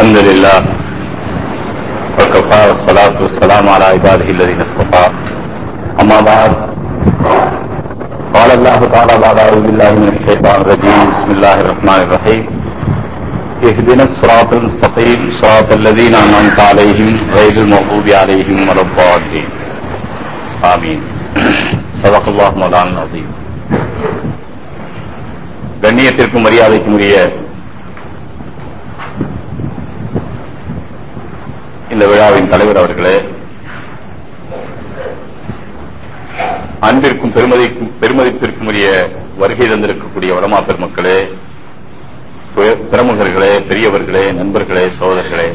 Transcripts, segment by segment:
الحمد لله وقفا الصلاة والسلام على عباده الذين اصطفى أما بعد، قال الله تعالى بعد اعوذ بالله من الشيطان الرجيم بسم الله الرحمن الرحيم اهدنا الصراط المستقيم صراط الذين انعمت عليهم غير المغضوب عليهم ولا الضالين آمين صدق الله مولانا العظيم گنیت ترک مریہ علیکم ہے. தலைவர் அவர்களே அன்பிற்கும் பெருமதிக்கும் பெருமதிப்பிற்கும் உரிய வருகை தந்திருக்கக்கூடிய வடமா பெருமக்களே பிரமுகர்களே பெரியவர்களே நண்பர்களே சகோதரர்களே.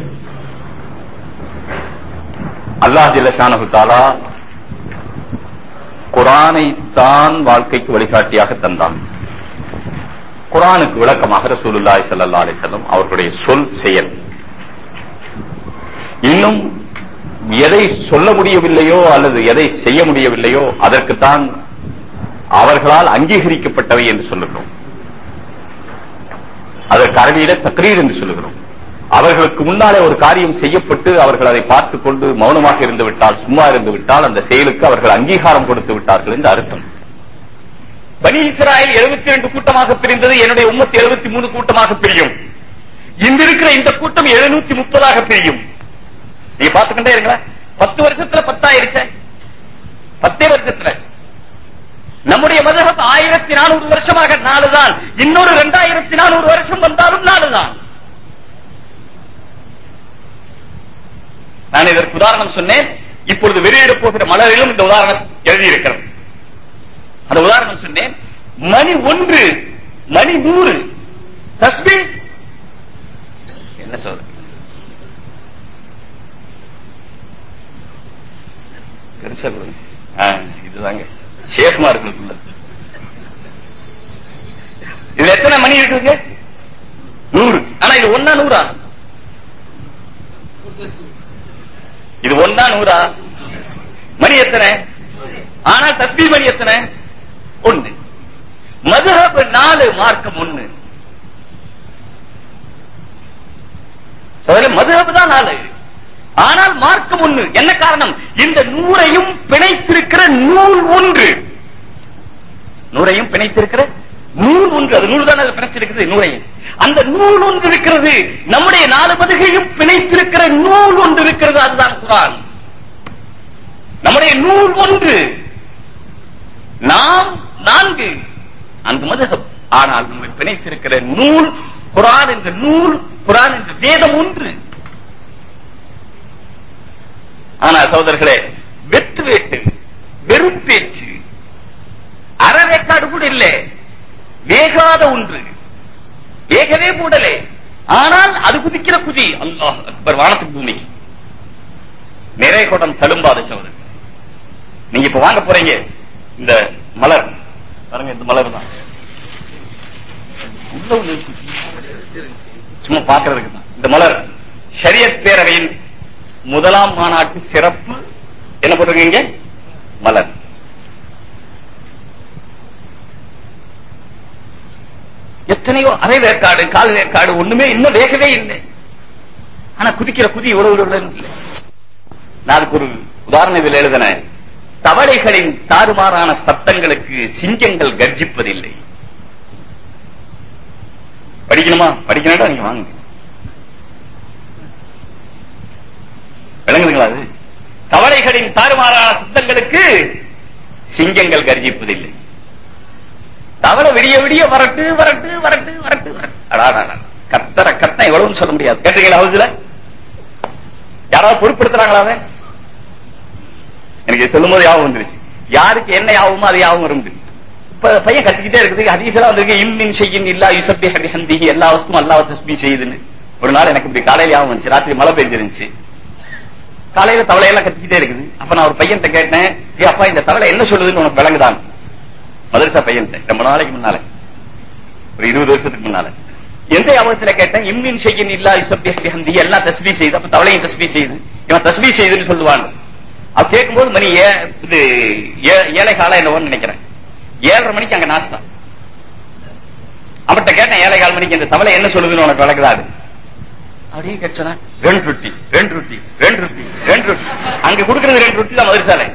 அல்லாஹ் ஜில்லஷானஹு தாலா குரானை தான் வாழ்க்கைக்கு வழிகாட்டியாக தந்தான். குரானுக்கு விளக்கமாக ரசூலுல்லாய் சல்லா அலிசல்லம் அவர்களுடைய சொல் செயல். இன்னும் எதை சொல்ல முடியவில்லையோ அல்லது எதை செய்ய முடியவில்லையோ அதற்குத்தான் அவர்களால் அங்கீகரிக்கப்பட்டவை என்று சொல்லுகிறோம். அதற்கு அரபியில தக்ரீர் என்று சொல்லுகிறோம். அவர்களுக்கு முன்னாலே ஒரு காரியம் செய்யப்பட்டு அவர்கள் அதை பார்த்துக் கொண்டு மௌனமாக இருந்து விட்டால் சும்மா இருந்து விட்டால் அந்த செயலுக்கு அவர்கள் அங்கீகாரம் கொடுத்து விட்டார்கள் என்று அர்த்தம். பனி இஸ்ராயல் 72 ரெண்டு கூட்டமாக பிரிந்தது என்னுடைய உம்மத்து 73 மூணு கூட்டமாக பிரியும். இன்றிருக்கிற இந்த கூட்டம் 730 முப்பதாக பிரியும். நீங்க பார்த்துக்கிட்டே இருங்களா பத்து வருஷத்துல பத்தாயிருச்ச. பத்தே வருஷத்துல. நம்முடைய மதகப் ஆயிரத்தி நானூறு வருஷமாக நாலுதான் இன்னொரு ரெண்டாயிரத்தி நானூறு வருஷம் வந்தாலும் நாலுதான் நான் இதற்கு உதாரணம் சொன்னேன். இப்பொழுது வெளியிடப் போகிற மலரிலும் இந்த உதாரணம் எழுதியிருக்கிறது. அந்த உதாரணம் சொன்னேன். மணி ஒன்று மணி நூறு. தஸ்மி. என்ன சொல்றது? பெருசா கொடுங்க ஆ, இதுதாங்க. ஷேக்மார்களுக்குள்ள இதுல எத்தனை மணி இருக்குங்க நூறு. ஆனா இது ஒன்னா நூறா? இது ஒன்னா நூறா? மணி எத்தனை? ஆனா தஸ்பி மணி எத்தனை? ஒண்ணு. மதுஹப் நாலு மார்க்கம் ஒண்ணு. மதுஹப் தான் நாலு. ஆனால் மார்க்கம் ஒண்ணு என்ன காரணம்? இந்த நூறையும் பிணைத்திருக்கிற நூல் ஒன்று. நூறையும் பிணைத்திருக்கிற நூல் ஒன்று. அது நூல் தான் அது பிணைச்சிருக்கிறது நூறையும். அந்த நூல் ஒன்று இருக்கிறது. நம்முடைய நாலு மதுகையும் பிணைத்திருக்கிற நூல் ஒன்று இருக்கிறது. அதுதான் குரான். நம்முடைய நூல் ஒன்று. நாம் நான்கு. நான்கு மதுகம். ஆனால் நம்மை பிணைத்திருக்கிற நூல் குரான் என்ற நூல் குரான் என்ற வேதம் ஒன்று. ஆனா சகோதரர்களே வெற்று வேட்டு வெறும் பேச்சு. அறவேக்காடு கூட இல்லை. வேகாத ஒன்று. வேகவே மூடலே. ஆனால் அது குதிக்கிற குதி. அல்லாஹ் அக்பர் வானத்துக்கு பூமிக்கு. நிறை குடம் தழும்பாத சோதரர் நீங்க இப்ப வாங்க போறீங்க. இந்த மலர். பாருங்க இந்த மலர் தான். உள்ள சும்மா பாக்குறதுக்கு தான். இந்த மலர் ஷரியத் பேரவையின் முதலாம் மாநாட்டு சிறப்பு என்ன போட்டிருக்கீங்க மலர். எத்தனையோ அரை வேற்காடு கால் வேற்காடு ஒண்ணுமே இன்னும் வேகவே இல்லை. ஆனா குதிக்கிற குதி இவ்வளவு இல்லை. நான் அதுக்கு ஒரு உதாரணம் இதில் எழுதின தவளைகளின் தாறுமாறான சத்தங்களுக்கு சிங்கங்கள் கர்ஜிப்பதில்லை. படிக்கணுமா? படிக்கணும்டா நீங்க வாங்க. விளங்குதுங்களா அது? தவளைகளின் தாறுமாறான சித்தங்களுக்கு சிங்கங்கள் கர்ஜிப்பதில்லை. தவளை விடிய விடிய வரட்டு வரட்டு வரட்டு வரட்டு வரட்டு. கத்தர கத்த எவ்வளவுன்னு சொல்ல முடியாது. கேட்டீங்களா ஹவுஸ்ல யாராவது பொருட்படுத்துறாங்களா அதை? எனக்கு சொல்லும் போது யாபம் வந்துருச்சு. யாருக்கு என்ன யாபமோ அது யாபம் இருந்து இப்ப பையன் கத்திக்கிட்டே இருக்குது. ஹதீஸ்லாம் வந்திருக்கு. இம்மின் செய்யின் இல்லா யுசப்பி ஹரிஹந்தி எல்லா வசமும் அல்லா தஸ்பீ செய்யுதுன்னு. ஒரு நாள் எனக்கு இப்படி காலையில யாபம் வந்துச்சு. ராத்திரி மழை பெஞ்சிருந்துச்சு. காலையில தவளையெல்லாம் கத்திக்கிட்டே இருக்குது. அப்ப நான் ஒரு பையன்கிட்ட கேட்டேன் ஏ அப்பா இந்த தவளை என்ன சொல்லுதுன்னு உனக்கு விளங்குதான் மதரசா பையன்கிட்ட ரொம்ப நாளைக்கு முன்னால. ஒரு இருபது வருஷத்துக்கு முன்னால. எந்த யாபத்துல கேட்டேன் இம்மின் செய்யின் இல்லா இசப்தி எல்லாம் தஸ்பீ செய்து அப்ப தவளையும் தஸ்பீ செய்து. இவன் தஸ்பீ செய்யுதுன்னு சொல்லுவான். அவ கேட்கும்போது மணி இது ஏ- ஏழை காலம் என்னவோன்னு நினைக்கிறேன். ஏழரை மணிக்கு அங்க நாஸ்தா. அவர்கிட்ட கேட்டேன் ஏழை கால் மணிக்கு இந்த தவளை என்ன சொல்லுதுன்னு உனக்கு விளக்குதாது அப்படியே கிடைச்சா ரெண்டு ரொட்டி ரெண்டு ரொட்டி ரெண்டு ரொட்டி ரெண்டு ரொட்டி. அங்க கொடுக்கறது ரெண்டு ரொட்டி தான் மதுரசாலை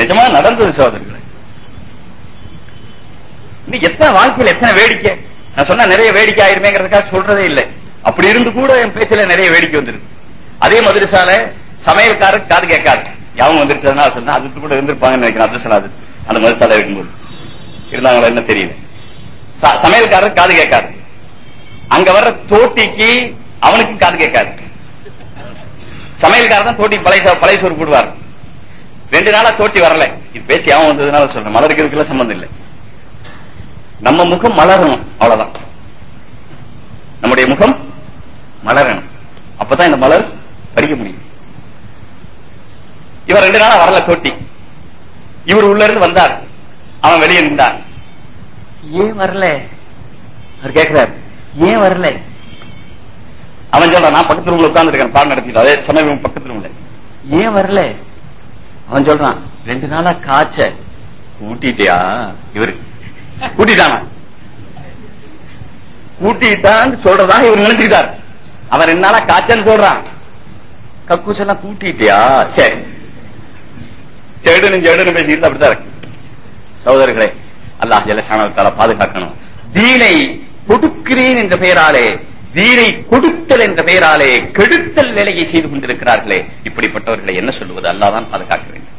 நிஜமா நடந்தது சோதரிகளை இன்னைக்கு எத்தனை வாழ்க்கையில் எத்தனை வேடிக்கை? நான் சொன்ன நிறைய வேடிக்கை ஆயிருமேங்கிறதுக்காக சொல்றதே இல்லை. அப்படி இருந்து கூட என் பேச்சில நிறைய வேடிக்கை வந்துருக்கு. அதே மதுரசால சமையல்காரர் காது கேட்காது யாவும் வந்துருச்சதுன்னா சொன்னா அது கூட இருந்திருப்பாங்கன்னு நினைக்கிறேன். அது அந்த மதுரசாலை வைக்கும்போது இருந்தாங்களா என்ன தெரியல. சமையல்காரர் காது கேட்காது அங்க வர்ற தோட்டிக்கு அவனுக்கு காது கேட்காது சமையல்காரர் தான் தோட்டி பழைய பழைய சோறு போடுவார். ரெண்டு நாளா தோட்டி வரல. இது பேச்சு அவன் வந்ததுனால சொல்றேன். மலருக்கு சம்பந்தம் இல்லை. நம்ம முகம் மலரணும் அவ்வளவுதான். நம்முடைய முகம் மலரணும். அப்பதான் இந்த மலர் பறிக்க முடியும். இவர் ரெண்டு நாளா வரல தோட்டி. இவர் உள்ள இருந்து வந்தார். அவன் வெளியே நின்றான். ஏன் வரல? அவர் கேட்கிறார் ஏன் வரல? அவன் சொல்றான் நான் பக்கத்து ரூம்ல உட்கார்ந்து இருக்கேன் பாடம் நடத்திட்டு அதே சமயம் பக்கத்து ரூம்ல ஏன் வரல? அவன் சொல்றான் ரெண்டு நாளா காய்ச்ச. கூட்டிட்டியா? இவரு. கூட்டிட்டானா? கூட்டிட்டான்னு சொல்றதா இவர் நினைச்சுக்கிட்டார். அவன் ரெண்டு நாளா காய்ச்சன்னு சொல்றான். கக்கூசெல்லாம் கூட்டிட்டியா? சரி. செடுன்னு செடுன்னு பேசிட்டு அப்படித்தான் இருக்கு. சகோதரர்களே அல்லாஹ் ஜலசானத்தால பாதுகாக்கணும். தீனை கொடுக்கிறேன் என்ற பெயராலே தீனை கொடுத்தல் என்ற பெயராலே கெடுத்தல் வேலையை செய்து கொண்டிருக்கிறார்களே இப்படிப்பட்டவர்களை என்ன சொல்லுவது? அல்லாதான் பாதுகாக்க வேண்டும்.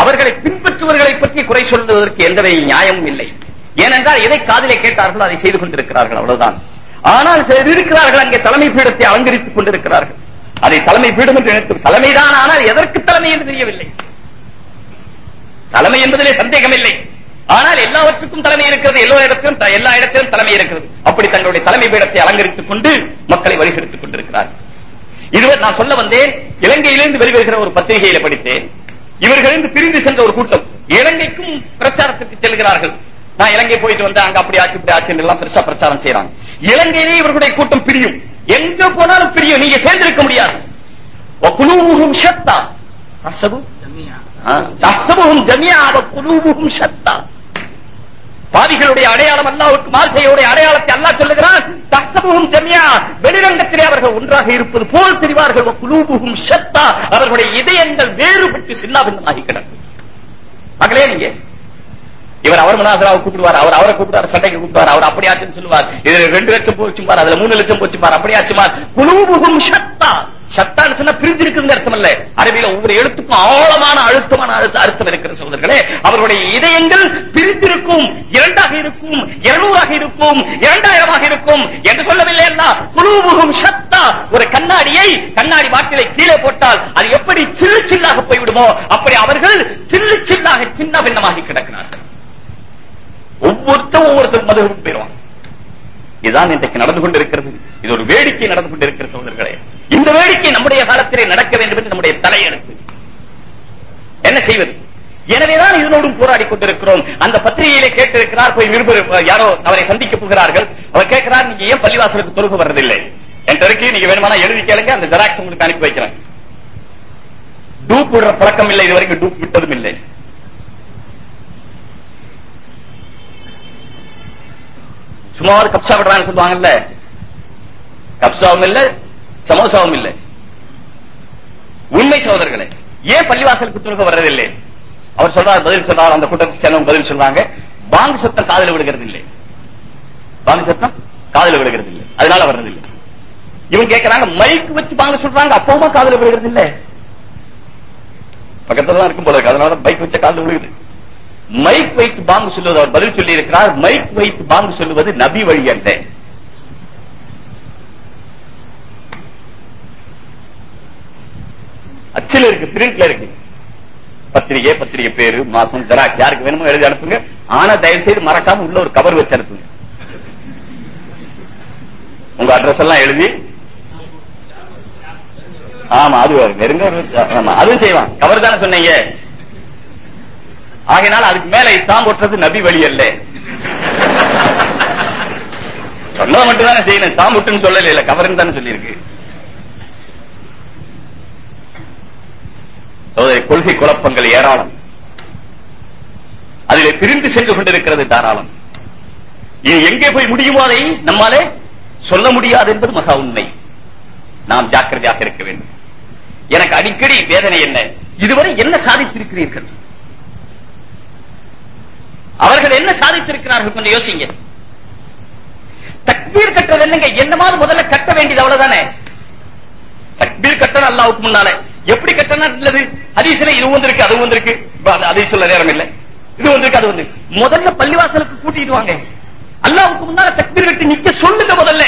அவர்களை பின்பற்றுவர்களை பற்றி குறை சொல்வதற்கு எந்தவை நியாயமும் இல்லை. ஏனென்றால் எதை காதிலே கேட்டார்களோ அதை செய்து கொண்டிருக்கிறார்கள் அவ்வளவுதான். ஆனால் சிலர் இருக்கிறார்கள் அங்கே தலைமை பீடத்தை அலங்கரித்துக் கொண்டிருக்கிறார்கள். அதை தலைமை பீடம் என்று நினைத்து தலைமைதான் ஆனால் எதற்கு தலைமை என்று தெரியவில்லை. தலைமை என்பதிலே சந்தேகம் இல்லை ஆனால் எல்லாவற்றுக்கும் தலைமை இருக்கிறது. எல்லா இடத்திலும் எல்லா இடத்திலும் தலைமை இருக்கிறது. அப்படி தங்களுடைய தலைமை பீடத்தை அலங்கரித்துக் கொண்டு மக்களை வழிகெடுத்துக் கொண்டிருக்கிறார் இதுவரை நான் சொல்ல வந்தேன் இலங்கையிலிருந்து வெளிவருகிற ஒரு பத்திரிகையில படித்தேன். இவர்களிருந்து பிரிந்து சென்ற ஒரு கூட்டம். இலங்கைக்கும் பிரச்சாரத்துக்கு செல்கிறார்கள். நான் இலங்கை போயிட்டு வந்தேன் அங்க அப்படி ஆச்சு இப்படி ஆச்சு எல்லாம் பெருசா பிரச்சாரம் செய்யறாங்க இலங்கையிலே இவர்களுடைய கூட்டம் பிரியும். எங்க போனாலும் பிரியும். நீங்க சேர்ந்திருக்க முடியாது. குலூபும் அடையாளம் அல்லாவுக்கு மார்கையுடைய அடையாளத்தை அல்லா சொல்லுகிறான் தசமுகம் ஜமியா வெளிரங்கத்திலே அவர்கள் ஒன்றாக இருப்பது போல் தெரிவார்கள் குலூபுகும் சத்தா அவர்களுடைய இதயங்கள் வேறுபட்டு சின்னாபின்னமாகி கிடக்கும். மகளே நீங்க இவர் அவர் மனாசராவை கூப்பிடுவார் அவர் அவரை கூப்பிடுவார் சண்டைக்கு கூப்பிடுவார் அவர் அப்படியாச்சுன்னு சொல்லுவார். இதுல ரெண்டு லட்சம் போச்சுப்பார் அதுல மூணு லட்சம் போச்சுப்பார் அப்படியாச்சுமார் குலூபுகும் சத்தா ஷத்தான்னு சொன்னா பிரிஞ்சு இருக்குங்க அர்த்தம் இல்ல அரபியில ஒவ்வொரு எழுத்துக்கும் ஆழமான அழுத்தமான அழுத்த அர்த்தம் இருக்கிற சோதர்களே அவர்களுடைய இதயங்கள் பிரிந்திருக்கும். இரண்டாக இருக்கும். இருநூறாக இருக்கும். இரண்டாயிரமாக இருக்கும். என்று சொல்லவில்லை அல்ல சத்தா ஒரு கண்ணாடியை கண்ணாடி பாட்டிலை கீழே போட்டால் அது எப்படி சில்லு சில்லாக போய்விடுமோ அப்படி அவர்கள் சில்லு சில்லாக சின்ன பின்னமாகி கிடக்கிறார்கள். ஒவ்வொருத்தரும் ஒவ்வொருத்தர் மதுவுக்கு போயிடுவாங்க. இதுதான் இன்றைக்கு நடந்து கொண்டிருக்கிறது. இது ஒரு வேடிக்கை நடந்து கொண்டிருக்கிற சோதர்களே இந்த வேடிக்கை நம்முடைய காலத்திலே நடக்க வேண்டும் என்று நம்முடைய தலையெழுத்து. என்ன செய்வது? எனவேதான் இதனோடும் போராடி கொண்டிருக்கிறோம். அந்த பத்திரிகையிலே கேட்டிருக்கிறார் போய் நிருபர் யாரோ அவரை சந்திக்க போகிறார்கள். அவர் கேட்கிறார் நீங்க ஏன் பள்ளிவாசலுக்கு தொழுக வர்றதில்லை? என் இருக்கு நீங்க வேணுமானா எழுதி கேளுங்க அந்த ஜெராக்ஸ் உங்களுக்கு அனுப்பி வைக்கிறேன். டூப் விடுற பழக்கம் இல்லை இதுவரைக்கும் டூப் விட்டதும் இல்லை. சும்மா ஒரு கப்சா விடுறான்னு சொல்லுவாங்கல்ல? கப்சாவும் இல்ல சமோசாவும் இல்லை உண்மை சோதர்களே ஏன் பள்ளிவாசலுக்கு தொழுக வர்றதில்லை? அவர் சொல்றார் பதில் சொல்றார் அந்த கூட்டத்தை சேர்ந்தவங்க பதில் சொல்றாங்க. பாங்கு சத்தம் காதல விடுகிறது இல்லை பாங்கு சத்தம் காதல விடுகிறது இல்லை அதனால வர்றது இல்லை இவங்க கேட்கறாங்க மைக் வச்சு பாங்க சொல்றாங்க அப்பவுமா காதல விடுகிறது இல்லை பக்கத்துல தான் இருக்கும் போல இருக்கு அதனால பைக் வச்ச காதல விழுகுது. மைக் வைத்து பாங்கு சொல்லுவது அவர் பதில் சொல்லி இருக்கிறார் மைக் வைத்து பாங்கு சொல்லுவது நபி வழி அல்ல அச்சில் இருக்கு பிரிண்ட்ல இருக்கு. பத்திரிகை பத்திரிகை பேரு மாசம் ஜெராக்ஸ் யாருக்கு வேணுமோ எழுதி அனுப்புங்க. ஆனா தயவு செய்து மறக்காம உள்ள ஒரு கவர் வச்சு அனுப்புங்க. உங்க அட்ரஸ் எல்லாம் எழுதி. ஆமா அது நெருங்க ஆமா அதுவும் செய்வான். கவர் தானே சொன்னீங்க. ஆகையினால் அதுக்கு மேல இஸ்லாம் போட்டுறது நபி வழி அல்ல. சொன்னதை மட்டும் தானே செய்யணும். இஸ்லாம் விட்டுன்னு சொல்லல இல்ல கவர்னு தானே சொல்லியிருக்கு. சோதரி கொள்கை குழப்பங்கள் ஏராளம். அதிலே பிரிந்து சென்று கொண்டிருக்கிறது தாராளம். இது எங்கே போய் முடியுமோ அதை நம்மாலே சொல்ல முடியாது என்பது மகா உண்மை. நாம் ஜாக்கிரதையாக இருக்க வேண்டும். எனக்கு அடிக்கடி வேதனை என்ன? இதுவரை என்ன சாதித்திருக்கிறீர்கள்? அவர்கள் என்ன சாதித்திருக்கிறார்கள்? கொஞ்சம் யோசிங்க. தக்பீர் கட்டுறது என்னங்க? என்னமாவது முதல்ல கட்ட வேண்டியது அவ்வளவுதானே? தக்பீர் கட்டணும் அல்லாவுக்கு முன்னாலே. எப்படி கட்டணும் நல்லது ஹதீஸ்ல இது வந்திருக்கு அது வந்திருக்கு. அதை சொல்ல நேரம் இல்லை. இது வந்திருக்கு அது வந்து முதல்ல பள்ளிவாசலுக்கு கூட்டிட்டு வாங்க. அல்லாவுக்கு முன்னால தக்பீர் கட்டி நிக்க சொல்லுங்க முதல்ல.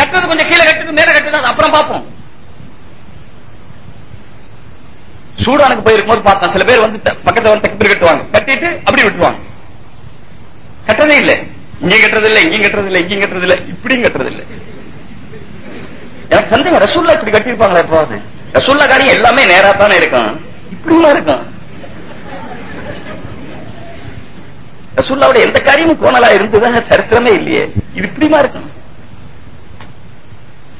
கட்டுறது கொஞ்சம் கீழே கட்டுறது மேல கட்டுறது அப்புறம் பார்ப்போம். சூடானுக்கு போயிருக்கும் போது பார்த்தா சில பேர் வந்து பக்கத்துல வந்து தக்பீர் கட்டுவாங்க. கட்டிட்டு அப்படி விட்டுவாங்க கட்டதே இல்லை. இங்கேயும் கட்டுறது இல்லை இங்கேயும் கட்டுறது இல்லை இங்கேயும் கட்டுறது இல்லை. இப்படியும் கட்டுறது இல்லை. எனக்கு சந்தேகம் ரசூல்லா இப்படி கட்டியிருப்பாங்களா எப்பாவது ரசூல்லா காரியம் எல்லாமே நேரா தானே இருக்கும். இப்படிலாம் இருக்கும்? ரசூல்லாவோட எந்த காரியமும் கோணலா இருந்ததாக சரித்திரமே இல்லையே. இது இப்படிமா இருக்கும்?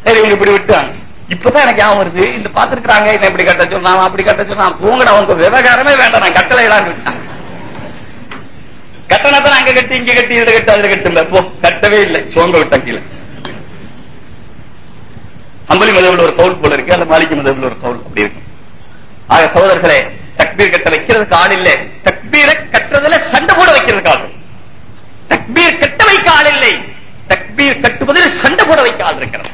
சரி இவங்க இப்படி விட்டாங்க. இப்பதான் எனக்கு ஞாபகம் வருது. இந்த பாத்துருக்காங்க என்ன இப்படி கட்ட சொன்னான் அப்படி கட்ட சொன்னான். போங்கடா உங்க விவகாரமே வேண்டாம். நான் கட்டளை விட்டான். கட்டணத்தை அங்க கட்டி இங்க கட்டி இதுல கட்டி அதுல கட்டுல போ கட்டவே இல்லை. சோங்க விட்டான் கீழே. அம்பலி மதவில் ஒரு கவுல் போல இருக்கு அந்த மாளிகை மதவில் ஒரு கவுல் அப்படி இருக்கு. ஆக சகோதரர்களே தக்பீர் கட்ட வைக்கிறதுக்கு ஆள் இல்லை. தக்பீரை கட்டுறதுல சண்டை போட வைக்கிறதுக்கு ஆள் தக்பீர் கட்ட வைக்க ஆள் இல்லை. தக்பீர் கட்டுவதில் சண்டை போட வைக்க ஆள் இருக்கிறது.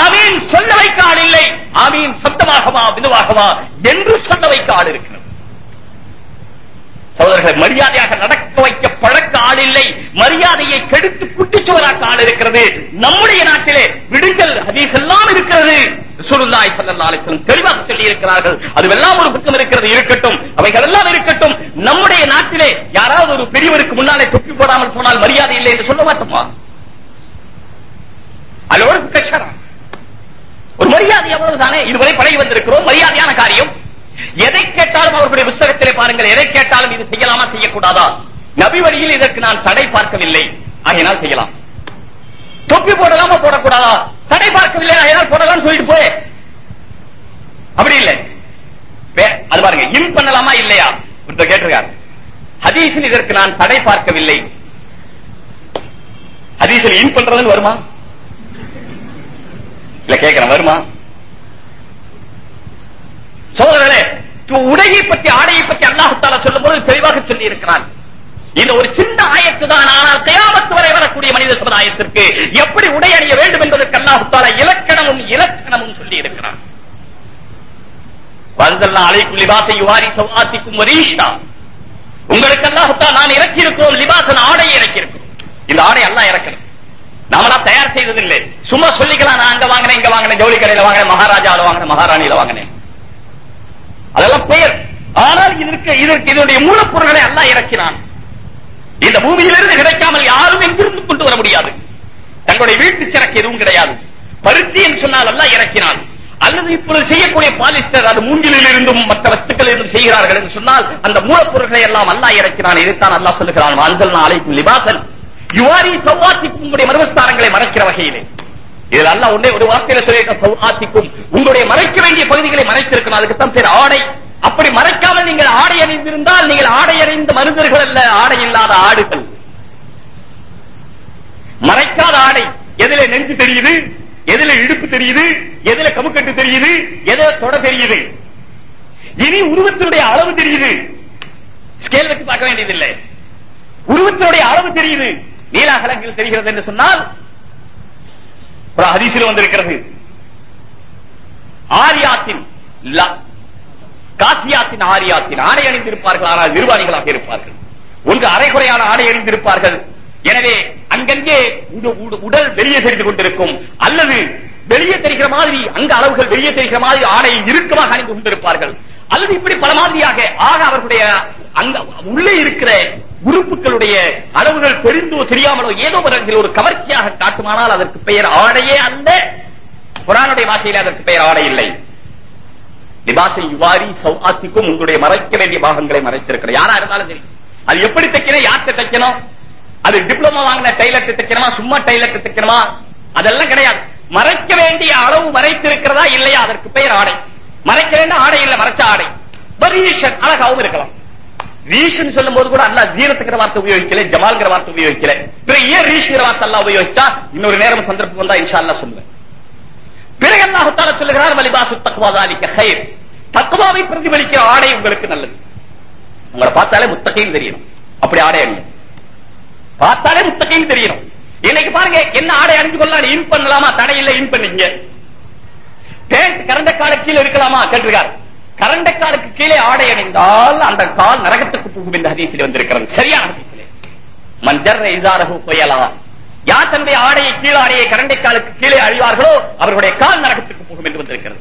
ஆமீன் சொல்ல வைக்க ஆள் இல்லை. ஆமீன் சப்தமாகவா மெதுவாகவா என்று சொல்ல வைக்க ஆள் இருக்கிறது. சகோதரர்களை மரியாதையாக நடக்க வைக்க பழக்க ஆள் இல்லை. மரியாதையை கெடுத்து குட்டிச்சுவராக்க ஆள் இருக்கிறது. நம்முடைய நாட்டிலே விடுங்கள் ஹதீஸ் எல்லாம் இருக்கிறது. சுருந்தாய் சல்லாசன் தெளிவாக சொல்லி இருக்கிறார்கள் அதுவெல்லாம் ஒரு பக்கம் இருக்கிறது இருக்கட்டும். அவைகள் எல்லாம் இருக்கட்டும். நம்முடைய நாட்டிலே யாராவது ஒரு பெரியவருக்கு முன்னாலே தொப்பி போடாமல் போனால் மரியாதை இல்லை என்று சொல்ல மாட்டோமா? அதோடு கஷ்டம் ஒரு மரியாதை எவ்வளவுதானே இதுவரை பழகி வந்திருக்கிறோம். மரியாதையான காரியம் எதை கேட்டாலும் அவர்களுடைய புஸ்தகத்திலே பாருங்கள் எதை கேட்டாலும் இது செய்யலாமா செய்யக்கூடாதா? நபி வழியில் இதற்கு நான் தடை பார்க்கவில்லை. ஆகையினால் செய்யலாம். தொப்பி போடலாமா போடக்கூடாதா? தடை பார்க்கவில்லை ஆகையினால் போடலாம் சொல்லிட்டு போய். அப்படி இல்லை. அது பாருங்க இன் பண்ணலாமா இல்லையா? ஒருத்தர் கேட்டிருக்காரு. ஹதீஸில் இதற்கு நான் தடை பார்க்கவில்லை. ஹதீஸில் இன் பண்றதுன்னு வருமா? இல்ல கேட்கிறேன் வருமா? சோதரர்களே உடையை பற்றி ஆடையை பற்றி அல்லாஹால சொல்லும் போது தெளிவாக சொல்லி இருக்கிறார் இந்த ஒரு சின்ன ஆயத்து தான் ஆனால் தயாமத்து வரை வரக்கூடிய மனித சமுதாயத்திற்கு எப்படி உடை அணிய வேண்டும் என்பதற்கு அல்லாஹால இலக்கணமும் இலக்கணமும் சொல்லி இருக்கிறார் வந்தல்லா அலைக்கும் லிபாசை யுவாரி சவாத்திக்கும் வரீஷா. உங்களுக்கு அல்லாஹத்தா நான் இறக்கி இருக்கிறோம் லிபாசன் ஆடையை இறக்கி இருக்கிறோம் இந்த ஆடை எல்லாம் இறக்கணும். நாமளா தயார் செய்ததில்லை. சும்மா சொல்லிக்கலாம் நான் அங்க வாங்கினேன் இங்க வாங்கினேன் ஜவுளி கடையில வாங்கினேன் மகாராஜாவில் வாங்கினேன் மகாராணியில வாங்கினேன். அதெல்லாம் பெயர். ஆனால் இதற்கு இதற்கு இதனுடைய மூலப்பொருள்களை எல்லாம் இறக்கினான். இந்த பூமியிலிருந்து கிடைக்காமல் யாரும் எங்கிருந்து கொண்டு வர முடியாது. தங்களுடைய வீட்டு சிறக்கு எதுவும் கிடையாது. பருத்தி என்று சொன்னால் அல்ல இறக்கினான். அல்லது இப்பொழுது செய்யக்கூடிய பாலிஸ்டர் அது மூங்கிலில் இருந்தும் மற்ற வஸ்துக்கள் இருந்தும் செய்கிறார்கள் என்று சொன்னால் அந்த மூலப்பொருட்களை எல்லாம் அல்லா இறக்கிறான் இதைத்தான் அல்லா சொல்லுகிறான் அன்சல் நாளைக்கும் லிபாசன். யுவாரி சௌவாத்திக்கும் உங்களுடைய மர்மஸ்தானங்களை மறைக்கிற வகையிலே. இதில் அல்ல ஒன்னே ஒரு வார்த்தையில சொல்லியிருக்க சௌவாத்திக்கும் உங்களுடைய மறைக்க வேண்டிய பகுதிகளை மறைத்திருக்கணும் அதுக்குத்தான் பேர் ஆடை. அப்படி மறைக்காமல் நீங்கள் ஆடை அணிந்திருந்தால் நீங்கள் ஆடை அணிந்த மனிதர்கள் அல்ல ஆடை இல்லாத ஆடுகள். மறைக்காத ஆடை எதுல நெஞ்சு தெரியுது எதுல இடுப்பு தெரியுது எதுல கமுக்கட்டு தெரியுது எதுல தொட தெரியுது. இனி உருவத்தினுடைய அளவு தெரியுது. ஸ்கேல் வச்சு பார்க்க வேண்டியதில்லை. உருவத்தினுடைய அளவு தெரியுது. நீலாகலங்கள் தெரிகிறது என்று சொன்னால் ஒரு ஹதீசில் வந்திருக்கிறது. ஆரியாத்தின் காசியாத்தின் ஆரியாத்தின் ஆடை அணிந்திருப்பார்கள் ஆனால் நிர்வாணிகளாக இருப்பார்கள். ஒன்று அரைகுறையான ஆடை அணிந்திருப்பார்கள். எனவே அங்கங்கே உடல் வெளியே தெரிந்து கொண்டிருக்கும் அல்லது வெளியே தெரிகிற மாதிரி அங்க அளவுகள் வெளியே தெரிகிற மாதிரி ஆடையை இறுக்கமாக அணிந்து கொண்டிருப்பார்கள். அல்லது இப்படி பல மாதிரியாக ஆக அவர்களுடைய அங்க உள்ளே இருக்கிற உறுப்புகளுடைய அளவுகள் தெரிந்தோ தெரியாமலோ ஏதோ ஒரு ஒரு கவர்ச்சியாக காட்டுமானால் அதற்கு பெயர் ஆடையே அல்ல. குரானுடைய வாசையில் அதற்கு பெயர் ஆடை இல்லை. லிபாசை யுவாரி சௌஆத்திக்கும் உங்களுடைய மறைக்க வேண்டிய பாகங்களை மறைத்திருக்கிற யாரா இருந்தாலும் சரி. அது எப்படி தைக்கணும்? யார்கிட்ட தைக்கணும்? அது டிப்ளமா வாங்கின டைலர் தைக்கணுமா? சும்மா டைலர் தைக்கணுமா? அதெல்லாம் கிடையாது. மறைக்க வேண்டிய அளவு மறைத்திருக்கிறதா இல்லையா? அதற்கு பெயர் ஆடை. மறைக்க வேண்டிய ஆடை இல்லை. மறைச்ச ஆடை. பரீஷன் அழகாவும் இருக்கலாம். ரீஷ்னு சொல்லும் போது கூட அல்லா ஜீரத்துங்கிற வார்த்தை உபயோகிக்கல ஜமால்ங்கிற வார்த்தை உபயோகிக்கல. பிறகு ஏன் ரீஷ்ங்கிற வார்த்தை அல்லா உபயோகிச்சா? இன்னொரு நேரம் சந்தர்ப்பம் வந்தா இன்ஷா அல்லா சொல்லுவேன். பிறகு அல்லாஹால சொல்லுகிறார் வலிபாசு தக்குவாதாலிக்க ஹயர் தக்குவாவை பிரதிபலிக்கிற ஆடை உங்களுக்கு நல்லது. உங்களை பார்த்தாலே முத்தகையும் தெரியணும். அப்படி ஆடை அணியும். பார்த்தாலே முத்தகையும் தெரியணும். இன்னைக்கு பாருங்க என்ன ஆடை அணிஞ்சு கொள்ளலாம் இன் பண்ணலாமா? தடை இன் பண்ணிங்க பேண்ட் கரண்ட கால கீழே இருக்கலாமா கேட்டிருக்காரு. கரண்ட காலுக்கு கீழே ஆடை அணிந்தால் அந்த கால் நரகத்துக்கு போகும் என்று ஹதீசில் வந்திருக்கிறது. சரியான ஹதீஸிலே. மஞ்சர் இசாரகு யார் தன்னுடைய ஆடையை கீழே ஆடையை கரண்டை காலுக்கு கீழே அழிவார்களோ அவர்களுடைய கால் நரகத்துக்கு போகும் என்று வந்திருக்கிறது.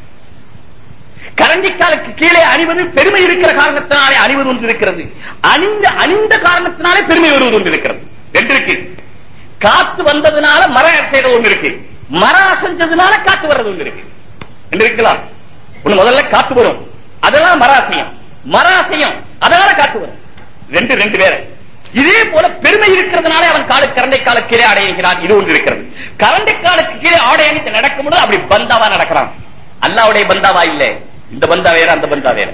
கரண்டிக்காலுக்கு கீழே அணிவது பெருமை இருக்கிற காரணத்தினாலே அணிவது ஒன்று இருக்கிறது. அணிந்த அணிந்த காரணத்தினாலே பெருமை வருவது ஒன்று இருக்கிறது. ரெண்டு இருக்கு. காத்து வந்ததுனால மர செய்யறது ஒன்று இருக்கு. மர அசைஞ்சதுனால காத்து வர்றது ஒன்று இருக்கு. ரெண்டு இருக்கலாம் ஒண்ணு முதல்ல காத்து வரும். அதெல்லாம் மராசியம். மராசியம். அதனால காத்து வரும். ரெண்டு ரெண்டு பேரை இதே போல பெருமை இருக்கிறதுனால அவன் காலு கரண்டை கால கீழே அடைகிறான் இது ஒன்று இருக்கிறது. கரண்டை காலுக்கு கீழே ஆடை அணித்து நடக்கும்போது அப்படி பந்தாவா நடக்கிறான். அல்லாவுடைய பந்தாவா இல்ல. இந்த பந்தா வேற அந்த பந்தா வேற.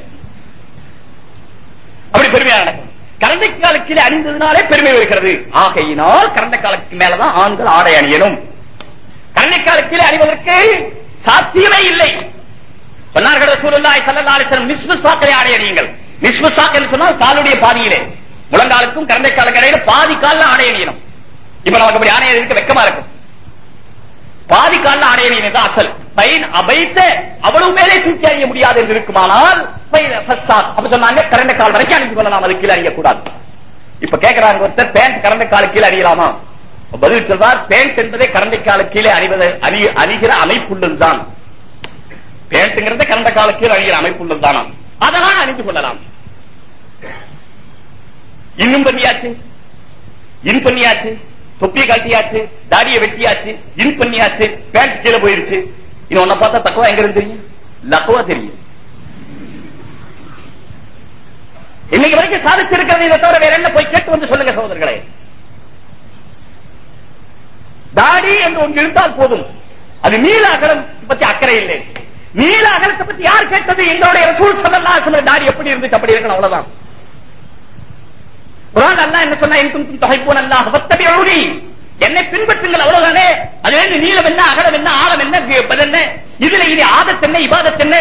அப்படி பெருமையா நடக்கும். கரண்டை காலுக்கு கீழே அணிந்ததுனாலே பெருமை இருக்கிறது ஆகையினால் கரண்டை காலுக்கு மேலதான் ஆண்கள் ஆடை அணியணும். கரண்டை காலுக்கு கீழே அணிவதற்கு சாத்தியமே இல்லை. சொன்னார்கள் சூழலாய் ஸல்லல்லாஹு அலைஹி வஸல்லம் நிஸ்பு சாக்கை ஆடை நிஸ்பு சாக் என்று சொன்னால் காலுடைய பாதியிலே. முழங்காலுக்கும் கரண்டை காலுக்கு இடையில பாதி காலில் ஆடை அணியணும் இப்ப நமக்கு அப்படி ஆணையம் இருக்க வெக்கமா இருக்கும். பாதி காலில் ஆடை தான் அசல். பைன் அபைத்த அவ்வளவு மேலே தூக்கி அணிய முடியாது என்று இருக்குமானால் அப்ப சொன்னாங்க கரண்டை கால் வரைக்கும் அணிந்து கொள்ளலாம் அது கீழே அறியக்கூடாது. இப்ப கேக்குறாங்க ஒருத்தர் பேண்ட் கரண்ட காலு கீழே அணியலாமா பதில் சொல்வார் பேண்ட் என்பதே கரண்டை காலு கீழே அறிவது அணி அணிகிற அமைப்புள்ளதுதான். பேண்ட்ங்கிறது கரண்ட கால கீழே அணிகிற அமைப்புள்ளது தானா? அதெல்லாம் அணிந்து கொள்ளலாம். இன்னும் பண்ணியாச்சு. இன் பண்ணியாச்சு. தொப்பியை கட்டியாச்சு தாடியை வெட்டியாச்சு. இன் பண்ணியாச்சு. பேண்ட் கீழே போயிருச்சு. இன்னும் ஒன்ன பார்த்தா தக்குவா எங்க இருந்து தெரியும்? லக்குவா தெரியும். இன்னைக்கு வரைக்கும் சாதிச்சிருக்கிறது இதை தவிர வேற என்ன? போய் கேட்டு வந்து சொல்லுங்க சகோதரர்களே. தாடி என்று ஒன்று இருந்தால் போதும். அது நீல அகலம் பத்தி அக்கறை இல்லை. நீல அகலத்தை பத்தி யார் கேட்டது? எங்களுடைய ரசூல் ஸல்லல்லாஹு அலைஹி தாடி எப்படி இருந்துச்சு? அப்படி இருக்கணும் அவ்வளவுதான். குரான் அல்லாஹ் என்ன சொன்னா? இன் குன்தும் துஹிப்பூன அல்லாஹ் ஃபத்தபிஊனி என்னை பின்பற்றுங்கள் அவ்வளவுதானே? அது என்ன? நீளம் என்ன? அகலம் என்ன? ஆழம் என்ன? பது என்ன? இதுல இனி ஆதத் என்ன? இபாதத் என்ன?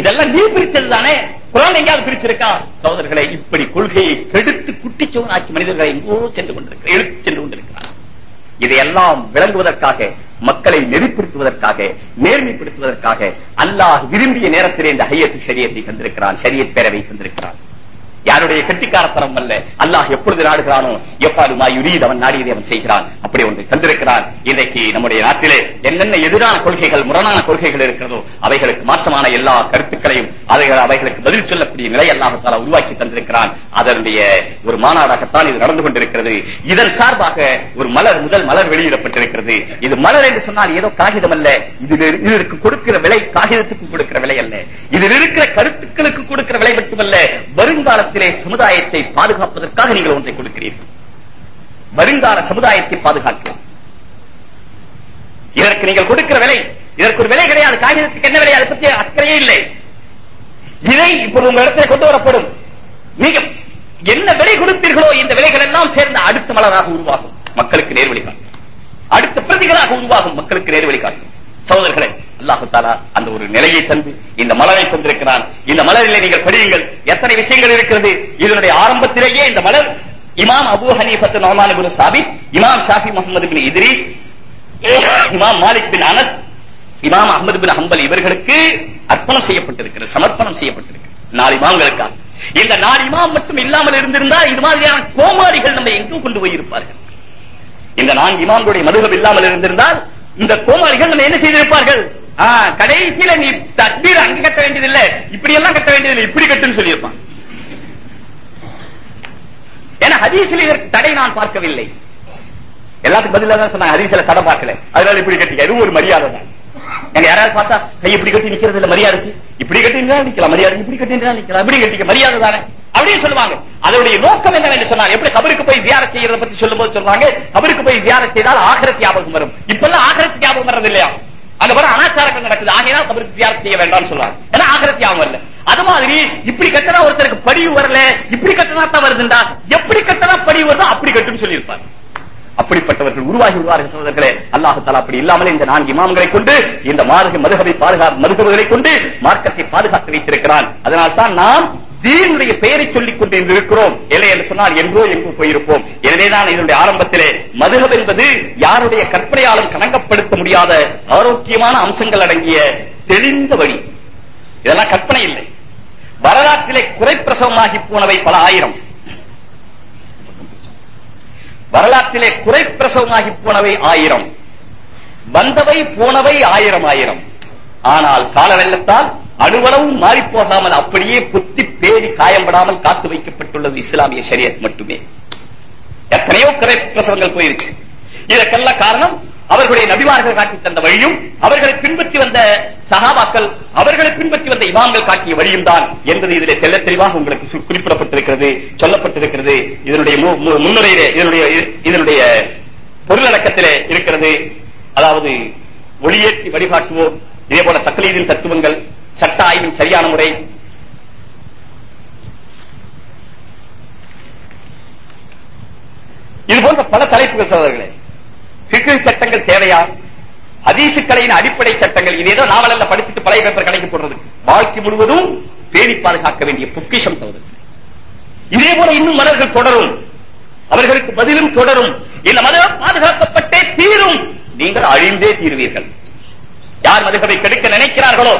இதெல்லாம் நீ பிரிச்சது தானே? குரான் எங்கேயாவது பிரிச்சிருக்கா? சோதர்களை இப்படி கொள்கையை கெடுத்து குட்டிச்சோனாக்கி மனிதர்களை எங்கோ சென்று கொண்டிருக்கிறார். எடுத்து சென்று கொண்டிருக்கிறார். இதையெல்லாம் விளங்குவதற்காக மக்களை நெறிப்படுத்துவதற்காக நேர்மைப்படுத்துவதற்காக அல்லாஹ் விரும்பிய நேரத்திலே இந்த ஐயத்து சரியத்தை தந்திருக்கிறான் ஷரியத் பேரவை தந்திருக்கிறான். யாருடைய கெட்டிக்காரத்தனம் அல்ல. அல்லாஹ் எப்பொழுது நாடுகிறானோ எப்பாலும் யுரீத் அவன் நாடியதை அவன் செய்கிறான். அப்படி ஒன்று தந்திருக்கிறான். இன்றைக்கு நம்முடைய நாட்டிலே என்னென்ன எதிரான கொள்கைகள் முரணான கொள்கைகள் இருக்கிறதோ அவைகளுக்கு மாற்றமான எல்லா கருத்துக்களையும் அவைகள் அவைகளுக்கு பதில் சொல்லக்கூடிய நிலை அல்லாஹால உருவாக்கி தந்திருக்கிறான். அதனுடைய ஒரு மாநாடாகத்தான் இது நடந்து கொண்டிருக்கிறது. இதன் சார்பாக ஒரு மலர் முதல் மலர் வெளியிடப்பட்டிருக்கிறது. இது மலர் என்று சொன்னால் ஏதோ காகிதம் அல்ல. இதற்கு கொடுக்கிற விலை காகிதத்துக்கு கொடுக்கிற விலை அல்ல. இதில் இருக்கிற கருத்துக்களுக்கு கொடுக்கிற விலை மட்டுமல்ல. வருங்காலத்தில் சமுதாயத்தை பாதுகாப்பதற்காக நீங்கள் ஒன்றை கொடுக்கிறீர்கள். வருங்கால சமுதாயத்தை பாதுகாக்க இதற்கு நீங்கள் கொடுக்கிற விலை இதற்கு ஒரு விலை கிடையாது. காகிதத்துக்கு என்ன விலை? அதை பற்றி அக்கறையே இல்லை. இதை இப்போது உங்க இடத்துல கொண்டு வரப்படும். நீங்க என்ன விலை கொடுத்தீர்களோ இந்த விலைகள் எல்லாம் சேர்ந்த அடுத்த மலராக உருவாகும். மக்களுக்கு நேர்வழி காட்டும். அடுத்த பிரதிகளாக உருவாகும். மக்களுக்கு நேர்வழி காட்டும். சகோதரர்களே அல்லாஹு தாலா அந்த ஒரு நிலையை தந்து இந்த மலரை தந்திருக்கிறான். இந்த மலரிலே நீங்கள் படியுங்கள். எத்தனை விஷயங்கள் இருக்கிறது? இதனுடைய ஆரம்பத்திலேயே இந்த மலர் இமாம் அபு ஹனீஃபத் நோமான் பின் சாபித் இமாம் ஷாஃபி முகமது பின் இத்ரி இமாம் மாலிக் பின் அனஸ் இமாம் அஹமது பின் ஹம்பல் இவர்களுக்கு அர்ப்பணம் செய்யப்பட்டிருக்கிறது சமர்ப்பணம் செய்யப்பட்டிருக்கிறது. நாலு இமாம்களுக்காக இந்த நாலு இமாம் மட்டும் இல்லாமல் இருந்திருந்தா இது மாதிரியான கோமாரிகள் நம்ம எங்கும் கொண்டு போய் இருப்பார்கள் இந்த நான்கு இமாம்களுடைய மதுகம் இல்லாமல் இருந்திருந்தால் இந்த கோமாளிகள் நம்ம என்ன செய்திருப்பார்கள்? கடைசியில நீ தக்பீர் அங்க கட்ட வேண்டியதில்லை. இப்படி எல்லாம் கட்ட வேண்டியதில்லை. இப்படி கட்டுன்னு சொல்லியிருப்பான். ஏன்னா ஹதீசில் இதற்கு தடை நான் பார்க்கவில்லை. எல்லாத்துக்கும் பதிலா தான் சொன்னாங்க ஹதீஸ்ல தடை பார்க்கல. அதனால இப்படி கட்டிக்க. இதுவும் ஒரு மரியாதை தான். எங்க யாராவது பார்த்தா கை இப்படி கட்டி நிக்கிறது இல்ல மரியாதைக்கு இப்படி கட்டினா நிக்கலாம் மரியாதை இப்படி கட்டினா நிக்கலாம். அப்படி கட்டிக்க மரியாதை தானே? அப்படின்னு சொல்லுவாங்க. அதனுடைய நோக்கம் என்னவென்று சொன்னாங்க எப்படி கபருக்கு போய் தியாரம் செய்யறத பத்தி சொல்லும் போது சொல்றாங்க கபருக்கு போய் தியாரம் செய்தால் ஆகரத் ஞாபகம் வரும். இப்பெல்லாம் ஆகரத் ஞாபகம் வர்றது இல்லையா அங்க வர அனாச்சாரங்கள் நடக்குது. ஆகையினால் கபருக்கு தியாரம் செய்ய வேண்டாம்னு சொல்றாங்க. ஏன்னா ஆகரத் ஞாபகம் வரல அது மாதிரி இப்படி கட்டினா ஒருத்தருக்கு படிவு வரல இப்படி கட்டினா தான் வருதுண்டா எப்படி கட்டினா படிவு வருதோ அப்படி கட்டுன்னு சொல்லியிருப்பார் அப்படிப்பட்டவர்கள் உருவாகி விடுவார்கள் சகோதரர்களே அல்லாஹு அப்படி இல்லாமல் இந்த நான்கு இமாம்களை கொண்டு இந்த மார்க மதுகவை பாதுகா மதுகவுகளை கொண்டு மார்க்கத்தை பாதுகாத்து வைத்திருக்கிறான். அதனால்தான் நாம் தீனுடைய பெயரை சொல்லிக் கொண்டு இருக்கிறோம். இல்லை என்று சொன்னால் என்றோ எங்கோ போயிருப்போம். எனவேதான் இதனுடைய ஆரம்பத்திலே மதுகம் என்பது யாருடைய கற்பனையாலும் கணக்கப்படுத்த முடியாத ஆரோக்கியமான அம்சங்கள் அடங்கிய தெளிந்த வழி. இதெல்லாம் கற்பனை இல்லை. வரலாற்றிலே குறைப்பிரசவமாகி போனவை பல ஆயிரம். வரலாற்றிலே குறைப்பிரசவமாகி போனவை ஆயிரம். வந்தவை போனவை ஆயிரம் ஆயிரம். ஆனால் கால வெள்ளத்தால் அணுவளவும் மாறி போகாமல் அப்படியே புத்தி பேரி காயம்படாமல் காத்து வைக்கப்பட்டுள்ளது இஸ்லாமிய சரியத் மட்டுமே. எத்தனையோ குறை பிரசவங்கள் போயிருச்சு. இதற்கெல்லாம் காரணம் அவர்களுடைய நபிமார்கள் காட்டி தந்த வழியும் அவர்களை பின்பற்றி வந்த சகாபாக்கள் அவர்களை பின்பற்றி வந்த இமாம்கள் காட்டிய வழியும் தான் என்பது இதிலே தெல்ல தெளிவாக உங்களுக்கு குறிப்பிடப்பட்டிருக்கிறது சொல்லப்பட்டிருக்கிறது. இதனுடைய மு- மு- முன்னுரையிலே இதனுடைய இதனுடைய பொருளடக்கத்திலே இருக்கிறது. அதாவது ஒளியேற்றி வழிகாட்டுவோம் இதே போல தக்கலீதின் தத்துவங்கள் சட்ட ஆய்வின் சரியான முறை. இது போன்ற பல தலைப்புகள் சோதர்களே பிக்கு சட்டங்கள் தேவையா? ஹதீசுக்கலையின் அடிப்படை சட்டங்கள். இது ஏதோ நாவலல்ல படிச்சுட்டு பழைய பேப்பர் கடைக்கு போடுறது வாழ்க்கை முழுவதும் பேணி பாதுகாக்க வேண்டிய பொக்கிஷம் சோதரர்கள் இதே போல இன்னும் மலர்கள் தொடரும். அவர்களுக்கு பதிலும் தொடரும். இந்த மதம் பாதுகாக்கப்பட்டே தீரும். நீங்கள் அழிந்தே தீருவீர்கள். யார் மதுகவை கெடுக்க நினைக்கிறார்களோ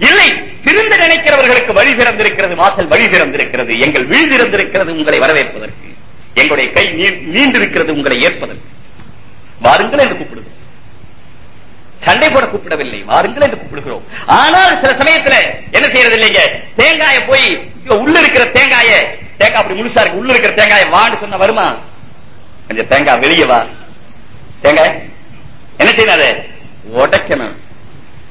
இல்லை திருந்த நினைக்கிறவர்களுக்கு வழி திறந்திருக்கிறது வாசல் வழி திறந்திருக்கிறது எங்கள் வீழ் திறந்திருக்கிறது உங்களை வரவேற்பதற்கு. எங்களுடைய கை நீ- நீண்டிருக்கிறது உங்களை ஏற்பதற்கு. வாருங்கள் என்று கூப்பிடுது சண்டை போட கூப்பிடவில்லை வாருங்கள் என்று கூப்பிடுகிறோம். ஆனால் சில சமயத்துல என்ன செய்யறது இல்லைங்க தேங்காய போய் இங்க உள்ள இருக்கிற தேங்காய தேங்காய் அப்படி முழுசா இருக்கு உள்ள இருக்கிற தேங்காய வான்னு சொன்ன வருமா? கொஞ்சம் தேங்காய் வெளியே வா. தேங்காய் என்ன செய்யணும் உடைக்கணும்.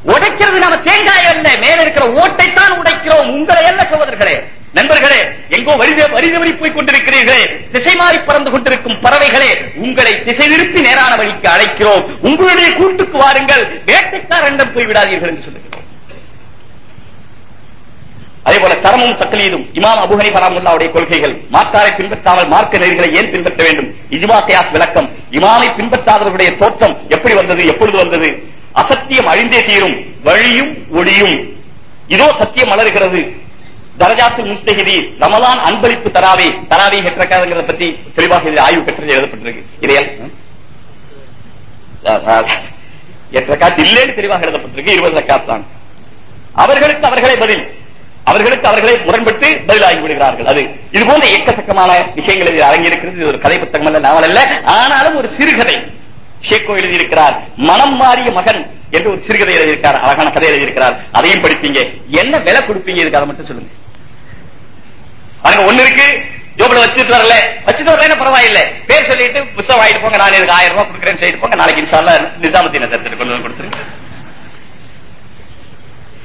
உடைக்கிறது நம்ம தேங்காய் அல்ல. மேல இருக்கிற ஓட்டை தான் உடைக்கிறோம். உங்களை அல்ல சகோதரர்களே. நண்பர்களே எங்கோ வரித வரிதவரி போய் கொண்டிருக்கிறீர்களே. திசை மாறி பறந்து கொண்டிருக்கும் பறவைகளே உங்களை திசை திருப்பி நேரான வழிக்கு அழைக்கிறோம். உங்களுடைய கூட்டுக்கு வாருங்கள். வேட்டைக்காரண்டம் போய் விடாதீர்கள் என்று சொல்லுகிறோம். அதே போல தரமும் தக்கலீதும் இமாம் அபு பராமுல்லாவுடைய கொள்கைகள் மாற்றாரை பின்பற்றாமல் மார்க்க நெறிகளை ஏன் பின்பற்ற வேண்டும்? இஜ்மா தியாஸ் விளக்கம். இமாமை பின்பற்றாதவர்களுடைய தோற்றம் எப்படி வந்தது? எப்பொழுது வந்தது? அசத்தியம் அழிந்தே தீரும். வழியும் ஒளியும். இதோ சத்தியம் மலர்கிறது. தரஜாத்தில் முஸ்தகிதி ரமலான் அன்பளிப்பு தராவே தராவே பெற்றக்காதங்கிறத பத்தி தெளிவாக இதில் ஆய்வு பெற்றது எழுதப்பட்டிருக்கு. இதையல் எட்ட காத்து இல்லைன்னு தெளிவாக எழுதப்பட்டிருக்கு இருபது தான். அவர்களுக்கு அவர்களே பதில். அவர்களுக்கு அவர்களே முரண்பட்டு பதிலாகி விடுகிறார்கள். அது இது போன்ற எக்கச்சக்கமான விஷயங்கள் இதில் அடங்கியிருக்கிறது இது ஒரு கதை புத்தகம் அல்ல நாவல் அல்ல. ஆனாலும் ஒரு சிறுகதை. ஷேக்கோ எழுதியிருக்கிறார் மனம் மாறிய மகன் என்று ஒரு சிறுகதை எழுதியிருக்கார் அழகான கதை எழுதியிருக்கிறார். அதையும் படிப்பீங்க. என்ன விலை கொடுப்பீங்க இதுக்கு? அதை மட்டும் சொல்லுங்க. பாருங்க ஒண்ணு இருக்கு. ஜோபில வச்சுட்டு வரல. வச்சுட்டு வரல பரவாயில்ல. பேர் சொல்லிட்டு புத்தகம் வாங்கிட்டு போங்க நான் இதுக்கு ஆயிரம் ரூபாய் கொடுக்குறேன்னு சொல்லிட்டு போங்க நாளைக்கு இன்ஷால்லா நிசாமுத்தீன் எடுத்துட்டு கொண்டு வந்து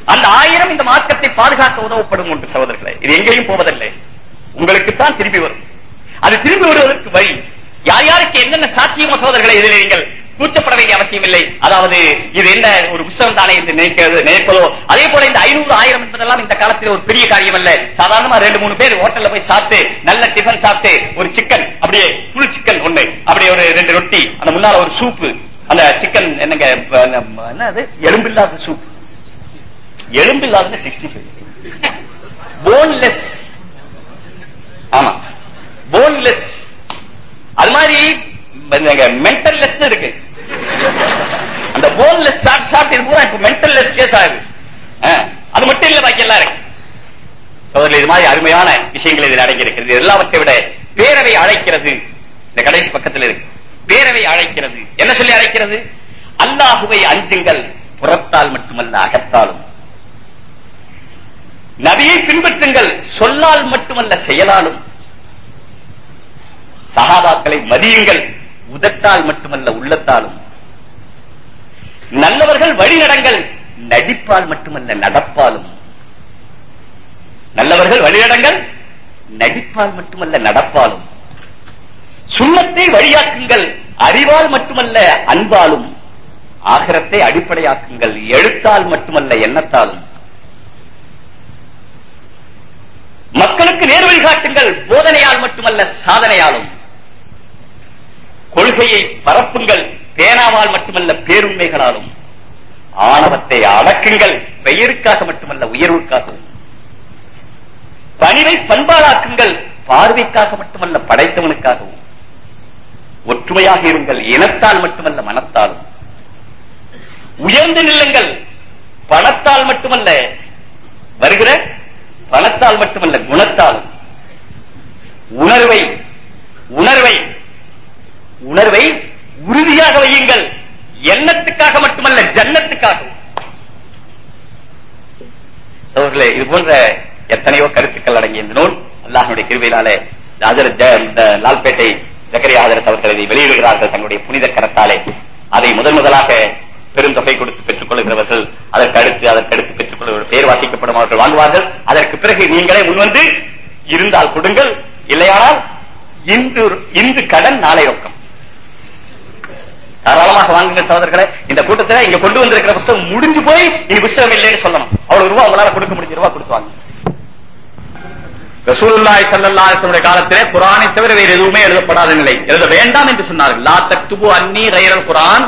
அந்த ஆயிரம் இந்த மார்க்கத்தை பாதுகாக்க உதவப்படும் ஒன்று சகோதரர்களே. இது எங்கேயும் போவதில்லை. உங்களுக்குத்தான் திரும்பி வரும். அது திரும்பி வருவதற்கு வழி யார் யாருக்கு என்னென்ன சாத்தியமோ சோதர்களை இதில் நீங்கள் கூச்சப்பட வேண்டிய அவசியம் இல்லை. அதாவது இது என்ன ஒரு புத்தகம் தானே என்று நினைக்கிறது நினைப்பதோ? அதே போல இந்த ஐநூறு ஆயிரம் என்பதெல்லாம் இந்த காலத்தில் ஒரு பெரிய காரியம் அல்ல சாதாரணமா ரெண்டு மூணு பேர் ஹோட்டல்ல போய் சாப்பிட்டு நல்ல டிஃபன் சாப்பிட்டு ஒரு சிக்கன் அப்படியே ஃபுல் சிக்கன் ஒண்ணு. அப்படியே ஒரு ரெண்டு ரொட்டி அந்த முன்னால ஒரு சூப்பு அந்த சிக்கன் என்னங்க என்ன அது? எலும்பில்லாத சூப் எலும்பில்லாத சிக்ஸ்டி ஃபைவ் போன்லெஸ் ஆமா. போன்லெஸ் அது மாதிரி மென்டல் லெஸ் இருக்கு. அந்த போன்லெஸ் சாப்பிட்டு சாப்பிட்டு இது பூரா இப்ப மென்டல் லெஸ் கேஸ் ஆகுது. அது மட்டும் இல்ல பாக்கி எல்லாம் இருக்கு. சோதரில் இது மாதிரி அருமையான விஷயங்கள் இதில் அடங்கியிருக்கிறது. எல்லாவற்றை விட பேரவை அழைக்கிறது இந்த கடைசி பக்கத்தில் இருக்கு. பேரவை அழைக்கிறது. என்ன சொல்லி அழைக்கிறது? அல்லாஹுவை அஞ்சுங்கள் புறத்தால் மட்டுமல்ல அகத்தாலும். நபியை பின்பற்றுங்கள் சொல்லால் மட்டுமல்ல செயலாலும். சகாபாக்களை மதியுங்கள். உதட்டால் மட்டுமல்ல உள்ளத்தாலும். நல்லவர்கள் வழிநடங்கள். நடிப்பால் மட்டுமல்ல நடப்பாலும். நல்லவர்கள் வழிநடங்கள். நடிப்பால் மட்டுமல்ல நடப்பாலும். சுண்ணத்தை வழியாக்குங்கள். அறிவால் மட்டுமல்ல அன்பாலும். ஆகரத்தை அடிப்படையாக்குங்கள். எழுத்தால் மட்டுமல்ல எண்ணத்தாலும். மக்களுக்கு நேர் வழிகாட்டுங்கள் போதனையால் மட்டுமல்ல சாதனையாலும். கொள்கையை பரப்புங்கள். பேனாவால் மட்டுமல்ல பேருண்மைகளாலும். ஆணவத்தை அடக்குங்கள். பெயருக்காக மட்டுமல்ல உயர்வுக்காகவும் பணிவை பண்பாடாக்குங்கள். பார்வைக்காக மட்டுமல்ல படைத்தவனுக்காகவும். ஒற்றுமையாக இருங்கள். இனத்தால் மட்டுமல்ல மனத்தாலும். உயர்ந்து நில்லுங்கள். பணத்தால் மட்டுமல்ல வருகிற பணத்தால் மட்டுமல்ல குணத்தாலும். உணர்வை உணர்வை உணர்வை உறுதியாக வையுங்கள். எண்ணத்துக்காக மட்டுமல்ல ஜன்னத்துக்காக சோர்களே இது போன்ற எத்தனையோ கருத்துக்கள் அடங்கிய இந்த நூல் அல்லாஹனுடைய கிருபையினாலே இந்த லால்பேட்டை ஜக்கரியா ஹஜரத் அவர்கள் இதை வெளியிடுகிறார்கள் தன்னுடைய புனித கரத்தாலே. அதை முதன் முதலாக பெருந்தொகை கொடுத்து பெற்றுக் கொள்கிறவர்கள் அதற்கு அடுத்து அதற்கு அடுத்து பெற்றுக் கொள்கிற பெயர் வாசிக்கப்படும் அவர்கள் வாங்குவார்கள். அதற்கு பிறகு நீங்களே முன்வந்து இருந்தால் கொடுங்கள். இல்லையானால் இன்று இன்று கடன் நாளை ரொக்கம். தாராளமாக வாங்குங்க சகோதரர்களே. இந்த கூட்டத்தில் இங்க கொண்டு வந்திருக்கிற புத்தகம் முடிஞ்சு போய் இனி புத்தகம் இல்லைன்னு சொல்லணும். அவ்வளவு ரூபா உங்களால கொடுக்க முடிஞ்ச ரூபா கொடுத்துவாங்க. ரசூலுல்லாய் ரசூலுல்லாஹி காலத்திலே குரானை தவிர வேறு எதுவுமே எழுதப்படாத நிலை. எழுத வேண்டாம் என்று சொன்னார்கள். லா தக்துபு அன்னி கைரல் குரான்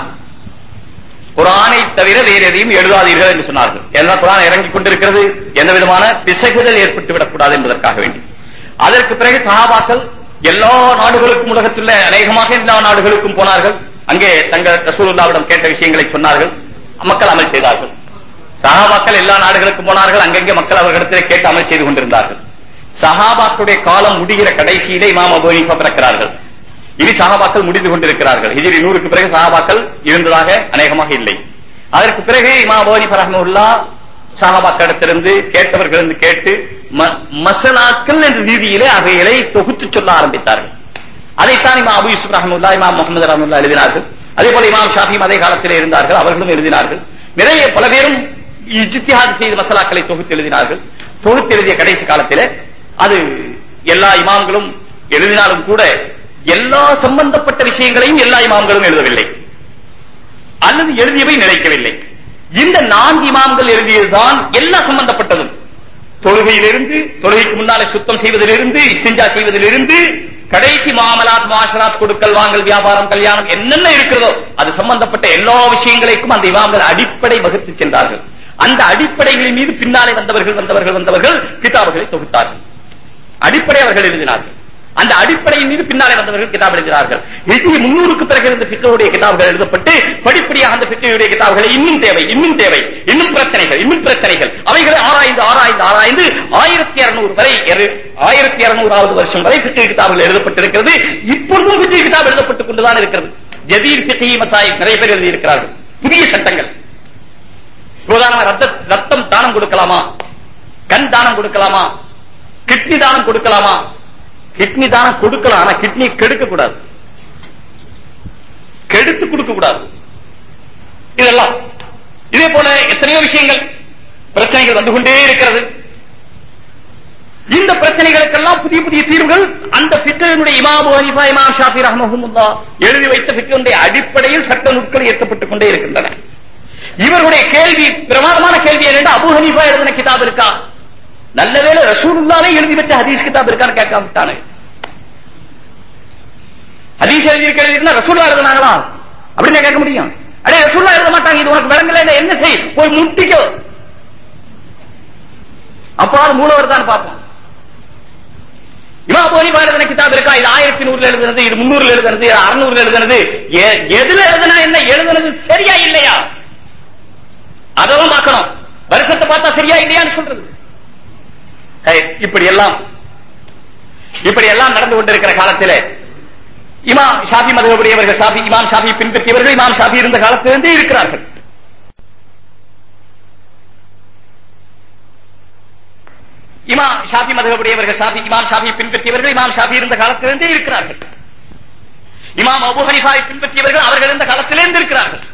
குரானை தவிர வேறு எதையும் எழுதாதீர்கள் என்று சொன்னார்கள். ஏன்னா குரான் இறங்கிக் கொண்டிருக்கிறது. எந்த விதமான பிசகுதல் ஏற்பட்டு விடக்கூடாது என்பதற்காக வேண்டி. அதற்கு பிறகு சகாபாக்கள் எல்லா நாடுகளுக்கும் உலகத்தில் அநேகமாக எல்லா நாடுகளுக்கும் போனார்கள். அங்கே தங்கள் ரசூலுல்லாவிடம் கேட்ட விஷயங்களை சொன்னார்கள். மக்கள் அமல் செய்தார்கள். சகாபாக்கள் எல்லா நாடுகளுக்கும் போனார்கள். அங்கங்கே மக்கள் அவர்களிடத்திலே கேட்டு அமல் செய்து கொண்டிருந்தார்கள். சஹாபாக்களுடைய காலம் முடிகிற கடைசியிலே இமாம் அபு பிறக்கிறார்கள். இனி சஹாபாக்கள் முடிந்து கொண்டிருக்கிறார்கள். ஹிஜ்ரி நூறுக்கு பிறகு சஹாபாக்கள் இருந்ததாக அநேகமாக இல்லை. அதற்கு பிறகு இமாம் அபு ஹனீஃபா ரஹ்மத்துல்லாஹ் சஹாபாக்களிடத்திலிருந்து கேட்டவர்களிருந்து கேட்டு ம- மசனாக்கள் என்ற ரீதியிலே அவைகளை தொகுத்து சொல்ல ஆரம்பித்தார்கள். அதைத்தான் இமாம் அபு யூசுப் ரஹமுல்லா இமாம் முகமது ரஹமுல்லா எழுதினார்கள். அதே போல இமாம் ஷாஃபியும் அதே காலத்தில் இருந்தார்கள் அவர்களும் எழுதினார்கள். நிறைய பல பேரும் இஜ்திஹாத் செய்த மசாலாக்களை தொகுத்து எழுதினார்கள். தொகுத்து எழுதிய கடைசி காலத்தில் அது எல்லா இமாம்களும் எழுதினாலும் கூட எல்லா சம்பந்தப்பட்ட விஷயங்களையும் எல்லா இமாம்களும் எழுதவில்லை. அல்லது எழுதியவை நிலைக்கவில்லை. இந்த நான்கு இமாம்கள் எழுதியதுதான் எல்லா சம்பந்தப்பட்டதும். தொழுகையிலிருந்து தொழுகைக்கு முன்னாலே சுத்தம் செய்வதிலிருந்து இஸ்திஞ்சா செய்வதிலிருந்து கடைசி மாமலாத் மாசலாத் கொடுக்கல் வாங்கல் வியாபாரம் கல்யாணம் என்னென்ன இருக்கிறதோ அது சம்பந்தப்பட்ட எல்லா விஷயங்களுக்கும் அந்த இமாம்கள் அடிப்படை வகுத்து சென்றார்கள். அந்த அடிப்படைகளின் மீது பின்னாலே வந்தவர்கள் வந்தவர்கள் வந்தவர்கள் கிதாபுகளை தொகுத்தார்கள். அடிப்படை அவர்கள் எழுதினார்கள். அந்த அடிப்படையின் மீது பின்னாலே வந்தவர்கள் கிதாப் எழுதுகிறார்கள். ஹிஜ்ரி முன்னூறுக்கு பிறகு இருந்த பிக்கவுடைய கிதாபுகள் எழுதப்பட்டு படிப்படியாக அந்த பிக்கையுடைய கிதாபுகளை இன்னும் தேவை இன்னும் தேவை இன்னும் பிரச்சனைகள் இன்னும் பிரச்சனைகள். அவைகளை ஆராய்ந்து ஆராய்ந்து ஆராய்ந்து ஆயிரத்தி இருநூறு வரை ஆயிரத்தி இருநூறாவது வருஷம் வரை பிக்கை கிதாபுகள் எழுதப்பட்டிருக்கிறது. இப்பொழுதும் பிக்கை கிதாப் எழுதப்பட்டுக் கொண்டுதான் இருக்கிறது. ஜதீர் பிக்கை மசாய் நிறைய பேர் எழுதியிருக்கிறார்கள். புதிய சட்டங்கள். உதாரணமா ரத்தம் தானம் கொடுக்கலாமா? கண் தானம் கொடுக்கலாமா? கிட்னி தானம் கொடுக்கலாமா? கிட்னி தானம் கொடுக்கலாம் ஆனா கிட்னி கெடுக்க கூடாது. கெடுத்து கொடுக்க கூடாது. இதெல்லாம். இதே போல எத்தனையோ விஷயங்கள் பிரச்சனைகள் வந்து கொண்டே இருக்கிறது. இந்த பிரச்சனைகளுக்கெல்லாம் புதிய புதிய தீர்வுகள் அந்த பித்தனுடைய இமாம் ஹனீஃபா இமாம் ஷாஃபி ரஹமஹமுல்லா எழுதி வைத்த பித்தனுடைய அடிப்படையில் சட்ட நூட்கள் ஏற்கப்பட்டுக் கொண்டே இருக்கின்றன. இவருடைய கேள்வி பிரமாதமான கேள்வி என்னென்ன அபு ஹனீஃபா எழுதின கிதாப் இருக்கா? நல்ல வேளை ரசூலுல்லாவே எழுதி வச்ச ஹதீஸ் கிதாப் இருக்கான்னு கேட்காம விட்டானு. ஹதீஸ் எழுதி ரசூல்லா எழுதினாங்களா? அப்படின்னு கேட்க முடியும். அடே ரசூல்லா எழுத மாட்டாங்க. இது உனக்கு விளங்கல என்ன செய்? போய் முட்டிக்கோ. அப்பாவது அது மூலவர் தான் பார்ப்போம். இமாம் போலி எழுதின கிதாப் இருக்கா? இது ஆயிரத்தி நூறுல எழுதுனது இது முன்னூறுல எழுதுனது இது அறுநூறுல எழுதுனது. எ- எதுல எழுதுனா என்ன? எழுதுனது சரியா இல்லையா? அதெல்லாம் பார்க்கணும். வருஷத்தை பார்த்தா சரியா இல்லையான்னு சொல்றது. இப்படி எல்லாம் இப்படி எல்லாம் நடந்து கொண்டிருக்கிற காலத்தில் இமாம் ஷாஃபி மதகுடையவர்கள் ஷாபி இமாம் ஷாபி பின்பற்றியவர்கள் இமாம் ஷாபி இருந்த காலத்திலிருந்தே இருக்கிறார்கள். இமாம் ஷாபி மதகுடையவர்கள் ஷாபி இமாம் ஷாபி பின்பற்றியவர்கள் இமாம் ஷாபி இருந்த காலத்திலிருந்தே இருக்கிறார்கள். இமாம் அபு ஹனிஃபாவை பின்பற்றியவர்கள் அவர்கள் இருந்த காலத்திலிருந்து இருக்கிறார்கள்.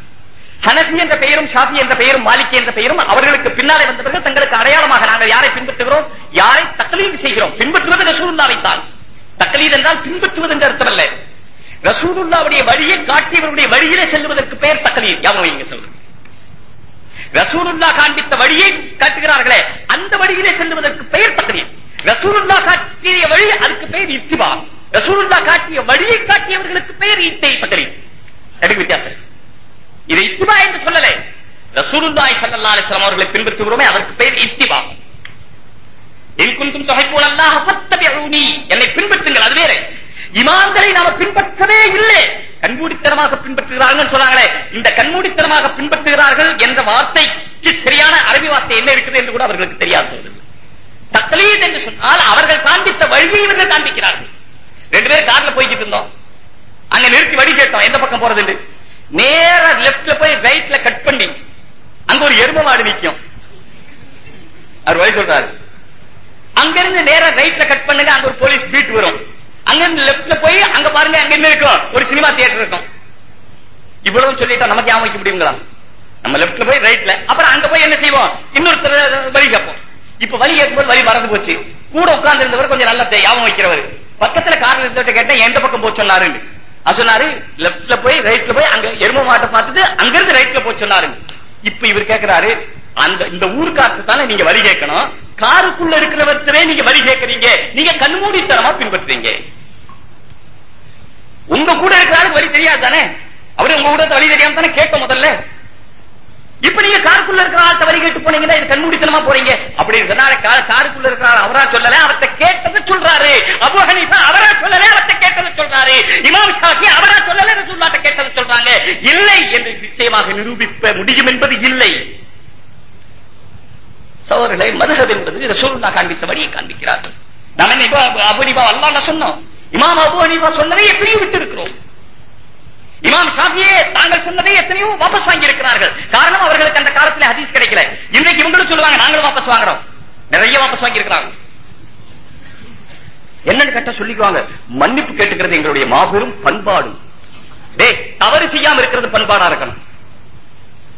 ஹனஃபி என்ற பெயரும் ஷாஃபி என்ற பெயரும் மாலிக் என்ற பெயரும் அவர்களுக்கு பின்னாலே வந்தவர்கள் தங்களுக்கு அடையாளமாக நாங்கள் யாரை பின்பற்றுகிறோம்? யாரை தக்கலீது செய்கிறோம்? பின்பற்றுவது ரசூலுல்லாவை தான். என்றால் பின்பற்றுவது என்று அர்த்தமல்ல. ரசூலுல்லாவுடைய வழியை காட்டியவருடைய வழியிலே செல்வதற்கு பெயர் தக்லீத். யாவும் இங்க சொல்றேன் ரசூலுல்லா காண்பித்த வழியை காட்டுகிறார்களே அந்த வழியிலே செல்வதற்கு பெயர் தக்லீத். ரசூலுல்லா காட்டிய வழி அதுக்கு பெயர் இத்திபா. ரசூலுல்லா காட்டிய வழியை காட்டியவர்களுக்கு பெயர் இத்தை பக்கரி வித்தியாசம் இது இத்திபா என்று சொல்லலை. ரசூலுல்லாஹி ஸல்லல்லாஹு அலைஹி அவர்களை பின்பற்றுகிறோமே அதற்கு பெயர் இத்திபா. இன் குன்தும் துஹிப்பூன அல்லாஹ் ஃபத்தபிஊனி. என்னை பின்பற்றுங்கள் அது வேற. இமாம்களை நாம பின்பற்றவே இல்லை. கண்மூடித்தனமாக பின்பற்றுகிறார்கள் சொன்னாங்களே இந்த கண்மூடித்தனமாக பின்பற்றுகிறார்கள் என்ற வார்த்தைக்கு சரியான அரபி வார்த்தை என்ன இருக்குது என்று கூட அவர்களுக்கு தெரியாது. சொல்றது தக்லீத் என்று சொன்னால் அவர்கள் காண்பித்த வழியை இவர்கள் காண்பிக்கிறார்கள். ரெண்டு பேரும் கார்ல போய்கிட்டு இருந்தோம். அங்க நிறுத்தி வழி கேட்டோம் எந்த பக்கம் போறது நேரா லெப்ட்ல போய் ரைட்ல கட் பண்ணி. அங்க ஒரு எரும மாடு நிக்கும். அவர் வழி சொல்றாரு. அங்க இருந்து நேரா ரைட்ல கட் பண்ணுங்க அங்க ஒரு போலீஸ் பீட் வரும். அங்க இருந்து லெப்ட்ல போய் அங்க பாருங்க அங்க என்ன இருக்கும்? ஒரு சினிமா தியேட்டர் இருக்கும். இவ்வளவு சொல்லிட்டா நமக்கு ஞாபகம் வைக்க முடியுங்களா? நம்ம லெப்ட்ல போய் ரைட்ல அப்புறம் அங்க போய் என்ன செய்வோம்? இன்னொருத்தர் வழி கேட்போம். இப்ப வழி கேட்கும்போது வழி மறந்து போச்சு. கூட உட்கார்ந்து இருந்தவர் கொஞ்சம் நல்ல ஞாபகம் வைக்கிறவர். பக்கத்துல கார்ல இருந்தவர்கிட்ட கேட்டேன் எந்த பக்கம் போச்சு சொன்னாருன்னு சொன்னாரு லெப்ட்ல போய் ரைட்ல போய் அங்க எரும மாட்டை பார்த்துட்டு அங்க இருந்து ரைட்ல போய் சொன்னாரு இப்ப இவர் கேட்கிறாரு அந்த இந்த ஊருக்காரத்து தானே நீங்க வரி கேட்கணும் காருக்குள்ள இருக்கிறவர்த்தவே நீங்க வரி கேட்கறீங்க நீங்க கண்மூடித்தனமா பின்பற்றுறீங்க. உங்க கூட இருக்கிறாரு வழி தெரியாது தானே? அவரு உங்க கூட வழி தெரியாம தானே கேட்க முதல்ல? இப்ப நீங்க காருக்குள்ள இருக்கிற ஆள்கிட்ட தவறி கேட்டு போனீங்கன்னா இது கண்மூடித்தனமா போறீங்க. அப்படின்னு சொன்னாரு காருக்குள்ள இருக்கிற அவரா சொல்லல அவர்ட்ட கேட்டதை சொல்றாரு. அபு ஹனீஃபா அவரா சொல்லல அவர்ட்ட கேட்டதை சொல்றாரு. இமாம் ஷாஃபி அவரா சொல்லல ரசூல்லாட்ட கேட்டதை சொல்றாங்க. இல்லை என்று நிச்சயமாக நிரூபிக்க முடியும் என்பது இல்லை. சோதரர்களை மதுஹப் என்பது ரசூல்லா காண்பித்த வழியை காண்பிக்கிறார்கள். நாம என்ன இப்ப அபு ஹனீஃபா சொன்னோம். இமாம் அபு ஹனீஃபா சொன்னதை எப்படியும் விட்டு இருக்கிறோம் இமாம் ஷாஃபியே தாங்கள் சொன்னதை எத்தனையோ வாபஸ் வாங்கி இருக்கிறார்கள் காரணம் அவர்களுக்கு அந்த காலத்துல ஹதீஸ் கிடைக்கல. இன்றைக்கு இவங்களும் சொல்லுவாங்க நாங்களும் வாபஸ் வாங்குறோம். நிறைய வாபஸ் வாங்கி இருக்கிறாங்க என்னன்னு கேட்டா சொல்லிக்குவாங்க மன்னிப்பு கேட்டுக்கிறது எங்களுடைய மாபெரும் பண்பாடும் டேய் தவறு செய்யாம இருக்கிறது பண்பாடா இருக்கணும்.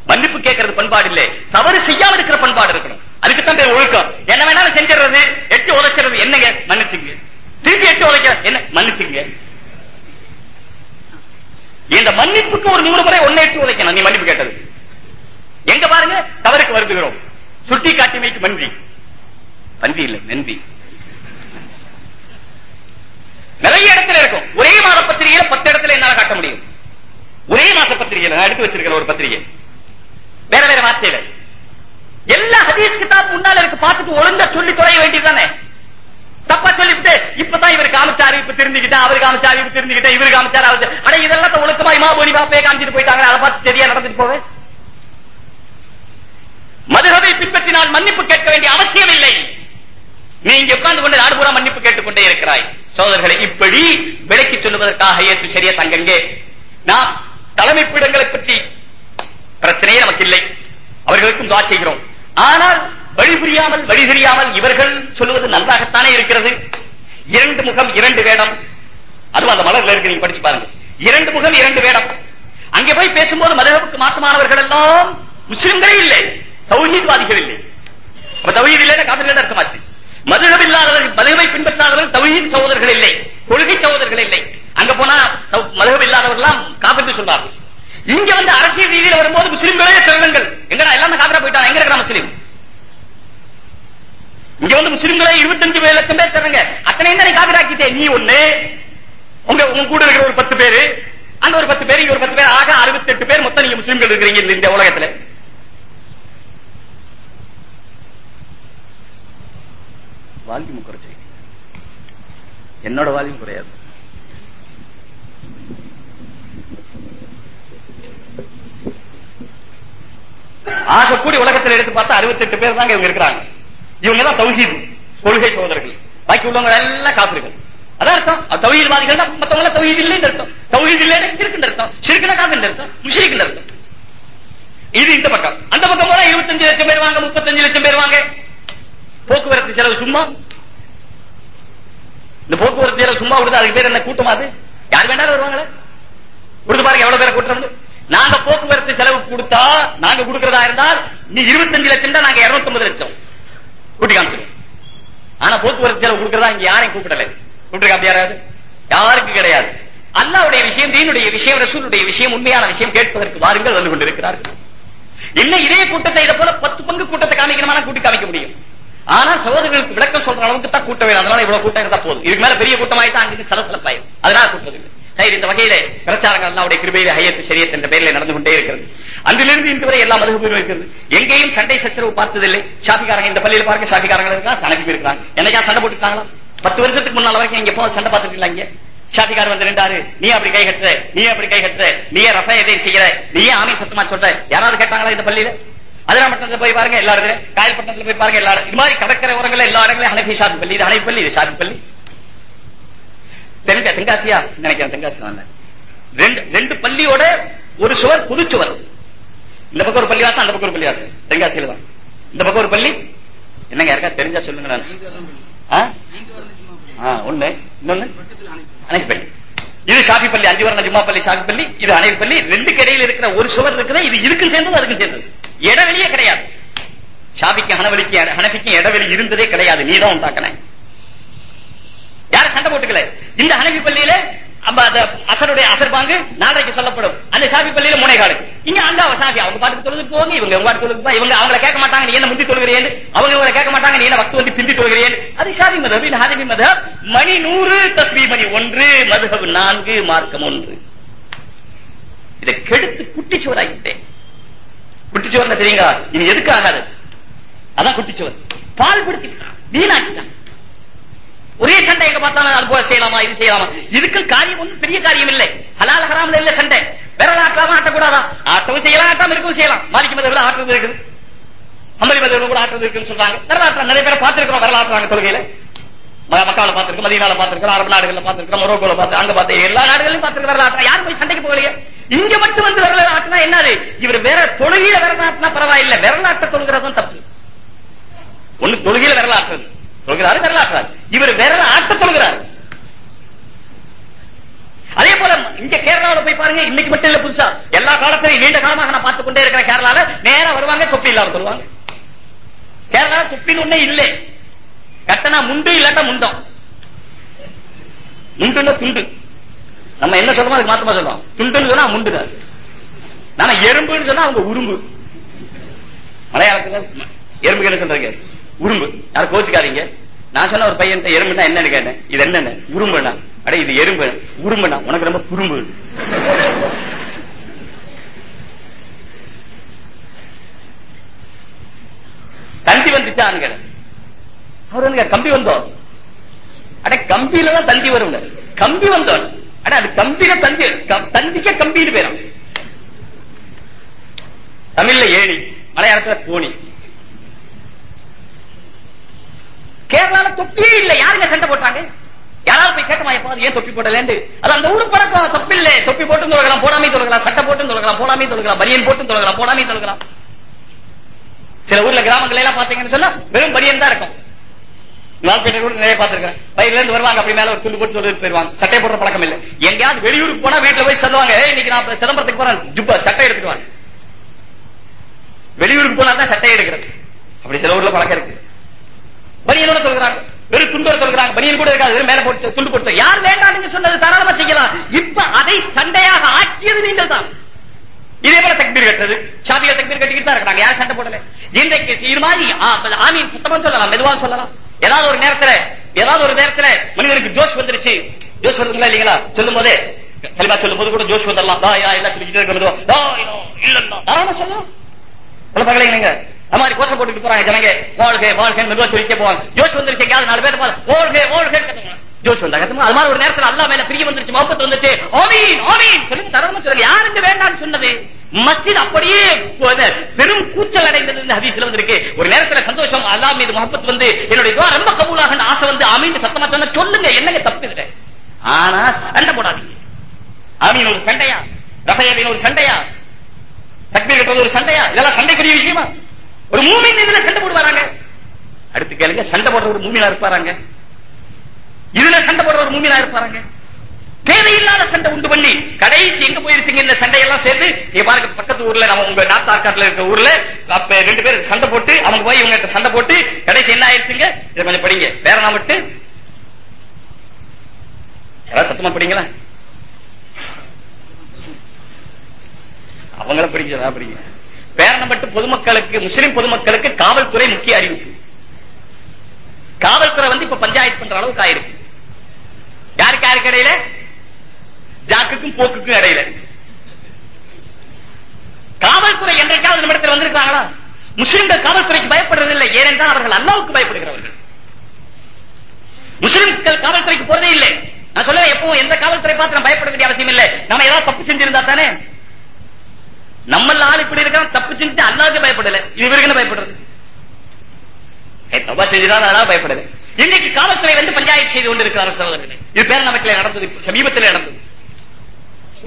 மன்னிப்பு கேட்கறது பண்பாடு இல்லை. தவறு செய்யாம இருக்கிற பண்பாடு இருக்கணும். அதுக்கு தான் பேர் ஒழுக்கம். என்ன வேணாலும் செஞ்சிடறது எட்டு உதைச்சிடுறது. என்னங்க? மன்னிச்சுங்க திருப்பி எட்டு உதைக்கிற என்ன? மன்னிச்சுங்க இந்த மன்னிப்புக்கு ஒரு நூறு முறை ஒன்னே எட்டு உதைக்கணும். நீ மன்னிப்பு கேட்டது. எங்க பாருங்க? தவறுக்கு வருதுகிறோம் சுட்டி காட்டிமைக்கு மன்றி. பன்றி இல்லை நன்றி. நிறைய இடத்துல இருக்கும். ஒரே மாத பத்திரிகையில பத்து இடத்துல என்னால காட்ட முடியும். ஒரே மாச பத்திரிகையில நான் எடுத்து வச்சிருக்கிற ஒரு பத்திரிகை. வேற வேற வார்த்தையில எல்லா ஹதீஸ் கிதாப் முன்னால இருக்கு. பார்த்துட்டு ஒழுங்கா சொல்லி தொலைய வேண்டியதுதானே? தப்பா சொல்லிவிட்டு இப்பதான் இவர் காமிச்சாரு இப்ப தெரிஞ்சுக்கிட்டேன் அவரு காமிச்சாரு இப்ப தெரிஞ்சுக்கிட்டேன் இவரு காமிச்சாரு அவரு ஆனா இதெல்லாம் ஒழுக்கமா இமா போனி பாப்பே காமிச்சிட்டு போயிட்டாங்க அதை பார்த்து சரியா நடந்துட்டு போவேன் மதுரவை பின்பற்றினால் மன்னிப்பு கேட்க வேண்டிய அவசியம் இல்லை. நீங்க உட்கார்ந்து கொண்டு நாடு பூரா மன்னிப்பு கேட்டுக்கொண்டே இருக்கிறாய். சோதர்களை இப்படி விலக்கி சொல்லுவதற்காக ஏற்று சரியா தங்கங்கே. நாம் தலைமைப்பிடங்களை பற்றி பிரச்சனையே நமக்கு இல்லை அவர்களுக்கும் துவா செய்கிறோம். ஆனால் வழி புரியாமல் வழி தெரியாமல் இவர்கள் சொல்லுவது நன்றாகத்தானே இருக்கிறது? இரண்டு முகம் இரண்டு வேடம். அதுவும் அந்த மலர்ல இருக்கு நீங்க படிச்சு பாருங்க. இரண்டு முகம் இரண்டு வேடம். அங்கே போய் பேசும்போது மதகுக்கு மாற்றமானவர்கள் எல்லாம் முஸ்லிம்களே இல்லை தௌஹீத்வாதிகள் இல்லை. அப்ப தௌஹீத் இல்லைன்னா இருக்க அர்த்தமாச்சு. மதுகம் இல்லாதவர்கள் மதுவை பின்பற்றாதவர்கள் தௌஹீத் சகோதரர்கள் இல்லை கொள்கை சகோதரர்கள் இல்லை. அங்க போனா மதுகம் இல்லாதவர்கள் காபிர்கள் சொல்றார்கள் இங்க வந்து அரசியல் ரீதியில வரும்போது முஸ்லிம்களே திருடங்கள் எங்கடா எல்லாமே காபிரா போயிட்டாங்க? எங்க இருக்கிற முஸ்லீம்? இங்க வந்து முஸ்லிம்களே இருபத்தஞ்சு பேர் லட்சம் பேர் தருங்க அத்தனை என்ன நீ நீ ஒண்ணு. உங்க உங்க கூட இருக்கிற ஒரு பத்து பேரு. அந்த ஒரு பத்து பேர் இங்க ஒரு பத்து பேர். ஆக அறுபத்தி எட்டு பேர் மொத்தம் நீங்க முஸ்லிம்கள் இருக்கிறீங்க இந்த- உலகத்துல. வால்யூம் குறைச்சு என்னோட வால்யூம் குறையாது. ஆக கூடி உலகத்தில் எடுத்து பார்த்தா 68 பேர் தாங்க இவங்க இருக்கிறாங்க. இவங்க தான் தௌஹீத் கொள்கை சகோதரர்கள். பாக்கி உள்ளவங்க எல்லாம் காப்பிர்கள் அதான் அர்த்தம். தௌஹீத்வாதிகள் மத்தவங்க எல்லாம் தௌஹீத் இல்லைன்னு அர்த்தம். தௌஹீத் இல்லைன்னு ஷிர்க்குன்னு அர்த்தம். ஷிர்க்குனா காபின்னு அர்த்தம். முஷ்ரிக்குன்னு அர்த்தம். இது இந்த பக்கம். அந்த பக்கம் போனா 25 லட்சம் பேர் வாங்க 35 லட்சம் பேர் வாங்க. போக்குவரத்து செலவு சும்மா. இந்த போக்குவரத்து செலவு சும்மா கொடுத்து அதுக்கு பேர் என்ன? கூட்டமா அது? யார் வேணாலும் வருவாங்களே. கொடுத்து பாருங்க எவ்வளவு பேரை கூட்டுறோம்னு. நாங்க போக்குவரத்து செலவு கொடுத்தா நாங்க கொடுக்கறதா இருந்தால் நீ 25 லட்சம் தான் நாங்க 250 லட்சம். கூட்டி காமிச்சிருவோம் ஆனா போக்குவரத்து செலவு கொடுக்கறதா இங்க யாரையும் கூப்பிடல. கூப்பிட்டு யாராவது? யாருக்கு கிடையாது. அல்லாவுடைய விஷயம் தீனுடைய விஷயம் ரசூலுடைய விஷயம் உண்மையான விஷயம் கேட்பதற்கு வாருங்கள் வந்து கொண்டிருக்கிறார்கள். என்ன இதே கூட்டத்தை இதை போல பத்து பங்கு கூட்டத்தை காமிக்கணுமா கூட்டி காமிக்க முடியும். ஆனா சகோதரர்களுக்கு விளக்கம் சொல்ற அளவுக்கு தான் கூட்டம் வேணும். அதனால இவ்வளவு கூட்டம் இருந்தா போதும். இதுக்கு மேல பெரிய கூட்டமாயிட்டா அங்கிருந்து சலசலப்பாயும் அதனால கூட்டுறது இல்லை. சரி இந்த வகையில பிரச்சாரங்கள் அல்லாவுடைய கிருபையில ஹையத்து ஷரியத் என்ற பெயரில் நடந்து கொண்டே இருக்கிறது. அன்றிலிருந்து இன்று வரை எல்லா மதுகபும் இருக்கிறது எங்கேயும் சண்டை சச்சரவு பார்த்ததில்லை. ஷாபிக்காரங்க இந்த பள்ளியில பாருங்க ஷாபிக்காரங்க இருக்கா? சனக்கு இருக்கிறாங்க என்னைக்கா சண்டை போட்டுட்டாங்களா பத்து வருஷத்துக்கு முன்னால வரைக்கும் எங்க போக சண்டை பார்த்துட்டு இங்க ஷாபிகார் வந்து நின்றாரு. நீ அப்படி கை கட்டுற நீ அப்படி கை கட்டுற நீயே எதையும் செய்யற நீ ஆமி சத்தமா சொல்ற? யாராவது கேட்டாங்களா இந்த பள்ளியில? அதிராமட்டத்துல போய் பாருங்க எல்லா இடத்துல காயல்பட்டணத்துல போய் பாருங்க எல்லா இது மாதிரி கடற்கரை ஓரங்கள்ல எல்லா இடங்களும் ஹனபி ஷாபி பள்ளி. இது ஹனபி பள்ளி இது ஷாபி பள்ளி. தென்கா தென்காசியா? நினைக்கிறேன் தென்காசி தான் ரெண்டு ரெண்டு பள்ளியோட ஒரு சுவர் புது சுவர் இந்த பக்கம் ஒரு பள்ளிவாசம் அந்த பக்கம் ஒரு பள்ளிவாசம் தென்காசியில தான். இந்த பக்கம் ஒரு பள்ளி. என்னங்க யாருக்கா தெரிஞ்சா சொல்லுங்க ஒண்ணு. இன்னொன்னு? அனைத்து பள்ளி. இது ஷாபி பள்ளி அஞ்சு வரண ஜும்மா பள்ளி ஷாபி பள்ளி. இது அனைத்து பள்ளி. ரெண்டுக்கு இடையில இருக்கிற ஒரு சுவர் இருக்குது இது இதுக்கும் சேர்ந்தது அதுக்கு சேர்ந்தது. இடவெளியே கிடையாது. ஷாபிக்கு ஹனவலிக்கு ஹனபிக்கும் இடவெளி இருந்ததே கிடையாது. நீ தான் உண்டாக்கின யாரும் சண்டை போட்டுக்கல. இந்த ஹனபி பள்ளியில அப்ப அந்த அசருடைய அசர் பாங்கு நாளைக்கு சொல்லப்படும். அந்த ஷாபி பள்ளியில முனைகாடு இங்க அந்த ஷாபி அவங்க பாட்டுக்கு தொழுது போங்க இவங்க உங்க தொழுது போ- இவங்க அவங்கள கேட்க மாட்டாங்க நீ என்ன முந்தி தொழுகிறேன் அவங்க இவங்களை கேட்க மாட்டாங்க நீ என்ன வக்து வந்து பிந்தி தொழுகிறேன் அது ஷாபி மதம் இது ஹாதிபி மதம் மணி நூறு தஸ்மி மணி ஒன்று மதுஹப் நான்கு மார்க்கம் ஒன்று. இதை கெடுத்து குட்டிச்சுவராகிட்டேன் குட்டிச்சுவர் தெரியுங்க இது எதுக்காகாது அதான் குட்டிச்சுவர். பால் படுத்திட்டான் வீணாக்கிட்டான். ஒரே சண்டை எங்க பார்த்தாலும் அது போல செய்யலாமா இது செய்யலாமா? இதுக்கு காரியம் ஒன்றும் பெரிய காரியம் இல்லை. ஹலால் ஹராமில் இல்ல சண்டை. விரல் ஆட்டலாமா ஆட்டக்கூடாதா? ஆட்டவும் செய்யலாம் ஆட்டம் இருக்கவும் செய்யலாம். மாலிக்கு மதவில் ஆட்டுறது இருக்குது. அம்பரி மதவில் கூட ஆட்டுறது இருக்குன்னு சொல்றாங்க. விரல் ஆட்டம் நிறைய பேரை பார்த்திருக்கிறோம் விரல் ஆட்டுறாங்க தொழுகையில. ம- மக்கால பார்த்திருக்கோம் மதியனால பார்த்திருக்கோம் அரபு நாடுகள்ல பார்த்திருக்கோம் மொரோக்கோல பார்த்து அங்க பார்த்து எல்லா நாடுகளிலும் பார்த்திருக்க விரல் யாரும் போய் சண்டைக்கு போகலையே. இங்க மட்டும் வந்து விரல் ஆட்டினா என்னது? இவர் வேற தொழுகையில விரல் ஆட்டினா பரவாயில்லை. விரல் ஆட்ட தொழுகிறதும் தப்பு. ஒண்ணு தொழுகையில விரல் ஆட்டுறது. தொழுகிறாரு விரல் ஆட்டுறாரு. இவர் விரல் ஆட்ட தொழுகிறார். அதே போல இங்க கேரளாவில் போய் பாருங்க இன்னைக்கு மட்டும் இல்ல புதுசா. எல்லா காலத்திலையும் நீண்ட காலமாக நான் பார்த்துக் கொண்டே இருக்கிற கேரளால. நேரா வருவாங்க தொப்பி இல்லாம சொல்லுவாங்க கேரளா தொப்பின்னு ஒண்ணே இல்லை. கட்டணா முண்டு இல்லாட்டா முண்டம். முண்டுன்னா துண்டு. நம்ம என்ன சொல்றோமோ அதுக்கு மாத்தமா சொல்றோம். துண்டுன்னு சொன்னா முண்டு ஆனா எறும்புன்னு சொன்னா அவங்க உரும்பு மலையாளத்துல எறும்புக்கு என்ன சொல்றீங்க? உரும்பு யாரும் கோச்சுக்காதீங்க நான் சொன்ன ஒரு பையன் எறும்புனா என்னன்னு கேட்டேன். இது என்னன்னு? உரும்புனா அட இது எறும்பு. உரும்புனா உனக்கு ரொம்ப குறும்பு. தந்தி வந்துச்சான்னு அவர் வந்து கம்பி வந்தோம் அட கம்பியில தான் தந்தி வரும். கம்பி வந்தோம். அட அது கம்பியில தந்தி தந்திக்க கம்பின்னு பேரும். தமிழ்ல ஏணி மலையாளத்துல கோணி. கேரளால தொப்பியே இல்ல. யாருங்க சண்டை போட்டாங்க? யாராவது போய் கேட்கமா எப்பாவது ஏன் தொப்பி போடலேண்டு அது அந்த ஊரு பழக்கம். தொப்பி இல்ல. தொப்பி போட்டு தொழுகலாம் போடாமே தொழுகலாம். சட்டை போட்டு தொழுகலாம் போடாமே தொழுகலாம். பனியன் போட்டு தொழுகலாம் போடாமே தொழுகலாம். சில ஊர்ல கிராமங்கள் எல்லாம் பாத்தீங்கன்னு சொன்னா வெறும் பனியன் தான் இருக்கும். நாள்பேட்டை கூட நிறைய பார்த்திருக்கேன் பயிர்ல இருந்து வருவாங்க அப்படி மேல ஒரு துண்டு போட்டு சொல்லிட்டு போயிருவாங்க சட்டை போடுற பழக்கம் இல்ல. எங்கேயாவது வெளியூருக்கு போனா வீட்டுல போய் சொல்லுவாங்க இன்னைக்கு நான் சிதம்பரத்துக்கு போறேன். ஜுப்பா சட்டை எடுத்துட்டு வெளியூருக்கு போனா தான் சட்டை எடுக்கிறது. அப்படி சில ஊர்ல பழக்கம் இருக்கு. பனியனோட சொல்கிறாங்க. வெறும் துண்டோட சொல்கிறாங்க. பனியன் கூட இருக்காது மேல போட்டு துண்டு போட்டு யார் வேண்டாம் நீங்க சொன்னது தாராளமா செய்யலாம். இப்ப அதை சண்டையாக ஆக்கியது நீங்கள் தான். இதே போல தக்பீர் கட்டுறது. ஷாபியா தக்பீர் கட்டிக்கிட்டு தான் இருக்காங்க யார் சண்டை போடல? இன்றைக்கு இது மாதிரி ஆமீன் சுத்தமா சொல்லலாம் மெதுவா சொல்லலாம். ஏதாவது ஒரு நேரத்துல ஏதாவது ஒரு நேரத்துல மனிதனுக்கு ஜோஷ் வந்துருச்சு. ஜோஷ் வருதுங்களா இல்லீங்களா? சொல்லும் போதே கலிமா சொல்லும் போது கூட ஜோஷ் வந்துடலாம். தா யா எல்லாம் சொல்லிக்கிட்டே இருக்க மெதுவா. தாராளமா சொல்லலாம். சொல்ல பகலைங்க மாதிரி கோஷம் போட்டுட்டு போறாங்க ஜனங்க. வாழ்க வாழ்க மெதுவா சொல்லிக்க போவாங்க. ஜோஷ் வந்துருச்சு எங்கேயாவது நாலு பேர் பாரு. வாழ்க வாழ்க ஜோஷ் வந்தா கத்துமா அது மாதிரி ஒரு நேரத்தில் அல்லா மேல பிரிய வந்துருச்சு முகப்பத்து வந்துச்சு ஓமீன் ஓமீன் சொல்லி தரணும் சொல்லி யாருக்கு வேண்டாம்னு சொன்னது? மஸ்ஜித் அப்படியே பெரும் கூச்சல் அடைந்தது இந்த ஹதீஸ்ல வந்திருக்கு. ஒரு நேரத்துல சந்தோஷம் அல்லா மீது முகப்பத் வந்து என்னுடைய துவா ரொம்ப கபூலாக ஆசை வந்து அமீன் சத்தமா சொன்ன சொல்லுங்க. என்னங்க தப்பு இதுல? ஆனா சண்டை போடாதீங்க. அமீன் ஒரு சண்டையா? ரஃபேலின் ஒரு சண்டையா? தக்பீர் கட்டுறது ஒரு சண்டையா? இதெல்லாம் சண்டைக்குரிய விஷயமா? ஒரு மூமின் இதுல சண்டை போடுவாராங்க. அடுத்து கேளுங்க சண்டை போடுற ஒரு மூமினா இருப்பாராங்க. இதுல சண்டை போடுற ஒரு மூமினா இருப்பாராங்க. தேவையில்லாத சண்டை உண்டு பண்ணி கடைசி எங்க போயிருச்சுங்க இந்த சண்டையெல்லாம் சேர்ந்து நீங்க பாருங்க பக்கத்து ஊர்ல நம்ம உங்க நார்த் காட்டுல இருக்க ஊர்ல அப்ப ரெண்டு பேரும் சண்டை போட்டு அவங்க போய் இவங்க கிட்ட சண்டை போட்டு கடைசி என்ன ஆயிடுச்சுங்க? இதை கொஞ்சம் படிங்க. வேற நான் விட்டு யாராவது சத்தமா படிங்களா? அவங்கள படிக்கிறதா படிங்க பேரணப்பட்டு பொதுமக்களுக்கு முஸ்லிம் பொதுமக்களுக்கு காவல்துறை முக்கிய அறிவிப்பு. காவல்துறை வந்து இப்ப பஞ்சாயத்து பண்ற அளவுக்கு ஆயிருக்கு. யாருக்கு யாருக்கு இடையில? ஜாக்குக்கும் போக்குக்கும் இடையில. காவல்துறை என்றைக்காவது நம்மிடத்தில் வந்திருக்காங்களா முஸ்லிம்கள் காவல்துறைக்கு பயப்படுறதில்லை. ஏனென்றால் அவர்கள் அல்லாவுக்கு பயப்படுகிறவர்கள். முஸ்லிம்கள் காவல்துறைக்கு போறதே இல்லை. நான் சொல்ல எப்பவும் எந்த காவல்துறை பார்த்து நம்ம பயப்பட வேண்டிய அவசியம் இல்லை. நம்ம ஏதாவது தப்பு செஞ்சிருந்தா தானே? நம்ம ஆள் இப்படி இருக்கான் தப்பு செஞ்சுட்டு அல்லாவுக்கு பயப்படல. இவருக்கு பயப்படுறது? தப்பா செஞ்சுதான் அதெல்லாம் பயப்படல. இன்னைக்கு காவல்துறை வந்து பஞ்சாயத்து செய்து கொண்டிருக்கிறார் சகோதரர்களே. இது பேரணமட்டில் நடந்தது சமீபத்தில் நடந்தது.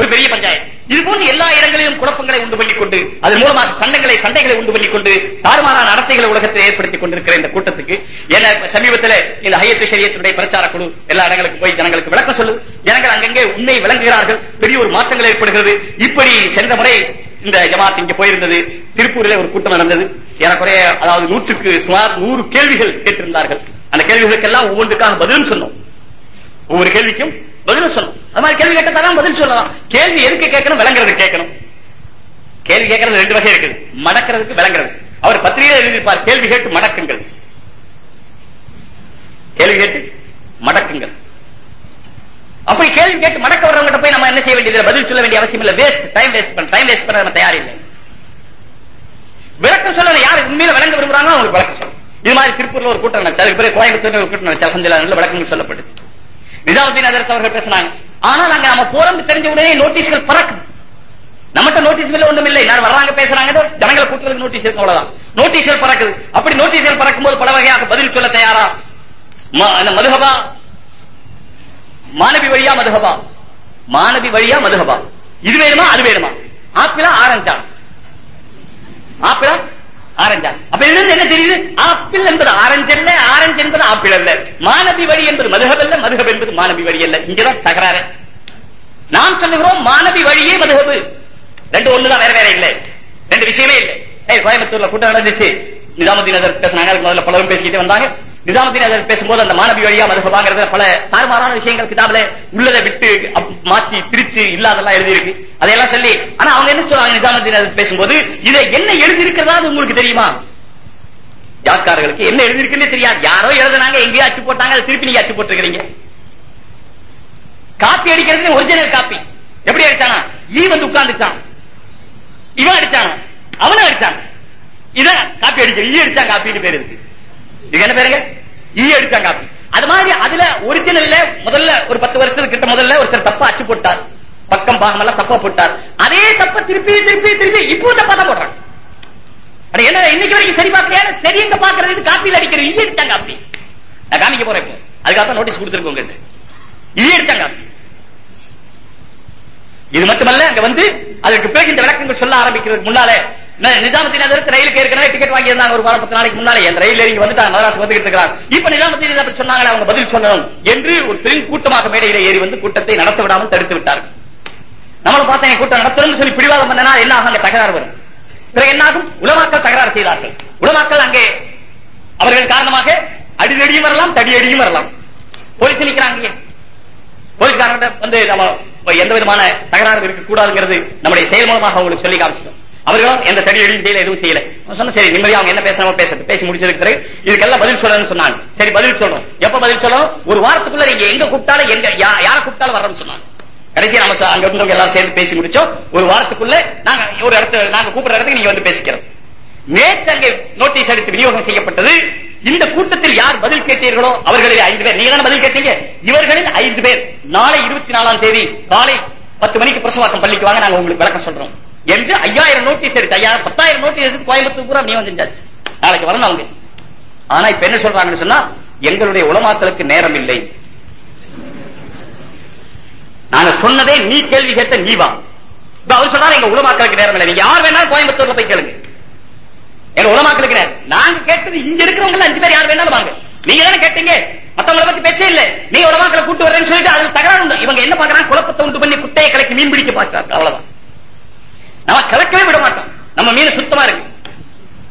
ஒரு பெரிய பஞ்சாயத்து. இது போன்று எல்லா இடங்களிலும் குழப்பங்களை உண்டு பண்ணிக் கொண்டு அதன் மூலமாக சண்டைகளை சண்டைகளை உண்டு பண்ணிக் கொண்டு தாறுமாறான நடத்தைகளை உலகத்தில் ஏற்படுத்திக் கொண்டிருக்கிற இந்த கூட்டத்துக்கு என சமீபத்தில் இந்த ஹையத்து சரியத்தினுடைய பிரச்சார குழு எல்லா இடங்களுக்கு போய் ஜனங்களுக்கு விளக்கம் சொல்லு ஜனங்கள் அங்கங்கே உண்மை விளங்குகிறார்கள் பெரிய ஒரு மாற்றங்கள் ஏற்படுகிறது. இப்படி சென்ற முறை இந்த ஜமாத் இங்க போயிருந்தது. திருப்பூரில் ஒரு கூட்டம் நடந்தது. ஏறக்குறைய அதாவது நூற்றுக்கு சுமார் நூறு கேள்விகள் கேட்டிருந்தார்கள். அந்த கேள்விகளுக்கெல்லாம் ஒவ்வொன்றுக்காக பதிலும் சொன்னோம். ஒவ்வொரு கேள்விக்கும் பதிலும் சொன்னோம். அது மாதிரி கேள்வி கேட்டதான் பதில் சொல்லலாம். கேள்வி எதுக்கு கேட்கணும்? விளங்குறது கேட்கணும். கேள்வி கேட்கறது ரெண்டு வகை இருக்குது. மடக்கிறதுக்கு விளங்குறது. அவர் பத்திரிகையில எழுதியிருப்பார் கேள்வி கேட்டு மடக்குங்கள். கேள்வி கேட்டு மடக்குங்கள். அப்படி கேள்வி கேட்டு மடக்க வர்றவங்க போய் நம்ம என்ன செய்ய வேண்டியது? பதில் சொல்ல வேண்டிய அவசியம் இல்ல. வேஸ்ட் டைம் வேஸ்ட் பண்ண டைம் வேஸ்ட் பண்ண நம்ம தயார் இல்லை விளக்கம் சொல்ல யார் உண்மையில விளங்க விரும்புறாங்களோ அவங்களுக்கு விளக்கம் சொல்லணும் இது மாதிரி திருப்பூர்ல ஒரு கூட்டம் நடச்சு அதுக்கு பிறகு கோயம்புத்தூர்ல ஒரு கூட்டம் நடச்சு அலமதுல்லா நல்ல விளக்கங்கள் சொல்லப்படுது. நிஜாமுதீன் அதரத் அவர்கள் பேசினாங்க. ஆனால் அங்க நம்ம போறோம் தெரிஞ்ச உடனே நோட்டீஸ்கள் பறக்குது. நம்மகிட்ட நோட்டீஸ் இல்ல ஒண்ணும் இல்லை. நான் வர்றாங்க பேசுறாங்க ஜனங்களை கூட்டுறதுக்கு நோட்டீஸ் இருக்கு அவ்வளவுதான். நோட்டீஸ்கள் பறக்குது. அப்படி நோட்டீஸ்கள் பறக்கும் போது பல வகையாக பதில் சொல்ல தயாரா? மதுகபா மாணவி வழியா மதுகபா. மாணவி வழியா மதுகபா. இது வேணுமா? அது வேணுமா? ஆப்பிளா ஆரஞ்சா? ஆப்பிளா ஆரஞ்சா? அப்ப இதுல என்ன தெரியுது? ஆப்பிள் என்பது ஆரஞ்சு அல்ல ஆரஞ்சு என்பது ஆப்பிள் அல்ல. மாணவி வழி என்பது மதுகப் அல்ல மதுகப் என்பது மாணவி வழி அல்ல. இங்கதான் தகராறு. நாம் சொல்லுகிறோம் மாணவி வழியே மதுகபு. ரெண்டு ஒண்ணுதான் வேற வேற இல்லை. ரெண்டு விஷயமே இல்லை. கோயம்புத்தூர்ல கூட்டம் நடந்துச்சு. நிஜாமுதீன் அதர் பேசினாங்க அதுக்கு முதல்ல பலரும் பேசிக்கிட்டே வந்தாங்க. நிஜாமுதீன் அதன் பேசும்போது அந்த மாணவி வழியா மதுகபாங்கிறத பல தாறுமாறான விஷயங்கள் கிதாபில உள்ளதை விட்டு மாற்றி பிரிச்சு இல்லாதெல்லாம் எழுதியிருக்கு. அதையெல்லாம் சொல்லி ஆனா அவங்க என்ன சொல்றாங்க நிஜாமுதீன் பேசும்போது? இதை என்ன எழுதியிருக்கிறதா உங்களுக்கு தெரியுமா? யாக்காரர்களுக்கு என்ன எழுதிருக்குன்னு தெரியாது. யாரோ எழுதுனாங்க எங்கேயோ அச்சு போட்டாங்க அதை திருப்பி நீங்க அச்சு போட்டுருக்கீங்க காப்பி அடிக்கிறது ஒரிஜினல் காப்பி எப்படி அடிச்சானா? ஈ வந்து உட்கார்ந்துச்சான். இவன் அடிச்சானா? அவனும் அடிச்சான். இதான் காப்பி அடிக்கிற ஈ அடிச்சான் காப்பின்னு பேரு இருக்கு. என்ன பேருங்க? ஈ அடிச்சான் காப்பி அது மாதிரி அதுல ஒரிஜினல்ல முதல்ல ஒரு பத்து வருஷத்துக்கு கிட்ட முதல்ல ஒருத்தர் தப்பா அச்சு போட்டார். பக்கம் பாகம் எல்லாம் தப்பா போட்டார். அதே தப்ப திருப்பி திருப்பி திருப்பி இப்போ தப்பா தான் போடுறாங்க. என்ன இன்னைக்கு வரைக்கும் சரி பார்க்கல சரி எங்க பாக்குறது காப்பியில் அடிக்கிற ஈ அடிச்சான் காப்பி நான் காமிக்க போறேன் இப்போ. அதுக்காக நோட்டீஸ் கொடுத்துருக்கோங்க ஈ அடிச்சான் காப்பி இது மட்டுமல்ல அங்க வந்து அதற்கு பிறகு இந்த விளக்கங்கள் சொல்ல ஆரம்பிக்கிறதுக்கு முன்னாலே நிஜாமத்தின் அதற்கு ரயிலுக்கு ஏற்கனவே டிக்கெட் வாங்கி இருந்தாங்க ஒரு வாரம் பத்து நாளைக்கு முன்னாலே. என் ரயில் இறங்கி வந்துட்டாங்க மதராஸ் வந்துகிட்டு இருக்கிறாங்க. இப்ப நிஜாமத்தின் அப்படி சொன்னாங்க அவங்க பதில் சொல்லணும் என்று ஒரு பெரும் கூட்டமாக மேடையில ஏறி வந்து கூட்டத்தை நடத்த விடாமல் தடுத்து விட்டார்கள். நம்மள பார்த்தா கூட்டம் நடத்தணும்னு சொல்லி பிடிவாதம் பண்ணனா என்ன ஆகும்? அங்க தகராறு வரும். பிறகு என்ன ஆகும்? உலமாக்கள் தகராறு செய்தார்கள். உலமாக்கள் அங்கே அவர்கள் காரணமாக அடிதடியும் வரலாம் தடியடியும் வரலாம். போலீஸ் நிக்கிறாங்க போலீஸ்காரங்க வந்து நம்ம எந்த விதமான தகராறு இருக்க கூடாதுங்கிறது நம்முடைய செயல் மூலமாக அவங்களுக்கு சொல்லி காமிச்சிடும் அவர்களும் எந்த தடியடியும் செய்யல எதுவும் செய்யல. சொன்ன சரி நிம்மதியா அவங்க என்ன பேசாம பேச பேசி முடிச்சதுக்கு பிறகு இதுக்கெல்லாம் பதில் சொல்லணும்னு சொன்னாங்க சரி பதில் சொல்லணும். எப்ப பதில் சொல்லணும்? ஒரு வாரத்துக்குள்ள நீங்க எங்க கூப்பிட்டாலும் எங்க யார கூப்பிட்டாலும் வர்றோம்னு சொன்னாங்க கடைசியா நம்ம அங்க இருந்தவங்க எல்லாம் சேர்ந்து பேசி முடிச்சோம். ஒரு வாரத்துக்குள்ள நாங்க ஒரு இடத்துல நாங்க கூப்பிடுற இடத்துக்கு நீங்க வந்து பேசிக்கிறோம். நேற்று அங்கே நோட்டீஸ் எடுத்து விநியோகம் செய்யப்பட்டது. இந்த கூட்டத்தில் யார் பதில் கேட்டீர்களோ அவர்களில் ஐந்து பேர். நீங்க தானே பதில் கேட்டீங்க? இவர்களில் ஐந்து பேர். நாளை இருபத்தி நாலாம் தேதி காலை பத்து மணிக்கு பிரசவாக்கம் பள்ளிக்கு வாங்க நாங்க உங்களுக்கு விளக்கம் சொல்றோம். என்று ஐயாயிரம் நோட்டீஸ் எடுத்து ஐயாயிரம் பத்தாயிரம் நோட்டீஸ் எடுத்து கோயம்புத்தூர் பூரா நீ செஞ்சாச்சு நாளைக்கு வரணும் அவங்க. ஆனா இப்ப என்ன சொல்றாங்கன்னு சொன்னா எங்களுடைய உலமாக்களுக்கு நேரம் இல்லை. நாங்க சொன்னதே நீ கேள்வி கேட்ட நீ வா. இப்ப அவர் சொன்னாரு எங்க உளமாக்களுக்கு நேரம் இல்லை. நீங்க யார் வேணாலும் கோயம்புத்தூர்ல போய் கேளுங்க. எங்க உளமாக்களுக்கு நேரம். நாங்க கேட்டது இங்க இருக்கிறவங்க அஞ்சு பேர் யார் வேணாலும் வாங்க. நீங்க தானே கேட்டீங்க? மத்தவங்களை பத்தி பேச்சே இல்ல. நீ உலமாக்களை கூட்டு வரேன்னு சொல்லிட்டு அதுல தகராறு உண்டு. இவங்க என்ன பாக்குறாங்க குழப்பத்தை உண்டு பண்ணி குட்டையை கலக்கி மீன் பிடிக்க பாக்குறாங்க அவ்வளவுதான். நம்ம கலக்கவே விட மாட்டோம். நம்ம மீன் சுத்தமா இருக்கு.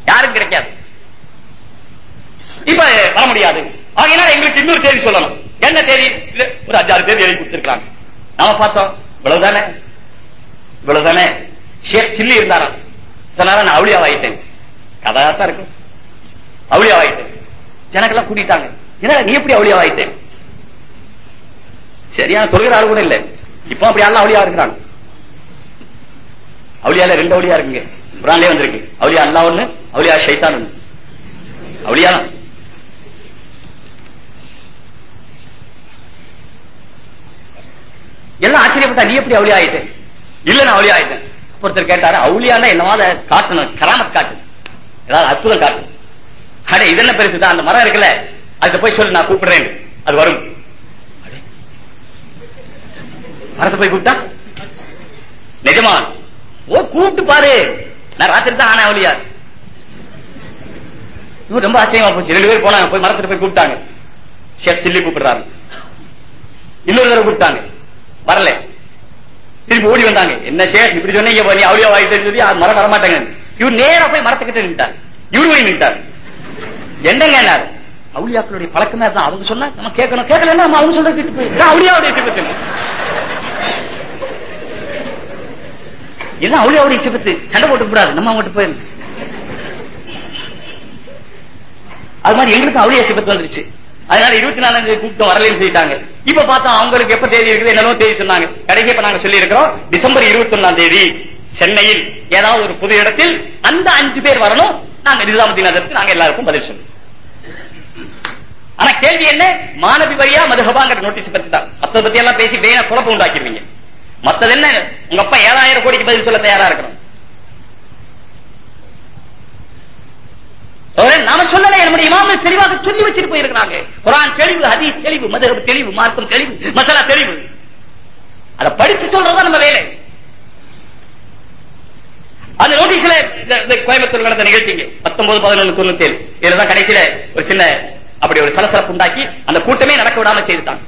யாரும் கிடைக்காது. இப்ப வர முடியாது. ஆகையினால எங்களுக்கு இன்னொரு தேதி சொல்லணும். என்ன தேதி? ஒரு அஞ்சாறு தேதி எழுதி கொடுத்திருக்காங்க நாம பார்த்தோம். இவ்வளவுதானே? இவ்வளவுதானே? ஷேக் சில்லி இருந்தாராம். சொன்னாரா நான் அவளியா ஆயிட்டேன் கதையாத்தான் இருக்கு. அவளியா வாயிட்டேன் ஜனக்கெல்லாம் கூட்டிட்டாங்க. என்ன நீ எப்படி அவளியா வாயிட்டேன் சரியான சொல்கிற ஆள் கூட இல்ல. இப்ப அப்படி எல்லாம் அவளியா இருக்கிறாங்க. அவளியால ரெண்டு அவளியா இருக்குங்க. குரான்லயே வந்திருக்கு. அவளியா அல்லா ஒண்ணு அவளியா ஷைத்தான் ஒண்ணு. அவளியா? எல்லாம் ஆச்சரியப்பட்டா நீ எப்படி அவளியா ஆயிட்டேன் இல்ல நான் அவளியா ஆயிட்டேன். ஒருத்தர் கேட்டாரு அவுளியானா என்னவாத காட்டணும்? கராமத் காட்டு. ஏதாவது அற்புதம் காட்டு. அடே இது என்ன பெருசுதான் அந்த மரம் இருக்குல்ல அதுக்கு போய் சொல்லு நான் கூப்பிடுறேன். அது வரும். மரத்தை போய் கூப்பிட்டா? நிஜமா? ஓ கூப்பிட்டு பாரு. நான் ராத்திரி தான் ஆனா அவளியா இவன் ரொம்ப ஆச்சரியமா போச்சு. ரெண்டு பேர் போனாங்க போய் மரத்துல போய் கூப்பிட்டாங்க. ஷேப் சில்லி கூப்பிடுறாங்க இன்னொரு தடவை கூப்பிட்டாங்க. வரல. திருப்பி ஓடி வந்தாங்க. என்ன ஷேப் இப்படி சொன்னீங்க நீ அவளியா வாங்கிட்டு சொல்லி மரம் வரமாட்டாங்க இவர் நேரா போய் மரத்துக்கிட்ட நின்ட்டார் இவரு போய் நின்ட்டார் என்னங்க அவுளியாக்களுடைய பழக்கமே தான் அவங்க சொன்னா நம்ம கேட்கணும். கேட்கலன்னா நம்ம அவங்க சொல்ற கேட்டு போய் எல்லாம் அவளே இதுதான் சிபத்து சண்டை போட்டு கூடாது. நம்ம மட்டும் போயிரு அது மாதிரி எங்களுக்கு அவளிய சிபத்து வந்துருச்சு. அதனால இருபத்தி நாலாம் தேதி கூட்டம் வரலன்னு சொல்லிட்டாங்க. இப்ப பார்த்தா அவங்களுக்கு எப்ப தேதி இருக்குது என்னவோ தேதி சொன்னாங்க. கடைசி இப்ப நாங்க சொல்லி இருக்கிறோம் டிசம்பர் இருபத்தி ஒன்னாம் தேதி சென்னையில் ஏதாவது ஒரு புது இடத்தில் அந்த அஞ்சு பேர் வரணும். நாங்க நிசாமுதீன் அதற்கு நாங்க எல்லாருக்கும் பதில் சொல்லணும். ஆனா கேள்வி என்ன? மாணவி வழியா மதுகபாங்கிற நோட்டீஸ் பத்தி தான் மத்தத பத்தி எல்லாம் பேசி வேணா குழப்பம் உண்டாக்கிடுவீங்க. மத்தது என்ன உங்க அப்பா ஏழாயிரம் கோடிக்கு பதில் சொல்ல தயாரா இருக்கணும். நாம சொல்லல நம்முடைய இமாமல் தெளிவாக சொல்லி வச்சுட்டு போயிருக்கிறாங்க. குரான் தெளிவு ஹதீஸ் தெளிவு மதுரவு தெளிவு மார்க்கம் தெளிவு மசாலா தெளிவு. அதை படிச்சு சொல்றதுதான் நம்ம வேலை. அந்த நோட்டீஸ்ல இந்த- இந்த கோயம்புத்தூர் நடந்த நிகழ்ச்சிங்க பத்தொன்பது பதினொன்று தொண்ணூத்தி ஏழு இதுலதான் கடைசியில ஒரு சின்ன அப்படி ஒரு சலசலப்பு உண்டாக்கி அந்த கூட்டமே நடக்க விடாம செய்துட்டாங்க.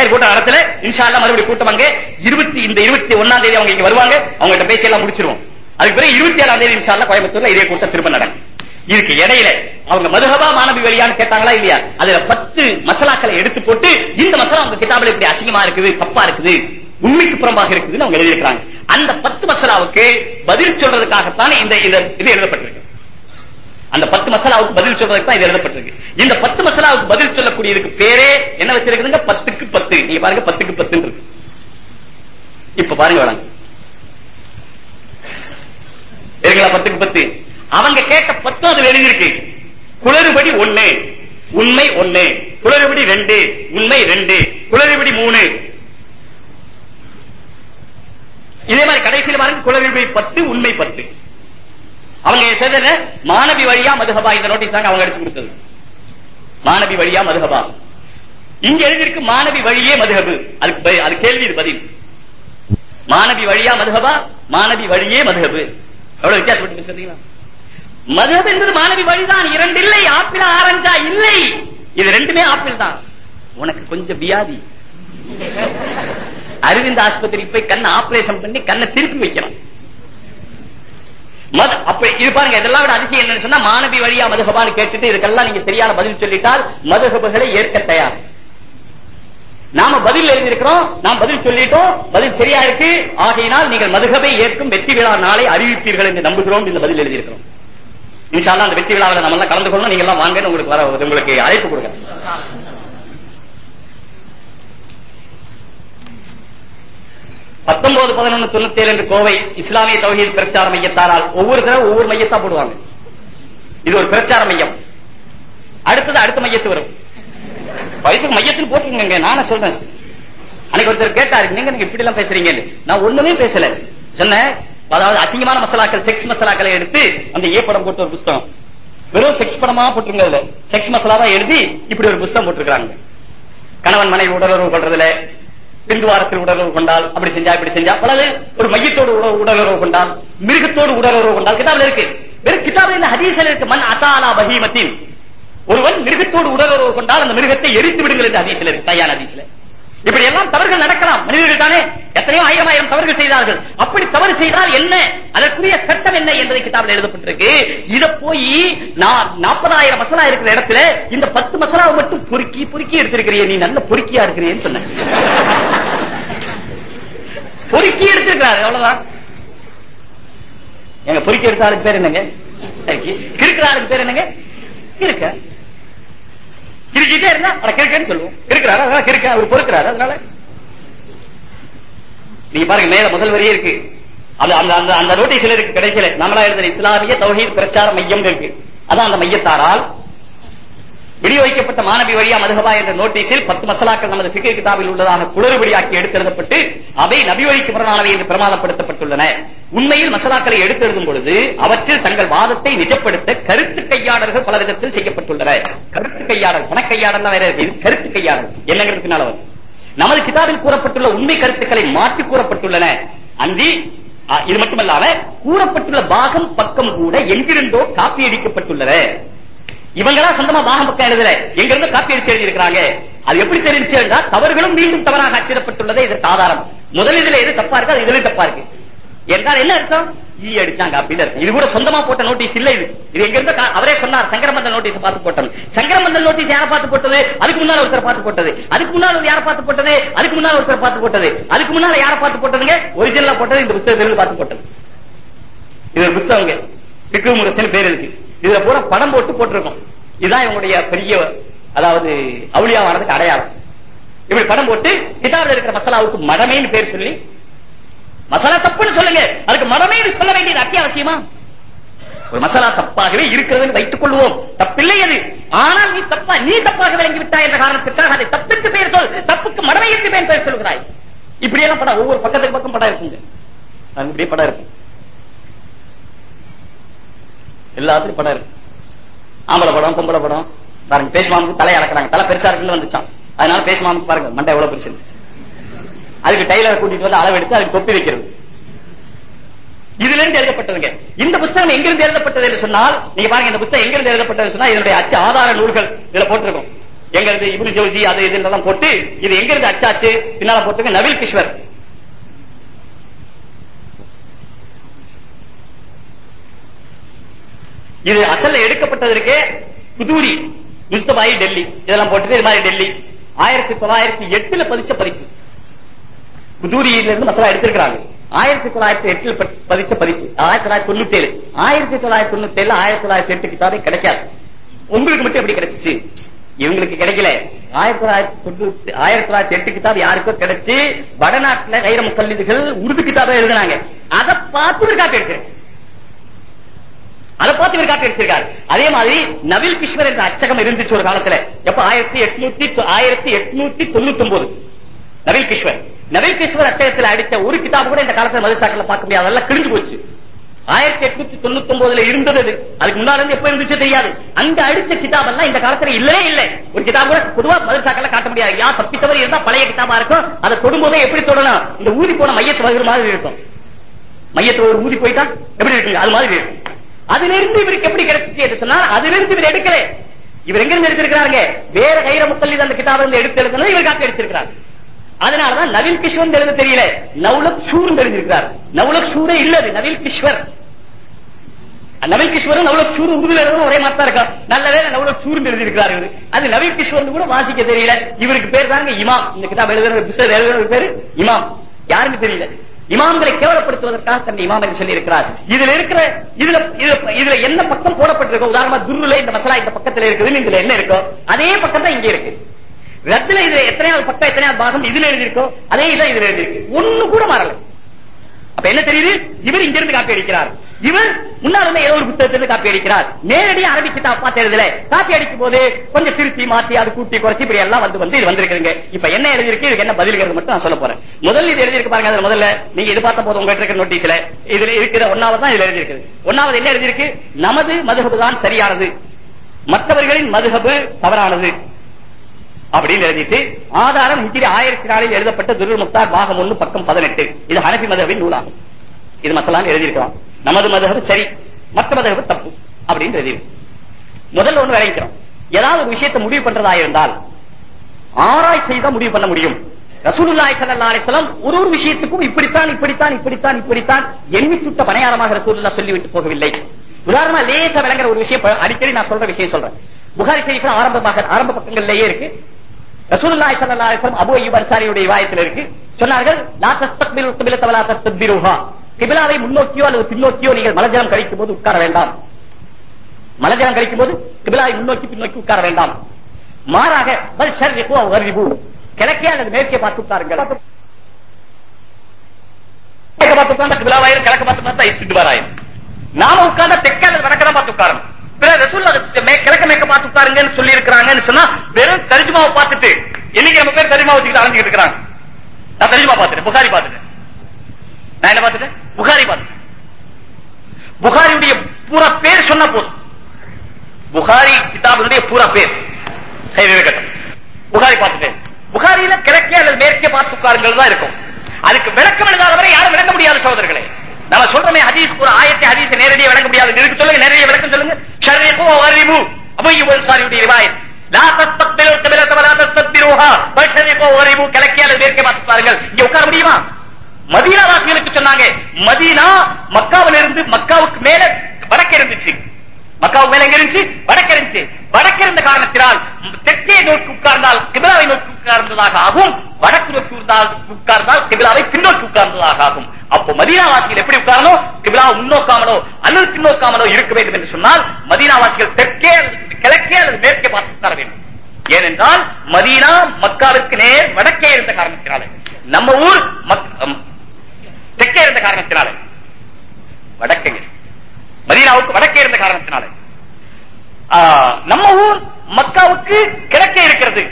சரி, கூட்டம் நடத்தல இன்ஷால்லா மறுபடியும் கூட்டம் அங்க. இருபத்தி இந்த இருபத்தி ஒன்னாம் தேதி அவங்க இங்க வருவாங்க. அவங்ககிட்ட பேசி எல்லாம் முடிச்சிருவோம். அதுக்கு பிறகு இருபத்தி ஏழாம் தேதி இன்ஷால்லா கோயம்புத்தூர்ல இதே கூட்டம் திரும்ப நடக்கும். இதுக்கு இடையில அவங்க மதுகபா மாணவி வழியான்னு கேட்டாங்களா இல்லையா? அதுல பத்து மசாலாக்களை எடுத்து போட்டு இந்த மசாலா அவங்க கிட்டாபில் இப்படி அசிங்கமா இருக்குது தப்பா இருக்குது உண்மைக்கு புறம்பாக இருக்குதுன்னு அவங்க எழுதியிருக்கிறாங்க. அந்த பத்து மசாலாவுக்கு பதில் சொல்றதுக்காகத்தான் இந்த இந்த- இது எழுதப்பட்டிருக்கு. அந்த பத்து மசாலாவுக்கு பதில் சொல்றதுக்கு தான் இது எழுதப்பட்டிருக்கு. இந்த பத்து மசாலாவுக்கு பதில் சொல்லக்கூடியதுக்கு பேரே என்ன வச்சிருக்குதுங்க? பத்துக்கு பத்து. நீங்க பாருங்க பத்துக்கு பத்து இருக்கு. இப்ப பாருங்க வேணாங்க இருக்குங்களா பத்துக்கு பத்து? அவங்க கேட்ட பத்து அது எழுதியிருக்கு குளறுபடி ஒண்ணு உண்மை ஒண்ணு. குளறுபடி ரெண்டு உண்மை ரெண்டு. குளறுபடி மூணு. இதே மாதிரி கடைசியில் பாருங்க குளறுபடி பத்து உண்மை பத்து. அவங்க செய்தது மாணவி வழியா மதுகபா இந்த நோட்டீஸ் தாங்க அவங்க அடிச்சு கொடுத்தது. மாணவி வழியா மதுகபா இங்க எழுதியிருக்கு மாணவி வழியே மதுகபு அதுக்கு அது கேள்வி இது பதில். மாணவி வழியா மதுகபா மாணவி வழியே மதுகபு எவ்வளவு வித்தியாசப்பட்டு மதுஹப் என்பது மாணவி வழிதான். இரண்டு இல்லை ஆப்பிள் ஆரஞ்சா இல்லை. இது ரெண்டுமே ஆப்பிள் தான். உனக்கு கொஞ்சம் வியாதி. அரவிந்த் ஆஸ்பத்திரிக்கு போய் கண்ணை ஆபரேஷன் பண்ணி கண்ணை திருப்பி வைக்கணும். அப்ப இது பாருங்க இதெல்லாம் விட அதிசயம் என்னன்னு சொன்னா மாணவி வழியா மதுகபான்னு கேட்டுட்டு இதுக்கெல்லாம் நீங்க சரியான பதில் சொல்லிட்டால் மதுகபுகளை ஏற்க தயார். நாம பதில் எழுதியிருக்கிறோம் நாம் பதில் சொல்லிட்டோம் பதில் சரியா இருக்கு. ஆகையினால் நீங்கள் மதுகபை ஏற்கும் வெற்றி விழா நாளை அறிவிப்பீர்கள் என்று நம்புகிறோம் இந்த பதில் எழுதியிருக்கிறோம். இன்ஷால்லா அந்த வெற்றி விழாவில் நம்ம எல்லாம் கலந்து கொள்ளணும். நீங்க எல்லாம் வாங்கன்னு உங்களுக்கு வர உங்களுக்கு அழைப்பு கொடுங்க. பத்தொன்பது பதினொன்னு தொண்ணூத்தி ஏழு என்று கோவை இஸ்லாமிய தௌஹீத் பிரச்சார மையத்தாரால் ஒவ்வொரு தடவை ஒவ்வொரு மையத்தா போடுவாங்க. இது ஒரு பிரச்சார மையம். அடுத்தது அடுத்த மையத்து வரும். இதுக்கு மையத்தில் போட்டுருங்க நானே சொல்றேன். அன்னைக்கு ஒருத்தர் கேட்டாரு நீங்க நீங்க இப்படி எல்லாம் பேசுறீங்கன்னு. நான் ஒண்ணுமே பேசல. சொன்னேன் அதாவது அசிங்கமான மசாலாக்கள் செக்ஸ் மசாலாக்களை எடுத்து அந்த ஏ படம் போட்டு ஒரு புஸ்தகம். வெறும் செக்ஸ் படமா போட்டுருங்க செக்ஸ் மசாலா தான் எழுதி இப்படி ஒரு புஸ்தகம் போட்டிருக்காங்க கணவன் மனைவி உடலுறவு பண்றதுல பிந்து உடலுறவு கொண்டால் அப்படி செஞ்சா இப்படி செஞ்சா. பலது ஒரு மையத்தோடு உடலுறவு கொண்டால் மிருகத்தோடு உடலுறவு கொண்டால் கிதாபில் இருக்கு. வெறும் கிதாபில் இல்ல ஹதீசல் இருக்கு. மண் அசாலா பஹீமத்தின். ஒருவன் மிருகத்தோடு உடலுறவு கொண்டால் அந்த மிருகத்தை எரித்து விடுங்கள் என்று ஹதீஸ்ல இருக்கு. சையான் ஹதீஸ்ல. இப்படி எல்லாம் தவறுகள் நடக்கலாம். மனிதர்கள் தானே? எத்தனையோ ஆயிரம் ஆயிரம் தவறுகள் செய்தார்கள். அப்படி தவறு செய்தால் என்ன? அதற்குரிய சட்டம் என்ன என்பதை கிதாபில் எழுதப்பட்டிருக்கு. இத போய் நாற்பதாயிரம் மசாலா இருக்கிற இடத்துல இந்த பத்து மசாலாவை மட்டும் பொறுக்கி பொறுக்கி எடுத்திருக்கிறீ நீ நல்ல பொறுக்கியா இருக்கிறேன்னு சொன்ன பொறுக்கி எடுத்திருக்கிறாரு. அவ்வளவுதான். எங்க பொறுக்கி எடுத்த ஆளுக்கு பேர் என்னங்க? கிறுக்கிற ஆளுக்கு பேர் என்னங்க? இருக்க. கிரிக்கிட்டே இருந்தா அட கிரிக்கன்னு சொல்லுவோம். இருக்கிறாரு? அதனால கிரிக்க அவர் பொறுக்கிறாரு. அதனால நீங்க பாருங்க மேல முதல் வரியே இருக்கு. அது அந்த அந்த அந்த நோட்டீஸ்ல இருக்கு கடைசியில. நம்மளா எழுதுற இஸ்லாமிய தௌஹீத் பிரச்சார மையம் இருக்கு. அதான் அந்த மையத்தாரால் விநியோகிக்கப்பட்ட மாணவி வழியா மதுகபா என்ற நோட்டீஸில் பத்து மசாலாக்கள் நமது பிகை கிதாபில் உள்ளதாக குளறுபடியாக்கி எடுத்திருந்தப்பட்டு அவை நபி வழிக்கு புறநானவை என்று பிரமாதப்படுத்தப்பட்டுள்ளன உண்மையில் மசலாக்களை எடுத்தெழுதும் பொழுது அவற்றில் தங்கள் வாதத்தை நிஜப்படுத்த கருத்து கையாடல்கள் பல விதத்தில் செய்யப்பட்டுள்ளன கருத்து கையாடல் பணக்கையாடல் வேற கருத்து கையாடல் என்னங்கிறது பின்னால வரும். நமது கிதாபில் கூறப்பட்டுள்ள உண்மை கருத்துக்களை மாற்றி கூறப்பட்டுள்ளன. அன்றி இது மட்டுமல்லாம கூறப்பட்டுள்ள பாகம் பக்கம் கூட எங்கிருந்தோ காப்பி அடிக்கப்பட்டுள்ளன. இவங்களா சொந்தமா பாகம் பக்கம் எழுதல. எங்க இருந்து காப்பி அடிச்சு எழுதியிருக்கிறாங்க. அது எப்படி தெரிஞ்சு தவறுகளும் மீண்டும் தவறாக அச்சிடப்பட்டுள்ளதே இதற்கு ஆதாரம். முதல் எது தப்பா இருக்கு அது இதுல தப்பா இருக்கு. என்றால் என்ன அர்த்தம்? ஈ அடிச்சாங்க அப்படின்னு அர்த்தம். இது கூட சொந்தமா போட்ட நோட்டீஸ் இல்ல இது. இது எங்க இருந்து அவரே சொன்னார் சங்கரமந்தல் நோட்டீஸ் பார்த்து போட்டது. சங்கரமந்தல் நோட்டீஸ் யாரை பார்த்து போட்டது? அதுக்கு முன்னால ஒருத்தர் பார்த்து போட்டது. அதுக்கு முன்னால் யாரை பார்த்து போட்டது? அதுக்கு முன்னால ஒருத்தர் பார்த்து போட்டது. அதுக்கு முன்னால யாரை பார்த்து போட்டதுங்க? ஒரிஜினலா போட்டது இந்த புத்தகத்திலிருந்து பார்த்து போட்டது. இது ஒரு புஸ்தகங்க பிக்கு முரசன் பேர் இருக்கு. இதுல பூரா படம் போட்டு போட்டிருக்கோம். இதுதான் இவங்களுடைய பெரிய அதாவது அவுளியா வரதுக்கு அடையாளம். இப்படி படம் போட்டு கிதாபில் இருக்கிற மசாலாவுக்கு மடமேன்னு பேர் சொல்லி மசாலா தப்புன்னு சொல்லுங்க. அதுக்கு மடமேன்னு சொல்ல வேண்டியது அத்தியாவசியமா? ஒரு மசாலா தப்பாகவே இருக்கிறதுன்னு வைத்துக் கொள்வோம். தப்பில்லை அது. ஆனால் நீ தப்பா நீ தப்பாக விளங்கி விட்டாய் என்ற காரணத்திற்காக அதை தப்புக்கு பெயர் சொல் தப்புக்கு மடமை என்று பெயர் பெயர் சொல்கிறாய். இப்படி எல்லாம் படம் ஒவ்வொரு பக்கத்துக்கு பக்கம் படம் இருக்குங்க. அது இப்படியே படம் இருக்கு. எல்லாத்துலயும் படம் இருக்கு. ஆம்பளை படம் பொம்பளை படம். பாருங்க பேசுமாமுக்கு தலை இறக்குறாங்க தலை பெருசா இருக்குன்னு வந்துச்சான். அதனால பேசுமாமுக்கு பாருங்க மண்டை எவ்வளவு பெருசு அதுக்கு டைலர் கூட்டிட்டு வந்து அளவெடுத்து அதுக்கு தொப்பி வைக்கிறது. இதுல இருந்து எழுதப்பட்டதுங்க. இந்த புத்தகம் எங்கிருந்து எழுதப்பட்டது என்று சொன்னால் நீங்க பாருங்க இந்த புத்தகம் எங்கிருந்து எழுதப்பட்டது சொன்னா இதனுடைய அச்சு ஆதார நூல்கள் இதுல போட்டிருக்கும். எங்க இருந்து இப்னு ஜோசி அது இதுன்றதெல்லாம் போட்டு இது எங்க இருந்து அச்சாச்சு? பின்னால போட்டிருக்க நவில் கிஷ்வர். இது அசல்ல எடுக்கப்பட்டதற்கு புதூரி முஸ்தபாயி டெல்லி. இதெல்லாம் போட்டு இது மாதிரி டெல்லி. ஆயிரத்தி தொள்ளாயிரத்தி எட்டுல பதிச்ச பதிப்பு. புதூரியிலிருந்து மசாலா எடுத்திருக்கிறாங்க. ஆயிரத்தி தொள்ளாயிரத்தி எட்டில் பதிச்ச பதிப்பு. ஆயிரத்தி தொள்ளாயிரத்தி தொண்ணூத்தி ஏழு ஆயிரத்தி தொள்ளாயிரத்தி தொண்ணூத்தி ஏழு ஆயிரத்தி தொள்ளாயிரத்தி எட்டு கிட்டாவே கிடைக்காது. உங்களுக்கு மட்டும் எப்படி கிடைச்சிச்சு? இவங்களுக்கு கிடைக்கல. ஆயிரத்தி தொள்ளாயிரத்தி தொண்ணூத்தி ஆயிரத்தி தொள்ளாயிரத்தி எட்டு கிட்ட யாருக்கோ கிடைச்சு வடநாட்டுல வைர முக்கல்லிதுகள் உருது கிதாபா எழுதினாங்க. அதை பார்த்து ஒரு காப்பி எடுக்கிறேன் அதை பார்த்து இவர் காப்பி எடுத்திருக்காரு. அதே மாதிரி நவில் கிஷ்வர் என்ற அச்சகம் இருந்துச்சு ஒரு காலத்துல. எப்ப? ஆயிரத்தி எட்நூத்தி ஆயிரத்தி எட்நூத்தி தொண்ணூத்தி ஒன்பது நவில் கிஷ்வர். நவில் கிஷ்வர் அடித்த அடிச்ச ஒரு கிதாபு கூட இந்த காலத்துல மதுசாக்கில் பார்க்க முடியாது. அதெல்லாம் கிழிஞ்சு போச்சு. ஆயிரத்தி எட்நூத்தி தொண்ணூத்தி ஒன்பதுல இருந்தது அதுக்கு முன்னால இருந்து எப்ப இருந்துச்சு தெரியாது. அந்த அடிச்ச கிதாப் எல்லாம் இந்த காலத்துல இல்லவே இல்லை. ஒரு கிதாப் கூட பொதுவா மதுசாக்கல காட்ட முடியாது. யா தப்பித்தவர் இருந்தா பழைய கிதாபா இருக்கும். அதை தொடும்போதே எப்படி தொடணும் இந்த ஊதி போன மையத்து வகுற மாதிரி இருக்கும். மையத்துல ஒரு ஊதி போயிட்டா எப்படி இருக்குங்க? அது மாதிரி இருக்கும். அதிலிருந்து இவருக்கு எப்படி கிடைச்சிச்சு என்று சொன்னால் அதிலிருந்து இவர் எடுக்கல. இவர் எங்க இருந்து எடுத்திருக்கிறாங்க வேற கைர முத்தல்லி அந்த கிதாப இருந்து எடுத்து எழுதுனது இவர் காப்பி எடுத்திருக்கிறாங்க அதனாலதான் நவில் கிஷ்வன் எழுத தெரியல. நவுலக் சூர் எழுதியிருக்கிறார் நவுலக் சூரே இல்ல அது நவில் கிஷ்வர். நவில் கிஷ்வரும் நவுலக் சூர் உருதுல எழுதும் ஒரே மாதிரி இருக்கா? நல்ல வேலை நவுலக் சூர் எழுதியிருக்கிறார் இவரு. அது நவில் கிஷ்வர் கூட வாசிக்க தெரியல. இவருக்கு பேர் தாங்க இமாம். இந்த கிதாப் எழுதுற புத்தகம் எழுதுற பேரு இமாம். யாருன்னு தெரியல. இமாம்களை கேவலப்படுத்துவதற்காக தன்னை இமாம் என்று சொல்லி இருக்கிறார் இதுல இருக்கிற இதுல இதுல- இதுல என்ன பக்கம் போடப்பட்டிருக்கோ? உதாரணமா துருல இந்த மசாலா இந்த பக்கத்துல இருக்குதுன்னு இதுல என்ன இருக்கோ? அதே பக்கம் தான் இங்க இருக்கு. ரத்துல இது எத்தனையாவது பக்கம் எத்தனையாவது பாகம் இதுல எழுதியிருக்கோ அதே இதான் இதுல எழுதியிருக்கு. ஒண்ணு கூட மாறல. அப்ப என்ன தெரியுது? இவர் இங்க இருந்து காப்பி அடிக்கிறார். இவர் முன்னால வந்து ஏதோ ஒரு புத்தகத்திலிருந்து காப்பி அடிக்கிறார். நேரடியா அரபி கிதாப் பார்த்து காப்பி அடிக்கும் போது கொஞ்சம் திருத்தி மாத்தி அது கூட்டி குறைச்சி இப்படி எல்லாம் வந்து வந்து இது வந்திருக்குங்க இப்ப என்ன எழுதிருக்கு இதுக்கு என்ன பதில்கிறது மட்டும் நான் சொல்ல போறேன். முதல்ல இது எழுதிருக்கு பாருங்க அதுல முதல்ல நீங்க இது பார்த்த போது உங்ககிட்ட இருக்கிற நோட்டீஸ்ல இதுல இருக்கிற ஒன்னாவது தான் இதுல எழுதிருக்கு ஒன்னாவது என்ன எழுதிருக்கு நமது மதுகபு தான் சரியானது. மற்றவர்களின் மதுகபு தவறானது. அப்படின்னு எழுதிட்டு ஆதாரம் முக்கிய ஆயிரத்தி நாளில் எழுதப்பட்ட துருள் முக்தார் பாகம் ஒண்ணு பக்கம் பதினெட்டு. இது ஹனபி மதவின் நூலாகும். இது மசலான்னு எழுதியிருக்கிறோம். நமது மதகபு சரி மற்ற மதகபு தப்பு அப்படின்னு எழுதியிருக்கு முதல்ல ஒண்ணு விளைவிக்கிறோம் ஏதாவது ஒரு விஷயத்தை முடிவு பண்றதா இருந்தால் ஆராய்ச்சி தான் முடிவு பண்ண முடியும். ரசூலுல்லாய் ஸல்லல்லாஹு அலைஹி ஒரு ஒரு விஷயத்துக்கும் இப்படித்தான் இப்படித்தான் இப்படித்தான் இப்படித்தான் எண்ணி சுட்ட பணியாரமாக ரசூலுல்லா சொல்லிவிட்டு போகவில்லை. உதாரணமா லேசா விளங்குற ஒரு விஷயம் அடிக்கடி நான் சொல்ற விஷயம் சொல்றேன். புகாரி செய்திகள் ஆரம்பமாக ஆரம்ப பக்கங்கள்லயே இருக்கு. ரசூலுல்லாஹி ஸல்லல்லாஹு அலைஹி வஸல்லம் அபூ அய்யூப் அன்சாரியுடைய வாயத்தில் இருக்கு. சொன்னார்கள் லா தஸ்தக்பிலு கிபிலத வலா தஸ்தக்பிருஹா கிபிலாவை முன்னோக்கியோ அல்லது பின்னோக்கியோ நீங்கள் மலஜலம் கழிக்கும் போது உட்கார வேண்டாம். மலஜலம் கழிக்கும் போது கிபிலாவை முன்னோக்கி பின்னோக்கி உட்கார வேண்டாம். மாறாக பல் கிழக்கே அல்லது மேற்கே பார்த்து உட்காருங்கள். கிபிலாவாயிரம் பார்த்து கிழக்க பார்த்து பார்த்தா இஸ்திக்பாராயிரும் நாம உட்கார்ந்த தெற்கே அல்லது வடக்கதான் பார்த்து உட்காரணும். கிழக்க மேற்க பார்த்து உட்காருங்கன்னு சொல்லி இருக்கிறாங்கன்னு சொன்னா வெறும் தரிஜுமாவை பார்த்துட்டு இன்னைக்கு நம்ம பேர் தரிஜுமா வச்சுக்கிட்டு அலைஞ்சிட்டு இருக்கிறாங்க. நான் தரிஜுமா பார்த்துட்டேன் புகாரி பார்த்துட்டேன். நான் என்ன பார்த்துட்டேன்? புகாரி பார்த்துட்டேன். புகாரியுடைய பூரா பேர் சொன்ன போதும். புகாரி கிதாபினுடைய பூரா பேர். கட்டம் புகாரி பார்த்துட்டேன். புகாரியில கிழக்கே அல்லது மேற்கே பார்த்து உட்காருங்கள் தான் இருக்கும். அதுக்கு விளக்கம் எழுதாதவரை யாரும் விளக்க முடியாது சகோதரர்களே. நம்ம சொல்றோமே ஹதீஸ் ஒரு ஆயத்தை ஹதீஸ் நேரடியாக விளக்க முடியாது. இருக்கு சொல்லுங்க நேரடியாக விளக்கம் சொல்லுங்க. ஷர்ரிபு வரிபு அபையுல் சாரியுடைய ரிவாயத். லா தஸ்தக்பிரு கிபிலத வலா தஸ்தக்பிருஹா. பஷரிபு வரிபு கிழக்கே அல்லது பார்த்து பாருங்கள். இங்க உட்கார முடியுமா? மதீனா வாசிகளுக்கு சொன்னாங்க. மதீனா மக்காவில இருந்து மக்காவுக்கு மேல வடக்கு இருந்துச்சு. மக்காவுக்கு மேல எங்க இருந்துச்சு? வடக்கு இருந்துச்சு. வடக்கு இருந்த காரணத்தினால் தெற்கே நோக்கி உட்கார்ந்தால் கிபிலாவை நோக்கி உட்கார்ந்ததாக ஆகும். வடக்கு நோக்கி உட்கார்ந்தால் உட்கார்ந்தால் கிபிலாவை பின்னோக்கி உட்கார்ந்ததாக ஆகும். அப்போ மதீனாவாசிகள் எப்படி உட்காரணும் கிபிலா முன்னோக்காமலோ அல்லது பின்னோக்காமலோ இருக்க வேண்டும் என்று சொன்னால் மதீனா வாசிகள் தெற்கே அல்லது கிழக்கே அல்லது மேற்கே பார்த்து உட்கார வேண்டும். ஏனென்றால் மதீனா மக்காவிற்கு நேர் வடக்கே இருந்த காரணத்தினாலே. நம்ம ஊர் மக்- தெற்கே இருந்த காரணத்தினாலே. வடக்கங்க மதீனாவுக்கு வடக்கே இருந்த காரணத்தினாலே. நம்ம ஊர் மக்காவுக்கு கிழக்கே இருக்கிறது.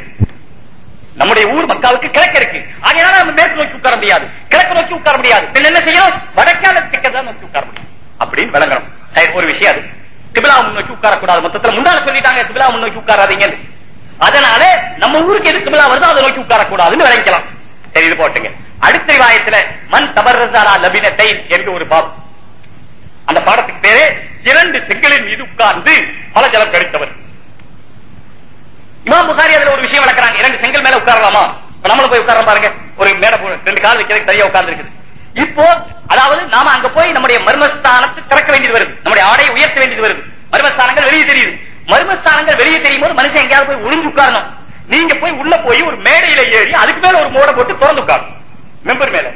நம்முடைய ஊர் மக்காவுக்கு கிழக்கு இருக்கு. ஆகையால நம்ம மேற்கு நோக்கி உட்கார முடியாது. கிழக்கு நோக்கி உட்கார முடியாது. பின்ன என்ன செய்யணும்? வடக்கான திக்கதான் நோக்கி உட்கார முடியும். அப்படின்னு விளங்கணும். சரி, ஒரு விஷயம் அது. திபிலா முன்னோக்கி உட்காரக்கூடாது. மொத்தத்துல முன்னால சொல்லிட்டாங்க திபிலா முன்னோக்கி உட்காராதீங்க அதனால நம்ம ஊருக்கு எது திபிலா வருதோ அதை நோக்கி உட்காரக்கூடாதுன்னு விளங்கிக்கலாம். சரி இது போட்டுங்க. அடுத்த வாயத்துல மண் தபர்ரசாரா லபினத்தை என்று ஒரு பாப். அந்த பாடத்துக்கு பேரு இரண்டு செங்கலின் மீது உட்கார்ந்து பல ஜலம் கழித்தவர் இமாம் புகாரி அதுல ஒரு விஷயம் வளர்க்கறாங்க. இரண்டு செங்கல் மேல உட்காரலாமா? இப்ப நம்மள போய் உட்கார பாருங்க. ஒரு மேல ரெண்டு கால் வைக்கிறதுக்கு சரியா உட்கார்ந்து இருக்குது இப்போ அதாவது நாம அங்க போய் நம்முடைய மர்மஸ்தானத்தை திறக்க வேண்டியது வருது. நம்முடைய ஆடையை உயர்த்த வேண்டியது வருது. மர்மஸ்தானங்கள் வெளியே தெரியுது. மர்மஸ்தானங்கள் வெளியே தெரியும் போது மனுஷன் எங்கேயாவது போய் ஒளிஞ்சு உட்காரணும். நீங்க போய் உள்ள போய் ஒரு மேடையில ஏறி அதுக்கு மேல ஒரு மோட போட்டு திறந்து உட்காரணும். மெம்பர் மேல.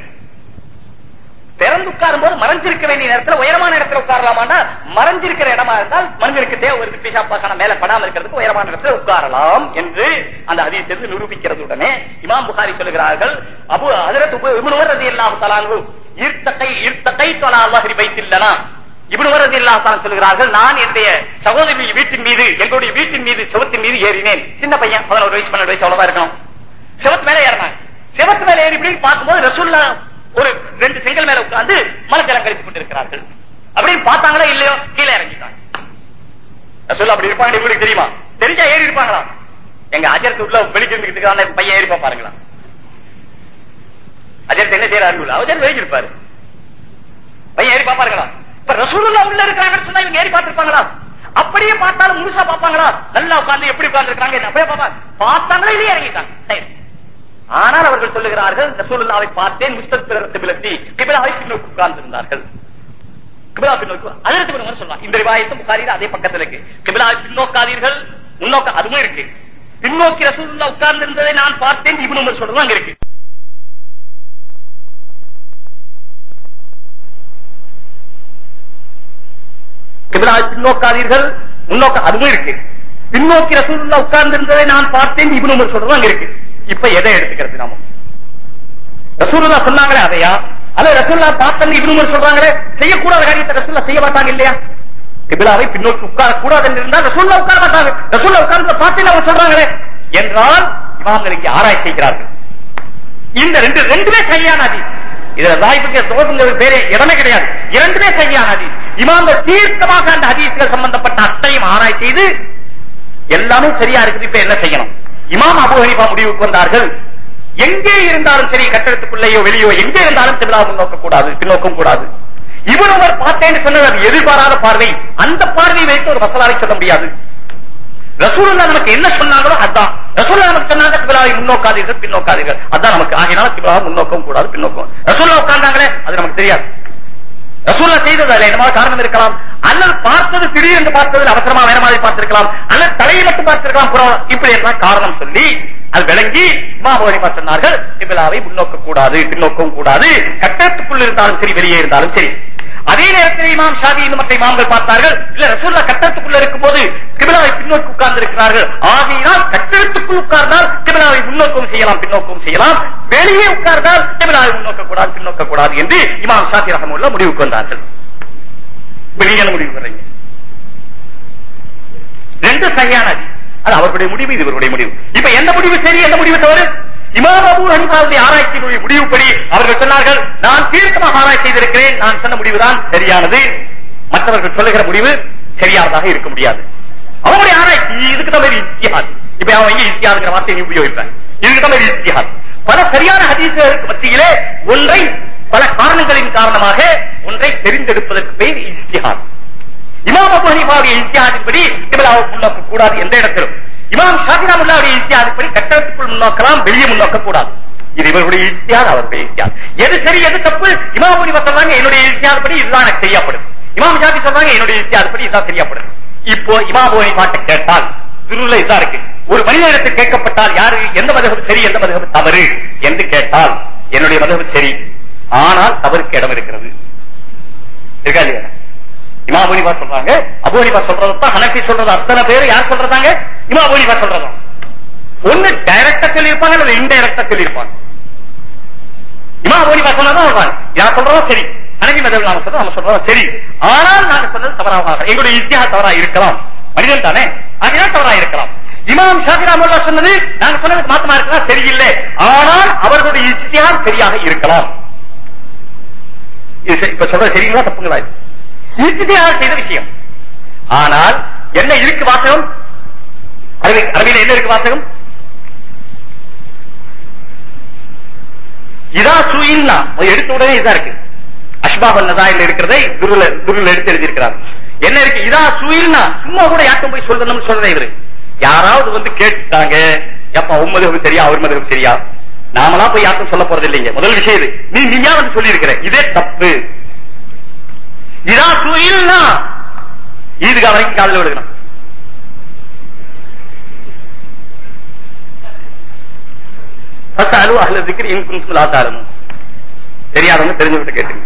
பிறந்து உட்காரும் போது மறைஞ்சிருக்க வேண்டிய நேரத்துல உயரமான இடத்துல உட்காரலாமான்னா மறைஞ்சிருக்கிற இடமா இருந்தால் மனிதனுக்கு தேவை ஒரு பிஷாப்பாக்கான மேல படாமல் இருக்கிறதுக்கு உயரமான இடத்துல உட்காரலாம் என்று அந்த ஹதீஸ் நிரூபிக்கிறது உடனே இமாம் புகாரி சொல்லுகிறார்கள். அபு ஹஜரத் இப்னு ரலியல்லாஹு தஆலா அன்ஹு ஈர்த்தகை ஈர்த்தகை தலா அல்லாஹி பைத்தில்லனா. இப்னு சொல்லுகிறார்கள் நான் என்னுடைய சகோதரி வீட்டின் மீது எங்களுடைய வீட்டின் மீது செவத்தின் மீது ஏறினேன். சின்ன பையன் 11 வயசு 12 வயசு அவ்வளவுதான் இருக்கணும் செவத்து மேல ஏறினாங்க செவத்து மேல ஏறி இப்படி பார்க்கும்போது ரசூல்லா ஒரு ரெண்டு செங்கல் மேல உட்கார்ந்து மலஜலம் கழித்துக் கொண்டிருக்கிறார்கள். அப்படின்னு பார்த்தாங்களா இல்லையோ? கீழே இறங்கிட்டாங்க. சொல்ல அப்படி இருப்பாங்க உங்களுக்கு தெரியுமா? தெரிஞ்சா ஏறி இருப்பாங்களா? எங்க அஜர்த்து உள்ள வெளிக்கிறதுக்கு பையன் ஏறி பாருங்களா அஜர்த்து என்ன செய்யறாரு அவர் வெளியே இருப்பாரு. பையன் ஏறி பாப்பாருங்களா இப்ப ரசூலுல்லா உள்ள இருக்கிறாங்கன்னு சொன்னா இவங்க ஏறி பார்த்திருப்பாங்களா? அப்படியே பார்த்தாலும் முழுசா பாப்பாங்களா நல்லா உட்கார்ந்து எப்படி உட்கார்ந்து இருக்காங்க அப்படியே பாப்பா பார்த்தாங்களா இல்லையே இறங்கிட்டாங்க? சரி. ஆனால் அவர்கள் சொல்லுகிறார்கள் ரசூலுல்லாவை பார்த்தேன் முஸ்தபிலத்தி கிபிலாவை பின்னோக்கி உட்கார்ந்திருந்தார்கள். கிபிலா பின்னோக்கு அதற்கு ஒரு சொல்லலாம். இந்த ரிவாயத்தும் புகாரியில் அதே பக்கத்துல இருக்கு. கிபிலாவை பின்னோக்காதீர்கள் முன்னோக்க அதுவும் இருக்கு. பின்னோக்கி ரசூலுல்லா உட்கார்ந்திருந்ததை நான் பார்த்தேன் இப்னு சொல்றதும் அங்க இருக்கு. கிபிலாவை பின்னோக்காதீர்கள் முன்னோக்க அதுவும் இருக்கு. பின்னோக்கி ரசூலுல்லா உட்கார்ந்திருந்ததை நான் பார்த்தேன் இப்னு சொல்றதும் அங்க இருக்கு. இப்ப எதை எடுத்துக்கிறது நாம? ரசூல்லா சொன்னாங்களே அதையா? அல்ல ரசூல்லா பார்த்தன்னு இப்னு சொல்றாங்களே செய்யக்கூடாத காரியத்தை ரசூல்லா செய்ய மாட்டாங்க இல்லையா? கிபிலாவை பின்னோக்கி உட்கார கூடாது என்று இருந்தால் ரசூல்லா உட்கார மாட்டாங்க. ரசூல்லா உட்கார்ந்து பார்த்தேன்னு அவங்க சொல்றாங்களே என்றால் இமாம்கள் இங்கே ஆராய்ச்சி செய்கிறார்கள். இந்த ரெண்டு ரெண்டுமே சரியான அதிஸ் இதுல வாய்ப்புக்கு தோசுங்கிற பேரே இடமே கிடையாது. இரண்டுமே சரியான அதிஸ் இமாம்கள் தீர்க்கமாக அந்த ஹதீஸ்கள் சம்பந்தப்பட்ட அத்தையும் ஆராய்ச்சி செய்து எல்லாமே சரியா இருக்குது இப்ப என்ன செய்யணும்? இமாம் அபு ஹனீஃபா முடிவுக்கு வந்தார்கள். எங்கே இருந்தாலும் சரி கட்டடத்துக்குள்ளேயோ வெளியோ எங்கே இருந்தாலும் திருவிழா முன்னோக்க கூடாது பின்னோக்கம் கூடாது இவர் ஒருவர் பார்த்தேன்னு சொன்னது அது எதிர்பாராத பார்வை. அந்த பார்வையை வைத்து ஒரு மசாலாவை சொல்ல முடியாது. ரசூலுல்லா நமக்கு என்ன சொன்னாங்களோ அதான். ரசூலுல்லா நமக்கு சொன்னாங்க கிபிலாவை முன்னோக்காதீர்கள் பின்னோக்காதீர்கள். அதான் நமக்கு. ஆகினால கிபிலாவை முன்னோக்கம் கூடாது பின்னோக்கம் ரசூலா உட்கார்ந்தாங்களே அது நமக்கு தெரியாது. ரசூல்லா செய்தது அதுல என்னமா காரணம் இருக்கலாம்? அல்லது பார்த்தது திடீரென்று பார்த்ததில் அவசரமா வேற மாதிரி பார்த்திருக்கலாம். அல்லது தலையை மட்டும் பார்த்திருக்கலாம். புறம் இப்படி எல்லாம் காரணம் சொல்லி அது விளங்கி இமாமோனிமா சொன்னார்கள் கிபிலாவை முன்னோக்க கூடாது பின்னோக்கவும் கூடாது. கட்டத்துக்குள் இருந்தாலும் சரி வெளியே இருந்தாலும் சரி. அதே நேரத்தில் இமாம் ஷாதி இந்த மற்ற இமாம்கள் பார்த்தார்கள் இல்ல ரசூல்லா கட்டத்துக்குள்ள இருக்கும்போது கிபிலாவை பின்னோக்கி உட்கார்ந்து இருக்கிறார்கள் ஆகையினால் கட்டத்துக்கு உட்கார்ந்தால் கிபிலாவை முன்னோக்கம் செய்யலாம் பின்னோக்கம் செய்யலாம். வெளியே உட்கார்ந்தால் கிபிலாவை முன்னோக்க கூடாது பின்னோக்க கூடாது என்று இமாம் ஷாஃபி ரஹமுல்லா முடிவுக்கு வந்தார்கள் வெளியே முடிவு வர்றீங்க. ரெண்டு சரியான அதி அது அவர்களுடைய முடிவு இது இவருடைய முடிவு. இப்ப எந்த முடிவு சரி எந்த முடிவு தவறு? இமாம் அபு ஹனிஃபாவுடைய ஆராய்ச்சியினுடைய முடிவுப்படி அவர்கள் சொன்னார்கள் நான் தீர்க்கமாக ஆராய்ச்சி செய்திருக்கிறேன் நான் சொன்ன முடிவுதான் சரியானது. மற்றவர்கள் சொல்லுகிற முடிவு சரியானதாக இருக்க முடியாது. அவருடைய ஆராய்ச்சி இதுக்கு தான் இஸ்திஹாத் இப்ப அவன் எங்க இஸ்திஹாத்ங்கிற வார்த்தையை நீ உபயோகிப்பேன் இதுக்கு தான் இஸ்திஹாத் பல சரியான ஹதீசுகளுக்கு மத்தியிலே ஒன்றை பல காரணங்களின் காரணமாக ஒன்றை தெரிந்தெடுப்பதற்கு பெயர் இஸ்திஹாத் இமாம் அபு ஹனீஃபாவுடைய இஸ்திஹாதின்படி இவள் முன்னோக்க கூடாது எந்த இடத்திலும். இமாம் ஷாஃபி முல்லாவுடைய இஸ்திஹாதின்படி கட்டடத்துக்குள் முன்னோக்கலாம் வெளியே முன்னோக்க கூடாது இது இவருடைய இஸ்தியார் அவருடைய இஸ்தியார் எது சரி எது தப்பு? இமாம் சொல்றாங்க என்னுடைய இஸ்தியார் படி இதுதான் எனக்கு செய்யப்படும் இமாம் ஷாஃபி சொல்றாங்க என்னுடைய இஸ்தியார் படி இதுதான் செய்யப்படும் இப்போ இமாம் அபு ஹனீஃபாட்ட கேட்டால் திருள்ள இதா இருக்கு. ஒரு மனிதனிடத்தில் கேட்கப்பட்டால் யாரு எந்த மதகம் சரி எந்த மதகம் தவறு என்று கேட்டால் என்னுடைய மதகம் சரி. ஆனால் தவறுக்கு இடம் இருக்கிறது. இருக்கா இல்லையா? இமா அபுனிபா சொல்றாங்க அபுனிபா சொல்றதான் ஹனபி சொல்றது அத்தனை பேர் யார் சொல்றதாங்க? இமா அபுனிபா சொல்றதும். ஒண்ணு டைரக்டா சொல்லியிருப்பாங்க அல்லது இன்டைரக்டா சொல்லியிருப்பாங்க. இமா அபுனிபா சொன்னதான் சொல்றாங்க யார் சொல்றதோ சரி. ஹனபி மதவில் நாம சொல்றோம் நம்ம சொல்றதா சரி. ஆனால் நாங்க சொன்னது தவறாக. எங்களுடைய இஸ்தியா தவறா இருக்கலாம். மனிதன் தானே. அதனால் தவறா இருக்கலாம். இமாம் ஷாஃபி ரஹ்மத்துல்லாஹி சொன்னது நாங்க சொன்னது மாத்தமா இருக்கலாம் சரியில்லை. ஆனால் அவர்களுடைய இஸ்தியார் சரியாக இருக்கலாம். இது சரி- இப்ப சொல்ற சரிங்களா? தப்புங்களா இது? இஜ்திஹாத் செய்த விஷயம். ஆனால் என்ன இருக்கு வாசகம் என்ன இருக்கு வாசகம்? இதா சுயில்னா எடுத்த உடனே இதா இருக்கு. அஷ்பாபல் நதாயில் இருக்கிறதை குருல குருல எடுத்து எழுதியிருக்கிறார். என்ன இருக்கு? இதா சுயில்னா சும்மா கூட யாருக்கும் போய் சொல்லணும்னு சொல்றேன் இவரு. யாராவது வந்து கேட்டுட்டாங்க. எப்ப உம்மது சரியா அவர் மதகம் சரியா? நாமளா போய் யாருக்கும் சொல்ல போறது இல்லைங்க. முதல் விஷயம் இது. நீ நீயா வந்து சொல்லி இருக்கிற இதே தப்பு. இதா சுயில்னா ஈதுகா வரைக்கும் காதல விடுக்கணும் ஃபஸ்அலு அஹ்ல திக்ரி இன் குன்தும் லா தெரியாதவங்க தெரிஞ்சுக்கிட்டு கேட்டுங்க.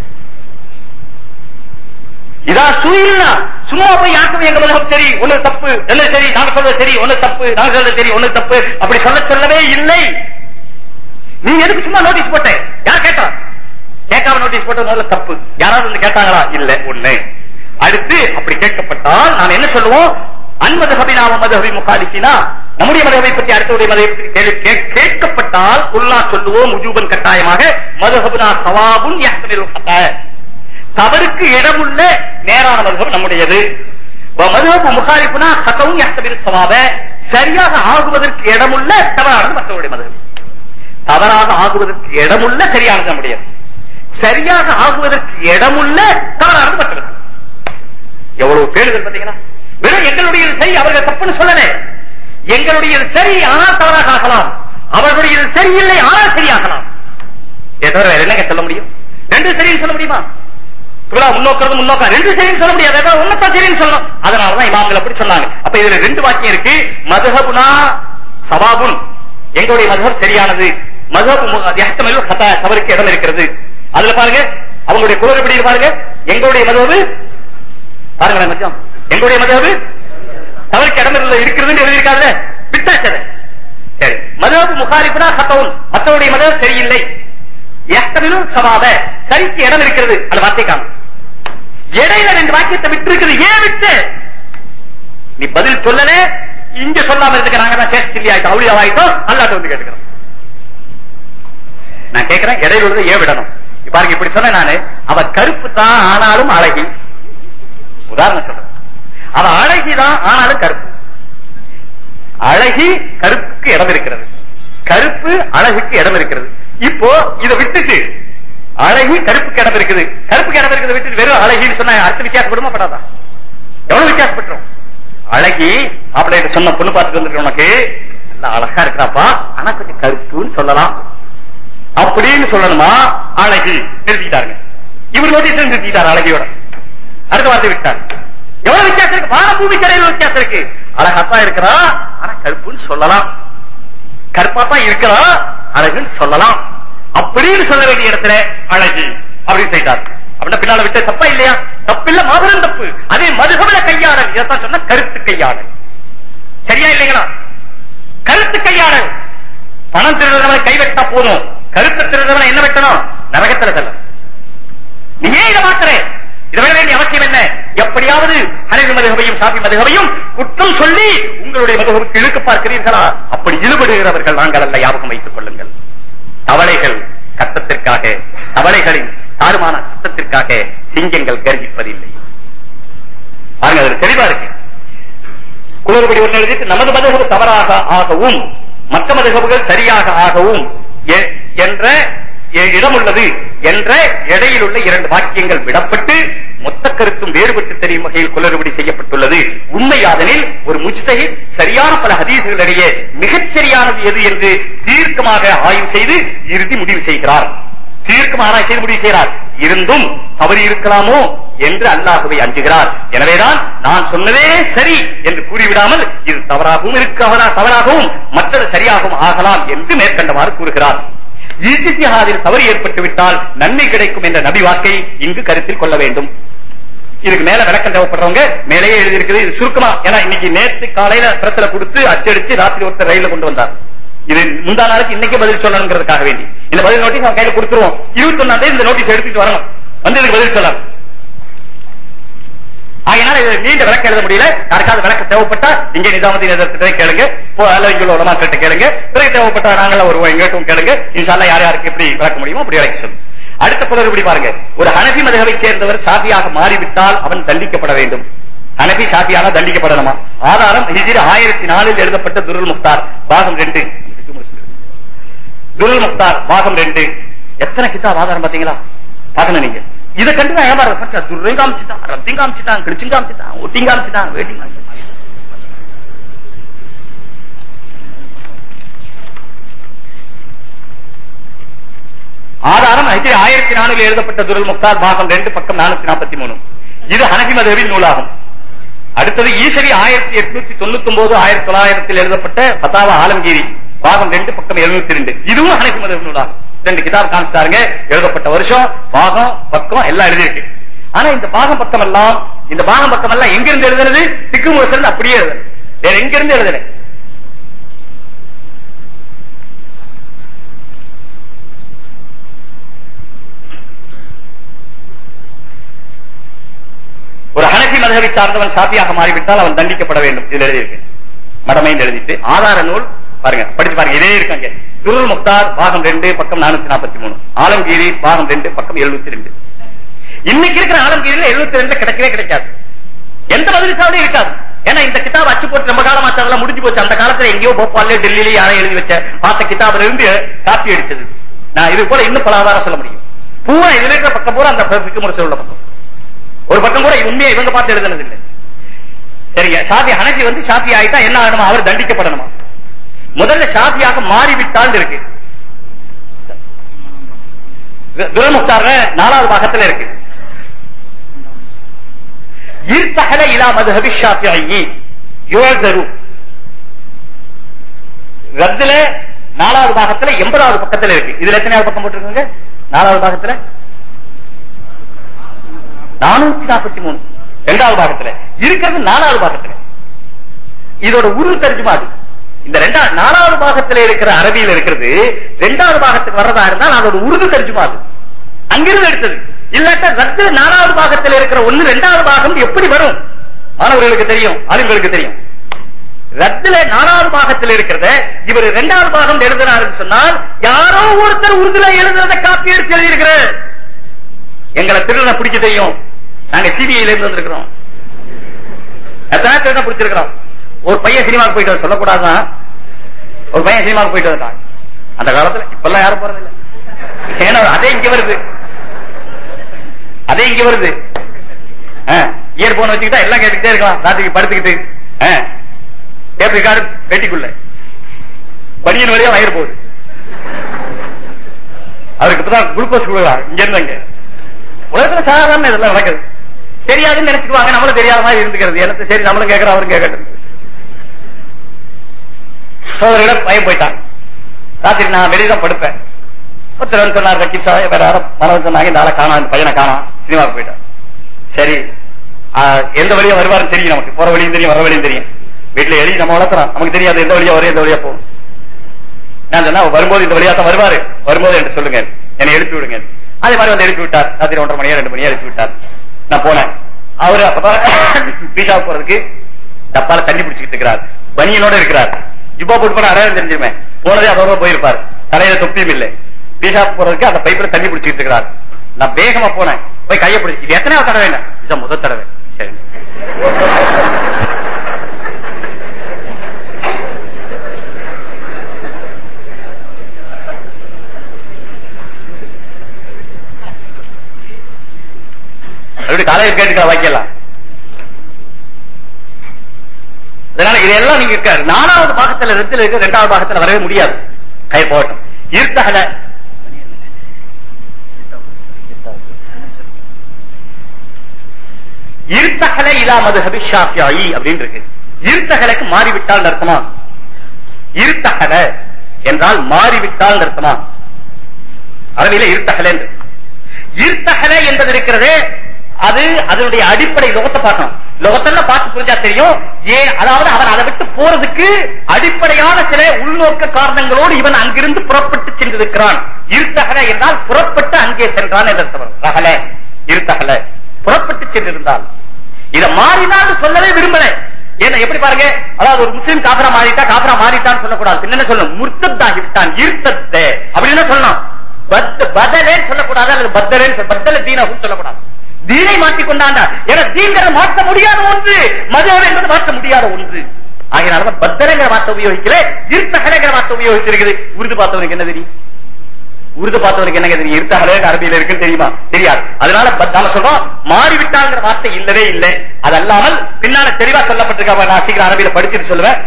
இதா சுயில்னா சும்மா போய் யாருக்கும் எங்க மதம் சரி ஒண்ணு தப்பு என்ன சரி நாங்க சொல்றது சரி ஒண்ணு தப்பு நாங்க சொல்றது சரி ஒண்ணு தப்பு அப்படி சொல்ல சொல்லவே இல்லை. நீ எதுக்கு சும்மா நோட்டீஸ் போட்டேன் யார் கேட்டா? கேட்காம நோட்டீஸ் போட்டது முதல்ல தப்பு. யாராவது வந்து கேட்டாங்களா? இல்ல ஒண்ணு. அடுத்து அப்படி கேட்கப்பட்டால் நாம் என்ன சொல்லுவோம்? அன்மது ஹபினாம மதுஹபி முகாலிக்கினா நம்முடைய மதவை பற்றி அடுத்தவுடைய மதவை பற்றி கேள்வி கேட்கப்பட்டால் குல்லா சொல்லுவோம் முஜூபன் கட்டாயமாக மதுஹபுனா சவாபுன் யஹ்தமில் தவறுக்கு இடமுள்ள நேரான மதுகம் நம்முடையது. மதுஹபு முகாரிப்புனா சதவும் யஹ்தமில் சவாப சரியாக ஆகுவதற்கு இடமுள்ள தவறானது மற்றவருடைய மதுகம் தவறாக ஆகுவதற்கு இடமுள்ள சரியானது நம்முடையது. சரியாக ஆகுவதற்கு இடமுள்ள தவறானது மற்றவர்கள் எவ்வளவு பேருகள் பாத்தீங்கன்னா வெறும் எங்களுடைய சரி அவர்கள் தப்புன்னு சொல்லல. எங்களுடைய சரி ஆனால் தவறாக ஆகலாம். அவர்களுடைய சரியில்லை ஆனால் சரியாகலாம். இதை தவிர வேற என்னங்க சொல்ல முடியும்? ரெண்டு சரின்னு சொல்ல முடியுமா? இவ்வளவு முன்னோக்கிறது முன்னோக்கம் ரெண்டு சரின்னு சொல்ல முடியாது. ஏதாவது சரின்னு சொல்லணும். அதனாலதான் இமாம்கள் அப்படி சொன்னாங்க. அப்ப இதுல ரெண்டு வாக்கியம் இருக்கு. மதுஹபுனா சவாபுன். எங்களுடைய மதுஹப் சரியானது. மதுஹப் யஹ்தமில் ஹதா தவறுக்கு இடம் இருக்கிறது. அதுல பாருங்க. அவங்களுடைய குரல் எப்படி பாருங்க. எங்களுடைய மதுஹபு பாருங்களேன் மச்சான். எங்களுடைய மதுஹபு தவறுக்கு இடம் இருக்கிறதுன்னு எழுதியிருக்காதுல விட்டாச்சது சரி. மதுரபு முகாரிப்புனா ஹத்தவுன் மற்றவருடைய மதம் சரியில்லை. எத்தனும் சமாத சரிக்கு இடம் இருக்கிறது. அந்த வார்த்தை காணும். இடையில ரெண்டு வாக்கியத்தை விட்டு இருக்குது ஏன் விட்டு? நீ பதில் சொல்லல. இங்க சொல்லாம இருக்க நாங்க தான் சேஷ் சில்லி ஆயிட்டோம். அவுளியா ஆயிட்டோம். அல்லாட்ட வந்து கேட்டுக்கிறோம். நான் கேட்கிறேன். இடையில உள்ளது ஏன் விடணும்? இப்ப பாருங்க இப்படி சொன்ன நானு. அவ கருப்பு தான் ஆனாலும் அழகி. உதாரணம் சொல்றேன். அது அழகிதான் ஆனாலும் கருப்பு. அழகி கருப்புக்கு இடம் இருக்கிறது. கருப்பு அழகுக்கு இடம் இருக்கிறது. இப்போ இதை விட்டுட்டு அழகி கருப்புக்கு இடம் இருக்குது. கருப்புக்கு இடம் இருக்கிறத விட்டுட்டு வெறும் அழகின்னு சொன்னா அடுத்த வித்தியாசப்படுமா படாதா? எவ்வளவு வித்தியாசப்பட்டுரும் அழகி அப்படின்னு சொன்ன பொண்ணு பார்த்துட்டு வந்துருக்கு உனக்கு நல்லா அழகா இருக்கிறாப்பா. ஆனா கொஞ்சம் கருப்புன்னு சொல்லலாம். அப்படின்னு சொல்லணுமா? அழகி. நிறுத்திட்டாருங்க இவர் நோட்டீஸ் நிறுத்திட்டார் அழகியோட. அடுத்த வார்த்தை விட்டார். எவ்வளவு வித்தியாசம் இருக்கு? வான பூமி கடையில் வித்தியாசம் இருக்கு. அழகாத்தான் இருக்கிறா ஆனா கருப்புன்னு சொல்லலாம். கருப்பாத்தான் இருக்கிறா அழகுன்னு சொல்லலாம். அப்படின்னு சொல்ல வேண்டிய இடத்துல அழகு அப்படின்னு செய்தார் அப்படின்னா பின்னால விட்ட தப்பா இல்லையா? தப்பு இல்ல மாபெரும் தப்பு. அதே மதுகமல கையாடல் இதைத்தான் சொன்ன கருத்து கையாடல் சரியா இல்லைங்களா? கருத்து கையாடல் பணம் திருடுறவனை கைவெட்டா போதும். கருத்து திருடுறவனை என்ன வெட்டணும் நரகத்துல செல்லும் நீ ஏன் இதை மாத்துற இதை வேண்டிய அவசியம் என்ன? எப்படியாவது ஹனவி மதுகவையும் சாபி மதுகவையும் குற்றம் சொல்லி உங்களுடைய மதுகவுக்கு இழுக்க பார்க்கிறீர்களா? அப்படி இழுபடுகிறவர்கள் நாங்கள் அல்ல ஞாபகம் வைத்துக் கொள்ளுங்கள். தவளைகள் கட்டத்திற்காக தவளைகளின் தாறுமான சத்தத்திற்காக சிங்கங்கள் கர்ஜிப்பதில்லை பாருங்க அது தெளிவா இருக்கு. குளறுபடி ஒன்று எழுதிட்டு நமது மதகுவு தவறாக ஆகவும் மற்ற மதகுகள் சரியாக ஆகவும் எ- என்ற இடம் உள்ளது என்ற இடையில் உள்ள இரண்டு வாக்கியங்கள் விடப்பட்டு மொத்த கருத்தும் வேறுபட்டு தெரியும் வகையில் குளறுபடி செய்யப்பட்டுள்ளது. உண்மையாதனில் ஒரு முஜ்தஹித் சரியான பல ஹதீசுகளிடையே மிகச் சரியானது எது என்று தீர்க்கமாக ஆய்வு செய்து இறுதி முடிவு செய்கிறார். தீர்க்கும் ஆராய்ச்சி செய்து முடிவு செய்கிறார். இருந்தும் தவறு இருக்கலாமோ என்று அல்லாஹுவை அஞ்சுகிறார். எனவேதான் நான் சொன்னதே சரி என்று கூறிவிடாமல் இது தவறாகவும் இருக்க. தவறாகவும் மற்றது சரியாகவும் ஆகலாம் என்று மேற்கண்டவாறு கூறுகிறார். ஈஜித்தியாதில் தவறு ஏற்பட்டு விட்டால் நன்மை கிடைக்கும் என்ற நபி வாக்கை இங்கு கருத்தில் கொள்ள வேண்டும். இதுக்கு மேல விளக்கம் தேவைப்படுறவங்க மேலேயே எழுதியிருக்குது. இது சுருக்கமா. ஏன்னா இன்னைக்கு நேற்று காலையில பிரஸ்ல கொடுத்து அச்சடிச்சு ராத்திரி ஒருத்தர் ரயில கொண்டு வந்தார். இது முந்தா நாளுக்கு இன்னைக்கு பதில் சொல்லணுங்கிறதுக்காக வேண்டி. இந்த பதில் நோட்டீஸ் அவன் கையில கொடுத்துருவோம். இருபத்தி ஒன்னாம் தேதி இந்த நோட்டீஸ் எடுத்துட்டு வரணும். வந்து இதுக்கு பதில் சொல்லலாம். அதனால இது நீண்ட விளக்கம் எழுத முடியல. யாருக்காவது விளக்கம் தேவைப்பட்டா இங்கே நிதாமத்தின் கேளுங்க. போ அல்ல உள்ள கேளுங்க. பிறகு தேவைப்பட்டா நாங்கள ஒரு எங்கேட்டும் கேளுங்க. இன்ஷால்லா யார் யாருக்கு எப்படி விளக்க முடியுமோ அப்படி விளக்கி சொல்லும். அடுத்த புலர் இப்படி பாருங்க. ஒரு ஹனபி மதகவை சேர்ந்தவர் சாபியாக மாறிவிட்டால் அவன் தண்டிக்கப்பட வேண்டும். ஹனபி சாதியானா தண்டிக்கப்படணுமா? ஆதாரம் ஹிஜிர் ஆயிரத்தி நாலில் எழுதப்பட்ட துருள் முக்தார் பாகம் ரெண்டு. துருள் முக்தார் பாகம் ரெண்டு. எத்தனை கிதாப் ஆதாரம் பாத்தீங்களா பாக்கணும் நீங்க. இதை கண்டு தான் ஏமாற துர்ரையும் காமிச்சுட்டான் ரத்தையும் காமிச்சுட்டான் கிழிச்சும் காமிச்சுட்டான் ஒட்டியும் காமிச்சுட்டான் வேட்டியும் காமிச்சுட்டான். ஆதாரம் ஆயிரத்தி நானூறு எழுதப்பட்ட துரல் முக்தார் பாகம் ரெண்டு பக்கம் நானூத்தி நாற்பத்தி மூணு. இது ஹனபி மதவின் நூலாகும். அடுத்தது ஈசரி ஆயிரத்தி எட்நூத்தி தொண்ணூத்தி ஒன்பது ஆயிரத்தி தொள்ளாயிரத்தில் எழுதப்பட்ட பத்தாவ ஆலம்கீரி பாகம் ரெண்டு பக்கம் எழுநூத்தி ரெண்டு. இதுவும் ஹனபி மதவின் நூலாகும். ரெண்டு கிதாப் காமிச்சாருங்க எழுதப்பட்ட வருஷம் பாகம் பக்கம் எல்லாம் எழுதிருக்கு ஆனா இந்த பாகம் பக்கம் எல்லாம் இந்த பாகம் பக்கம் எல்லாம் எங்க இருந்து எழுதுனது? திக்கு முகத்திலிருந்து அப்படியே எழுதுனது. வேற எங்க இருந்து எழுதுன ஒரு ஹனபி மதகவை சார்ந்தவன் சாத்தியாக மாறிவிட்டால் அவன் தண்டிக்கப்பட வேண்டும். இதுல எழுதியிருக்கு. மடமைன்னு எழுதிட்டு ஆதார நூல் பாருங்க படிச்சு பாருங்க இதே இருக்காங்க துருள் முக்தார் பாகம் ரெண்டு பக்கம் நானூத்தி நாற்பத்தி மூணு. ஆலம்கீரி பாகம் ரெண்டு பக்கம் எழுபத்தி ரெண்டு. இன்னைக்கு இருக்கிற ஆலம்கீரியில எழுபத்தி ரெண்டு கிடைக்கவே கிடைக்காது. எந்த மதுரசாவிலும் இருக்காது. ஏன்னா இந்த கிதாப் அச்சு போட்டு ரொம்ப காலமா அதெல்லாம் முடிஞ்சு போச்சு. அந்த காலத்துல எங்கேயோ போபால்ல டெல்லியில யாரோ எழுதி வச்ச பார்த்த கிதாபில இருந்து காப்பி அடிச்சது. நான் இது போல இன்னும் பல ஆதாரம் சொல்ல முடியும். பூரா இதுல இருக்கிற பக்கம் பூரா அந்த பிக்கு முரசல் பக்கம். ஒரு பக்கம் கூட உண்மையை இவங்க பார்த்து எழுதுனது இல்லை. சரிங்க. ஷாபி ஹனபி வந்து ஷாபி ஆயிட்டா என்ன ஆகணுமா அவர் தண்டிக்கப்படணுமா? முதல்ல ஷாபியாக மாறிவிட்டான் இருக்கு துரமுக்தார் நாலாவது பாகத்துல இருக்கு. ஈர்த்தகல இலா மதுஹபி ஷாஃபியி. யுவர்தரு ரத்துல நாலாவது பாகத்துல எண்பதாவது பக்கத்துல இருக்கு. இதுல எத்தனையாவது பக்கம் போட்டிருக்காங்க? நாலாவது பாகத்துல? நானூத்தி நாற்பத்தி மூணு. இரண்டாவது பாகத்துல. இருக்கிறது நாலாவது பாகத்துல. இதோட உரு தெரிஞ்சுமா அது. இந்த ரெண்டாவது நாலாவது பாகத்துல இருக்கிற அரபியில் இருக்கிறது ரெண்டாவது பாகத்துக்கு வர்றதா இருந்தால் அதோட உருது தெரிஞ்சுமா அது. அங்கிருந்து எடுத்தது. இல்லாட்டா ரத்து நாலாவது பாகத்தில் இருக்கிற ஒண்ணு ரெண்டாவது பாகம் எப்படி வரும்? மாணவர்களுக்கு தெரியும் ஆளுங்களுக்கு தெரியும். ரத்துல நாலாவது பாகத்தில் இருக்கிறத இவர் இரண்டாவது பாகம் எழுதினாருன்னு சொன்னால் யாரோ ஒருத்தர் உருதுல எழுதுறத காப்பி எடுத்து எழுதியிருக்கிற எங்களை திருடனை பிடிக்க தெரியும் நாங்க சிபிஐல இருந்து வந்திருக்கிறோம். எத்தனை திருடனை பிடிச்சிருக்கிறோம்? ஒரு பையன் சினிமாவுக்கு போயிட்டு சொல்லக்கூடாதான் ஒரு பையன் சினிமாவுக்கு போயிட்டு வந்தான் அந்த காலத்துல இப்பெல்லாம் யாரும் போறது ஏன்னா அதே இங்க வருது. அதே இங்க வருது. இயர் போன் வச்சுக்கிட்டா எல்லாம் கேட்டுக்கிட்டே இருக்கலாம். ராத்திரிக்கு படுத்துக்கிட்டு டேப் ரெக்கார்டு பேட்டிக்குள்ள. பனியன் வழியா வயிறு போகுது. அவருக்கு இப்பதான் குளுக்கோஸ் கொடுக்கலாம் இங்க இருந்தாங்க உலகத்துல சாதாரண இதெல்லாம் நடக்குது. தெரியாதுன்னு நினைச்சுக்குவாங்க. நம்மளும் தெரியாத மாதிரி இருந்துக்கிறது. எனக்கு சரி நம்மளும் கேட்கறோம் அவரும் கேட்கட்டும். சோதரிடம் பயம் போயிட்டான் ராத்திரி நான் வெளியே தான் படுப்பேன். ஒருத்தர் சொன்னார் ரக்கீப் சார் வேற யாரும் மனவன் சொன்னாங்க இந்த ஆளை காணா இந்த பையனை காணா. சினிமாவுக்கு போயிட்டான். சரி எந்த வழியா வருவாருன்னு தெரியும் நமக்கு. போற வழியும் தெரியும் வர வழியும் தெரியும். வீட்டுல எழுதி நம்ம வளர்க்குறோம் நமக்கு தெரியாது எந்த வழியா வரும் எந்த வழியா போகும். நான் சொன்னா வரும்போது இந்த வழியா தான் வருவாரு. வரும்போது என்று சொல்லுங்க என்னை எழுப்பி விடுங்க அதே மாதிரி வந்து எழுப்பி விட்டார். ராத்திரி ஒன்றரை மணியா ரெண்டு மணியா எழுப்பி விட்டார். நான் போனேன். அவரு அப்பதான் பீஷா போறதுக்கு டப்பால தண்ணி பிடிச்சிட்டு இருக்கிறார். பனியனோட இருக்கிறார். ஜிப்பா போட்டு போன அடையாளம் தெரிஞ்சுமே போனதே அதோட போயிருப்பார். தலையில தொப்பியும் இல்லை. பீஷா போறதுக்கு அந்த பைப்ல தண்ணி பிடிச்சிட்டு இருக்கிறார். நான் வேகமா போனேன். போய் கையை பிடிச்சி இது எத்தனை தடவை என்ன? இதான் முதல் தடவை. சரி. அப்படி காலையில் கேட்டுக்கிற வாக்கியலாம் அதனால இதெல்லாம் நீங்க இருக்காரு நாலாவது பாகத்துல ரத்தில் இருக்க ரெண்டாவது பாகத்துல வரவே முடியாது. கை போட்டோம் இருத்தகல இருத்தகல இலா மதுஹபி ஷாஃபியாயி அப்படின்னு இருக்கு. ஈர்த்தகலுக்கு மாறிவிட்டால் அர்த்தமா இருத்தகல என்றால் மாறிவிட்டால் அர்த்தமா அரபியில இருத்தகல என்று. இருத்தகல என்பது இருக்கிறது அது அதனுடைய அடிப்படை லோகத்தை பார்க்கணும். லோகத்தெல்லாம் பார்த்து புரிஞ்சா தெரியும். ஏன்? அதாவது அவன் அதை விட்டு போறதுக்கு அடிப்படையான சில உள்நோக்க காரணங்களோடு இவன் அங்கிருந்து புறப்பட்டு சென்றிருக்கிறான். இருத்தகல என்றால் புறப்பட்டு அங்கே சென்றான் என்ற ரகல இருத்தகல புறப்பட்டு சென்றிருந்தால். இதை மாறினான்னு சொல்லவே விரும்பல. ஏன்னா எப்படி பாருங்க? அதாவது ஒரு முஸ்லீம் காபரா மாறிட்டா காபரா மாறிட்டான்னு சொல்லக்கூடாது. என்ன சொல்லணும் முர்த்தத்தாகி விட்டான் இருத்தத்தை அப்படின்னு சொல்லணும்? பத் பதலே சொல்லக்கூடாது அல்லது பத்தலேன்னு பத்தல தீனகும் சொல்லக்கூடாது. தீனை மாற்றிக் கொண்டாண்டா? ஏன்னா தீங்கிறத மாற்ற முடியாத ஒன்று மதுவரை என்பது மாற்ற முடியாத ஒன்று. ஆகினால பத்தரங்கிற வார்த்தை உபயோகிக்கல இருத்தகரங்கிற வார்த்தை உபயோகிச்சிருக்குது. உருது பார்த்தவனுக்கு என்ன தெரியும்? உருது பார்த்தவனுக்கு என்ன தெரியும்? இருத்தகலே அரபியில் இருக்குன்னு தெரியுமா? தெரியாது. அதனால நாம சொல்றோம் மாறிவிட்டாங்கிற வார்த்தை இல்லவே இல்லை. அது அல்லாமல் பின்னால தெளிவா சொல்லப்பட்டிருக்க நான் சீக்கிரம் அரபியில படிச்சுட்டு சொல்லுவேன்.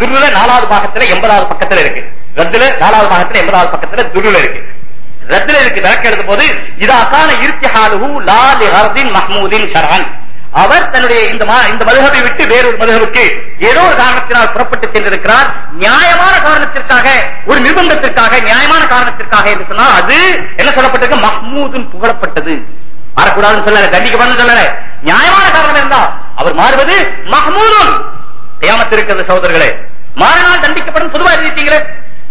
துருல நாலாவது பாகத்துல எண்பதாவது பக்கத்துல இருக்கு. ரத்துல நாலாவது பாகத்துல எண்பதாவது பக்கத்துல துருல இருக்கு. ரத்துல இருக்கு விளக்க எழுதும் போது இதாக்கான இருத்திஹாலுஹு லாலி ஹர்தின் மஹ்மூதின் அவர் தன்னுடைய இந்த இந்த மதுகபை விட்டு வேறொரு மதுகபுக்கு ஏதோ ஒரு காரணத்தினால் புறப்பட்டு சென்றிருக்கிறார். நியாயமான காரணத்திற்காக ஒரு நிர்பந்தத்திற்காக நியாயமான காரணத்திற்காக என்று சொன்னால் அது என்ன சொல்லப்பட்டிருக்கு மஹ்மூதுன் புகழப்பட்டது. வரக்கூடாதுன்னு சொல்லல தண்டிக்கப்படணும் சொல்லல நியாயமான காரணம் இருந்தா அவர் மாறுவது மஹ்மூதுன். கியாமத் இருக்கிறது சகோதரர்களே. மாறினால் தண்டிக்கப்படும் பொதுவாக எழுதிட்டீங்களே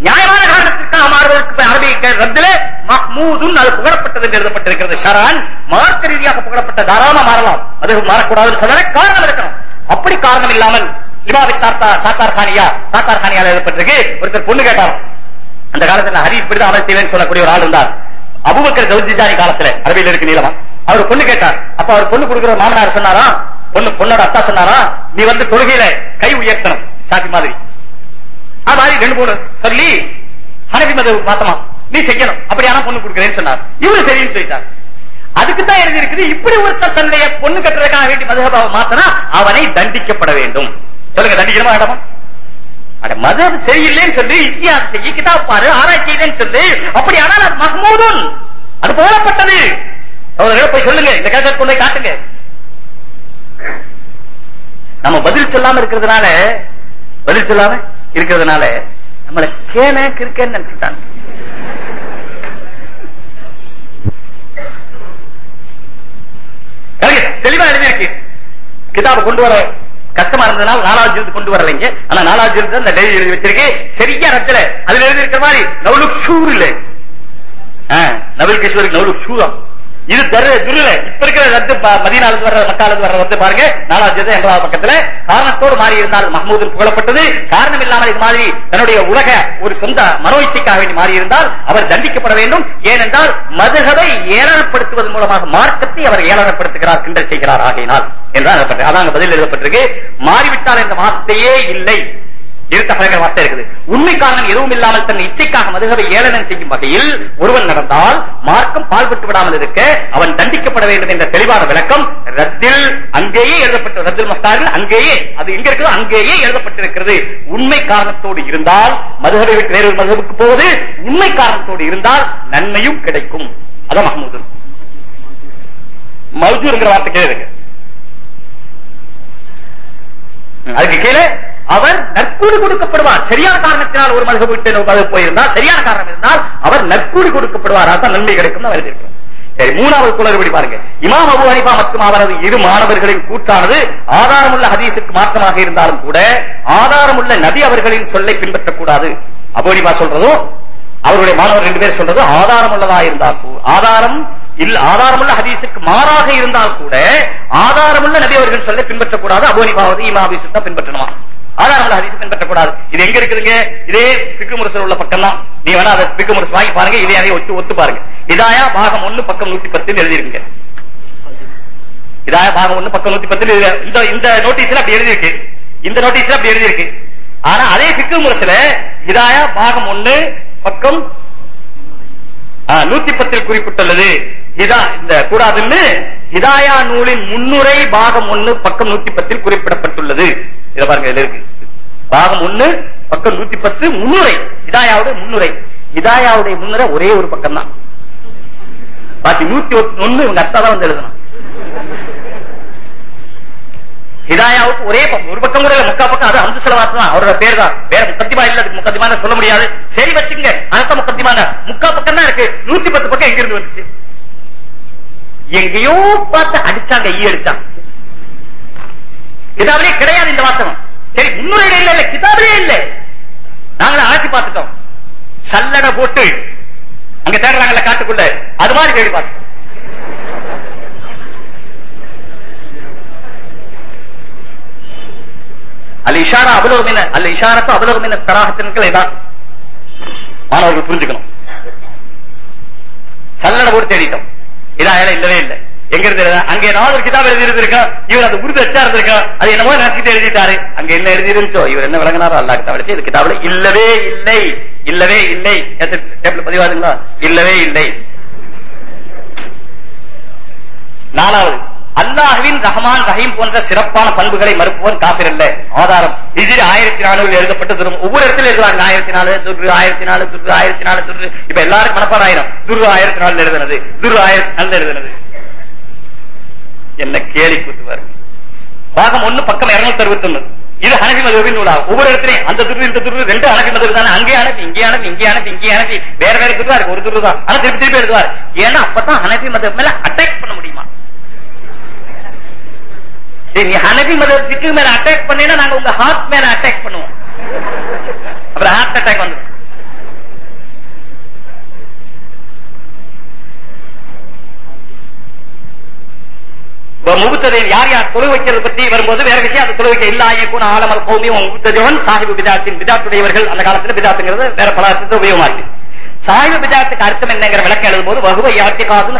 நியாயமான காரணத்திற்காக மாறுவதற்கு அரபிக்க ரத்திலே மஹ்மூதுன் அது புகழப்பட்டது என்று எழுதப்பட்டிருக்கிறது. ஷரான் மார்க்க ரீதியாக புகழப்பட்ட தாராளமா மாறலாம். அது மாறக்கூடாதுன்னு சொல்ல காரணம் இருக்கணும். அப்படி காரணம் இல்லாமல் இமாவி தாத்தா தாத்தார் கானியா தாத்தார் கானியால் எழுதப்பட்டிருக்கு. ஒருத்தர் பொண்ணு கேட்டார் அந்த காலத்துல ஹரி இப்படிதான் அமல் செய்வேன் சொல்லக்கூடிய ஒரு ஆள் இருந்தார். அபுபக்கர் ஜவுஜிஜானி காலத்துல அரபியில் இருக்கு நீளமா. அவர் பொண்ணு கேட்டார். அப்ப அவர் பொண்ணு கொடுக்கிற மாமனார் சொன்னாரா? பொண்ணு பொண்ணோட அத்தா சொன்னாரா? நீ வந்து தொழுகையில கை உயர்த்தணும் சாதி மாதிரி. அது மாதிரி ரெண்டு மூணு சொல்லி ஹனவி மது மாத்தமா. நீ செய்யணும். அப்படியான பொண்ணு கொடுக்கிறேன்னு சொன்னார். இவரு சரின்னு சொல்லிட்டார். அதுக்கு தான் எழுதி இருக்குது இப்படி ஒருத்தர் தன்னுடைய பொண்ணு கட்டுறதுக்காக வேண்டி மதுகபாவை மாத்தனா அவனை தண்டிக்கப்பட வேண்டும். சொல்லுங்க தண்டிக்கணுமா இடமா அட மதம் சரியில்லைன்னு சொல்லி இத்தியாசம் செய்ய கிதாப் பாரு ஆராய்ச்சி சொல்லி அப்படி ஆனால் அது மஹ்மூதுன். அது போலப்பட்டது. போய் சொல்லுங்க. இந்த கேசட் கொண்டு காட்டுங்க. நம்ம பதில் சொல்லாம இருக்கிறதுனால பதில் சொல்லாம இருக்கிறதுனால நம்மள கேன கிருக்கன்னு நினைச்சுட்டாங்க கரெக்ட். தெளிவா எழுதியிருக்கு கிதாப கொண்டு வர கஷ்டமா இருந்ததுனால நாலாவது ஜில்து கொண்டு வரலைங்க. ஆனா நாலாவது ஜில்து அந்த டைரி எழுதி வச்சிருக்கு. சரியா ரத்துல. அதுல எழுதி இருக்கிற மாதிரி நவலுக் ஷூர் இல்ல. நவல் கிஷோருக்கு நவலுக் ஷூரா இது தரு துருல இப்ப இருக்கிற ரத்து ப- வர்ற மக்கால வர்ற ரத்து பாருங்க நாலாவது ஜில்து எண்பதாவது பக்கத்துல காரணத்தோடு மாறி இருந்தால் மஹமூதில் புகழப்பட்டது. காரணம் இல்லாமல் இது மாதிரி தன்னுடைய உலக ஒரு சொந்த மனோ இச்சைக்காக வேண்டி மாறி இருந்தால் அவர் தண்டிக்கப்பட வேண்டும். ஏனென்றால் மதுகவை ஏளனப்படுத்துவதன் மூலமாக மார்க்கத்தை அவர் ஏளனப்படுத்துகிறார் கிண்டல் செய்கிறார். ஆகையினால் என்றால் அதான் அங்க பதில் எழுதப்பட்டிருக்கு. மாறிவிட்டால் இந்த வார்த்தையே இல்லை. இருத்தகலங்கிற வார்த்தை இருக்குது. உண்மை காரணம் எதுவும் இல்லாமல் தன் இச்சைக்காக மதுகவை ஏளனம் செய்யும் வகையில் ஒருவன் நடந்தால் மார்க்கம் பால்பட்டு விடாமல் இருக்க அவன் தண்டிக்கப்பட வேண்டும் என்ற தெளிவான விளக்கம் ரத்தில் அங்கேயே எழுதப்பட்ட ரத்தில் மஸ்தாரில் அங்கேயே அது எங்க இருக்கிறது அங்கேயே எழுதப்பட்டிருக்கிறது. உண்மை காரணத்தோடு இருந்தால் மதுகவை விட்டு வேறொரு மதுகவுக்கு போவது உண்மை காரணத்தோடு இருந்தால் நன்மையும் கிடைக்கும். அதான் மஹமூது மௌஜூருங்கிற வார்த்தை கேளுங்க அதுக்கு கீழே அவர் நற்கூலி கொடுக்கப்படுவார். சரியான காரணத்தினால் ஒரு மதுகு விட்டு போயிருந்தால் சரியான காரணம் இருந்தால் அவர் நற்கூலி கொடுக்கப்படுவார். அதான் நன்மை கிடைக்கும் தான் எழுதியிருக்கிறோம் சரி மூணாவது குளறுபடி பாருங்க. இமாம் அபு ஹனிஃபா மற்றும் அவரது இரு மாணவர்களின் கூட்டானது ஆதாரமுள்ள ஹதீஸுக்கு மாற்றமாக இருந்தாலும் கூட ஆதாரமுள்ள நபி அவர்களின் சொல்லை பின்பற்றக்கூடாது. அபோனிபா சொல்றதும் அவருடைய மாணவர் ரெண்டு பேர் சொல்றதும் ஆதாரம் உள்ளதா இருந்தால் ஆதாரம் இல்ல ஆதாரமுள்ள ஹதீஸுக்கு மாறாக இருந்தால் கூட ஆதாரமுள்ள நபி அவர்கள் சொல்ல பின்பற்றக்கூடாது. அபோனிபாவது இமா ஹதீஸ் தான் பின்பற்றணுமா? ஆதாரமுள்ள ஹதீஸ் பின்பற்றக்கூடாது இது எங்க இருக்குதுங்க? இதே பிக்கு முரசல் உள்ள பக்கம் தான் நீ வேணா அதை பிக்கு முரசு வாங்கி பாருங்க இதே அதை ஒத்து ஒத்து பாருங்க. இதாயா பாகம் ஒண்ணு பக்கம் நூத்தி பத்தில் எழுதிருக்குங்க இதாய பாகம் ஒண்ணு பக்கம் நூத்தி பத்துல இந்த இந்த நோட்டீஸ்ல அப்படி எழுதியிருக்கு. இந்த நோட்டீஸ்ல அப்படி எழுதியிருக்கு. ஆனா அதே சிக்கு முரசுல ஹிதாயா பாகம் ஒண்ணு பக்கம் நூத்தி பத்தில் குறிப்பிட்டுள்ளது. இதா இந்த கூடாதுன்னு இதாயா நூலின் முன்னுரை பாகம் ஒண்ணு பக்கம் நூத்தி பத்தில் குறிப்பிடப்பட்டுள்ளது. இத பாருங்க இதுல இருக்கு பாகம் ஒண்ணு பக்கம் நூத்தி பத்து முன்னுரை. இதாயாவுடைய முன்னுரை. இதாயாவுடைய முன்னுரை ஒரே ஒரு பக்கம் தான் பாக்கி நூத்தி ஒண்ணு இவங்க அத்தா தான் வந்து எழுதணும். ஹிதாயாவுக்கு ஒரே பக்கம். ஒரு பக்கம் கூட முக்கா பக்கம். அது அந்த செலவாசம் தான். அவரோட பேர் தான் வேற முக்கத்திமா இல்ல முக்கத்திமான சொல்ல முடியாது. சரி வச்சுங்க அதான் முக்கத்திமான முக்கா பக்கம் தான் இருக்கு. நூத்தி பத்து பக்கம் எங்க இருந்து வந்துச்சு? எங்கேயோ பார்த்து அடிச்சாங்க ஈ அடிச்சாங்க. இதாவே கிடையாது இந்த வாசகம். சரி முன்னுரையில இல்ல இல்ல கிதாபிலே இல்ல. நாங்களும் அழைச்சி பார்த்துட்டோம். சல்லடை போட்டு அங்க தேடுறாங்கல்ல காட்டுக்குள்ள அது மாதிரி தேடி பார்த்தோம் அல்ல இஷாரா அபலகு அல்ல அல் இஷாரத்து அபலகு மின சராஹத்தின்கள் இதான். மாணவர்கள் புரிஞ்சுக்கணும். சல்லடை போட்டு தேடிட்டோம். இதான் இல்லவே இல்லை. எங்க இருந்து அங்க ஏதாவது ஒரு கிதாப் எழுதி இருந்திருக்கா இவர் அந்த உருது அச்சா இருந்திருக்கா அது என்னமோ நினைச்சிட்டு எழுதிட்டாரு. அங்க என்ன எழுதி இருந்துச்சோ இவர் என்ன விளங்கினாரோ அல்லா கிதாப் இது கிதாப்ல இல்லவே இல்லை இல்லவே இல்லை. டேபிள் பதிவாதுங்களா? இல்லவே இல்லை. நாலாவது அல்லாஹுவின் ரஹமான் ரஹீம் போன்ற சிறப்பான பண்புகளை மறுப்பவன் காபிர் அல்ல. ஆதாரம் இதில் ஆயிரத்தி நானூறு எழுதப்பட்டு தரும் ஒவ்வொரு இடத்துல எழுதுவாங்க. ஆயிரத்தி நாலு துரு ஆயிரத்தி நாலு துரு ஆயிரத்தி நாலு துரு. இப்ப எல்லாரும் மனப்பாடாயிரம் துரு ஆயிரத்தி நாலு எழுதுனது துரு ஆயிரத்தி நாலு எழுதுனது. என்ன கேலி கூத்துவாரு பாகம் ஒண்ணு பக்கம் இருநூத்தி அறுபத்தி ஒண்ணு இது ஹனபி மதுவின் நூலா ஒவ்வொரு இடத்துலயும் அந்த துரு இந்த துரு ரெண்டு ஹனபி மதுவு தானே. அங்கே அனுப்பி இங்கே அனுப்பி இங்கே அனுப்பி இங்கே அனுப்பி வேற வேற துருவா இருக்கு. ஒரு துரு தான் ஆனா திருப்பி திருப்பி எழுதுவார். ஏன்னா அப்பதான் ஹனபி மதுவ மேல அட்டாக் பண்ண முடியுமா? நீ ஹனபி மதத்துக்கு மேல அட்டாக் பண்ணினா நாங்க உங்க ஹார்ட் மேல அட்டாக் பண்ணுவோம். அப்புறம் ஹார்ட் அட்டாக் வந்துடும் முகுத்ததையும் யார் யார் தொலை வைக்கிறது பற்றி வரும்போது வேற விஷயம் அது தொலை வைக்க இல்லா கூட ஆலமல் கௌமி முகுத்தஜவன் சாஹிபு பிதாத்தின் பிதாத்துடையவர்கள் அந்த காலத்துல பிதாத்துங்கிறது வேற பல அர்த்தத்தை உபயோகமா இருக்கு சாஹிபு பிதாத்துக்கு அர்த்தம் என்னங்கிற விளக்கம் எழுதும் போது வகுவ யாத்திகாது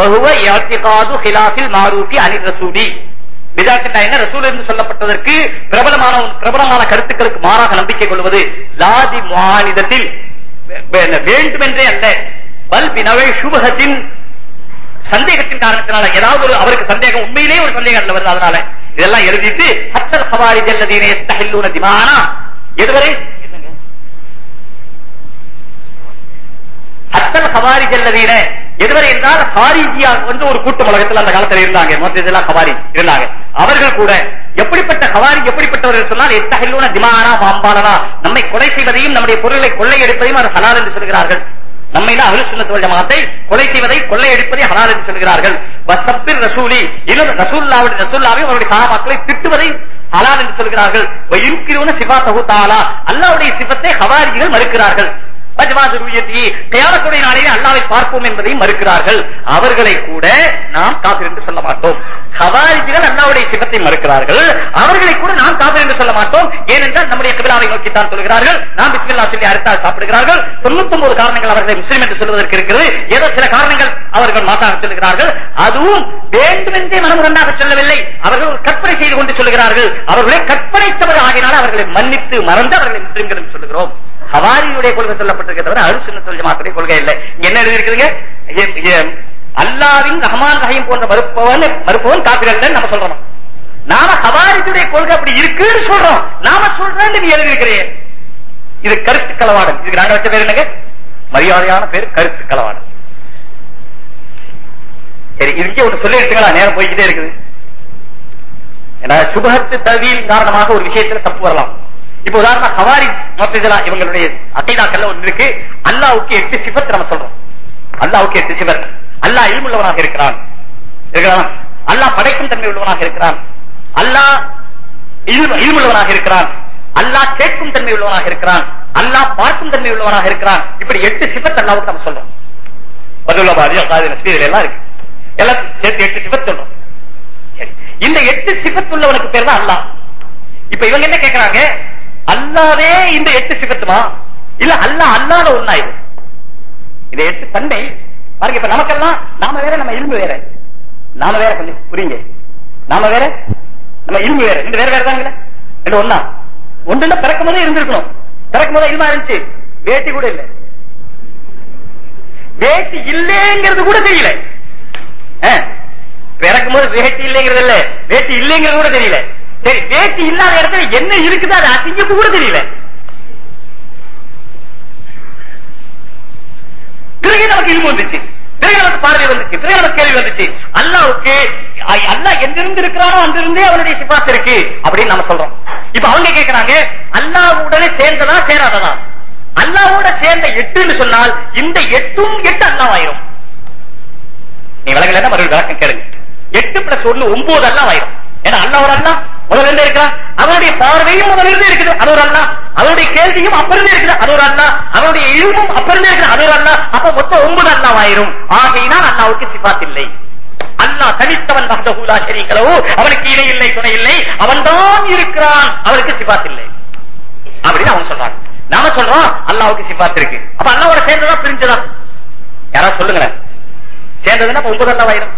வகுவ யாத்திகாது ஹிலாஃபில் மாரூபி அனில் ரசூடி பிதாத்துனா என்ன? ரசூல் என்று சொல்லப்பட்டதற்கு பிரபலமான பிரபலமான கருத்துக்களுக்கு மாறாக நம்பிக்கை கொள்வது லாதி மாநிலத்தில் வேண்டுமென்றே அல்ல. பல் பினவை சுபகத்தின் சந்தேகத்தின் காரணத்தினால ஏதாவது ஒரு அவருக்கு சந்தேகம் உண்மையிலேயே ஒரு சந்தேகம் வருது. அதனால இதெல்லாம் எழுதிட்டு ஹத்தல் சவாரி ஜல்லதீனே தஹில்லூன திமானா. எதுவரை? ஹத்தல் ஹவாரி ஜல்லதீன எதுவரை என்றால் ஹாரிஜியா வந்து ஒரு கூட்டம் உலகத்தில் அந்த காலத்தில் இருந்தாங்க. மொத்தத்தில் ஹவாரி இருந்தாங்க. அவர்கள் கூட எப்படிப்பட்ட ஹவாரி எப்படிப்பட்டவர்கள் சொன்னால் எத்தஹில்லூன திமானா மாம்பாலனா நம்மை கொலை செய்வதையும் நம்முடைய பொருளை கொள்ளையடிப்பதையும் அவர் ஹலால் என்று சொல்கிறார்கள். நம்மை தான் அகலு சுண்ணத்து ஜமாத்தை கொலை செய்வதை கொள்ளையடிப்பதை ஹலால் என்று சொல்கிறார்கள். வசப்பிர் ரசூலி இன்னும் ரசூல்லாவின் ரசூல்லாவை அவருடைய சகாபாக்களை திட்டுவதை ஹலால் என்று சொல்கிறார்கள். இருக்கிறவன சிவா தகுத்தாலா அல்லாவுடைய சிவத்தை ஹவாரிகள் மறுக்கிறார்கள். கயாமத்துடைய நாளையே அல்லாவை பார்ப்போம் என்பதையும் மறுக்கிறார்கள். அவர்களை கூட நாம் காபிர் என்று சொல்ல மாட்டோம். ஹவாரிஜிகள் அண்ணாவுடைய சிவத்தை மறுக்கிறார்கள். அவர்களை கூட நாம் காபிர் என்று சொல்ல மாட்டோம். ஏனென்றால் நம்முடைய கிபிலாவை நோக்கித்தான் சொல்கிறார்கள். நாம் பிஸ்மில்லா சொல்லி அறுத்தால் சாப்பிடுகிறார்கள். தொண்ணூத்தி ஒன்பது காரணங்கள் அவர்களை முஸ்லீம் என்று சொல்வதற்கு இருக்கிறது. ஏதோ சில காரணங்கள் அவர்கள் மாற்றாக சொல்லுகிறார்கள் அதுவும் வேண்டுமென்றே மனமுரண்டாக சொல்லவில்லை. அவர்கள் ஒரு கற்பனை செய்து கொண்டு சொல்லுகிறார்கள் அவர்களை கற்பனைத்தவர் ஆகினால் அவர்களை மன்னித்து மறந்து அவர்களை முஸ்லீம்கள் என்று சொல்லுகிறோம். ஹவாரியுடைய கொள்கை சொல்லப்பட்டிருக்க தவிர சொல்லி மாத்திரை ஜமாத்துடைய கொள்கை இல்லை. என்ன எழுதியிருக்கிறீங்க? அல்லாவின் ரஹ்மான் ரஹீம் போன்ற மறுப்பவன் மறுப்பவன் காப்பிரல் நம்ம சொல்றோம்? நாம ஹவாரிஜுடைய கொள்கை அப்படி இருக்குன்னு சொல்றோம். நாம சொல்றேன் நீ எழுதியிருக்கிறேன் இது கருத்து களவாடல். இதுக்கு நாங்க வச்ச பேர் என்னங்க? மரியாதையான பேர் கருத்து களவாடல். சரி இதுக்கே ஒன்று சொல்லி நேரம் போய்கிட்டே இருக்குது. ஏன்னா சுபகத்து தவியின் காரணமாக ஒரு விஷயத்துல தப்பு வரலாம். இப்ப உதாரணம் ஹவாரி மொத்தா இவங்களுடைய அகைதாக்கள்ல ஒன்று இருக்கு. அல்லாவுக்கு எட்டு சிபத் நம்ம சொல்றோம். அல்லாவுக்கு எட்டு சிபத். அல்லாஹ் இருமுள்ளவனாக இருக்கிறான். இருக்கிறான்? அல்லாஹ் படைக்கும் தன்மை உள்ளவனாக இருக்கிறான். அல்லாஹ் இல்முள்ளவனாக இருக்கிறான். அல்லாஹ் கேட்கும் தன்மை உள்ளவனாக இருக்கிறான். அல்லாஹ் பார்க்கும் தன்மை உள்ளவனாக இருக்கிறான். இப்படி எட்டு சிபத் அல்லாவுக்கு நம்ம சொல்றோம். பதுல்லபாதி அகாதி எல்லாம் இருக்கு. எல்லாம் சேர்த்து எட்டு சிபத் சொல்றோம். சரி. இந்த எட்டு சிபத் உள்ளவனுக்கு பேர் தான் அல்லாஹ். இப்ப இவங்க என்ன கேக்குறாங்க? அல்லாவே இந்த எட்டு சிபத்துமா? இல்ல அல்லாஹ் அல்லாத ஒண்ணா இது? இந்த எட்டு தன்மை பாருங்க இப்ப நமக்கெல்லாம் நாம வேற நம்ம இல்மு வேற. நாம வேற கொஞ்சம் புரியுங்க. நாம வேற நம்ம இல்மு வேற. ரெண்டு வேற வேற தாங்களே ரெண்டு ஒண்ணா. ஒன்றுல பிறக்கும் போதே இருந்திருக்கணும். பிறக்கும் போதே இல்மா இருந்துச்சு? வேட்டி கூட இல்ல. வேட்டி இல்லைங்கிறது கூட தெரியல. பிறக்கும் போது வேட்டி இல்லைங்கிறது இல்ல. வேட்டி இல்லைங்கிறது கூட தெரியல. சரி வேட்டி இல்லாத இடத்துல என்ன இருக்குது அது அசிங்கப்பு கூட தெரியல. பிறகு நமக்கு இல்மு வந்துச்சு. பிறகு நமக்கு பார்வை வந்துச்சு. பிறகு நமக்கு கேள்வி வந்துச்சு. அல்லாவுக்கு அல்லா எங்கிருந்து இருக்கிறானோ அங்கிருந்தே அவனுடைய சிபாசு இருக்கு அப்படின்னு நம்ம சொல்றோம். இப்ப அவங்க கேட்கிறாங்க அல்லாவுடனே சேர்ந்ததா சேராததா? அல்லாவோட சேர்ந்த எட்டுன்னு சொன்னால் இந்த எட்டும் எட்டு அல்லாவாயிரும் நீ விலகல மறுபடியும் விளக்கம் கேளுங்க. எட்டு பிளஸ் ஒண்ணு ஒன்பது அல்லாஹ் ஆயிரும் ஏன்னா ஒரு அல்லா முதல்ல இருந்தே இருக்கிறான் அவனுடைய பார்வையும் முதல்ல இருந்தே இருக்குது. அது ஒரு அல்லா அவருடைய கேள்வியும் அப்ப இருக்கிற அது ஒரு அண்ணா. அவருடைய இழிவும் அப்ப இருக்கிற அது ஒரு அண்ணா. அப்ப மொத்தம் ஒன்பது அண்ணா ஆயிரும் ஆகையினால் அண்ணாவுக்கு சிபாத் இல்லை அண்ணா தனித்தவன் மகதஹூலா ஷரீகலஹு அவனுக்கு இணை இல்லை துணை இல்லை. அவன்தான் இருக்கிறான். அவனுக்கு சிபாத் இல்லை அப்படின்னு அவன் சொல்றான் நாம சொல்றோம் அல்லாவுக்கு சிபாத் இருக்கு. அப்ப அண்ணாவோட சேர்ந்ததா பிரிஞ்சதா? யாராவது சொல்லுங்களேன். சேர்ந்ததுன்னா ஒன்பது அண்ணாவாயிரம்.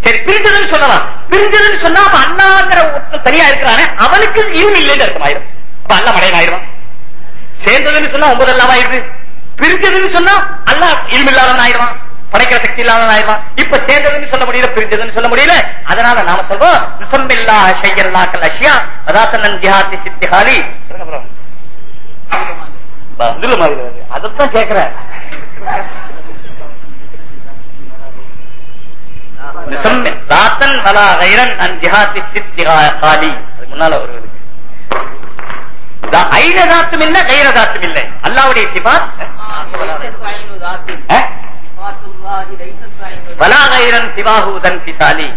சரி பிரிஞ்சதுன்னு சொல்லலாம். பிரிஞ்சதுன்னு சொன்னா அப்ப அண்ணாங்கிற ஒருத்தன் தனியா இருக்கிறானே அவனுக்கு இவன் இல்லைன்னு அர்த்தம் ஆயிரும் அல்ல மடையன் ஆயிரும் சேர்ந்ததுன்னு சொன்னா ஒன்பது அல்லாம ஆயிருது பிரிஞ்சதுன்னு சொன்னா அல்ல இல்மில்லாதவன் ஆயிடுவான் படைக்கிற சக்தி இல்லாதவன் ஆயிடுவான் இப்ப சேர்ந்ததுன்னு சொல்ல முடியல பிரிஞ்சதுன்னு சொல்ல முடியல. அதனால நாம சொல்றோம் நிசம்பில்லா ஷையல்லாக்கல் அஷ்யா அதாத்தனன் ஜிஹாத்தி சித்திஹாலி. அதான் மாதிரி வருது. அதைத்தான் கேக்குறேன் முன்னால ஒரு வலா கைரன் அன் ஜிஹாத்தி சித்திகா காலி அது முன்னால ஒரு இருக்கு தா- ஐன தாத்தும் இல்ல கைர தாத்தும் இல்லை. அல்லாவுடைய சிபாத். அஹ்? வலா கைரன் சிவாஹூதன் பிசாலி.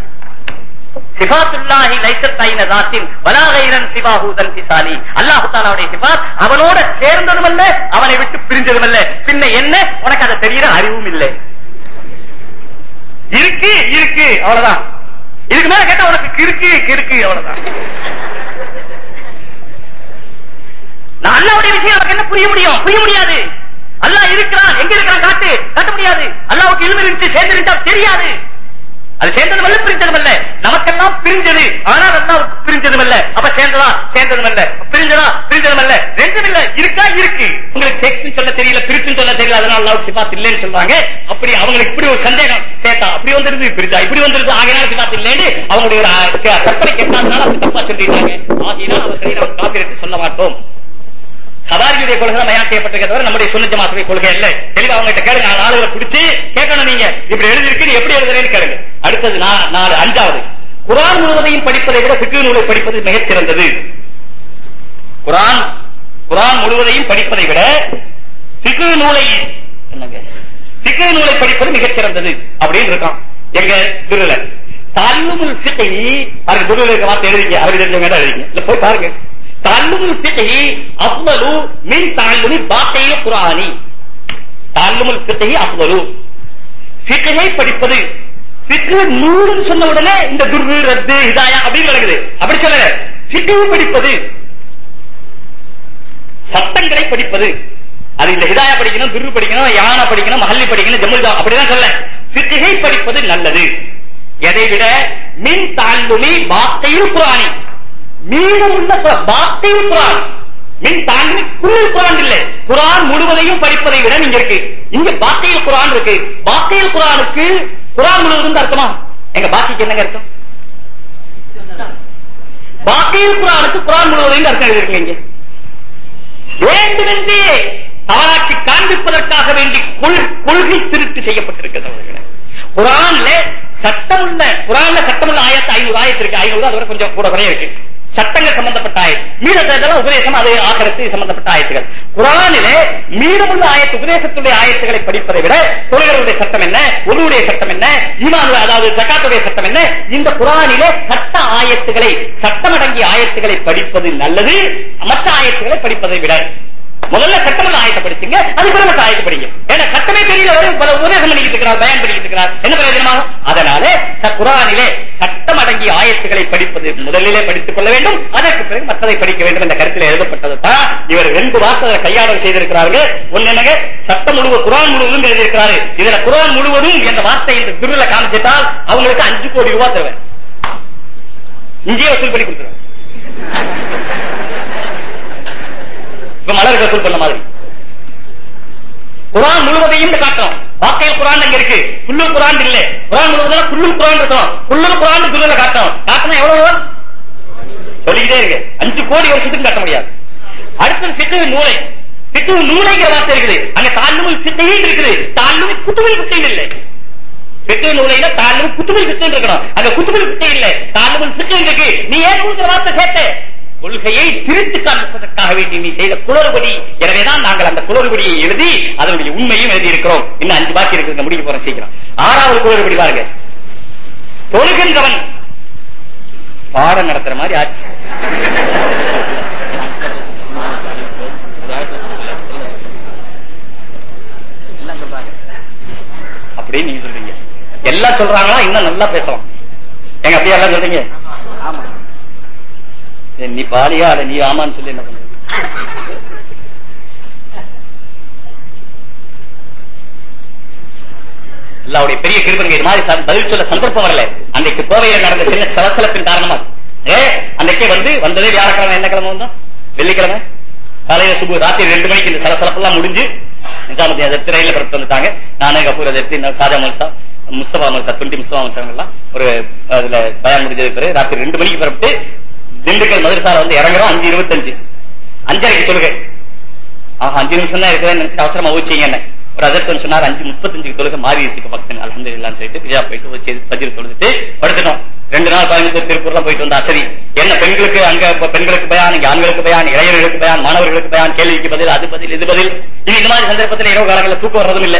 சிபாத்துல்லாஹி லைசத் ஐன தாத்தின் வலா கைரன் சிவாஹூதன் பிசாலி. அல்லாஹு தாலாவுடைய சிபாத் அவனோட சேர்ந்ததும் அல்ல அவனை விட்டு பிரிஞ்சதும் அல்ல பின்ன என்ன? உனக்கு அதை தெரியற அறிவும் இல்லை. இருக்கு இருக்கு அவ்வளவுதான். இதுக்கு மேல கேட்டா உனக்கு கிறுக்கு கிறுக்கு அவ்வளவுதான். நான் அல்லாவுடைய விஷயம் அவருக்கு என்ன புரிய முடியும்? புரிய முடியாது. அல்லாஹ் இருக்கிறான். எங்க இருக்கிறான் காட்டு? காட்ட முடியாது. அல்லாவுக்கு இழுமை இருந்துச்சு சேர்ந்து தெரியாது. அது சேர்ந்தது அல்ல பிரிஞ்சதும் அல்ல. நமக்கெல்லாம் பிரிஞ்சது. ஆனால் அல்லாவுக்கு பிரிஞ்சதும் அல்ல. அப்ப சேர்ந்ததா? சேர்ந்ததும் அல்ல. பிரிஞ்சதா? பிரிஞ்சதும் அல்ல. ரெண்டும் இல்ல. இருக்கா? இருக்கு. உங்களுக்கு சேர்த்து சொல்ல தெரியல பிரித்து சொல்ல தெரியல. அதனால அல்லாவுக்கு சிபாத் இல்லைன்னு சொல்றாங்க. அப்படி அவங்களுக்கு இப்படி ஒரு சந்தேகம். சேர்த்தா அப்படி வந்துருது பிரிச்சா இப்படி வந்துருது. ஆகையான சிபாத் இல்லைன்னு அவங்களுடைய ஒரு கற்பனை கேட்டாதனால அப்படி தப்பா சொல்லிடுறாங்க ஆகையினால் அவர்களை நாம் காப்பீடு சொல்ல மாட்டோம். சதாரியுடைய கொள்கை தான் மயான் செய்யப்பட்டிருக்க தவிர நம்முடைய சுன்ன ஜமாத்துடைய கொள்கை இல்ல. தெளிவா அவங்க கிட்ட கேளுங்க நாலு ஆளுகளை கேட்கணும் நீங்க. இப்படி எழுதிருக்கு நீ எப்படி எழுதுறேன்னு கேளுங்க. அடுத்தது நாலு அஞ்சாவது. குரான் முழுவதையும் படிப்பதை விட பிக்கு நூலை படிப்பது மிகச் சிறந்தது குரான் குரான் முழுவதையும் படிப்பதை விட பிக்கு நூலை என்னங்க? பிக்கு நூலை படிப்பது மிகச் சிறந்தது அப்படின்னு இருக்கான். எங்க திருல? தல்லுமுல் சிக்கை பாருங்க துருல இருக்க வார்த்தை எழுதிங்க அரபி தெரிஞ்சவங்க எழுதிங்க. இல்ல போய் பாருங்க. தல்லுமுல் சிக்கை அஃலலு மின் தாழ்வுனி பாட்டைய குரானி தல்லுமுல் சிக்கை அஃலலு ஃபிக்ஹை படிப்பது ஃபிக்ஹ் நூறுன்னு சொன்ன உடனே இந்த துர்ரு ரத்து இதாயா அப்படின்னு விளங்குது அப்படி சொல்லல ஃபிக்ஹ் படிப்பது சட்டங்களை படிப்பது அது இந்த ஹிதாயா படிக்கணும் துர்ரு படிக்கணும் யானா படிக்கணும் மஹல்லி படிக்கணும் ஜம்முல் அப்படிதான் சொல்ல ஃபிக்ஹை படிப்பது நல்லது எதை விட மின் தாழ்வுமி பாத்தையில் குரானி மீதம் உள்ள பாத்தையில் குரான். மின் தாண்டி குரல் குரான் இல்லை. குரான் முழுவதையும் படிப்பதை விட நீங்க இருக்கு. இங்க பாக்கையில் குரான் இருக்கு. பாத்தையில் குரானுக்கு குரான் முழுவதும் அர்த்தமா? எங்க பாக்கிக்கு என்னங்க அர்த்தம்? பாக்கையில் குரானுக்கு குரான் முழுவதையும் அர்த்தம் எழுதிருக்கீங்க இங்க. வேண்டுமென்றே தவறாக்கி காண்பிப்பதற்காக வேண்டி கொள்- கொள்கை திருட்டு செய்யப்பட்டிருக்க குரான்ல சட்டம் உள்ள குரான்ல சட்டம் உள்ள ஆயிரத்தி ஐநூறு ஆயிரத்தி இருக்கு. ஐநூறு அதோட கொஞ்சம் கூட குறைய இருக்கு. சட்டங்கள் சம்பந்தப்பட்ட ஆயத்து. மீதத்தெல்லாம் உபதேசம் அது ஆகரத்து சம்பந்தப்பட்ட ஆயத்துகள். குரானிலே மீதமுள்ள ஆயத்து உபதேசத்துடைய ஆயத்துகளை படிப்பதை விட தொழில்களுடைய சட்டம் என்ன? ஒருவருடைய சட்டம் என்ன? ஈமான் அதாவது ஜக்காத்துடைய சட்டம் என்ன? இந்த குரானிலே சட்ட ஆயத்துகளை சட்டமடங்கிய ஆயத்துகளை படிப்பது நல்லது மற்ற ஆயத்துகளை படிப்பதை விட. முதல்ல சட்டம் ஆயத்தை படிச்சுங்க அது பிறகு ஆயத்தை படிங்க. ஏன்னா சட்டமே தெரியல வரும் பல உபதேசம் பண்ணிக்கிட்டு இருக்கிறார் பயன் பண்ணிக்கிட்டு இருக்கிறார். என்ன பிரயோஜனமாகும் அதனால குரானிலே சட்டம் அடங்கிய ஆயத்துக்களை படிப்பது முதலிலே படித்துக் கொள்ள வேண்டும் அதற்கு பிறகு மற்றதை படிக்க வேண்டும் என்ற கருத்தில் எழுதப்பட்டது தான் இவர் ரெண்டு வார்த்தை கையாளல் செய்திருக்கிறார்கள். ஒன்னு என்னங்க? சட்டம் முழுவதும் குரான் முழுவதும் எழுதியிருக்கிறாரு. இதுல குரான் முழுவதும் என்ற வார்த்தை இந்த திருவிழா காமிச்சிட்டால் அவங்களுக்கு அஞ்சு கோடி ரூபாய் தேவை. இங்கே வசூல் பண்ணி கொடுத்துருவாங்க. இப்ப மலர் வசூல் பண்ண மாதிரி. குரான் முழுவதையும் காட்டுறோம். வாக்கையில் குரான் அங்க இருக்கு. புல்லும் குரான் இல்ல. குரான் முழுவதும் புல்லும் குரான் இருக்கும். புல்லும் குரான் குருல காட்டும் காட்டணும் எவ்வளவு சொல்லிக்கிட்டே இருக்கு அஞ்சு கோடி வருஷத்துக்கு காட்ட முடியாது. அடுத்தது சித்து நூலை. சித்து நூலைங்கிற வார்த்தை இருக்குது. அங்க தாழ்வு சித்தையும் இருக்குது. தாழ்வு குத்துவில் குத்தையும் இல்லை. சித்து நூலையில தாழ்வு குத்துவில் குத்தையும் இருக்கணும். அங்க குத்துவில் பித்து இல்லை. தாழ்வு சித்தையும் இருக்கு. நீ ஏன் நூல்கிற வார்த்தை சேர்த்த? கொள்கையை திருத்து காண்பதற்காக வேண்டி நீ செய்த குளறுபடி. எனவேதான் நாங்கள் அந்த குளறுபடியை எழுதி அதனுடைய உண்மையும் எழுதி இருக்கிறோம் இன்னும் அஞ்சு பாக்கி இருக்கு முடிக்க போறோம் சீக்கிரம். ஆறாவது குளறுபடி பாருங்க. தொழுகின்றவன் பாடம் நடத்துற மாதிரி ஆச்சு. அப்படின்னு நீங்க சொல்றீங்க. எல்லாம் சொல்றாங்களா இன்னும் நல்லா பேசலாம். எங்க அப்படியே எல்லாம் சொல்றீங்க? நீ பாலியா இல்ல நீ ஆமான்னு சொல்லி என்ன பண்ற அல்லாவுடைய பெரிய கிருப்பங்க இது மாதிரி பதில் சொல்ல சந்தர்ப்பம் வரல. அன்றைக்கு கோவையில் நடந்த சின்ன சலசலப்பின் காரணமா. ஏ அன்றைக்கே வந்து வந்ததே வியாழக்கிழமை என்ன கிழமை வந்தோம்? வெள்ளிக்கிழமை. காலையில சுபு ராத்திரி ரெண்டு மணிக்கு இந்த சலசலப்பு எல்லாம் முடிஞ்சு நிஜாமுதீன் அதை திரையில பிறப்பு வந்துட்டாங்க. நானே கபூர் அதை எடுத்து சாஜா மல்சா முஸ்தபா மல்சா துண்டி முஸ்தபா மல்சா எல்லாம் ஒரு அதுல பயம் முடிஞ்சது பிறகு ராத்திரி ரெண்டு மணிக்கு பிறப்பிட்டு திண்டுக்கல் மதுரசால வந்து இறங்குறோம். அஞ்சு இருபத்தஞ்சு. அஞ்சரைக்கு தொழுகை. ஆஹா அஞ்சு நிமிஷம் தான் இருக்கிறேன் அவசரமா ஊச்சிங்க என்ன? ஒரு அதற்கு சொன்னார் அஞ்சு முப்பத்தஞ்சு தொழுகை மாறிடுச்சு பக்கத்து அலமதுல்லான்னு சொல்லிட்டு பிஜா போயிட்டு வச்சு தொழுதுட்டு படுத்துட்டோம். ரெண்டு நாள் கோயம்புத்தூர் திருப்பூர்லாம் போயிட்டு வந்தா சரி. என்ன பெண்களுக்கு அங்க பெண்களுக்கு பயான் இங்க ஆண்களுக்கு பயான் இளைஞர்களுக்கு பயான் மாணவர்களுக்கு பயான் கேள்விக்கு பதில் அது பதில் இது பதில். இது இந்த மாதிரி சந்தர்ப்பத்தில் இரவு காலங்களில் தூக்கம் வர்றதும் இல்ல.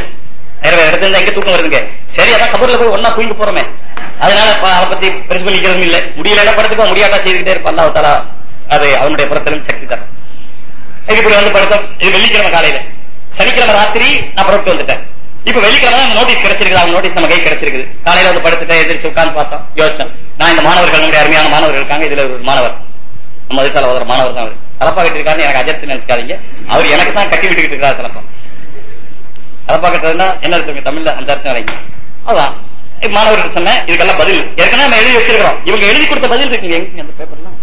இரவு இடத்துல எங்க தூக்கம் வருதுங்க? சரி அதான் கபூர்ல போய் ஒன்னா தூங்கி போறோமே. அதனால ப- அதை பத்தி பெருசு இல்லை. முடியல படுத்துக்கோ முடியாட்டா செய்துக்கிட்டே இருப்பான் அல்லாஹ் அது அவனுடைய புறத்திலும் சக்தி தரும். இப்படி வந்து படுத்தோம். இது வெள்ளிக்கிழமை காலையில. சனிக்கிழமை ராத்திரி நான் புறத்து வந்துட்டேன். இப்ப வெள்ளிக்கிழமை நோட்டீஸ் கிடைச்சிருக்கு அவங்க நோட்டீஸ் நம்ம கை கிடைச்சிருக்குது. காலையில வந்து படுத்துட்டேன் எதிர்த்து உட்கார்ந்து பார்த்தோம். யோசனை. நான் இந்த மாணவர்கள் நம்முடைய அருமையான மாணவர்கள் இருக்காங்க. இதுல ஒரு மாணவர். நம்ம மதுசால ஒரு மாணவர் தான் அவர். தலப்பா கட்டிருக்காரு எனக்கு அஜத்து நினைச்சுக்காதீங்க. அவர் எனக்கு தான் கட்டி விட்டுக்கிட்டு இருக்காரு தலப்பா. தலப்பா கட்டுறதுன்னா என்ன இருக்குங்க தமிழ்ல அந்த அர்த்தம் அதான். மாணவர்கள் சொன்னேன் இதுக்கெல்லாம் பதில். ஏற்கனவே நம்ம எழுதி வச்சிருக்கிறோம். இவங்க எழுதி கொடுத்த பதில் இருக்குங்க எங்க அந்த பேப்பர்லாம்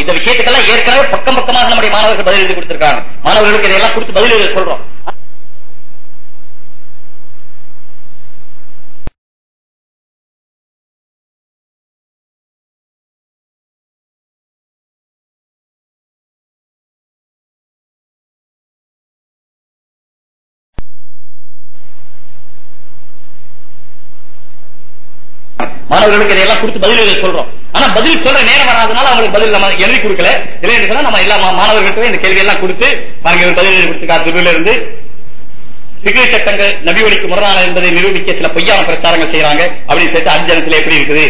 இந்த விஷயத்துக்கெல்லாம் ஏற்கனவே பக்கம் பக்கமாக நம்முடைய மாணவர்கள் பதில் எழுதி கொடுத்திருக்காங்க. மாணவர்களுக்கு இதையெல்லாம் கொடுத்து பதில் எழுத சொல்றோம். மாணவர்களுக்கு இதையெல்லாம் கொடுத்து பதில் சொல்றோம். ஆனா பதில் சொல்ற நேரம் வராதனால அவங்களுக்கு பதில் நம்ம எழுதி கொடுக்கல. இல்லைன்னு சொன்னா நம்ம எல்லா மாணவர்களுக்கும் இந்த கேள்வி எல்லாம் கொடுத்து பாருங்க பதில் எழுதி கொடுத்துருக்கார் இருந்து. சிகிச்சை சட்டங்கள் நபி வழிக்கு முரணான என்பதை நிரூபிக்க சில பொய்யான பிரச்சாரங்கள் செய்யறாங்க அப்படின்னு சொல்லிட்டு அர்ஜனத்துல எப்படி இருக்குது?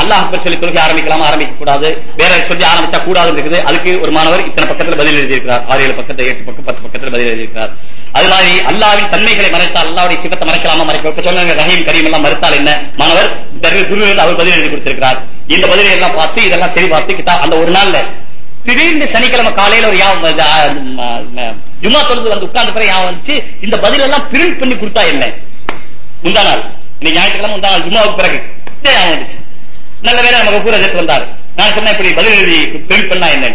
அல்லாஹ் அக்பர் சொல்லி தொழுகை ஆரம்பிக்கலாமா ஆரம்பிக்க கூடாது வேற சொல்லி ஆரம்பிச்சா கூடாதுன்னு இருக்குது. அதுக்கு ஒரு மாணவர் இத்தனை பக்கத்துல பதில் எழுதியிருக்கிறார். ஆறு ஏழு பக்கத்துல எட்டு பக்கம் பத்து பக்கத்துல பதில் எழுதியிருக்கிறார். அதனால அல்லாவின் தன்மைகளை மறைத்தால் அல்லாவுடைய சிவத்தை மறைக்கலாமா மறைக்க சொன்னாங்க ரஹீம் கரீம் எல்லாம் மறுத்தால் என்ன? மாணவர் குரு அவர் பதில் எழுதி கொடுத்திருக்கிறார். இந்த பதிலை எல்லாம் பார்த்து இதெல்லாம் சரி பார்த்து கிட்டா அந்த ஒரு நாள்ல திடீர்னு சனிக்கிழமை காலையில ஒரு ஜுமா தொழுது வந்து உட்கார்ந்த பிறகு யாவும் வந்துச்சு இந்த பதில் எல்லாம் பிரிண்ட் பண்ணி கொடுத்தா என்ன? முந்தா நாள். இன்னைக்கு ஞாயிற்றுக்கிழமை முந்தா நாள். ஜுமாவுக்கு பிறகு. வந்துச்சு. நல்ல வேலை நமக்கு பூரா எடுத்து வந்தாரு. நான் சொன்னேன் இப்படி பதில் எழுதி பிரிண்ட் பண்ணா என்ன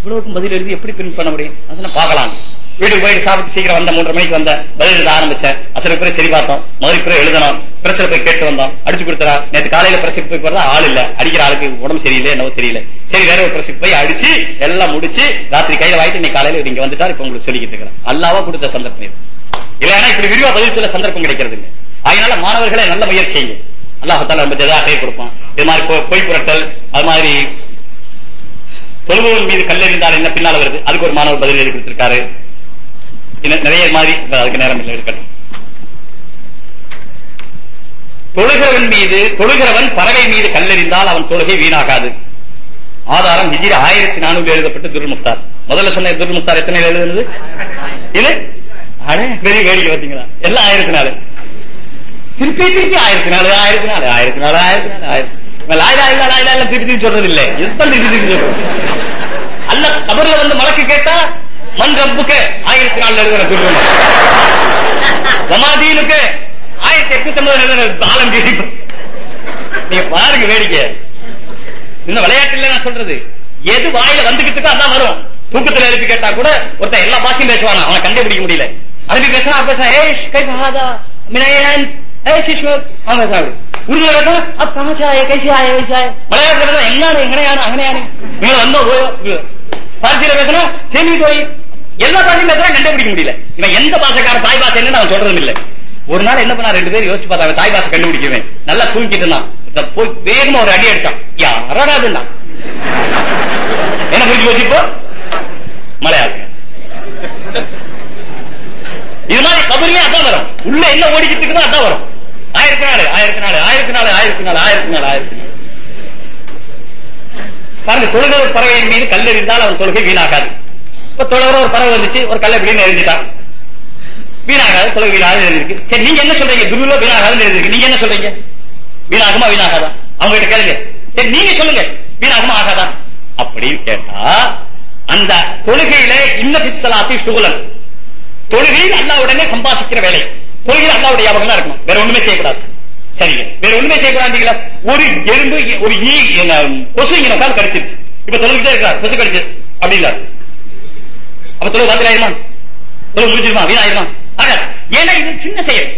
இவ்வளவுக்கும் பதில் எழுதி எப்படி பிரிண்ட் பண்ண முடியும்? அதெல்லாம் பார்க்கலாம். வீட்டுக்கு போயிட்டு சாப்பிட்டு சீக்கிரம் வந்த மூன்றரை மணிக்கு வந்த பதில் எழுத ஆரம்பிச்சேன். அசலுக்கு பிறகு சரி பார்த்தோம். முதல் பிறகு எழுதணும். பிரஷர் போய் கேட்டு வந்தோம். அடிச்சு கொடுத்தா நேற்று காலையில பிரஷர் போய் போறதா? ஆள் இல்ல. அடிக்கிற ஆளுக்கு உடம்பு சரியில்லை என்னவோ தெரியல சரி வேற ஒரு பிரஷர் போய் அடிச்சு எல்லாம் முடிச்சு ராத்திரி கையில வாங்கிட்டு இன்னைக்கு காலையில இங்க வந்துட்டா இப்ப உங்களுக்கு சொல்லிக்கிட்டு இருக்கிறேன். அல்லாவா கொடுத்த சந்தர்ப்பம் இது. இல்லைன்னா இப்படி விரிவா பதில் சொல்ல சந்தர்ப்பம் கிடைக்கிறது இல்லை. அதனால மாணவர்களை நல்ல முயற்சி செய்யுங்க. அல்லாஹால நம்ம ஜதாகை கொடுப்போம் இது மாதிரி பொய் புரட்டல் அது மாதிரி தொழுவோர் மீது கல்லெறிந்தால் என்ன பின்னால் வருது? அதுக்கு ஒரு மாணவர் பதில் எழுதி கொடுத்திருக்காரு. நிறைய மாதிரி அதுக்கு நேரம் இல்லை இருக்கணும் தொழுகிறவன் மீது தொழுகிறவன் பறவை மீது கல்லெறிந்தால் அவன் தொழுகை வீணாகாது. ஆதாரம் ஹிஜிர ஆயிரத்தி நானூறு எழுதப்பட்டு துருமுக்தார். முதல்ல சொன்ன துர்முக்தார் எத்தனை எழுதுனது? இது பெரிய வேடிக்கை பார்த்தீங்களா? எல்லாம் ஆயிரத்தி நாலு. திருப்பி திருப்பி ஆயிரத்தி நாலு ஆயிரத்தி நாலு ஆயிரத்தி நாலு ஆயிரத்தி நாலு ஆயிரத்தி திருப்பி சொல்றது இல்ல எத்தனை திருப்பி சொல்றது? அல்ல கபர்ல வந்து மலக்கு கேட்டா மன் ஆயிரத்தி நாலு எழுதுன குருமா ஜமாதீனுக்கு ஆயிரத்தி எட்நூத்தி ஐம்பது எழுதுன தாளம் நீங்க பாருங்க வேடிக்கை. இந்த விளையாட்டு இல்ல நான் சொல்றது எது வாயில வந்துகிட்டு அதான் வரும். தூக்கத்துல எழுப்பி கேட்டா கூட ஒருத்தன் எல்லா பாஷையும் பேசுவானா? அவன் கண்டுபிடிக்க முடியல. அரபி பேசுனா பேசுறா ஏய் கை பகாதா மினயன் ஏ கிஷோர். அவங்க சாரு உருது பேசா அப்பாசாய கைசாய வைசாய. மலையாளத்துல என்ன எங்கனையான அங்கனையான. இவங்க வந்தோம் போயோ பார்த்தியில பேசுனா சேமி கோயில் எல்லா பாஷையும் பேசுறா கண்டுபிடிக்க முடியல. இவன் எந்த பாஷைக்கார தாய் பாஷை என்னன்னு அவன் சொல்றதும் இல்ல. ஒரு நாள் என்ன பண்ணா ரெண்டு பேரும் யோசிச்சு பார்த்தாங்க தாய் பாஷை கண்டுபிடிக்குவேன் நல்லா தூங்கிட்டு இருந்தான். போய் வேகமா ஒரு அடி எடுத்தான் யாரடா அதுன்னா? என்ன புரிஞ்சு யோசிப்போ மலையாளம் இது மாதிரி கபரிலே அதான் வரும். உள்ள என்ன ஓடிக்கிட்டு இருக்குதோ அதான் வரும். ஆயிரத்தி நாலு ஆயிரத்தி நாலு ஆயிரத்தி நாலு ஆயிரத்தி நாலு ஆயிரத்தி நாலு ஆயிரத்தி நாலு. பாருங்க தொழுகை பறவையின் மீது கல்லறிந்தால் அவன் தொழுகை வீணாகாது. இப்ப ஒரு பறவை வந்துச்சு ஒரு கல்லை பிடினு எழுதிட்டான். வீணாகாது தொலை வீணாக எழுதிருக்கு சரி நீங்க என்ன சொல்றீங்க? துருவில வீணாகாதுன்னு எழுதிருக்கு நீங்க என்ன சொல்றீங்க? வீணாகுமா வீணாகாதா? அவங்க கிட்ட கேளுங்க. சரி நீங்க சொல்லுங்க. வீணாகுமா ஆகாதா? அப்படின்னு கேட்டா அந்த தொழுகையில இன்ன பிஸ்தலாத்தி சுகுலன் தொழுகையில் அண்ணா உடனே சம்பாதிக்கிற வேலை. தொழுகையில் அல்லாவுடைய ஞாபகம் தான் இருக்கணும். வேற ஒண்ணுமே செய்யக்கூடாது. சரிங்க. வேற ஒண்ணுமே செய்யக்கூடாதுங்களா? ஒரு எறும்பு ஒரு ஈ என்ன, கொசு இங்க கடிச்சிருச்சு. இப்ப தொழுகிட்டே இருக்கிறார் கொசு கடிச்சு. அப்படி அப்ப தொழுகு வாத்தில் ஆயிருமா? தொழுகு முடிஞ்சிருமா? வீணாயிருமா? ஆக ஏன்னா இது சின்ன செயல்.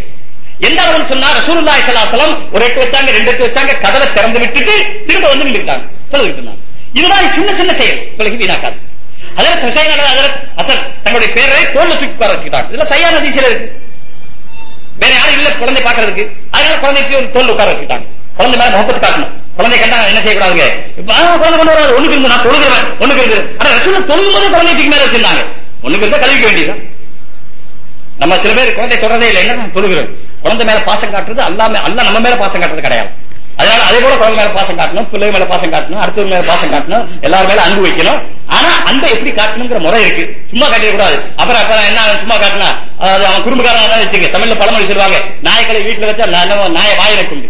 எந்த அளவு சொன்னா ரசூலுல்லாஹி ஸல்லல்லாஹு ஒரு எட்டு வச்சாங்க ரெண்டு எட்டு வச்சாங்க கதவை திறந்து விட்டுட்டு திரும்ப வந்து நின்றுட்டாங்க. சொல்லிட்டு இருந்தாங்க இது மாதிரி சின்ன சின்ன செயல். தொழுகை வீணாக்காது. அதற்கு ஹுசைன் அதற்கு தங்களுடைய பேரை தோல்ல தூக்கி உட்கார வச்சுக்கிட்டாங்க. இதுல சையான அதிசயம் இருக்கு வேற யாரும் இல்ல குழந்தை பாக்குறதுக்கு அதனால குழந்தைக்கு ஒரு தோல் உட்கார வச்சுக்கிட்டாங்க. குழந்தை மேல முகப்பத்து காட்டணும். குழந்தை கண்டா என்ன செய்யக்கூடாதுங்க? இப்ப, குழந்தை கொண்டு வராது. ஒண்ணுக்கு இருந்து நான் தொழுகிறேன் ஒண்ணுக்கு இருந்து. ஆனா ரசூல தொழும் குழந்தைக்கு மேல வச்சிருந்தாங்க. ஒண்ணுக்கு இருந்தா கழுவிக்க வேண்டியதான் நம்ம சில பேர் குழந்தை தொடரதே இல்லை. என்ன சொல்லுகிறோம் குழந்தை மேல பாசம் காட்டுறது அல்லாம அல்ல நம்ம மேல பாசம் காட்டுறது கிடையாது. அதனால அதே போல குழந்தை மேல பாசம் காட்டணும் பிள்ளை மேல பாசம் காட்டணும் அடுத்தவங்க மேல பாசம் காட்டணும் எல்லாரும் மேல அன்பு வைக்கணும். ஆனா அன்பை எப்படி காட்டணுங்கிற முறை இருக்கு. சும்மா காட்டிட கூடாது அப்புறம் அப்புறம் என்ன சும்மா காட்டினா அதாவது அவன் குடும்பக்காரன் வச்சுங்க தமிழ்ல பழமொழி சொல்லுவாங்க நாய்க்களை வீட்டுல வச்சா நாய நாயை வாயில கொண்டு.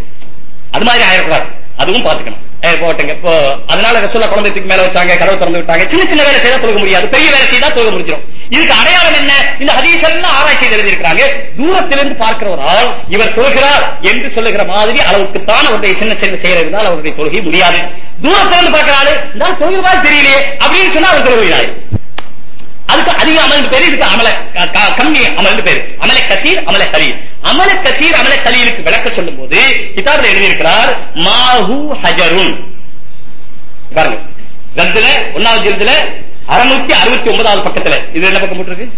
அது மாதிரி ஆயிடக்கூடாது. அதுவும் பாத்துக்கணும் போட்டுங்க இப்போ அதனால ரசூல்லா குழந்தைக்கு மேல வச்சாங்க கடவுள் திறந்து விட்டாங்க. சின்ன சின்ன வேலை செய்தா தொழுக முடியாது. பெரிய வேலை செய்தா தொழுக முடிஞ்சிடும் இதுக்கு அடையாளம் என்ன? இந்த ஹதீஸ் எல்லாம் ஆராய்ச்சி செய்து எழுதியிருக்கிறாங்க. தூரத்திலிருந்து பார்க்கிற ஒரு ஆள் இவர் தொழுகிறார் என்று சொல்லுகிற மாதிரி அளவுக்குத்தான் அவருடைய சின்ன சின்ன செயல் அவருடைய தொழுகை முடியாது. தூரத்திலிருந்து பார்க்கிறாரு நான் இந்த தொழுகிற மாதிரி தெரியலையே அப்படின்னு சொன்னா அவர் தொழுகிறார். அதுக்கு அதிக அமல் பேரு இதுக்கு அமல கம்மி அமல் பேரு. அமல கசீர் அமல கரீர் அமல கசீர் அமல கலீலுக்கு விளக்க சொல்லும் போது கிதாபில் எழுதியிருக்கிறார் மாஹு ஹஜருன். பாருங்க. ரத்துல ஒன்னாவது ஜில்துல அறுநூத்தி அறுபத்தி ஒன்பதாவது பக்கத்துல. இது என்ன பக்கம் போட்டிருக்கு?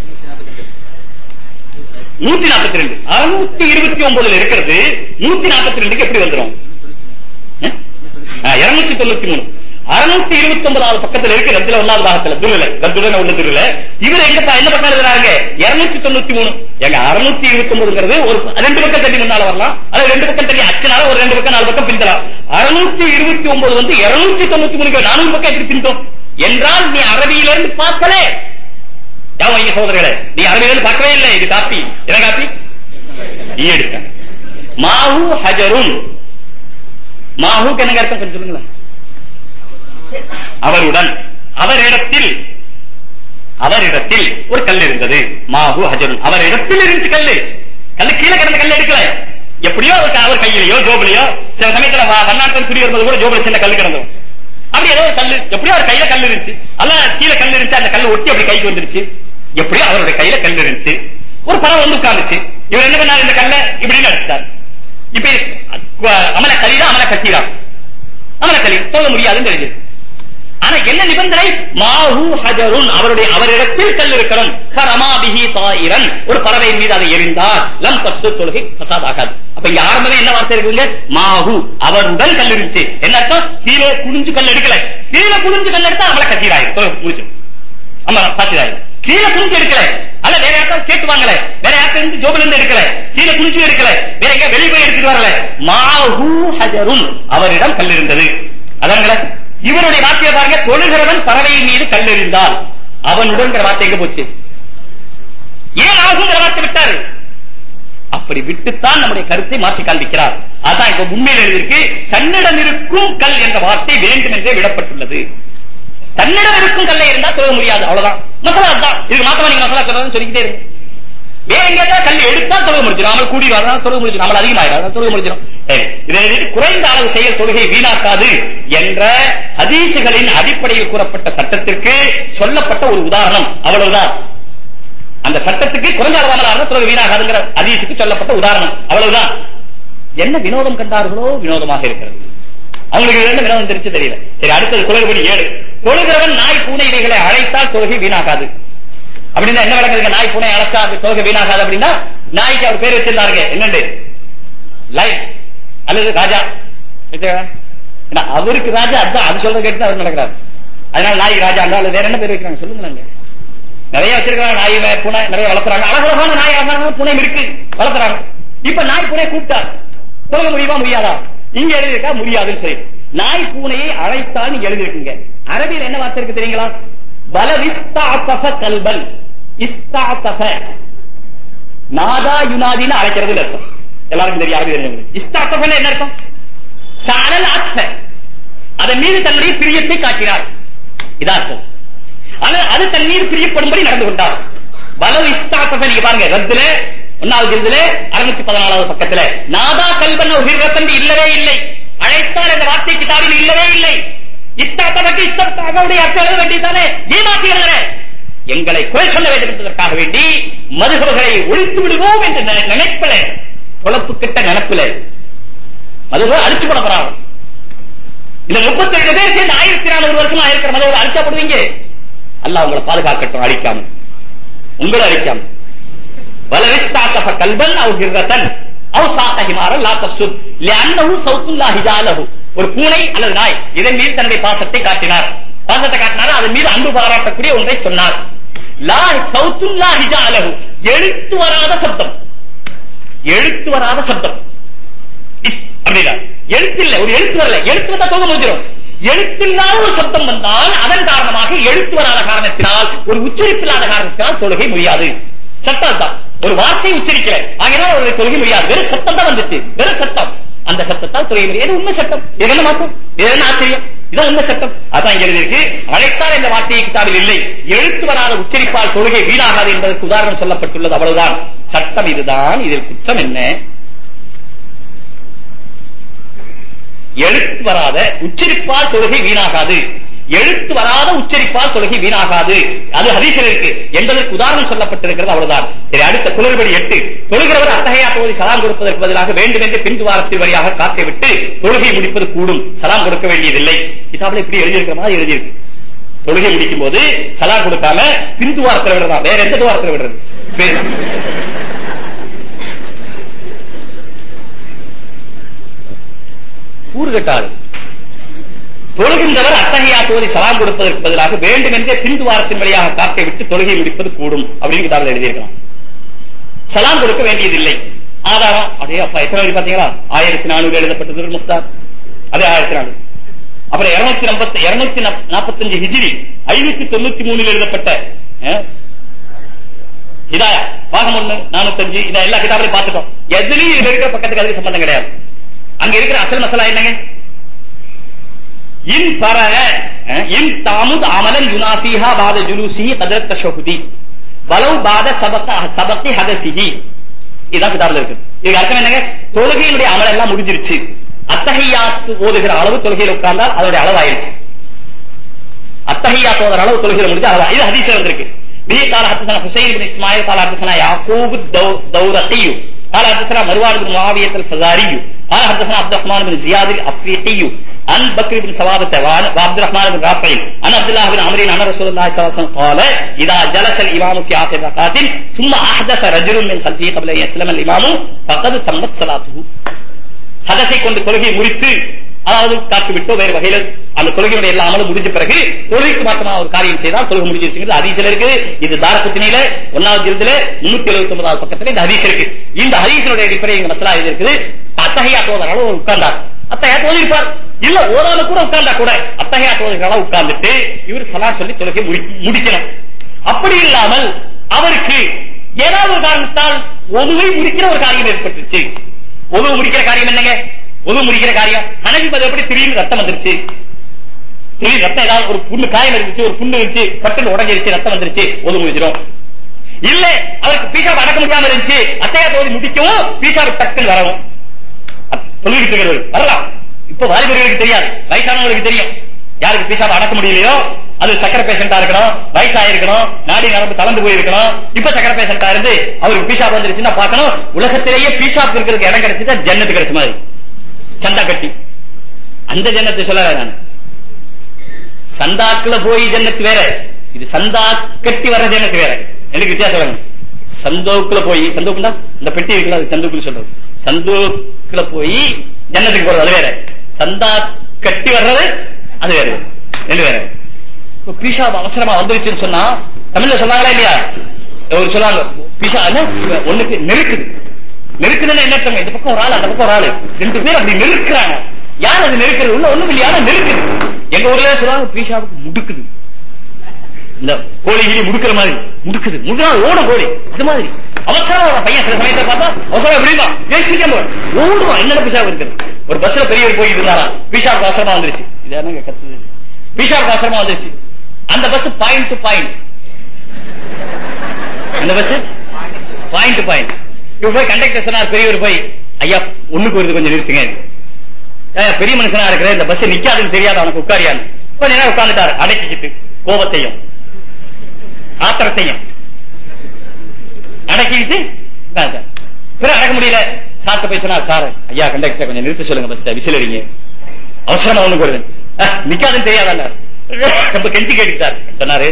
நூத்தி நாற்பத்தி ரெண்டு அறுநூத்தி இருபத்தி ஒன்பதுல இருக்கிறது நூத்தி நாற்பத்தி ரெண்டுக்கு எப்படி வந்துரும்? இருநூத்தி தொண்ணூத்தி மூணு. அறுநூத்தி இருபத்தி ஒன்பதாவது பக்கத்துல இருக்கு ரத்துல ஒன்னாவது பாகத்துல. துருல ரத்துடன் உள்ள துருல இவர் எங்க என்ன பக்கம் எழுதுறாங்க? இருநூத்தி தொண்ணூத்தி மூணு. எங்க அறுநூத்தி இருபத்தி ஒன்பதுங்கிறது ஒரு ரெண்டு பக்கம் தள்ளி முன்னால வரலாம். அது ரெண்டு பக்கம் தள்ளி அச்சனால ஒரு ரெண்டு பக்கம் நாலு பக்கம் பிரித்தலாம் அறுநூத்தி இருபத்தி ஒன்பது வந்து இருநூத்தி தொண்ணூத்தி மூணுக்கு நானூறு பக்கம் எப்படி பிரித்தோம் என்றால் நீ அரபியிலிருந்து பார்க்கல. வைங்க சகோதரர்களே நீ அரபியிலிருந்து பார்க்கவே இல்லை. இது காப்பி. என்ன காப்பி? நீ எடுத்த மாஹு ஹஜருன். மாஹுக்கு என்னங்க அர்த்தம்? கொஞ்சம் சொல்லுங்களேன். அவருடன் அவரிடத்தில் அவரிடத்தில் ஒரு கல் இருந்தது. மாஹு ஹஜருன். அவரிடத்தில் இருந்துச்சு கல்லு. கல்லு கீழே கிடந்த கல் எடுக்கல. எப்படியோ அவர் அவர் கையிலயோ ஜோபிலையோ சில சமயத்துல வண்ணாட்டம் குடி வரும்போது கூட ஜோபில சின்ன கல்லு கிடந்தோம் அப்படி ஏதோ கல்லு. எப்படியோ அவர் கையில கல் இருந்துச்சு. அல்ல கீழே கல் இருந்துச்சு. அந்த கல்லு ஒட்டி அப்படி கைக்கு வந்துருச்சு. எப்படியோ அவருடைய கையில கல் இருந்துச்சு. ஒரு பறவை வந்து உட்கார்ந்துச்சு. இவர் என்ன பண்ணார்? இந்த கல்ல இப்படின்னு அடிச்சிட்டார். இப்ப அமல கலிதான் அமல கசீரா அமல கலி சொல்ல முடியாதுன்னு தெரிஞ்சது ஆனா என்ன நிபந்தனை? மாஹு ஹஜருன் அவருடைய அவரிடத்தில் கல் இருக்கணும் ஃபரமா பிஹி தாயிரன் ஒரு பறவையின் மீது அதை எரிந்தார் லம் தப்சு தொழுகை ஃபசாத் ஆகாது அப்ப இங்க ஆரம்பமே என்ன வார்த்தை இருக்குங்க? மாஹு அவருடன் கல் இருந்துச்சு என்ன அர்த்தம்? கீழே குனிஞ்சு கல் எடுக்கல கீழே குனிஞ்சு கல் எடுத்தா அவளை கசீராயிரும் முடிச்சு. ஆமா பாத்திராயிரும் கீழே குனிஞ்சு எடுக்கல. அல்ல வேற யாருக்காவது கேட்டுவாங்கல வேற யார்கிட்ட இருந்து ஜோபில இருந்து எடுக்கல. கீழே குனிஞ்சு எடுக்கல. வேற எங்க வெளியே போய் எடுத்துட்டு வரல. மாஹு ஹஜருன் அவரிடம் கல் இருந்தது அதாங்களே இவனுடைய வார்த்தையை பாருங்க தொழுகிறவன் பறவையின் மீது கல்லெறிந்தால். அவனுடன் வார்த்தை எங்க போச்சு? ஏன் ஆகுங்கிற வார்த்தை விட்டாரு? அப்படி விட்டுத்தான் நம்முடைய கருத்தை மாற்றி காண்பிக்கிறார். அதான் இப்ப உண்மையில் எழுதியிருக்கு தன்னிடம் இருக்கும் கல் என்ற வார்த்தை வேண்டும் என்றே விடப்பட்டுள்ளது. தன்னிடம் இருக்கும் கல்லை இருந்தா தொழ முடியாது அவ்வளவுதான். மசாலா தான் இதுக்கு மாத்தமா நீங்க மசாலா சொல்றதுன்னு சொல்லிக்கிட்டே இருக்கு வேற எங்கேயாவது கல் எடுத்தா தொழுக முடிஞ்சிடும். அமல் கூடி வரலாம் தொழுக முடிஞ்சிடும். அமல் அதிகமாயிடும். தொழுக முடிஞ்சிடும். இதை குறைந்த அளவு செயல் தொழுகை வீணாக்காது என்ற ஹதீசுகளின் அடிப்படையில் கூறப்பட்ட சட்டத்திற்கு சொல்லப்பட்ட ஒரு உதாரணம். அவ்வளவுதான். அந்த சட்டத்துக்கு குறைந்த அளவான தொழுகை வீணாகாதுங்கிற ஹதீசுக்கு சொல்லப்பட்ட உதாரணம். அவ்வளவுதான். என்ன வினோதம் கண்டார்களோ வினோதமாக இருக்கிறது. அவங்களுக்கு என்ன வினோதம் தெரிச்சு தெரியல. சரி அடுத்தது குளறுபடி ஏழு. தொழுகிறவன் நாய் பூனை இவைகளை அழைத்தால் தொழுகை வீணாகாது. அப்படின்னா என்ன விளங்குதுங்க நாய் பூனை அழைச்சா அது தொகை வீணாகாது அப்படின்னா நாய்க்கு அவர் பேர் வச்சிருந்தாருங்க. என்னண்டு? லைன். அல்லது ராஜா. அவருக்கு ராஜா அதுதான் அது சொல்ற கேட்டு அவர் நடக்கிறார். அதனால நாய் ராஜா அல்லது வேற என்ன பேர் வைக்கிறாங்க? சொல்லுங்க நிறைய வச்சிருக்காங்க நாய் பூனை நிறைய வளர்த்துறாங்க. அழகழகான நாய் அழகான பூனை இருக்கு. வளர்த்துறாங்க. இப்ப நாய் பூனை கூப்பிட்டார். சொல்ல முடியுமா? முடியாதா? இங்க எழுதியிருக்கா முடியாதுன்னு சொல்லி. நாய் பூனையை அழைத்தால் எழுதியிருக்குங்க. அரபியில் என்ன வார்த்தை இருக்கு தெரியுங்களா? கல்பன். நாதா யுனாதின்னு அழைக்கிறது அர்த்தம். எல்லாருக்கும் தெரியும் அரபி இஸ்தாத்தபன் என்ன அர்த்தம்? சாரல் ஆத்ம அதன் மீது தன்னுடைய பிரியத்தை காட்டினார். இதா அர்த்தம். ஆனால் அது தன் மீது பிரியப்படும்படி நடந்து கொண்டார். பலவு இஸ்தாத்தப நீங்க பாருங்க ரத்துல ஒன்னாவது இதுல அறுநூத்தி பதினாலாவது பக்கத்துல. நாதா கல்பன் ஒரு இல்லவே இல்லை. அழைத்தால் அந்த வார்த்தை கிதாபில் இல்லவே இல்லை. இத்தாத்தவருக்கு இத்தவருடைய அர்த்தம் எழுத வேண்டியதானே ஏமாத்தி எழுதுற. எங்களை குறை சொல்ல வேண்டும் என்பதற்காக வேண்டி மதுகவர்களை ஒழித்து விடுவோம் என்று நினைப்பில தொழப்பு கிட்ட நினைப்பில. மதுகவை அழிச்சு போட போறாங்க இந்த முப்பத்தி ரெண்டு பேர் சேர்ந்து ஆயிரத்தி நானூறு வருஷமா இருக்கிற மதுவை அழிச்சப்படுவீங்க அல்ல உங்களை பாதுகாக்கட்டும் அழிக்காம. உங்களை அழிக்காம. வலவிஸ்தாத்தப கல்வன் அவ் ஹிர்ரத்தன் அவ் சாத்தஹிமார லா தப்சுத் லிஅன்னஹு சௌத்துல்லா ஹிஜாலஹு ஒரு பூனை அல்லது நாய் இதன் மீது தன்னுடைய பாசத்தை காட்டினார். பாசத்தை காட்டினார்? அதன் மீது அன்பு பாராட்டக்கூடிய ஒன்றை சொன்னார். லா சவுத்துல்லா ஹிஜா அலகு எழுத்து வராத சப்தம். எழுத்து வராத சப்தம். அப்படின்னா எழுத்து இல்ல ஒரு எழுத்து வரல. எழுத்து வந்தா தோக முடிஞ்சிடும். எழுத்தில்லாத ஒரு சப்தம் வந்தால் அதன் காரணமாக எழுத்து வராத காரணத்தினால் ஒரு உச்சரிப்பில்லாத காரணத்தினால் தொழுகை முடியாது. சட்டம் தான் ஒரு வார்த்தை உச்சரிக்கல. ஆகினால் ஒரு தொழுகை முடியாது. வெறும் சத்தம் தான் வந்துச்சு. வெறும் சத்தம். அந்த சட்டத்தால் துறைய முடியாது உண்மை சட்டம். இது என்ன மாற்றம்? இது என்ன ஆச்சரியம்? இதான் உண்மை சட்டம். அதான் இங்க எழுதியிருக்கு. அழைத்தால் இந்த வார்த்தையை கிட்டாவில் இல்லை. எழுத்து வராத உச்சரிப்பால் தொழுகை வீணாகாது என்பதற்கு உதாரணம் சொல்லப்பட்டுள்ளது. அவ்வளவுதான். சட்டம் இதுதான். இதில் குற்றம் என்ன? எழுத்து வராத உச்சரிப்பால் தொழுகை வீணாகாது. எழுத்து வராத உச்சரிப்பால் தொழுகை வீணாகாது. அது ஹதீசில் இருக்கு. என்பதற்கு உதாரணம் சொல்லப்பட்டிருக்கிறது அவ்வளவுதான். சரி அடுத்த குளிர்படி எட்டு. தொழுகிறவர் அத்தகையா தொகுதி சலாம் கொடுப்பதற்கு பதிலாக வேண்டும் என்று பின்துவாரத்தின் வழியாக காத்தை விட்டு தொழுகை முடிப்பது கூடும். சலாம் கொடுக்க வேண்டியதில்லை. கிதாபில் இப்படி எழுதியிருக்கிற மாதிரி எழுதியிருக்கு. தொழுகை முடிக்கும் போது சலாம் கொடுக்காம பின்துவாரத்தில் விடுறதா? வேற எந்த துவாரத்தில் விடுறது? கூறுகட்டாது தொழுகின்றவர் அத்தகையா தோதி சலாம் கொடுப்பதற்கு பதிலாக வேண்டும் என்றே பிந்து வாரத்தின் வழியாக காட்டை விட்டு தொழுகை முடிப்பது கூடும் அப்படின்னு கிதாபில் எழுதியிருக்கலாம் சலாம் கொடுக்க வேண்டியதில்லை. ஆதாரம் அதே அப்பா எத்தனை வழி பாத்தீங்களா ஆயிரத்தி நானூறு எழுதப்பட்டது முஸ்தார் அதே ஆயிரத்தி நானூறு. அப்புறம் இருநூத்தி நம்பத்தி இருநூத்தி நாற்பத்தஞ்சு ஹிஜிரி ஐநூத்தி தொண்ணூத்தி மூணில் எழுதப்பட்ட இதாயா பாகம் ஒண்ணு நானூத்தஞ்சு இதை எல்லா கிதாபிலையும் பார்த்துட்டோம். எதுலயும் இருக்கிற பக்கத்துக்கு அதுக்கு சம்பந்தம் கிடையாது. அங்க இருக்கிற அசல் மசாலா என்னங்க? இன் பரக இன் தாமுத் அமலன் யுனாசிஹா பாத ஜுலூசிஹி கதரத் தஷஹுதி வலவு பாத சபத்த சபத்தி ஹதசிஹி இதான் கிதாபில் இருக்கு இது அர்த்தம் என்னங்க தொழுகையினுடைய அமல் எல்லாம் முடிஞ்சிருச்சு அத்தகையாத்து ஓதுகிற அளவு தொழுகையில் உட்கார்ந்தால் அதனுடைய அளவாயிருச்சு அத்தகையாத்து ஓதுற அளவு தொழுகையில் முடிஞ்சு அளவா இது ஹதீஸ்ல வந்திருக்கு به قال حدثنا حسين بن اسماعيل قال حدثنا يعقوب الدورقي قال حدثنا مروان بن معاويه الفزاري قال حدثنا عبد الرحمن بن زياد الافريقي عن بكر بن سوابة وعبد الرحمن بن رافع عن عبد الله بن عمرو عن رسول الله صلى الله عليه وسلم قال اذا جلس الامام في اخر ركعات ثم احدث رجل من خلفه قبل ان يسلم الامام فقد تمت صلاته ஹதத்தை கொண்டு தொழுகை முறித்து அதாவது காட்டு விட்டோ வேறு வகையில அந்த தொழுகையுடைய எல்லா அமலும் முடிஞ்ச பிறகு தொழுகைக்கு மாற்றமா ஒரு காரியம் செய்தால் தொழுகை முடிஞ்சிருச்சுங்கிறது ஹதீஸ்ல இருக்கு. இது தாரகுத்தினில ஒன்னாவது இருந்துல முன்னூத்தி எழுபத்தி ஒன்பதாவது பக்கத்துல இந்த ஹதீஸ் இருக்கு. இந்த ஹதீஸனுடைய அடிப்படை இங்க மசலா இது இருக்குது. அத்தகையா தோதர் ஒரு உட்கார்ந்தார். அத்தகையா தோதிருப்பார் இல்ல ஓதாம கூட உட்கார்ந்தா கூட அத்தகையா தோதுகிற அளவு உட்கார்ந்துட்டு இவர் சலா சொல்லி தொழுகை முடிக்கணும். அப்படி இல்லாமல் அவருக்கு ஏதாவது ஒரு காரணத்தால் ஒதுவை முடிக்கிற ஒரு காரியம் ஏற்பட்டுச்சு ஒதுவை முடிக்கிற காரியம் என்னங்க? ஒது முடிக்கிற காரியம். மனைவி மதம் எப்படி திடீர்னு ரத்தம் வந்துருச்சு? திடீர் ரத்தம் ஏதாவது ஒரு புண்ணு காயம் இருந்துச்சு ஒரு புண்ணு இருந்துச்சு பட்டுன்னு உடஞ்சிருச்சு ரத்தம் வந்துருச்சு ஒது முடிஞ்சிடும். இல்ல அவருக்கு பீஷாப் அடக்க முடியாம இருந்துச்சு. அத்தையா தோதி முடிக்கவும் பீஷாப் டக்குன்னு வரவும். சொல்லிட்டு வரலாம். இப்ப வாலிபர்களுக்கு தெரியாது. வயசானவங்களுக்கு தெரியும். யாருக்கு பீஷாப் அடக்க முடியலையோ அது சக்கர பேஷண்டா இருக்கணும் வயசாயிருக்கணும் நாடி நரம்பு கலந்து போயிருக்கணும். இப்ப சக்கர பேஷண்டா இருந்து அவருக்கு பீஷாப் வந்துருச்சுன்னா பார்க்கணும் உலகத்திலேயே பீஷாப் இருக்கிறதுக்கு இடம் கிடைச்சிட்டா ஜன்னத்து கிடைச்ச மாதிரி. சந்தா கட்டி. அந்த ஜன்னத்தை சொல்லல நான். சந்தாக்குல போய் ஜன்னத்து வேற. இது சந்தா கட்டி வர ஜன்னத்து வேற. எனக்கு வித்தியாசம் வேணும். சந்தோக்குல போய் சந்தோக்குண்டா? இந்த பெட்டி இருக்குல்ல அது சந்தோக்குல சொல்றது. சந்தோக்குல போய் ஜன்னத்துக்கு போறது அது வேற. சந்தா கட்டி வர்றது அது வேற. ரெண்டு வேற. பீஷா அவசரமா வந்துருச்சுன்னு சொன்னா தமிழ்ல சொன்னாங்களா இல்லையா? ஒரு சொன்னாங்க பீஷா ஒண்ணுக்கு நெருக்குது. நெருக்குதுன்னு என்ன அர்த்தம்? இந்த பக்கம் ஒரு ஆள் அந்த பக்கம் ஒரு ஆளு. ரெண்டு பேர் அப்படி நெருக்கிறாங்க. யார் அது நெருக்கிறது? உள்ள ஒண்ணும் இல்லையா? நெருக்குது. எங்க ஊர்ல சொல்லுவாங்க பீஷாவுக்கு முடுக்குது. இந்த கோழி கிளி முடுக்கிற மாதிரி முடுக்குது. முடுனா ஓடும் கோழி. அது மாதிரி. அவசரம் பையன் சில சமயத்தை பார்த்தா அவசரம் எப்படிமா பேசிக்க ஓடுவான். என்ன பீஷா இருக்குது ஒரு பஸ்ல பெரியவர் போயிட்டு இருந்தாரா பீஷாவுக்கு அவசரமா வந்துருச்சு. இது என்ன கத்துது பீஷாவுக்கு அவசரமா வந்துருச்சு. அந்த பஸ் பாயிண்ட் டு பாயிண்ட் அந்த பஸ் பாயிண்ட் டு பாயிண்ட் இவர் போய் கண்டக்டர் சொன்னார் பெரியவர் போய் ஐயா ஒண்ணுக்கு வருது கொஞ்சம் நிறுத்துங்க. பெரிய மனுஷனா இருக்கிற இந்த பஸ் நிக்காதுன்னு தெரியாது அவனுக்கு உட்காரியான்னு? கொஞ்ச நேரம் உட்கார்ந்துட்டாரு அடக்கிக்கிட்டு கோபத்தையும் ஆத்திரத்தையும். அடக்கிக்கிட்டு பிற அடக்க முடியல. சாத்த போய் சொன்னார் சார் ஐயா கண்டக்டர் கொஞ்சம் நிறுத்த சொல்லுங்க பஸ் விசில் அடிங்க. அவசரமா ஒண்ணு வருது. நிக்காதுன்னு தெரியாதல்ல ரொம்ப கெஞ்சி கேட்டுக்கிட்டார். சொன்னாரு.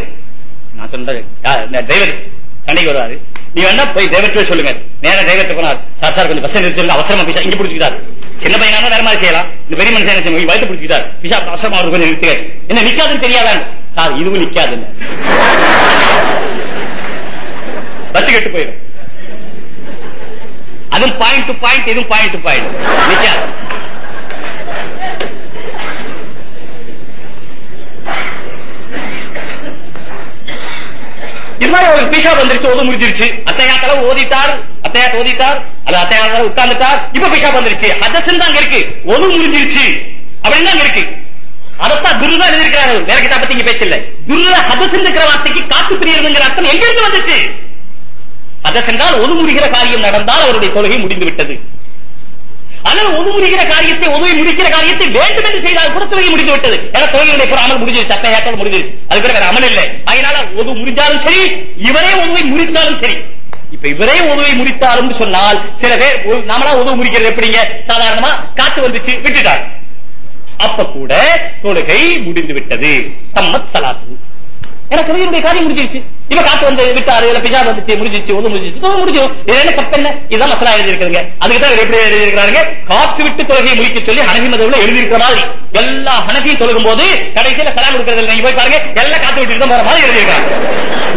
நான் சொன்னது டிரைவர் சண்டைக்கு வருவாரு. நீ வேணா போய் டிரைவர்கிட்ட சொல்லுங்க. நேர தெய்வத்தை போனார் சார் சார் கொஞ்சம் பஸ் நிறுத்தி அவசரமா பிசா இங்க பிடிச்சிக்கிட்டார். சின்ன பையனா வேற மாதிரி செய்யலாம். இந்த பெரிய மனுஷன் என்ன செய்யணும்? வயிற்று பிடிச்சிக்கிட்டார். பிசா அவசரமா அவர் கொஞ்சம் நிறுத்துங்க. என்ன நிக்காதுன்னு தெரியாதான் சார் இதுவும் நிக்காதுன்னு. பஸ் கெட்டு போயிடும். அதுவும் பாயிண்ட் டு பாயிண்ட் இதுவும் பாயிண்ட் டு பாயிண்ட் நிக்காது. இது மாதிரி ஒரு பீஷா வந்துருச்சு ஓது முடிஞ்சிருச்சு. அத்தையாத்தல ஓதிட்டார் அத்தையாத்த ஓதிட்டார் அது அத்தையாத்தல உட்கார்ந்துட்டார் இப்ப பீஷா வந்துருச்சு ஹதசன் தான் அங்க இருக்கு. ஒது முடிஞ்சிருச்சு. அப்படின்னு அங்க இருக்கு. அதத்தான் குரு தான் எழுதியிருக்கிறாரு. வேற கிட்ட பத்தி இங்க பேச்சில்ல குருல ஹதசன் இருக்கிற வார்த்தைக்கு காத்து பிரியதுங்கிற அர்த்தம் எங்க இருந்து வந்துச்சு அதற்கென்றால் ஒது முடிகிற காரியம் நடந்தால் அவருடைய தொழுகை முடிந்து விட்டது ஆனால் ஒது முடிகிற காரியத்தை உதவி முடிக்கிற காரியத்தை வேண்டும் என்று செய்தால் கூட தொழுகை முடிந்து விட்டது. ஏன்னா தொழுகையுடைய புற அமல் முடிஞ்சிருச்சு. அத்தையாட்டல் முடிஞ்சது அது பிறகு அமல் இல்லை. அதனால ஒது முடிஞ்சாலும் சரி இவரே உதவி முடித்தாலும் சரி. இப்ப இவரே உதவி முடித்தாலும் சொன்னால் சில பேர் ஒரு- நாமளா உதவி முடிக்கிறது எப்படிங்க? சாதாரணமா காத்து வந்துச்சு விட்டுட்டார் அப்ப கூட தொழுகை முடிந்து விட்டது. தம்மத் சலாத்து. எனக்கு தொழுகையுடைய காரியம் முடிஞ்சிருச்சு. இவ காத்து வந்து விட்டாரு இல்ல பிஜா வந்துச்சு முடிஞ்சிச்சு ஒண்ணு முடிஞ்சிச்சு முடிஞ்சு முடிஞ்சிடும் என்ன தப்பு என்ன? இதான் மசலா எழுதி அதுக்கு தான் எப்படி எழுதி இருக்கிறாங்க காத்து விட்டு தொழுகையை முடிக்க சொல்லி ஹனபி மதவுல எழுதி இருக்கிற மாதிரி. எல்லா ஹனபியும் தொழுகும் போது கடைசியில சலாம் கொடுக்கறது நீங்க போய் பாருங்க எல்லாம் காத்து விட்டு தான் போற மாதிரி எழுதி இருக்காங்க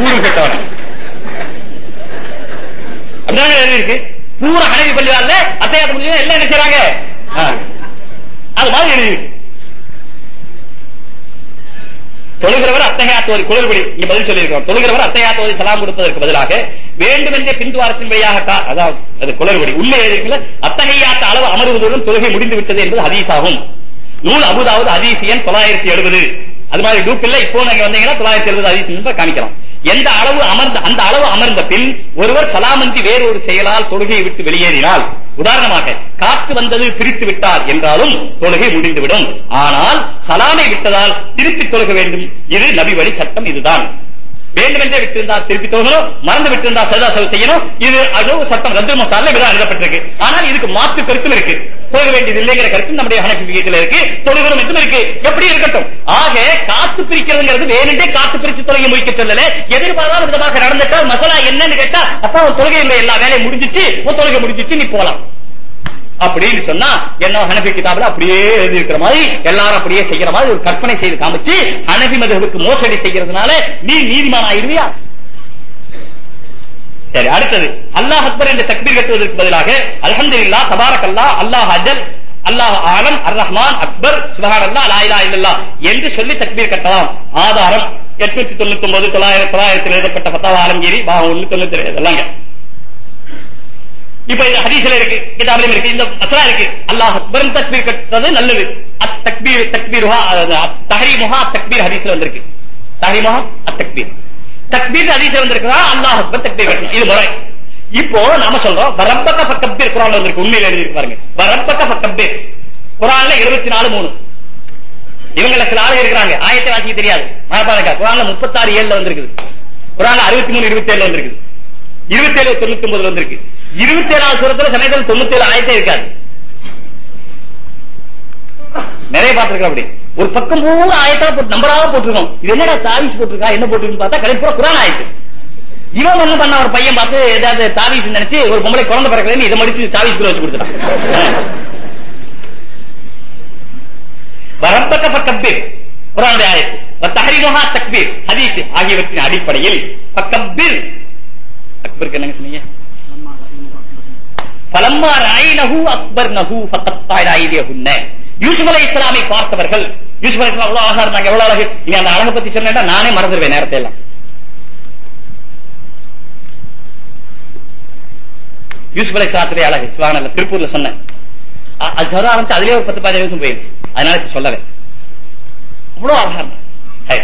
ஊரு கட்டவன அப்படிதான் எழுதி இருக்கு பூரா ஹனபி பள்ளிவாள்ல அத்தையாத்த முடிஞ்சு எல்லாம் என்ன அது மாதிரி எழுதி இருக்கு தொழுகிறவர் அத்தகையாத்தோதி குளறுபடி இங்க பதில் சொல்லியிருக்கிறோம். தொழுகிறவர் அத்தகையாத்தோதி சலாம் கொடுப்பதற்கு பதிலாக வேண்டுமென்றே பின்துவாரத்தின் வழியாக அதாவது அது குளறுபடி உள்ளே எழுதியிருக்கல அத்தகையாத்த அளவு அமர்வதுடன் தொழுகை முடிந்து விட்டது என்பது ஹதீஸாகும். நூல் அபுதாவது ஹதீஸ் எண் தொள்ளாயிரத்தி எழுபது. அது மாதிரி டூப் இல்ல இப்போ நீங்க வந்தீங்கன்னா தொள்ளாயிரத்தி எழுபது ஹதீஸ் காமிக்கலாம் எந்த அளவு அமர்ந்த அந்த அளவு அமர்ந்த பின் ஒருவர் சலாமந்தி வேறொரு செயலால் தொழுகையை விட்டு வெளியேறினால் உதாரணமாக காற்று வந்தது பிரித்து விட்டார் என்றாலும் தொழுகை முடிந்துவிடும். ஆனால் சலாமை விட்டதால் திருப்பி தொழுக வேண்டும். இது நபி வழி சட்டம் இதுதான். வேண்டுமென்றே விட்டிருந்தால் திருப்பி தொழுகணும் மறந்து விட்டிருந்தால் சதா செய்யணும். இது அது சட்டம் ரத்து மசாலில் எழுதப்பட்டிருக்கு. ஆனால் இதுக்கு மாற்று கருத்தும் இருக்கு. தொழுக வேண்டியது இல்லைங்கிற கருத்து நம்முடைய ஹனபியத்தில் இருக்கு தொழுகிறோம் என்றும் இருக்கு. எப்படி இருக்கட்டும். ஆக காத்து பிரிக்கிறதுங்கிறது வேணுண்டே காத்து பிரித்து தொழுகை முடிக்க சொல்லல. எதிர்பாராத விதமாக நடந்துட்டால் மசாலா என்னன்னு கேட்டா அப்பா உன் தொழுகை இல்லை எல்லா வேலையும் முடிஞ்சிச்சு. உன் தொழுகை முடிஞ்சிச்சு நீ போலாம். அப்படின்னு சொன்னா என்ன ஹனபி கிதாபில் அப்படியே எழுதி இருக்கிற மாதிரி எல்லாரும் அப்படியே செய்யற மாதிரி ஒரு கற்பனை செய்து காமிச்சு ஹனபி மதுவுக்கு மோசடி செய்யறதுனால நீ நீதிமான் ஆயிருவியா சரி அடுத்தது. அல்லாஹ் அக்பர் என்று தக்பீர் கட்டுவதற்கு பதிலாக அல்ஹம்துலில்லாஹ் தபாரக் அல்லாஹ் அல்லாஹ் அஜல் அல்லாஹ் ஆலம் அர் ரஹ்மான் அக்பர் சுபஹான் அல்லா லா இலாஹ என்று சொல்லி தக்பீர் கட்டலாம். ஆதாரம் எட்நூத்தி தொண்ணூத்தி ஒன்பது தொள்ளாயிரத்தி தொள்ளாயிரத்தில் எழுதப்பட்ட பத்தாவது ஆலங்கீரி பாகம் ஒண்ணு தொண்ணூத்தி இதெல்லாம் இப்ப இது ஹதீஸ்ல இருக்கு கிதாபிலும் இருக்கு இந்த அசலா இருக்கு. அல்லாஹ் அக்பர் தக்பீர் கட்டுறது நல்லது. அத் தக்பீர் தக்பீருஹா தஹரீமுஹா தக்பீர் ஹதீஸ்ல வந்திருக்கு. தஹரீமுஹா அத் தக்பீர் தக்பீர் ஹதீஸ்ல வந்திருக்குதா? அல்லாஹ் அக்பர் தக்பீர் கட்டணும் இது முறை. இப்போ நாம சொல்றோம் வரப்பக்க பக்கபீர் குரான் வந்திருக்கு. உண்மையில எழுதி பாருங்க. வரப்பக்க பக்கபீர் குரான்ல இருபத்தி நாலு மூணு. இவங்கள சில ஆளு இருக்கிறாங்க. ஆயத்தை வாசிக்க தெரியாது. மகாபாரதா குரான்ல முப்பத்தாறு ஏழுல வந்திருக்குது. குரான்ல அறுபத்தி மூணு இருபத்தி ஏழுல வந்திருக்குது. இருபத்தி ஏழு தொண்ணூத்தி ஒன்பதுல வந்திருக்கு. இருபத்தி ஏழாவது சுரத்துல சமயத்தில் தொண்ணூத்தி ஏழு ஆயத்தே இருக்காது. நிறைய பார்த்திருக்கோம் அப்படி. ஒரு பக்கம் பூரா ஆயத்தா போட்டு நம்பராக போட்டிருக்கோம். இது என்னடா தாவிஸ் போட்டிருக்கா என்ன போட்டிருக்குன்னு பார்த்தா கடைசி பூரா குரான் ஆயிட்டு இவன் என்ன பண்ண ஒரு பையன் பார்த்து ஏதாவது தாவிஸ் நினைச்சு ஒரு பொம்பளை குழந்தை பிறக்கலன்னு இதை மடிச்சு தாவிஸ் வச்சு கொடுத்துட்டான். வரப்பக்க பக்கபீர் குரானுடைய ஆயத்து. தஹரிமுஹா தக்பீர். ஹதீஸ் ஆகியவற்றின் அடிப்படையில். பக்கபீர் அக்பருக்கு என்னங்க சொன்னீங்க? பலம்மா ராயினஹு அக்பர் நஹு ஃபத்தத்தாய் ஐதியஹுன்ன யூசுப் அலை இஸ்லாமை பார்த்தவர்கள் யூசுப் அலை இஸ்லாம் அவ்வளவு அழகா இருந்தாங்க எவ்வளவு அழகு. நீங்க அந்த அழகை பத்தி சொன்னா நானே மறந்துடுவேன் நேரத்தை எல்லாம். யூசுப் அலை இஸ்லாத்திலே அழகு சிவானல்ல திருப்பூர்ல சொன்னேன். அது சொல்ல ஆரம்பிச்சு அதுலயே ஒரு பத்து பதினஞ்சு நிமிஷம் போயிருச்சு. அதனால இப்ப சொல்லவே அவ்வளவு அழகா இருந்தாங்க. ஹை.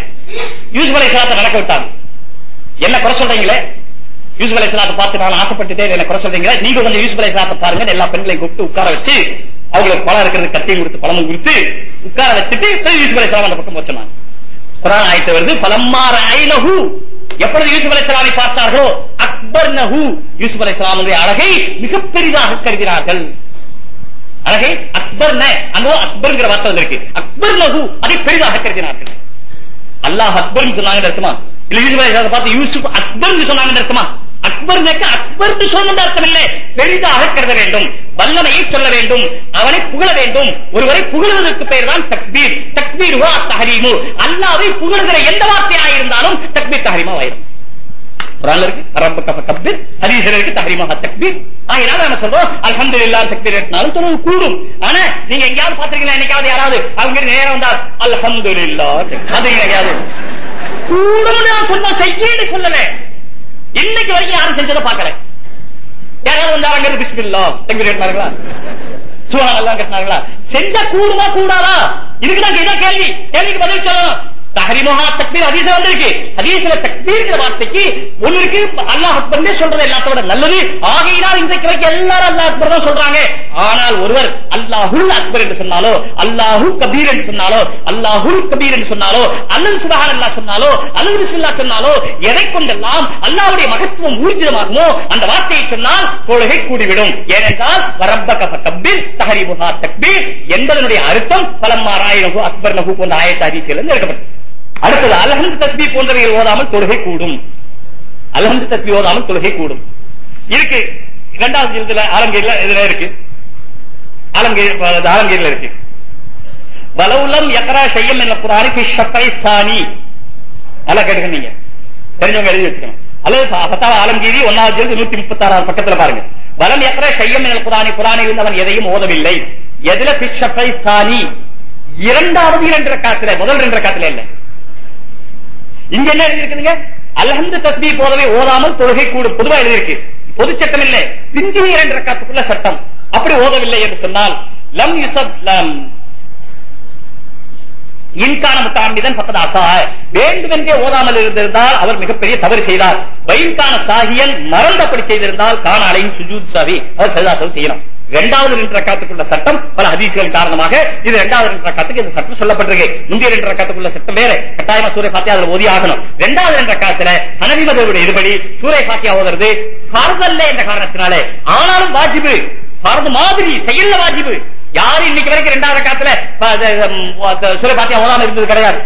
யூசுப் அலை இஸ்லாத்தை நடக்க விட்டாங்க. என்ன குறை சொல்றீங்களே? யூசுப் அலை இஸ்லாத்தை பார்த்து நான் ஆசைப்பட்டுட்டே என்ன குறை சொல்றீங்களே? நீங்க கொஞ்சம் யூசுப் அலை இஸ்லாத்தை பாருங்க எல்லா பெண்களையும் கூப்பிட்டு உட்கார வச்சு அவங்களுக்கு பழம் இருக்கிறது கத்தையும் கொடுத்து பழமும் கொடுத்து உட்கார வச்சுட்டு சரி யூசுப் அந்த பக்கம் போச்சு குரான் ஆயத்தை வருது பலம்மார ஐநகு எப்பொழுது யூசுப் அலை பார்த்தார்களோ அக்பர் நஹு யூசுப் அலை அழகை மிக பெரிதாக கருதினார்கள் அழகை அக்பர் அங்க அக்பர்ங்கிற வார்த்தை வந்திருக்கு. அக்பர் நகு அதை பெரிதாக கருதினார்கள். அல்லாஹ் அக்பர் சொன்னாங்க அர்த்தமா? இல்ல யூசுப் பார்த்து யூசுப் அக்பர் சொன்னாங்க அர்த்தமா? அக்பர் அக்பர் சொன்னது அர்த்தம் இல்லை பெரிதாக கருத வேண்டும். வல்லமையை சொல்ல வேண்டும் அவனை புகழ வேண்டும். ஒருவரை புகழுவதற்கு பெயர் தான் தக்பீர். தக்பீர் வா தஹரீமு. அல்லாவை புகழுகிற எந்த வார்த்தையாக இருந்தாலும் தக்பீர் தஹரீமா ஆயிரும் குரான்ல இருக்கு ரப்பக தக்பீர் ஹதீஸ்ல இருக்கு தஹரீமா தக்பீர். ஆயினால நம்ம சொல்றோம் அல்ஹம்துலில்லாஹ் தக்பீர் எட்டினாலும் தொழுவு கூடும். ஆனா நீங்க எங்கேயாவது பாத்திருக்கீங்களா என்னைக்காவது யாராவது? அவங்க நேரம் வந்தால் அல்ஹம்துலில்லாஹ் அது எங்கேயாவது கூடும் நான் சொன்ன செய்யன்னு சொல்லல. இன்னைக்கு வரைக்கும் யாரும் செஞ்சதை பார்க்கல. யாராவது வந்தாங்க பிஸ்மில்லா. தக்பீர் எட்டினார்களா சுகான் எல்லாம் கட்டினார்களா செஞ்சா கூடுமா கூடாதா? இதுக்குதான் கேள்வி. கேள்விக்கு பதில் சொல்லணும். தஹரிமஹா தக்பீர் ஹதீஸ்ல வந்திருக்கு ஹதீஸ்ல தக்பீர்ங்கிற வார்த்தைக்கு ஒண்ணு இருக்கு. அல்லாஹ் அக்பர்னே சொல்றது எல்லாத்த விட நல்லது. ஆகையினால் இன்றைக்கு வரைக்கும் எல்லாரும் அல்லாஹ் அக்பர் தான் சொல்றாங்க. ஆனால் ஒருவர் அல்லாஹுல் அக்பர் என்று சொன்னாலோ அல்லாஹு கபீர் என்று சொன்னாலோ அல்லாஹுல் கபீர் என்று சொன்னாலோ அல்லது சுபஹான் அல்லாஹ் சொன்னாலோ அல்லது பிஸ்மில்லா சொன்னாலோ எதை கொண்டெல்லாம் அல்லாஹ்வுடைய மகத்துவம் ஊர்ஜிதமாகுமோ அந்த வார்த்தையை சொன்னால் தொழுகை கூடிவிடும். ஏனென்றால் வரப்பக தக்பீர் தஹரிமுஹா தக்பீர் என்பதனுடைய அர்த்தம் பலம்மா ராயனகு அக்பர் நகு போன்ற ஆயத்த அதிசயிலிருந்து எடுக்கப்பட்டது. அடுத்தது அலஹந்து தஸ்பீஹ் போன்றவைகள் ஓதாமல் தொழுகை கூடும். அலஹந்து தஸ்பீஹ் ஓதாமல் தொழுகை கூடும். இருக்கு. இரண்டாவது இதுல ஆலங்கீர்ல இதுல இருக்கு. ஆலங்கீர் ஆலங்கீர்ல இருக்கு. வலவுலம் எக்கரா செய்யம் என்ற குரானுக்கு ஷப்பை சாணி நல்லா கேட்டுக்க நீங்க. தெரிஞ்சவங்க எழுதி வச்சுக்கணும். அல்லது பத்தாவது ஆலங்கீரி ஒன்னாவது இருந்து நூத்தி முப்பத்தி ஆறாவது பக்கத்துல பாருங்க. வலம் எக்கரா செய்யம் என்ற குரானி குரானில் இருந்து அவன் எதையும் ஓதவில்லை. எதுல பிஷப்பை சாணி இரண்டாவது இரண்டு காத்துல முதல் ரெண்டு காத்துல இல்ல. இங்க என்ன எழுதிருக்குதுங்க அலஹந்து தஸ்பி போலவே ஓதாமல் தொழுகை கூடும். பொதுவா எழுதியிருக்கு. பொது சட்டம் இல்லை. பிந்திய இரண்டு ரக்காத்துக்குள்ள சட்டம். அப்படி ஓதவில்லை என்று சொன்னால் லம் யுசப் லம் இன்கான முத்தாமிதன் பக்கத்து அசா வேண்டுமென்றே ஓதாமல் இருந்திருந்தால் அவர் மிகப்பெரிய தவறு செய்தார். வயின்கான சாகியன் மறந்தபடி செய்திருந்தால் காணாலையும் சுஜூத் சாவி அவர் சரிதாசம் செய்யணும். இரண்டாவது ரெண்டு ரக்காத்துக்குள்ள சட்டம் பல ஹதீஸ்களின் காரணமாக இது இரண்டாவது ரெண்டு ரக்காத்துக்கு இந்த சட்டம் சொல்லப்பட்டிருக்கு. முந்தைய ரெண்டு ரக்காத்துக்குள்ள சட்டம் வேற. கட்டாயமா சூரை பாத்தியா அதுல ஓதி ஆகணும். இரண்டாவது ரெண்டு ரக்காத்துல ஹனவி மதவுடைய இதுபடி சூரிய பாத்தியா ஓதுறது ஃபர்தல்ல என்ற காரணத்தினாலே. ஆனாலும் வாஜிபு ஃபர்து மாதிரி செயல்ல வாஜிபு. யாரு இன்னைக்கு வரைக்கும் ரெண்டாவது ரக்காத்துல சூரை பாத்தியா ஓதாம இருந்தது கிடையாது.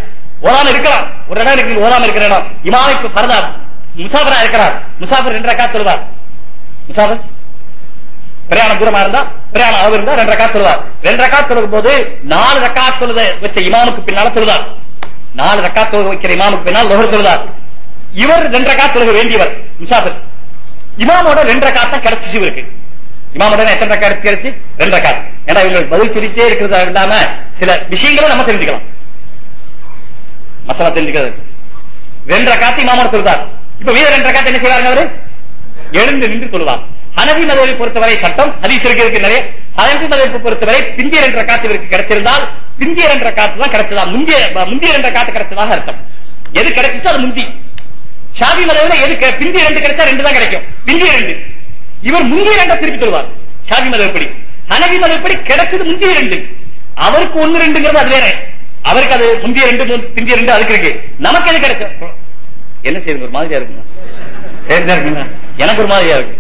ஓதாம இருக்கலாம். ஒரு இடம் இருக்கு ஓதாம இருக்கிற இடம். இமாமுக்கு பரதா முசாபரா இருக்கிறார். முசாபர் ரெண்டு ரக்காத் சொல்லுவார் முசாபர் பிரயாணம் தூரமா இருந்தா பிரயாணம் அளவு இருந்தா ரெண்டு ரக்காத் தொழுவார் ரெண்டு ரக்காத் தொழுகும் போது நாலு ரக்காத் தொழுத வச்ச இமாமுக்கு பின்னால தொழுதார் நாலு ரக்கா தொழுக வைக்கிற இமாமுக்கு பின்னால் லோகர் தொழுதார் இவர் ரெண்டு ரக்காத் தொழுக வேண்டியவர் முசாஃபிர். இமாமோட ரெண்டு ரக்காத் தான் கிடைச்சிச்சு இவருக்கு. இமாமோட எத்தனை ரக்காத் கிடைச்சு ரெண்டு ரக்காத். ஏன்னா இவங்களுக்கு பதில் சொல்லிட்டே இருக்கிறதா இல்லாம சில விஷயங்களை நம்ம தெரிஞ்சுக்கலாம். மசாலா தெரிஞ்சுக்கிறது. ரெண்டரை காத்து இமாமோட தொழுதார் இப்ப வீர ரெண்டரை காத்து என்ன செய்வாருங்க அவரு? எழுந்து நின்று தொழுவார் ஹனவி மதவை பொறுத்தவரை சட்டம் ஹதீஸ் இருக்கு இருக்கு நிறைய ஹனவி மதவை பொறுத்தவரை பிந்திய என்ற காத்து இவருக்கு கிடைச்சிருந்தால் பிந்திய என்ற காத்து தான் கிடைச்சதா முந்திய முந்திய என்ற காத்து கிடைச்சதாக அர்த்தம். எது கிடைச்சிச்சோ அது முந்தி. ஷாதி மதவில எது பிந்திய ரெண்டு கிடைச்சா ரெண்டு தான் கிடைக்கும். பிந்திய ரெண்டு. இவர் முந்திய ரெண்டை திருப்பி தருவார். ஷாதி மதப்படி ஹனவி மதப்படி கிடைச்சது முந்திய ரெண்டு. அவருக்கு ஒண்ணு ரெண்டுங்கிறது அது வேற. அவருக்கு அது முந்திய ரெண்டு பிந்திய ரெண்டு அதுக்கு இருக்கு. நமக்கு எது கிடைக்கும் என்ன செய்யுங்க ஒரு மாதிரியா இருக்குங்க. எனக்கு ஒரு மாதிரியா இருக்கு.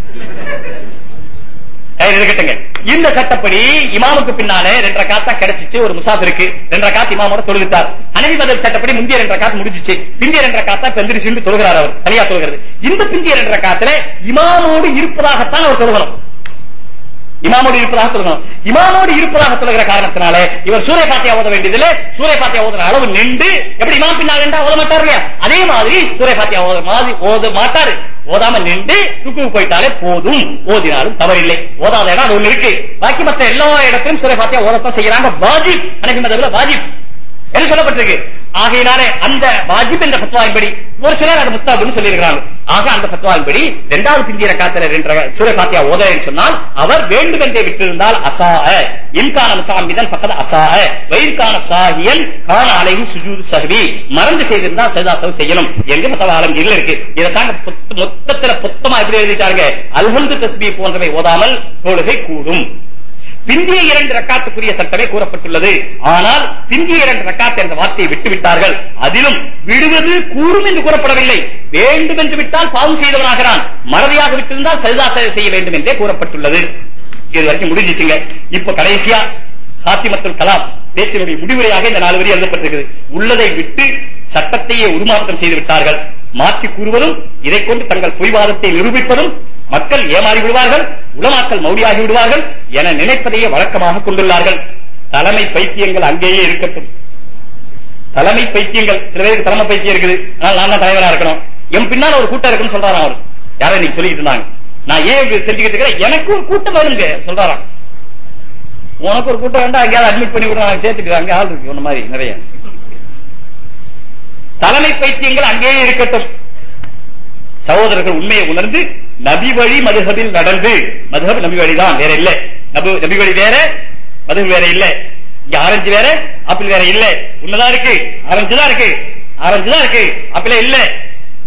இருக்கட்டுங்க இந்த சட்டப்படி இமாமுக்கு பின்னாலே ரெண்டரை காத்தா கிடைச்சிச்சு ஒரு முசாஃபிருக்கு. ரெண்டரை காத்து இமாமோட தொழுவித்தார் அனவி மதல் சட்டப்படி முந்தைய ரெண்டரை காத்து முடிஞ்சிச்சு. பிந்திய ரெண்டரை காத்தா பெந்திரிச்சு தொழுகிறார் அவர். தனியா தொழுகிறது. இந்த பிந்திய ரெண்டரை காத்துல இமாமோடு இருப்பதாகத்தான் அவர் தொழுகணும். இமாமோடு இருப்பதாக சொல்லணும் இமாமோடு இருப்பதாக சொல்லுகிற காரணத்தினால இவர் சூரிய பாத்தியா ஓத வேண்டியதில்லை. சூரிய பாத்தியா ஓதுற அளவு நின்று எப்படி இமாம் பின்னால் நின்றா ஓத மாட்டார் இல்லையா? அதே மாதிரி சூரிய பாத்தியா ஓத மாதிரி ஓத மாட்டாரு. ஓதாம நின்று ருக்கு போயிட்டாலே போதும். ஓதினாலும் தவறில்லை. ஓதாத இடம் அது ஒண்ணு இருக்கு. பாக்கி மற்ற எல்லா இடத்திலும் சூரிய பாத்தியா ஓதத்தான் செய்யறாங்க வாஜிப். அனைத்து வாஜிப். என்று சொல்லப்பட்டிருக்கு. ஆகையினாலே அந்த வாஜிப் என்ற பத்வாவின்படி ஒரு சிலர் அது முஸ்தாபுன்னு சொல்லியிருக்கிறாங்க. ஆக அந்த பத்வாவின்படி இரண்டாவது பிந்திய காத்திர சூரிய பாத்தியா ஓத சொன்னால் அவர் வேண்டுமென்றே விட்டிருந்தால் அசாஅ இன்கான முசாமிதன் பக்கத்து அசா வயிற்கான சாகியன் காண அலையும் சுஜூது சகவி மறந்து செய்திருந்தால் சஜாசவு செய்யணும். என்று மத்த ஆலங்கீர்கள் இருக்கு. இதைத்தாங்க மொத்தத்துல புத்தமா எப்படி எழுதிட்டாங்க அல்ஹந்து தஸ்பி போன்றவை ஓதாமல் தொழுகை கூடும். பிந்திய இரண்டு ரக்காத்துக்குரிய சட்டமே கூறப்பட்டுள்ளது. ஆனால் பிந்திய இரண்டு ரக்காத் என்ற வார்த்தையை விட்டுவிட்டார்கள். அதிலும் விடுவது கூறும் என்று கூறப்படவில்லை. வேண்டும் என்று விட்டால் பாவம் செய்தவனாகிறான். மறதியாக விட்டிருந்தால் சரிதா செய்ய வேண்டும் என்றே கூறப்பட்டுள்ளது. இது வரைக்கும் முடிஞ்சிச்சுங்க. இப்ப கடைசியா சாத்திமத்துல் கலாம் பேச்சினுடைய முடிவுரையாக இந்த நாலு வரி எழுதப்பட்டிருக்குது. உள்ளதை விட்டு சட்டத்தையே உருமாற்றம் செய்து விட்டார்கள். மாற்றி கூறுவதும் இதை கொண்டு தங்கள் பொய்வாதத்தை நிரூபிப்பதும் மக்கள் ஏமாறி விடுவார்கள் உலமாக்கள் மௌடியாகி விடுவார்கள் என நினைப்பதையே வழக்கமாக கொண்டுள்ளார்கள். தலைமை பைத்தியங்கள் அங்கேயே இருக்கட்டும். தலைமை பைத்தியங்கள் சில பேருக்கு தலைமை பைத்தியம் இருக்குது. ஆனால் நான் தான் தலைவரா இருக்கணும். என் பின்னால் ஒரு கூட்டம் இருக்குன்னு சொல்றாராம் அவர். யாரை நீங்க சொல்லிட்டு இருந்தாங்க. நான் ஏன் செஞ்சுக்கிட்டு இருக்கிறேன் எனக்கு ஒரு கூட்டம் வருங்க சொல்றாராம். உனக்கு ஒரு கூட்டம் வேண்டாம் அங்கேயாவது அட்மிட் பண்ணி விட நான் சேர்த்துட்டு ஆள் இருக்கு உன்ன மாதிரி நிறைய. தலைமை பைத்தியங்கள் அங்கேயே இருக்கட்டும். சகோதரர்கள் உண்மையை உணர்ந்து நபி வழி மதுகபில் நடந்து. மதுகப் நபி வழிதான் வேற இல்ல. நபி வழி வேற மதுகு வேற இல்ல. இங்க ஆரஞ்சு வேற ஆப்பிள் வேற இல்ல. உன்னதான் இருக்கு? ஆரஞ்சு தான் இருக்கு. ஆரஞ்சு தான் இருக்கு. ஆப்பிளே இல்ல.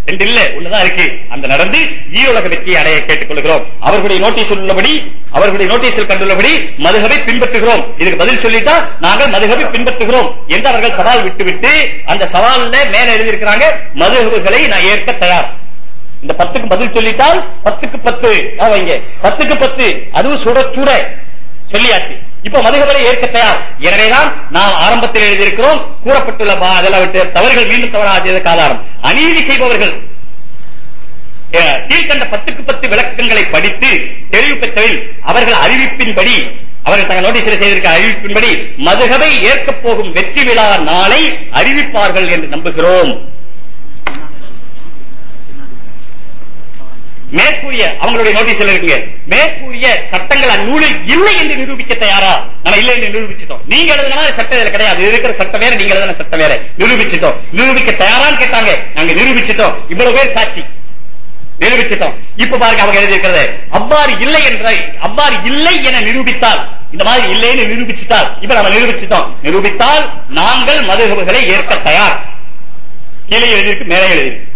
ரெண்டு இல்ல. ஒண்ணுதான் இருக்கு. அந்த நடந்து ஈரோலக வெற்றியை அடைய கேட்டுக் கொள்கிறோம் அவர்களுடைய நோட்டீஸ் உள்ளபடி அவர்களுடைய நோட்டீஸில் கண்டுள்ளபடி மதுகவை பின்பற்றுகிறோம். இதுக்கு பதில் சொல்லிட்டா நாங்கள் மதுகவை பின்பற்றுகிறோம் என்று அவர்கள் சவால் விட்டுவிட்டு அந்த சவால்ல மேல எழுதியிருக்கிறாங்க மதுகவுகளை நான் ஏற்க தயார். இந்த பத்துக்கு பதில் சொல்லிட்டால் பத்துக்கு பத்து. வைங்க. பத்துக்கு பத்து. அதுவும் சுட சுட சொல்லியாச்சு. இப்ப மதுகவலை ஏற்க தயார். எனவேதான் நாம் ஆரம்பத்தில் எழுதியிருக்கிறோம். கூறப்பட்டுள்ள அதெல்லாம் விட்டு தவறுகள் மீண்டும் தவறாததற்கு ஆதாரம் அநீதி செய்பவர்கள் அஹ், கீழ்க்கண்ட பத்துக்கு பத்து விளக்கங்களை படித்து தெளிவு பெற்றவில் அவர்கள் அறிவிப்பின்படி அவர்கள் தங்கள் நோட்டீஸில் செய்திருக்க அறிவிப்பின்படி மதுகவை ஏற்கப் போகும் வெற்றி விழா நாளை அறிவிப்பார்கள் என்று நம்புகிறோம். மேற்கூறிய அவங்களுடைய நோட்டீஸ்ல இருக்குங்க. மேற்கூறிய சட்டங்கள் அந்நூலில் இல்லை என்று நிரூபிக்க தயாரா? நம்ம இல்லை என்று நிரூபிச்சிட்டோம். நீங்க எழுதுனா சட்டம் இதுல கிடையாது. இருக்கிற சட்டம் வேற நீங்க எழுதுன சட்டம் வேற. நிரூபிச்சிட்டோம். நிரூபிக்க தயாரான்னு கேட்டாங்க. நாங்க நிரூபிச்சிட்டோம். இவ்வளவு பேர் சாட்சி. நிரூபிச்சிட்டோம். இப்ப பாருங்க அவங்க எழுதியிருக்கிறது. அவ்வாறு இல்லை என்ற அவ்வாறு இல்லை என நிரூபித்தால் இந்த மாதிரி இல்லைன்னு நிரூபிச்சிட்டால் இப்ப நம்ம நிரூபிச்சிட்டோம். நிரூபித்தால் நாங்கள் மதுகபுகளை ஏற்க தயார். கீழே எழுதியிருக்கு மேலே எழுதியிருக்கு.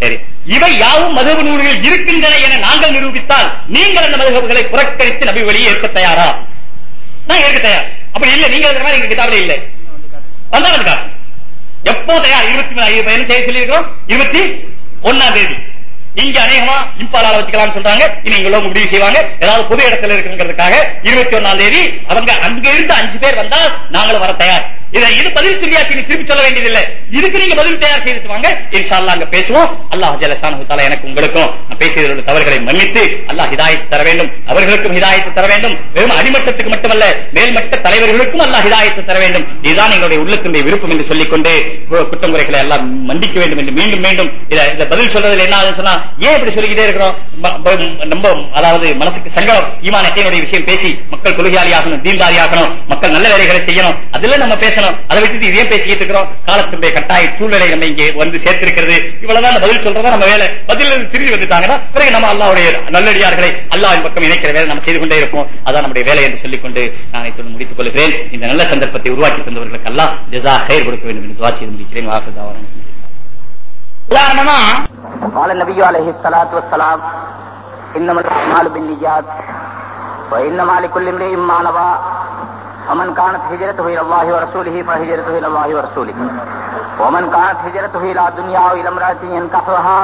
சரி. இவை யாவும் மதுபு நூல்களில் இருக்கின்றன என நாங்கள் நிரூபித்தால் நீங்கள் அந்த மதுகபுகளை புறக்கணித்து நபி வழியை ஏற்க தயாரா? நான் ஏற்க தயார். அப்படி இல்ல நீங்க இருக்கிற மாதிரி எங்க கிதாபிலே இல்லை. வந்தா எப்போ தயார்? இருபத்தி மூணு என்ன செய்ய சொல்லியிருக்கிறோம். இருபத்தி ஒன்னாம் தேதி. இங்க அநேகமா இம்பாலால வச்சுக்கலாம்னு சொல்றாங்க. இனி இங்க உள்ளவங்க முடிவு செய்வாங்க. ஏதாவது பொது இடத்துல இருக்குங்கிறதுக்காக இருபத்தி ஒன்னாம் தேதி அவங்க அங்க இருந்து அஞ்சு பேர் வந்தால் நாங்களும் வர தயார். இதை இது பதில் சொல்லியாச்சு நீ திருப்பி சொல்ல வேண்டியதில்லை. இதுக்கு நீங்க பதில் தயார் செய்துட்டு வாங்க. இன்ஷால்லா அங்க பேசுவோம். அல்லாஹ் ஜலசானு எனக்கு உங்களுக்கும் நான் பேசியதோட தவறுகளை மன்னித்து அல்லாஹ் ஹிதாயத் தர வேண்டும். அவர்களுக்கும் ஹிதாயத்தை தர வேண்டும். வெறும் அடிமட்டத்துக்கு மட்டுமல்ல மேல்மட்ட தலைவர்களுக்கும் அல்லாஹ் ஹிதாயத்தை தர வேண்டும். இதுதான் எங்களுடைய உள்ளத்தினுடைய விருப்பம் என்று சொல்லிக்கொண்டு கு- குற்றம் எல்லாம் மன்னிக்க வேண்டும் என்று மீண்டும் மீண்டும் இதை பதில் சொல்றதுல என்ன ஆகுதுன்னு சொன்னா ஏன் இப்படி சொல்லிக்கிட்டே இருக்கிறோம்? ம- நம்ம அதாவது மனசுக்கு சங்கடம் ஈமான விஷயம் பேசி மக்கள் கொள்கையாளி ஆகணும் தீன்தாரி ஆகணும் மக்கள் நல்ல வேலைகளை செய்யணும். அதுல நம்ம பேச பேசணும். அதை விட்டுட்டு இதே பேசிக்கிட்டு இருக்கிறோம். காலத்துடைய கட்டாய சூழ்நிலை நம்ம இங்கே வந்து சேர்த்திருக்கிறது. இவ்வளவுதான் பதில் சொல்றதா நம்ம வேலை. பதில் திரும்பி வந்துட்டாங்கன்னா பிறகு நம்ம அல்லாவுடைய நல்லடியார்களை அல்லாவின் பக்கம் இணைக்கிற வேலை நம்ம செய்து கொண்டே இருப்போம். அதான் நம்முடைய வேலை என்று சொல்லிக்கொண்டு நான் இப்போது முடித்துக் கொள்கிறேன். இந்த நல்ல சந்தர்ப்பத்தை உருவாக்கி தந்தவர்களுக்கு எல்லாம் ஜசா கயிர் கொடுக்க வேண்டும் என்று துவா முடிக்கிறேன் வாக்குதாவரம் உதாரணமா ومن كانت هجرته إلى الله ورسوله فهجرته إلى الله ورسوله ومن كانت هجرته إلى الدنيا أو إلى امرأة ينكحها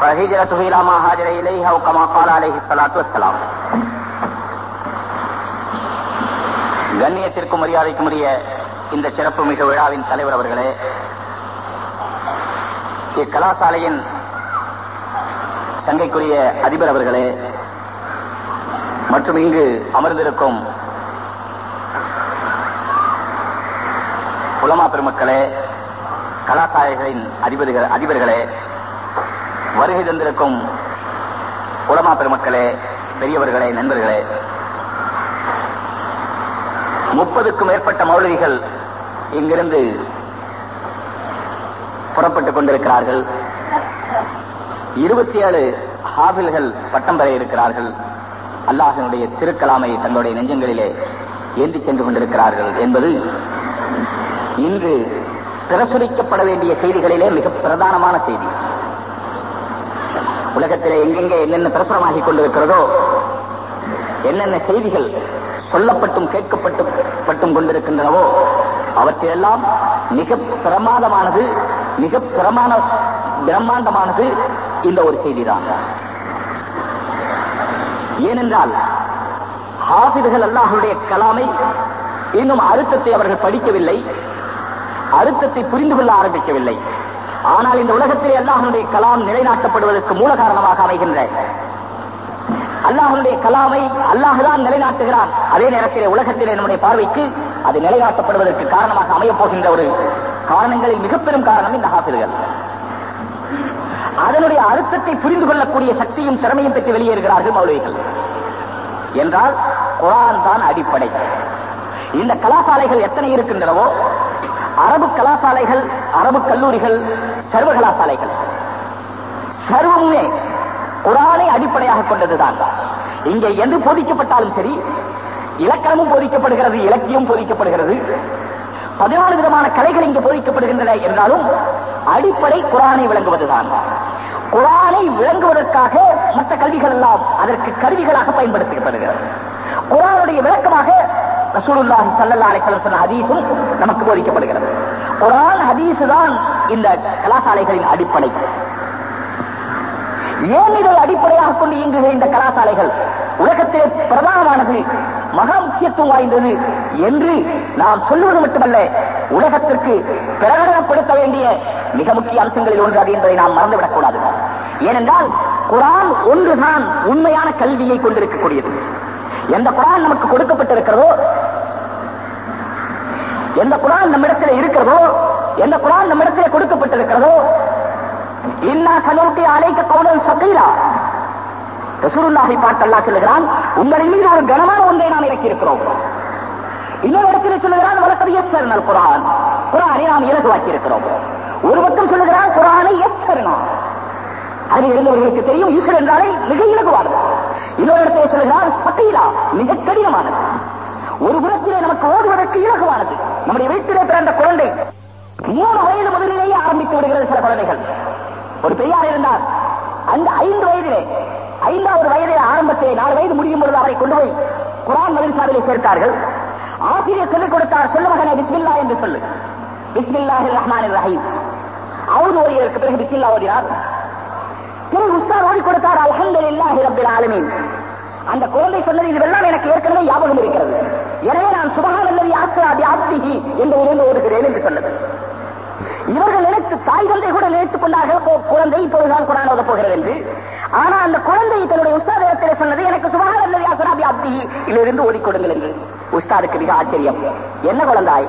فهجرته إلى ما هاجر إليها أو كما قال عليه الصلاة والسلام கண்ணியத்திற்கும் மரியாதைக்கும் உரிய இந்த சிறப்பு மிகு விழாவின் தலைவர் அவர்களே இக்கலாசாலையின் சங்கைக்குரிய அதிபர் அவர்களே மற்றும் இங்கு அமர்ந்திருக்கும் உலமா பெருமக்களே கலாசாலைகளின் அதிபதிகள் அதிபர்களே வருகை தந்திருக்கும் உலமா பெருமக்களே பெரியவர்களே நண்பர்களே. முப்பதுக்கும் மேற்பட்ட மௌலிகள் இங்கிருந்து புறப்பட்டுக் கொண்டிருக்கிறார்கள். இருபத்தி ஏழு ஹாபில்கள் பட்டம் பெற இருக்கிறார்கள். அல்லாஹனுடைய திருக்கலாமை தங்களுடைய நெஞ்சங்களிலே ஏந்தி சென்று கொண்டிருக்கிறார்கள் என்பது இன்று பிரசுரிக்கப்பட வேண்டிய செய்திகளிலே மிக பிரதானமான செய்தி. உலகத்திலே எங்கெங்கே என்னென்ன பிரசுரமாகிக் கொண்டிருக்கிறதோ என்னென்ன செய்திகள் சொல்லப்பட்டும் கேட்கப்பட்டும் பட்டும் கொண்டிருக்கின்றனவோ அவற்றையெல்லாம் மிக பிரமாதமானது மிக பிரமாண பிரம்மாண்டமானது இந்த ஒரு செய்திதான். ஏனென்றால் ஹாபிதுகள் அல்லாஹுடைய கலாமை இன்னும் அழுத்தத்தை அவர்கள் படிக்கவில்லை. அழுத்தத்தை புரிந்து கொள்ள ஆரம்பிக்கவில்லை. ஆனால் இந்த உலகத்திலே அல்லாஹனுடைய கலாம் நிலைநாட்டப்படுவதற்கு மூல காரணமாக அமைகின்ற அல்லாஹனுடைய கலாமை அல்லாஹுதான் நிலைநாட்டுகிறான். அதே நேரத்திலே உலகத்திலே நம்முடைய பார்வைக்கு அது நிலைநாட்டப்படுவதற்கு காரணமாக அமையப் போகின்ற ஒரு காரணங்களில் மிக பெரும் காரணம் இந்த ஆசிர்கள் அதனுடைய அழுத்தத்தை புரிந்து கொள்ளக்கூடிய சக்தியும் திறமையும் பெற்று வெளியேறுகிறார்கள் மௌலிகள் என்றால் குரான் தான் அடிப்படை. இந்த கலாசாலைகள் எத்தனை இருக்கின்றனவோ அரபு கலாசாலைகள் அரபு கல்லூரிகள் சர்வ கலாசாலைகள். சர்வமுமே குரானை அடிப்படையாக கொண்டதுதான். இங்கே எது போதிக்கப்பட்டாலும் சரி இலக்கணமும் போதிக்கப்படுகிறது இலக்கியம் போதிக்கப்படுகிறது. பதினாலு விதமான கலைகள் இங்கு போதிக்கப்படுகின்றன என்றாலும் அடிப்படை குரானை விளங்குவதுதான். குரானை விளங்குவதற்காக மற்ற கல்விகள் எல்லாம் அதற்கு கருவிகளாக பயன்படுத்தப்படுகிறது. குரானுடைய விளக்கமாக ரசூலுல்லாஹி ஸல்லல்லாஹு அலைஹி வஸல்லம் சொன்ன ஹதீஸும் நமக்கு போதிக்கப்படுகிறது. குரான் ஹதீஸ் தான் இந்த கலாசாலைகளின் அடிப்படை. ஏன் இதை அடிப்படையாக கொண்டு இயங்குகிற இந்த கலாசாலைகள்? உலகத்திலே பிரதானமானது மகா முக்கியத்துவம் வாய்ந்தது என்று நாம் சொல்வது மட்டுமல்ல உலகத்திற்கு பிரகடனப்படுத்த வேண்டிய மிக முக்கிய அம்சங்களில் ஒன்று அது என்பதை நாம் மறந்துவிடக்கூடாது ஏனென்றால் குரான் ஒன்றுதான் உண்மையான கல்வியை கொண்டிருக்கக்கூடியது. எந்த குரான் நமக்கு கொடுக்கப்பட்டிருக்கிறதோ எந்த குரான் நம்மிடத்தில் இருக்கிறதோ எந்த குரான் நம்மிடத்தில் கொடுக்கப்பட்டிருக்கிறதோ இன்னா சனூட்டி அழைக்க கவுனல் சத்தீரா ரசூலுல்லாஹி பார்த்தல்லா சொல்லுகிறான் உங்களை மீது ஒரு கனமான ஒன்றை நாம் இறக்கி இருக்கிறோம் இன்னொரு இடத்தில் சொல்லுகிறான் வளர்த்தது எஸ் சரணல் குரான். குரானை நாம் இலகுவாக்கி இருக்கிறோம் ஒரு பக்கம் சொல்லுகிறான் குரானை எஸ்ஸர்னா அதில் இருந்தவர்களுக்கு தெரியும் ஈஸ்வர் என்றாலே மிக இலகுவானது. இன்னொரு இடத்தை சொல்லுகிறார் சக்கீரா மிக கடினமானது. ஒரு புறத்திலே நமக்கு ஓடுவதற்கு இலகுவானது. நம்முடைய வீட்டிலே பிறந்த குழந்தை மூணு வயது முதலிலேயே ஆரம்பித்து விடுகிறது சில குழந்தைகள். ஒரு பெரியார் இருந்தார். அந்த ஐந்து வயதிலே ஐந்தாவது வயதிலே ஆரம்பத்திலே நாலு வயது முடியும் பொழுது அவரை கொண்டு போய் குரான் மதரசாவிலே சேர்த்தார்கள். ஆசிரியர் சொல்லிக் கொடுத்தார் சொல்ல மகனே பிஸ்மில்லா என்று சொல்லு. பிஸ்மில்லாஹி ரஹ்மான் ரஹீம். அவரு ஓடியதற்கு பிறகு பிஸ்மில்லா ஓடினார். பிறகு உஸ்தார் ஓடி கொடுத்தார் அல்ஹம்துலில்லாஹி ரப்பில் ஆலமின். அந்த குழந்தை சொன்னது இதுவெல்லாம் எனக்கு ஏற்கனவே ஞாபகம் இருக்கிறது. எனவே நான் சுபகான் அல்லது ஆசிராபி ஆப்திகி என்று இருந்து ஓடுகிறேன் என்று சொன்னது. இவர்கள் நினைத்து தாய் தந்தை கூட நினைத்துக் கொண்டார்கள் "ஓ, குழந்தை இப்பொழுதுதான் குரான் ஓதப் போகிறது என்று. ஆனா அந்த குழந்தை தன்னுடைய உஸ்தாதத்தில் சொன்னது எனக்கு சுபகான் அல்லது ஆசிராபி ஆப்திகி இதிலிருந்து ஓடிக்கொடுங்கள் என்று. உஸ்தாதுக்கு மிக ஆச்சரியம். என்ன குழந்தாய்?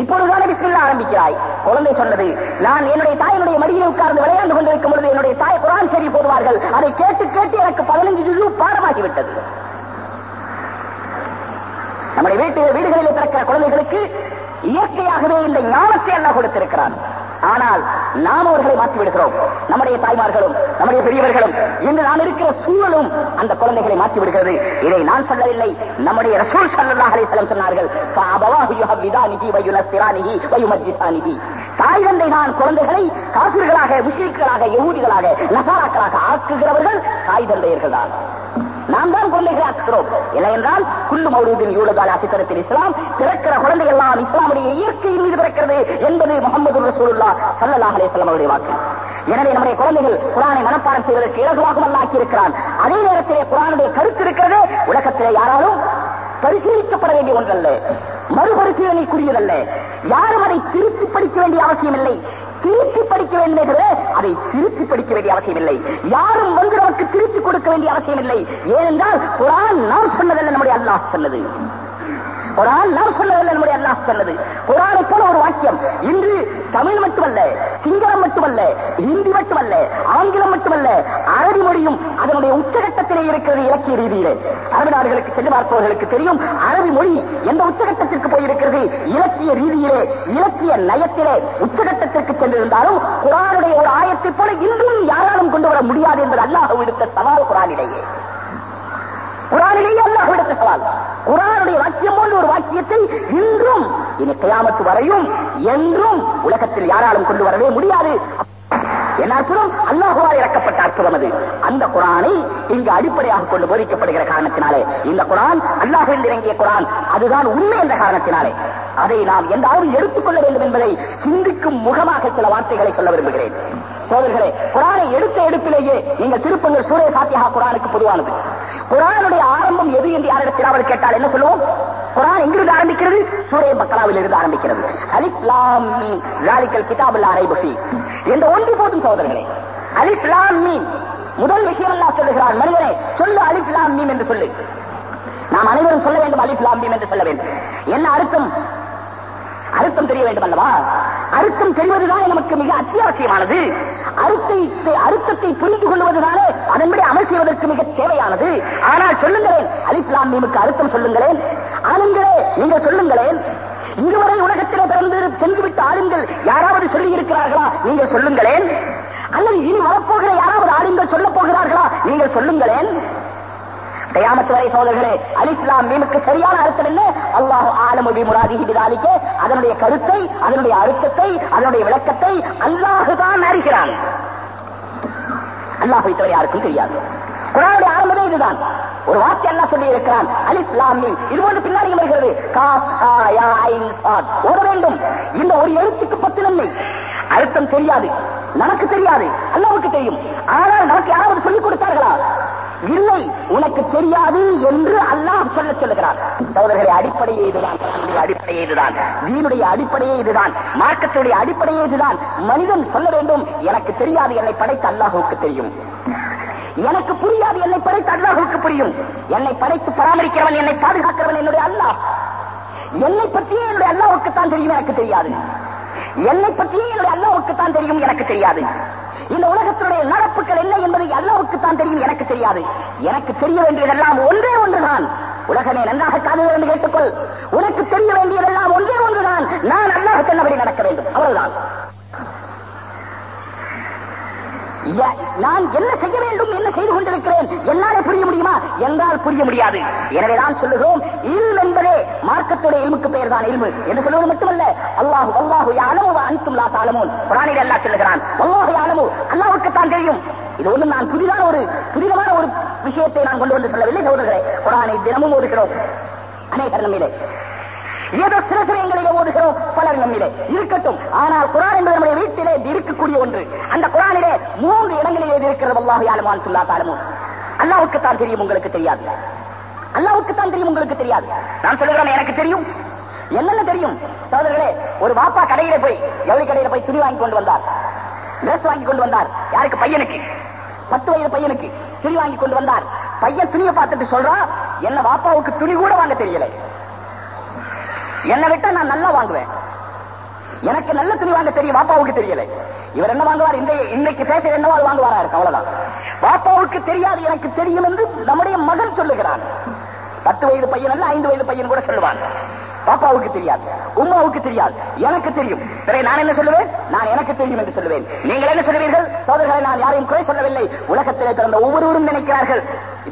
இப்பொழுதுதானே பிஸ்மில்லா ஆரம்பிக்கிறாய். குழந்தை சொன்னது நான் என்னுடைய தாயினுடைய மடியில் உட்கார்ந்து விளையாண்டு கொண்டிருக்கும் பொழுது என்னுடைய தாய் குரான் சரி போடுவார்கள். அதை கேட்டு கேட்டு எனக்கு பதினஞ்சு ஜுஜு பாடமாகிவிட்டது. நம்முடைய வீட்டு வீடுகளில் பிறக்கிற குழந்தைகளுக்கு இயற்கையாகவே இந்த ஞானத்தை எல்லாம் கொடுத்திருக்கிறான். ஆனால் நாம் அவர்களை மாற்றி விடுகிறோம். நம்முடைய தாய்மார்களும் நம்முடைய பெரியவர்களும் இன்று நாம் இருக்கிற சூழலும் அந்த குழந்தைகளை மாற்றி விடுகிறது. இதை நான் சொல்லவில்லை. நம்முடைய ரசூல் ஸல்லல்லாஹு அலைஹி சொன்னார்கள் தாய் தந்தை தான் குழந்தைகளை காசிர்களாக முஸ்லிம்களாக யகுதிகளாக நசாராக்களாக ஆக்குகிறவர்கள் தாய் தந்தையர்கள் தான். நாம் தான் குழந்தைகளை ஆக்குகிறோம். இல்லை என்றால் குல்லு மௌலூதின் யூலகால அசித்தரத்தில் இஸ்லாம் பிறக்கிற குழந்தை எல்லாம் இஸ்லாமுடைய இயற்கையின் மீது பிறக்கிறது என்பது முகமது ரசூலுல்லா சல்லல்லாஹு அலிஸ்லாம் அவருடைய வாக்கு. எனவே நம்முடைய குழந்தைகள் குரானை மனப்பாடம் செய்வதற்கு இலகுவாகவும் அல்லாக்கி இருக்கிறான் அதே நேரத்திலே குரானுடைய கருத்து இருக்கிறது. உலகத்திலே யாராலும் பரிசீலிக்கப்பட வேண்டிய ஒன்றல்ல. மறுபரிசீலனைக்குரியதல்ல யாரும் அதை திருத்தி படிக்க வேண்டிய அவசியம் இல்லை திருத்தி படிக்க வேண்டும் அதை திருத்தி படிக்க வேண்டிய அவசியம் இல்லை. யாரும் வந்து நமக்கு திருத்தி கொடுக்க வேண்டிய அவசியம் இல்லை. ஏனென்றால் குரான் நாம் சொன்னதல்ல நம்முடைய அல்லாஹ் சொன்னது. குரான் நாம் சொல்லவில்லை நம்முடைய அல்லாஹ் சொன்னது. குரானை போல ஒரு வாக்கியம். இன்று தமிழ் மட்டுமல்ல சிங்களம் மட்டுமல்ல ஹிந்தி மட்டுமல்ல ஆங்கிலம் மட்டுமல்ல அரபி மொழியும் அதனுடைய உச்சகட்டத்திலே இருக்கிறது இலக்கிய ரீதியிலே. அரபு நாடுகளுக்கு சென்று பார்ப்பவர்களுக்கு தெரியும் அரபி மொழி எந்த உச்சகட்டத்திற்கு போயிருக்கிறது? இலக்கிய ரீதியிலே இலக்கிய நயத்திலே உச்சகட்டத்திற்கு சென்றிருந்தாலும் குரானுடைய ஒரு ஆயத்தை போல இன்றும் யாராலும் கொண்டு வர முடியாது என்பது அல்லாஹ் விடுத்த சவால் குரானிலேயே. குரானிலேயே அல்லாஹ் விடுத்த சவால். குரானுடைய வாக்கியம் போன்ற ஒரு வாக்கியத்தை இன்றும் இனி கையாமத்து வரையும் என்றும் உலகத்தில் யாராலும் கொண்டு வரவே முடியாது. என்ன அற்புதம் அல்லாஹுவால் இறக்கப்பட்ட அற்புதம் அது. அந்த குரானை இங்கு அடிப்படையாக கொண்டு போதிக்கப்படுகிற காரணத்தினாலே இந்த குரான் அல்லாஹில் இறங்கிய குரான். அதுதான் உண்மை என்ற காரணத்தினாலே. அதை நாம் எந்தாவது எடுத்துக்கொள்ள வேண்டும் என்பதை சிந்திக்கும் முகமாக சில வார்த்தைகளை சொல்ல விரும்புகிறேன். சோதர்களே குரானை எடுத்த எடுப்பிலேயே நீங்கள் திருப்பங்கள் சூரிய சாத்தியாக குரானுக்கு பொதுவானது. குரானுடைய ஆரம்பம் எது என்று யாரிடத்திலாவது கேட்டால் என்ன சொல்லுவோம்? குரான் எங்கிருந்து ஆரம்பிக்கிறது? சூரிய மக்களாவில் இருந்து ஆரம்பிக்கிறது. அலிப்லாம் மீன் மீம். ஜாலிக்கல் கிதாபுல் அரைபசி ஃபீ என்ற ஒன்று போதும் சகோதரர்களே அலிப்லாம் மீன் முதல் விஷயம் எல்லாம் சொல்லுகிறார் மனிதனே சொல்லு அலிப்லாம் மீன் என்று சொல்லு. நாம் அனைவரும் சொல்ல வேண்டும் அலிப்லாம் மீன் என்று சொல்ல வேண்டும். என்ன அர்த்தம்? அர்த்தம் தெரிய வேண்டும் அல்லவா அர்த்தம் தெரிவதுதான் நமக்கு மிக அத்தியாவசியமானது. அர்த்தத்தை அர்த்தத்தை புரிந்து கொள்வதுதானே அதன்படி அமல் செய்வதற்கு மிக தேவையானது. ஆனால் சொல்லுங்களேன் அலிப்லாம் மீமுக்கு அழுத்தம் சொல்லுங்களேன். ஆளுங்களே நீங்க சொல்லுங்களேன். இதுவரை உலகத்திலே பிறந்து சென்றுவிட்ட ஆளுங்கள் யாராவது சொல்லி இருக்கிறார்களா நீங்கள் சொல்லுங்களேன். அல்லது இனி வரப்போகிற யாராவது ஆளுங்கள் சொல்ல போகிறார்களா? நீங்கள் சொல்லுங்களேன். கயாமத்து வரை சோதர்களே அலிஸ்லாம் மீனுக்கு சரியான அர்த்தம் என்ன? அல்லாஹ் ஆலமுடி முராதிஹி பிதாலிக்கு அதனுடைய கருத்தை அதனுடைய அர்த்தத்தை அதனுடைய விளக்கத்தை அல்லாஹுதான் அறிகிறான். அல்லாஹை தவிர யாருக்கும் தெரியாது. குரானுடைய ஆரம்பமே இதுதான். ஒரு வார்த்தை அல்லாஹ் சொல்லி இருக்கிறான். அலிஸ்லாம் மீன் இது போன்று பின்னாடி வருகிறது? ஓட வேண்டும். இந்த ஒரு எழுத்துக்கு பத்து நன்மை அர்த்தம் தெரியாது. நமக்கு தெரியாது. அல்லாவுக்கு தெரியும். ஆனால் நமக்கு யாராவது சொல்லிக் கொடுத்தார்களா? இல்லை உனக்கு தெரியாது என்று அல்லாஹ் சொல்ல சொல்லுகிறார் சகோதரர்களை அடிப்படையே இதுதான். அடிப்படையே இதுதான். தீனுடைய அடிப்படையே இதுதான். மார்க்கத்துடைய அடிப்படையே இதுதான். மனிதன் சொல்ல வேண்டும் எனக்கு தெரியாது என்னை படைத்த அல்லாஹுக்கு தெரியும். எனக்கு புரியாது என்னை படைத்த அல்லாஹுக்கு புரியும். என்னை படைத்து பராமரிக்கிறவன் என்னை பாதுகாக்கிறவன் என்னுடைய அல்லாஹ். என்னை பற்றியே என்னுடைய அல்லாவுக்கு தான் தெரியும் எனக்கு தெரியாது. என்னை பற்றியே என்னுடைய அல்லாவுக்கு தான் தெரியும் எனக்கு தெரியாது. இந்த உலகத்தினுடைய நடப்புகள் என்ன என்பது அல்லாவுக்கு தான் தெரியும் எனக்கு தெரியாது. எனக்கு தெரிய வேண்டியதெல்லாம் ஒன்றே ஒன்றுதான். உலகமே நன்றாக காதுகள் என்று கேட்டுக்கொள். உனக்கு தெரிய வேண்டியதெல்லாம் ஒன்றே ஒன்றுதான். நான் அல்லாஹ் சொன்னபடி நடக்க வேண்டும். அவ்வளவுதான். நான் என்ன செய்ய வேண்டும் என்ன செய்து கொண்டிருக்கிறேன் என்னாலே புரிய முடியுமா? என்றால் புரிய முடியாது. எனவே தான் சொல்லுகிறோம் இல்ம் என்பதே மார்க்கத்துடைய இல்முக்கு பெயர் தான் இல்மு. என்று சொல்வது மட்டுமல்ல அல்லாஹு அல்லாஹு யாலமு அன்தும் லா தாலமூன் குரானில் அல்லா சொல்லுகிறான் அல்லாஹு யாலமு அல்லாஹ்வுக்கு தான் தெரியும். இது ஒன்றும் நான் புதிதான ஒரு புதிதமான ஒரு விஷயத்தை நான் கொண்டு வந்து சொல்லவில்லை சோதர்களே குரானை தினமும் ஒதுக்கிறோம் அநேகர் நம்மிலே. ஏதோ சில சிலைகளிலே ஓதுகிறோம் பலர் நம்மிலே. இருக்கட்டும். ஆனால் குரான் என்பது நம்முடைய வீட்டிலே இருக்கக்கூடிய ஒன்று. அந்த குரானிலே மூன்று இடங்களிலே இது இருக்கிறது. அல்லாஹ் யாலமான் சுல்லா தாலமும் அல்லாவுக்கு தான் தெரியும் உங்களுக்கு தெரியாது. அல்லாவுக்கு தான் தெரியும் உங்களுக்கு தெரியாது. நான் சொல்லுகிறேன் எனக்கு தெரியும். என்னென்ன தெரியும்? சகோதரர்களே ஒரு பாப்பா கடையில போய் ஜவுளி கடையில போய் துணி வாங்கி கொண்டு வந்தார். டிரெஸ் வாங்கி கொண்டு வந்தார். யாருக்கு? பையனுக்கு. பத்து வயது பையனுக்கு. துணி வாங்கி கொண்டு வந்தார். பையன் துணியை பார்த்துட்டு சொல்றான் என்ன பாப்பாவுக்கு துணி கூட வாங்க தெரியல. என்னை விட்டா நான் நல்லா வாங்குவேன். எனக்கு நல்ல துணி வாங்க தெரியும் பாப்பாவுக்கு தெரியல. இவர் என்ன வாங்குவார்? இந்த இன்னைக்கு பேச என்னவா வாங்குவாரா இருக்கு அவ்வளவுதான். பாப்பாவுக்கு தெரியாது எனக்கு தெரியும் என்று நம்முடைய மகன் சொல்லுகிறான். பத்து வயது பையன் அல்ல ஐந்து வயது பையன் கூட சொல்லுவான். பாப்பாவுக்கு தெரியாது உமாவுக்கு தெரியாது எனக்கு தெரியும். பிறகு நான் என்ன சொல்லுவேன்? நான் எனக்கு தெரியும் என்று சொல்லுவேன். நீங்கள் என்ன சொல்லுவீர்கள்? சோதர்களை நான் யாரையும் குறை சொல்லவில்லை. உலகத்திலே பிறந்த ஒவ்வொருவரும் நினைக்கிறார்கள்.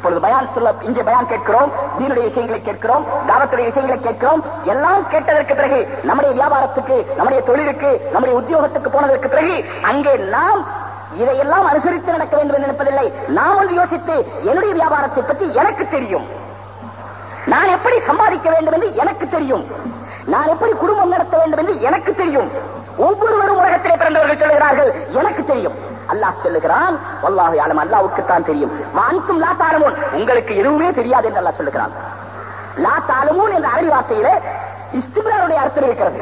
இப்பொழுது பயான் சொல்ல இங்கே பயான் கேட்கிறோம் தீனுடைய விஷயங்களை கேட்கிறோம் தாவத்துடைய விஷயங்களை கேட்கிறோம் எல்லாம் கேட்டதற்கு பிறகு நம்முடைய வியாபாரத்துக்கு நம்முடைய தொழிலுக்கு நம்முடைய உத்தியோகத்துக்கு போனதற்கு பிறகு அங்கே நாம் இதையெல்லாம் அனுசரித்து நடக்க வேண்டும் என்று நினைப்பதில்லை. நாம் வந்து யோசித்து என்னுடைய வியாபாரத்தை பற்றி எனக்கு தெரியும். நான் எப்படி சம்பாதிக்க வேண்டும் என்று எனக்கு தெரியும். நான் எப்படி குடும்பம் நடத்த வேண்டும் என்று எனக்கு தெரியும். ஒவ்வொருவரும் உலகத்திலே பிறந்தவர்கள் சொல்கிறார்கள் எனக்கு தெரியும். அல்லாஹ் சொல்லுகிறான் வல்லாஹு ஆலம் அல்லாவுக்கு தான் தெரியும். வான்கும் லா தாலமூன் உங்களுக்கு எதுவுமே தெரியாது என்று அல்லாஹ் சொல்லுகிறான். லா தாலமூன் என்ற அரபி வார்த்தையில இஸ்திபிராருடைய அர்த்தம் இருக்கிறது.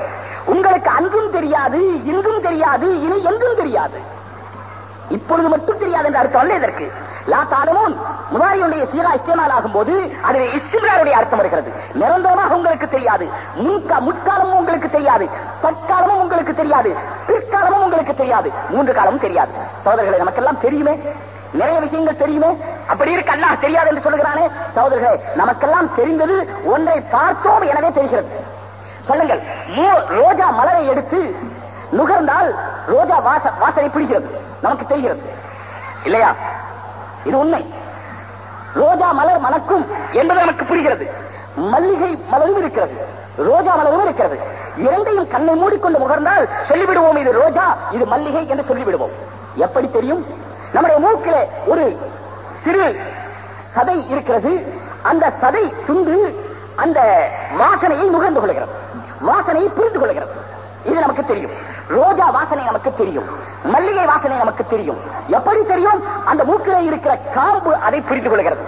உங்களுக்கு அன்றும் தெரியாது இன்றும் தெரியாது இனி என்றும் தெரியாது. இப்பொழுது மட்டும் தெரியாது என்ற அர்த்தம் அல்ல இதற்கு. லா தாலமும் முதாரியுடைய சீரா இஸ்தேமால் ஆகும் போது அதில் இஸ்திபிராருடைய அர்த்தம் வருகிறது. நிரந்தரமாக உங்களுக்கு தெரியாது. முன்கா முற்காலமும் உங்களுக்கு தெரியாது. தற்காலமும் உங்களுக்கு தெரியாது. பிற்காலமும் உங்களுக்கு தெரியாது. மூன்று காலமும் தெரியாது. சோதர்களை நமக்கெல்லாம் தெரியுமே? நிறைய விஷயங்கள் தெரியுமே? அப்படி இருக்கு அல்லாஹ் தெரியாது என்று சொல்லுகிறானே? சோதர்களே நமக்கெல்லாம் தெரிந்தது ஒன்றை பார்த்தோம் எனவே தெரிகிறது. சொல்லுங்கள். ரோஜா மலரை எடுத்து நுகர்ந்தால் ரோஜா வாச வாசனை பிடிக்கிறது. நமக்கு தெரிகிறது. இல்லையா? இது உண்மை. ரோஜா மலர் மணக்கும் என்பது நமக்கு புரிகிறது. மல்லிகை மலரும் இருக்கிறது. ரோஜா மலரும் இருக்கிறது. இரண்டையும் கண்ணை மூடிக்கொண்டு முகர்ந்தால் சொல்லிவிடுவோம் இது ரோஜா இது மல்லிகை என்று சொல்லிவிடுவோம். எப்படி தெரியும்? நம்முடைய மூக்கில ஒரு சிறு சதை இருக்கிறது. அந்த சதை துண்டு அந்த வாசனையை நுகர்ந்து கொள்கிறது. வாசனையை புரிந்து கொள்கிறது. இது நமக்கு தெரியும். ரோஜா வாசனை நமக்கு தெரியும். மல்லிகை வாசனை நமக்கு தெரியும். எப்படி தெரியும்? அந்த மூக்கிலே இருக்கிற காம்பு அதை புரிந்து கொள்கிறது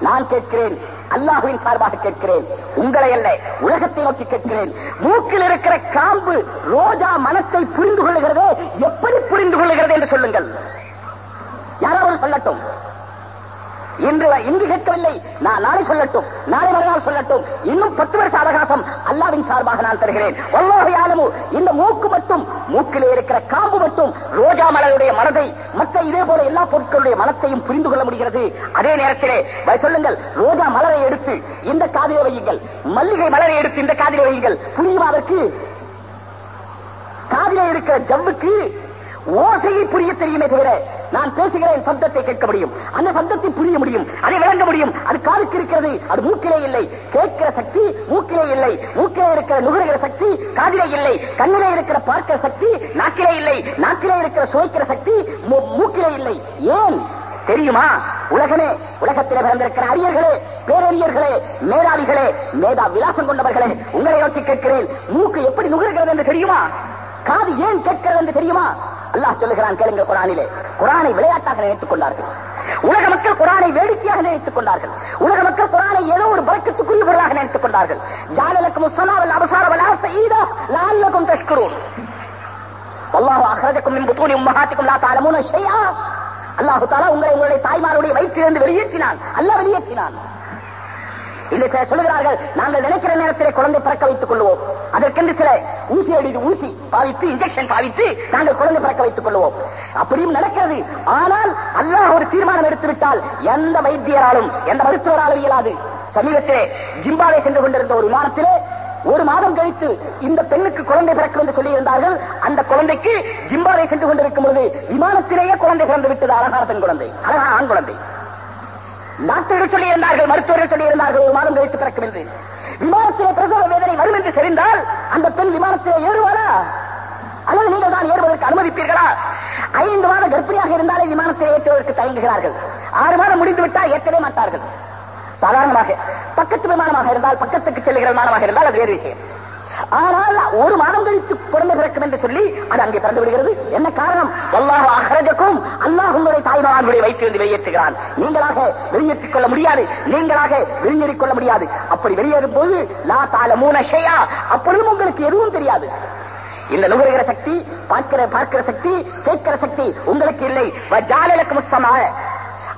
நான் கேட்கிறேன். அல்லாஹுவின் சார்பாக கேட்கிறேன். உங்களை அல்ல உலகத்தை நோக்கி கேட்கிறேன். மூக்கில் இருக்கிற காம்பு ரோஜா மனத்தை புரிந்து கொள்ளுகிறது எப்படி புரிந்து கொள்ளுகிறது என்று சொல்லுங்கள். யாராவது சொல்லட்டும். இன்று இன்று கேட்கவில்லை. நான் நாளை சொல்லட்டும். நாளை மறுநாள் சொல்லட்டும். இன்னும் பத்து வருஷ அவகாசம் அல்லாவின் சார்பாக நான் தருகிறேன். ஒவ்வொரு யானமு இந்த மூக்கு மட்டும் மூக்கிலே இருக்கிற காம்பு மட்டும் ரோஜா மலருடைய மனதை மற்ற இதே போல எல்லா பொருட்களுடைய மனத்தையும் புரிந்து கொள்ள முடிகிறது. அதே நேரத்திலே சொல்லுங்கள் ரோஜா மலரை எடுத்து இந்த காதிலே வையுங்கள். மல்லிகை மலரை எடுத்து இந்த காதிலே வையுங்கள். புரியுமா அதற்கு காதிலே இருக்கிற ஜவ்வுக்கு ஓசையை புரிய தெரியுமே தவிர நான் பேசுகிறேன் சப்தத்தை கேட்க முடியும். அந்த சப்தத்தை புரிய முடியும். அதை விளங்க முடியும். அது காதுக்கு இருக்கிறது. அது மூக்கிலே இல்லை. கேட்கிற சக்தி மூக்கிலே இல்லை. மூக்கிலே இருக்கிற நுகர்கிற சக்தி காதிலே இல்லை. கண்ணிலே இருக்கிற பார்க்கிற சக்தி நாக்கிலே இல்லை. நாக்கிலே இருக்கிற சுவைக்கிற சக்தி மூ- மூக்கிலே இல்லை. ஏன்? தெரியுமா? உலகமே உலகத்தில் பிறந்திருக்கிற அரியர்களே பேரறிஞர்களே மேதாவிகளே மேதா விலாசம் கொண்டவர்களே உங்களை நோக்கி கேட்கிறேன். மூக்கு எப்படி நுகர்கிறது என்று தெரியுமா? காது ஏன் கேட்கிறது என்று தெரியுமா? அல்லாஹ் சொல்லுகிறான் கேளுங்க குரானிலே. குரானை விளையாட்டாக நினைத்துக் கொண்டார்கள். உலக மக்கள் குரானை வேடிக்கையாக நினைத்துக் கொண்டார்கள். உலக மக்கள் குரானை ஏதோ ஒரு பறக்கத்துக்குரிய பொருளாக நினைத்துக் கொண்டார்கள். ஜாலலக்கும் சொன்னாவல் அவசாரவல் ஆசைதா லால்லக்கும் தஷ்கரும் அல்லாஹ் அஹ்ரஜக்கும் மின் புத்தூனி உம்மஹாத்திக்கும் லா தாலமுன ஷைஆ. அல்லாஹ் தாலா உங்களை உங்களுடைய தாய்மாருடைய வயிற்றிலிருந்து வெளியேற்றினான். அல்லாஹ் வெளியேற்றினான். இல்லை சில சொல்லுகிறார்கள் நாங்கள் நினைக்கிற நேரத்திலே குழந்தை பிறக்க வைத்துக் கொள்வோம் அதற்கென்று சில ஊசி அடித்து ஊசி பாவித்து இன்ஜெக்ஷன் பாவித்து நாங்கள் குழந்தை பிறக்க வைத்துக் கொள்வோம் அப்படியும் நடக்கிறது. ஆனால் அல்லாஹ் ஒரு தீர்மானம் எடுத்துவிட்டால் எந்த வைத்தியராலும் எந்த மருத்துவராலும் இயலாது. சமீபத்திலே ஜிம்பாவே சென்று கொண்டிருந்த ஒரு விமானத்திலே ஒரு மாதம் கழித்து இந்த பெண்ணுக்கு குழந்தை பிறக்கும் என்று சொல்லியிருந்தார்கள். அந்த குழந்தைக்கு ஜிம்பாவை சென்று கொண்டிருக்கும் பொழுது விமானத்திலேயே குழந்தை பிறந்து விட்டது. அழகான பெண் குழந்தை அழகான ஆண் குழந்தை. டாக்டர்கள் சொல்லியிருந்தார்கள் மருத்துவர்கள் சொல்லியிருந்தார்கள் ஒரு மாதம் கழித்து பிறக்கும் என்று விமானத்திலே பிரசவ வேதனை வரும் என்று தெரிந்தால் அந்த பெண் விமானத்திலே ஏறுவாரா அல்லது நீங்கள் தான் ஏறுவதற்கு அனுமதிப்பீர்களா? ஐந்து மாதம் கர்ப்பிணியாக இருந்தாலே விமானத்தை ஏற்றுவதற்கு தயங்குகிறார்கள். ஆறு மாதம் முடிந்து விட்டால் ஏற்றவே மாட்டார்கள். சாதாரணமாக பக்கத்து விமானமாக இருந்தால் பக்கத்துக்கு செல்லுகிற விமானமாக இருந்தால் அது வேறு விஷயம். ஆனால் ஒரு மாதம் கழித்து குழந்தை பிறக்கும் என்று சொல்லி அது அங்கே பிறந்து விடுகிறது. என்ன காரணம்? அல்லாஹ் அகரஜக்கும் அல்லாஹ் உங்களுடைய தாய்மார்களுடைய வயிற்றிலிருந்து வெளியேற்றுகிறான். நீங்களாக வெளியேற்றிக் கொள்ள முடியாது. நீங்களாக வெளியேறிக் கொள்ள முடியாது. அப்படி வெளியேறும் போது லா தால மூன ஷேயா. அப்பொழுதும் உங்களுக்கு எதுவும் தெரியாது. இந்த நுகர்கிற சக்தி பார்க்கிற பார்க்கிற சக்தி கேட்கிற சக்தி உங்களுக்கு இல்லை. வஜாலலக்கு முஸ்ஸமாக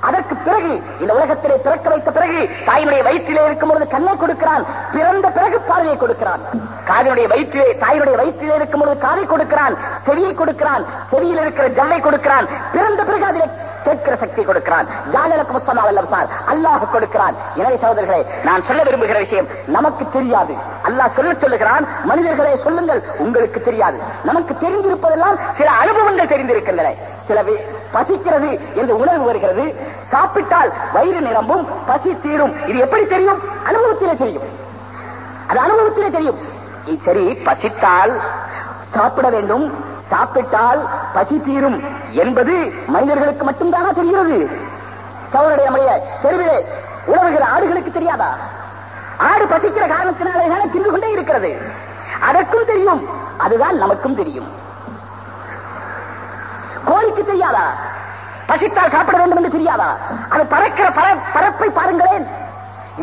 அதற்கு பிறகு இந்த உலகத்திலே பிறக்க வைத்த பிறகு தாயினுடைய வயிற்றிலே இருக்கும் பொழுது கண்ணை கொடுக்கிறான் பிறந்த பிறகு பார்வையை கொடுக்கிறான். காதினுடைய வயிற்றிலே தாயினுடைய வயிற்றிலே இருக்கும் பொழுது காதை கொடுக்கிறான் செவியை கொடுக்கிறான் செவியில் இருக்கிற ஜல்லை கொடுக்கிறான் பிறந்த பிறகு அதிலே கேட்கிற சக்தி கொடுக்கிறான். ஜாலலுக்கு முஸ்தமா சார். அல்லாஹ் கொடுக்கிறான். எனவே சகோதரர்களே நான் சொல்ல விரும்புகிற விஷயம் நமக்கு தெரியாது. அல்லாஹ் சொல்ல சொல்லுகிறான் மனிதர்களே சொல்லுங்கள் உங்களுக்கு தெரியாது. நமக்கு தெரிந்திருப்பதெல்லாம் சில அனுபவங்கள் தெரிந்திருக்கின்றன. சில பசிக்கிறது என்று உணர்வு வருகிறது. சாப்பிட்டால் வயிறு நிரம்பும் பசி தீரும். இது எப்படி தெரியும்? அனுபவத்திலே தெரியும். அது அனுபவத்திலே தெரியும். சரி பசித்தால் சாப்பிட வேண்டும் சாப்பிட்டால் பசி தீரும் என்பது மனிதர்களுக்கு மட்டும்தானா தெரிகிறது? சவருடைய நம்முடைய தெருவிலே உழவுகிற ஆடுகளுக்கு தெரியாதா? ஆடு பசிக்கிற காரணத்தினாலே தின்று கொண்டே இருக்கிறது. அதற்கும் தெரியும் அதுதான் நமக்கும் தெரியும். கோழிக்கு தெரியாதா? பசித்தால் சாப்பிட வேண்டும் என்று தெரியாதா? அது பறக்கிற பற- பறப்பை பாருங்களேன்.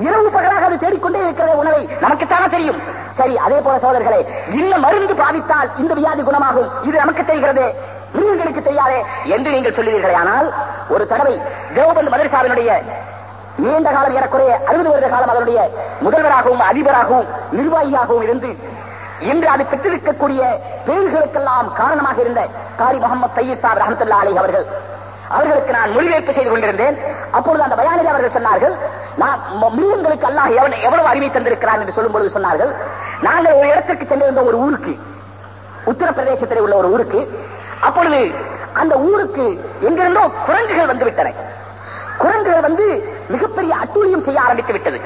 இரவு பகலாக அது தேடிக்கொண்டே இருக்கிற உணவை நமக்குத்தானே தெரியும். சரி அதே போல சோதர்களே இந்த மருந்து பாதித்தால் இந்த வியாதி குணமாகும். இது நமக்கு தெரிகிறது. மிருகங்களுக்கு தெரியாதே என்று நீங்கள் சொல்லுவீர்களே. ஆனால் ஒரு தடவை தேவபந்த் மதரசாவினுடைய நீண்ட காலம் ஏறக்குறைய அறுபது வருட காலம் அதனுடைய முதல்வராகவும் அதிபராகவும் நிர்வாகியாகவும் இருந்து இன்று அது பெற்றிருக்கக்கூடிய பேர்களுக்கெல்லாம் காரணமாக இருந்த காரி முகமது தையீர் சாப் ரஹமத்துல்லா அலி அவர்கள் அவர்களுக்கு நான் மொழிபெயர்ப்பு செய்து கொண்டிருந்தேன். அப்பொழுது அந்த பயானில் அவர்கள் சொன்னார்கள் நான் மிருகங்களுக்கு அல்லாஹ் எவ்வளவு எவ்வளவு அறிவை தந்திருக்கிறான்? என்று சொல்லும் பொழுது சொன்னார்கள் நாங்கள் ஒரு இடத்திற்கு சென்றிருந்த ஒரு ஊருக்கு உத்தரப்பிரதேசத்தில் உள்ள ஒரு ஊருக்கு. அப்பொழுது அந்த ஊருக்கு எங்கிருந்தோ குரங்குகள் வந்து விட்டன. குரங்குகள் வந்து மிகப்பெரிய அட்டூழியம் செய்ய ஆரம்பித்து விட்டது.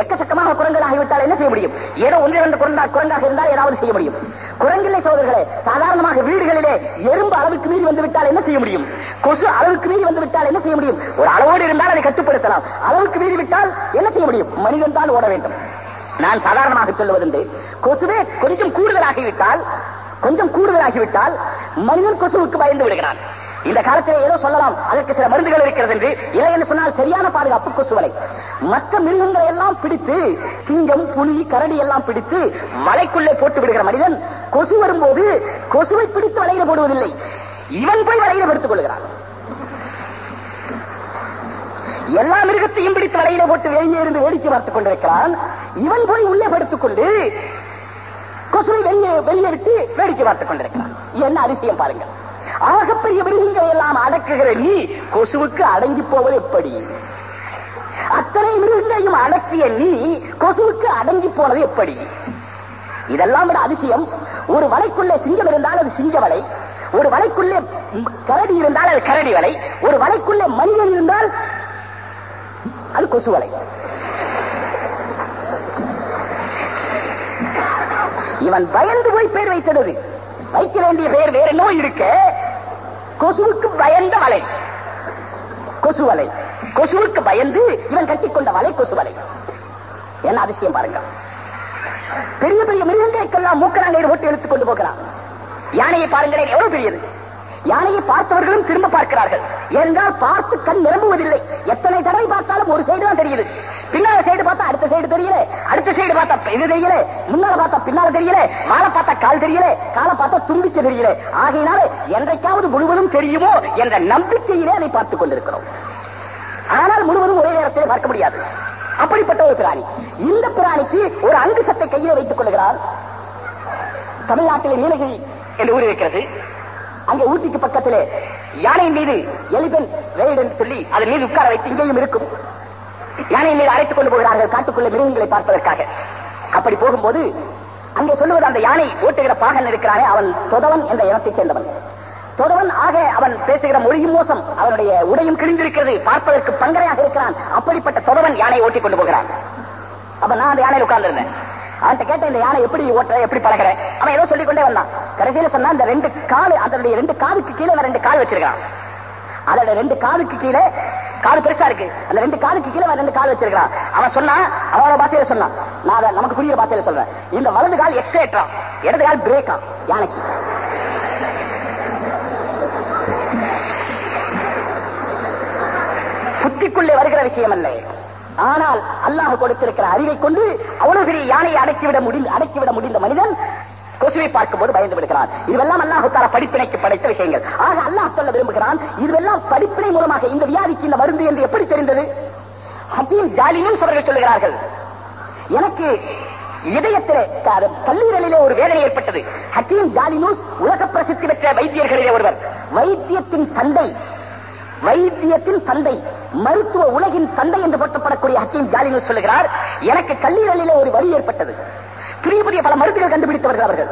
எக்கச்சக்கமாக குரங்குகள் ஆகிவிட்டால் என்ன செய்ய முடியும்? ஏதோ ஒன்று இரண்டு குரங்கா குரங்காக இருந்தால் ஏதாவது செய்ய முடியும். குரங்கில்லை சோதர்களே சாதாரணமாக வீடுகளிலே எறும்பு அளவுக்கு மீறி வந்து விட்டால் என்ன செய்ய முடியும்? கொசு அளவுக்கு மீறி வந்து விட்டால் என்ன செய்ய முடியும்? ஒரு அளவோடு இருந்தால் அதை கட்டுப்படுத்தலாம். அளவுக்கு மீறி விட்டால் என்ன செய்ய முடியும்? மனிதன் தான் ஓட வேண்டும். நான் சாதாரணமாக சொல்லுவதுண்டு. கொசுவே கொஞ்சம் கூடுதலாகிவிட்டால் கொஞ்சம் கூடுதலாகிவிட்டால் மனிதன் கொசுவுக்கு பயந்து விடுகிறான். இந்த காலத்தில் ஏதோ சொல்லலாம். அதற்கு சில மருந்துகள் இருக்கிறது என்று. இல்லை என்று சொன்னால் சரியான பாதுகாப்பு கொசு வலை மற்ற மிருகங்களை எல்லாம் பிடித்து சிங்கம் புலி கரடி எல்லாம் பிடித்து வலைக்குள்ளே போட்டு விடுகிற மனிதன் கொசு வரும்போது கொசுவை பிடித்து வலையில போடுவதில்லை. இவன் போய் வலையில படுத்துக் கொள்கிறான். எல்லா மிருகத்தையும் பிடித்து வலையில போட்டு வெளியே இருந்து வேடிக்கை பார்த்துக் கொண்டிருக்கிறான். இவன் போய் உள்ளே படுத்துக் கொண்டு கொசுவை வெளியே வெளியே விட்டு வேடிக்கை பார்த்துக் கொண்டிருக்கிறான். என்ன அதிசயம் பாருங்க ஆகப்பெரிய மிருகங்களை எல்லாம் அடக்குகிற நீ கொசுவுக்கு அடங்கி போவது எப்படி? அத்தனை மிருகங்களையும் அடக்கிய நீ கொசுவுக்கு அடங்கி போனது எப்படி? இதெல்லாம் விட அதிசயம். ஒரு வலைக்குள்ளே சிங்கம் இருந்தால் அது சிங்க வலை ஒரு வலைக்குள்ளே கரடி இருந்தால் அது கரடி வலை ஒரு வலைக்குள்ளே மனிதன் இருந்தால் அது கொசு வலை. இவன் பயந்து போய் பேர் வைத்தது. வைக்க வேண்டிய பெயர் வேற என்னவோ இருக்க. கொசுவுக்கு பயந்த வலை. கொசு வலை கொசுவுக்கு பயந்து இவன் கட்டிக்கொண்ட வலை கொசு வலை என்ன அதிசயம் பாருங்க. பெரிய பெரிய மிருகங்களுக்கெல்லாம் நீர் ஓட்டு எடுத்துக் கொண்டு போகிறான் யானையை பாருங்களேன் எவ்வளவு பெரியது. யானையை பார்த்தவர்களும் திரும்ப பார்க்கிறார்கள். என்றால் பார்த்து கண் நிரம்புவதில்லை. எத்தனை தடவை பார்த்தாலும் ஒரு சைடு தான் தெரியுது. பின்னால சைடு பார்த்தா அடுத்த சைடு தெரியல. அடுத்த சைடு பார்த்தா இது தெரியல. முன்னால பார்த்தா பின்னால தெரியல. வாழை பார்த்தா கால் தெரியல. காலை பார்த்தா தும்பிக்க தெரியல. ஆகையினால என்றைக்காவது முழுவதும் தெரியுமோ என்ற நம்பிக்கையிலே அதை பார்த்துக் கொண்டிருக்கிறோம். ஆனால் முழுவதும் ஒரே நேரத்தில் பார்க்க முடியாது. அப்படிப்பட்ட ஒரு பிராணி. இந்த பிராணிக்கு ஒரு அங்கு சத்தை கையில வைத்துக் கொள்கிறார் தமிழ்நாட்டில் நீலகிரி என்று ஊர் இருக்கிறது. அங்கே ஊட்டிக்கு பக்கத்திலே யானையின் மீது எலிபென்ட் ரெய்டு என்று சொல்லி அதன் மீது உட்கார வைத்து இங்கேயும் இருக்கும். யானை மீது அழைத்துக் கொண்டு போகிறார்கள் காட்டுக்குள்ள மிருகங்களை பார்ப்பதற்காக. அப்படி போகும்போது அங்கே சொல்லுவது அந்த யானை ஓட்டுகிற பாகன் இருக்கிறானே அவன் தொதவன் என்ற இனத்தைச் சேர்ந்தவன். தொதவன் ஆக அவன் பேசுகிற மொழியும் மோசம் அவனுடைய உடையும் கிழிந்திருக்கிறது பார்ப்பதற்கு பங்கரையாக இருக்கிறான் அப்படிப்பட்ட தொதவன் யானையை ஓட்டிக் கொண்டு போகிறான். அப்ப நான் அந்த யானையில் உட்கார்ந்திருந்தேன். அவன்கிட்ட கேட்ட இந்த யானை எப்படி ஓட்டுற எப்படி பழகிற? அவன் ஏதோ சொல்லிக்கொண்டே வந்தான். கடைசியில சொன்னா இந்த ரெண்டு காலு அதனுடைய ரெண்டு காலுக்கு கீழே ரெண்டு கால் வச்சிருக்கான் அதோட ரெண்டு காலுக்கு கீழே காது பெருசா இருக்கு. அந்த ரெண்டு காலுக்கு கீழே ரெண்டு கால் வச்சிருக்கான் அவன் சொன்னா அவனோட பாஷையில சொன்னான் நான் அதை நமக்கு புரியுற பாஷையில சொல்றேன். இந்த வலது கால் எக்ஸேட்ரான் இடது கால் பிரேக்கா யானைக்கு. புத்திக்குள்ளே வருகிற விஷயம் அல்ல ஆனால் அல்லாஹ் கொடுத்திருக்கிற அறிவை கொண்டு அவ்வளவு பெரிய யானையை அடக்கிவிட முடிந்த அடக்கிவிட முடிந்த மனிதன் கொசுவை பார்க்கும்போது பயந்து விடுகிறான். இதுவெல்லாம் அல்லாஹுத்தார படிப்பினைக்கு படைத்த விஷயங்கள். ஆக அல்லாஹ் சொல்ல விரும்புகிறான் இதுவெல்லாம் படிப்பினை மூலமாக இந்த வியாதிக்கு இந்த மருந்து என்று எப்படி தெரிந்தது? ஹக்கீம் ஜாலினும் சொல்ல சொல்லுகிறார்கள். எனக்கு இதயத்திலே க- கல்லீரலிலே ஒரு வேதனை ஏற்பட்டது. ஹக்கீம் ஜாலினூஸ் உலக பிரசித்தி பெற்ற வைத்தியர்களிலே ஒருவர். வைத்தியத்தின் தந்தை வைத்தியத்தின் தந்தை மருத்துவ உலகின் தந்தை என்று போற்றப்படக்கூடிய ஹக்கீம் ஜாலினு சொல்லுகிறார் எனக்கு கல்லீரலிலே ஒரு வலி ஏற்பட்டது. புதிய புதிய பல மருந்துகள் கண்டுபிடித்தவர்கள் அவர்கள்.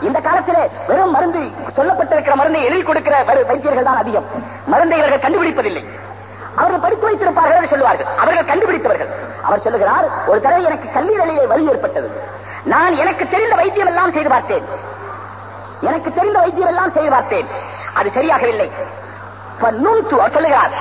இந்த காலத்திலே வெறும் மருந்து சொல்லப்பட்டிருக்கிற மருந்தை எழுதி கொடுக்கிற வைத்தியர்கள் தான் அதிகம். மருந்தை இவர்கள் கண்டுபிடிப்பதில்லை. அவர்கள் படித்து வைத்திருப்பார்கள் சொல்லுவார்கள். அவர்கள் கண்டுபிடித்தவர்கள். அவர் சொல்லுகிறார் ஒரு தடவை எனக்கு கல்லீரலிலே வலி ஏற்பட்டது. நான் எனக்கு தெரிந்த வைத்தியம் எல்லாம் செய்து பார்த்தேன். எனக்கு தெரிந்த வைத்தியம் எல்லாம் செய்து பார்த்தேன். அது சரியாகவில்லை. சொல்லுகிறார்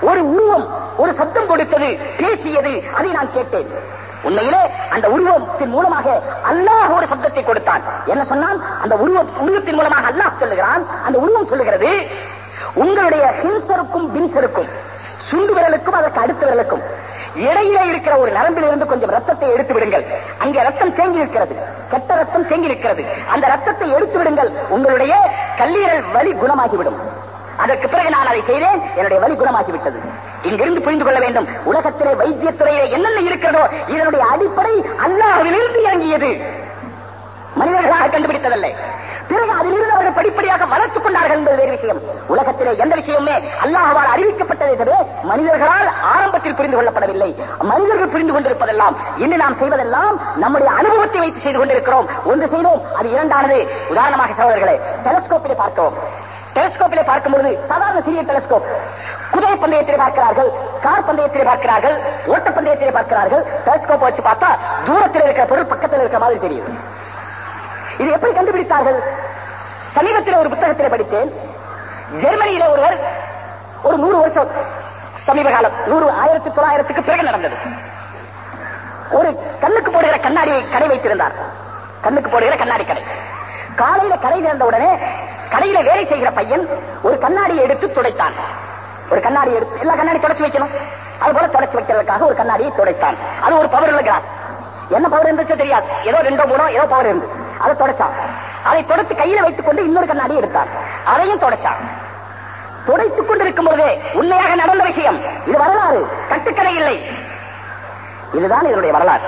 ஒரு உருவம் ஒரு சப்தம் கொடுத்தது பேசியது அதை நான் கேட்டேன். உண்மையிலே அந்த உருவத்தின் மூலமாக அல்லாஹ் ஒரு சப்தத்தை கொடுத்தான். என்ன சொன்னான்? அந்த உருவ உருவத்தின் மூலமாக அல்லாஹ் சொல்லுகிறான். அந்த உருவம் சொல்லுகிறது உங்களுடைய ஹிம்சருக்கும் பின்சருக்கும் சுண்டு விரலுக்கும் அதற்கு அடுத்த விரலுக்கும் இடையிலே இருக்கிற ஒரு நரம்பிலிருந்து கொஞ்சம் ரத்தத்தை எடுத்து விடுங்கள். அங்கே ரத்தம் தேங்கி இருக்கிறது கெட்ட ரத்தம் தேங்கி இருக்கிறது. அந்த ரத்தத்தை எடுத்து விடுங்கள். உங்களுடைய கல்லீரல் வலி குணமாகிவிடும். அதற்கு பிறகு நான் அதை செய்தேன். என்னுடைய வலி குணமாகிவிட்டது. இங்கிருந்து புரிந்து கொள்ள வேண்டும். உலகத்திலே வைத்தியத்துறையிலே என்னென்ன இருக்கிறதோ இதனுடைய அடிப்படை அல்லாஹ்விலிருந்து இறங்கியது. மனிதர்களாக கண்டுபிடித்ததல்ல. பிறகு அதிலிருந்து அவர்கள் படிப்படியாக வளர்த்துக் கொண்டார்கள் என்பது வேறு விஷயம். உலகத்திலே எந்த விஷயமுமே அல்லாஹால் அறிவிக்கப்பட்டதை தவிர மனிதர்களால் ஆரம்பத்தில் புரிந்து கொள்ளப்படவில்லை. மனிதர்கள் புரிந்து கொண்டிருப்பதெல்லாம் இன்று நாம் செய்வதெல்லாம் நம்முடைய அனுபவத்தை வைத்து செய்து கொண்டிருக்கிறோம். ஒன்று செய்தோம் அது இரண்டானது. உதாரணமாக சகோதரர்களே டெலஸ்கோப்பிலே பார்க்கிறோம். டெலிஸ்கோப்பிலே பார்க்கும் பொழுது சாதாரண சிறிய டெலிஸ்கோப் குதிரை பந்தயத்திலே பார்க்கிறார்கள் கார் பந்தயத்திலே பார்க்கிறார்கள் ஓட்ட பந்தயத்திலே பார்க்கிறார்கள். டெலிஸ்கோப் வச்சு பார்த்தா தூரத்தில் இருக்கிற பொருள் பக்கத்தில் இருக்கிற மாதிரி தெரியுது. இது எப்படி கண்டுபிடித்தார்கள்? சமீபத்தில் ஒரு புத்தகத்தில் படித்தேன். ஜெர்மனியில ஒருவர் ஒரு நூறு வருஷம் சமீப காலம் நூறு ஆயிரத்தி தொள்ளாயிரத்துக்கு பிறகு நடந்தது. ஒரு கண்ணுக்கு போடுகிற கண்ணாடி கடை வைத்திருந்தார். கண்ணுக்கு போடுகிற கண்ணாடி கடை. காலையில கடை திறந்த உடனே கடையில வேலை செய்கிற பையன் ஒரு கண்ணாடியை எடுத்து துடைத்தான். ஒரு கண்ணாடி எடுத்து எல்லா கண்ணாடி தொடச்சு வைக்கணும். அது போல தொடச்சு வைக்கிறதுக்காக ஒரு கண்ணாடியை துடைத்தான். அது ஒரு பவர் உள்ள கிளாஸ் என்ன பவர் இருந்துச்சு தெரியாது. ஏதோ ரெண்டோ மூணோ ஏதோ பவர் இருந்து அதை தொடச்சான். அதை தொடத்து கையில வைத்துக் கொண்டு இன்னொரு கண்ணாடி எடுத்தான். அதையும் தொடச்சான். துடைத்துக் கொண்டிருக்கும் பொழுதே உண்மையாக நடந்த விஷயம். இது வரலாறு. கட்டுக்கதை இல்லை. இதுதான் இதனுடைய வரலாறு.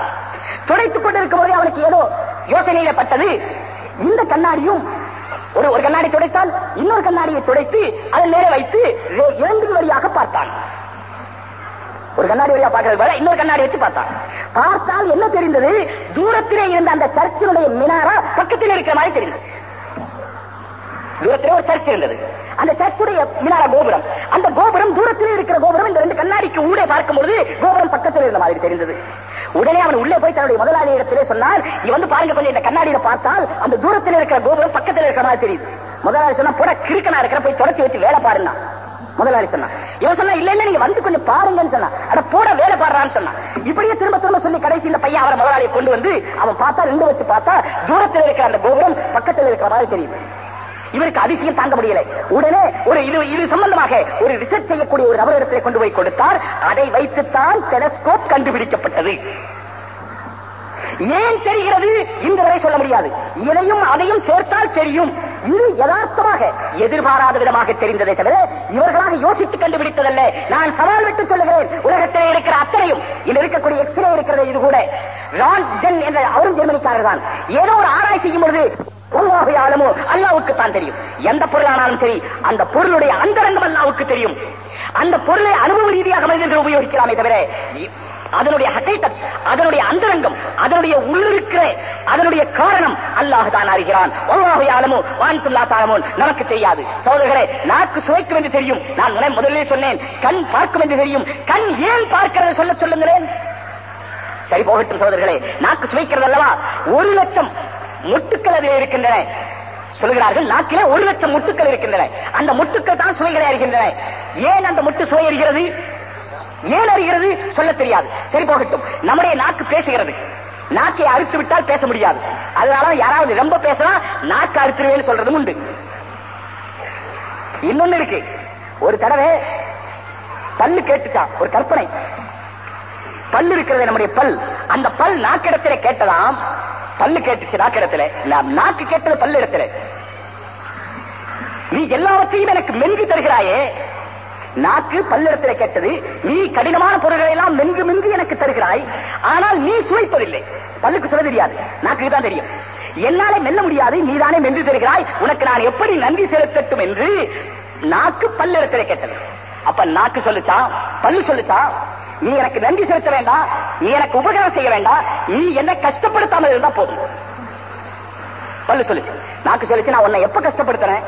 துடைத்துக் கொண்டிருக்கும் போதே அவனுக்கு ஏதோ யோசனையில பட்டது இந்த கண்ணாடியும் ஒரு ஒரு கண்ணாடி துடைத்தால் இன்னொரு கண்ணாடியை துடைத்து அதன் நேர வைத்து இரண்டு வழியாக பார்த்தான். ஒரு கண்ணாடி வழியா பார்க்கறது போல இன்னொரு கண்ணாடி வச்சு பார்த்தான். பார்த்தால் என்ன தெரிந்தது? தூரத்திலே இருந்த அந்த சர்ச்சினுடைய மினாரா பக்கத்தில் இருக்கிற மாதிரி தெரிந்தது. தூரத்திலே ஒரு சர்ச் இருந்தது. அந்த சர்ச்சுடைய மினாரா கோபுரம். அந்த கோபுரம் தூரத்திலே இருக்கிற கோபுரம் இந்த ரெண்டு கண்ணாடிக்கு ஊடே பார்க்கும்போது கோபுரம் பக்கத்தில் இருந்த மாதிரி தெரிந்தது. உடனே அவன் உள்ளே போய் தன்னுடைய முதலாளி இடத்திலே சொன்னார் நீ வந்து பாருங்க கொஞ்சம் இந்த கண்ணாடியில பார்த்தால் அந்த தூரத்தில் இருக்கிற கோபுரம் பக்கத்தில் இருக்கிற மாதிரி தெரியுது. முதலாளி சொன்னா போட கிறுக்கனா இருக்கிற போய் தொடச்சி வச்சு வேலை பாருன்னா. முதலாளி சொன்னா இவன் சொன்னா இல்ல இல்ல நீங்க வந்து கொஞ்சம் பாருங்கன்னு சொன்னா. அட போட வேலை பாடுறான்னு சொன்னா. இப்படியே திரும்ப திரும்ப சொல்லி கடைசி இந்த பையன் அவரை முதலாளியை கொண்டு வந்து அவன் பார்த்தா ரெண்டு வச்சு பார்த்தா தூரத்தில் இருக்கிற அந்த கோபுரம் பக்கத்தில் இருக்கிற மாதிரி தெரியுது. இவருக்கு அதிசயம் தாங்க முடியல. உடனே ஒரு இது இது சம்பந்தமாக ஒரு ரிசர்ச் செய்யக்கூடிய ஒரு நபரிடத்தில் கொண்டு போய் கொடுத்தார். அதை வைத்துத்தான் டெலஸ்கோப் கண்டுபிடிக்கப்பட்டது. ஏன் தெரிகிறது? இந்த வரை சொல்ல முடியாது. இதையும் அதையும் சேர்த்தால் தெரியும். இது யதார்த்தமாக எதிர்பாராத விதமாக தெரிந்ததை தவிர இவர்களாக யோசித்து கண்டுபிடித்ததல்ல. நான் சவால் விட்டு சொல்லுகிறேன். உலகத்தில் இருக்கிற அத்தனையும். இது இருக்கக்கூடிய எக்ஸ்ரே இருக்கிறது இது கூட. ரான் ஜென் என்ற அவரும் ஜெர்மனிக்காரர் தான் ஏதோ ஒரு ஆராய்ச்சி செய்யும் பொழுது அல்லாஹு ஆலமோ அல்லாவுக்கு தான் தெரியும். எந்த பொருளானாலும் சரி அந்த பொருளுடைய அந்தரங்கம் அல்லாவுக்கு தெரியும். அந்த பொருளை அனுபவ ரீதியாக மனிதர்கள் உபயோகிக்கலாமே தவிர அதனுடைய ஹகைகத் அதனுடைய அந்தரங்கம் அதனுடைய உள்ளிருக்கிற அதனுடைய காரணம் அல்லாஹ் தான் அறிகிறான் அல்லாஹு ஆலமோ வான்துல்லா தாலமோன் நமக்கு தெரியாது. சோதரர்களே நாக்கு சுவைக்கும் என்று தெரியும். நான் முன்ன- முதலிலே சொன்னேன் கண் பார்க்கும் என்று தெரியும். கண் ஏன் பார்க்கிறது சொல்ல சொல்லுங்களேன்? சரி போகட்டும் சோதர்களே நாக்கு சுவைக்கிறது அல்லவா? ஒரு லட்சம் முட்டுக்கள் அதில் இருக்கின்றன. சொல்கிறார்கள் நாக்கிலே ஒரு லட்சம் முட்டுக்கள் இருக்கின்றன. அந்த முட்டுக்கள் தான் சுவைகளை அறிகின்றன. ஏன் அந்த முட்டு சுவை அறிகிறது? ஏன் அறிகிறது? சொல்ல தெரியாது. சரி போகட்டும். நம்முடைய நாக்கு பேசுகிறது. நாக்கை அறுத்து விட்டால் பேச முடியாது. அதனால யாராவது ரொம்ப பேசினா நாக்கு அறுத்துருவேன்னு சொல்றதும் உண்டு. இன்னொன்னு இருக்கு. ஒரு தடவை பல்லு கேட்டுச்சான் ஒரு கற்பனை. பல் இருக்கிறது நம்முடைய பல். அந்த பல் நாக்கிடத்திலே கேட்டதாம். பல்லு கேட்டுச்சு நாக்கிடத்திலே. நாக்கு கேட்டது பல்லு இடத்துல. நீ எல்லாவற்றையும் எனக்கு மென்கு தருகிறாயே. நாக்கு பல்லிடத்தில் கேட்டது நீ கடினமான பொருள்களை எல்லாம் மென்கு மென்கு எனக்கு தருகிறாய். ஆனால் நீ சுவைப்பதில்லை பல்லுக்கு சொல்ல தெரியாது. நாக்கு தான் தெரியும். என்னாலே மெல்ல முடியாது நீதானே மென்று தருகிறாய். உனக்கு நான் எப்படி நன்றி செலுத்தட்டும் என்று நாக்கு பல்லிடத்தில் கேட்டது. அப்ப நாக்கு சொல்லுச்சா? பல்லு சொல்லுச்சா? நீ எனக்கு நன்றி செலுத்த வேண்டாம் நீ எனக்கு உபகாரம் செய்ய வேண்டாம் நீ என்ன கஷ்டப்படுத்தாமல் இருந்தா போதும். பல்லு சொல்லுச்சு நாக்கு சொல்லுச்சு நான் உன்னை எப்ப கஷ்டப்படுத்துறேன்?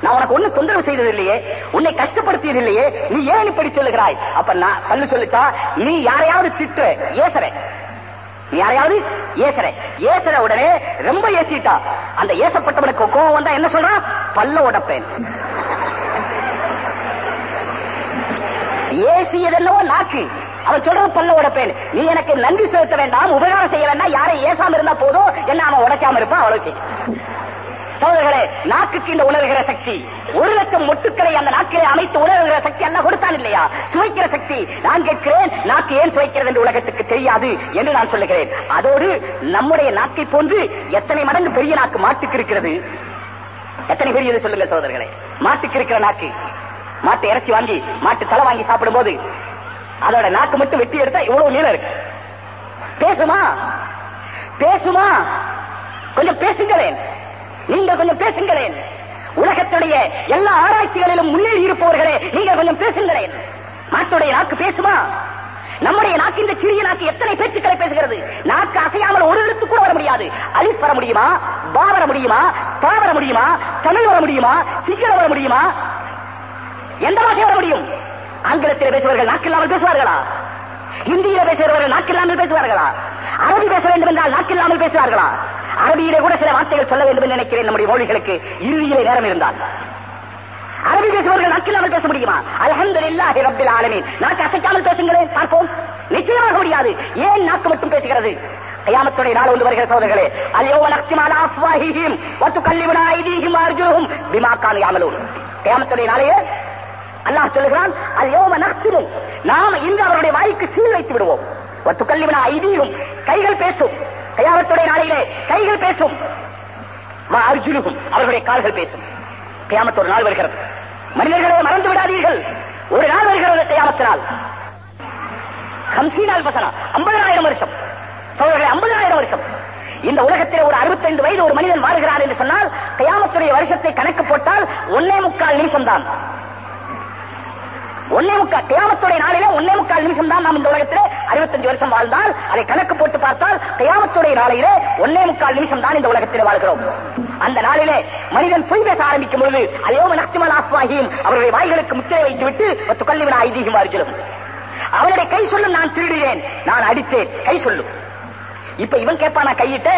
நான் உனக்கு ஒண்ணு தொந்தரவு செய்தது இல்லையே உன்னை கஷ்டப்படுத்தியது இல்லையே நீ ஏன் இப்படி சொல்லுகிறாய்? அப்ப நான் பல்லு சொல்லுச்சா நீ யாரையாவது திட்டு ஏசற. நீ யாரையாவது ஏசற. ஏசற உடனே ரொம்ப ஏசிட்டா. அந்த ஏசப்பட்டவனுக்கு கோவம் வந்தா என்ன சொல்றான்? பல்ல உடப்பேன் ஏசியது என்னவோ நாக்கு. அவன் சொல்றது பல்ல உடப்பேன் நீ எனக்கு நன்றி செலுத்த வேண்டாம் உபகாரம் செய்ய வேண்டாம் யாரை ஏசாம இருந்தா போதும் என்ன அவன் உடைக்காம இருப்பான் அவ்வளவு செய்யும். சோதர்களே நாக்குக்கு இந்த உணர்கிற சக்தி. ஒரு லட்சம் மொட்டுக்களை அந்த நாக்கிலே அமைத்து உணர்கிற சக்தி எல்லாம் கொடுத்தான் இல்லையா? சுவைக்கிற சக்தி. நான் கேட்கிறேன் நாக்கு ஏன் சுவைக்கிறது என்று உலகத்துக்கு தெரியாது என்று நான் சொல்லுகிறேன். அதோடு நம்முடைய நாக்கை போன்று எத்தனை மடங்கு பெரிய நாக்கு மாட்டுக்கு இருக்கிறது? எத்தனை பெரியது சொல்லுங்க சோதர்களே மாட்டுக்கு இருக்கிற நாக்கு. மாட்டு இறைச்சி வாங்கி மாட்டு தலை வாங்கி சாப்பிடும் போது அதோட நாக்கு மட்டும் வெட்டி எடுத்தா இவ்வளவு நீளம் இருக்கு. பேசுமா? பேசுமா? கொஞ்சம் பேசுங்களேன். நீங்க கொஞ்சம் பேசுங்களேன். உலகத்துடைய எல்லா ஆராய்ச்சிகளிலும் முன்னேறி இருப்பவர்களே நீங்க கொஞ்சம் பேசுங்களேன். நாட்டுடைய நாக்கு பேசுமா? நம்முடைய நாக்கு இந்த சிறிய நாக்கு எத்தனை பேச்சுக்களை பேசுகிறது? நாக்கு அசையாமல் ஒரு எழுத்து கூட வர முடியாது. அலிஃப் வர முடியுமா? பா வர முடியுமா? பா வர முடியுமா? தமிழ் வர முடியுமா? சிங்கள வர முடியுமா? எந்த பாஷை வர முடியும்? ஆங்கிலத்தில் பேசுவார்கள் நாக்கில்லாமல் பேசுவார்களா? இந்தியில பேசுகிறவர்கள் நாக்கில்லாமல் பேசுவார்களா? அரபி பேச வேண்டும் என்றால் நாக்கில்லாமல் பேசுவார்களா? அரபியிலே கூட சில வார்த்தைகள் சொல்ல வேண்டும் என்று நினைக்கிறேன். நம்முடைய மொழிகளுக்கு இறுதியிலே நேரம் இருந்தால். அரபி பேசுபவர்கள் நாக்கில்லாமல் பேச முடியுமா? அல்ஹம்துலில்லாஹி ரப்பில் ஆலமீன். நாக்கு அசைக்காமல் பேசுங்களேன் பார்ப்போம். நிச்சயமாக முடியாது. ஏன் நாக்கு மட்டும் பேசுகிறது? கயாமத்துடைய நாள் ஒன்று வருகிற சோதர்களே அல்யோவ நக்திம் அஃப்வாஹிஹிம் வ துகல்லிமுனா ஐதீஹிம் வ அர்ஜுலுஹும் பிமா கயாமத்துடைய நாளையே அல்லாஹ் சொல்லுகிறான் அல்யோவ நக்திமும் நாம் இன்று அவருடைய வாய்க்கு சீல் வைத்து விடுவோம். வ துகல்லிமுனா ஐதீகம் கைகள் பேசும். கயாமத்துடைய நாளையிலே கைகள் பேசும். அர்ஜுனுகும் அவர்களுடைய கால்கள் பேசும். கியாமத்து ஒரு நாள் வருகிறது. மனிதர்களை மறந்து விடாதீர்கள். ஒரு நாள் வருகிறது கியாமத்து நாள் பசனா ஐம்பதாயிரம் வருஷம். சோழர்களை ஐம்பதாயிரம் வருஷம். இந்த உலகத்தில் ஒரு அறுபத்தைந்து வயது ஒரு மனிதன் வாழ்கிறார் என்று சொன்னால் கயாமத்துடைய வருஷத்தை கணக்கு போட்டால் ஒன்னே முக்கால் நிமிஷம் தான் ஒன்னே முக்கால் கியாமத்துடைய நாளில ஒன்னே முக்கால் நிமிஷம் தான் நாம் இந்த உலகத்தில் அறுபத்தஞ்சு வருஷம் வாழ்ந்தால் அதை கணக்கு போட்டு பார்த்தால் கியாமத்துடைய நாளிலே ஒன்னே முக்கால் நிமிஷம் தான் இந்த உலகத்தில் வாழ்கிறோம். அந்த நாளிலே மனிதன் பொய் பேச ஆரம்பிக்கும் பொழுது அதையோ நக்திமல் ஆஸ்வாகியும் அவருடைய வாய்களுக்கு முத்திரை வைத்துவிட்டு துக்கல்லிவன ஐதீகம் அர்ஜுனும் அவருடைய கை சொல்லும் நான் திருடுகிறேன் நான் அடித்தேன் கை சொல்லும். இப்ப இவன் கேட்பான் கையிட்ட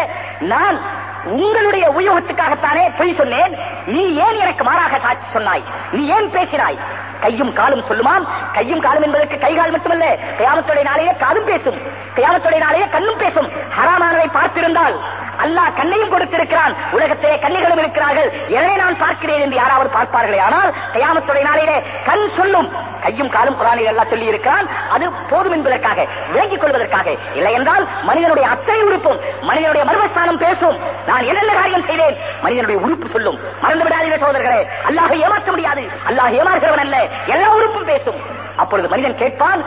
நான் உங்களுடைய உபயோகத்துக்காகத்தானே பொய் சொன்னேன். நீ ஏன் எனக்கு மாறாக சாட்சி சொன்னாய்? நீ ஏன் பேசினாய்? கையும் காலும் சொல்லுமாம். கையும் காலும் என்பதற்கு கை கால் மட்டுமல்ல கயாமத்துடைய நாளையே காலும் பேசும். கயாமத்துடைய நாளையே கண்ணும் பேசும். ஹராமானவை பார்த்திருந்தால் அல்லாஹ் கண்ணையும் கொடுத்திருக்கிறான். உலகத்திலே கண்ணிகளும் இருக்கிறார்கள். எதனை நான் பார்க்கிறேன் என்று யாராவது பார்ப்பார்களே. ஆனால் கயாமத்துடைய நாளிலே கண் சொல்லும். கையும் காலும் குரானில் எல்லாம் சொல்லி இருக்கிறான் அது போதும் என்பதற்காக விளங்கிக் கொள்வதற்காக. இல்லை என்றால் மனிதனுடைய அத்தனை உறுப்பும் மனிதனுடைய மர்மஸ்தானம் பேசும். நான் என்னென்ன காரியம் செய்தேன்? மனிதனுடைய உறுப்பு சொல்லும். மறந்து விடாதீர்கள் சோதர்களே அல்லாஹ் ஏமாற்ற முடியாது. அல்லாஹ் ஏமாறுகிறவன் அல்ல. எல்லா உறுப்பும் பேசும். அப்பொழுது மனிதன் கேட்பான்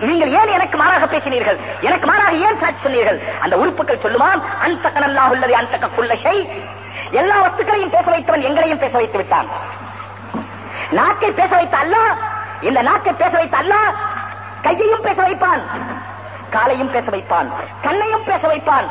நீங்கள் ஏன் எனக்கு மாறாக பேசினீர்கள்? எனக்கு மாறாக ஏன் சாட்சி சொன்னீர்கள்? அந்த உறுப்புகள் சொல்லுமாம் அந்த கனல்லா உள்ளது அந்த குள்ள எல்லா வஸ்துக்களையும் பேச வைத்தவன் எங்களையும் பேச வைத்து விட்டான். நாக்கை பேச வைத்த அல்ல இந்த நாக்கை பேச வைத்த அல்ல கையையும் பேச வைப்பான் காலையும் பேச வைப்பான் கண்ணையும் பேச வைப்பான்.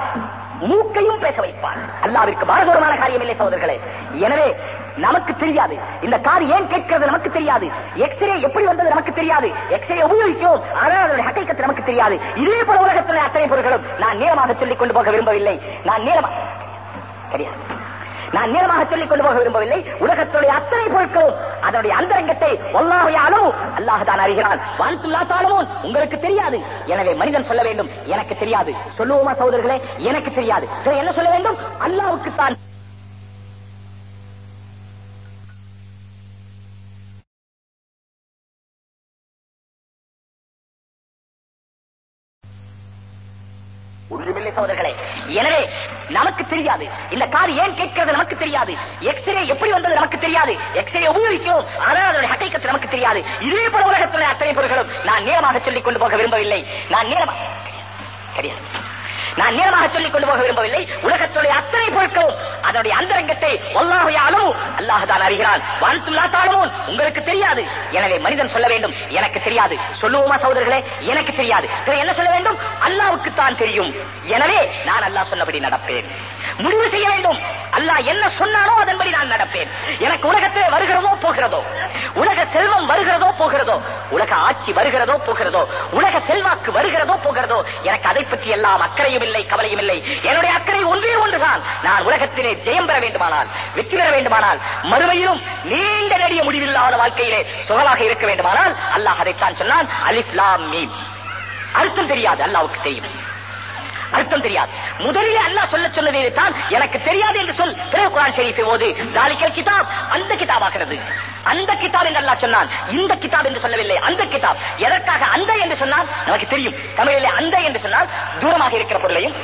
மூக்கையும் பேச வைப்பான் அல்லாவிற்கு பாரதூரமான காரியம் இல்லை சகோதரர்களே. எனவே நமக்கு தெரியாது. இந்த கார் ஏன் கேட்கிறது நமக்கு தெரியாது. எக்ஸ்ரே எப்படி வந்தது நமக்கு தெரியாது. எக்ஸ்ரே உபயோகிக்கிறோம். ஆனால் அதனுடைய ஹக்கைக்கத்து நமக்கு தெரியாது. இதே போல உலகத்துடைய அத்தனை பொருட்களும் நான் நீளமாக சொல்லிக் கொண்டு போக விரும்பவில்லை. நான் நேரமாக கிடையாது நான் நீளமாக சொல்லிக் கொண்டு போக விரும்பவில்லை. உலகத்துடைய அத்தனை பொருட்களும் அதனுடைய அந்தரங்கத்தை ஒல்லாவையாலும் அல்லாஹ் தான் அறிகிறான். வாழ்த்துல்லா தாளமும் உங்களுக்கு தெரியாது. எனவே மனிதன் சொல்ல வேண்டும் எனக்கு தெரியாது. சொல்லுவோமா சகோதரர்களே? எனக்கு தெரியாது. என்ன சொல்ல வேண்டும்? அல்லாவுக்கு தான். ஒன்றுமில்லை சகோதரர்களே. எனவே நமக்கு தெரியாது. இந்த கார் ஏன் கேட்கிறது நமக்கு தெரியாது. எக்ஸ்ரே எப்படி வந்தது நமக்கு தெரியாது. எக்ஸ்ரே உபயோகிக்கிறோம். ஆனால் அதனுடைய ஹக்கைக்கத்து நமக்கு தெரியாது. இதே போல உலகத்துடைய அத்தனை பொருட்களும் நான் நேரமாக சொல்லிக் கொண்டு போக விரும்பவில்லை. நான் நேரமாக கிடையாது நான் நேரமாக சொல்லிக் கொண்டு போக விரும்பவில்லை. உலகத்துடைய அத்தனை பொருட்களும் அதனுடைய அந்தரங்கத்தை ஒல்லாவையாலும் அல்லாஹுதான் அல்லாஹ் தான் அறிகிறான். வாழ்த்துல்லா தாழமோன் உங்களுக்கு தெரியாது. எனவே மனிதன் சொல்ல வேண்டும். எனக்கு தெரியாது. சொல்லுவோமா சகோதரர்களே? எனக்கு தெரியாது. என்ன சொல்ல வேண்டும்? அல்லாவுக்கு தான் தெரியும். எனவே நான் அல்லாஹ் சொன்னபடி நடப்பேன். முடிவு செய்ய வேண்டும். அல்லாஹ் என்ன சொன்னானோ அதன்படி நான் நடப்பேன். எனக்கு உலகத்திலே வருகிறதோ போகிறதோ? உலக செல்வம் வருகிறதோ போகிறதோ? உலக ஆட்சி வருகிறதோ போகிறதோ? உலக செல்வாக்கு வருகிறதோ போகிறதோ? எனக்கு அதை பற்றி எல்லாம் அக்கறையும் இல்லை கவலையும் இல்லை. என்னுடைய அக்கறை ஒன்றே ஒன்றுதான். நான் உலகத்திலே ஜெயம் பெற வேண்டுமானால் வெற்றி பெற வேண்டுமானால் மறுமையிலும் நீண்ட நெடிய முடிவில்லாத வாழ்க்கையிலே சுகமாக இருக்க வேண்டுமானால் அல்லாஹ் அதைத்தான் சொன்னான் அலிஸ்லாம் மீன் அர்த்தம் தெரியாது அல்லாவுக்கு தெரியும். அர்த்தம் தெரியாது. முதலிலே அல்லாஹ் சொல்ல சொல்லவே தான் எனக்கு தெரியாது என்று சொல். பிறகு குரான் ஷெரீஃபை ஓது தாலிக்கல் கிதாப் அந்த கிதாபாகிறது. அந்த கிதாப் என்று அல்லாஹ் சொன்னான். இந்த கிதாப் என்று சொல்லவில்லை அந்த கிதாப். எதற்காக அந்த என்று சொன்னால் நமக்கு தெரியும். தமிழிலே அந்த என்று சொன்னால் தூரமாக இருக்கிற பொருளையும்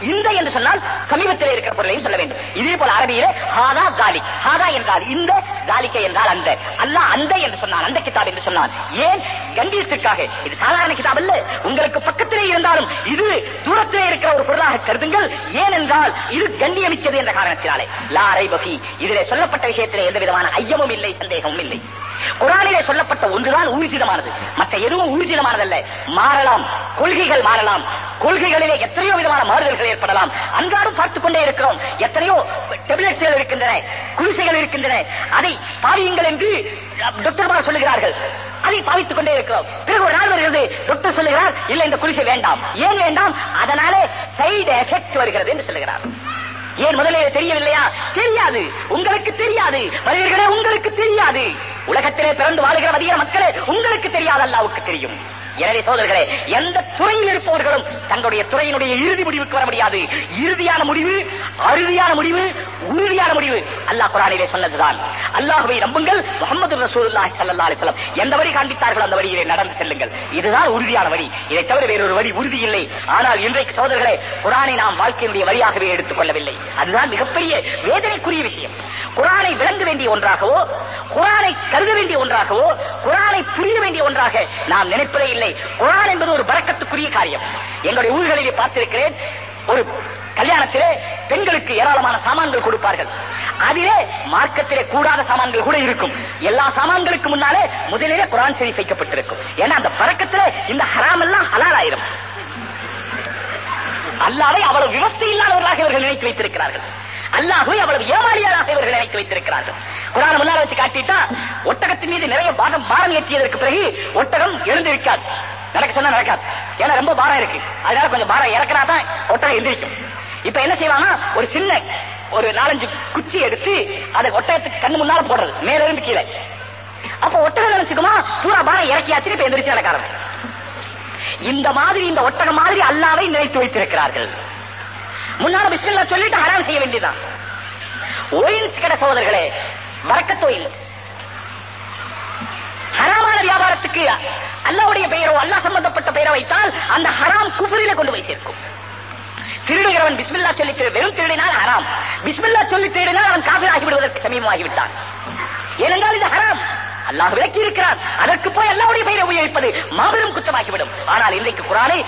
இந்த என்று சொன்னால் சமீபத்தில் இருக்கிற பொருளையும் சொல்ல வேண்டும். இதே போல அரபியிலே ஹாதா ஜாலி ஹாதா என்றால் இந்த தாலிக்க என்றால் அந்த. அல்ல அந்த என்று சொன்னான் அந்த கிதாப் என்று சொன்னான். ஏன்? கண்டியத்திற்காக இது சாதாரண கிதாப் அல்ல. உங்களுக்கு பக்கத்திலே இருந்தாலும் இது தூரத்திலே இருக்கிற ஒரு பொருளாக கருதுங்கள். ஏனென்றால் இது கண்ணியமிக்கது என்ற காரணத்தினாலே. லாரை பஃபி இதிலே சொல்லப்பட்ட விஷயத்திலே எந்த விதமான ஐயமும் இல்லை சந்தேகமும் இல்லை. குரானிலே சொல்லப்பட்ட ஒன்றுதான் ஊர்ஜிதமானது மற்ற எதுவும் ஊர்ஜிதமானதல்ல மாறலாம். கொள்கைகள் மாறலாம். கொள்கைகளிலே எத்தனையோ விதமான மாறுதல்கள் ஏற்படலாம். அன்றாடம் பார்த்துக் கொண்டே இருக்கிறோம். எத்தனையோ டெப்லெட்ஸ்கள் இருக்கின்றன குடிசைகள் இருக்கின்றன. அதை பாவியுங்கள் என்று டாக்டர்மார் சொல்லுகிறார்கள். அதை பாவித்துக் கொண்டே இருக்கிறோம். பிறகு ஒரு நாள் வருகிறது. டாக்டர் சொல்லுகிறார் இல்ல இந்த குடிசை வேண்டாம். ஏன் வேண்டாம்? அதனாலே சைடு எஃபெக்ட் வருகிறது என்று சொல்லுகிறார். ஏன் முதலில் தெரியவில்லையா? தெரியாது. உங்களுக்கு தெரியாது. மனிதர்களே உங்களுக்கு தெரியாது. உலகத்திலே பிறந்து வாழ்கிற மதிய மக்களே உங்களுக்கு தெரியாது அல்லாவுக்கு தெரியும். எனவே சோதர்களே எந்த துறையில் இருப்பவர்களும் தங்களுடைய துறையினுடைய இறுதி முடிவுக்கு வர முடியாது. இறுதியான முடிவு அறுதியான முடிவு உறுதியான முடிவு. அல்லாஹ் குரானிலே சொன்னதுதான். அல்லாஹுவை நம்புங்கள் முகமது ரசூலுல்லாஹி ஸல்லல்லாஹு அலைஹி வஸல்லம். எந்த வழி காண்பித்தார்கள் அந்த வழியிலே நடந்து செல்லுங்கள். இதுதான் உறுதியான வழி. இதை தவிர வேறொரு வழி உறுதி இல்லை. ஆனால் இன்றைக்கு சோதர்களே குரானை நாம் வாழ்க்கையினுடைய வழியாகவே எடுத்துக் கொள்ளவில்லை. அதுதான் மிகப்பெரிய வேதனைக்குரிய விஷயம். குரானை விளங்க வேண்டிய ஒன்றாகவோ குரானை கருத வேண்டிய ஒன்றாகவோ குரானை புரிய வேண்டிய ஒன்றாக நாம் நினைப்பதே இல்லை. குரான் என்பது ஒரு பறக்கத்துக்குரிய காரியம். எங்களுடைய ஊர்களிலே பார்த்திருக்கிறேன் ஒரு கல்யாணத்திலே பெண்களுக்கு ஏராளமான சாமான்கள் கொடுப்பார்கள். அதிலே மார்க்கத்திலே கூடாத சாமான்கள் கூட இருக்கும். எல்லா சாமான்களுக்கு முன்னாலே முதலிலே குரான் ஷெரீஃப் வைக்கப்பட்டிருக்கும். ஏன்னா அந்த பறக்கத்திலே இந்த ஹராம் எல்லாம் ஹலால் ஆயிரும் அல்லாவை அவ்வளவு விவஸ்தை இல்லாதவர்களாக இவர்கள் நினைத்து வைத்திருக்கிறார்கள். அல்லாஹுவை அவ்வளவு ஏமாளியாராக இவர்கள் நினைத்து வைத்திருக்கிறார்கள். குரான் முன்னால் வச்சு காட்டிட்டா ஒட்டகத்தின் மீது நிறைய பாகம் பாரம் ஏற்றியதற்கு பிறகு ஒட்டகம் எழுந்திருக்காது நடக்க சொன்னா நடக்காது. ஏன்னா ரொம்ப பாரம் இருக்கு. அதனால கொஞ்சம் பாரம் இறக்கினா தான் ஒட்டகம் எந்திரிக்கும் இப்ப என்ன செய்வாங்க ஒரு சின்ன ஒரு நாலஞ்சு குச்சி எடுத்து அதை ஒட்டகத்துக்கு கண்ணு முன்னால போடுறது. மேல இருந்து கீழே. அப்ப ஒட்டகம் நினைச்சுக்குமா? பூரா பாரம் இறக்கியாச்சு இப்ப எந்திரிச்சு நடக்க ஆரம்பிச்சு இந்த மாதிரி இந்த ஒட்டகம் மாதிரி அல்லாவை நினைத்து வைத்திருக்கிறார்கள். முன்னால பிஸ்மில்லா சொல்லிட்டு ஹராம் செய்ய வேண்டியதான் ஒயில்ஸ் கடை சகோதரர்களே வரக்கத் ஒயில்ஸ் ஹராமான வியாபாரத்துக்கு அல்லாவுடைய பெயரோ அல்லா சம்பந்தப்பட்ட பெயரை வைத்தால் அந்த ஹராம் குஃபரில கொண்டு போய் சேர்க்கும். திருடுகிறவன் பிஸ்மில்லா சொல்லி வெறும் திருடினால் ஹராம். பிஸ்மில்லா சொல்லி திருடினால் அவன் காபிர் ஆகிவிடுவதற்கு சமீபமாகிவிட்டான். ஏனென்றால் இது ஹராம். அல்லாஹ் விலக்கி இருக்கிறார் அதற்கு போய் அல்லாவுடைய பெயரை உபயோகிப்பது மாபெரும் குற்றமாகிவிடும். ஆனால் இன்றைக்கு குரானை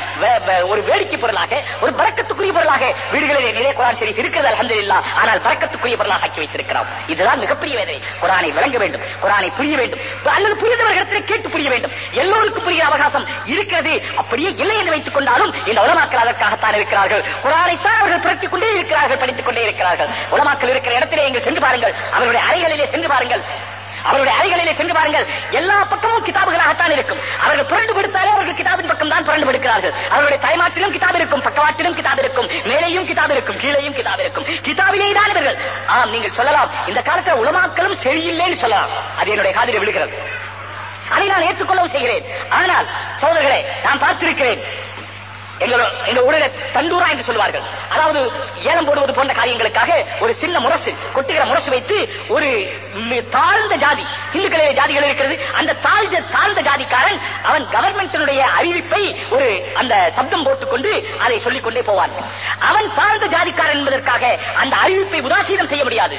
ஒரு வேடிக்கை பொருளாக ஒரு பறக்கத்துக்குரிய பொருளாக வீடுகளிலே நிறைய குரான் சரி இருக்கிறது அல்ஹம்துலில்லாஹ். ஆனால் பறக்கத்துக்குரிய பொருளாக ஆக்கி வைத்திருக்கிறோம் இதுதான் மிகப்பெரிய வேதனை. குரானை விளங்க வேண்டும் குரானை புரிய வேண்டும் அல்லது புரிந்தவர்களிடத்தில் கேட்டு புரிய வேண்டும். எல்லோருக்கும் புரிய அவகாசம் இருக்கிறது. அப்படியே இல்லை என்று வைத்துக் கொண்டாலும் இந்த உலமாக்கள் அதற்காகத்தான் இருக்கிறார்கள். குரானைத்தான் அவர்கள் புரட்டிக் கொண்டே இருக்கிறார்கள் படித்துக் கொண்டே இருக்கிறார்கள். உலமாக்கள் இருக்கிற இடத்திலே இங்கு சென்று பாருங்கள். அவருடைய அறைகளிலே சென்று பாருங்கள். அவருடைய அறைகளிலே சென்று பாருங்கள். எல்லா பக்கமும் கிதாபுகளாகத்தான் இருக்கும். அவர்கள் புரண்டு கொடுத்தாலே அவர்கள் கிதாபின் பக்கம் தான் புரண்டு விடுக்கிறார்கள் அவருடைய தாய்மாட்டிலும் கிதாப் இருக்கும் பக்கவாட்டிலும் கிதாப் இருக்கும் மேலேயும் கிதாப் இருக்கும் கீழேயும் கிதாப் இருக்கும். கிதாபிலே தான் இவர்கள். ஆம் நீங்கள் சொல்லலாம். இந்த காலத்தில் உலமாக்களும் சரியில்லைன்னு சொல்லலாம். அது என்னுடைய காதில் விழுகிறது. அதை நான் ஏற்றுக்கொள்ளவும் செய்கிறேன். ஆனால் சோதர்களே நான் பார்த்திருக்கிறேன். எங்க ஊரில் தண்டூரா என்று சொல்வார்கள் அதாவது ஏலம் போடுவது போன்ற காரியங்களுக்காக ஒரு சின்ன முரசு கொட்டுகிற முரசு வைத்து ஒரு தாழ்ந்த ஜாதி இந்துக்களிலே ஜாதிகள் இருக்கிறது அந்த தாழ்ந்த தாழ்ந்த ஜாதிக்காரன் அவன் கவர்மெண்டினுடைய அறிவிப்பை ஒரு அந்த சப்தம் போட்டுக்கொண்டு அதை சொல்லிக் கொண்டே போவான். அவன் தாழ்ந்த ஜாதிக்காரன் என்பதற்காக அந்த அறிவிப்பை உதாசீனம் செய்ய முடியாது.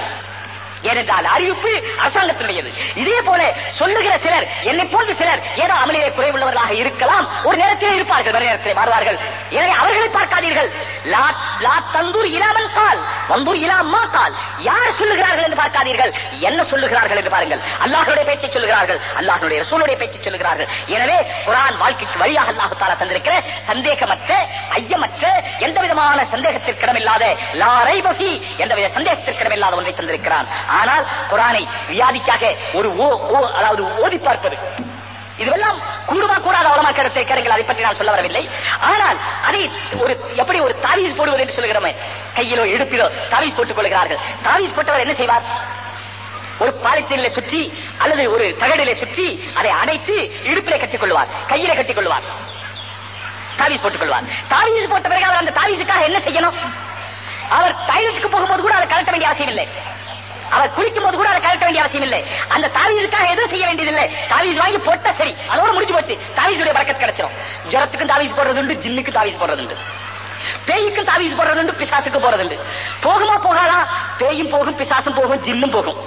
ஏனென்றால் அறிவிப்பு அரசாங்கத்தினுடையது. இதே போல சொல்லுகிற சிலர் என்னை போன்ற சிலர் ஏதோ அமலிலே குறைவுள்ளவர்களாக இருக்கலாம். ஒரு நேரத்திலே இருப்பார்கள் மறு நேரத்திலே மாறுவார்கள். எனவே அவர்களை பார்க்காதீர்கள். லா தந்தூர் இலாமன் கால் வந்தூர் இலாமா கால். யார் சொல்லுகிறார்கள் என்று பார்க்காதீர்கள். என்ன சொல்லுகிறார்கள் என்று பாருங்கள். அல்லாஹ்வுடைய பேச்சை சொல்லுகிறார்கள். அல்லாஹ்வுடைய ரசூலுடைய பேச்சை சொல்லுகிறார்கள். எனவே குரான் வாழ்க்கைக்கு வழியாக அல்லாஹ் தாலா தந்திருக்கிற சந்தேகமற்ற ஐயமற்ற எந்த விதமான சந்தேகத்திற்கிடமில்லாத லாரை பகி எந்தவித சந்தேகத்திற்கிடமில்லாத ஒன்றை தந்திருக்கிறான். ஆனால் குரானை வியாதிக்காக ஒரு ஓ- ஓ- அதாவது ஓதி பார்ப்பது. இதுவெல்லாம் கூடுமா கூடாத அவலமா கருத்தை கேளுங்கள் அதை பற்றி நான் சொல்ல வரவில்லை. ஆனால் அதை ஒரு எப்படி ஒரு தாவீஸ் போடுவது என்று சொல்கிறோமே கையிலோ இடுப்பிலோ தாவீஸ் போட்டுக் கொள்கிறார்கள் தாவீஸ் போட்டவர் என்ன செய்வார்? ஒரு பாலித்தீனில சுற்றி அல்லது ஒரு தகடிலே சுற்றி அதை அடைத்து இடுப்பிலே கட்டிக் கொள்வார் கையில கட்டிக் கொள்வார் தாவீஸ் போட்டுக் கொள்வார் தாவீஸ் போட்ட பிறகு அவர் அந்த தாவீஸுக்காக என்ன செய்யணும்? அவர் டாய்லெட்டுக்கு போகும்போது கூட அதை கலட்ட வேண்டிய அவசியம் இல்லை அவர் குளிக்கும் போது கூட அதை கலட்ட வேண்டிய அவசியம் இல்லை. அந்த தாவீதுக்காக எதுவும் செய்ய வேண்டியதில்லை. தாவீஸ் வாங்கி போட்டா சரி அதோட முடிஞ்சு போச்சு. தாவீஸுடைய பறக்கத் கிடைச்சிடும் ஜரத்துக்கும் தாவீஸ் போடுறது உண்டு ஜின்னுக்கு தாவீஸ் போடுறது உண்டு. பேய்க்கும் தாவீஸ் போடுறது உண்டு பிசாசுக்கு போறது உண்டு. போகுமா போகாதா? பேயும் போகும் பிசாசும் போகும் ஜின்னும் போகும்.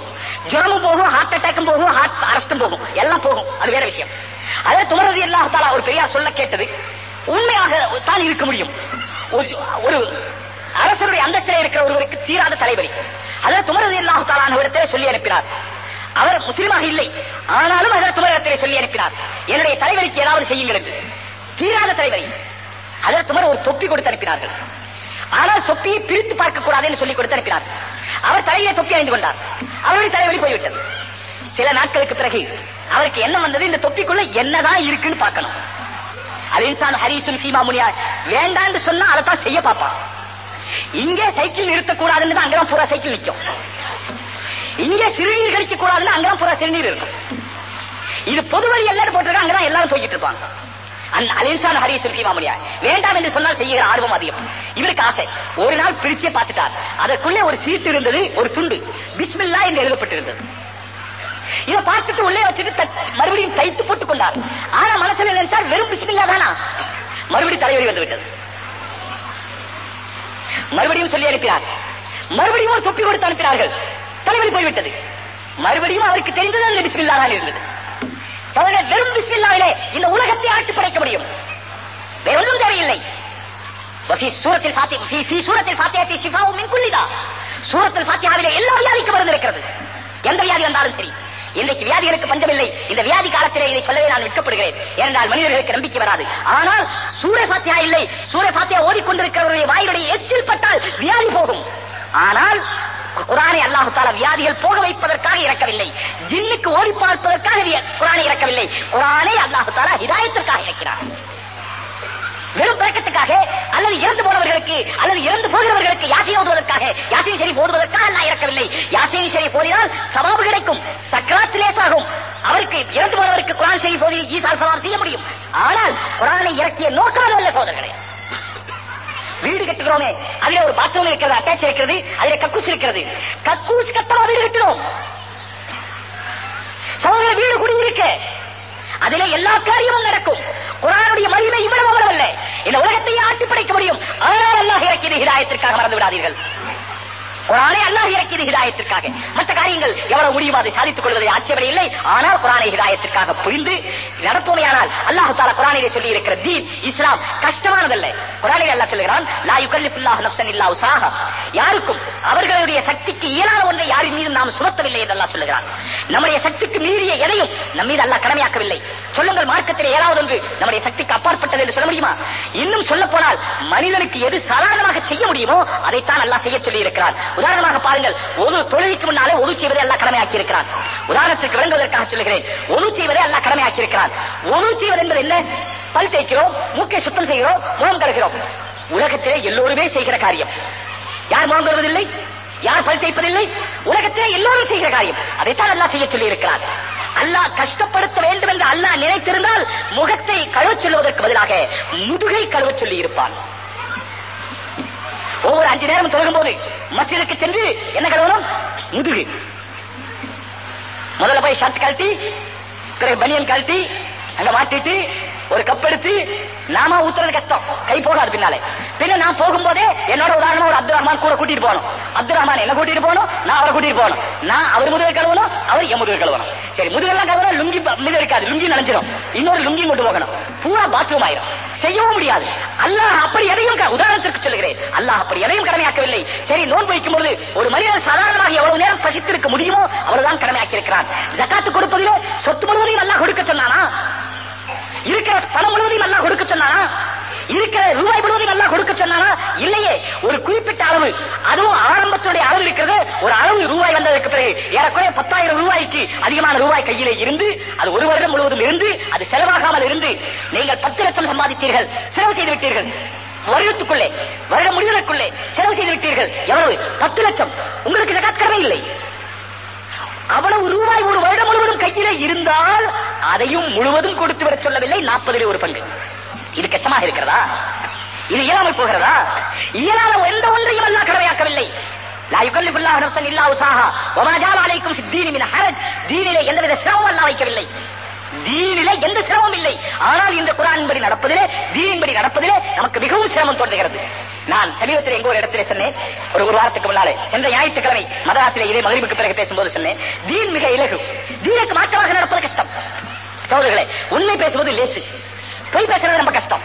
ஜுரமும் போகும் ஹார்ட் அட்டாக்கும் போகும் ஹார்ட் அரஸ்டும் போகும். எல்லாம் போகும். அது வேற விஷயம். அதே துமரது இல்லாஹால ஒரு பெரியார் சொல்ல கேட்டது உண்மையாக தான் இருக்க முடியும்? ஒரு- ஒரு அரசருடைய அந்தஸ்திலே இருக்கிற ஒருவருக்கு தீராத தலைவலி. அதற்கு துமரது இல்லாஹாலான சொல்லி அனுப்பினார். அவர் முஸ்லிமாக இல்லை ஆனாலும் அதற்கு துமரத்திலே சொல்லி அனுப்பினார். என்னுடைய தலைவலிக்கு ஏதாவது செய்யுங்கள் என்று. தீராத தலைவலி. அதற்கு துமர் ஒரு தொப்பி கொடுத்து அனுப்பினார்கள். ஆனால் தொப்பியை பிரித்து பார்க்க கூடாது என்று சொல்லி கொடுத்து அனுப்பினார். அவர் தலையிலே தொப்பி அணிந்து கொண்டார். அவருடைய தலைவலி போய்விட்டது. சில நாட்களுக்கு பிறகு அவருக்கு என்ன வந்தது? இந்த தொப்பிக்குள்ள என்னதான் இருக்குன்னு பார்க்கணும். அது இன்சான் ஹரிசுன் சீமா முனியா என்று சொன்னா அதைத்தான் செய்ய பார்ப்பான். இங்கே சைக்கிள் நிறுத்தக்கூடாதுன்னு அங்கதான் பூரா சைக்கிள் நிற்கும் இங்கே சிறுநீர் கழிக்க கூடாதுன்னு அங்கதான் பூரா சிறுநீர் இருக்கும். இது பொது வழி எல்லாரும் போட்டிருக்காங்க அங்கதான் எல்லாரும் போய்கிட்டு இருப்பாங்க. அந்த அலின்சான் ஹரி சுல்கி மாமுனியா வேண்டாம் என்று சொன்னால் செய்கிற ஆர்வம் அதிகம். இவருக்கு ஆசை. ஒரு நாள் பிரிச்சே பார்த்துட்டார். அதற்குள்ளே ஒரு சீட்டு இருந்தது ஒரு துண்டு. பிஸ்மில்லா என்று எழுதப்பட்டிருந்தது. இதை பார்த்துட்டு உள்ளே வச்சுட்டு மறுபடியும் தைத்து போட்டுக் கொண்டார். ஆனா மனசுல நினைச்சார் வெறும் பிஸ்மில்லா தானா? மறுபடியும் தலைவரி வந்து விட்டது மறுபடியும் சொல்லி அனுப்பினார் மறுபடியும் ஒரு தொப்பி கொடுத்து அனுப்பினார்கள் தலைவலி போய்விட்டது மறுபடியும் அவருக்கு தெரிந்தது அந்த பிஸ்மில்லா தான் இருந்தது சகோதரர், வெறும் பிஸ்மில்லாவிலே இந்த உலகத்தை ஆட்டி படைக்க முடியும் வேற ஒன்றும் தேவையில்லை وفي سورة الفاتحة في في سورة الفاتحة شفاء من كل داء سورة الفاتحة எல்லா வியாதிக்கும் மருந்து இருக்கிறது எந்த வியாதி வந்தாலும் சரி இன்றைக்கு வியாதிகளுக்கு பஞ்சமில்லை. இந்த வியாதி காலத்திலே இதை சொல்லவே நான் விற்கப்படுகிறேன் ஏனென்றால் மனிதர்களுக்கு நம்பிக்கை வராது. ஆனால் சூரிய பாத்தியா இல்லை. சூரிய பாத்தியா ஓடிக்கொண்டிருக்கிறவருடைய வாயிலுடைய எச்சில் பட்டால் வியாதி போகும். ஆனால் குரானை அல்லாஹு தாலா வியாதிகள் போக வைப்பதற்காக இறக்கவில்லை. ஜின்னுக்கு ஓடி பார்ப்பதற்காக குரானை இறக்கவில்லை. குரானை அல்லாஹு தாலா ஹிதாயத்திற்காக இறக்கிறார். வெறும் அல்லது இறந்து போனவர்களுக்கு அல்லது இறந்து போகிறவர்களுக்கு யாசை ஓதுவதற்காக யாசையின் சரி ஓதுவதற்காக அல்லாஹ் இறக்கவில்லை. யாசை சரி போதினால் சவாபு கிடைக்கும் சக்கராத் லேசாகும். அவருக்கு இறந்து போனவருக்கு குரான் செய்ய போதில் ஈசால் சவாப் செய்ய முடியும். ஆனால் குரானை இறக்கிய நோக்கம் அல்ல சோதர்களே வீடு கட்டுகிறோமே அதுல ஒரு பாத்ரூம் இருக்கிறது அட்டாச் இருக்கிறது அதுல கக்கூஸ் இருக்கிறது. கக்கூஸ் கட்டமா வீடு கட்டுறோம் சோதனை வீடு குடியிருக்க. அதிலே எல்லா காரியமும் நடக்கும். குரானுடைய மகிமை இவ்வளவு அவ்வளவல்ல. இந்த உலகத்தையே ஆட்டி படைக்க முடியும். ஆனால் அல்லாஹ் இறக்கியது ஹிதாயத்திற்காக மறந்து விடாதீர்கள். குரானை அல்லாஹ் இறக்கியது ஹிதாயத்திற்காக. மற்ற காரியங்கள் எவ்வளவு முடியுமோ அதை சாதித்துக் கொள்வதை ஆட்சேபனை இல்லை. ஆனால் குரானை ஹிதாயத்திற்காக புரிந்து நடப்போமையானால் அல்லாஹ் தாலா குரானிலே சொல்லி இருக்கிற தீன் இஸ்லாம் கஷ்டமானதல்ல. குரானிலே அல்லாஹ் சொல்லுகிறான் லா யுகல்லிஃபுல்லாஹ் நப்சன் இல்லா உஸாஹா யாருக்கும் அவர்களுடைய சக்திக்கு இயலாத ஒன்றை யாரின் மீதும் நாம் சுமத்தவில்லை என்று அல்லாஹ் சொல்லுகிறான். நம்முடைய சக்திக்கு மீறிய எதையும் நம் மீது அல்லாஹ் கடமையாக்கவில்லை. சொல்லுங்கள் மார்க்கத்திலே ஏதாவது ஒன்று நம்முடைய சக்திக்கு அப்பாற்பட்டது என்று சொல்ல முடியுமா? இன்னும் சொல்ல போனால் மனிதனுக்கு எது சாதாரணமாக செய்ய முடியுமோ அதைத்தான் அல்லாஹ் செய்ய சொல்லி இருக்கிறான் உதாரணமாக பாருங்கள் ஒரு தொழிலுக்கு முன்னாலே ஒது செய்வதை எல்லாம் கடமையாக்கி இருக்கிறான் உதாரணத்திற்கு விளங்குவதற்காக சொல்லுகிறேன் ஒது செய்வதை அல்லாஹ் கடமையாக்கி இருக்கிறான் ஒது செய்வது என்பது என்ன? பல் தேய்க்கிறோம் மூக்கை சுத்தம் செய்கிறோம் முகம் கழுகிறோம். உலகத்திலே எல்லோருமே செய்கிற காரியம். யார் முகம் கழுவதில்லை? யார் பல் தேய்ப்பதில்லை? உலகத்திலே எல்லோரும் செய்கிற காரியம். அதைத்தான் அல்லாஹ் செய்ய சொல்லி இருக்கிறார் அல்லாஹ் கஷ்டப்படுத்த வேண்டும் என்று அல்லாஹ் நினைத்திருந்தால் முகத்தை கழுவச் சொல்வதற்கு பதிலாக முதுகை கழுவச் சொல்லி இருப்பான் ஒவ்வொரு அஞ்சு நேரம் தொழுகும் போது மசிதுக்கு சென்று என்ன கழுவணும்? முதுகு. முதல்ல போய் ஷர்ட் கழட்டி பிறகு பனியன் கழட்டி அங்க மாட்டிட்டு ஒரு கப் எடுத்து நாம ஊத்துறது கஷ்டம். கை போகாது பின்னாலே. பின்ன நான் போகும்போதே என்னோட உதாரணம் ஒரு அப்துல் ரஹ்மான் கூட கூட்டிட்டு போகணும். அப்துல் ரஹ்மான் என்ன கூட்டிட்டு போகணும்? நான் அவரை கூட்டிட்டு போகணும். நான் அவர் முதுகை கழுவணும் அவர் என் முதுகை கழுவணும். சரி முதுகெல்லாம் கழுவணும் லுங்கி மீது இருக்காது. லுங்கி நினைஞ்சிடும் இன்னொரு லுங்கி கொண்டு போகணும். பூரா பாத்ரூம் ஆயிரும். செய்யவும் முடியாது. அல்லாஹ் அப்படி எதையும் உதாரணத்திற்கு சொல்லுகிறேன். அல்லாஹ் அப்படி எதையும் கடமையாக்கவில்லை. சரி நோன் வைக்கும் பொழுது ஒரு மனிதன் சாதாரணமாக எவ்வளவு நேரம் பசித்திருக்க முடியுமோ அவ்வளவுதான் கடமையாக்கி இருக்கிறார் ஜக்காத்து கொடுப்பதிலே சொத்து முழுவதையும் நல்லா கொடுக்க சொன்னானா? இருக்கிற பணம் முழுவதையும் நல்லா கொடுக்க சொன்னானா? இருக்கிற ரூபாய் முழுவதையும் நல்லா கொடுக்க சொன்னானா? இல்லையே ஒரு குறிப்பிட்ட அளவு. அதுவும் ஆரம்பத்துடைய அளவு இருக்கிறது. ஒரு அளவு ரூபாய் வந்ததற்கு பிறகு ஏறக்குறைய பத்தாயிரம் ரூபாய்க்கு அதிகமான ரூபாய் கையிலே இருந்து அது ஒரு வருடம் முழுவதும் இருந்து அது செலவாகாமல் இருந்து நீங்கள் பத்து லட்சம் சம்பாதித்தீர்கள் செலவு செய்து விட்டீர்கள். வருடத்துக்குள்ளே வருடம் முடிவதற்குள்ளே செலவு செய்து விட்டீர்கள். எவ்வளவு? பத்து லட்சம். உங்களுக்கு இல்லை. அவ்வளவு ரூபாய் ஒரு வருடம் முழுவதும் கையிலே இருந்தால் அதையும் முழுவதும் கொடுத்து விட சொல்லவில்லை நாற்பதிலே ஒரு பங்கு. இது கஷ்டமாக இருக்கிறதா? இது இயலாமல் போகிறதா? இயலாத எந்த ஒன்றையும் அல்லா கடமையாக்கவில்லை. லா யுகல்லிபுல்லாஹு இல்லா உஸாஹா வமா ஜால அலைக்கும் ஃபித் தீனி மின் எந்தவித சிரமம் அல்லாஹ் வைக்கவில்லை. தீனிலே எந்த சிரமம் இல்லை. ஆனால் இந்த குரான் படி நடப்பதிலே தீனின்படி நடப்பதிலே நமக்கு மிகவும் சிரமம் தோன்றுகிறது. நான் சமீபத்தில் எங்க ஒரு இடத்திலே சொன்னேன். ஒரு ஒரு வாரத்துக்கு முன்னாலே. சென்ற ஞாயிற்றுக்கிழமை மதராசிலே இதே மகிழ்வுக்கு பிறகு பேசும்போது சொன்னேன். தீன் மிக இலகு. தீனுக்கு மாற்றமாக நடப்பது கஷ்டம். சோதர்களே உண்மை பேசுவது லேசு. பொய் பேசுறது ரொம்ப கஷ்டம்.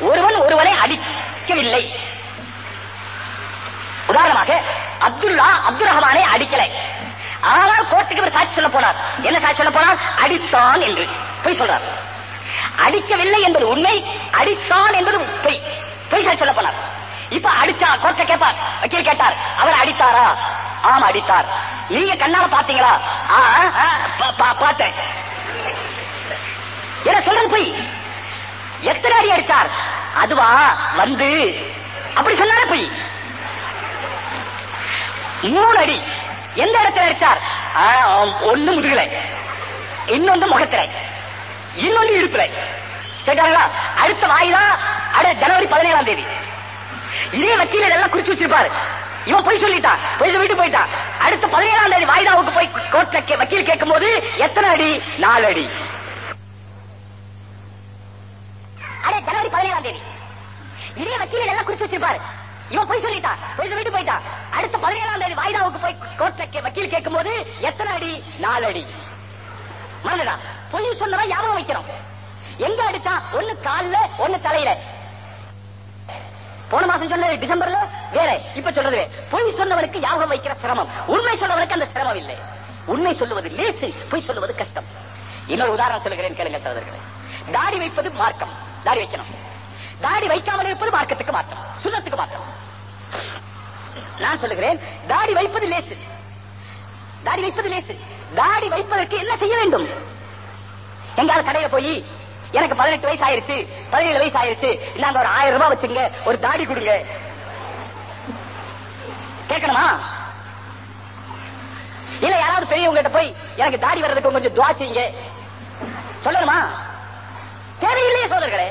ஒருவன் ஒருவனை அடிக்கவில்லை. உதாரணமாக அப்துல்லா அப்துல் ரஹ்மானை அடிக்கலை. ஆனால் கோர்ட்டுக்கு ஒரு சாட்சி சொல்ல போனார். என்ன சாட்சி சொல்ல போனார்? அடித்தான் என்று. பொய் சொல்றார். அடிக்கவில்லை என்பது உண்மை அடித்தான் என்பது பொய். பொய்சா சொல்ல போனார். இப்ப அடிச்சா கோர்ட்ட கேட்பார். வக்கீல் கேட்டார். அவர் அடித்தாரா? ஆமா அடித்தார். நீங்க கண்ணால பாத்தீங்களா பார்த்தேன். என்ன சொல்றது பொய்? எத்தனை அடி அடிச்சார்? அதுவா? வந்து. அப்படி சொன்னாரே பொய். மூணு அடி. எந்த இடத்துல அடிச்சார்? ஒன்னு முதுகலை. இன்னொன்று முகத்திரை இன்னொன்று இடுப்புல. கேட்டாங்களா அடுத்த வாயிலா அட ஜனவரி பதினேழாம் தேதி. இதே வக்கீல இதெல்லாம் குறிச்சு வச்சிருப்பாரு. இவன் போய் சொல்லிட்டான் போய் வீட்டு போயிட்டான் அடுத்த பதினேழாம் தேதி வாய்தாவுக்கு போய் கோர்ட்ல வக்கீல் கேட்கும் போது எத்தனை அடி? நாலு அடி. அடே ஜனவரி பதினேழாம் தேதி. இதே வக்கீல எல்லாம் குறிச்சு வச்சிருப்பாரு. இவன் போய் சொல்லிட்டான் போய் வீட்டு போயிட்டான் அடுத்த பதினேழாம் தேதி வாய்தாவுக்கு போய் கோர்ட்ல வக்கீல் கேட்கும் போது எத்தனை அடி? நாலு அடி. மறந்துடா பொய் சொன்னவன் ஞாபகம் வைக்கிறோம் எங்க அடிச்சான்? ஒண்ணு கால்ல ஒண்ணு தலையில. போன மாசம் சொன்னது டிசம்பர்ல? வேற. இப்ப சொல்றது பொய் சொன்னவனுக்கு ஞாபகம் வைக்கிற சிரமம். உண்மை சொன்னவனுக்கு அந்த சிரமம் இல்லை. உண்மை சொல்லுவது லேசு பொய் சொல்லுவது கஷ்டம். இன்னொரு உதாரணம் சொல்லுகிறேன் கேளுங்க சகோதரர்களே. தாடி வைப்பது மார்க்கம். தாடி வைக்கணும். தாடி வைக்காமல் இருப்பது மார்க்கத்துக்கு மாற்றம். சுதத்துக்கு மாற்றம். நான் சொல்லுகிறேன் தாடி வைப்பது லேசு. தாடி வைப்பது லேசு. தாடி வைப்பதற்கு என்ன செய்ய வேண்டும்? எங்காவது கடையில போய் எனக்கு பதினெட்டு வயசு ஆயிருச்சு. பதினேழு வயசு ஆயிருச்சு. இல்லாங்க ஒரு ஆயிரம் ரூபாய் வச்சுங்க. ஒரு தாடி கொடுங்க. கேட்கணுமா? இல்ல யாராவது பெரியவங்க கிட்ட போய் எனக்கு தாடி வர்றதுக்கு கொஞ்சம் துவா செய்யுங்க. சொல்லணுமா? தேவையில்லையே சோதர்களே.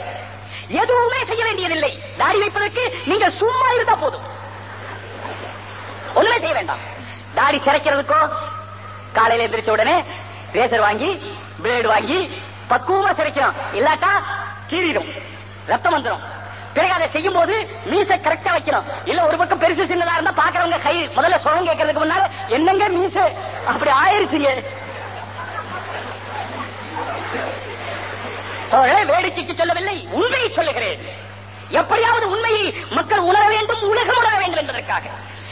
எதுவுமே செய்ய வேண்டியதில்லை. தாடி வைப்பதற்கு நீங்க சும்மா இருந்தா போதும். ஒண்ணுமே செய்ய வேண்டாம். தாடி சிறைக்கிறதுக்கோ காலையில எந்திரிச்ச உடனே ரேசர் வாங்கி பிளேடு வாங்கி பக்குவமா சிறைக்கணும் இல்லாட்டா கீறிடும். ரத்தம் வந்துடும் பிறகு அதை செய்யும் போது மீச கரெக்டா வைக்கணும். இல்ல ஒரு பக்கம் பெருசு சின்னதா இருந்தா பாக்குறவங்க கை முதல்ல சுகம் கேட்கறதுக்கு முன்னால என்னங்க மீச? அப்படி ஆயிருச்சுங்க. வேடிக்கைக்கு சொல்லவில்லை உண்மையை சொல்லுகிறேன். எப்படியாவது உண்மையை மக்கள் உணர வேண்டும் உலகம் உணர வேண்டும் என்பதற்காக.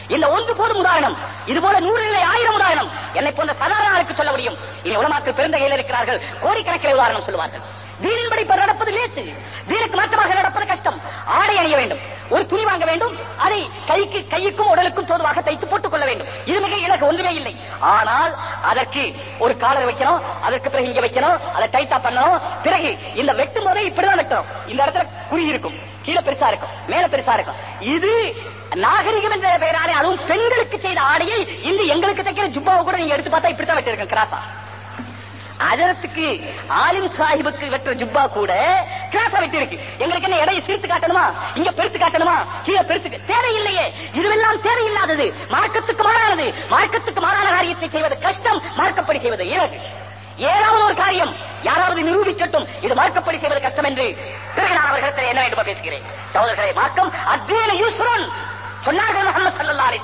இல்ல ஒன்று போதும் உதாரணம். இது போல நூறு இல்லை ஆயிரம் உதாரணம். என்னை போன்ற சாதாரண ஆளுக்கு சொல்ல முடியும். இனி உலமாக்கு பெருந்தகையில் இருக்கிறார்கள். கோடிக்கணக்கில் உதாரணம் சொல்லுவார்கள். தீனின்படி இப்ப நடப்பது லேசு. தீனுக்கு மாற்றமாக நடப்பது கஷ்டம். ஆடை அணிய வேண்டும். ஒரு துணி வாங்க வேண்டும். அதை கைக்கு கைக்கும் உடலுக்கும் தோதுவாக தைத்து போட்டுக் கொள்ள வேண்டும். இது மிக இலக்கு ஒன்றுமே இல்லை. ஆனால் அதற்கு ஒரு காலர் வைக்கணும். அதற்கு பிறகு இங்க வைக்கணும். அதை டைட்டா பண்ணணும். பிறகு இந்த வெட்டும் போதே இப்படிதான் வெட்டணும். இந்த இடத்துல குறி இருக்கும். கீழே பெருசா இருக்கும் மேல பெருசா இருக்கும். இது நாகரிகம் என்ற பெயராலே அதுவும் பெண்களுக்கு செய்த ஆடையை இந்த எங்களுக்கு தைக்கிற ஜுப்பாவை கூட நீங்க எடுத்து பார்த்தா இப்படித்தான் வெட்டிருக்கேன் கிராசா. அதற்கு ஆலிம் சாஹிபுக்கு வெற்ற ஜுப்பா கூட கிளாஸா வெட்டி இருக்கு எங்களுக்கு என்ன எடையை சீர்த்து காட்டணுமா? இங்க பெருத்து காட்டணுமா? கீழே பெருத்து தேவையில்லையே. இதுவெல்லாம் தேவையில்லாதது மார்க்கத்துக்கு மாறானது. மார்க்கத்துக்கு மாறான காரியத்தை செய்வது கஷ்டம் மார்க்கப்படி செய்வது இலக்கு ஏதாவது ஒரு காரியம் யாராவது நிரூபிக்கட்டும். இது மார்க்கப்படி செய்வது கஷ்டம் என்று பிறகு நான் அவர்களிடத்தில் என்ன வேண்டுமா பேசுகிறேன்? சகோதரர்களை மார்க்கம் அத்தீன யூஸ்வரன் சொன்னார்கள் முகமது ஸல்லல்லாஹு அலைஹி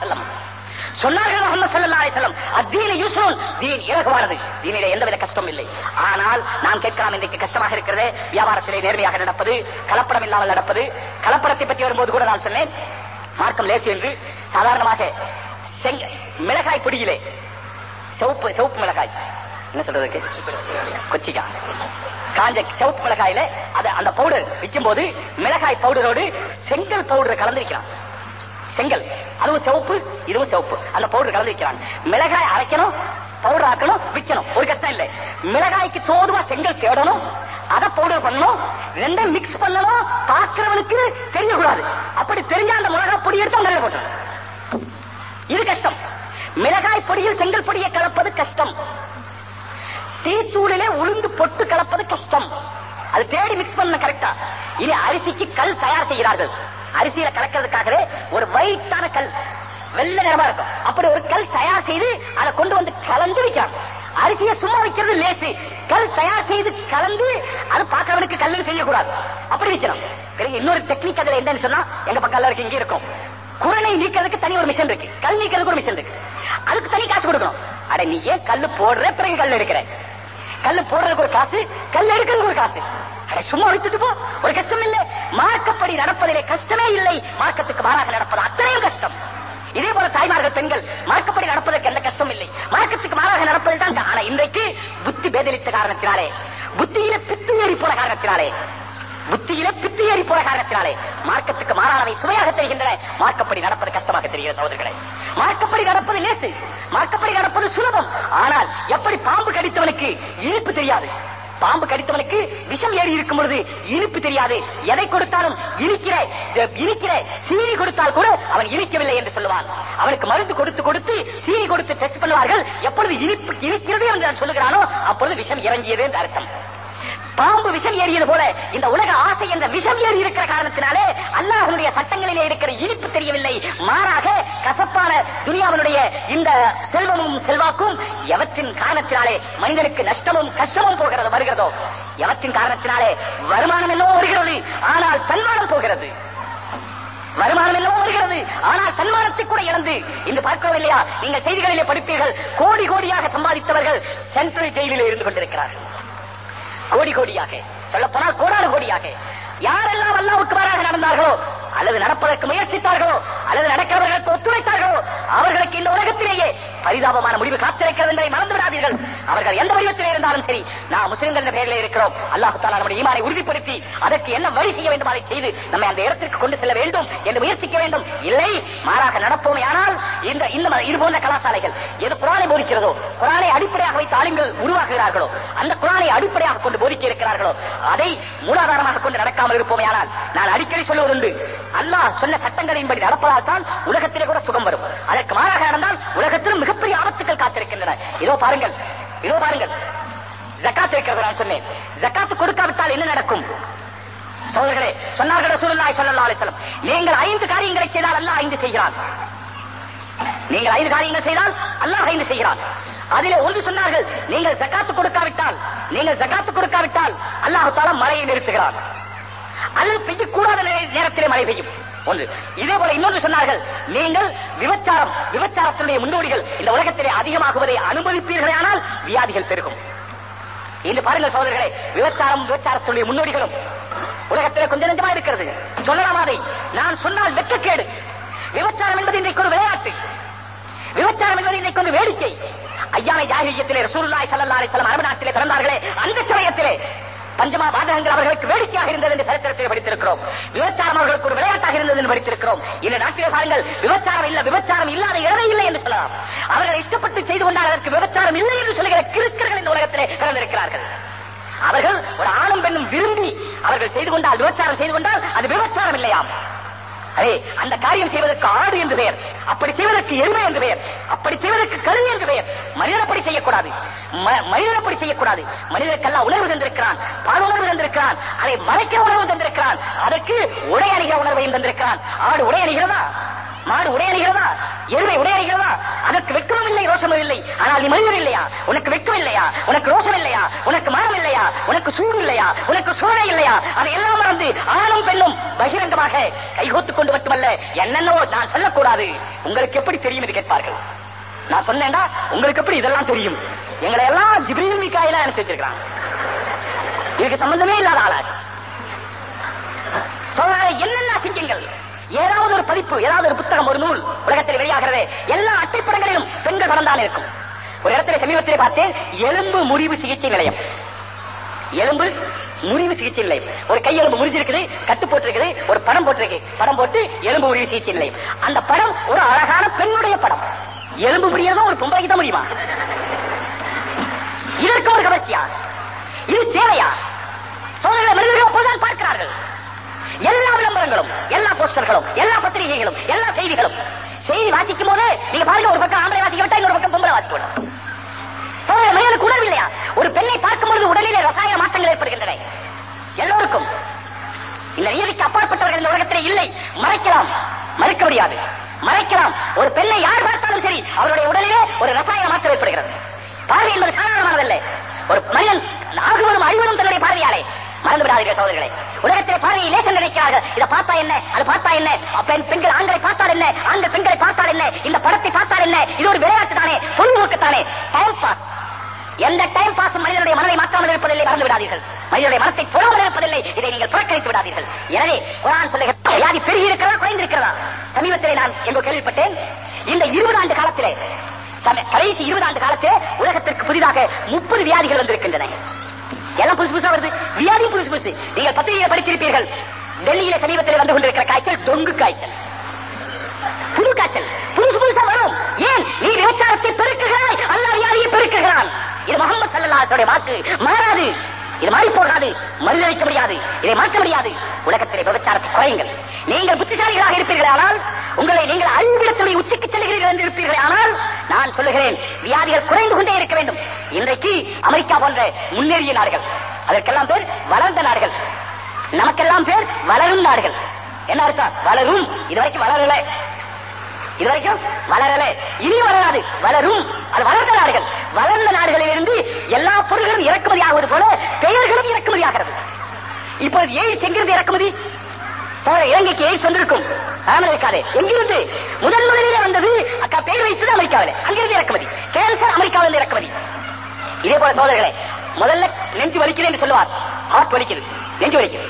சொன்னார்கள் முகமது சல்லா அலிசல்லம் அத்தீன யூசுரன். தீன் இலகுவானது தீனிலே எந்தவித கஷ்டம் இல்லை. ஆனால் நாம் கேட்கலாம் இன்றைக்கு கஷ்டமாக இருக்கிறது. வியாபாரத்திலே நேர்மையாக நடப்பது கலப்படம் இல்லாமல் நடப்பது. கலப்படத்தை பற்றி வரும்போது கூட நான் சொன்னேன். மார்க்கம் லேசு என்று. சாதாரணமாக மிளகாய் பொடியிலே. சிவப்பு சிவப்பு மிளகாய். என்ன சொல்றதுக்கு கொச்சிக்கா. காஞ்ச சிவப்பு மிளகாயில அத அந்த பவுடர் விற்கும் போது மிளகாய் பவுடரோடு செங்கல் பவுடர் கலந்திருக்கிறான். செங்கல். அதுவும் சிவப்பு இதுவும் சிவப்பு. அந்த பவுடர் கலந்திருக்கிறான். மிளகாய் அரைக்கணும் பவுடர் ஆக்கணும் விற்கணும் ஒரு கஷ்டம் இல்லை. மிளகாய்க்கு தோதுவா செங்கல் தேடணும் அதை பவுடர் பண்ணணும் ரெண்டும் மிக்ஸ் பண்ணணும் பார்க்கிறவனுக்கு தெரியக்கூடாது. அப்படி தெரிஞ்சா அந்த மிளகாய் பொடி எடுத்து அந்த போட்டோம் இது கஷ்டம். மிளகாய் பொடியில் செங்கல் பொடியை கலப்பது கஷ்டம். டீத்தூளிலே உளுந்து பொட்டு கலப்பது கஷ்டம். அது தேடி மிக்ஸ் பண்ண கரெக்டா இனி அரிசிக்கு கல் தயார் செய்கிறார்கள். அரிசியில கலக்கிறதுக்காகவே ஒரு வயிற்றான கல் வெள்ளை நிறமா இருக்கும். அப்படி ஒரு கல் தயார் செய்து அதை கொண்டு வந்து கலந்து வைக்கிறாங்க. அரிசியை சும்மா வைக்கிறது லேசு கல் தயார் செய்து கலந்து அது பார்க்கறவனுக்கு கல்லுன்னு செய்யக்கூடாது அப்படி வைக்கணும் இன்னொரு டெக்னிக் அதுல என்னன்னு சொன்னா எங்க பக்கம் இருக்கு இங்க இருக்கும். குரணை நீக்கிறதுக்கு தனி ஒரு மிஷின் இருக்கு. கல் நீக்கிறதுக்கு ஒரு மிஷின் இருக்கு. அதுக்கு தனி காசு கொடுக்கணும். அட நீ ஏன் கல்லு போடுற பிறகு கல் எடுக்கிறேன் கல்லு போடுறதுக்கு ஒரு காசு கல் எடுக்கிறதுக்கு ஒரு காசு. சும்மா வைத்துட்டு போ. ஒரு கஷ்டம் இல்லை. மார்க்கப்படி நடப்பதிலே கஷ்டமே இல்லை. மார்க்கத்துக்கு மாறாக நடப்பது அத்தனையும் கஷ்டம். இதே போல தாய்மார்கள் பெண்கள் மார்க்கப்படி நடப்பதற்கு எந்த கஷ்டம் இல்லை. மார்க்கத்துக்கு மாறாக நடப்பது தான் ஆனா இன்றைக்கு புத்தி பேதலித்த காரணத்தினாலே புத்தியில பித்து ஏறி போன காரணத்தினாலே புத்தியில பித்து ஏறி போன காரணத்தினாலே மார்க்கத்துக்கு மாறானவை சுவையாக தெரிகின்றன. மார்க்கப்படி நடப்பது கஷ்டமாக தெரிகிறது சகோதரர்களே. மார்க்கப்படி நடப்பது லேசு. மார்க்கப்படி நடப்பது சுலபம். ஆனால் எப்படி பாம்பு கடித்தவனுக்கு இனிப்பு தெரியாது? பாம்பு கடித்தவனுக்கு விஷம் ஏறி இருக்கும் பொழுது இனிப்பு தெரியாது. எதை கொடுத்தாலும் இனிக்கிற இனிக்கிற சீனி கொடுத்தால் கூட அவன் இனிக்கவில்லை என்று சொல்லுவான். அவனுக்கு மருந்து கொடுத்து கொடுத்து சீனி கொடுத்து டெஸ்ட் பண்ணுவார்கள். எப்பொழுது இனிப்பு இனிக்கிறது என்று நான் சொல்லுகிறானோ அப்பொழுது விஷம் இறங்கியது என்று அர்த்தம். பாம்பு விஷம் ஏறியது போல இந்த உலக ஆசை என்ற விஷம் ஏறி இருக்கிற காரணத்தினாலே அல்லாஹனுடைய சட்டங்களிலே இருக்கிற இனிப்பு தெரியவில்லை. மாறாக கசப்பான துனியாவினுடைய இந்த செல்வமும் செல்வாக்கும் எவற்றின் காரணத்தினாலே மனிதனுக்கு நஷ்டமும் கஷ்டமும் போகிறது வருகிறதோ? எவற்றின் காரணத்தினாலே வருமானம் என்னவோ வருகிறது ஆனால் தன்மானம் போகிறது. வருமானம் என்னவோ வருகிறது ஆனால் சன்மானத்தை கூட இழந்து. இந்த பார்க்கிறோம் இல்லையா? நீங்கள் செய்திகளிலே படிப்பீர்கள் கோடி கோடியாக சம்பாதித்தவர்கள் சென்ட்ரல் ஜெயிலில் இருந்து கொண்டிருக்கிறார்கள். கோடி கோடியாக. சொல்ல போனால் கோடாறு கோடியாக. யாரெல்லாம் அல்லாவுக்கு மாறாக நடந்தார்களோ அல்லது நடப்பதற்கு முயற்சித்தார்களோ அல்லது நடக்கிறவர்களுக்கு ஒத்துழைத்தார்களோ அவர்களுக்கு இந்த உலகத்திலேயே பரிதாபமான முடிவு காத்திருக்கிறது என்பதை மறந்து விடாதீர்கள் அவர்கள் எந்த வடிவத்திலே இருந்தாலும் சரி நாம் முஸ்லிம்கள் என்ற பெயரில் இருக்கிறோம். அல்லாஹு தாலா நம்முடைய ஈமானை உறுதிப்படுத்தி அதற்கு என்ன வழி செய்ய வேண்டும் அதை செய்து நம்மை அந்த இடத்திற்கு கொண்டு செல்ல வேண்டும் என்று முயற்சிக்க வேண்டும். இல்லை மாறாக நடப்போமே ஆனால் இந்த இந்த இது போன்ற கலாசாலைகள் எது குரானை போதிக்கிறதோ குரானை அடிப்படையாக வைத்து ஆளுங்கள் உருவாக்குகிறார்களோ அந்த குரானை அடிப்படையாக கொண்டு போதிக்க இருக்கிறார்களோ அதை மூலாதாரமாக கொண்டு நடக்காமல் இருப்போமே ஆனால் நான் அடிக்கடி சொல்லுவதுண்டு. அல்லாஹ் சொன்ன சட்டங்களின்படி நடப்பதால் தான் உலகத்திலே கூட சுகம் வரும். அதற்கு மாறாக நடந்தால் உலகத்திலும் மிகப்பெரிய ஆபத்துக்கள் காத்திருக்கின்றன. இதோ பாருங்கள் இதோ பாருங்கள். ஜக்காத் இருக்கிறது நான் சொன்னேன். ஜக்காத்து கொடுக்காவிட்டால் என்ன நடக்கும்? சோதர்களே சொன்னார்கள் ரசூலுல்லாஹி சொல்லல்லா அலிசலம் நீங்கள் ஐந்து காரியங்களை செய்தால் அல்லாஹ் ஐந்து செய்கிறான். நீங்கள் ஐந்து காரியங்கள் செய்தால் அல்லாஹ் ஐந்து செய்கிறான். அதிலே ஒன்று சொன்னார்கள் நீங்கள் ஜக்காத்து கொடுக்காவிட்டால் நீங்கள் ஜக்காத்து கொடுக்காவிட்டால் அல்லாஹு தாலா மழையை நிறுத்துகிறான். அல்லது பெய்யக்கூடாத நேரத்திலே மழை பெய்யும். ஒன்று. இதே போல இன்னொன்று சொன்னார்கள் நீங்கள் விபச்சாரம் விபச்சாரத்தினுடைய முன்னோடிகள் இந்த உலகத்திலே அதிகமாகுவதை அனுமதிப்பீர்களே ஆனால் வியாதிகள் பெருகும். இன்று பாருங்கள் சோதரர்களே விபச்சாரம் விபச்சாரத்துடைய முன்னோடிகளும் உலகத்திலே கொஞ்சம் நெஞ்சமா இருக்கிறது. சொல்லலாம் அதை? நான் சொன்னால் வெட்கக்கேடு. விபச்சாரம் என்பது இன்றைக்கு ஒரு விளையாட்டு. விபச்சாரம் என்பது இன்றைக்கு ஒரு வேடிக்கை. ஐயானை ஜாகிரியத்திலே ரசூலுல்லாஹி ஸல்லல்லாஹு அலைஹி அரபு நாட்டிலே பிறந்தார்களே அந்த சமயத்திலே பஞ்சமா பாதகங்கள் அவர்களுக்கு வேடிக்கையாக இருந்தது என்று சரித்திரத்தில் படித்திருக்கிறோம். விபச்சாரம் அவர்களுக்கு ஒரு விளையாட்டாக இருந்தது என்று படித்திருக்கிறோம். இந்த நாட்டிலே பாருங்கள் விபச்சாரம் இல்ல விபச்சாரம் இல்லாத இடமே இல்லை என்று சொல்லலாம். அவர்கள் இஷ்டப்பட்டு செய்து கொண்டால் அதற்கு விபச்சாரம் இல்லை என்று சொல்லுகிற கிறுக்கர்கள் இந்த உலகத்திலே பிறந்திருக்கிறார்கள். அவர்கள் ஒரு ஆணும் பெண்ணும் விரும்பி அவர்கள் செய்து கொண்டால் விபச்சாரம் செய்து கொண்டால் அது விபச்சாரம் இல்லையாம். அதே அந்த காரியம் செய்வதற்கு ஆடு என்று பெயர். அப்படி செய்வதற்கு எருமை என்று பெயர். அப்படி செய்வதற்கு கருவி என்று பெயர். மனிதனப்படி செய்யக்கூடாது. ம- செய்யக்கூடாது. மனிதனுக்கெல்லாம் உணர்வு தந்திருக்கிறான். பால் உணர்வு தந்திருக்கிறான். அதை மறைக்க உணர்வு தந்திருக்கிறான். அதற்கு உடை அணிகிற உணர்வையும் தந்திருக்கிறான். ஆடு உடை அணிகிறதா? மாடு உடை அணிகிறதா எருமை உடை அணிகிறதா அதற்கு வெட்கமும் இல்லை ரோஷமும் இல்லை ஆனால் நீ மனிதன் இல்லையா உனக்கு வெட்கம் இல்லையா உனக்கு ரோஷம் இல்லையா உனக்கு மானம் இல்லையா உனக்கு சூடு இல்லையா உனக்கு சோழை இல்லையா அதை எல்லாம் மறந்து ஆணும் பெண்ணும் பகிரங்கமாக கைகோத்துக் கொண்டு மட்டுமல்ல என்னென்னவோ நான் சொல்லக்கூடாது. உங்களுக்கு எப்படி தெரியும் என்று கேட்பார்கள். நான் சொன்னேன்டா உங்களுக்கு எப்படி இதெல்லாம் தெரியும்? எங்களை எல்லாம் ஜிப்ரீல் மிகாயில அனுப்பிச்சு வச்சிருக்காங்க இதுக்கு சம்பந்தமே இல்லாத ஆளா சொல்ற என்னென்ன அசிங்கங்கள் ஏதாவது ஒரு பதிப்பு ஏதாவது ஒரு புத்தகம் ஒரு நூல் உலகத்தில் வெளியாகிறது எல்லா அட்டைப்படங்களிலும் பெண்கள் படம் இருக்கும். ஒரு இடத்துல சமீபத்தில் பார்த்தேன் எலும்பு முறிவு சிகிச்சை நிலையம். எலும்பு முறிவு சிகிச்சை நிலையம். ஒரு கை எலும்பு முறிஞ்சிருக்குது கட்டு போட்டிருக்குது ஒரு படம் போட்டிருக்கு. படம் போட்டு எலும்பு முறிவு சிகிச்சை நிலையம். அந்த படம் ஒரு அழகான பெண்ணுடைய படம். எலும்பு முடியறதும் ஒரு பொம்பளைக்கு தான் முடியுமா? இதற்கு ஒரு கவர்ச்சியா? இது தேவையா? சோதனை எல்லா விளம்பரங்களும் எல்லா போஸ்டர்களும் எல்லா பத்திரிகைகளும் எல்லா செய்திகளும். செய்தி வாசிக்கும் போது நீங்க பாருங்க ஒரு பக்கம் ஆம்பளை வாசிக்க விட்டா இன்னொரு பக்கம் பொம்பளை வாசிக்க விடும் சோதனை மனிதனுக்கு உணர்வு இல்லையா? ஒரு பெண்ணை பார்க்கும் பொழுது உடலிலே ரசாயன மாற்றங்கள் ஏற்படுகின்றன. எல்லோருக்கும். இந்த நீதிக்கு அப்பாற்பட்டவர்கள் இந்த உலகத்திலே இல்லை. மறைக்கலாம். மறுக்க முடியாது. மறைக்கலாம். ஒரு பெண்ணை யார் பார்த்தாலும் சரி அவருடைய உடலிலே ஒரு ரசாயன மாற்றம் ஏற்படுகிறது. பார்வை என்பது சாதாரணமானதல்ல. ஒரு மனிதன் ஆகுவதும் அழிவதும் தன்னுடைய பார்வையாலே. மறந்து விடாதீர்கள் சோதரிகளை உலகத்திலே பார்வையை லேசன் நினைக்கிறார்கள். இதை பார்த்தா என்ன? அது பார்த்தா என்ன? பெண் பெண்கள் ஆண்களை பார்த்தால் என்ன? ஆண்கள் பெண்களை பார்த்தால் என்ன? இந்த படத்தை பார்த்தால் என்ன? இது ஒரு விளையாட்டு தானே பொழுதுபோக்கு தானே டைம் பாஸ் எந்த டைம் பாஸும் மனிதனுடைய மனதை மாற்றாமல் இருப்பதில்லை மறந்து விடாதீர்கள் மனிதனுடைய மனத்தை தொடாமல் இருப்பதில்லை இதை நீங்கள் புறக்கணித்து விடாதீர்கள். எனவே குரான் சொல்லுகிறது வியாதி பெருகி இருக்கிறதா குறைந்திருக்கிறதா? சமீபத்திலே நான் எங்கோ கேள்விப்பட்டேன். இந்த இருபது ஆண்டு காலத்திலே கடைசி இருபது ஆண்டு காலத்திலே உலகத்திற்கு புதிதாக முப்பது வியாதிகள் வந்திருக்கின்றன. எல்லாம் புதுசு புதுசா வருது. வியாதியும் புதுசு புதுசு. நீங்கள் பத்திரிகையை படித்திருப்பீர்கள். டெல்லியில சமீபத்தில் வந்து கொண்டிருக்கிற காய்ச்சல் டொங்கு காய்ச்சல். புது காய்ச்சல். புதுசு புதுசா வரும். ஏன்? நீ விபச்சாரத்தை பெருக்குகிறாய். அல்லா வியாதியை பெருக்குகிறான். இது முகமது சல்லாத்துடைய வாக்கு. மாறாது. இது மாறி போகாது. மறுதளிக்க முடியாது. இதை மாற்ற முடியாது. உலகத்திலே விபச்சாரத்தை குறையுங்கள். நீங்கள் புத்திசாலிகளாக இருப்பீர்கள் ஆனால் உங்களை நீங்கள் அழிவிடத்துடைய உச்சிக்கு செல்கிறீர்கள் என்று இருப்பீர்கள் ஆனால் நான் சொல்லுகிறேன் வியாதிகள் குறைந்து கொண்டே இருக்க வேண்டும். இன்றைக்கு அமெரிக்கா போன்ற முன்னேறிய நாடுகள் அதற்கெல்லாம் பேர் வளர்ந்த நாடுகள் நமக்கெல்லாம் பேர் வளரும் நாடுகள் என்ன அர்த்தம்? வளரும். இதுவரைக்கும் வளரல. இதுவரைக்கும் வளரல. இனி வளராது. வளரும். அது வளர்ந்த நாடுகள் வளர்ந்த நாடுகளில் இருந்து எல்லா பொருள்களும் இறக்குமதி ஆகுவது போல பெயர்களும் இறக்குமதி ஆகிறது இப்போது ஏன் செங்கிருந்து இறக்குமதி? போற இலங்கைக்கு எய்ட்ஸ் வந்திருக்கும் அமெரிக்காவே எங்கிருந்து? முதன் முதலிலே வந்தது அக்கா பேர் வைத்தது அமெரிக்காவில். அங்கிருந்து இறக்குமதி. கேன்சர் அமெரிக்காவிலிருந்து இறக்குமதி. இதே போல சோதர்களே முதல்ல நெஞ்சு வலிக்குது என்று சொல்லுவார். ஹார்ட் வலிக்குது. நெஞ்சு வலிக்குது.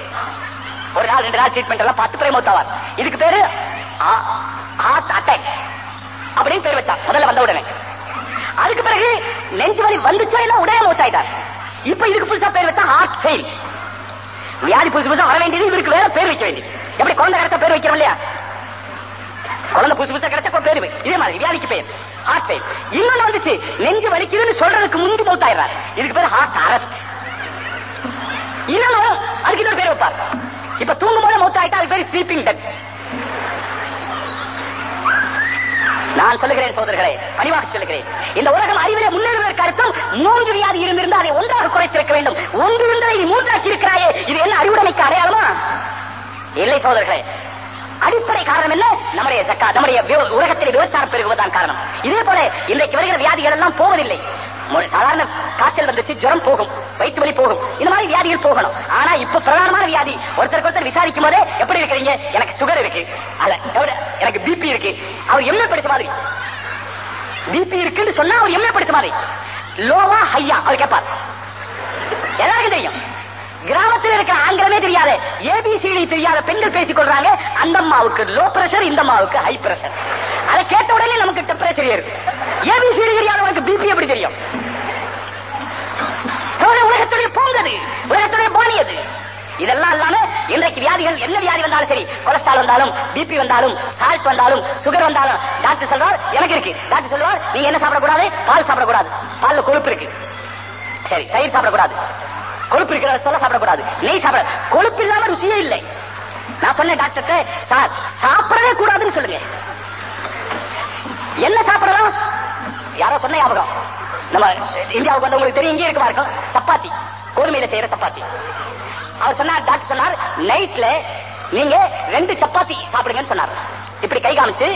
ஒரு நாள் ரெண்டு நாள் ட்ரீட்மெண்ட் எல்லாம் பார்த்து பிறகு ஆவார் இதுக்கு பேரு ஹார்ட் அட்டாக் அப்படின்னு பேர் வச்சா முதல்ல வந்த உடனே. அதுக்கு பிறகு நெஞ்சு வலி வந்துச்சோ இல்ல உடனே மௌத்தாயிட்டார். இப்ப இதுக்கு புதுசா பேர் வச்சா ஹார்ட் ஃபெயில் வியாதி புதுசு புதுசா வர வேண்டியது இவருக்கு வேற பேர் வைக்க வேண்டியது. எப்படி குழந்தை கிடைச்ச பேர் வைக்கிறோம் இல்லையா? குழந்தை புதுசு புதுசா கிடைச்ச பேர் இதே மாதிரி வியாதிக்கு பேர் ஹார்ட் பெயின் இன்னொன்னு வந்துச்சு நெஞ்சு வலிக்குதுன்னு சொல்றதுக்கு முந்தி மௌத்தாயிடுறார். இதுக்கு பேர் ஹார்ட் அரெஸ்ட் இன்னொன்னு அதுக்கு இன்னொரு பேர் வைப்பார். இப்ப தூங்கும் போது மௌத்தாயிட்டா அது பேர் ஸ்லீப்பிங் டெத் நான் சொல்லுகிறேன் சோதர்களே பணிவாக சொல்லுகிறேன். இந்த உலகம் அறிவிலே முன்னேறுவதற்கு அர்த்தம் மூன்று வியாதி இருந்திருந்து அதை ஒன்றாக குறைத்திருக்க வேண்டும். ஒன்று இருந்ததை நீ மூன்றாக்கி இருக்கிறாயே இது என்ன அறிவுடைமைக்கு அடையாளமா? இல்லை சோதர்களே அடிப்படை காரணம் என்ன? நம்முடைய சக்கா நம்முடைய உலகத்தில் விபச்சாரம் பெருகுவதுதான் காரணம். இதே போல இன்றைக்கு வருகிற வியாதிகள் எல்லாம் போவதில்லை. சாதாரண காய்ச்சல் வந்துச்சு ஜுரம் போகும் வயிற்று வலி போகும். இந்த மாதிரி வியாதிகள் போகணும். ஆனா இப்ப பிரதானமான வியாதி ஒருத்தருக்கு ஒருத்தர் விசாரிக்கும் போதே எப்படி இருக்கிறீங்க? எனக்கு சுகர் இருக்கு. அல்ல எனக்கு பிபி இருக்கு. அவர் எம்ஏ படிச்ச மாதிரி. பிபி இருக்குன்னு சொன்னா அவர் எம்ஏ படிச்ச மாதிரி. லோவா ஹையா அவர் கேட்பார். எல்லாருக்கும் தெரியும். கிராமத்தில் இருக்கிற ஆங்கிலமே தெரியாத. ஏபிசிடி தெரியாத பெண்கள் பேசிக் கொள்றாங்க. அந்த அம்மாவுக்கு லோ பிரஷர் இந்த அம்மாவுக்கு ஹை பிரஷர் அதை கேட்ட உடனே நமக்கு டெம்பரேச்சர் ஏறும் ஏபிசிடி தெரியாதவனுக்கு பிபி எப்படி தெரியும்? சோழ உலகத்துடைய பூங்கது உலகத்துடைய பாணி அது இதெல்லாம் இல்லாம இன்றைக்கு வியாதிகள் என்ன வியாதி வந்தாலும் சரி கொலஸ்ட்ரால் வந்தாலும் பிபி வந்தாலும் சால்ட் வந்தாலும் சுகர் வந்தாலும் டாக்டர் சொல்றார் எனக்கு இருக்கு. டாக்டர் சொல்லுவார் நீங்க என்ன சாப்பிடக்கூடாது? பால் சாப்பிடக்கூடாது. பால்ல கொழுப்பு இருக்கு. சரி தயிர் சாப்பிடக்கூடாது. கொழுப்பு இருக்கிற சொல்ல சாப்பிடக்கூடாது. நெய் சாப்பிட கொழுப்பு இல்லாம ருசியே இல்லை. நான் சொன்னேன் டாக்டர் சார் சாப்பிடவே கூடாதுன்னு சொல்லுங்க. என்ன சாப்பிடலாம் யாரோ சொன்ன ஞாபகம். நம்ம இந்தியாவுக்கு வந்து உங்களுக்கு தெரியும் இங்கே இருக்குமா இருக்கும்? சப்பாத்தி. கோதுமையில செய்யற சப்பாத்தி. அவர் சொன்னார் டாக்டர் சொன்னார் நைட்ல நீங்க ரெண்டு சப்பாத்தி சாப்பிடுங்கன்னு சொன்னார். இப்படி கை காமிச்சு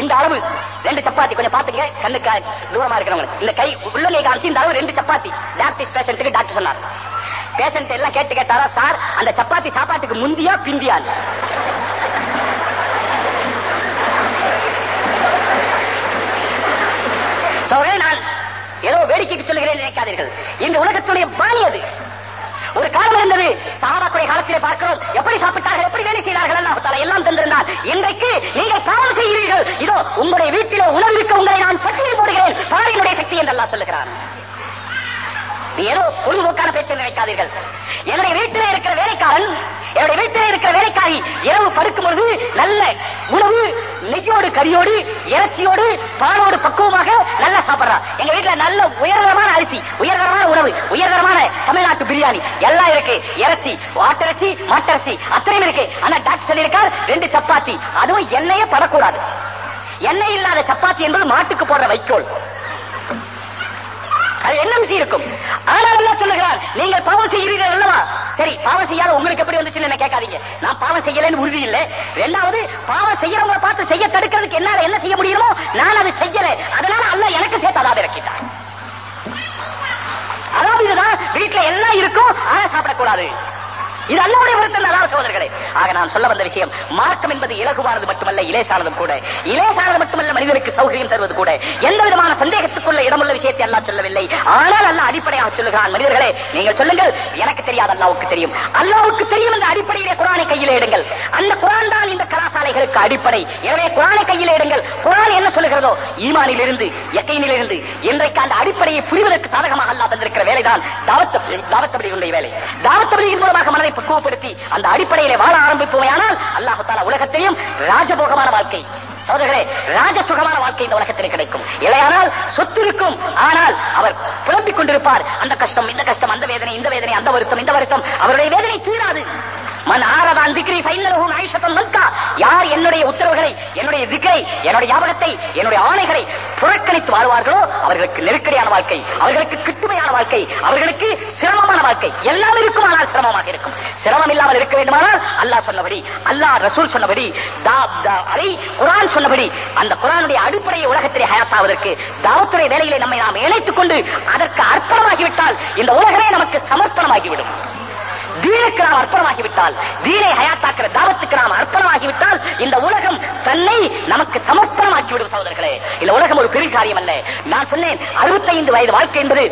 இந்த அளவு ரெண்டு சப்பாத்தி கொஞ்சம் பாத்துங்க கண்ணுக்கு தூரமா இருக்கிறவங்களுக்கு. இந்த கை உள்ள கை காமிச்சு இந்த அளவு ரெண்டு சப்பாத்தி. டாக்டர் பேஷண்ட்டுக்கு டாக்டர் சொன்னார். பேஷண்ட் எல்லாம் கேட்டு கேட்டாரா சார் அந்த சப்பாத்தி சாப்பாட்டுக்கு முந்தியா பிந்தியா? நான் ஏதோ வேடிக்கைக்கு சொல்லுகிறேன் நினைக்காதீர்கள். இந்த உலகத்துடைய பாணி அது. ஒரு காலம் இருந்தது சகாபாக்குடைய காலத்திலே பார்க்கிறோம். எப்படி சாப்பிட்டார்கள் எப்படி வேலை செய்தார்கள் அல்லாஹ் எல்லாம் தந்திருந்தால் இன்றைக்கு நீங்கள் காவல் செய்கிறீர்கள். இதோ உங்களுடைய வீட்டிலே உணர்விக்க உங்களை நான் பட்டியல் போடுகிறேன். பாறையினுடைய சக்தி என்றெல்லாம் சொல்லுகிறான். ஏதோ பொழுதுபோக்கான பேச்சு நினைக்காதீர்கள். என்னுடைய வீட்டிலே இருக்கிற வேலைக்காரன் என்னுடைய வீட்டிலே இருக்கிற வேலைக்காரி இரவு படுக்கும் பொழுது நல்ல உணவு நெய்யோடு கறியோடு இறைச்சியோடு பாலோடு பக்குவமாக நல்லா சாப்பிடுறான் எங்க வீட்டுல நல்ல உயர்தரமான அரிசி உயர்தரமான உணவு உயர்தரமான தமிழ்நாட்டு பிரியாணி. எல்லாம் இருக்கு. இறைச்சி ஆட்டிறச்சி மாட்டிறச்சி அத்தனையும் இருக்கு. ஆனா டாக்டர் சொல்லியிருக்கார் ரெண்டு சப்பாத்தி. அதுவும் எண்ணெயே படக்கூடாது. எண்ணெய் இல்லாத சப்பாத்தி என்பது மாட்டுக்கு போடுற வைக்கோல். அது என்ன விஷயம் இருக்கும்? ஆனால் அல்லா சொல்லுகிறார் நீங்கள் பாவம் செய்கிறீர்கள் அல்லவா? சரி பாவம் செய்யாத உங்களுக்கு எப்படி வந்துச்சுன்னு என்ன கேட்காதீங்க. நான் பாவம் செய்யலன்னு உறுதி இல்லை. ரெண்டாவது பாவம் செய்யறவங்க பார்த்து செய்ய தடுக்கிறதுக்கு என்னால என்ன செய்ய முடியுமோ நான் அதை செய்யல. அதனால அல்ல எனக்கு சேர்த்து அதாவது இறக்கிட்டான். அதாவது இதுதான் வீட்டுல எல்லாம் இருக்கும் ஆனா சாப்பிடக்கூடாது. இது அல்லாவுடைய வருத்தம் அல்லாத சோதர்களே ஆக நான் சொல்ல வந்த விஷயம் மார்க்கம் என்பது இலகுவானது மட்டுமல்ல இலேசானதும் கூட. இலேசானது மட்டுமல்ல மனிதனுக்கு சௌகரியம் தருவது கூட. எந்த விதமான சந்தேகத்துக்குள்ள இடமுள்ள விஷயத்தை அல்லா சொல்லவில்லை. ஆனால் அல்ல அடிப்படையாக சொல்லுகிறான். மனிதர்களே நீங்கள் சொல்லுங்கள் எனக்கு தெரியாது அல்லாவுக்கு தெரியும். அல்லாவுக்கு தெரியும் என்ற அடிப்படையிலே குரானை கையிலே எடுங்கள். அந்த குரான் தான் இந்த கலாசாலைகளுக்கு அடிப்படை. எனவே குரானை கையிலே எடுங்கள். குரான் என்ன சொல்லுகிறதோ ஈமானிலிருந்து எக்கையிலிருந்து இன்றைக்கு அந்த அடிப்படையை புரிவதற்கு சாதகமாக அல்லாஹ் தந்திருக்கிற வேலைதான் தாவத்தபடியுடைய வேலை. தாவத்தபடியின் மூலமாக மனதை பக்குவப்படுத்தி அந்த அடிப்படையிலே வாழ ஆரம்பிப்போமையானால் அல்லாஹு தாலா உலகத்தையும் ராஜபோகமான வாழ்க்கை சோதர்களே ராஜசுகமான வாழ்க்கை இந்த உலகத்தில் கிடைக்கும். இல்லையானால் சொத்து இருக்கும் ஆனால் அவர் புலம்பிக் கொண்டிருப்பார். அந்த கஷ்டம் இந்த கஷ்டம் அந்த வேதனை இந்த வேதனை அந்த வருத்தம் இந்த வருத்தம். அவருடைய வேதனை தீராது. மன் ஆரதான் திக்ரி ஃபைனலஹும் ஐஷத்தன் மல்கா யார் என்னுடைய உத்தரவுகளை என்னுடைய திக்ரை என்னுடைய ஞாபகத்தை என்னுடைய ஆணைகளை புறக்கணித்து வாழ்வார்களோ அவர்களுக்கு நெருக்கடியான வாழ்க்கை அவர்களுக்கு கிட்டுமையான வாழ்க்கை அவர்களுக்கு சிரமமான வாழ்க்கை எல்லாம் இருக்கும் ஆனால் சிரமமாக இருக்கும். சிரமம் இல்லாமல் இருக்க வேண்டுமானால் அல்லாஹ் சொன்னபடி அல்லாஹ் ரசூல் சொன்னபடி அதை குரான் சொன்னபடி அந்த குரானுடைய அடிப்படையை உலகத்திலே ஹயாத்தாவதற்கு தாவத்துறை வேலைகளை நம்மை நாம் இணைத்துக் கொண்டு அதற்கு அர்ப்பணமாகிவிட்டால் இந்த உலகமே நமக்கு சமர்ப்பணமாகிவிடும். தீனுக்கு நாம் அர்ப்பணமாகிவிட்டால் தீனை ஹயாத்தாக்கிற தாவத்துக்கு நாம் அர்ப்பணமாகிவிட்டால் இந்த உலகம் தன்னை நமக்கு சமர்ப்பணமாக்கிவிடும் சகோதரர்களே. இந்த உலகம் ஒரு பெரிய காரியம் அல்ல நான் சொன்னேன் அறுபத்தைந்து வயது வாழ்க்கை என்பது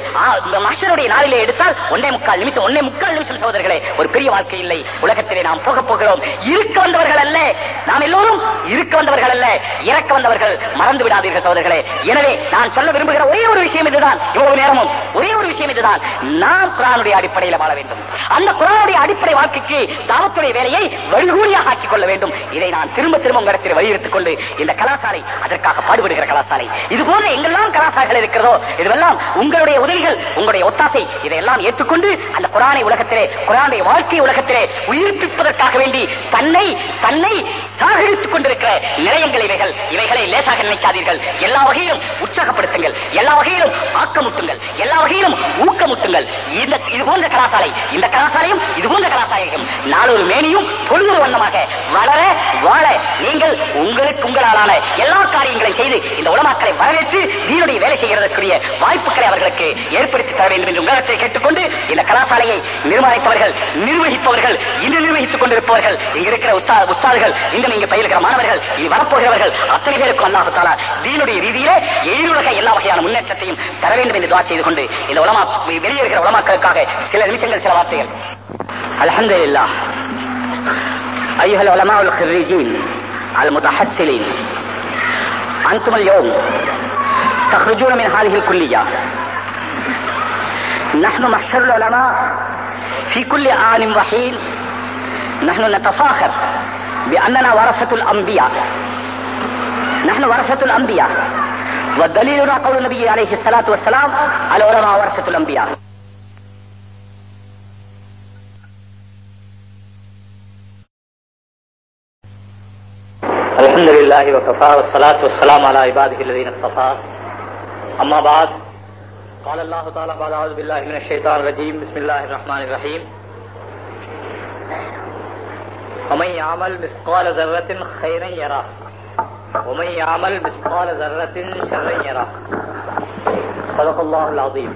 மஷருடைய நாளிலே எடுத்தால் ஒன்னே முக்கால் நிமிஷம் ஒன்னே முக்கால் நிமிஷம் சகோதரர்களே. ஒரு பெரிய வாழ்க்கை இல்லை. உலகத்திலே நாம் போக போகிறோம். இருக்க வந்தவர்கள் அல்ல. நாம் எல்லோரும் இருக்க வந்தவர்கள் அல்ல. இறக்க வந்தவர்கள் மறந்து விடாதீர்கள் சகோதரர்களே. எனவே நான் சொல்ல விரும்புகிற ஒரே ஒரு விஷயம் இதுதான். இவ்வளவு நேரமும் ஒரே ஒரு விஷயம் இதுதான். நாம் குரானுடைய அடிப்படையில் வாழ வேண்டும். அந்த குரானுடைய அடிப்படை வாழ்க்கைக்கு தாவத்துடைய வேலையை வழிகூலியாக ஆக்கிக் கொள்ள வேண்டும். இதை நான் திரும்ப திரும்ப உங்களிடத்தில் வலியுறுத்திக் கொண்டு இந்த கலாசாலை அதற்காக பாடுபடுகிற கலாசாலை. இது போன்ற எங்கெல்லாம் கலாசாலைகள் இருக்கிறதோ இதுவெல்லாம் உங்களுடைய உதவிகள் உங்களுடைய ஒத்தாசை இதையெல்லாம் ஏற்றுக்கொண்டு அந்த குரானை உலகத்திலே குரானுடைய வாழ்க்கை உலகத்திலே உயிர்ப்பிப்பதற்காக வேண்டி தன்னை தன்னை சாகரித்துக் கொண்டிருக்கிற நிலையங்கள் இவைகள். இவைகளை லேசாக நினைக்காதீர்கள். எல்லா வகையிலும் உற்சாகப்படுத்துங்கள். எல்லா வகையிலும் ஆக்கமுட்டுங்கள். எல்லா வகையிலும் ஊக்கமுட்டுங்கள். இந்த இது போன்ற கலாசாலை இந்த கலாசாலையும் இது போன்ற கலாசாயகம் நாளொரு மேனியும் பொழுது வண்ணமாக வளர வாழ நீங்கள் உங்களுக்கு உங்களாலான எல்லா காரியங்களை செய்து இந்த உலமாக்களை வரவேற்று தீனுடைய வேலை செய்கிறதற்குரிய வாய்ப்புகளை அவர்களுக்கு ஏற்படுத்தி தர வேண்டும் என்று உங்களிடத்தை கேட்டுக்கொண்டு இந்த கலாசாலையை நிர்மாணித்தவர்கள் நிர்வகிப்பவர்கள் இன்று நிர்வகித்துக் கொண்டிருப்பவர்கள் இங்க இருக்கிற உஸ்தாதுகள் இன்னும் நீங்க பயிலுகிற மாணவர்கள் இனி வரப்போகிறவர்கள் அத்தனை பேருக்கும் அல்லாஹத்தாலா தீனுடைய ரீதியிலே எழிலுலக எல்லா வகையான முன்னேற்றத்தையும் தர வேண்டும் என்று துவா செய்து கொண்டு இந்த உலமா வெளியேறுகிற உலமாக்களுக்காக சில நிமிஷங்கள் சில வார்த்தைகள். الحمد لله أيها العلماء الخريجين المتحصلين أنتم اليوم تخرجون من هذه الكلية. نحن محشر العلماء في كل آن وحين. نحن نتفاخر بأننا ورثة الأنبياء. نحن ورثة الأنبياء. ودليلنا قول النبي عليه الصلاة والسلام العلماء ورثة الأنبياء. الحمد لله وكفى والصلاة والسلام على عباده الذين اصطفى أما بعد قال الله تعالى بعد أعوذ بالله من الشيطان الرجيم بسم الله الرحمن الرحيم ومن يعمل مثقال ذرة خيرا يراه. ومن يعمل مثقال ذرة شرا يراه. صدق الله العظيم.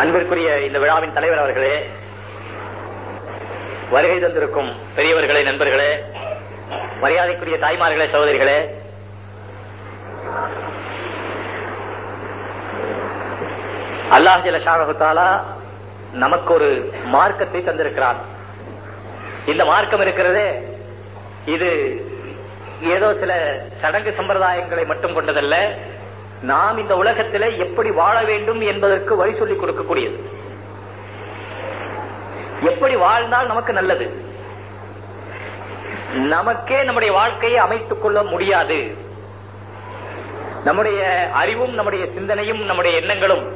அன்பிற்குரிய இந்த விழாவின் தலைவர் அவர்களே வருகை தந்திருக்கும் பெரியவர்களே நண்பர்களே மரியாதைக்குரிய தாய்மார்களே சகோதரிகளே அல்லாஹ் ஜல நமக்கு ஒரு மார்க்கத்தை தந்திருக்கிறான். இந்த மார்க்கம் இருக்கிறதே இது ஏதோ சில சடங்கு சம்பிரதாயங்களை மட்டும் கொண்டதல்ல நாம் இந்த உலகத்தில் எப்படி வாழ வேண்டும் என்பதற்கு வழி சொல்லிக் கொடுக்கக்கூடியது. எப்படி வாழ்ந்தால் நமக்கு நல்லது? நமக்கே நம்முடைய வாழ்க்கையை அமைத்துக் கொள்ள முடியாது. நம்முடைய அறிவும் நம்முடைய சிந்தனையும் நம்முடைய எண்ணங்களும்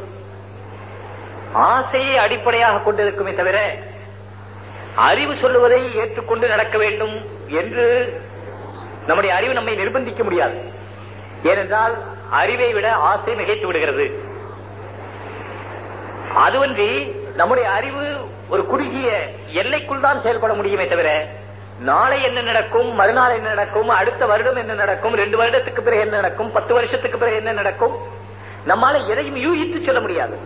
ஆசையை அடிப்படையாக கொண்டிருக்குமே தவிர அறிவு சொல்லுவதை ஏற்றுக்கொண்டு நடக்க வேண்டும் என்று நம்முடைய அறிவு நம்மை நிர்பந்திக்க முடியாது. ஏனென்றால் அறிவை விட ஆசை மிகைத்து விடுகிறது. அதுவன்றி நம்முடைய அறிவு ஒரு குறுகிய எல்லைக்குள் தான் செயல்பட முடியுமே தவிர நாளை என்ன நடக்கும் மறுநாள் என்ன நடக்கும் அடுத்த வருடம் என்ன நடக்கும் ரெண்டு வருடத்துக்கு பிறகு என்ன நடக்கும் பத்து வருஷத்துக்கு பிறகு என்ன நடக்கும் நம்மால எதையும் யூகித்து சொல்ல முடியாது.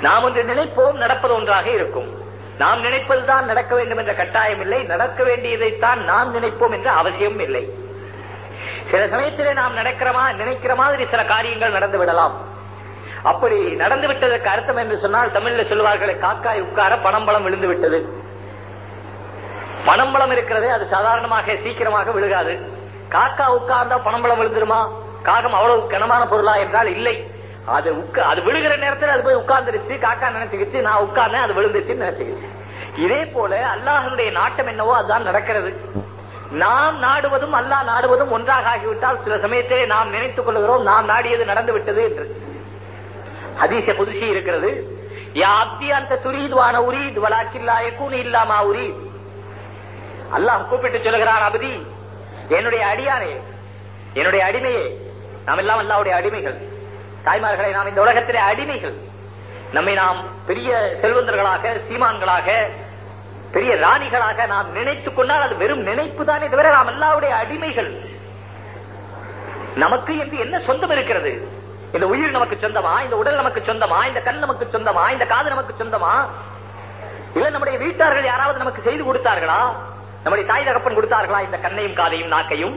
நாம் ஒன்று நினைப்போம் நடப்பது ஒன்றாக இருக்கும். நாம் நினைப்பதுதான் நடக்க வேண்டும் என்ற கட்டாயம் இல்லை. நடக்க வேண்டியதைத்தான் நாம் நினைப்போம் என்ற அவசியம் இல்லை. சில சமயத்திலே நாம் நடக்கிறமா நினைக்கிற மாதிரி சில காரியங்கள் நடந்து விடலாம். அப்படி நடந்து விட்டதற்கு அர்த்தம் என்று சொன்னால் தமிழ்ல சொல்வார்கள் காக்காய் உட்கார பணம்பழம் விழுந்து விட்டது. பணம்பழம் இருக்கிறதே அது சாதாரணமாக சீக்கிரமாக விழுகாது. காக்கா உட்கார்ந்தா பணம்பழம் விழுந்துருமா? காகம் அவ்வளவு கனமான பொருளா என்றால் இல்லை. அது உட்கா அது விழுகிற நேரத்தில் அது போய் உட்கார்ந்துருச்சு. காக்கா நினைச்சுக்கிச்சு நான் உட்கார்ந்தேன் அது விழுந்துச்சுன்னு நினைச்சுக்கிச்சு. இதே போல அல்லாஹனுடைய நாட்டம் என்னவோ அதுதான் நடக்கிறது. நாம் நாடுவதும் அல்லாஹ் நாடுவதும் ஒன்றாக ஆகிவிட்டால் சில சமயத்திலே நாம் நினைத்துக் கொள்கிறோம் நாம் நாடியது நடந்து விட்டது என்று. அதிச புதுசி இருக்கிறது யா அப்தி அந்த துரீதுவான உரீத் வலாக்கில்லா யகூன் இல்லாமா உரீத். அல்லாஹ் கூப்பிட்டு சொல்லுகிறான் அபதி என்னுடைய அடியானே என்னுடைய அடிமையே நாம் எல்லாம் அல்லாவுடைய அடிமைகள். தாய்மார்களை நாம் இந்த உலகத்திலே அடிமைகள். நம்மை நாம் பெரிய செல்வந்தர்களாக சீமான்களாக பெரிய ராணிகளாக நாம் நினைத்துக் கொண்டால் அது வெறும் நினைப்பு தானே தவிர நாம் எல்லாருடைய அடிமைகள். நமக்கு என்று என்ன சொந்தம் இருக்கிறது? இந்த உயிர் நமக்கு சொந்தமா? இந்த உடல் நமக்கு சொந்தமா? இந்த கண் நமக்கு சொந்தமா? இந்த காது நமக்கு சொந்தமா? இல்ல நம்முடைய வீட்டார்கள் யாராவது நமக்கு செய்து கொடுத்தார்களா? நம்முடைய தாய் தகப்பன் கொடுத்தார்களா? இந்த கண்ணையும் காதையும் நாக்கையும்?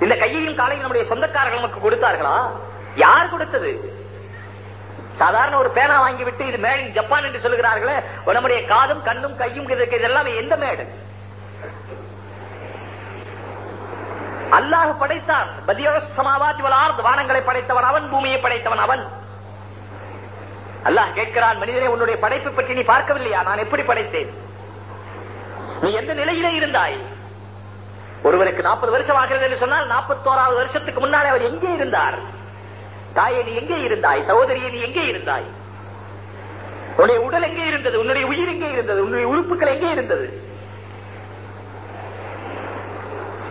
இந்த கையையும் காலையும் நம்முடைய சொந்தக்காரர்கள் நமக்கு கொடுத்தார்களா? யார் கொடுத்தது? சாதாரண ஒரு பேனா வாங்கி விட்டு இது மேடு ஜப்பான் என்று சொல்லுகிறார்களே நம்முடைய காதும் கண்ணும் கையும் இதெல்லாம் எந்த மேடு? அல்லாஹ் படைத்தான். சமாவாதி வளார்ந்து வானங்களை படைத்தவன் அவன் பூமியை படைத்தவன் அவன். அல்லாஹ் கேட்கிறான் மனிதனே உன்னுடைய படைப்பை பற்றி நீ பார்க்கவில்லையா? நான் எப்படி படைத்தேன்? நீ எந்த நிலையிலே இருந்தாய்? ஒருவருக்கு நாற்பது வருஷம் ஆகிறது என்று சொன்னால் நாற்பத்தோராவது வருஷத்துக்கு முன்னாலே அவர் எங்கே இருந்தார்? தாயே நீ எங்கே இருந்தாய்? சகோதரியை நீ எங்கே இருந்தாய்? உன்னுடைய உடல் எங்கே இருந்தது? உன்னுடைய உயிர் எங்கே இருந்தது? உன்னுடைய உறுப்புகள் எங்கே இருந்தது?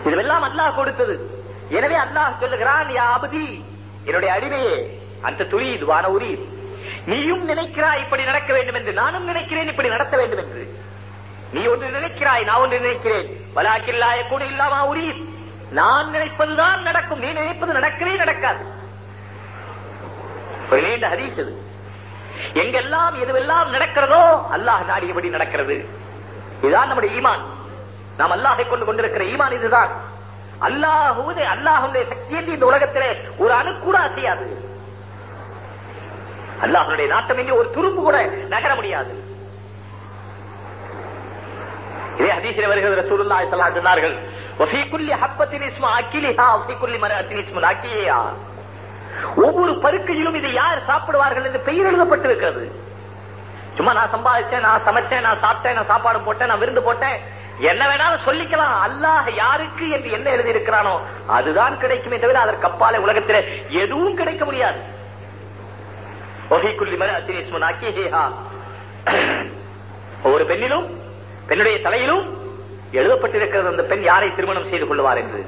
இதுவெல்லாம் அல்லாஹ் கொடுத்தது. எனவே அல்லாஹ் சொல்லுகிறான் யா அபதி என்னுடைய அடிமையே அந்த துரி இதுவான உரி நீயும் நினைக்கிறாய் இப்படி நடக்க வேண்டும் என்று நானும் நினைக்கிறேன் இப்படி நடத்த வேண்டும் என்று. நீ ஒன்று நினைக்கிறாய் நான் ஒன்று நினைக்கிறேன். வலாக்கில்லாய கூட இல்லாமா உரி நான் நினைப்பதுதான் நடக்கும். நீ நினைப்பது நடக்கவே நடக்காது. ஒரு நீண்ட ஹதீஸ் இது. எங்கெல்லாம் எதுவெல்லாம் நடக்கிறதோ அல்லாஹ் நாடியபடி நடக்கிறது. இதுதான் நம்முடைய ஈமான். நாம் அல்லாஹை கொண்டு கொண்டிருக்கிற ஈமான் இதுதான். அல்லாஹுவது அல்லாஹுடைய சக்தி என்று இந்த உலகத்திலே ஒரு அணு கூட அசையாது. அல்லாஹனுடைய நாட்டம் என்று ஒரு துரும்பு கூட நகர முடியாது. இதே ஹதீசில் வருகிற ரசூலுல்லாஹி ஸல்லல்லாஹு அலைஹி சொன்னார்கள் வஃபீ குல்லி ஹப்பத்தின் இஸ்மு அக்கிலிஹா வஃபீ குல்லி மரஅத்தின் இஸ்மு அக்கிலிஹா ஒவ்வொரு பருக்கையிலும் இதை யார் சாப்பிடுவார்கள் என்று பெயர் எழுதப்பட்டிருக்கிறது. சும்மா நான் சம்பாதிச்சேன் நான் சமைச்சேன் நான் சாப்பிட்டேன் நான் சாப்பாடு போட்டேன் நான் விருந்து போட்டேன். என்ன வேணாலும் சொல்லிக்கலாம். அல்லாஹ் யாருக்கு என்று என்ன எழுதி இருக்கிறானோ அதுதான் கிடைக்குமே தவிர அதற்கு அப்பாலே உலகத்தில் எதுவும் கிடைக்க முடியாது. ஒஹிக்குள்ளி ஒவ்வொரு பெண்ணிலும் பெண்ணுடைய தலையிலும் எழுதப்பட்டிருக்கிறது அந்த பெண் யாரை திருமணம் செய்து கொள்வார் என்று.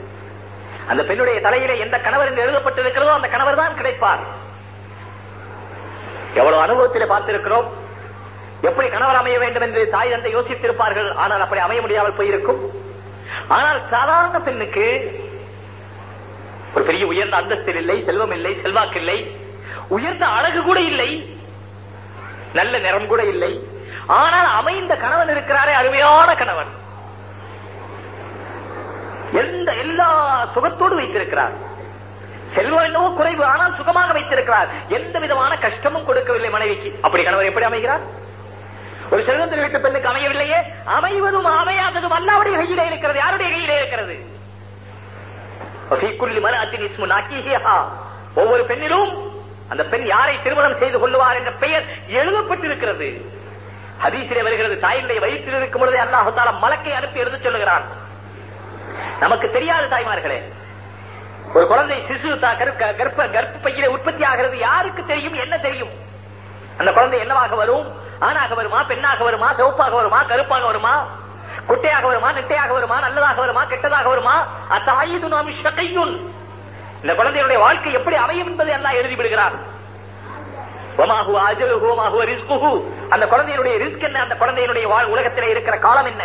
அந்த பெண்ணுடைய தலையிலே எந்த கணவர் என்று எழுதப்பட்டிருக்கிறதோ அந்த கணவர் தான் கிடைப்பார். எவ்வளவு அனுபவத்தில் பார்த்திருக்கிறோம். எப்படி கணவர் அமைய வேண்டும் என்று தாய் தந்தை யோசித்திருப்பார்கள் ஆனால் அப்படி அமைய முடியாமல் போயிருக்கும். ஆனால் சாதாரண பெண்ணுக்கு ஒரு பெரிய உயர்ந்த அந்தஸ்து இல்லை செல்வம் இல்லை செல்வாக்கு இல்லை உயர்ந்த அழகு கூட இல்லை நல்ல நிறம் கூட இல்லை. ஆனால் அமைந்த கணவன் இருக்கிறாரே அருமையான கணவன். எந்த எல்லா சுகத்தோடு வைத்திருக்கிறார்? செல்வம் என்னவோ குறைவு ஆனால் சுகமாக வைத்திருக்கிறார். எந்த விதமான கஷ்டமும் கொடுக்கவில்லை மனைவிக்கு. அப்படி கணவர் எப்படி அமைகிறார்? ஒரு செல்வந்தர் வீட்டு பெண்ணுக்கு அமையவில்லையே? அமைவதும் அமையாததும் அல்லாவுடைய கையிலே இருக்கிறது. யாருடைய கையிலே இருக்கிறது? ஒவ்வொரு பெண்ணிலும் அந்த பெண் யாரை திருமணம் செய்து கொள்ளுவார் என்ற பெயர் எழுதப்பட்டிருக்கிறது. ஹதீசிலே வருகிறது தாயினுடைய வயிற்றில் இருக்கும் பொழுதே அல்லாஹால மலக்கை அனுப்பி எழுத சொல்லுகிறான். நமக்கு தெரியாது தாய்மார்களே ஒரு குழந்தை சிசு கர்ப்ப உற்பத்தி ஆகிறது யாருக்கு தெரியும் என்ன தெரியும்? அந்த குழந்தை என்னவாக வரும்? ஆணாக வருமா பெண்ணாக வருமா சிவப்பாக வருமா கருப்பாக வருமா குட்டையாக வருமா நெட்டையாக வருமா நல்லதாக வருமா கெட்டதாக வருமா? அத்தாயுது நாம் ஷகையுன். இந்த குழந்தையுடைய வாழ்க்கை எப்படி அமையும் என்பதை எல்லாம் எழுதி விடுகிறார் அந்த குழந்தையினுடைய ரிஸ்க் என்ன? அந்த குழந்தையினுடைய வாழ் இருக்கிற காலம் என்ன?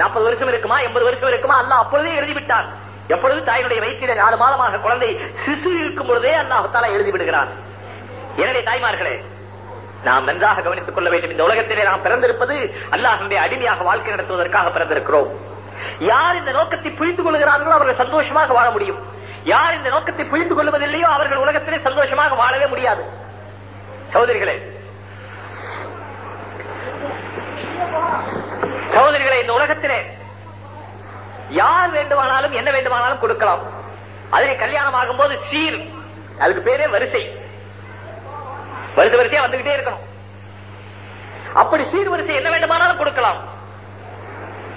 நாற்பது வருஷம் இருக்குமா? எண்பது வருஷம் இருக்குமா? அல்லாஹ் அப்பொழுதே எழுதிவிட்டார் எப்பொழுது தாயினுடைய வயிற்றிலே நாலு மாதமாக குழந்தை சிசு இருக்கும் பொழுதே அல்லாஹ் எழுதி விடுகிறான் எனவே தாய்மார்களே நாம் நன்றாக கவனித்துக் கொள்ள வேண்டும். இந்த உலகத்திலே நாம் பிறந்திருப்பது அல்லாஹனுடைய அடிமையாக வாழ்க்கை நடத்துவதற்காக பிறந்திருக்கிறோம். யார் இந்த நோக்கத்தை புரிந்து கொள்கிறார்களோ அவர்கள் சந்தோஷமாக வாழ முடியும். யார் இந்த நோக்கத்தை புரிந்து கொள்வதில்லையோ அவர்கள் உலகத்திலே சந்தோஷமாக வாழவே முடியாது. சகோதரிகளே சகோதரிகளை இந்த உலகத்திலே யார் வேண்டுமானாலும் என்ன வேண்டுமானாலும் கொடுக்கலாம். அதிலே கல்யாணம் ஆகும்போது சீர் அதுக்கு பேரே வரிசை. வரிசை வரிசையா வந்துகிட்டே இருக்கணும். அப்படி சீர் வரிசை என்ன வேண்டுமானாலும் கொடுக்கலாம்.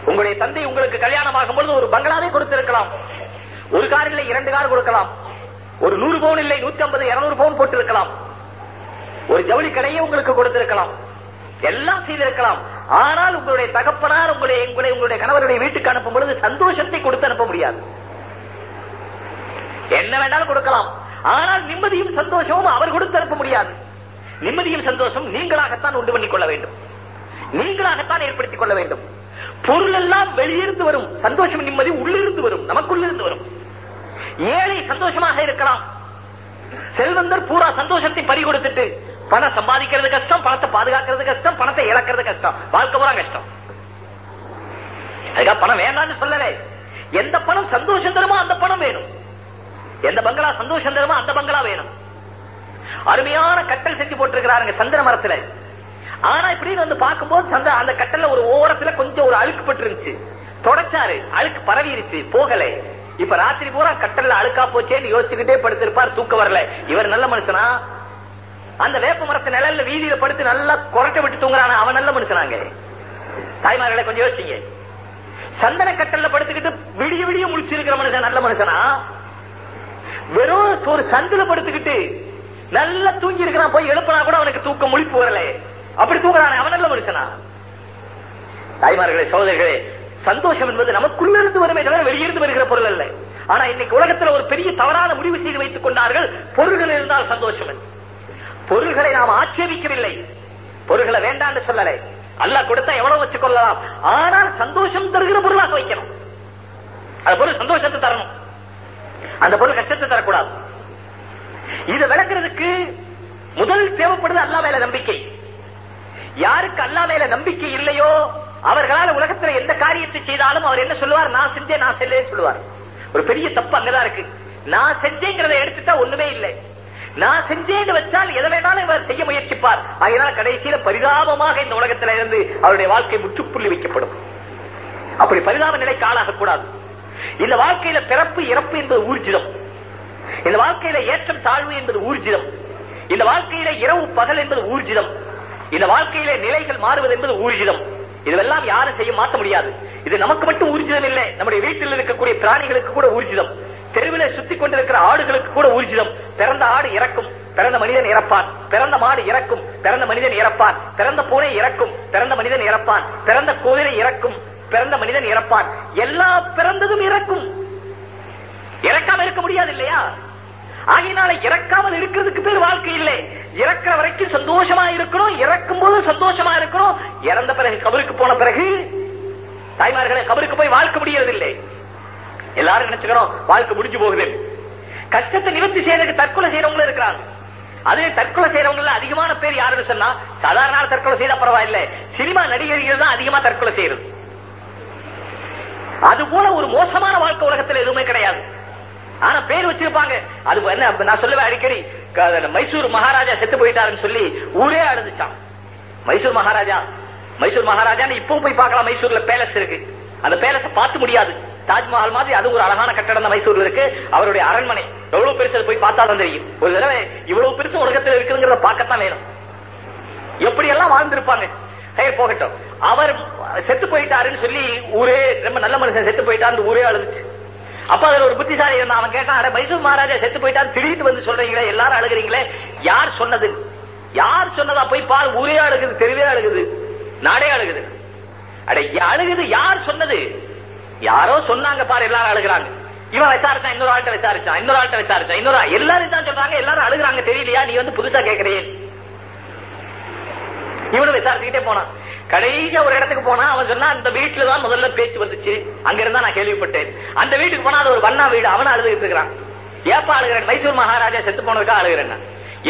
உங்களுடைய தந்தை உங்களுக்கு கல்யாணம் ஆகும் பொழுது ஒரு பங்களாவே கொடுத்திருக்கலாம். ஒரு கார் இல்லை இரண்டு கார் கொடுக்கலாம். ஒரு நூறு பவுன் இல்லை நூத்தி ஐம்பது இருநூறு பவுன் போட்டிருக்கலாம். ஒரு ஜவுளி கடையை உங்களுக்கு கொடுத்திருக்கலாம். எல்லாம் செய்திருக்கலாம். ஆனால் உங்களுடைய தகப்பனார் உங்களுடைய உங்களை உங்களுடைய கணவருடைய வீட்டுக்கு அனுப்பும் பொழுது சந்தோஷத்தை கொடுத்து அனுப்ப முடியாது. என்ன வேண்டாலும் கொடுக்கலாம். ஆனால் நிம்மதியும் சந்தோஷமும் அவர் கொடுத்து அனுப்ப முடியாது. நிம்மதியும் சந்தோஷம் நீங்களாகத்தான் உண்டு பண்ணிக் கொள்ள வேண்டும். நீங்களாகத்தான் ஏற்படுத்திக் கொள்ள வேண்டும். பொருள் எல்லாம் வெளியிருந்து வரும். சந்தோஷம் நிம்மதி உள்ளிருந்து வரும். நமக்குள்ளிருந்து வரும். ஏழை சந்தோஷமாக இருக்கலாம். செல்வந்தர் பூரா சந்தோஷத்தை பறி கொடுத்துட்டு பணம் சம்பாதிக்கிறது கஷ்டம் பணத்தை பாதுகாக்கிறது கஷ்டம் பணத்தை இழக்கிறது கஷ்டம். வாழ்க்கை பூரா கஷ்டம். அதுக்காக பணம் வேண்டாம்னு சொல்லவே எந்த பணம் சந்தோஷம் தருமோ அந்த பணம் வேணும். எந்த பங்களா சந்தோஷம் தருமோ அந்த பங்களா வேணும். அருமையான கட்டல் செஞ்சு போட்டிருக்கிறாருங்க சந்திர மரத்துல. ஆனா இப்படின்னு வந்து பார்க்கும்போது சந்த அந்த கட்டல்ல ஒரு ஓரத்துல கொஞ்சம் ஒரு அழுக்கு பட்டு இருந்துச்சு தொடச்சாரு. அழுக்கு பரவிருச்சு. போகல. இப்ப ராத்திரி பூரா கட்டல்ல அழுக்கா போச்சேன்னு யோசிச்சுக்கிட்டே படுத்திருப்பார். தூக்க வரல. இவர் நல்ல மனுஷனா? அந்த வேப்ப மரத்து நிழல்ல வீதியில படுத்து நல்லா கொரட்டை விட்டு தூங்குறான அவன் நல்ல மனுஷனாங்க தாய்மார்களை கொஞ்சம் யோசிங்க. சந்தன கட்டல்ல படுத்துக்கிட்டு விடிய விடிய முடிச்சிருக்கிற மனுஷன் நல்ல மனுஷனா? வெறும் ஒரு சந்தில படுத்துக்கிட்டு நல்லா தூங்கி இருக்கிறான் போய் எழுப்பினா கூட அவனுக்கு தூக்கம் முழிப்பு வரல. அப்படி தூங்குறானே அவன் நல்ல மனுஷனா? தாய்மார்களே சகோதரிகளே சந்தோஷம் என்பது நமக்குள்ள இருந்து வருமே தவிர வெளியிருந்து வருகிற பொருள் அல்ல. ஆனா இன்னைக்கு உலகத்துல ஒரு பெரிய தவறான முடிவு செய்து வைத்துக் கொண்டார்கள் பொருள்கள் இருந்தால் சந்தோஷம் என்று. பொருள்களை நாம் ஆட்சேபிக்கவில்லை. பொருள்களை வேண்டாம்னு சொல்லலை. அல்லாஹ் கொடுத்தா எவ்வளவு வச்சு கொள்ளலாம் ஆனால் சந்தோஷம் தருகிற பொருளாக வைக்கணும். அந்த பொருள் சந்தோஷத்தை தரணும். அந்த பொருள் கஷ்டத்தை தரக்கூடாது. இதை விளக்குறதுக்கு முதல் தேவைப்படுது அல்லா மேல நம்பிக்கை. யாருக்கு அல்லா மேல நம்பிக்கை இல்லையோ அவர்களால் உலகத்துல எந்த காரியத்தை செய்தாலும் அவர் என்ன சொல்லுவார்? நான் செஞ்சேன் நான் செல்லேன்னு சொல்லுவார். ஒரு பெரிய தப்பு அங்கதான் இருக்கு. நான் செஞ்சேங்கிறத எடுத்துட்டா ஒண்ணுமே இல்லை. நான் செஞ்சேன்னு வச்சால் எதை வேணாலும் இவர் செய்ய முயற்சிப்பார். அதனால் கடைசியில பரிதாபமாக இந்த உலகத்தில் இருந்து அவருடைய வாழ்க்கை முற்றுப்புள்ளி வைக்கப்படும். அப்படி பரிதாப நிலைக்கு ஆளாக கூடாது இந்த வாழ்க்கையில பிறப்பு இறப்பு என்பது ஊர்ஜிதம். இந்த வாழ்க்கையில ஏற்றம் தாழ்வு என்பது ஊர்ஜிதம். இந்த வாழ்க்கையில இரவு பகல் என்பது ஊர்ஜிதம். இந்த வாழ்க்கையில நிலைகள் மாறுவது என்பது ஊர்ஜிதம். இதுவெல்லாம் யாரும் செய்ய மாற்ற முடியாது. இது நமக்கு மட்டும் ஊர்ஜிதம் இல்லை. நம்முடைய வீட்டில் இருக்கக்கூடிய பிராணிகளுக்கு கூட ஊர்ஜிதம். தெருவிலே சுத்தி கொண்டிருக்கிற ஆடுகளுக்கு கூட ஊர்ஜிதம். பிறந்த ஆடு இறக்கும் பிறந்த மனிதன் இறப்பான். பிறந்த மாடு இறக்கும் பிறந்த மனிதன் இறப்பான். பிறந்த பூனை இறக்கும் பிறந்த மனிதன் இறப்பான். பிறந்த கோவிலை இறக்கும் பிறந்த மனிதன் இறப்பான். எல்லா பிறந்ததும் இறக்கும். இறக்காம இருக்க முடியாது இல்லையா? ஆகையினால இறக்காமல் இருக்கிறதுக்கு பேர் வாழ்க்கை இல்லை. இறக்கிற வரைக்கும் சந்தோஷமா இருக்கணும் இறக்கும் போது சந்தோஷமா இருக்கணும். இறந்த பிறகு கபருக்கு போன பிறகு தாய்மார்களை கபருக்கு போய் வாழ்க்கை முடியறதில்லை. எல்லாரும் நினைச்சுக்கிறோம் வாழ்க்கை முடிஞ்சு போகுது. கஷ்டத்தை நிவர்த்தி செய்யறதுக்கு தற்கொலை செய்யறவங்களும் இருக்கிறாங்க. அதே தற்கொலை செய்யறவங்க அதிகமான பேர் யாருன்னு சொன்னா சாதாரண தற்கொலை செய்தா பரவாயில்ல. சினிமா நடிகர்கள் தான் அதிகமா தற்கொலை செய்யறது. அது போல ஒரு மோசமான வாழ்க்கை உலகத்துல எதுவுமே கிடையாது. ஆனா பேர் வச்சிருப்பாங்க. அது என்ன நான் சொல்லுவேன் அடிக்கடி மைசூர் மகாராஜா செத்து போயிட்டாருன்னு சொல்லி ஊரே அழுதுச்சான் மைசூர் மகாராஜா. மைசூர் மகாராஜா இப்பவும் போய் பார்க்கலாம் மைசூர்ல பேலஸ் இருக்கு. அந்த பேலஸ பார்த்து முடியாது. தாஜ்மஹால் மாதிரி அது ஒரு அழகான கட்டடம் தான் மைசூர்ல இருக்கு. அவருடைய அரண்மனை. எவ்வளவு பெருசு போய் பார்த்தா தான் தெரியும். ஒரு தடவை இவ்வளவு பெருசு உலகத்தில் இருக்குங்கிறத பார்க்கத்தான் வேணும். எப்படி எல்லாம் வாழ்ந்திருப்பாங்க போகட்டும். அவர் செத்து போயிட்டாருன்னு சொல்லி ஊரே ரொம்ப நல்ல மனுஷன் செத்து போயிட்டாரு ஊரே அழுதுச்சு. அப்ப அதுல ஒரு புத்திசாலி இருந்தா அவன் கேட்டான் அட மைசூர் மகாராஜா செத்து போயிட்டாரு திடீர்னு வந்து சொல்றீங்களே எல்லாரும் அழுகிறீங்களே? யார் சொன்னது? யார் சொன்னதா போய் பால் ஊரே அழுகுது தெருவே அழுகுது நாடே அழுகுது. அட அழுகுது யார் சொன்னது? யாரோ சொன்னாங்க பாரு எல்லாரும் அழுகிறாங்க. இவன் விசாரிச்சா இன்னொரு ஆள்கிட்ட விசாரிச்சான் இன்னொரு ஆள்கிட்ட விசாரிச்சான் இன்னொரு ஆள். எல்லாரும் தான் சொல்றாங்க எல்லாரும் அழுகுறாங்க தெரியலையா? நீ வந்து புதுசா கேக்குறீங்க இவனும் விசாரிச்சுக்கிட்டே போனான். கடைசியா ஒரு இடத்துக்கு போனா அவன் சொன்னா அந்த வீட்டுல தான் முதல்ல பேச்சு வந்துச்சு. அங்க இருந்தா நான் கேள்விப்பட்டேன். அந்த வீட்டுக்கு போனா அது ஒரு வண்ணா வீடு அவன் அழுதுகிட்டு இருக்கிறான். ஏப்பா அழுகிறேன் மைசூர் மகாராஜா செத்து போனதுக்கா அழுகிறேன்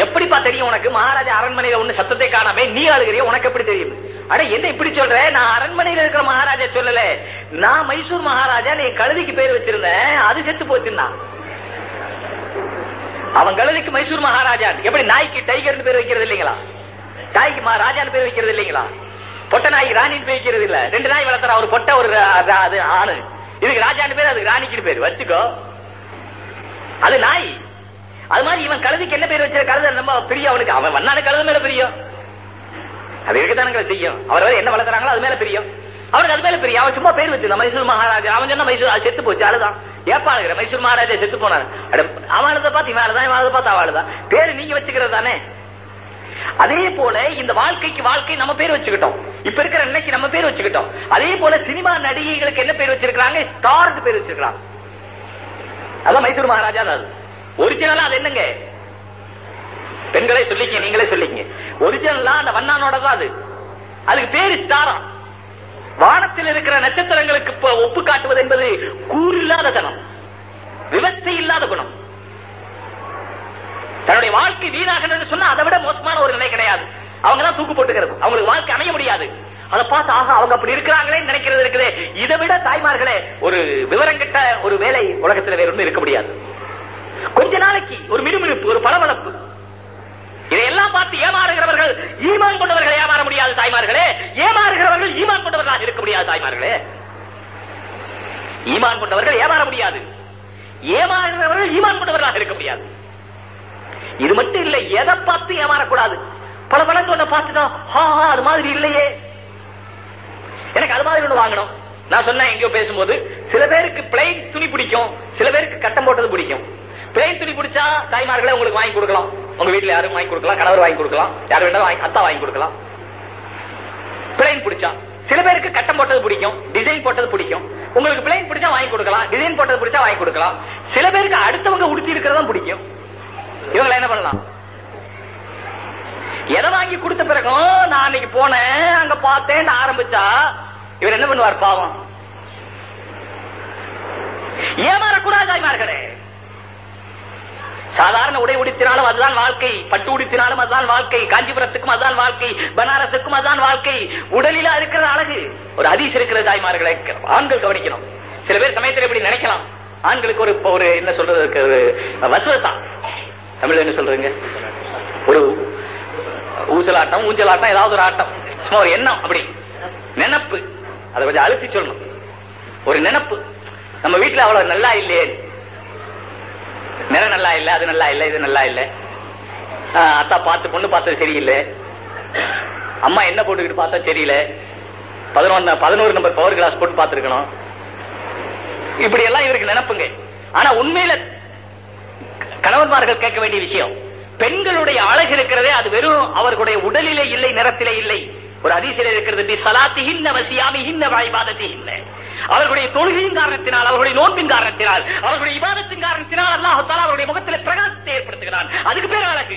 எப்படிப்பா தெரியும் உனக்கு? மகாராஜா அரண்மனையில ஒண்ணு சத்தத்தை காணாமே நீ அழுகிறிய உனக்கு எப்படி தெரியும்? அட என்ன இப்படி சொல்ற? நான் அரண்மனையில இருக்கிற மகாராஜா சொல்லல. நான் மைசூர் மகாராஜா நீ கழுதிக்கு பேர் வச்சிருந்தேன் அது செத்து போச்சுன்னா? அவன் கழுதிக்கு மைசூர் மகாராஜா. எப்படி நாய்க்கு டைகர்னு பேர் வைக்கிறது இல்லைங்களா? தாய்க்கு மா ராஜான்னு பேர் வைக்கிறது இல்லைங்களா? பொட்ட நாய் ராணின்னு பேர் வைக்கிறது இல்ல. ரெண்டு நாய் வளர்த்துறா ஒரு பொட்ட ஒரு அது ஆணு. இதுக்கு ராஜான்னு பேர் அதுக்கு ராணிக்கு பேர். வச்சுக்கோ. அது நாய். அது மாதிரி இவன் கழுதிக்கு என்ன பேர் வச்சிருக்க? கழுத நம்ம பிரியம் அவனுக்கு. அவன் வண்ணான கழுத மேல பிரியம். அது இருக்கத்தானுங்க செய்யும். அவர் என்ன வளர்த்துறாங்களோ அது மேல பிரியும். அவனுக்கு அது மேல பிரியம். அவன் சும்மா பேர் வச்சிருந்தான் மைசூர் மகாராஜா. அவன் சொன்ன மைசூர் செத்து போச்சு அழுதான். ஏப்பா அழுகிற மைசூர் மகாராஜா செத்து போனாரு அட, அவன் அழுத பார்த்து இவன் அழுதான் இவன் அழுத பார்த்து அவன் அழுதான். பேரு நீங்க வச்சுக்கிறது தானே? அதே போல இந்த வாழ்க்கைக்கு வாழ்க்கை நம்ம பேர் வச்சுக்கிட்டோம். இப்ப இருக்கிற இன்னைக்கு நம்ம பேர் வச்சுக்கிட்டோம். அதே போல சினிமா நடிகைகளுக்கு என்ன பேர் வச்சிருக்காங்க ஸ்டார்னு பேர் வச்சிருக்காங்க அதான் மைசூர் மகாராஜா தான் அது ஒரிஜினலா அது என்னங்க? பெண்களே சொல்லிக்க நீங்களே சொல்லிக்க ஒரிஜினலா அந்த வண்ணானோட தான் அது. அதுக்கு பேரு ஸ்டாரா வானத்தில் இருக்கிற நட்சத்திரங்களுக்கு ஒப்பு காட்டுவது என்பது கூறில்லாத தனம். விவஸ்தை இல்லாத குணம். தன்னுடைய வாழ்க்கை வீணாகிறது சொன்னா அதை விட மோசமான ஒரு நிலை கிடையாது. அவங்க தான் தூக்கு போட்டுக்கிறது. அவங்களுக்கு வாழ்க்கை அமைய முடியாது. அதை பார்த்து ஆக அவங்க அப்படி இருக்கிறாங்களே நினைக்கிறது இருக்குது. இதை விட தாய்மார்களே ஒரு விவரம் கிட்ட ஒரு வேலை உலகத்தில் வேற ஒன்றும் இருக்க முடியாது. கொஞ்ச நாளைக்கு ஒரு மினுமினுப்பு ஒரு பளபளப்பு. இதையெல்லாம் பார்த்து ஏமாறுகிறவர்கள் ஈமான் கொண்டவர்கள் ஏமாற முடியாது தாய்மார்களே. ஏமாறுகிறவர்கள் ஈமான் கொண்டவர்களாக இருக்க முடியாது தாய்மார்களே. ஈமான் கொண்டவர்கள் ஏமாற முடியாது. ஏமாறுகிறவர்கள் ஈமான் கொண்டவர்களாக இருக்க முடியாது. இது மட்டும் இல்ல எதை பார்த்து ஏமாறக்கூடாது? பல பலன் ஒண்ணு ஹா ஹா, அது மாதிரி இல்லையே. எனக்கு அது மாதிரி ஒண்ணு வாங்கணும். நான் சொன்னேன் எங்கேயோ பேசும்போது சில பேருக்கு பிளைன் துணி பிடிக்கும் சில பேருக்கு கட்டம் போட்டது பிடிக்கும். பிளைன் துணி பிடிச்சா தாய்மார்களே உங்களுக்கு வாங்கி கொடுக்கலாம். உங்க வீட்டுல யாரும் வாங்கி கொடுக்கலாம் கணவர் வாங்கி கொடுக்கலாம் யார் வேணாலும் வாங்கி அத்தா வாங்கி கொடுக்கலாம். பிளைன் பிடிச்சா சில பேருக்கு கட்டம் போட்டது பிடிக்கும் டிசைன் போட்டது பிடிக்கும். உங்களுக்கு பிளைன் பிடிச்சா வாங்கி கொடுக்கலாம் டிசைன் போட்டது பிடிச்சா வாங்கி கொடுக்கலாம். சில பேருக்கு அடுத்தவங்க உடுத்தி இருக்கிறதா பிடிக்கும். இவங்களை என்ன பண்ணலாம்? எதை வாங்கி கொடுத்த பிறகும் நான் அன்னைக்கு போனேன் அங்க பார்த்தேன் ஆரம்பிச்சா. இவர் என்ன பண்ணுவார் பாவம்? ஏமாறக்கூடாது தாய்மார்களே. சாதாரண உடை உடுத்தினாலும் அதுதான் வாழ்க்கை பட்டு உடுத்தினாலும் அதுதான் வாழ்க்கை காஞ்சிபுரத்துக்கும் அதுதான் வாழ்க்கை பனாரசுக்கும் அதுதான் வாழ்க்கை. உடலில இருக்கிற அழகு ஒரு அதிசயம் இருக்கிற தாய்மார்களை ஆண்கள் கவனிக்கணும். சில பேர் சமயத்தில் இப்படி நினைக்கலாம். ஆண்களுக்கு ஒரு ஒரு என்ன சொல்றதுக்கு ஒரு வசுவசா. தமிழ் என்ன சொல்றீங்க? ஒரு ஊசலாட்டம் ஊஞ்சலாட்டம் ஏதாவது ஒரு ஆட்டம். சும்மா ஒரு எண்ணம் அப்படி. நினப்பு. அதை கொஞ்சம் அழுத்தி சொல்லணும். ஒரு நினப்பு. நம்ம வீட்டுல அவ்வளவு நல்லா இல்லையே. நிறம் நல்லா இல்ல அது நல்லா இல்ல இது நல்லா இல்ல. அத்தா பார்த்து பொண்ணு பார்த்தது சரியில்லை. அம்மா என்ன போட்டுக்கிட்டு பார்த்தா தெரியல. பதினொன்னு பதினோரு நம்பர் பவர் கிளாஸ் போட்டு பார்த்திருக்கணும். இப்படி எல்லாம் இவருக்கு நினைப்புங்க. ஆனா உண்மையில கணவன்மார்கள் கேட்க வேண்டிய விஷயம் பெண்களுடைய அழகு இருக்கிறதே அது வெறும் அவர்களுடைய உடலிலே இல்லை நிறத்திலே இல்லை. ஒரு அதிசயம் இருக்கிறது அவர்களுடைய தொழுகையின் காரணத்தினால் அவர்களுடைய நோன்பின் காரணத்தினால் அவர்களுடைய விவாதத்தின் காரணத்தினால் அல்லாஹ் அவருடைய முகத்தில் பிரகாசத்தை ஏற்படுத்துகிறான். அதுக்கு பேர் அழகு.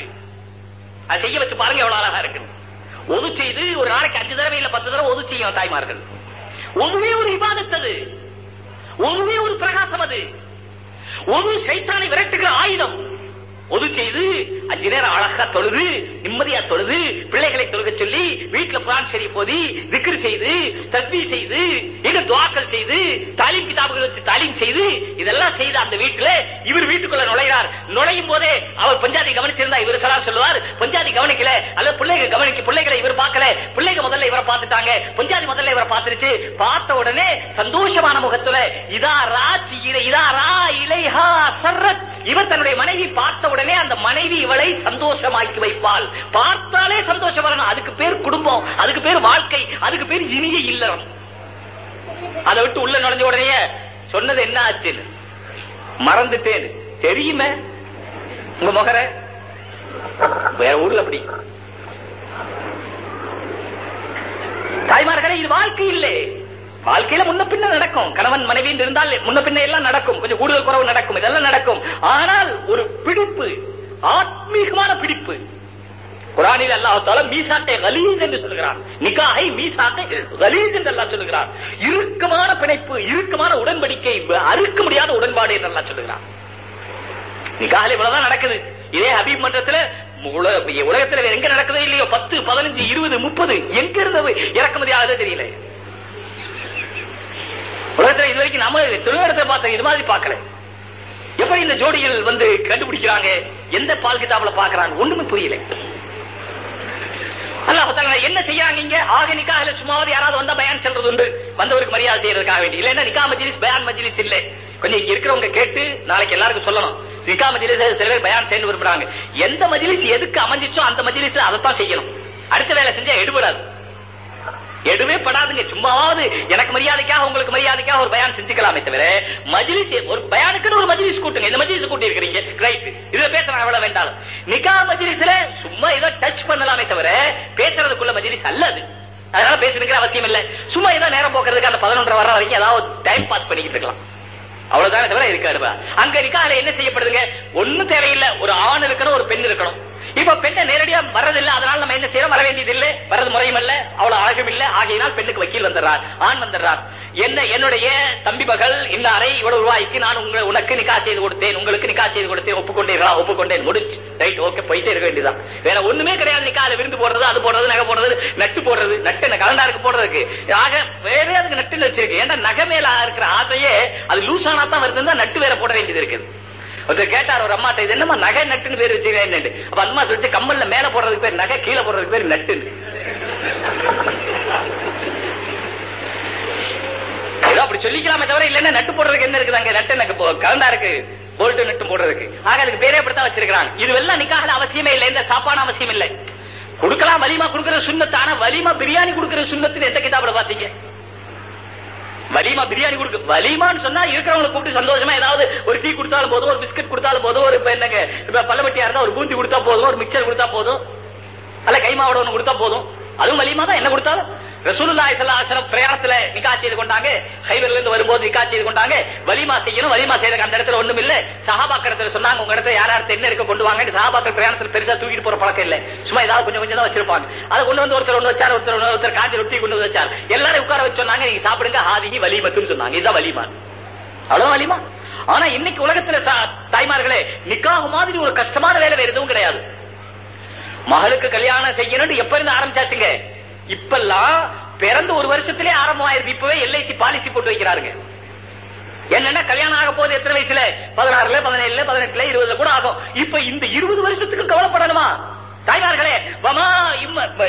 அது செய்ய வச்சு பாருங்க எவ்வளவு அழகா இருக்கு. ஒது செய்து ஒரு நாளைக்கு அஞ்சு தடவை இல்ல பத்து தடவை ஒது செய்யும் தாய்மார்கள். ஒதுவே ஒரு விவாதத்தது அது. ஒதுவே ஒரு பிரகாசம் அது. ஒரு சைத்தானை விரட்டுகிற ஆயுதம். ஒது செய்து அஞ்சு நேரம் அழகா தொழுது நிம்மதியா தொழுது பிள்ளைகளை தொழுக சொல்லி வீட்டுல குரான் சரி போதி திக்ர் செய்து தஸ்பீ செய்து இன்னும் துவாக்கள் செய்து தாலீம் கிதாபுகள் வச்சு தாலீம் செய்து இதெல்லாம் செய்து அந்த வீட்டுல இவர் வீட்டுக்குள்ள நுழைகிறார் நுழையும் போதே அவர் பஞ்சாதி கவனிச்சிருந்தா இவர் சலாம் சொல்லுவார். பஞ்சாதி கவனிக்கல அல்லது பிள்ளைகள் கவனிக்க பிள்ளைகளை இவர் பார்க்கல. பிள்ளைங்க முதல்ல இவரை பார்த்துட்டாங்க. பஞ்சாதி முதல்ல இவரை பார்த்துருச்சு. பார்த்த உடனே சந்தோஷமான முகத்துல இதா ராஜ் இதா ரா இலைஹா சர்ரத். இவர் தன்னுடைய மனைவி பார்த்த உடனே உடனே அந்த மனைவி இவளை சந்தோஷமாக்கி வைப்பாள். பார்த்தாலே சந்தோஷம் வரணும் அதுக்கு பேர் குடும்பம் அதுக்கு பேர் வாழ்க்கை அதுக்கு பேர் இனிய இல்லறம். அதை விட்டு உள்ள நுழைஞ்ச உடனே சொன்னது என்ன ஆச்சுன்னு? மறந்துட்டேன் தெரியுமே? உங்க முகர? வேற ஊர்ல அப்படி. தாய்மார்களே இது வாழ்க்கை இல்லை. வாழ்க்கையில முன்ன பின்ன நடக்கும். கணவன் மனைவி இருந்தால் முன்ன பின்ன எல்லாம் நடக்கும். கொஞ்சம் கூடுதல் குறவு நடக்கும். இதெல்லாம் நடக்கும். ஆனால் ஒரு பிடிப்பு ஆத்மீகமான பிடிப்பு. குரானில் அல்லாஹால மீசாட்டை கலீஸ் என்று சொல்கிறான் நிக்காகை மீசாட்டை கலீஸ் என்று அல்லா சொல்லுகிறான். இறுக்கமான பிணைப்பு இறுக்கமான உடன்படிக்கை அறுக்க முடியாத உடன்பாடு என்று அல்லா சொல்லுகிறான். நிக்காஹில் இவ்வளவுதான் நடக்குது. இதே ஹபீப் மன்றத்துல உல- உலகத்துல எங்க நடக்குதோ இல்லையோ பத்து பதினஞ்சு இருபது முப்பது எங்க இருந்தது? இறக்குமதி ஆகுதே தெரியல. உலகத்துல இது வரைக்கும் நம்ம திருவிழத்தை பார்த்த இது மாதிரி பார்க்கல. எப்படி இந்த ஜோடிகள் வந்து கண்டுபிடிக்கிறாங்க? எந்த பால் கிதாபில் பாக்குறாங்க ஒண்ணுமே புரியல. அல்லாஹ் என்ன செய்யறாங்க இங்க? ஆக நிக்காஹ்ல சும்மாவது யாராவது வந்தா பயான் சொல்றது உண்டு. வந்தவருக்கு மரியாதை செய்யறதுக்காக வேண்டி. இல்லன்னா நிக்கா மஜிலிஸ் பயான் மஜிலிஸ் இல்ல. கொஞ்சம் இங்க இருக்கிறவங்க கேட்டு நாளைக்கு எல்லாருக்கும் சொல்லணும். நிக்கா மஜிலிஸ் சில பேர் பயான் செய்யணும் விரும்புறாங்க. எந்த மஜிலிஸ் எதுக்கு அமைஞ்சிச்சோ அந்த மஜ்லிஸ்ல அதைத்தான் செய்யணும். அடுத்த வேலை செஞ்சா எடுபடாது. எதுவுமே படாதுங்க சும்மாவது எனக்கு மரியாதைக்காக உங்களுக்கு மரியாதைக்காக ஒரு பயான் செஞ்சுக்கலாமே தவிர மஜிலிஸ் ஒரு பயானுக்குன்னு ஒரு மஜிலிஸ் கூட்டுங்க. இந்த மஜிலிஸ் கூட்டி இருக்கிறீங்க ரைட் இதுல பேசலாம் எவ்வளவு வேண்டாம் நிக்கா மஜிலிஸ்ல சும்மா ஏதோ டச் பண்ணலாமே தவிர பேசுறதுக்குள்ள மஜிலிஸ் அல்லது அதனால பேசணுங்கிற அவசியம் இல்ல. சும்மா ஏதோ நேரம் போக்குறதுக்கு அந்த பதினொன்றரை வர வரைக்கும் ஏதாவது டைம் பாஸ் பண்ணிக்கிட்டு இருக்கலாம். அவ்வளவுதானே தவிர இருக்காது அங்க நிக்கால என்ன செய்யப்படுதுங்க? ஒண்ணும் தேவையில்லை. ஒரு ஆண் இருக்கணும் ஒரு பெண் இருக்கணும். இப்ப பெண்ணை நேரடியா வர்றதில்லை. அதனால நம்ம என்ன செய்யறோம் வர வேண்டியது இல்லை வர்றது முறையும் இல்ல அவ்வளவு அழகும் இல்ல ஆகையினால் பெண்ணுக்கு வக்கீல் வந்துடுறார். ஆண் வந்துடுறார். என்ன என்னுடைய தம்பி மகள் இன்னாரை இவ்வளவு ரூபாய்க்கு நான் உங்களை உனக்கு நிக்கா செய்து கொடுத்தேன். உங்களுக்கு நிக்கா செய்து கொடுத்தேன். ஒப்புக்கொண்டீர்களா? ஒப்புக்கொண்டேன். முடிச்சு ரைட் ஓகே. போயிட்டே இருக்க வேண்டியதான் வேற ஒண்ணுமே கிடையாது. நிக்கால விருந்து போடுறது அது போடுறது நகை போடுறது நட்டு போடுறது. நட்டு என்ன கலண்டாருக்கு போடுறதுக்கு. ஆக வேற அதுக்கு நட்டுன்னு வச்சிருக்கு. ஏன்னா நகை மேல இருக்கிற ஆசையே அது லூசானா தான் வருதுன்னா நட்டு வேற போட வேண்டியது இருக்குது. ஒருத்தர் கேட்டார் ஒரு அம்மாட்ட இது என்னமா நகை நட்டுன்னு பேர் வச்சுக்கிறேன் அப்ப அம்மா சொல்லிச்சு கம்மல்ல மேல போடுறதுக்கு பேர் நகை கீழே போடுறதுக்கு பேர் நட்டுன்னு. ஏதோ அப்படி சொல்லிக்கலாமே தவிர இல்லன்னா நட்டு போடுறதுக்கு என்ன இருக்குது அங்க? நட்டு எனக்கு போ- இருக்கு. போல்ட்டு நட்டு போடுறதுக்கு. ஆக அதுக்கு பேரே அப்படித்தான் வச்சிருக்கிறாங்க. இது எல்லாம் நிக்காகல அவசியமே இல்லை. எந்த சாப்பாடு அவசியம் இல்லை. கொடுக்கலாம் வலிமா கொடுக்கிற சுண்ணத்து? ஆனா வலிமா பிரியாணி கொடுக்கிற சுண்ணத்துன்னு எந்த கிதாபில் பாத்தீங்க வலிமா பிரியாணி கொடுக்க. வலிமான்னு சொன்னா இருக்கிறவங்களை கூப்பிட்டு சந்தோஷமா ஏதாவது ஒரு டீ கொடுத்தாலும் போதும் ஒரு பிஸ்கட் கொடுத்தாலும் போதும் ஒரு என்னங்க இப்ப பல்லவட்டியா இருந்தா ஒரு பூந்தி கொடுத்தா போதும் ஒரு மிக்சர் கொடுத்தா போதும் அல்ல கைமாவோட ஒண்ணு கொடுத்தா போதும். அதுவும் வலிமா தான் என்ன கொடுத்தாலும். ரசூலுல்லாஹி ஸல்லல்லாஹு அலைஹி வஸல்லம் பிரயாணத்துல நிக்கா செய்து கொண்டாங்க. ஹைபர்ல இருந்து வரும்போது நிக்கா செய்து கொண்டாங்க. வலிமா செய்யணும் வலிமா செய்யறதுக்கு அந்த இடத்துல ஒண்ணும் இல்ல. சஹாபாக்கள் இடத்துல சொன்னாங்க உங்க இடத்துல யார் யார் என்ன இருக்க கொண்டு வாங்க சஹாபாக்கள் பிரயாணத்துல பெருசா தூக்கிட்டு போற பழக்கம் இல்ல. சும்மா ஏதாவது கொஞ்சம் கொஞ்சம் தான் வச்சிருப்பாங்க. அதை கொண்டு வந்து ஒருத்தர் ஒண்ணு வச்சார் ஒருத்தர் ஒண்ணு ஒருத்தர் காஞ்சி ரொட்டி கொண்டு வந்து வச்சார். எல்லாரும் உட்கார வச்சு சொன்னாங்க நீங்க சாப்பிடுங்க ஹாதிகி வலிமத்துன்னு சொன்னாங்க. இதுதான் வலிமா. அவ்வளவு வலிமா. ஆனா இன்னைக்கு உலகத்துல சா- தாய்மார்களே நிக்காக மாதிரி ஒரு கஷ்டமான வேலை வேற எதுவும் கிடையாது. மகளுக்கு கல்யாணம் செய்யணும்னு எப்ப இருந்து ஆரம்பிச்சாச்சுங்க? இப்பெல்லாம் பிறந்து ஒரு வருஷத்திலே ஆரம்பமாயிருது இப்பவே எல்ஐசி பாலிசி போட்டு வைக்கிறாருங்க. என்னன்னா கல்யாணம் ஆக போகுது எத்தனை வயசுல? பதினாறுல பதினேழுல பதினெட்டுல இருபதுல கூட ஆகும். இப்ப இந்த இருபது வருஷத்துக்கு கவலைப்படணுமா? தாய்மார்களே வமா இம்ம ப-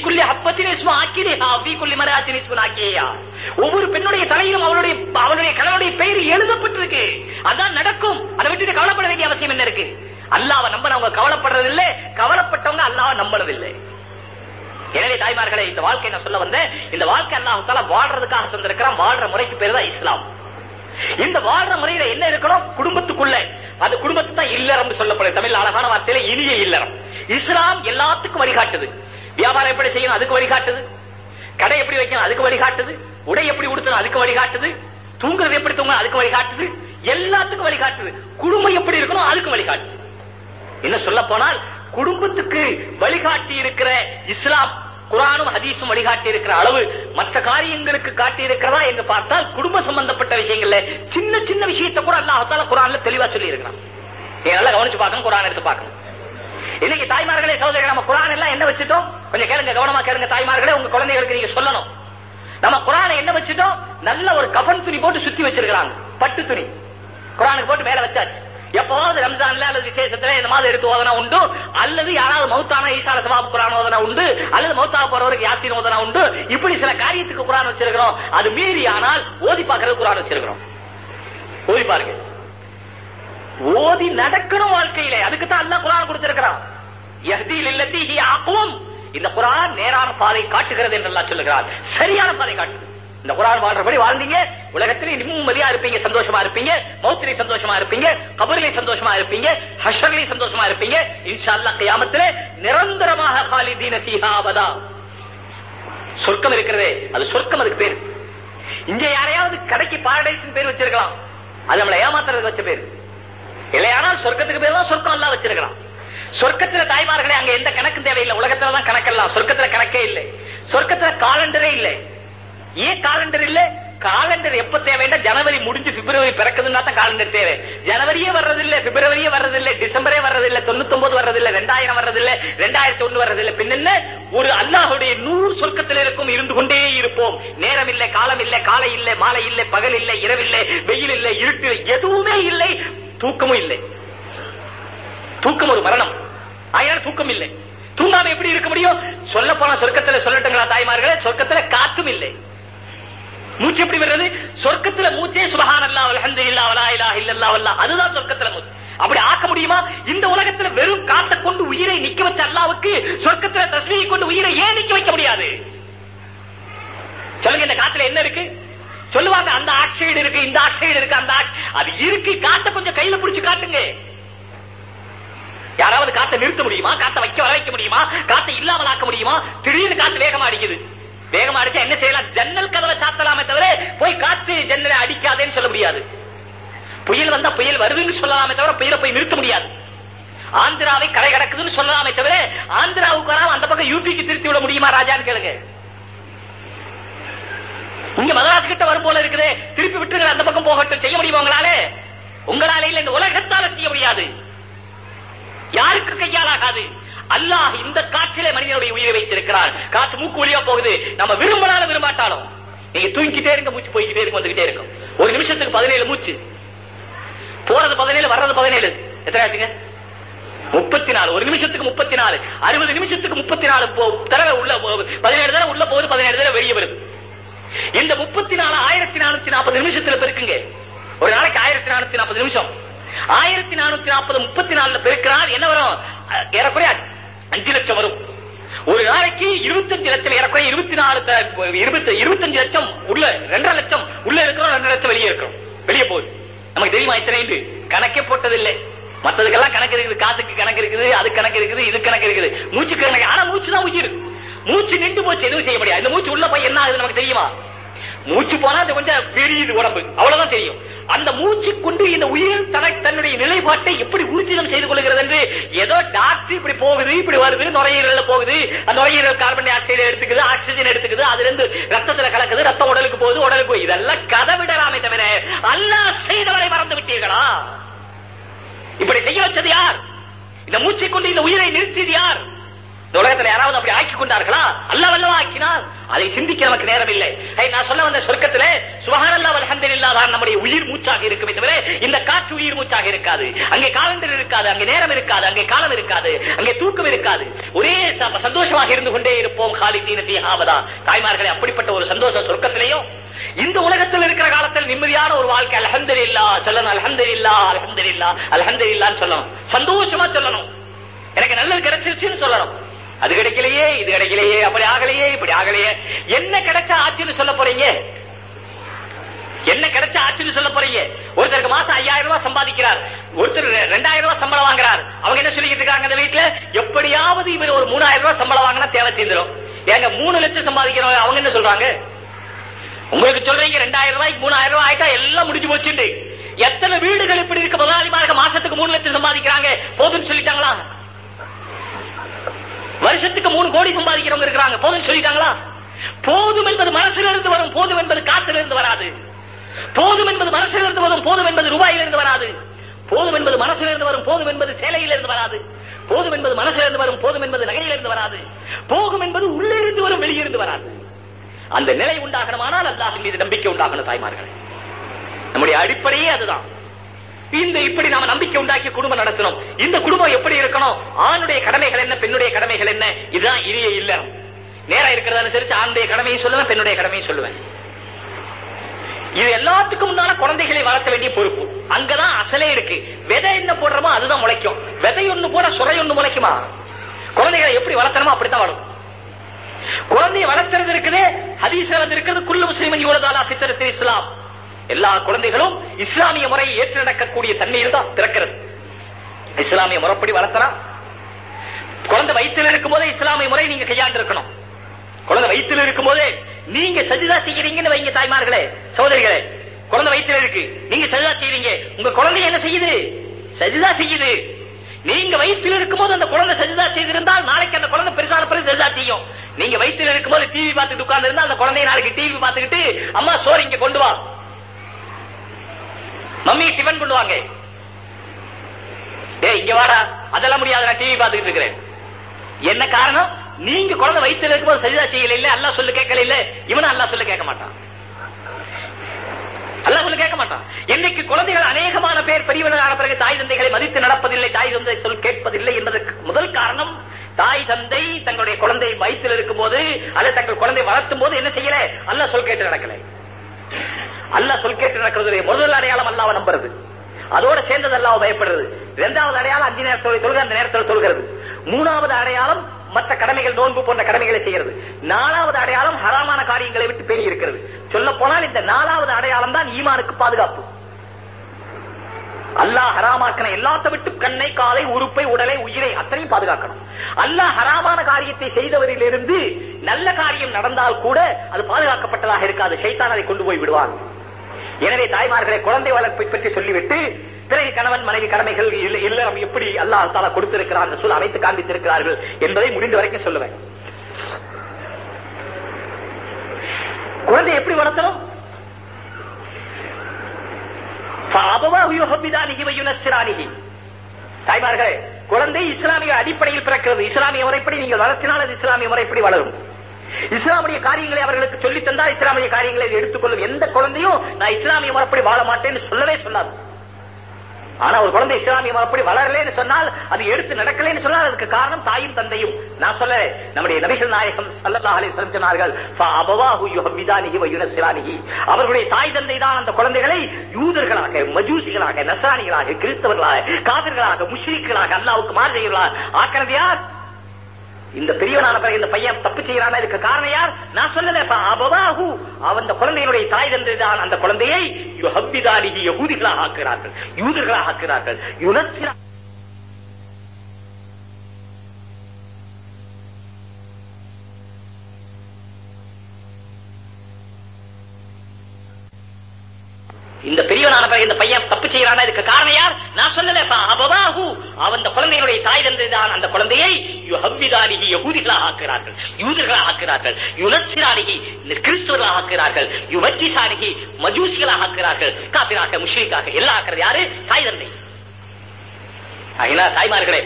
குல்லி ஒவ்வொரு பெண்ணுடைய தலையிலும் அவளுடைய அவளுடைய கணவனுடைய பெயர் எழுதப்பட்டிருக்கு. அதான் நடக்கும். அதை விட்டுட்டு கவலைப்பட வேண்டிய அவசியம் என்ன இருக்கு? அல்லாஹ்வை நம்பினவங்க கவலைப்படுறது இல்ல கவலைப்பட்டவங்க அல்லாவை நம்புறது இல்லை எனவே தாய்மார்களே இந்த வாழ்க்கை நான் சொல்ல வந்தேன். இந்த வாழ்க்கை அல்லாஹால வாழ்றதுக்காக தந்திருக்கிறான் வாழ்ற முறைக்கு பேரு தான் இஸ்லாம். இந்த வாழ்ற முறையில என்ன இருக்கணும்? குடும்பத்துக்குள்ள. அது குடும்பத்து தான் இல்லறம் சொல்லப்படுது. தமிழ் அழகான வார்த்தையில இனிய இல்லறம். இஸ்லாம் எல்லாத்துக்கும் வழிகாட்டுது. வியாபாரம் எப்படி செய்யணும்? அதுக்கு வழிகாட்டுது. கடை எப்படி வைக்கணும்? அதுக்கு வழிகாட்டுது. உடை எப்படி உடுத்தணும்? அதுக்கு வழிகாட்டுது. தூங்குறது எப்படி தூங்கணும்? அதுக்கு வழிகாட்டுது. எல்லாத்துக்கும் வழிகாட்டுது. குடும்பம் எப்படி இருக்கணும்? அதுக்கு வழிகாட்டுது. என்ன சொல்ல போனால் குடும்பத்துக்கு வழிகாட்டி இருக்கிற இஸ்லாம் குரானும் ஹதீஸும் வழிகாட்டி இருக்கிற அளவு மற்ற காரியங்களுக்கு காட்டி இருக்கிறதா என்று பார்த்தால் குடும்ப சம்பந்தப்பட்ட விஷயங்கள்ல சின்ன சின்ன விஷயத்தை கூட அல்லாஹால குரான்ல தெளிவா சொல்லி இருக்கிறான் நல்லா கவனிச்சு பார்க்கணும் குரான் எடுத்து பார்க்கணும். இன்னைக்கு தாய்மார்களே சகோதரர்கள் நம்ம குரான் எல்லாம் என்ன வச்சுட்டோம்? கொஞ்சம் கேளுங்க கவனமா கேளுங்க தாய்மார்களே உங்க குழந்தைகளுக்கு நீங்க சொல்லணும். நம்ம குரானை என்ன வச்சுட்டோம்? நல்ல ஒரு கபன் துணி போட்டு சுத்தி வச்சிருக்காங்க பட்டு துணி. குரானுக்கு போட்டு மேல வச்சாச்சு. எப்போது ரம்ஜான்ல அல்லது விசேஷத்துல இந்த மாதிரி எடுத்து ஓதனா உண்டு அல்லது யாராவது மௌத்தான ஈசால சவாப் குரான் ஓதனா உண்டு அல்லது மௌத்தாக போறவருக்கு யாசின் ஓதனா உண்டு இப்படி சில காரியத்துக்கு குரான் வச்சிருக்கிறோம். அது மீறி ஆனால் ஓதி பார்க்கறது குரான் வச்சிருக்கிறோம். ஓதி பாருங்க. ஓதி நடக்கணும் வாழ்க்கையிலே. அதுக்கு தான் அல்ல குரான் கொடுத்திருக்கிறான். யஹ்தில் இல்லத்தி ஆக்கும் இந்த குரான் நேரான பாதை காட்டுகிறது என்று சொல்லுகிறார் சரியான பாதை காட்டுகிறது. இந்த குரான் வாழ்றபடி வாழ்ந்தீங்க. உலகத்திலே நிம்மதியா இருப்பீங்க சந்தோஷமா இருப்பீங்க. மௌத்திலே சந்தோஷமா இருப்பீங்க கபரிலே சந்தோஷமா இருப்பீங்க ஹஷர்லே சந்தோஷமா இருப்பீங்க. இன்ஷா அல்லாஹ் கியாமத்திலே நிரந்தரமாக காலிதீன தீஹாவதா சொர்க்கம் இருக்கிறதே அது சொர்க்கம் அதுக்கு பேரு. இங்க யாரையாவது கடைக்கு பாரடைஸ் பேர் வச்சிருக்கலாம். அது நம்மளை ஏமாத்துறதுக்கு வச்ச பேரு. இல்லையானால் சொர்க்கத்துக்கு பேர் தான் சொர்க்கம் எல்லாம் வச்சிருக்கலாம் சொர்க்கத்துல தாய்மார்களே அங்க எந்த கணக்கும் தேவையில்லை. உலகத்துல தான் கணக்கெல்லாம். சொர்க்கத்துல கணக்கே இல்லை. சொர்க்கத்துல காலண்டரே இல்லை. ஏன் காலண்டர் இல்ல? காலண்டர் எப்ப தேவைன்னா ஜனவரி முடிஞ்சு பிப்ரவரி பிறக்குதுன்னா தான் காலண்டர் தேவை. ஜனவரியே வர்றதில்லை பிப்ரவரியே வர்றதில்ல டிசம்பரே வர்றதில்லை தொண்ணூத்தி ஒன்பது வர்றதில்லை ரெண்டாயிரம் வர்றதில்லை ரெண்டாயிரத்தி ஒண்ணு வர்றதில்லை. பின்ன ஒரு அல்லாஹுடைய நூறு சொர்க்கத்தில் இருக்கும் இருந்து கொண்டே இருப்போம். நேரம் இல்லை காலம் இல்லை காலை இல்லை மாலை இல்லை பகல் இல்லை இரவில்லை வெயில் இல்லை இருட்டு எதுவுமே இல்லை தூக்கமும் இல்லை. தூக்கம் ஒரு மரணம். ஆயிரம் தூக்கம் இல்லை. தூங்காம எப்படி இருக்க முடியும்? சொல்ல போன சொர்க்கத்துல சொல்லட்டுங்களா தாய்மார்களே? சொர்க்கத்துல காத்தும் இல்லை. மூச்சு எப்படி வர்றது சொர்க்கத்துல மூச்சே சுபஹான் அல்லா இல்லா வலா இல்லா இல்லல்லா வல்லா. அதுதான் சொர்க்கத்துல மூச்சு. அப்படி ஆக்க முடியுமா? இந்த உலகத்துல வெறும் காட்டை கொண்டு உயிரை நிக்க வச்ச அல்லாவுக்கு சொர்க்கத்துல தஸ்மியை கொண்டு உயிரை ஏன் நிக்க வைக்க முடியாது? சொல்லுங்க இந்த காத்துல என்ன இருக்கு? சொல்லுவாங்க அந்த ஆக்சைடு இருக்கு இந்த ஆக்சைடு இருக்கு அந்த அது இருக்கு காட்ட கொஞ்சம் கையில புடிச்சு காட்டுங்க. யாராவது காத்த நிறுத்த முடியுமா? காத்த வைக்க வர வைக்க முடியுமா? காத்த இல்லாமல் ஆக்க முடியுமா? திடீர்னு காத்து வேகமா அடிக்குது. வேகமா அடிச்சா என்ன செய்யலாம்? ஜன்னல் கதவை சாத்தலாமே தவிர போய் காத்து ஜன்னலை அடிக்காதேன்னு சொல்ல முடியாது. புயல் வந்தா புயல் வருதுன்னு சொல்லலாமே தவிர புயலை போய் நிறுத்த முடியாது. ஆந்திராவை கரை கடக்குதுன்னு சொல்லலாமே தவிர ஆந்திராவுக்கு வராம அந்த பக்கம் யூபிக்கு திருத்தி விட முடியுமா ராஜான்னு கேளுங்க. இங்க மதராஸ் கிட்ட வரும் போல இருக்குது. திருப்பி விட்டுருங்க அந்த பக்கம் போகட்டும். செய்ய முடியுமா உங்களால? உங்களால இல்ல இந்த உலகத்தால செய்ய முடியாது. யாருக்கு கையாலாகாது அல்லாஹ் இந்த காற்றிலே மனிதனுடைய உயிரை வைத்திருக்கிறார். காற்று மூக்கு வழியா போகுது. நம்ம விரும்பினாலும் விரும்பாட்டாலும் நீங்க தூங்கிட்டே இருங்க மூச்சு போய்கிட்டே இருக்கும் வந்துகிட்டே இருக்கும். ஒரு நிமிஷத்துக்கு பதினேழு மூச்சு. போறது பதினேழு வர்றது பதினேழு. எத்தனை ஆச்சுங்க? முப்பத்தி நாலு ஒரு நிமிஷத்துக்கு முப்பத்தி நாலு அறுபது நிமிஷத்துக்கு முப்பத்தி நாலு தடவை உள்ள பதினேழு தடவை உள்ள போகுது பதினேழு தடவை வெளியே வருது. இந்த முப்பத்தி நாலு ஆயிரத்தி நானூத்தி நாற்பது நிமிஷத்துல பெருக்குங்க. ஒரு நாளைக்கு ஆயிரத்தி நானூத்தி நாற்பது நிமிஷம். ஆயிரத்தி நானூத்தி நாற்பது முப்பத்தி நாலுல பெருக்கிறால் என்ன வரும்? ஏறக்குறைய அஞ்சு லட்சம் வரும். ஒரு நாளைக்கு இருபத்தஞ்சு லட்சம் ஏறக்குறைய இருபத்தி நாலு இருபத்தி இருபத்தஞ்சு லட்சம் உள்ள ரெண்டரை லட்சம் உள்ள இருக்கிறோம் ரெண்டரை லட்சம் வெளியே இருக்கிறோம். வெளியே போகுது. நமக்கு தெரியுமா இத்தனை கணக்கே போட்டதில்லை. மத்ததுக்கெல்லாம் கணக்கு இருக்குது. காசுக்கு கணக்கு இருக்குது அது கணக்கு இருக்குது இது கணக்கு இருக்குது. மூச்சு கணக்கு ஆனா மூச்சு தான் உயிர். மூச்சு நின்று போச்சு எதுவும் செய்ய முடியாது. இந்த மூச்சு உள்ள போய் என்ன ஆகுது நமக்கு தெரியுமா? மூச்சு போனா அது கொஞ்சம் பெரியுது உடம்பு. அவ்வளவுதான் தெரியும். அந்த மூச்சு கொண்டு இந்த உயிர் தனக்கு தன்னுடைய நிலைப்பாட்டை எப்படி ஊர்ஜிதம் செய்து கொள்கிறது என்று ஏதோ டாக்டர் இப்படி போகுது இப்படி வருது நுரையீரல்ல போகுது. அந்த நுரையீரல் கார்பன் டை ஆக்சைடு எடுத்துக்குது ஆக்சிஜன் எடுத்துக்குது அதுல இருந்து ரத்தத்துல கலக்குது ரத்தம் உடலுக்கு போகுது உடலுக்கு போகுது. இதெல்லாம் கதை விடலாமே தவிர அல்லாஹ் செய்தவரை மறந்து விட்டீர்களா? இப்படி செய்ய வச்சது யார்? இந்த மூச்சை கொண்டு இந்த உயிரை நிறுத்தியது யார்? இந்த உலகத்துல யாராவது அப்படி ஆக்கி கொண்டார்களா? அல்ல வல்லவா ஆக்கினால் அதை சிந்திக்க நமக்கு நேரம் இல்லை நான் சொல்ல வந்த சொர்க்கத்திலே சுபஹானல்லா வல்ஹம்துலில்லாஹ் தான் நம்முடைய உயிர் மூச்சாக இருக்குமே தவிர இந்த காற்று உயிர் மூச்சாக இருக்காது. அங்கே காலண்டர் இருக்காது அங்கே நேரம் இருக்காது அங்கே காலம் இருக்காது அங்கே தூக்கம் இருக்காது. ஒரே சந்தோஷமாக இருந்து கொண்டே இருப்போம் காலிதீன ஆவதா தாய்மார்களே அப்படிப்பட்ட ஒரு சந்தோஷம் சொர்க்கத்திலேயும் இந்த உலகத்தில் இருக்கிற காலத்தில் நிம்மதியான ஒரு வாழ்க்கை அல்ஹம்துலில்லாஹ் சொல்லணும் அல்ஹம்துலில்லாஹ் அல்ஹம்துலில்லாஹ் அல்ஹம்துலில்லாஹ்னு சொல்லணும். சந்தோஷமா சொல்லணும். எனக்கு நல்லது கிடைச்சிருச்சுன்னு சொல்லணும். அது கிடைக்கலையே இது கிடைக்கலையே அப்படி ஆகலையே இப்படி ஆகலையே. என்ன கிடைச்சா ஆச்சுன்னு சொல்ல போறீங்க? என்ன கிடைச்சா ஆச்சுன்னு சொல்ல போறீங்க? ஒருத்தருக்கு மாசம் ஐயாயிரம் ரூபாய் சம்பாதிக்கிறார். ஒருத்தர் ரெண்டாயிரம் ரூபாய் சம்பளம் வாங்குறார். அவங்க என்ன சொல்லிட்டு இருக்காங்க இந்த வீட்டுல எப்படியாவது இவர் ஒரு மூணாயிரம் ரூபாய் சம்பளம் வாங்கினா தேவை தீர்ந்துடும் ஏங்க மூணு லட்சம் சம்பாதிக்கிறோம் அவங்க என்ன சொல்றாங்க? உங்களுக்கு சொல்றீங்க ரெண்டாயிரம் ரூபாய்க்கு மூணாயிரம் ரூபாய் ஆயிட்டா எல்லாம் முடிஞ்சு போச்சுண்டு. எத்தனை வீடுகள் இப்படி இருக்க? முதலாளிமார்கள் மாசத்துக்கு மூணு லட்சம் சம்பாதிக்கிறாங்க. போதும்னு சொல்லிட்டாங்களா? வருஷத்துக்கு மூணு கோடி சம்பாதிக்கிறவங்க இருக்கிறாங்க. போதும் சொல்லிட்டாங்களா? போதும் என்பது மனசில் இருந்து வரும் போதும் என்பது காசில் இருந்து வராது. போதும் என்பது மனசில் இருந்து வரும் போதும் என்பது ரூபாயிலிருந்து வராது. போதும் என்பது மனசில் இருந்து வரும் போதும் என்பது சேலையிலிருந்து வராது. போதும் என்பது மனசிலிருந்து வரும் போதும் என்பது நகையிலிருந்து வராது. போகும் என்பது உள்ளே வரும் வெளியிருந்து வராது. அந்த நிலை உண்டாகணுமானால் அல்லாஹின் மீது நம்பிக்கை உண்டாகணும் தாய்மார்களே. நம்முடைய அடிப்படையே அதுதான். இந்த இப்படி நாம நம்பிக்கை உண்டாக்கி குடும்பம் நடத்தணும் இந்த குடும்பம் எப்படி இருக்கணும்? ஆணுடைய கடமைகள் என்ன பெண்ணுடைய கடமைகள் என்ன? இதுதான் இனிய இல்ல நேரம் இருக்கிறத அனுசரிச்சு ஆணுடைய கடமையும் சொல்லுவேன் பெண்ணுடைய கடமையும் சொல்லுவேன். இது எல்லாத்துக்கும் முன்னால குழந்தைகளை வளர்த்த வேண்டிய பொறுப்பு. அங்கதான் அசலே இருக்கு. விதை என்ன போடுறோமோ அதுதான் முளைக்கும். விதை ஒண்ணு போற சுரை ஒண்ணு முளைக்குமா? குழந்தைகளை எப்படி வளர்த்தணுமோ அப்படித்தான் வளரும். குழந்தையை வளர்த்துறது இருக்குது ஹதீஸ்ல வந்து இருக்கிறது குல்லு முஸ்லீமன் இவ்வளவு தாலா பித்தரத்து இஸ்லாம். எல்லா குழந்தைகளும் இஸ்லாமிய முறையை ஏற்று நடக்கக்கூடிய தன்மையில் தான் பிறக்கிறது. இஸ்லாமிய முறைப்படி வளர்த்தனா குழந்தை வயிற்றில் இருக்கும் போதே இஸ்லாமிய முறை நீங்க கையாண்டு இருக்கணும் குழந்தை வயிற்றில் இருக்கும் போதே நீங்க சஜிதா செய்யறீங்கன்னு வைங்க தாய்மார்களே சோதரிகளே குழந்தை வயிற்றில் இருக்கு நீங்க சஜிதா செய்யறீங்க. உங்க குழந்தை என்ன செய்யுது? சஜிதா செய்யுது. நீங்க வயிற்றில் இருக்கும்போது அந்த குழந்தை சஜிதா செய்திருந்தால் நாளைக்கு அந்த குழந்தை பெருசான பிறகு சஜிதா செய்யும். நீங்க வயிற்றில் இருக்கும்போது டிவி பார்த்துட்டு உட்கார்ந்து இருந்தா அந்த குழந்தைய நாளைக்கு டிவி பார்த்துக்கிட்டு அம்மா சோறு இங்க கொண்டு வா. மம்மி டிஃபன் கொண்டு வாங்க. டேய் இங்க வாடா. அதெல்லாம் முடியாது நான் டிவி பார்த்துட்டு இருக்கிறேன். என்ன காரணம்? நீங்க குழந்தை வயிற்றுல இருக்கும்போது சரிதா செய்யல இல்ல? அல்லா சொல்லு கேட்கல இல்ல? இவனும் அல்லா சொல்லு கேட்க மாட்டான். அல்லா சொல்லு கேட்க மாட்டான். இன்னைக்கு குழந்தைகள் அநேகமான பேர் பெரியவர்களான பிறகு தாய் தந்தைகளை மதித்து நடப்பதில்லை தாய் தந்தை சொல் கேட்பதில்லை என்பதற்கு முதல் காரணம் தாய் தந்தை தங்களுடைய குழந்தை வயிற்றில் இருக்கும் போது அல்லது தங்கள் குழந்தை வளர்த்தும் போது என்ன செய்யல? அல்ல சொல் கேட்டு நடக்கல. அல்ல சொல் கேட்டு நடக்கிறது முதல் அடையாளம் அல்லாவ நம்புறது. அதோட சேர்ந்தது அல்லாவ பயப்படுறது. இரண்டாவது அடையாளம் அஞ்சு நேரத்தோட தொழுக அந்த நேரத்தில் தொழுகிறது. மூணாவது அடையாளம் மற்ற கடமைகள் நோன்பு போன்ற கடமைகளை செய்கிறது. நாலாவது அடையாளம் ஹராமான காரியங்களை விட்டு பேணி இருக்கிறது. சொல்ல போனால் இந்த நாலாவது அடையாளம் தான் ஈமானுக்கு பாதுகாப்பு. அல்லாஹ் ஹராமாக்கின எல்லாத்த விட்டு கண்ணை காலை உறுப்பை உடலை உயிரை அத்தனையும் பாதுகாக்கணும். அல்லாஹ் ஹராமான காரியத்தை செய்தவரிலிருந்து நல்ல காரியம் நடந்தால் கூட அது பாதுகாக்கப்பட்டதாக இருக்காது. சைத்தான் அதை கொண்டு போய் விடுவான். எனவே தாய்மார்களை குழந்தை வளர்ப்பை பற்றி சொல்லிவிட்டு பிறகு கணவன் மனைவி கடமைகள் இல்லறம் எப்படி அல்லாஹ் தாலா கொடுத்திருக்கிறார் சொல் அமைத்து காண்பித்திருக்கிறார்கள் என்பதை முடிந்த வரைக்கும் சொல்லுவேன். குழந்தை எப்படி வளர்த்தணும்? தாய்மார்கள் குழந்தை இஸ்லாமிய அடிப்படையில் பிறக்கிறது. இஸ்லாமிய முறைப்படி நீங்கள் வளர்த்தினால் அது இஸ்லாமிய முறைப்படி வளரும். இஸ்லாமிய காரியங்களை அவர்களுக்கு சொல்லி தந்தால் இஸ்லாமிய காரியங்களை எடுத்துக்கொள்ளும் எந்த குழந்தையும் நான் இஸ்லாமிய முறைப்படி வாழ மாட்டேன்னு சொல்லவே சொல்லாது. ஆனா ஒரு குழந்தை இஸ்லாமிய முறைப்படி வளரலன்னு சொன்னால் அது எடுத்து நடக்கலன்னு சொன்னால் அதுக்கு காரணம் தாயும் தந்தையும். நான் சொல்ல நம்முடைய நபிகள் நாயகம் ஸல்லல்லாஹு அலைஹி சொன்னார்கள் அவர்களுடைய தாய் தந்தை தான் அந்த குழந்தைகளை யூதர்களாக மஜூசிகளாக நசானிகளாக கிறிஸ்தவர்களாக காவிர்களாக முஷ்ரிக்களாக அல்லாவுக்கு மாறு செய்யர்களாக ஆக்கிறது யார் இந்த பெரியவனான பிறகு இந்த பையன் தப்பு செய்யறான இதுக்கு காரணம் யார்? நான் சொல்லல அபவாஹு. அவன் குழந்தையினுடைய தாய் தந்தைதான். அந்த குழந்தையை யுஹவ்விதானிஹி யகூதிகளாக ஆக்குகிறார்கள். யூதர்களாக ஆக்குகிறார்கள். யுனஸ்ஸிரா இந்த பெரியவனான பிறகு இந்த பையன் தப்பு செய்யறானா இதுக்கு காரணம் யார்? நான் சொல்லல அபவாகு. அவன் அந்த குழந்தையினுடைய தாய் தந்தை தான் அந்த குழந்தையை யுஹவ்விதானிஹி யகூதிகளாக ஆக்குகிறார்கள். யூதர்களாக ஆக்குகிறார்கள். யுனசிராரிகி கிறிஸ்துவர்களாக ஆக்குகிறார்கள். யுவச்சிசாரிகி மஜூசிகளாக ஆக்குகிறார்கள். காபிராக முஷ்ரிக்காக. எல்லாம் ஆக்குறது யாரு? தாய் தந்தை. ஆகினா தாய்மார்களே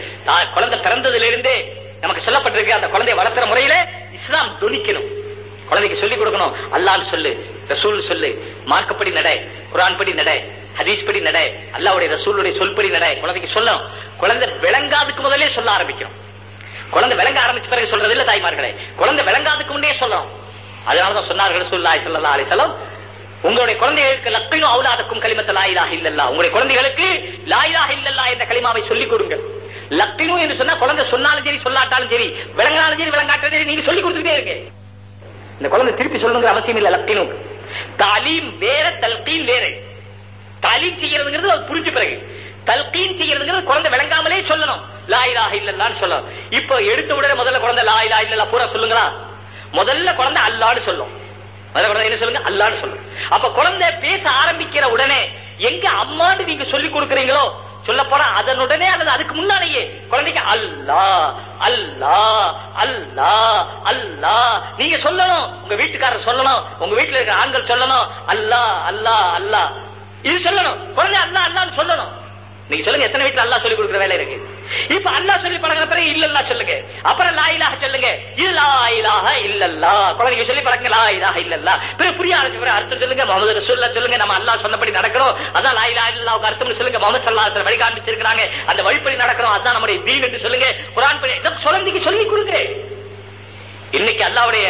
குழந்தை பிறந்ததிலிருந்தே நமக்கு சொல்லப்பட்டிருக்கு அந்த குழந்தையை வளர்த்துற முறையில இஸ்லாம் துணிக்கணும். குழந்தைக்கு சொல்லிக் கொடுக்கணும். அல்லாஹ் சொல்லு ரசூல் சொல்லு. மார்க்கப்படி நட குரான் படி நட ஹதீஸ் படி நட அல்லாவுடைய ரசூலுடைய சொல்படி நட குழந்தைக்கு சொல்லணும். குழந்தை விளங்காதுக்கு முதலே சொல்ல ஆரம்பிக்கணும். குழந்தை விளங்க ஆரம்பிச்ச பிறகு சொல்றது இல்ல தாய்மார்களே. குழந்தை விளங்காதுக்கு முன்னே சொல்லணும். அதனாலதான் சொன்னார்கள் சொல்லாய் சொல்லலா அலைஹி வஸல்லம் உங்களுடைய குழந்தைகளுக்கு லக்கையும் அவுலாதுக்கும் கலிமத்த லாயிலாக இல்லல்லா உங்களுடைய குழந்தைகளுக்கு லாயிலாக இல்லல்லா என்ற கலிமாவை சொல்லிக் கொடுங்கள். லக்கையும் என்று சொன்னா குழந்தை சொன்னாலும் சரி சொல்லாட்டாலும் சரி விளங்கினாலும் சரி விளங்காட்டாலும் சரி நீங்க சொல்லிக் கொடுத்துட்டே இருக்கேன் இந்த குழந்தை திருப்பி சொல்லணுங்கிற அவசியம் இல்லை லக்கினு தாலீம் வேற தல்கீன் வேற. தாலீம் செய்யறதுங்கிறது அது புரிஞ்ச பிறகு. தல்கீன் செய்யறதுங்கிறது குழந்தை விளங்காமலே சொல்லணும். லா இலாஹ இல்லல்லான்னு சொல்லணும். இப்போ எடுத்த உடனே முதல்ல குழந்தை லா இலாஹ இல்லல்லா பூரா சொல்லுங்களா? முதல்ல குழந்தை அல்லான்னு சொல்லும். முதல்ல குழந்தை என்ன சொல்லுங்க? அல்லான்னு சொல்லும். அப்ப குழந்தை பேச ஆரம்பிக்கிற உடனே எங்க அம்மான்னு நீங்க சொல்லி கொடுக்குறீங்களோ சொல்ல போனா அதனுடனே அல்லது அதுக்கு முன்னாலேயே. குழந்தைக்கு அல்லா அல்லா அல்லா அல்லா. நீங்க சொல்லணும் உங்க வீட்டுக்காரர் சொல்லணும் உங்க வீட்டுல இருக்கிற ஆண்கள் சொல்லணும். அல்லா அல்லா அல்லா. இது சொல்லணும். குழந்தை அல்லா அல்லான்னு சொல்லணும். நீங்க சொல்லுங்க எத்தனை வீட்டுல அல்லா சொல்லி கொடுக்குற வேலை இருக்கு? இப்ப அல்லா சொல்லி பழகின பிறகு இல்லல்லா சொல்லுங்க. அப்புறம் லாயிலாக சொல்லுங்க. இது லா இல்லல்லா. குழந்தைங்க சொல்லி பழங்க லாயிலாக இல்லல்லா. பிறகு புரிய ஆரம்பிச்ச பிறகு அர்த்தம் சொல்லுங்க முகமது ரசூல்லா சொல்லுங்க நம்ம அல்லா சொன்னபடி நடக்கிறோம் அதான் லாயிலா இலாஹ இல்லல்லாஹ்வுக்கு அர்த்தம் சொல்லுங்க. முகமது சல்லா அலைஹி வழி காமிச்சிருக்கிறாங்க அந்த வழிப்படி நடக்கிறோம் அதான் நம்முடைய தீன் என்று சொல்லுங்க. குரான் படி இதை குழந்தைக்கு சொல்லி கொடுங்க இன்னைக்கு அல்லாவுடைய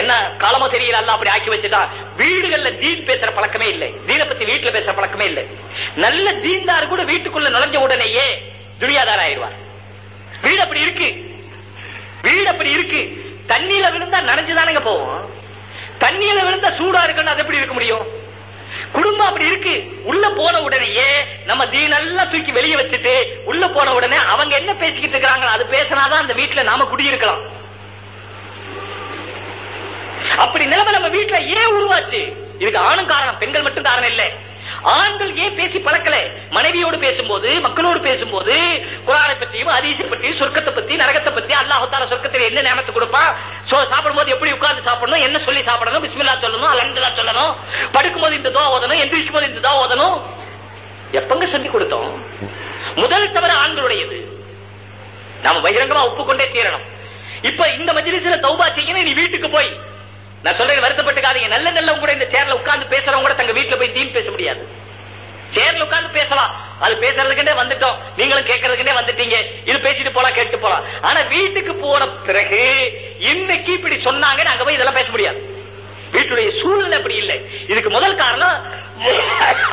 என்ன காலமோ தெரியல அல்ல அப்படி ஆக்கி வச்சுதான் வீடுகள்ல தீன் பேசுற பழக்கமே இல்லை. தீனை பத்தி வீட்டுல பேசுற பழக்கமே இல்லை. நல்ல தீன்தார் கூட வீட்டுக்குள்ள நுழைஞ்ச உடனேயே துணியாதார ஆயிடுவார். வீடு அப்படி இருக்கு. வீடு அப்படி இருக்கு. தண்ணியில விழுந்தா நனைஞ்சுதானுங்க போவோம். தண்ணியில விழுந்தா சூடா இருக்குன்னு அது எப்படி இருக்க முடியும்? குடும்பம் அப்படி இருக்கு. உள்ள போன உடனேயே நம்ம தீனெல்லாம் தூக்கி வெளியே வச்சுட்டு உள்ள போன உடனே அவங்க என்ன பேசிக்கிட்டு இருக்கிறாங்களோ அது பேசினாதான் அந்த வீட்டுல நாம குடியிருக்கலாம். அப்படி நிலைமை நம்ம வீட்டுல ஏன் உருவாச்சு? இதுக்கு ஆணும் காரணம் பெண்கள் மட்டும் காரணம் இல்ல. ஆண்கள் ஏன் பேசி பழக்கல? மனைவியோடு பேசும்போது மக்களோடு பேசும்போது குரானை பத்தியும் அதிசை பத்தியும் சொர்க்கத்தை பத்தி நரகத்தை பத்தி அல்லாஹால சொர்க்கத்தில் என்ன நேமத்தை கொடுப்பா? சாப்பிடும் சாப்பிடும்போது எப்படி உட்கார்ந்து சாப்பிடணும்? என்ன சொல்லி சாப்பிடணும்? பிஸ்மில்லா சொல்லணும் அலந்துலா சொல்லணும். படுக்கும்போது இந்த தோ ஓதணும் எந்திரிக்கும் போது இந்த தோ ஓதணும். எப்பங்க சொல்லி கொடுத்தோம்? முதல் தவிர ஆண்களுடையது. நாம பகிரங்கமா ஒப்புக்கொண்டே தீரணும். இப்ப இந்த மஜிலிசில தௌபா செய்யணும் நீ வீட்டுக்கு போய். நான் சொல்றேன் வருத்தப்பட்டுக்காதீங்க. நல்ல நல்ல கூட இந்த சேர்ல உட்கார்ந்து பேசுறவங்க கூட தங்க வீட்டுல போய் தீன் பேச முடியாது. சேர்ல உட்கார்ந்து பேசலாம். அது பேசுறதுக்குன்னே வந்துட்டோம். நீங்களும் கேட்கறதுக்குன்னே வந்துட்டீங்க. இது பேசிட்டு போலாம் கேட்டு போலாம். ஆனா வீட்டுக்கு போன பிறகு இன்னைக்கு இப்படி சொன்னாங்க நாங்க போய் இதெல்லாம் பேச முடியாது. வீட்டுடைய சூழ்நிலை அப்படி இல்லை. இதுக்கு முதல் காரணம்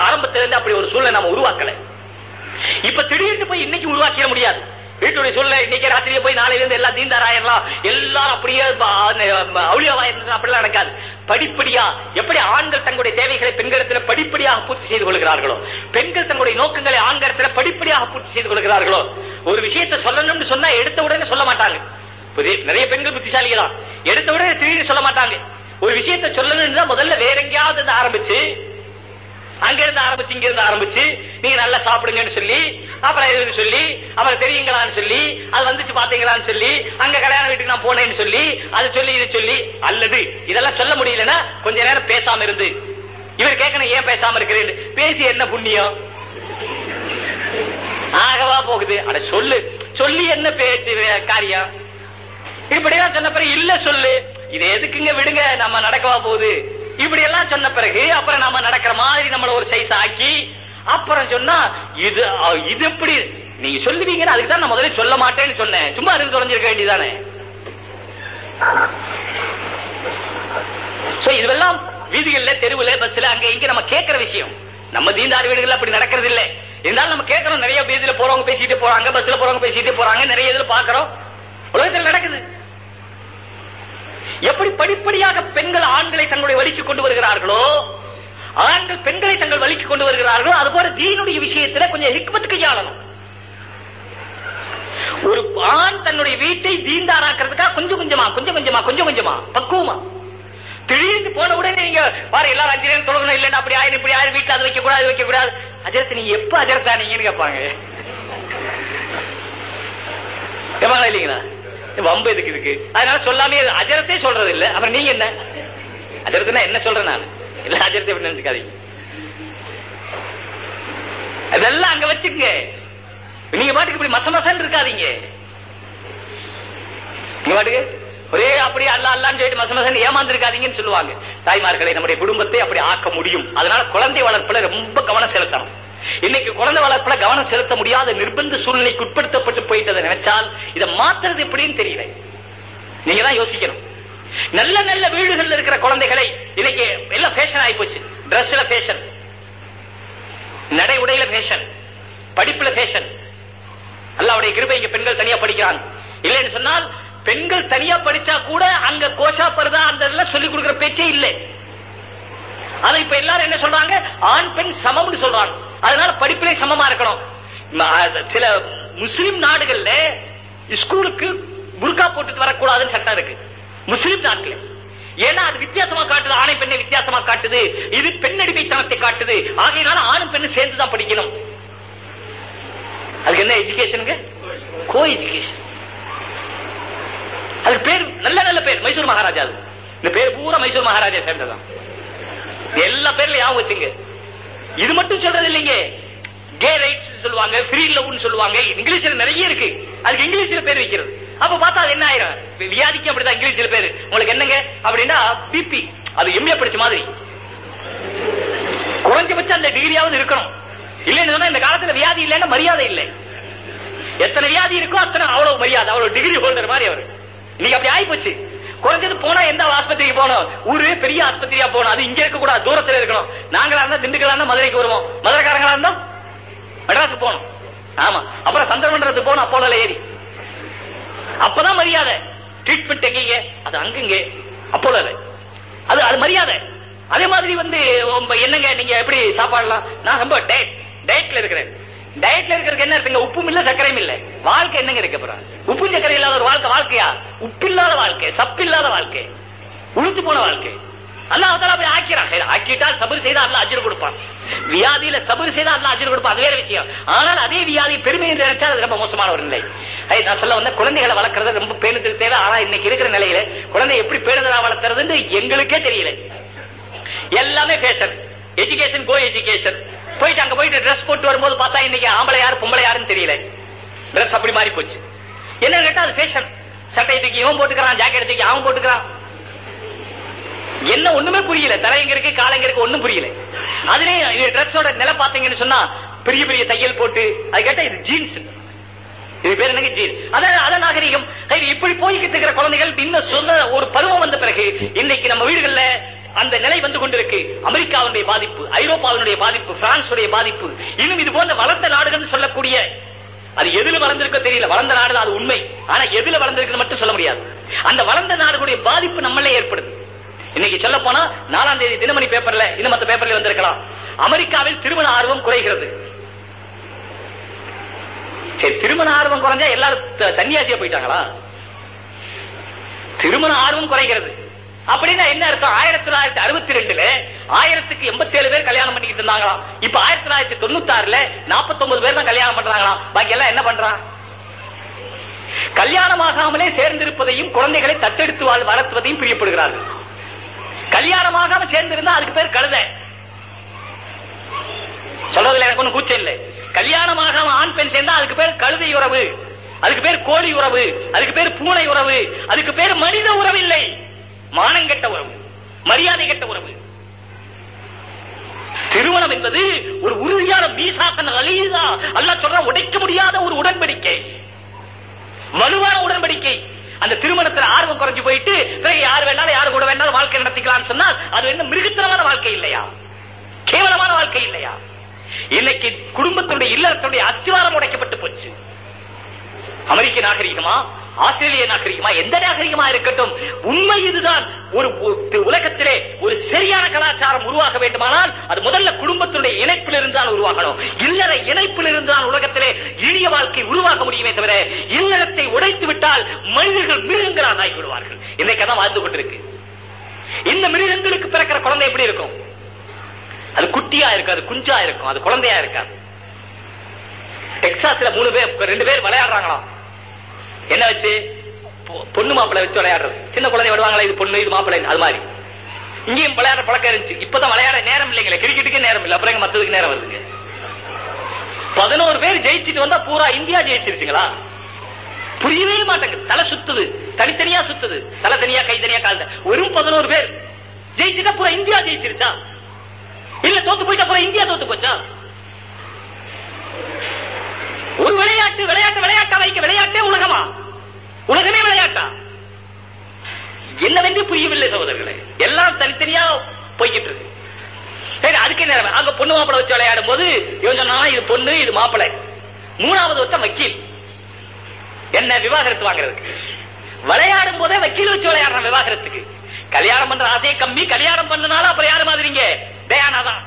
ஆரம்பத்துல இருந்து அப்படி ஒரு சூழ்நிலை நம்ம உருவாக்கல. இப்ப திடீர்னு போய் இன்னைக்கு உருவாக்கிட முடியாது. வீட்டுடைய சூழ்நிலை இன்னைக்கு ராத்திரியே போய் நாளையில இருந்து எல்லாம் தீந்தாராயிரலாம் எல்லாரும் அப்படியே அவுளியாவாயிருந்தது அப்படிலாம் நடக்காது. படிப்படியா எப்படி ஆண்கள் தங்களுடைய தேவைகளை பெண்களிடத்தில் படிப்படியாக பூர்த்தி செய்து கொள்கிறார்களோ? பெண்கள் தங்களுடைய நோக்கங்களை ஆண்களிடத்தில் படிப்படியாக பூர்த்தி செய்து கொள்கிறார்களோ? ஒரு விஷயத்தை சொல்லணும்னு சொன்னா எடுத்த உடனே சொல்ல மாட்டாங்க. நிறைய பெண்கள் புத்திசாலிகள் தான் எடுத்த உடனே திடீர்னு சொல்ல மாட்டாங்க. ஒரு விஷயத்தை சொல்லணும்னு தான் முதல்ல வேற எங்கேயாவது ஆரம்பிச்சு அங்க இருந்து ஆரம்பிச்சு இங்க இருந்து ஆரம்பிச்சு நீங்க நல்லா சாப்பிடுங்கன்னு சொல்லி அப்புறம் இதுன்னு சொல்லி அப்புறம் தெரியுங்களான்னு சொல்லி அது வந்துச்சு பாத்தீங்களான்னு சொல்லி அங்க கல்யாண வீட்டுக்கு நான் போனேன்னு சொல்லி அது சொல்லி இது சொல்லி அல்லது இதெல்லாம் சொல்ல முடியலன்னா கொஞ்ச நேரம் பேசாம இருந்து. இவர் கேட்கணும் ஏன் பேசாம இருக்கிறேன் பேசி என்ன புண்ணியம்? ஆகவா போகுது. அட சொல்லு. சொல்லி என்ன பேச்சு காரியம்? இப்படிதான் சொன்ன பிறகு இல்ல சொல்லு. இது எதுக்குங்க விடுங்க நம்ம நடக்கவா போகுது? இப்படி எல்லாம் சொன்ன பிறகு அப்புறம் நம்ம நடக்கிற மாதிரி நம்மள ஒரு சைஸ் ஆக்கி அப்புறம் சொன்னா இது இது எப்படி நீங்க சொல்லுவீங்கன்னு அதுக்கு தான் நான் முதல்ல சொல்ல மாட்டேன்னு சொன்னேன். சும்மா இருந்து தொலைஞ்சிருக்க வேண்டியதானே சோ இதுவெல்லாம் வீதிகள்ல தெருவுல பஸ்ல அங்க இங்க நம்ம கேட்கிற விஷயம். நம்ம தீண்டார் வீடுகள் அப்படி நடக்கிறது இல்ல இருந்தாலும் நம்ம கேட்கறோம் நிறைய வீதியில போறவங்க பேசிட்டு போறாங்க பஸ்ல போறவங்க பேசிட்டு போறாங்க நிறைய இதுல பாக்குறோம் உலகத்தில் நடக்குது. எப்படி படிப்படியாக பெண்கள் ஆண்களை தங்களுடைய வழிக்கு கொண்டு வருகிறார்களோ ஆண்கள் பெண்களை தங்கள் வழிக்கு கொண்டு வருகிறார்களோ அதுபோல தீனுடைய விஷயத்துல கொஞ்சம் ஹிக்மத் கையாளணும். ஒரு ஆண் தன்னுடைய வீட்டை தீண்டாராக்கிறதுக்காக கொஞ்சம் கொஞ்சமா கொஞ்சம் கொஞ்சமா கொஞ்சம் கொஞ்சமா பக்குவமா. திடீர்னு போன உடனே நீங்க பாரு எல்லாரும் அஞ்சு நேரம் தொழுகணும் அப்படி ஆயிரம் இப்படி ஆயிரம் வீட்டுல அது வைக்க கூடாது வைக்க கூடாது அஜரத் நீங்க எப்ப அஜரத்தா நீங்கன்னு கேட்பாங்க இல்லைங்களா இல்லீங்களா? வம்பு எதுக்கு இதுக்கு? அதனால சொல்லாமே அஜரத்தே சொல்றது இல்ல. அப்புறம் நீங்க என்ன? அஜரத்துனா என்ன சொல்றேன் நான்? இல்ல அஜரத்தை எப்படி நினைச்சுக்காதீங்க. அதெல்லாம் அங்க வச்சுக்கங்க. நீங்க பாட்டுக்கு இப்படி மச மசன்னு இருக்காதீங்க. நீங்க பாட்டுக்கு ஒரே அப்படி அல்ல அல்லான்னு சொல்லிட்டு மச மசன் ஏமாந்துருக்காதீங்கன்னு சொல்லுவாங்க. தாய்மார்களை நம்முடைய குடும்பத்தை அப்படி ஆக்க முடியும். அதனால குழந்தை வளர்ப்புல ரொம்ப கவனம் செலுத்தணும். இன்னைக்கு குழந்தை வளர்ப்புல கவனம் செலுத்த முடியாத நிர்பந்த சூழ்நிலைக்கு உட்படுத்தப்பட்டு போயிட்டதை நினைச்சால் இதை மாத்துறது எப்படின்னு தெரியல. நீங்க தான் யோசிக்கணும். நல்ல நல்ல வீடுகள்ல இருக்கிற குழந்தைகளை இன்னைக்கு எல்லாம் ஃபேஷன் ஆகி போச்சு. ட்ரெஸ்ல ஃபேஷன் நடை உடையில ஃபேஷன் படிப்புல ஃபேஷன் அல்லாவுடைய கிருபை இங்க பெண்கள் தனியா படிக்கிறாங்க. இல்லைன்னு சொன்னால் பெண்கள் தனியா படிச்சா கூட அங்க கோஷா பருதா அந்த சொல்லிக் கொடுக்கிற பேச்சே இல்லை. ஆனா இப்ப எல்லாரும் என்ன சொல்றாங்க? ஆண் பெண் சமம்னு சொல்றாங்க. அதனால படிப்பிலே சமமா இருக்கணும். சில முஸ்லிம் நாடுகள்ல ஸ்கூலுக்கு புர்கா போட்டுட்டு வரக்கூடாதுன்னு சட்டம் இருக்கு. முஸ்லிம் நாட்கள். ஏன்னா அது வித்தியாசமா காட்டுது. ஆணை பெண்ணை வித்தியாசமா காட்டுது. இது பெண்ணடிமைத்தனத்தை காட்டுது. ஆகையினால ஆணும் பெண்ணு சேர்ந்து தான் படிக்கணும். அதுக்கு என்ன எஜுகேஷனுங்க கோ எஜுகேஷன் அதுக்கு பேர் நல்ல நல்ல பேர். மைசூர் மகாராஜா அது. இந்த பேர் பூரா மைசூர் மகாராஜா சேர்ந்ததான் எல்லா பேர்ல யாவும் வச்சுங்க. இது மட்டும் சொல்றது இல்லைங்க. கே ரைட்ஸ் சொல்லுவாங்க ஃப்ரீ லவ்னு சொல்லுவாங்க இங்கிலீஷ்ல நிறைய இருக்கு. அதுக்கு இங்கிலீஷ்ல பேர் வைக்கிறது. அப்ப பார்த்தா அது என்ன ஆயிரும்? வியாதிக்கு அப்படிதான் இங்கிலீஷ்ல பேரு. உங்களுக்கு என்னங்க? அப்படின்னா பிபி அது எம்ஏ படிச்ச மாதிரி. குறைஞ்சபட்சம் அந்த டிகிரியாவது இருக்கணும். இல்லைன்னு சொன்னா இந்த காலத்துல வியாதி இல்லைன்னா மரியாதை இல்லை. எத்தனை வியாதி இருக்கோ அத்தனை அவ்வளவு மரியாதை அவ்வளவு டிகிரி ஹோல்டர் மாதிரி அவர். இன்னைக்கு அப்படி ஆயி போச்சு குறைஞ்சது போனா எந்த ஆஸ்பத்திரிக்கு போனோம் ஊரு பெரிய ஆஸ்பத்திரியா போகணும். அது இங்க இருக்க கூடாது தூரத்துல இருக்கணும். நாங்களா இருந்தா திண்டுக்கலா இருந்தா மதுரைக்கு வருவோம். மதுரைக்காரங்களா இருந்தா மெட்ராஸ் போகணும். ஆமா. அப்புறம் சந்திரமண்டலத்துக்கு போனோம் அப்போல ஏறி. அப்பதான் மரியாதை. ட்ரீட்மெண்ட் எங்கீங்க? அது அங்குங்க அப்போல அது அது மரியாதை. அதே மாதிரி வந்து என்னங்க நீங்க எப்படி சாப்பாடலாம்? நான் ரொம்ப டயட் டயட்ல இருக்கிறேன். டயட்ல இருக்கிறதுக்கு என்ன இருக்குங்க உப்பும் இல்ல சர்க்கரையும் இல்ல. வாழ்க்கை என்னங்க இருக்கு போறாங்க உப்பு சக்கரை இல்லாத ஒரு வாழ்க்கை வாழ்க்கையா? உப்பில்லாத வாழ்க்கை சப்பில்லாத வாழ்க்கை. உளுத்து போன வாழ்க்கை. அல்லாஹ் அப்படி ஆக்கிறான். ஆக்கிட்டால் சபர் செய்தா அல்ல அஜர் கொடுப்பான். வியாதியில சபர் செய்தா அல்ல அஜர் கொடுப்பான். அது வேற விஷயம். ஆனால் அதே வியாதி பெருமை என்று நினைச்சா அது ரொம்ப மோசமான ஒரு நிலை. நான் சொல்ல வந்த குழந்தைகளை வளர்க்கறது ரொம்ப பேணுதல் தேவை. ஆனா இன்னைக்கு இருக்கிற நிலையில குழந்தை எப்படி பேணுதலா வளர்த்துறதுன்னு எங்களுக்கே தெரியல. எல்லாமே ஃபேஷன் எஜுகேஷன் கோ எஜுகேஷன் போயிட்டு அங்க போயிட்டு ட்ரெஸ் போட்டு வரும்போது பார்த்தா இன்னைக்கு ஆம்பளை யாரு பொம்பளை யாருன்னு தெரியல. ட்ரெஸ் அப்படி மாறி போச்சு என்ன கேட்டா அது ஃபேஷன் சட்டை தூக்கி இவன் போட்டுக்கிறான் ஜாக்கெட் தூக்கி அவன் போட்டுக்கிறான். என்ன ஒண்ணுமே புரியல. தலை எங்க இருக்கு காலங்க இருக்கு ஒண்ணும் புரியல. அதுலயும் ட்ரெஸ்ஸோட நிலை பாத்தீங்கன்னு சொன்னா பெரிய பெரிய தையல் போட்டு அது கேட்டா இது ஜீன்ஸ் இது பேர் என்னங்க ஜீன் அதான் அதான் நாகரிகம். இப்படி போய்கிட்டு இருக்கிற குழந்தைகள் இன்னும் சொந்த ஒரு பருவம் வந்த பிறகு இன்னைக்கு நம்ம வீடுகள்ல அந்த நிலை வந்து கொண்டிருக்கு. அமெரிக்காவுடைய பாதிப்பு ஐரோப்பாவினுடைய பாதிப்பு பிரான்சுடைய பாதிப்பு. இன்னும் இது போன்ற வளர்ந்த நாடுகள் சொல்லக்கூடிய அது எதுல வளர்ந்திருக்கோ தெரியல. வளர்ந்த நாடு அது உண்மை. ஆனா எதுல வளர்ந்திருக்கு மட்டும் சொல்ல முடியாது. அந்த வளர்ந்த நாடுகளுடைய பாதிப்பு நம்மளே ஏற்படுது. இன்னைக்கு சொல்ல போனா நாலாம் தேதி தினமணி பேப்பர்ல இன்னும் மத்த பேப்பர்ல வந்திருக்கலாம். அமெரிக்காவில் திருமண ஆர்வம் குறைகிறது. சரி திருமண ஆர்வம் குறைஞ்சா எல்லாரும் சன்னியாசியா போயிட்டாங்களா? திருமண ஆர்வம் குறைகிறது. அப்படின்னா என்ன அர்த்தம்? ஆயிரத்தி தொள்ளாயிரத்தி அறுபத்தி ரெண்டுல ஆயிரத்துக்கு எண்பத்தி ஏழு பேர் கல்யாணம் பண்ணிக்கிட்டு இருந்தாங்களாம். இப்ப ஆயிரத்தி தொள்ளாயிரத்தி தொண்ணூத்தி ஆறுல நாற்பத்தி ஒன்பது பேர் தான் கல்யாணம் பண்றாங்களாம். பாக்கி எல்லாம் என்ன பண்றான் கல்யாணமாகாமலே சேர்ந்திருப்பதையும் குழந்தைகளை தத்தெடுத்து வாழ் வளர்த்துவதையும் பிரியப்படுகிறார்கள். கல்யாணமாகாம சேர்ந்திருந்தா அதுக்கு பேர் கழுதை. சொல்றதுல எனக்கு ஒண்ணும் கூச்சம் இல்லை. கல்யாணமாகாம ஆண் பெண் சேர்ந்தா அதுக்கு பேர் கழுதை உறவு. அதுக்கு பேர் கோழி உறவு. அதுக்கு பேர் பூனை உறவு. அதுக்கு பேர் மனித உறவு இல்லை. மானம் கெட்ட உறவு மரியாதை கெட்ட உறவு. திருமணம் என்பது ஒரு உறுதியான மீசாக்கன் அலீதா அல்லாஹ் சொல்ற உடைக்க முடியாத ஒரு உடன்படிக்கை. வலுவான உடன்படிக்கை. அந்த திருமணத்தில் ஆர்வம் குறைஞ்சு போயிட்டு பிறகு யார் வேணாலும் யார் கூட வேணாலும் வாழ்க்கை நடத்திக்கலாம்னு சொன்னால் அது என்ன மிருகத்தனமான வாழ்க்கை இல்லையா? கேவலமான வாழ்க்கை இல்லையா? இன்னைக்கு குடும்பத்தினுடைய இல்லறத்துடைய அஸ்திவாரம் உடைக்கப்பட்டு போச்சு. அமெரிக்க நாகரிகமா? ஆஸ்திரேலிய நாகரிகமா எந்த நாகரிகமா இருக்கட்டும்? உண்மை இதுதான். ஒரு உலகத்திலே ஒரு சரியான கலாச்சாரம் உருவாக வேண்டுமானால் அது முதல்ல குடும்பத்தினுடைய இணைப்பிலிருந்து இருந்தால் உருவாகணும். இல்லற இணைப்பில் இருந்தால் உலகத்திலே இனிய வாழ்க்கை உருவாக்க முடியுமே தவிர இல்லறத்தை உடைத்து விட்டால் மனிதர்கள் மிருகங்களாக ஆகி விடுவார்கள் வாழ்ந்து கொண்டிருக்கு. இந்த மிருகங்களுக்கு பிறக்கிற குழந்தை எப்படி இருக்கும்? அது குட்டியா இருக்காது குஞ்சா இருக்கும். அது குழந்தையா இருக்காது. டெக்சாஸ்ல மூணு பேர் ரெண்டு பேர் விளையாடுறாங்களாம். என்ன வச்சு? பொ- பொண்ணு மாப்பிள்ளை வச்சு விளையாடுறது. சின்ன குழந்தை விடுவாங்களா? இது பொண்ணு இது மாப்பிள்ளை அது மாதிரி. இங்கேயும் விளையாடுற பழக்கம் இருந்துச்சு. இப்பதான் விளையாட நேரம் இல்லைங்களே. கிரிக்கெட்டுக்கே நேரம் இல்லை. அப்புறம் மத்ததுக்கு நேரம் வருதுங்க? பதினோரு பேர் ஜெயிச்சுட்டு வந்தா பூரா இந்தியா ஜெயிச்சிருச்சுங்களா? புரியவே மாட்டேங்குது. தலை சுத்துது. தனித்தனியா சுத்துது. தலை தனியா கை தனியா கால் வெறும் பதினோரு பேர் ஜெயிச்சுட்டா பூரா இந்தியா ஜெயிச்சிருச்சா? இல்ல தோத்து போயிட்டா பூரா இந்தியா தோத்து போச்சா? ஒரு விளையாட்டு விளையாட்டு விளையாட்டா வைக்க விளையாட்டே உலகமா? உலகமே விளையாட்டா? என்னவென்று புரியவில்லை சகோதரர்களே. எல்லாம் தனித்தனியா போய்கிட்டு இருக்கு சரி அதுக்கு நேரம் அங்க பொண்ணு மாப்பிளை வச்சு விளையாடும் போது இவன் சொன்னா இது பொண்ணு இது மாப்பிளை மூணாவது ஒருத்தன் வக்கீல். என்ன விவாகரத்து வாங்குறதுக்கு? விளையாடும் போதே வக்கீல் வச்சு விளையாடுறான் விவாகரத்துக்கு. கல்யாணம் பண்ற ஆசையை கம்மி. கல்யாணம் பண்ணனால அப்புறம் யாரு மாதிரிங்க? தயானாதான்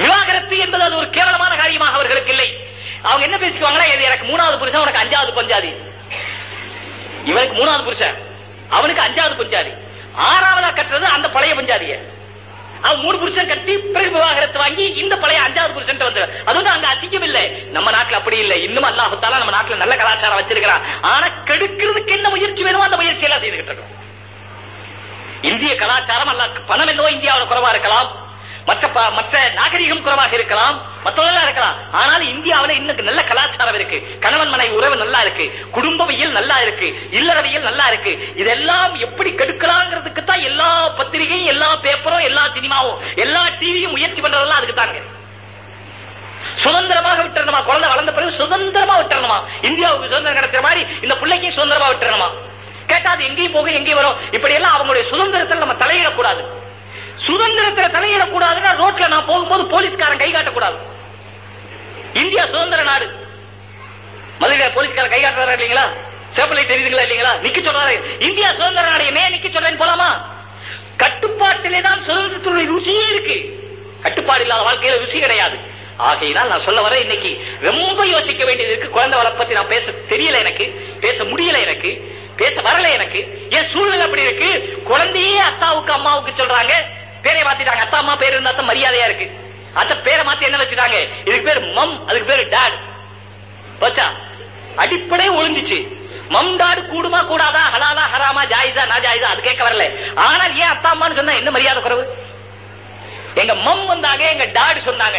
விவாகரத்து என்பது அது ஒரு கேவலமான காரியமாக அவர்களுக்கு இல்லை. அவங்க என்ன பேசிக்குவாங்கன்னா இது எனக்கு மூணாவது புருஷன் உனக்கு அஞ்சாவது பஞ்சாதி. இவனுக்கு மூணாவது புருஷன். அவனுக்கு அஞ்சாவது பஞ்சாதி. ஆறாவதா கட்டுறது அந்த பழைய பஞ்சாதிய. அவன் மூணு புருஷன் கட்டி பிறகு விவாகரத்து வாங்கி இந்த பழைய அஞ்சாவது புருஷன் வந்து அது வந்து அங்க அசிங்கம் இல்லை. நம்ம நாட்டுல அப்படி இல்லை. இன்னும் அல்லாஹுத்தாலா நம்ம நாட்டுல நல்ல கலாச்சாரம் வச்சிருக்கிறான். ஆனா கெடுக்கிறதுக்கு என்ன முயற்சி வேணுமோ அந்த முயற்சி எல்லாம் செய்துகிட்டு இருக்கோம். இந்திய கலாச்சாரம் அல்ல பணம் என்னவோ இந்தியாவில் குறைவா இருக்கலாம். மற்ற ப- மற்ற நாகரிகம் குறைவாக இருக்கலாம் மற்றதெல்லாம் இருக்கலாம். ஆனால் இந்தியாவுல இன்னும் நல்ல கலாச்சாரம் இருக்கு. கணவன் மனைவி உறவு நல்லா இருக்கு. குடும்பவியல் நல்லா இருக்கு. இல்லறவியல் நல்லா இருக்கு. இதெல்லாம் எப்படி கெடுக்கலாங்கிறதுக்கு தான் எல்லா பத்திரிகையும் எல்லா பேப்பரும் எல்லா சினிமாவும் எல்லா டிவியும் முயற்சி பண்றதெல்லாம் அதுக்கு தாங்க சுதந்திரமாக விட்டுறணுமா? குழந்தை வளர்ந்த பிறகு சுதந்திரமா விட்டுறணுமா? இந்தியாவுக்கு சுதந்திரம் கிடைச்ச மாதிரி இந்த பிள்ளைக்கும் சுதந்திரமா விட்டுறணுமா? கேட்டா அது எங்கேயும் போக எங்கேயும் வரும். இப்படி எல்லாம் அவங்களுடைய சுதந்திரத்தில் நம்ம தலையிடக்கூடாது. சுதந்திரத்துல தலையிடக்கூடாதுன்னா ரோட்ல நான் போகும்போது போலீஸ்காரன் கை காட்டக்கூடாது. இந்தியா சுதந்திர நாடு. மதுரையில போலீஸ்காரன் கை காட்டுறாரு இல்லைங்களா? சேப்பலை தெரியுதுங்களா இல்லைங்களா? நிக்க சொல்றாரு. இந்தியா சுதந்திர நாடு என்ன நிக்க சொல்றேன்னு போலாமா? கட்டுப்பாட்டிலே தான் சுதந்திரத்துடைய ருசியே இருக்கு. கட்டுப்பாடு இல்லாத வாழ்க்கையில ருசி கிடையாது. ஆகையினால் நான் சொல்ல வர இன்னைக்கு ரொம்ப யோசிக்க வேண்டியது இருக்கு. குழந்தை வளர்ப்பத்தி நான் பேச தெரியல எனக்கு பேச முடியல எனக்கு பேச வரல எனக்கு. என் சூழ்நிலை அப்படி இருக்கு? குழந்தையே அத்தாவுக்கு அம்மாவுக்கு சொல்றாங்க. பேரை மாத்திட்டாங்க. அத்தா அம்மா பேர் இருந்தா தான் மரியாதையா இருக்கு. அத்த பேரை மாத்தி என்ன வச்சுட்டாங்க? இதுக்கு பேர் மம் அதுக்கு பேரு டாட். போச்சா? அடிப்படை ஒழிஞ்சிச்சு. மம் டாடு கூடுமா கூடாதா? ஹலாலா ஹராமா ஜாயிசா நா ஜாயிசா அது கேட்க வரல. ஆனால் ஏன் அத்தா அம்மான்னு சொன்னா என்ன மரியாதை குறைவு? எங்க மம் வந்தாங்க எங்க டாடு சொன்னாங்க.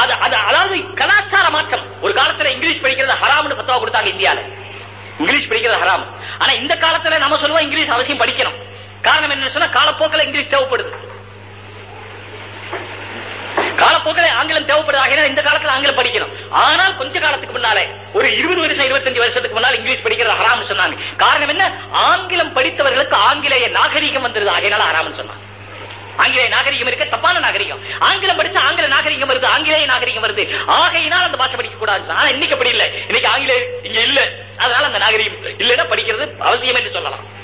அது அது அதாவது கலாச்சார மாற்றம். ஒரு காலத்துல இங்கிலீஷ் படிக்கிறது ஹராம்னு பத்தவா கொடுத்தாங்க இந்தியால. இங்கிலீஷ் படிக்கிறது ஹராம். ஆனா இந்த காலத்துல நம்ம சொல்லுவோம் இங்கிலீஷ் அவசியம் படிக்கணும். காரணம் என்ன சொன்னா காலப்போக்கில் இங்கிலீஷ் தேவைப்படுது. காலப்போக்கில் ஆங்கிலம் தேவைப்படுது. ஆகினா இந்த காலத்துல ஆங்கிலம் படிக்கணும். ஆனால் கொஞ்ச காலத்துக்கு முன்னாலே ஒரு இருபது வருஷம் இருபத்தஞ்சு வருஷத்துக்கு முன்னால் இங்கிலீஷ் படிக்கிறது ஹராம்னு சொன்னாங்க. காரணம் என்ன? ஆங்கிலம் படித்தவர்களுக்கு ஆங்கிலேய நாகரிகம் வந்தது ஆகையினால ஹராம்னு சொன்னாங்க. ஆங்கிலேய நாகரிகம் இருக்க தப்பான நாகரிகம். ஆங்கிலம் படிச்சு ஆங்கில நாகரிகம் வருது ஆங்கிலேய நாகரிகம் வருது. ஆகையினால் அந்த பாஷை படிக்க கூடாது. ஆனா இன்னைக்கு அப்படி இல்லை. இன்னைக்கு ஆங்கிலேய இங்க இல்ல. அதனால அந்த நாகரிகம் இல்லைன்னா படிக்கிறது அவசியம் என்று சொல்லலாம்.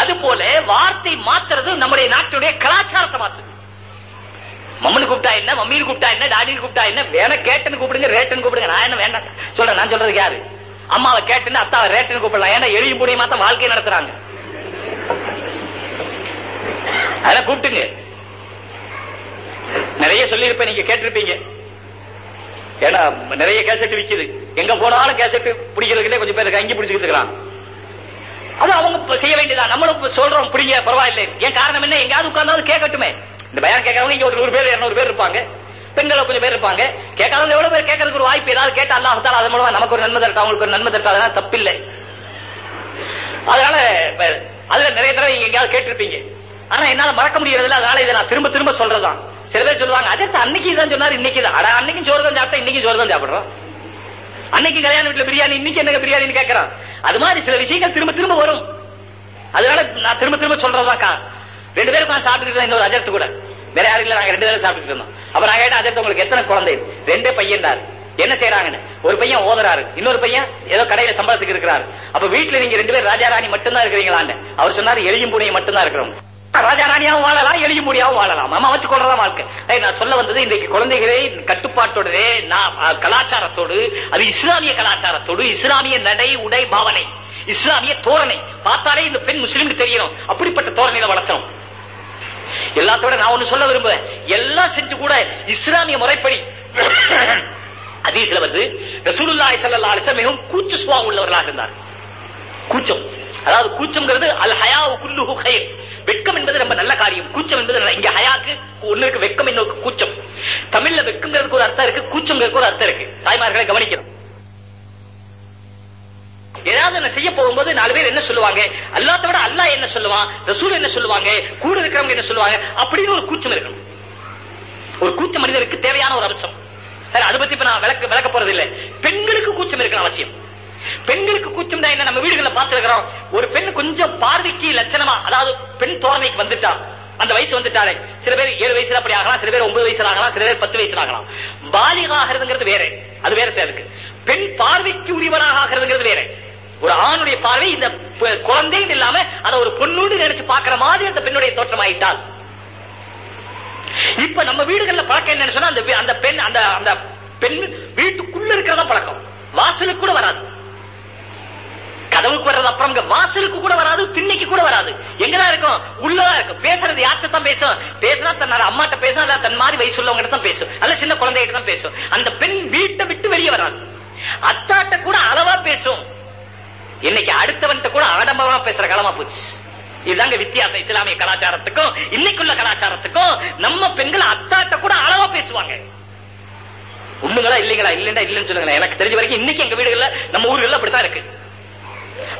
அது போல வார்த்தை மாத்துறது நம்முடைய நாட்டுடைய கலாச்சாரத்தை மாத்துது. மம்மனு கூப்பிட்டா என்ன மம்மின்னு கூப்பிட்டா என்ன டாடின்னு கூப்பிட்டா என்ன வேணா கேட்டுன்னு கூப்பிடுங்க ரேட்டுன்னு கூப்பிடுங்க. நான் என்ன வேண்டாம். சொல்றேன் நான் சொல்றது யாரு? அம்மாவை கேட்டுன்னு அத்தாவை ரேட்டுன்னு கூப்பிடலாம். ஏன்னா எழுதி புனியமா தான் வாழ்க்கை நடத்துறாங்க. அதெல்லாம் கூப்பிட்டுங்க. நிறைய சொல்லியிருப்பேன் நீங்க கேட்டிருப்பீங்க. ஏன்னா நிறைய கேசட் விக்குது. எங்க போனாலும் கேசட் பிடிக்கிறதுக்குன்னே கொஞ்சம் பேர் கங்கி பிடிச்சிக்கிட்டு இருக்கிறான் அது அவங்க இப்ப செய்ய வேண்டியதா நம்மளும் சொல்றோம் பிடிங்க பரவாயில்லை. ஏன் காரணம் என்ன? எங்கயாவது உட்கார்ந்தாலும் கேட்கட்டுமே. இந்த பயம் கேட்கறவங்க இங்க ஒரு நூறு பேர் இருநூறு பேர் இருப்பாங்க. பெண்கள் கொஞ்சம் பேர் இருப்பாங்க. கேட்காதவங்க எவ்வளவு பேர் கேட்கறதுக்கு ஒரு வாய்ப்பு ஏதாவது கேட்டா அல்லாஹால அது மூலமா நமக்கு ஒரு நன்மை தரட்டும் அவங்களுக்கு ஒரு நன்மை தரட்டும் அதெல்லாம் தப்பில்லை. அதனால அதுல நிறைய தடவை நீங்க எங்கேயாவது கேட்டிருப்பீங்க. ஆனா என்னால மறக்க முடியறதில்ல. அதனால இதை நான் திரும்ப திரும்ப சொல்றதான் சில பேர் சொல்லுவாங்க அஜர்த்த அன்னைக்கு தான் சொன்னாரு இன்னைக்கு தான். அன்னைக்கும் சோறு தான் சாப்பிட்டா இன்னைக்கு சோறு தான் சாப்பிடுறோம். அன்னைக்கு கல்யாண வீட்டுல பிரியாணி இன்னைக்கு என்ன பிரியாணின்னு கேட்கறான் அது மாதிரி சில விஷயங்கள் திரும்ப திரும்ப வரும். அதனால நான் திரும்ப திரும்ப சொல்றதுதான்க்கா. ரெண்டு பேரும் சாப்பிட்டுட்டு சாப்பிட்டு இன்னொரு அஜர்த்து கூட. வேற யாரும் இல்ல நாங்க ரெண்டு பேரும் சாப்பிட்டு இருந்தோம். அப்ப நான் கேட்டேன் அஜர்த்து உங்களுக்கு எத்தனை குழந்தை? ரெண்டே பையன் தான். என்ன செய்யறாங்கன்னு? ஒரு பையன் ஓதுறாரு. இன்னொரு பையன் ஏதோ கடையில சம்பளத்துக்கு இருக்கிறாரு. அப்ப வீட்டுல நீங்க ரெண்டு பேரும் ராஜா ராணி மட்டும்தான் இருக்கிறீங்களான்னு. அவர் சொன்னாரு எளியும் பூனையும் மட்டும்தான் இருக்கிறோம் ராஜாராணியாவும் வாழலாம் எளியும் முடியாவும் வாழலாம். மாமா வச்சு கொள்றதா வாழ்க்கை. நான் சொல்ல வந்தது இன்றைக்கு குழந்தைகளே கட்டுப்பாட்டோடே கலாச்சாரத்தோடு அது இஸ்லாமிய கலாச்சாரத்தோடு இஸ்லாமிய நடை உடை பாவனை இஸ்லாமிய தோரணை. பார்த்தாலே இந்த பெண் முஸ்லீம்க்கு தெரியணும். அப்படிப்பட்ட தோரணையில வளர்த்தணும். எல்லாத்தோட நான் ஒண்ணு சொல்ல விரும்புவேன். எல்லாம் செஞ்சு கூட இஸ்லாமிய முறைப்படி. அதீசில வந்து ரசூலுல்லாய் சல்லா அலைஹி மிகவும் கூச்ச சுவா உள்ளவர்களாக இருந்தார் கூச்சம். அதாவது கூச்சம்ங்கிறது அல் ஹயா குல்லுஹு ஹயர் வெட்கம் என்பது ரொம்ப நல்ல காரியம். கூச்சம் என்பது இங்க ஹயாக்கு ஒண்ணு இருக்கு வெக்கம் இன்னொரு கூச்சம். தமிழ்ல வெட்கம்ங்கிறதுக்கு ஒரு அர்த்தம் இருக்கு கூச்சம்ங்கிறதுக்கு ஒரு அர்த்தம் இருக்கு. தாய்மார்களை கவனிக்கணும். ஏதாவது என்ன செய்ய போகும்போது நாலு பேர் என்ன சொல்லுவாங்க? அல்லாத்த விட அல்லாஹ் என்ன சொல்லுவான்? ரசூல் என்ன சொல்லுவாங்க? கூட இருக்கிறவங்க என்ன சொல்லுவாங்க? அப்படின்னு ஒரு கூச்சம் இருக்கணும். ஒரு கூச்சம் மனிதருக்கு தேவையான ஒரு அம்சம். அதை பத்தி இப்ப நான் விளக்க விளக்க போறது இல்லை பெண்களுக்கு கூச்சம் இருக்கணும் அவசியம். பெண்களுக்கு கூச்சம் தான் என்ன? நம்ம வீடுகள்ல பார்த்திருக்கிறோம். ஒரு பெண் கொஞ்சம் பார்வைக்கு லட்சணமா அதாவது பெண் தோரணைக்கு வந்துட்டா அந்த வயசு வந்துட்டாலே சில பேர் ஏழு வயசுல அப்படி ஆகலாம் சில பேர் ஒன்பது வயசுல ஆகலாம் சில பேர் பத்து வயசுல ஆகலாம். பாலிகாகிறதுங்கிறது வேற. அது வேற இருக்கு பெண் பார்வைக்கு உரியவனாக ஆகிறதுங்கிறது வேற. ஒரு ஆணுடைய பார்வை இந்த குழந்தைன்னு இல்லாம அதை ஒரு பொண்ணுன்னு நினைச்சு பாக்குற மாதிரி அந்த பெண்ணுடைய தோற்றம் ஆயிட்டால் இப்ப நம்ம வீடுகள்ல பழக்கம் என்னன்னு சொன்னா அந்த அந்த பெண் அந்த அந்த பெண் வீட்டுக்குள்ள இருக்கிறதா பழக்கம். வாசலுக்கு கூட வராது. கதவுக்கு வர்றது அப்புறம் இங்க வாசலுக்கு கூட வராது பின்னைக்கு கூட வராது. எங்கதான் இருக்கும்? உள்ளதான் இருக்கும். பேசுறது யார்கிட்ட தான் பேசும்? பேசினா தன்னோட அம்மாட்ட பேசும் அல்ல தன் மாதிரி வயசு உள்ளவங்க தான் பேசும். அல்ல சின்ன குழந்தைகிட்ட தான் பேசும். அந்த பெண் வீட்டை விட்டு வெளியே வராது. அத்தாட்ட கூட அளவா பேசும். இன்னைக்கு அடுத்தவன்கிட்ட கூட ஆடம்பரமா பேசுற காலமா போச்சு. இதுதாங்க வித்தியாசம். இஸ்லாமிய கலாச்சாரத்துக்கும் இன்னைக்குள்ள கலாச்சாரத்துக்கும் நம்ம பெண்கள் அத்தாட்ட கூட அளவா பேசுவாங்க. உண்மைங்களா இல்லைங்களா? இல்லைன்னா இல்லைன்னு சொல்லுங்களேன். எனக்கு தெரிஞ்ச வரைக்கும் இன்னைக்கு எங்க வீடுகள்ல நம்ம ஊர்கள்ல அப்படித்தான் இருக்கு.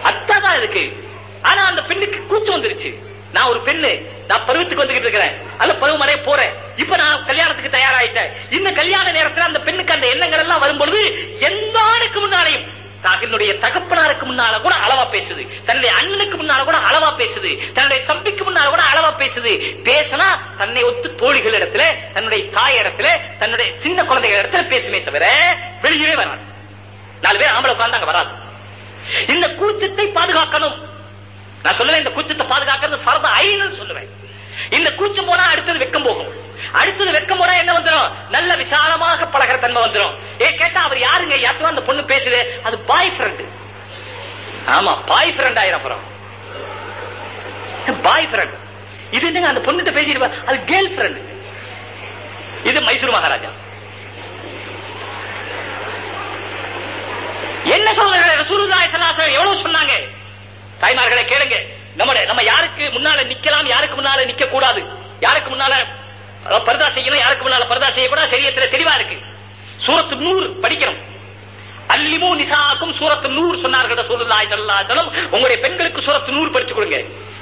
அத்தா தான் இருக்கு. ஆனா அந்த பெண்ணுக்கு கூச்சம் வந்துருச்சு. நான் ஒரு பெண்ணு நான் பருவத்துக்கு வந்துகிட்டு இருக்கிறேன். அல்ல பருவமடைய போறேன். இப்ப நான் கல்யாணத்துக்கு தயாராயிட்டேன். இந்த கல்யாண நேரத்துல அந்த பெண்ணுக்கு அந்த எண்ணங்கள் எல்லாம் வரும்பொழுது எந்த ஆணுக்கு முன்னாலையும் தன்னுடைய தகப்பனாருக்கு முன்னால கூட அளவா பேசுது. தன்னுடைய அண்ணனுக்கு முன்னால கூட அளவா பேசுது. தன்னுடைய தம்பிக்கு முன்னால கூட அளவா பேசுது. பேசினா தன்னை ஒத்து தோழிகள் இடத்துல தன்னுடைய தாய் இடத்துல தன்னுடைய சின்ன குழந்தைகள் இடத்துல பேசுமே தவிர வெளியவே வராது. நாலு பேர் ஆம்பளை உட்கார்ந்தாங்க வராது. இந்த கூச்சத்தை பாதுகாக்கணும். நான் சொல்லுவேன் இந்த கூச்சத்தை பாதுகாக்கிறது பரத ஐன்னு சொல்லுவேன். இந்த கூச்சம் போனா அடுத்தது வெக்கம் போகும். அடுத்தது வெக்கம் போனா என்ன வந்துடும் நல்ல விசாலமாக பழகிற தன்மை வந்துடும் ஏ கேட்டா அவர் யாருங்க? யாத்துவா அந்த பொண்ணு பேசுது? அது பாய் ஃப்ரெண்ட் ஆமா பாய் ஃப்ரெண்ட் ஆயிரம் அப்புறம். பாய் ஃப்ரெண்ட் இது என்னங்க அந்த பொண்ணுகிட்ட பேசிடுவா அது கேர்ள் ஃப்ரெண்ட் இது மைசூர் மகாராஜா. என்ன சகோதரர்களே ரசூலுல்லாஹி ஸல்லல்லாஹு அலைஹி எவ்வளவு சொன்னாங்க? தாய்மார்களை கேளுங்க. நம்ம நம்ம யாருக்கு முன்னால நிக்கலாம் யாருக்கு முன்னால நிக்க கூடாது யாருக்கு முன்னால பர்தா செய்யணும் யாருக்கு முன்னால பர்தா செய்யக்கூடாது? சரியத்துல தெளிவா இருக்கு. சூரத்து நூறு படிக்கணும் அல்லிமு நிசாக்கும் சூரத்து நூறு சொன்னார்கள் ரசூலுல்லாஹி ஸல்லல்லாஹு அலைஹி வஸல்லம். உங்களுடைய பெண்களுக்கு சூரத்து நூறு படிச்சு கொடுங்க.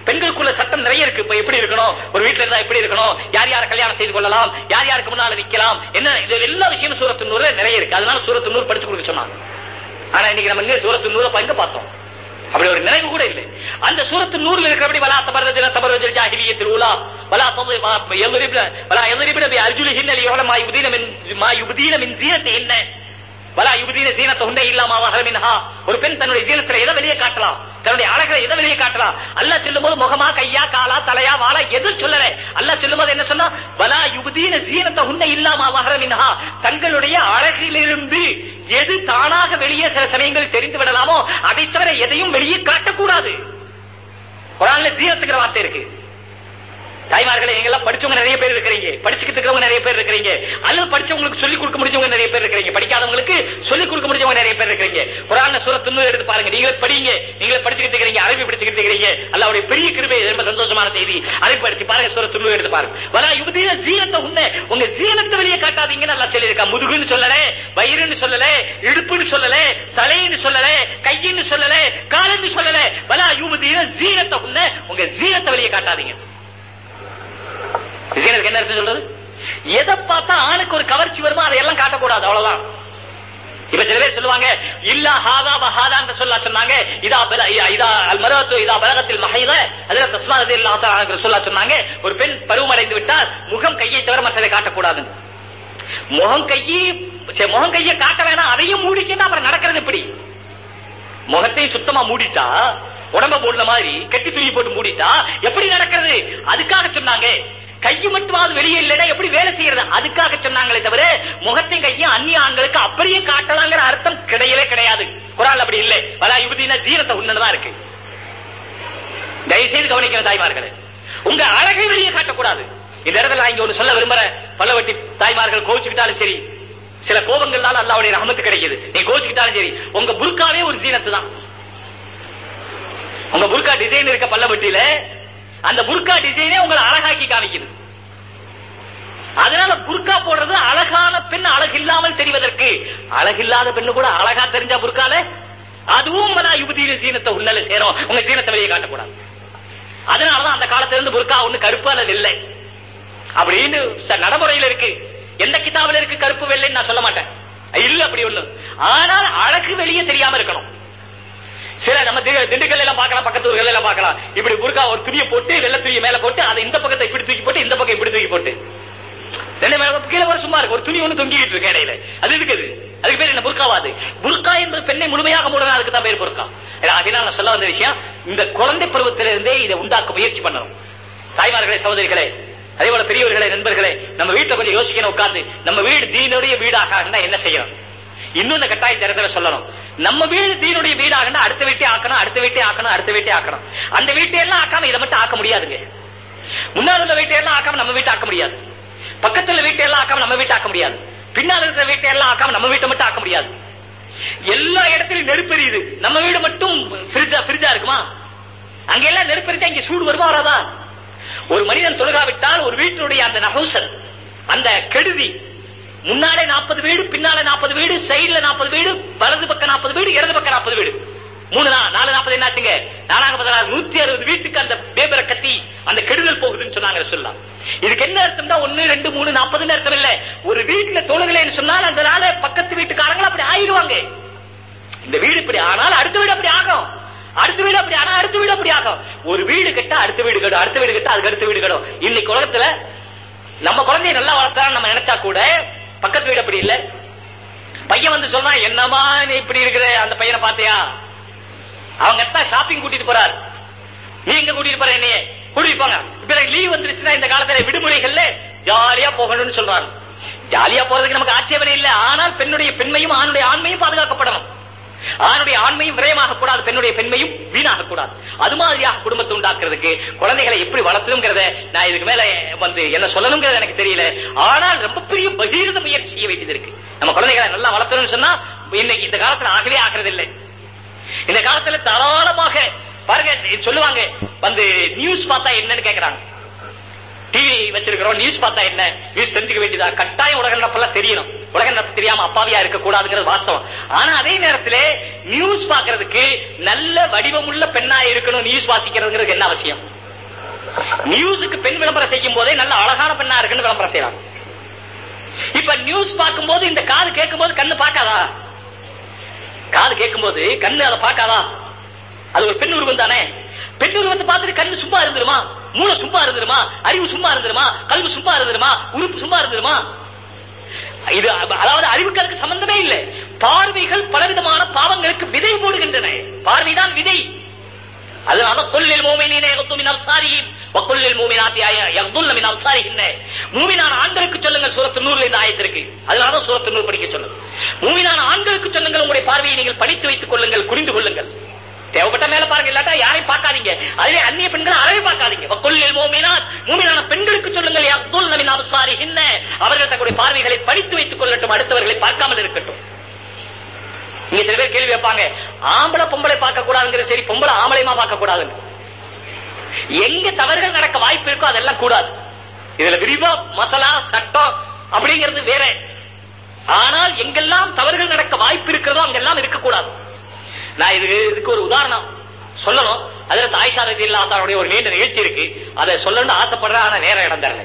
பெண்களுக்குள்ள சட்டம் நிறைய இருக்கு. இப்ப எப்படி இருக்கணும்? ஒரு வீட்டுல இருந்தா எப்படி இருக்கணும்? யார் யார் கல்யாணம் செய்து கொள்ளலாம்? யார் யாருக்கு முன்னால நிக்கலாம் என்ன இது எல்லா விஷயமும் சூரத்து நூறுல நிறைய இருக்கு. அதனால சூரத்து நூறு படிச்சு கொடுக்க சொன்னாங்க. ஆனா இன்னைக்கு நம்ம சூரத்து நூறு எங்க அப்படி ஒரு நினைவு கூட இல்லை. அந்த சூரத்து நூறுல இருக்கிறபடி வலா தபர்வஜன தபர்வஜல் ஜாஹிலியத்தில் உலா வலா தமது எல்ரிப்ல மின் மா யுபதீன மின் ஜீனத்திஹின் வலா யுபதீன ஜீனத்தஹுன்ன இல்லா மா ஒரு பெண் தன்னுடைய ஜீனத்தை எதை வெளியே காட்டலாம் தன்னுடைய அழகை எதை வெளியே காட்டலாம்? அல்லாஹ் சொல்லும்போது முகமா கையா காலா தலையா வாழா எது சொல்லல. அல்லாஹ் சொல்லும்போது என்ன சொன்னா வலா யுபதீன சீனத்தஹுன்ன உன்னை இல்லாம வகரமின்ஹா தங்களுடைய அழகிலிருந்து எது தானாக வெளியே சில சமயங்கள் தெரிந்து விடலாமோ அதை தவிர எதையும் வெளியே காட்டக்கூடாது. குரான்ல ஜீனத்துக்கிற வார்த்தை இருக்கு. தாய்மார்களே நீங்க எல்லாம் படிச்சவங்க நிறைய பேர் இருக்கிறீங்க. படிச்சுக்கிட்டு இருக்கிறவங்க நிறைய பேர் இருக்கிறீங்க. அல்லது படிச்சவங்களுக்கு சொல்லிக் கொடுக்க முடிஞ்சவங்க நிறைய பேர் இருக்கிறீங்க. படிக்காதவங்களுக்கு சொல்லிக் கொடுக்க முடிஞ்சவங்க நிறைய பேர் இருக்கிறீங்க. குரான் சூரத்து எடுத்து பாருங்க. நீங்களே படிங்க. நீங்களே படிச்சுக்கிட்டு இருக்கிறீங்க. அரபி படிச்சுக்கிட்டு இருக்கிறீங்க. அல்லாவுடைய பெரிய கிருபை ரொம்ப சந்தோஷமான செய்தி. அதை படிச்சு பாருங்க சூரத்து எடுத்து பாருங்க. வலா யுபதீன ஜீனத்தை உன்ன உங்க ஜீனத்தை வெளியே காட்டாதீங்கன்னு நல்லா சொல்லியிருக்கா முதுகுன்னு சொல்லல வயிறுன்னு சொல்லல இடுப்புன்னு சொல்லல தலைன்னு சொல்லல கையின்னு சொல்லல காலன்னு சொல்லல. வலா யுபதீன ஜீனத்தை உன்ன உங்க ஜீனத்தை வெளியே காட்டாதீங்க. விஜயனுக்கு என்ன சொல்றது? எதை பார்த்தா ஆணுக்கு ஒரு கவர்ச்சி வருமோ அதையெல்லாம் காட்டக்கூடாது அவ்வளவுதான். இப்ப சில பேர் சொல்லுவாங்க இல்ல ஹாதா வஹாதா என்று சொல்ல சொன்னாங்க. இதா பல இதா அல் மரத்து இதா பலகத்தில் மஹைத அதுல தஸ்மானது இல்லாத சொல்ல சொன்னாங்க. ஒரு பெண் பருவமடைந்து விட்டால் முகம் கையை தவிர மற்றதை காட்டக்கூடாது முகம் கையை முகம் கையை காட்ட வேணாம் அதையும் மூடிக்கிட்டு அப்புறம் நடக்கிறது எப்படி? முகத்தையும் சுத்தமா மூடிட்டா உடம்ப மூடின மாதிரி கட்டி தூக்கி போட்டு மூடிட்டா எப்படி நடக்கிறது? அதுக்காக சொன்னாங்க. கையை மட்டுமாவது வெளியே இல்லைன்னா எப்படி வேலை செய்யறது? அதுக்காக சொன்னாங்களே தவிர முகத்தையும் கையும் அந்நிய ஆண்களுக்கு அப்படியே காட்டலாங்கிற அர்த்தம் கிடையவே கிடையாது. குரால் அப்படி இல்லை. வலா யுவதின ஜீரத்தை உண்மைதான் இருக்கு. தயவுசெய்து கவனிக்கிற தாய்மார்களே. உங்க அழகை வெளியே காட்டக்கூடாது. இந்த இடத்துல நான் இங்க ஒண்ணு சொல்ல விரும்புற பல்லவட்டி தாய்மார்கள் கோவிச்சுக்கிட்டாலும் சரி சில கோபங்கள்னால அல்லாவுடைய ரஹமத்து கிடைக்குது. நீ கோச்சுக்கிட்டாலும் சரி உங்க புர்காவே ஒரு சீனத்து தான் உங்க புர்கா டிசைன் இருக்க பல்லவட்டியில அந்த புர்கா டிசைனே உங்களை அழகாக்கி காமிக்குது. அதனால புர்கா போடுறது அழகான பெண் அழகில்லாமல் தெரிவதற்கு. அழகில்லாத பெண்ணு கூட அழகா தெரிஞ்சா புர்கால? அதுவும் மலா யுவதியில சீனத்தை உள்ளல சேரும். உங்க சீனத்தை வெளியே காட்டக்கூடாது. அதனாலதான் அந்த காலத்துல இருந்து புர்கா ஒண்ணு கருப்பு அல்லது இல்லை அப்படின்னு ச- நடைமுறையில இருக்கு. எந்த கிதாபில் இருக்கு கருப்பு வெள்ளைன்னு நான் சொல்ல மாட்டேன். இல்ல அப்படி ஒண்ணு ஆனால் அழகு வெளியே தெரியாம இருக்கணும். சில நம்ம திண்டுக்கல் எல்லாம் பார்க்கலாம் பக்கத்து ஊர்கள் எல்லாம் பார்க்கலாம். இப்படி குறுக்கா ஒரு துணியை போட்டு வெள்ளை துணியை மேல போட்டு அதை இந்த பக்கத்தை இப்படி தூக்கி போட்டு இந்த பக்கம் இப்படி தூக்கி போட்டு. ரெண்டு மேல கீழே ஒரு சும்மா இருக்கு. ஒரு துணி ஒண்ணு தொங்கிட்டு இருக்கு இடையில. அது இருக்குது அதுக்கு பேர் என்ன? புர்காவாது புர்கா என்பது பெண்ணை முழுமையாக மூடனா அதுக்கு தான் பேர் புர்கா. அதனால நான் சொல்ல வந்த விஷயம் இந்த குழந்தை பருவத்திலிருந்தே இதை உண்டாக்க முயற்சி பண்ணணும். தாய்மார்களே சகோதரிகளே அதே போல பெரியவர்களே நண்பர்களே நம்ம வீட்டுல கொஞ்சம் யோசிக்கணும் உட்கார்ந்து. நம்ம வீடு தீனுடைய வீடாக என்ன செய்யணும்? இன்னும் இந்த கட்டாய திறந்த சொல்லணும். நம்ம வீடு தீனுடைய வீடாகனா அடுத்த வீட்டை ஆக்கணும் அடுத்த வீட்டை ஆக்கணும் அடுத்த வீட்டை ஆக்கணும். அந்த வீட்டை எல்லாம் ஆக்காம இதை மட்டும் ஆக்க முடியாதுங்க. முன்னால் உள்ள வீட்டை எல்லாம் ஆக்காம நம்ம வீட்டை ஆக்க முடியாது. பக்கத்துல வீட்டை எல்லாம் ஆக்காம நம்ம வீட்டை ஆக்க முடியாது. பின்னால் இருக்கிற வீட்டை எல்லாம் ஆக்காம நம்ம வீட்டை மட்டும் ஆக்க முடியாது. எல்லா இடத்துலயும் நெருப்பெரியுது நம்ம வீடு மட்டும் பிரிட்ஜா ஃப்ரிட்ஜா இருக்குமா? அங்க எல்லாம் நெருப்பெரிச்சா இங்க சூடு வருமா வராதா? ஒரு மனிதன் தொழுகாவிட்டால் ஒரு வீட்டினுடைய அந்த நகவுசல் அந்த கெடுதி முன்னாலே நாற்பது வீடு பின்னாலே நாற்பது வீடு சைடுல நாற்பது வீடு வலது பக்கம் நாற்பது வீடு இடது பக்கம் நாற்பது வீடு. மூணு நாள் நாலு நாற்பது என்னாச்சுங்க? நாலாக பதினாறு நூத்தி அறுபது வீட்டுக்கு அந்த பேபரை கத்தி அந்த கெடுதல் போகுதுன்னு சொன்னாங்க சொல்லலாம் இதுக்கு என்ன அர்த்தம்னா ஒன்னு ரெண்டு மூணு நாற்பதுன்னு அர்த்தம் இல்ல. ஒரு வீட்டுல தொழுகலைன்னு சொன்னால் அந்த நாள பக்கத்து வீட்டுக்காரங்க அப்படி ஆயிடுவாங்க. இந்த வீடு இப்படி ஆனால் அடுத்த வீடு அப்படி ஆகும். அடுத்த வீடு அப்படி ஆனா அடுத்த வீடு அப்படி ஆகும். ஒரு வீடு கட்ட அடுத்த வீடு கட்டும் அடுத்த வீடு கட்ட அதுக்கு அடுத்த வீடு கட்டும் இன்னைக்கு உலகத்துல நம்ம குழந்தைய நல்லா வளர்த்தா நம்ம நினைச்சா கூட பக்கத்து வீடு அப்படி இல்ல. பையன் வந்து சொன்னா என்னமா நீ இப்படி இருக்கிற? அந்த பையனை பாத்தியா அவங்க எத்தான் ஷாப்பிங் கூட்டிட்டு போறாரு. நீ எங்க கூட்டிட்டு போற என்னையே. கூட்டிட்டு போங்க. இப்ப லீவ் வந்துருச்சுன்னா இந்த காலத்துல விடுமுறைகள்ல ஜாலியா போகணும்னு சொல்றாங்க. ஜாலியா போறதுக்கு நமக்கு ஆட்சேபனை இல்லை. ஆனால் பெண்ணுடைய பெண்மையும் ஆணுடைய ஆண்மையும் பாதுகாக்கப்படணும். ஆணுடைய ஆண்மையும் விரயமாக கூடாது பெண்ணுடைய பெண்மையும் வீணாக கூடாது. அது மாதிரியாக குடும்பத்தை உண்டாக்குறதுக்கு குழந்தைகளை எப்படி வளர்த்தணுங்கிறத நான் இதுக்கு மேல வந்து என்ன சொல்லணுங்கிறது எனக்கு தெரியல. ஆனால் ரொம்ப பெரிய பகீரத முயற்சி செய்ய வேண்டியது இருக்கு நம்ம குழந்தைகளை நல்லா வளர்த்தணும்னு சொன்னா இன்னைக்கு இந்த காலத்துல ஆகவே ஆகிறது இல்லை இந்த காலத்துல தாராளமாக பாருங்க சொல்லுவாங்க வந்து நியூஸ் பார்த்தா என்னன்னு கேக்குறாங்க. டிவி வச்சிருக்கிறோம் நியூஸ் பார்த்தா என்ன? நியூஸ் தெரிஞ்சுக்க வேண்டியதா? கட்டாயம் உலக நடப்பெல்லாம் தெரியணும். உலக நடப்பு தெரியாம அப்பாவியா இருக்க கூடாதுங்கிறது வாஸ்தவம். ஆனா அதே நேரத்துல நியூஸ் பாக்குறதுக்கு நல்ல வடிவமுள்ள பெண்ணா இருக்கணும் நியூஸ் வாசிக்கிறதுங்கிறது என்ன அவசியம்? நியூஸுக்கு பெண் விளம்பரம் செய்யும் போதே நல்ல அழகான பெண்ணா இருக்குன்னு விளம்பரம் செய்யறாங்க. இப்ப நியூஸ் பார்க்கும்போது இந்த காது கேட்கும் போது கண்ணு பார்க்காதா? காது கேட்கும்போது கண்ணு அதை பார்க்காதா? அது ஒரு பெண் உருவம் தானே? பெண் வந்து பார்த்துட்டு கண்ணு சும்மா இருந்துருமா? மூளை சும்மா இருந்துருமா? அறிவு சும்மா இருந்துருமா? கல்வி சும்மா இருந்துருமா? உறுப்பு சும்மா இருந்துருமா? இது அதாவது அறிவுக்கு அதுக்கு சம்பந்தமே இல்லை. பார்வைகள் பலவிதமான பாவங்களுக்கு விதை போடுகின்றன. பார்வைதான் விதை. அதனால கொல்லில் மூமினீன யகுத்துமின் அப்சாரிஹிம் வக்குல்லில் மூமினாத்தி யகுதுல்ல மின் அப்சாரிஹின்ன. மூமினான ஆண்களுக்கு சொல்லுங்கள் சூரத்து நூறுல இந்த ஆயத்திற்கு அதனால சூரத்து நூறு படிக்க சொல்லுங்க மூமினான ஆண்களுக்கு சொல்லுங்கள் உங்களுடைய பார்வையை நீங்கள் படித்து வைத்துக் கொள்ளுங்கள் புரிந்து கொள்ளுங்கள். தேவைப்பட்ட மேல பாருங்க இல்லாட்டா யாரையும் பார்க்காதீங்க. அதுவே அந்நிய பெண்களை அறவே பார்க்காதீங்க. கொல்லில் மூமினாத். மூமினான பெண்களுக்கு சொல்லுங்கள் நவீன் அபசாரி அப்சாரிஹின்ன. அவர்கள் தங்களுடைய பார்வைகளை படித்து வைத்துக் கொள்ளட்டும் அடுத்தவர்களை பார்க்காமல் இருக்கட்டும். நீங்க சில பேர் கேள்வி வைப்பாங்க ஆம்பளை பொம்பளை பார்க்க கூடாதுங்கிற சரி பொம்பளை ஆம்பளைமா பார்க்க கூடாதுன்னு எங்க தவறுகள் நடக்க வாய்ப்பு இருக்கோ அதெல்லாம் கூடாது. இதுல விரிவா மசாலா சட்டம் அப்படிங்கிறது வேற. ஆனால் எங்கெல்லாம் தவறுகள் நடக்க வாய்ப்பு இருக்கிறதோ அங்கெல்லாம் இருக்கக்கூடாது. நான் இது இதுக்கு ஒரு உதாரணம் சொல்லணும். அதுல தாய்ஷா ரதி இல்லாத்தாருடைய ஒரு நீண்ட நிகழ்ச்சி இருக்கு. அதை சொல்லணும்னு ஆசைப்படுறேன் ஆனா நேரம் இடம் தரல.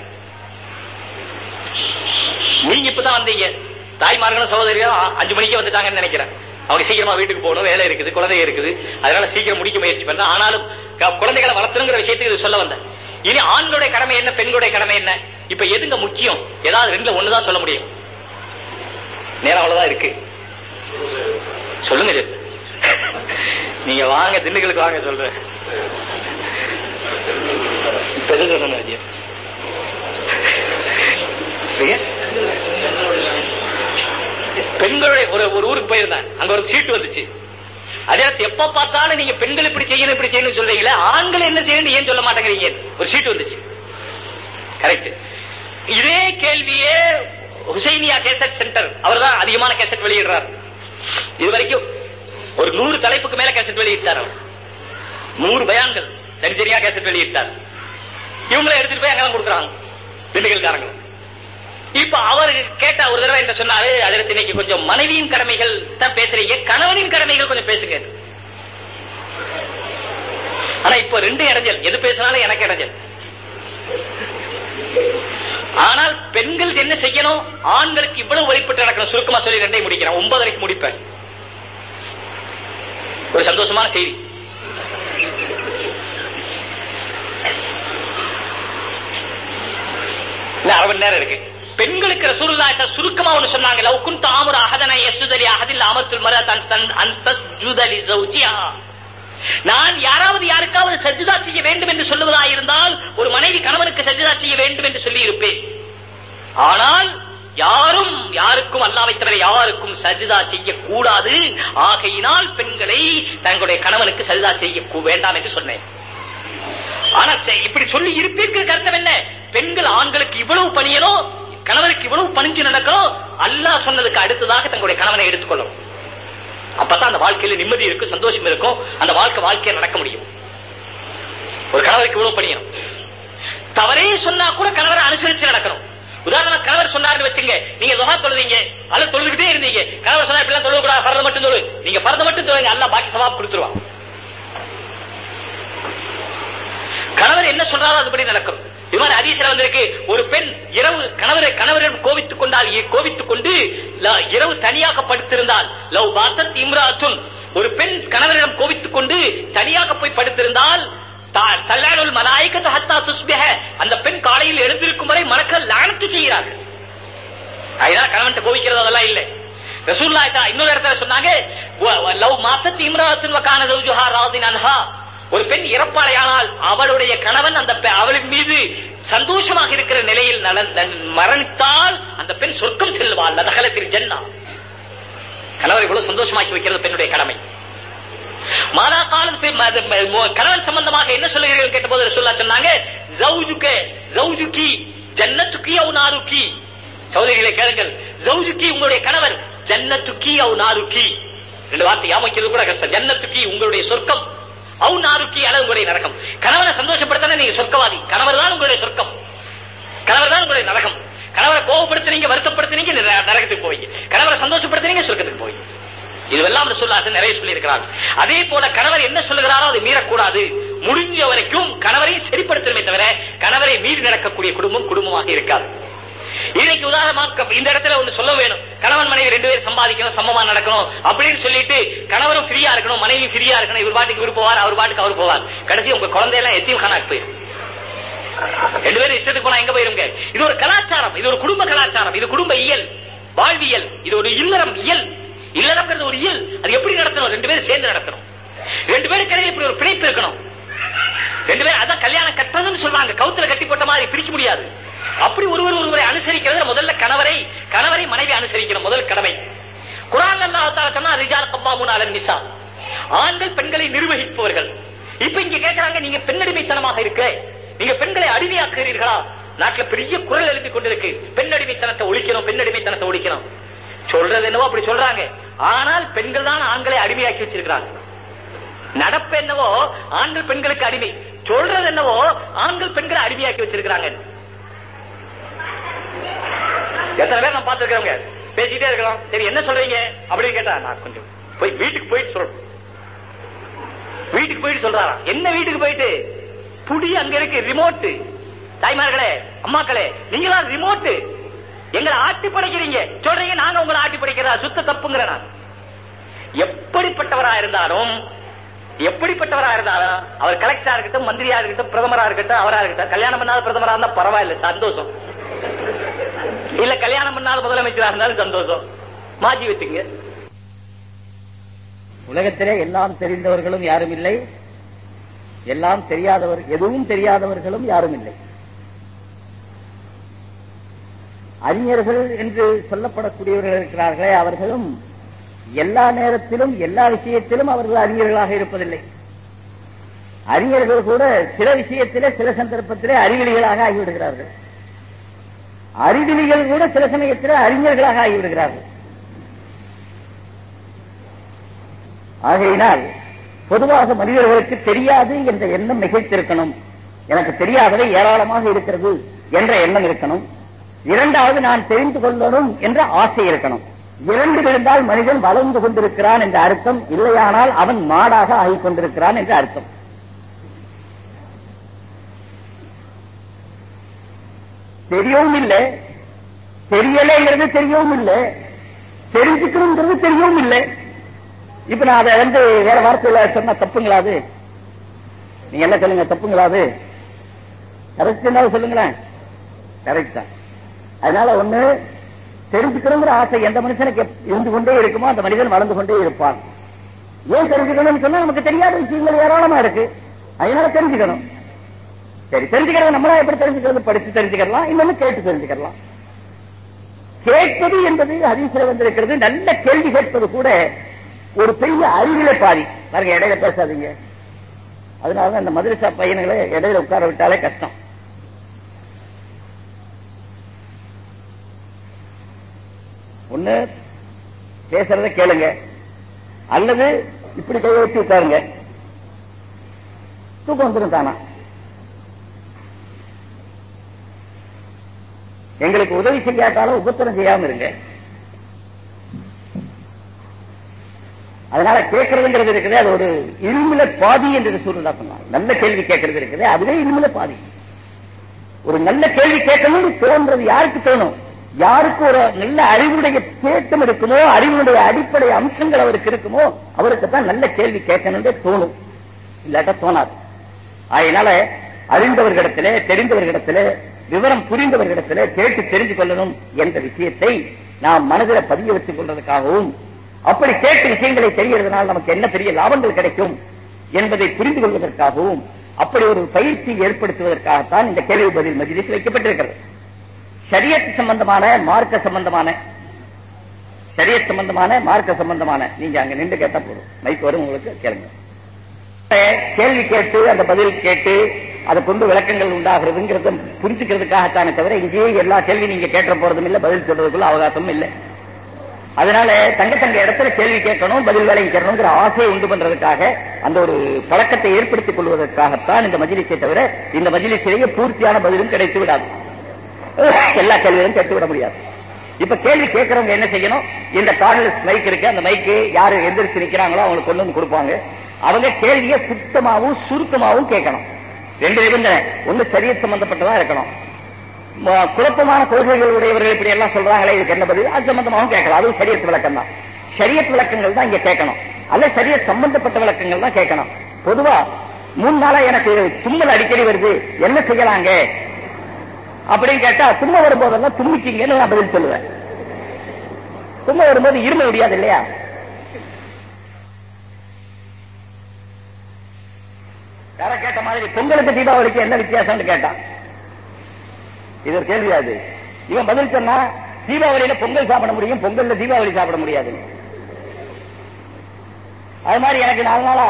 நீங்க இப்பதான் வந்தீங்க. தாய்மார்களும் சகோதரியும் அஞ்சு மணிக்கே வந்துட்டாங்கன்னு நினைக்கிறேன். அவங்க சீக்கிரமா வீட்டுக்கு போகணும் வேலை இருக்குது குழந்தை இருக்குது. அதனால சீக்கிரம் முடிக்க முயற்சி பண்ண. ஆனாலும் குழந்தைகளை வளர்த்துங்கிற விஷயத்துக்கு இது சொல்ல வந்தேன். இனி ஆண்களுடைய கடமை என்ன பெண்களுடைய கடமை என்ன? இப்ப எதுங்க முக்கியம்? ஏதாவது ரெண்டுல ஒண்ணுதான் சொல்ல முடியும். நேரம் அவ்வளவுதான் இருக்கு. சொல்லுங்க நீங்க வாங்க திண்டுக்கலுக்கு வாங்க சொல்றேன். இப்ப சொல்லணும் ஐயா பெண்களுடைய ஒரு ஒரு ஊருக்கு போயிருந்தேன். அங்க ஒரு சீட்டு வந்துச்சு. அதே எப்ப பார்த்தாலும் நீங்க பெண்கள் இப்படி செய்யணும் இப்படி செய்யணும் சொல்றீங்களே ஆண்கள் என்ன செய்யணும் ஏன் சொல்ல மாட்டேங்கிறீங்க? ஒரு சீட்டு வந்துச்சு. கரெக்ட் இதே கேள்வியே ஹுசைனியா கேசட் சென்டர். அவர் தான் அதிகமான கேசட் வெளியிடுறார். இது வரைக்கும் ஒரு நூறு தலைப்புக்கு மேல கேசட் வெளியிட்டார் அவர். நூறு பயான்கள் தனித்தனியா கேசட் வெளியிட்டார். இவங்களை எடுத்துட்டு போய் அங்கெல்லாம் கொடுக்குறாங்க. திண்டுக்கல்காரங்க இப்ப அவர் கேட்ட ஒரு தடவை என்ன சொன்னாரு? அதில் இன்னைக்கு கொஞ்சம் மனைவியின் கடமைகள் தான் பேசுறீங்க. கணவனின் கடமைகள் கொஞ்சம் பேசுங்க ஆனா இப்ப ரெண்டு இடைஞ்சல். எது பேசினாலும் எனக்கு இடைஞ்சல். ஆனால் பெண்கள் என்ன செய்யணும்? ஆண்களுக்கு இவ்வளவு வழிபட்டு நடக்கணும். சுருக்கமா சொல்லி ரெண்டையும் முடிக்கிறேன். ஒன்பதரைக்கு முடிப்பேன். ஒரு சந்தோஷமான செய்தி. அரை மணி நேரம் இருக்கு. பெண்களுக்கு ரசூலுல்லாஹி ஸல்லல்லாஹு சுருக்கமா ஒண்ணு சொன்னாங்க. லவ் குன்த அமரு அஹதன யஸ்ஜுதலி அஹதில் அமத்துல் மரத் தன் அன் தஸ்ஜுதலி நான் யாராவது யாருக்காவது சஜ்ஜதா செய்ய வேண்டும் என்று சொல்லுவதாயிருந்தால் ஒரு மனைவி கணவனுக்கு சஜிதா செய்ய வேண்டும் என்று சொல்லி இருப்பேன் ஆனால் யாரும் யாருக்கும் அல்லாவை தவிர யாருக்கும் சஜிதா செய்யக்கூடாது. ஆகையினால் பெண்களை தங்களுடைய கணவனுக்கு சஜிதா செய்ய கூ- வேண்டாம் என்று சொன்னேன். ஆனா சே- இப்படி சொல்லி இருப்பிற்கு அர்த்தம் என்ன? பெண்கள் ஆண்களுக்கு இவ்வளவு பணியனோ கணவனுக்கு இவ்வளவு பணிஞ்சு நடக்கணும் அல்லாஹ் சொன்னதுக்கு அடுத்ததாக தங்களுடைய கணவனை எடுத்துக்கொள்ளும் அப்பதான் அந்த வாழ்க்கையில நிம்மதி இருக்கும் சந்தோஷம் இருக்கும். அந்த வாழ்க்கை வாழ்க்கையை நடக்க முடியும். ஒரு கணவருக்கு இவ்வளவு பணியணும். தவறே சொன்னா கூட கணவரை அனுசரிச்சு நடக்கணும். உதாரணமா கணவர் சொன்னார்னு வச்சுங்க. நீங்க துஹா தொழுதீங்க. அல்ல தொழுதுகிட்டே இருந்தீங்க. கணவர் சொன்னா இப்படி தொழுக கூடாது பரத மட்டும் தொழு. நீங்க பரத மட்டும் தொழுங்க அல்ல பாக்கி சவாப் கொடுத்துருவான். கணவர் என்ன சொல்றாரோ அதுபடி நடக்கும். இது மாதிரி அதிசயம் வந்திருக்கு. ஒரு பெண் இரவு கணவரை கணவரிடம் கோவித்துக் கொண்டால் கோவித்துக் கொண்டு ல- இரவு தனியாக படுத்திருந்தால் லவ் பாத்தத் இம்ராத்துன். ஒரு பெண் கணவரிடம் கோவித்துக் கொண்டு தனியாக போய் படுத்திருந்தால் தா- மலாய்க்கத்து ஹத்தா துஸ்பிஹ. அந்த பெண் காலையில் எழுந்திருக்கும் வரை மலக்கள் லானத்து செய்கிறார்கள். அதுதான் கணவன் கோவிக்கிறது அதெல்லாம் இல்லை. ரசூல்லா இன்னொரு இடத்துல சொன்னாங்க லவ் மாத்தத்து இம்ராத்தின் வகான ஜௌஜுஹா ராதின் அன்ஹா. ஒரு பெண் இறப்பாளையானால் அவளுடைய கணவன் அந்த பெ- அவளின் மீது சந்தோஷமாக இருக்கிற நிலையில் மரணித்தால் அந்த பெண் சொர்க்கம் செல்வாள் லதகலத்தில் ஜன்னா. கணவரை இவ்வளவு சந்தோஷமாக்கி வைக்கிறது பெண்ணுடைய கடமை. மாதா காலத்து கணவன் சம்பந்தமாக என்ன சொல்லுகிறீர்கள் கேட்டபோது சொல்ல சொன்னாங்க ஜவுஜுக்கு ஜவுஜுக்கி ஜன்னத்துக்கி அவ் நாருக்கி. சௌதரிகளை கேளுங்கள். ஜவுஜுக்கி உங்களுடைய கணவர் ஜன்னத்துக்கி அவ் நாருக்கி. ரெண்டு வார்த்தை யாமைக்கிறது கூட கஷ்டம். ஜன்னத்துக்கி உங்களுடைய சொர்க்கம் அவ் நாருக்கி அளவு உங்களுடைய நரகம். கணவனை சந்தோஷப்படுத்தினா நீங்க சொர்க்கவாதி? கணவர் தான் உங்களுடைய சொர்க்கம். கணவர் தான் உங்களுடைய நரகம். கணவரை கோபப்படுத்தினீங்க வருத்தப்படுத்தினீங்க நரகத்துக்கு போவீங்க. கணவரை சந்தோஷப்படுத்தினீங்க சொர்க்கத்துக்கு போவீங்க. இதுவெல்லாம் ரசூலுல்லாஹி நிறைய சொல்லியிருக்கிறார் அதே போல கணவர் என்ன சொல்லுகிறாரோ அது மீறக்கூடாது. முடிஞ்ச வரைக்கும் கணவரை சரிப்படுத்தணுமே தவிர கணவரை மீறி நடக்கக்கூடிய குடும்பம் குடும்பமாக இருக்காது. இன்னைக்கு உதாரணமாக இந்த இடத்துல ஒண்ணு சொல்ல வேணும். கணவன் மனைவி ரெண்டு பேரும் சம்பாதிக்கணும் சமமா நடக்கணும் அப்படின்னு சொல்லிட்டு கணவரும் ஃப்ரீயா இருக்கணும் மனைவி ஃப்ரீயா இருக்கணும் இவர் பாட்டுக்கு இவர் போவார் அவர் பாட்டுக்கு அவர் போவார். கடைசி உங்க குழந்தையெல்லாம் எத்தியும் காணாக்கு போயிடும் ரெண்டு பேரும் இஷ்டத்துக்கு போனா எங்க போயிருங்க? இது ஒரு கலாச்சாரம் இது ஒரு குடும்ப கலாச்சாரம் இது குடும்ப இயல் வாழ்வியல் இது ஒரு இல்லறம் இயல். இல்லறம்ங்கிறது ஒரு இயல் அது எப்படி நடத்தணும்? ரெண்டு பேரும் சேர்ந்து நடத்தணும். ரெண்டு பேரும் கிடையாது இப்படி ஒரு பிணைப்பு இருக்கணும். ரெண்டு பேரும் அதான் கல்யாணம் கட்டுறதுன்னு சொல்றாங்க கவுத்துல கட்டி போட்ட மாதிரி பிரிக்க முடியாது. அப்படி ஒருவர் ஒருவரை அனுசரிக்கிறது முதல்ல கணவரை கணவரை மனைவி அனுசரிக்கிற முதல் கடமை. குரான் அல்லாஹ் சொன்னா ரிஜால் கவ்வாமுன் அலன் நிசா. ஆண்கள் பெண்களை நிர்வகிப்பவர்கள். இப்ப இங்க கேட்கிறாங்க நீங்க பெண்ணடிமைத்தனமாக இருக்க. நீங்க பெண்களை அடிமையாக்குகிறீர்களா? நாட்டுல பெரிய குரல் எழுதி கொண்டிருக்கு. பெண்ணடிமைத்தனத்தை ஒழிக்கணும் பெண்ணடிமைத்தனத்தை ஒழிக்கணும். சொல்றது என்னவோ அப்படி சொல்றாங்க. ஆனால் பெண்கள் தான் ஆண்களை அடிமையாக்கி வச்சிருக்கிறாங்க நடப்பு என்னவோ ஆண்கள் பெண்களுக்கு அடிமை. சொல்றது என்னவோ ஆண்கள் பெண்களை அடிமையாக்கி வச்சிருக்கிறாங்க. எத்தனை பேர் நான் பார்த்திருக்கிறவங்க? பேசிட்டே இருக்கலாம். சரி என்ன சொல்றீங்க? அப்படின்னு கேட்டா நான் கொஞ்சம் போய் வீட்டுக்கு போயிட்டு சொல்றேன் வீட்டுக்கு போயிட்டு சொல்றாரா? என்ன வீட்டுக்கு போயிட்டு? புடி அங்க இருக்கு ரிமோட் தாய்மார்களே அம்மாக்களே நீங்களா ரிமோட் எங்களை ஆட்டி படைக்கிறீங்க. சொல்றீங்க நாங்க உங்களை ஆட்டி படைக்கிறதா? சுத்த தப்புங்கிற நான் எப்படிப்பட்டவரா இருந்தாலும் எப்படிப்பட்டவரா இருந்தாலும் அவர் கலெக்டரா இருக்கட்டும் மந்திரியா இருக்கட்டும் பிரதமரா இருக்கட்டும் அவரா இருக்கட்டும் கல்யாணம் பண்ணாத பிரதமரா இருந்தா பரவாயில்ல சந்தோஷம். இல்ல கல்யாணம் பண்ணாத முதலமைச்சரா இருந்தாலும் சந்தோஷம். மாஜி வச்சுங்க உலகத்திலே எல்லாம் தெரிந்தவர்களும் யாரும் இல்லை. எல்லாம் தெரியாதவர் எதுவும் தெரியாதவர்களும் யாரும் இல்லை. அறிஞர்கள் என்று சொல்லப்படக்கூடியவர்கள் இருக்கிறார்களே அவர்களும் எல்லா நேரத்திலும் எல்லா விஷயத்திலும் அவர்கள் அறிஞர்களாக இருப்பதில்லை. அறிஞர்கள் கூட சில விஷயத்திலே சில சந்தர்ப்பத்திலே அறிவிலிகளாக ஆகிவிடுகிறார்கள். அறிவிலிகள் கூட சில சமயத்திலே அறிஞர்களாக ஆகிவிடுகிறார்கள். ஆகையினால் பொதுவாக மனிதர்களுக்கு தெரியாது என்ற எண்ணம் நிகழ்த்திருக்கணும் எனக்கு தெரியாதவை ஏராளமாக இருக்கிறது என்ற எண்ணம் இருக்கணும். இரண்டாவது நான் தெரிந்து கொள்ளணும் என்ற ஆசை இருக்கணும். இரண்டு இருந்தால் மனிதன் வளர்ந்து கொண்டிருக்கிறான் என்ற அர்த்தம் இல்லையானால் அவன் மாடாக ஆகிக் கொண்டிருக்கிறான் என்ற அர்த்தம். தெரியவும் இல்லை. தெரியலைங்கிறது தெரியவும் இல்லை. தெரிஞ்சுக்கணுங்கிறது தெரியவும் இல்லை. இப்ப நான் அதை வந்து வேற வார்த்தையில சொன்னா தப்புங்களாது நீங்க என்ன சொல்லுங்க தப்புங்களா கரெக்ட் கரெக்ட் சொல்லுங்களேன். கரெக்ட் தான். அதனால ஒண்ணு தெரிஞ்சுக்கணுங்கிற ஆசை எந்த மனுஷனுக்கு இருந்து கொண்டே இருக்குமோ அந்த மனிதன் வளர்ந்து கொண்டே இருப்பான். ஏன் தெரிஞ்சுக்கணும்னு சொன்னா நமக்கு தெரியாத விஷயங்கள் ஏராளமா இருக்கு. அதனால தெரிஞ்சுக்கணும். சரி தெரிஞ்சுக்கிறது நம்மளா எப்படி தெரிஞ்சுக்கிறது? படிச்சு தெரிஞ்சுக்கலாம் இன்னொன்னு கேட்டு தெரிஞ்சுக்கலாம். கேட்பது என்பது அதிசயம் வந்திருக்கிறது. நல்ல கேள்வி கேட்பது கூட ஒரு பெரிய அறிவில பாதி. பாருங்க இடையில பேசாதீங்க. அதனாலதான் அந்த மதுரசா பையன்களை இடையில உட்கார விட்டாலே கஷ்டம். ஒண்ணு பேசுறத கேளுங்க. அல்லது இப்படி கையை வச்சு உட்காருங்க. தூக்கம் வந்துடும் தானா? எங்களுக்கு உதவி செய்யாட்டாலும் உபத்திரம் செய்யாம இருங்க. அதனால கேட்கறதுங்கிறது இருக்குது அது ஒரு இருமில பாதி என்று சூழ்நிலை சொன்னாங்க. நல்ல கேள்வி கேட்கறது இருக்குது அதுவே இருமில பாதி. ஒரு நல்ல கேள்வி கேட்கணும்னு தோன்றது யாருக்கு தோணும்? யாருக்கு ஒரு நல்ல அறிவுடைய தேட்டம் இருக்குமோ அறிவுடைய அடிப்படை அம்சங்கள் அவருக்கு இருக்குமோ அவருக்கு தான் நல்ல கேள்வி கேட்கணும்னு தோணும். இல்லாட்டா தோணாது. அதனால அறிந்தவர்களிடத்திலே தெரிந்தவர்களிடத்திலே விவரம் புரிந்தவர்களிடத்திலே கேட்டு தெரிந்து கொள்ளணும் என்ற விஷயத்தை நாம் மனதில் பதிய வைத்துக் கொள்வதற்காகவும் அப்படி கேட்டு விஷயங்களை தெரிகிறதுனால் நமக்கு என்ன பெரிய லாபங்கள் கிடைக்கும் என்பதை புரிந்து கொள்வதற்காகவும் அப்படி ஒரு பயிற்சி ஏற்படுத்துவதற்காகத்தான் இந்த கேள்வி பதில் மஜ்லிஸ் வைக்கப்பட்டிருக்கிறது. சரியத்து சம்பந்தமான மார்க்க சம்பந்தமான சரிய சம்பந்தமான மார்க்க சம்பந்தமான. நீங்க அங்க நின்று கேட்டா போதும். மைக் வரும் உங்களுக்கு கேளுங்க. கேள்வி கேட்டு அந்த பதில் கேட்டு அதை கொண்டு விளக்கங்கள் உண்டாகிறதுங்கிறத புரிஞ்சுக்கிறதுக்காகத்தானே தவிர இங்கேயே எல்லா கேள்வி நீங்க கேட்ட போறதும் இல்ல பதில் சொல்றதுக்குள்ள அவகாசமும் இல்லை. அதனால தங்க தங்க இடத்துல கேள்வி கேட்கணும் பதில் விளைவிக்கணுங்கிற ஆசையை உண்டு பண்றதுக்காக அந்த ஒரு பழக்கத்தை ஏற்படுத்திக் கொள்வதற்காகத்தான் இந்த மஜிலிசை தவிர இந்த மஜிலிசிலேயே பூர்த்தியான பதிலும் கிடைத்து விடாது. எல்லா கேள்விகளும் கேட்டு விட முடியாது. இப்ப கேள்வி கேட்கறவங்க என்ன செய்யணும்? இந்த கார்னர்ஸ் மைக் இருக்கு அந்த மைக்கு யாரு எந்திரிச்சு நிக்கிறாங்களோ அவங்களுக்கு கொண்டு வந்து கொடுப்பாங்க. அவங்க கேள்வியை சுத்தமாகவும் சுருக்கமாகவும் கேட்கணும். ரெண்டு நிபந்தனை. ஒண்ணு சரிய சம்பந்தப்பட்டதா இருக்கணும். குழப்பமான கொள்கைகள் உடையவர்கள் இப்படி எல்லாம் சொல்றாங்களே இதுக்கு என்ன பதில்? அது சம்பந்தமாகவும் கேட்கலாம். அதுவும் சரியத் விளக்கம் தான் சரியத் விளக்கங்கள் தான் இங்க கேட்கணும். அல்ல சரிய சம்பந்தப்பட்ட விளக்கங்கள் தான் கேட்கணும். பொதுவா மூணு நாளா எனக்கு தும்மல் அடிக்கடி வருது. என்ன செய்யலாங்க? அப்படின்னு கேட்டா தும்ம வரும்போதெல்லாம் தும்பிக்கீங்கன்னு நான் பதில் சொல்லுவேன். தும்ம வரும்போது இரும முடியாது இல்லையா? யார கேட்ட மாதிரி பொங்கலுக்கு தீபாவளிக்கு என்ன வித்தியாசம்னு கேட்டான் இது ஒரு கேள்வியா இது இவன் பதில் சொன்னா தீபாவளியில பொங்கல் சாப்பிட முடியும் பொங்கல்ல தீபாவளி சாப்பிட முடியாது. அது மாதிரி எனக்கு நாலு நாளா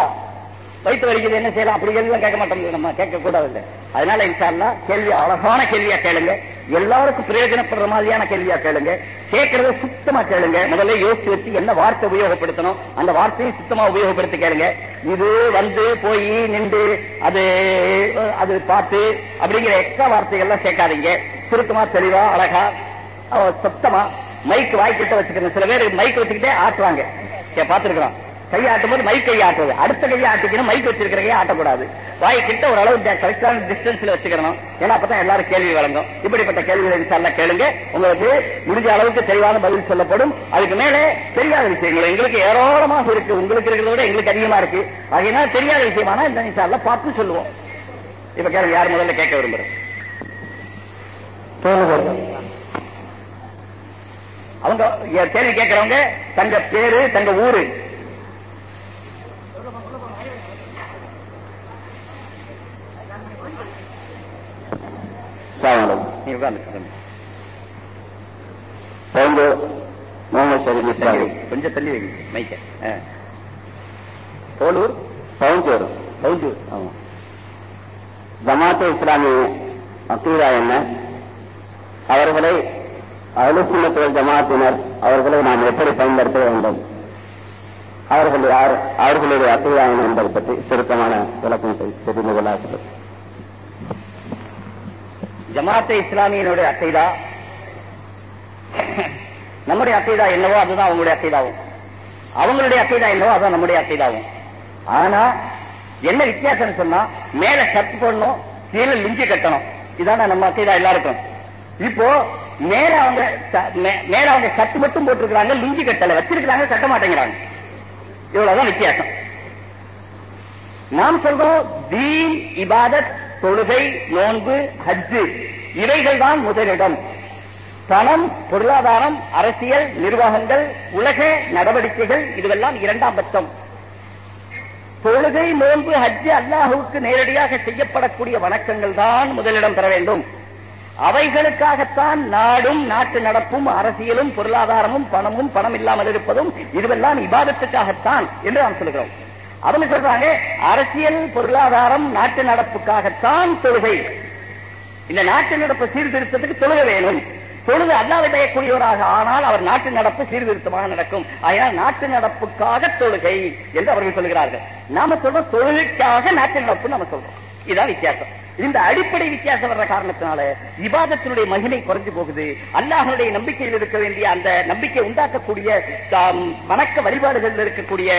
வயிற்று வலிக்குது என்ன செய்யலாம்? அப்படி கேள்வி கேட்க மாட்டோம். நம்ம கேட்க கூடாது அதனால இன்ஷால்லா கேள்வி அழகான கேள்வியா கேளுங்க. எல்லாருக்கும் பிரயோஜனப்படுற மாதிரியான கேள்வியா கேளுங்க. கேட்கறத சுத்தமா கேளுங்க. முதல்ல யோசிச்சு வச்சு என்ன வார்த்தை உபயோகப்படுத்தணும்? அந்த வார்த்தையை சுத்தமா உபயோகப்படுத்தி கேளுங்க. இது வந்து போய் நின்று அது அது பார்த்து அப்படிங்கிற எக்ஸ்ட்ரா வார்த்தைகள்லாம் சேர்க்காதீங்க. சுருக்கமா தெளிவா அழகா சுத்தமா சத்தமா மைக் வாய்க்கிட்ட வச்சுக்கிறேன் சில பேர் மைக் வச்சுக்கிட்டே ஆட்டுவாங்க. பாத்துருக்கிறோம் கை ஆட்டும் போது மைக் கை ஆட்டுவது அடுத்த கையை ஆட்டிக்கணும் மைக் வச்சிருக்கிற கையை ஆட்டக்கூடாது. வாய் கிட்ட ஓரளவு கரெக்டான டிஸ்டன்ஸ்ல வச்சுக்கணும் ஏன்னா அப்பதான் எல்லாரும் கேள்வி வழங்கும். இப்படிப்பட்ட கேள்விகளை இன்ஷால்லா கேளுங்க. உங்களுக்கு முடிஞ்ச அளவுக்கு தெளிவான பதில் சொல்லப்படும். அதுக்கு மேலே தெரியாத விஷயங்கள். எங்களுக்கு ஏராளமாக இருக்கு. உங்களுக்கு இருக்கிறத விட எங்களுக்கு அதிகமா இருக்கு. ஆகினா தெரியாத விஷயமானா இந்த இன்ஷால்லா பார்த்து சொல்லுவோம். இப்ப கேளுங்க யார் முதல்ல கேட்க விரும்புறேன் அவங்க கேள்வி கேட்கிறவங்க தங்க பேரு தங்க ஊரு. முகமது ஷரீப் இஸ்லாமி கொஞ்சம் தள்ளி வைங்க மைக்க பவுஞ்சூர் ஆமா ஜமாத்து இஸ்லாமி அக்கீதா என்ன அவர்களை அலுசுனத்துவல் ஜமாத்தினர் அவர்களை நாம் எப்படி பயன்படுத்த வேண்டும்? அவர்கள் அவர்களுடைய என்ன என்பதை பற்றி சுருக்கமான விளக்கம் தெரிந்து கொள்ள ஆசைப்படும் ஜமாத்தே இஸ்லாமியனுடைய அக்கைதா நம்முடைய அக்கைதா என்னவோ அதுதான் அவங்களுடைய அக்கைதாவும் அவங்களுடைய அக்கைதா என்னவோ அதுதான் நம்முடைய அக்கைதாவும் ஆனா என்ன வித்தியாசம் சொன்னா மேல ஷர்ட் போடணும் கீழே லிஞ்சி கட்டணும். இதான நம்ம அக்கைதா எல்லாருக்கும். இப்போ மேல அவங்க மேல அவங்க ஷர்ட் மட்டும் போட்டிருக்கிறாங்க லிஞ்சி கட்டல. வச்சிருக்கிறாங்க கட்ட மாட்டேங்கிறாங்க. இவ்வளவுதான் வித்தியாசம். நாம் சொல்றோம் தீன் இபாதத் தொழுகை நோன்பு ஹஜ்ஜு இவைகள் தான் முதலிடம். பணம் பொருளாதாரம் அரசியல் நிர்வாகங்கள் உலக நடவடிக்கைகள் இதுவெல்லாம் இரண்டாம் பட்சம். தொழுகை நோன்பு ஹஜ்ஜு அல்லாஹுவுக்கு நேரடியாக செய்யப்படக்கூடிய வணக்கங்கள் தான் முதலிடம் பெற வேண்டும். அவைகளுக்காகத்தான் நாடும் நாட்டு நடப்பும் அரசியலும் பொருளாதாரமும் பணமும் பணம் இல்லாமல் இருப்பதும் இதுவெல்லாம் இபாதத்துக்காகத்தான் என்று நாம் சொல்கிறோம். அவங்க சொல்றாங்க அரசியல் பொருளாதாரம் நாட்டு நடப்புக்காகத்தான் தொழுகை. இந்த நாட்டு நடப்பு சீர்திருத்தத்துக்கு தொழுக வேணும். தொழுது அல்லாவை பயக்கூடியவராக ஆனால் அவர் நாட்டு நடப்பு சீர்திருத்தமாக நடக்கும். ஆகையால் நாட்டு நடப்புக்காக தொழுகை என்று அவர்கள் சொல்கிறார்கள். நாம சொல்றோம் தொழுகைக்காக நாட்டு நடப்பு நம்ம சொல்றோம். இதுதான் வித்தியாசம். இந்த அடிப்படை வித்தியாசம் வர்ற காரணத்தினால விவாதத்தினுடைய மகிமை குறைஞ்சு போகுது. அல்லாஹனுடைய நம்பிக்கையில் இருக்க வேண்டிய அந்த நம்பிக்கை உண்டாக்கக்கூடிய வணக்க வழிபாடுகளில் இருக்கக்கூடிய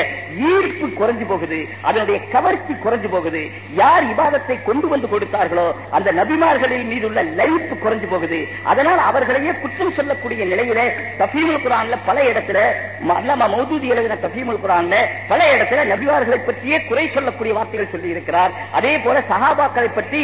ஈர்ப்பு குறைஞ்சு போகுது. அதனுடைய கவர்ச்சி குறைஞ்சு போகுது. யார் விவாதத்தை கொண்டு வந்து கொடுத்தார்களோ அந்த நபிமார்களின் மீதுள்ள லைப்பு குறைஞ்சு போகுது. அதனால் அவர்களையே குற்றம் சொல்லக்கூடிய நிலையில தஃபீமுல் குரான்ல பல இடத்துல அல்லாம மௌதூதி எழுதின தஃபீமுல் குரான்ல பல இடத்துல நபிமார்களை பற்றியே குறை சொல்லக்கூடிய வார்த்தைகள் சொல்லி இருக்கிறார் அதே போல சஹாபாக்களை பற்றி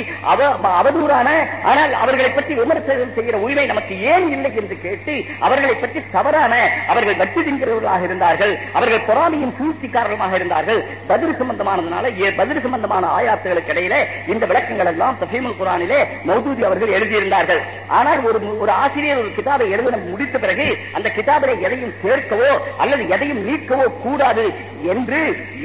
அவதூறான ஆனால் அவர்களை பற்றி விமர்சனம் செய்கிற உரிமை நமக்கு ஏன் இல்லை என்று கேட்டு அவர்களை பற்றி தவறான அவர்கள் வட்டி திங்கிறவர்களாக இருந்தார்கள் அவர்கள் பொறாமையின் சூழ்ச்சிக்காரர்களாக இருந்தார்கள் பதில் சம்பந்தமானதுனால பதில் சம்பந்தமான ஆயாத்துகளுக்கு இடையில இந்த விளக்கங்கள் எல்லாம் தஃபீமுல் குரானிலே மௌதூதி அவர்கள் எழுதியிருந்தார்கள். ஆனால் ஒரு ஒரு ஆசிரியர் ஒரு கிதாபை எழுத முடித்த பிறகு அந்த கிதாபிலே எதையும் சேர்க்கவோ அல்லது எதையும் நீக்கவோ கூடாது என்று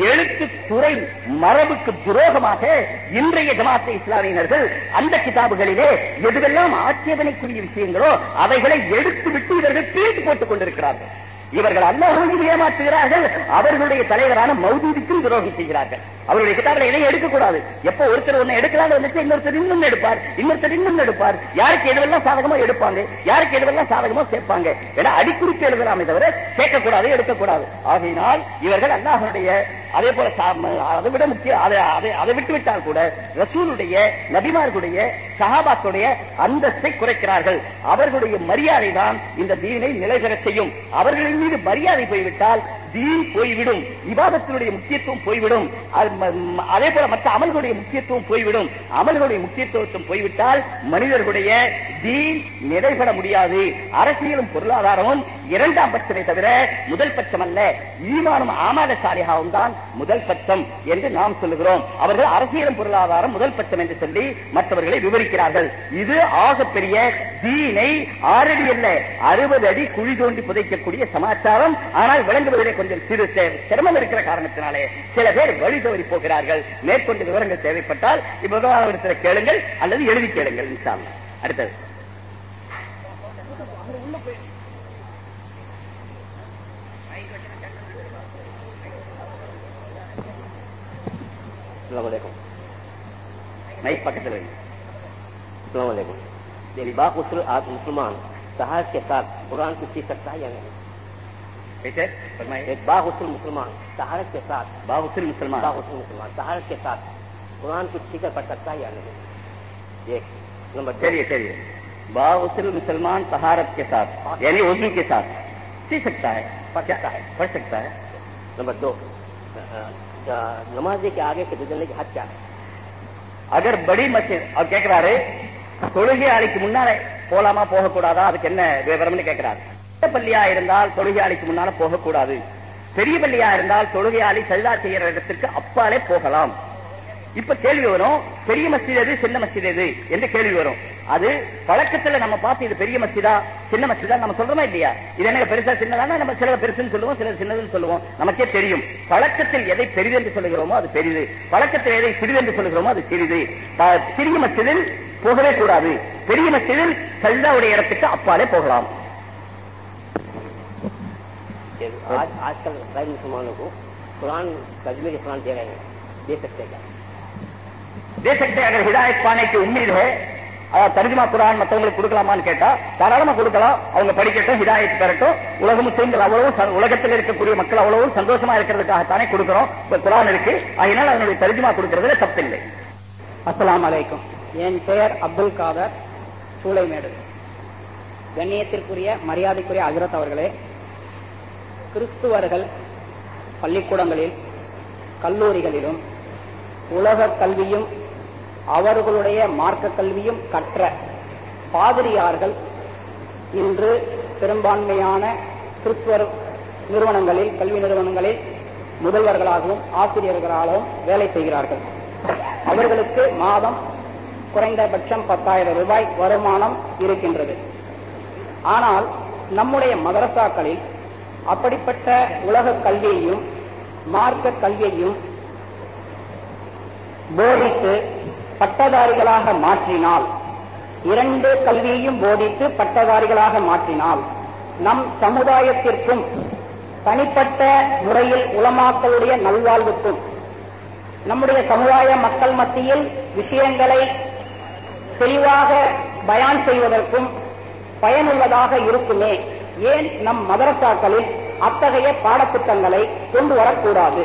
எழுத்து துறை மரபுக்கு துரோகமாக இன்றைய ஜமாத்தை இஸ்லாமிய இஸ்லாமியினர்கள் அந்த கிதாபுகளிலே எதுவெல்லாம் ஆட்சேபனைக்குரிய விஷயங்களோ அவைகளை எடுத்துவிட்டு இவர்கள் தீர்த்து போட்டுக் கொண்டிருக்கிறார்கள். இவர்கள் அல்லாஹையும் ஏமாற்றுகிறார்கள் அவர்களுடைய தலைவரான மௌதூதிக்கும் துரோகம் செய்கிறார்கள். அவருடைய கிதாபில் எதையும் எடுக்கக்கூடாது. எப்போ ஒருத்தர் ஒன்னு எடுக்கலாம்னு வந்துச்சு இன்னொருத்தர் இன்னும் எடுப்பார் இன்னொருத்தர் இன்னும் எடுப்பார். யாருக்கு எதுவெல்லாம் சாதகமோ எடுப்பாங்க யாருக்கு எதுவெல்லாம் சாதகமோ சேர்ப்பாங்க. ஏன்னா அடிக்குறிப்பு எழுதலாமே தவிர சேர்க்கக்கூடாது எடுக்கக்கூடாது. ஆகையினால் இவர்கள் அல்லாஹனுடைய அதே போல சா- அதை விட முக்கிய அதை அதை அதை விட்டு விட்டால் கூட ரசூலுடைய நபிமார்களுடைய சஹாபாக்களுடைய அந்தஸ்தை குறைக்கிறார்கள். அவர்களுடைய மரியாதை தான் இந்த தீனை நிலைபெற செய்யும். அவர்களின் மீது மரியாதை போய்விட்டால் தீன் போய்விடும் விவாதத்தினுடைய முக்கியத்துவம் போய்விடும் அதே போல மற்ற அமல்களுடைய முக்கியத்துவம் போய்விடும். அமல்களுடைய முக்கியத்துவம் போய்விட்டால் மனிதர்களுடைய தீன் நிலைபெற முடியாது. அரசியலும் பொருளாதாரமும் இரண்டாம் பட்சமே தவிர முதல் பட்சம் அல்ல. ஈமானும் ஆமாத சாலிகாவும் தான் முதல் பட்சம் என்று நாம் சொல்லுகிறோம். அவர்கள் அரசியலும் பொருளாதாரம் முதல் பட்சம் என்று சொல்லி மற்றவர்களை விவரிக்கிறார்கள். இது ஆகப்பெரிய தீனை ஆறடி அல்ல அறுபது அடி குழி தோண்டி புதைக்கக்கூடிய சமாச்சாரம். ஆனால் விளங்குவதற்கு கொஞ்சம் சிறு சே- சிரமம் இருக்கிற காரணத்தினாலே சில பேர் வழி தவறி போகிறார்கள் மேற்கொண்டு விவரங்கள் தேவைப்பட்டால் இவ்விவகாரத்தில் கேளுங்கள் அல்லது எழுதி கேளுங்கள் இன்ஷா அல்லாஹ். அடுத்தது மைக் பக்கத்தில் வைங்க अस्सलाम रिबा उसल आप मुसलमान सहार के साथ कुरान को सीख सकता है या नहीं ٹھیک ہے فرمائیے ایک باحسن مسلمان سہارت کے ساتھ باحسن مسلمان باحسن مسلمان سہارت کے ساتھ قرآن کو سیکھ کر سکتا ہے یا نہیں ایک نمبر چلیے چلیے باحسن مسلمان سہارت کے ساتھ یعنی اردو کے ساتھ سی سکتا ہے پڑھ سکتا ہے پڑھ سکتا ہے نمبر دو نمازی کے آگے کے گزرنے کی حد کیا ہے اگر بڑی مسجد اور கேட்கிறாரு தொழுகை அழைக்கு முன்னாலே போலாமா போகக்கூடாதா نے என்ன کرا கேட்கிறாரு சின்ன பள்ளியா இருந்தால் தொழுகையாளிக்கு முன்னால போகக்கூடாது. பெரிய பள்ளியா இருந்தால் தொழுகையாளி சஜிதா செய்யற இடத்திற்கு அப்பாலே போகலாம். இப்ப கேள்வி வரும் பெரிய மசித் எது சின்ன மசித் எது? என்று கேள்வி வரும். அது பழக்கத்துல நம்ம பார்த்து இது பெரிய மசிதா சின்ன மசிதா நம்ம சொல்றோமா இல்லையா? இது என்ன பெருசா சின்னதானா? நம்ம சில பெருசுன்னு சொல்லுவோம் சிலர் சின்னதுன்னு சொல்லுவோம். நமக்கே தெரியும். பழக்கத்தில் எதை பெரிது என்று சொல்லுகிறோமோ அது பெரிது. பழக்கத்தில் எதை சிறிது என்று சொல்லுகிறோமோ அது சிறிது. சிறிய மசிதில் போகவே கூடாது. பெரிய மசிதில் சஜிதாவுடைய இடத்துக்கு அப்பாலே போகலாம். आज आजकल गैर मुसलमानों को कुरान तजमे के कुरान दे रहे हैं दे सकते हैं क्या दे सकते हैं अगर हिदायत पाने की उम्मीद है அஹ், தர்ஜுமா குரான் மத்தவங்களுக்கு கொடுக்கலாமான்னு கேட்டா தாராளமா கொடுக்கலாம் அவங்க படிக்கட்டும் ஹிதாயத் பெறட்டும் உலக முஸ்லீம்கள் அவ்வளவு ச- உலகத்தில் இருக்கக்கூடிய மக்கள் அவ்வளவு சந்தோஷமா இருக்கிறதுக்காகத்தானே கொடுக்கிறோம் இப்ப குரான் இருக்கு அதனால அதனுடைய தர்ஜுமா கொடுக்கறதுல தப்பில்லை அஸ்ஸலாமு அலைக்கும் என் பெயர் அப்துல் காதர் சூளைமேடு கண்ணியத்திற்குரிய மரியாதைக்குரிய அஜரத் அவர்களே கிறிஸ்துவர்கள் பள்ளிக்கூடங்களில் கல்லூரிகளிலும் உலக கல்வியும் அவர்களுடைய மார்க்க கல்வியும் கற்ற பாதிரியார்கள் இன்று பெரும்பான்மையான கிறிஸ்துவர் நிறுவனங்களில் கல்வி நிறுவனங்களில் முதல்வர்களாகவும் ஆசிரியர்களாகவும் வேலை செய்கிறார்கள். அவர்களுக்கு மாதம் குறைந்தபட்சம் பத்தாயிரம் ரூபாய் வருமானம் இருக்கின்றது. ஆனால் நம்முடைய மதரசாக்களில் அப்படிப்பட்ட உலக கல்வியையும் மார்க்க கல்வியையும் போதித்து பட்டதாரிகளாக மாற்றினால் இரண்டு கல்வியையும் போதித்து பட்டதாரிகளாக மாற்றினால் நம் சமுதாயத்திற்கும் தனிப்பட்ட முறையில் உலமாக்களுடைய நல்வாழ்வுக்கும் நம்முடைய சமுதாய மக்கள் மத்தியில் விஷயங்களை தெளிவாக பயான் செய்வதற்கும் பயனுள்ளதாக இருக்குமே ஏன் நம் மதரசாக்களில் அத்தகைய பாடத்திட்டங்களை கொண்டு வரக்கூடாது?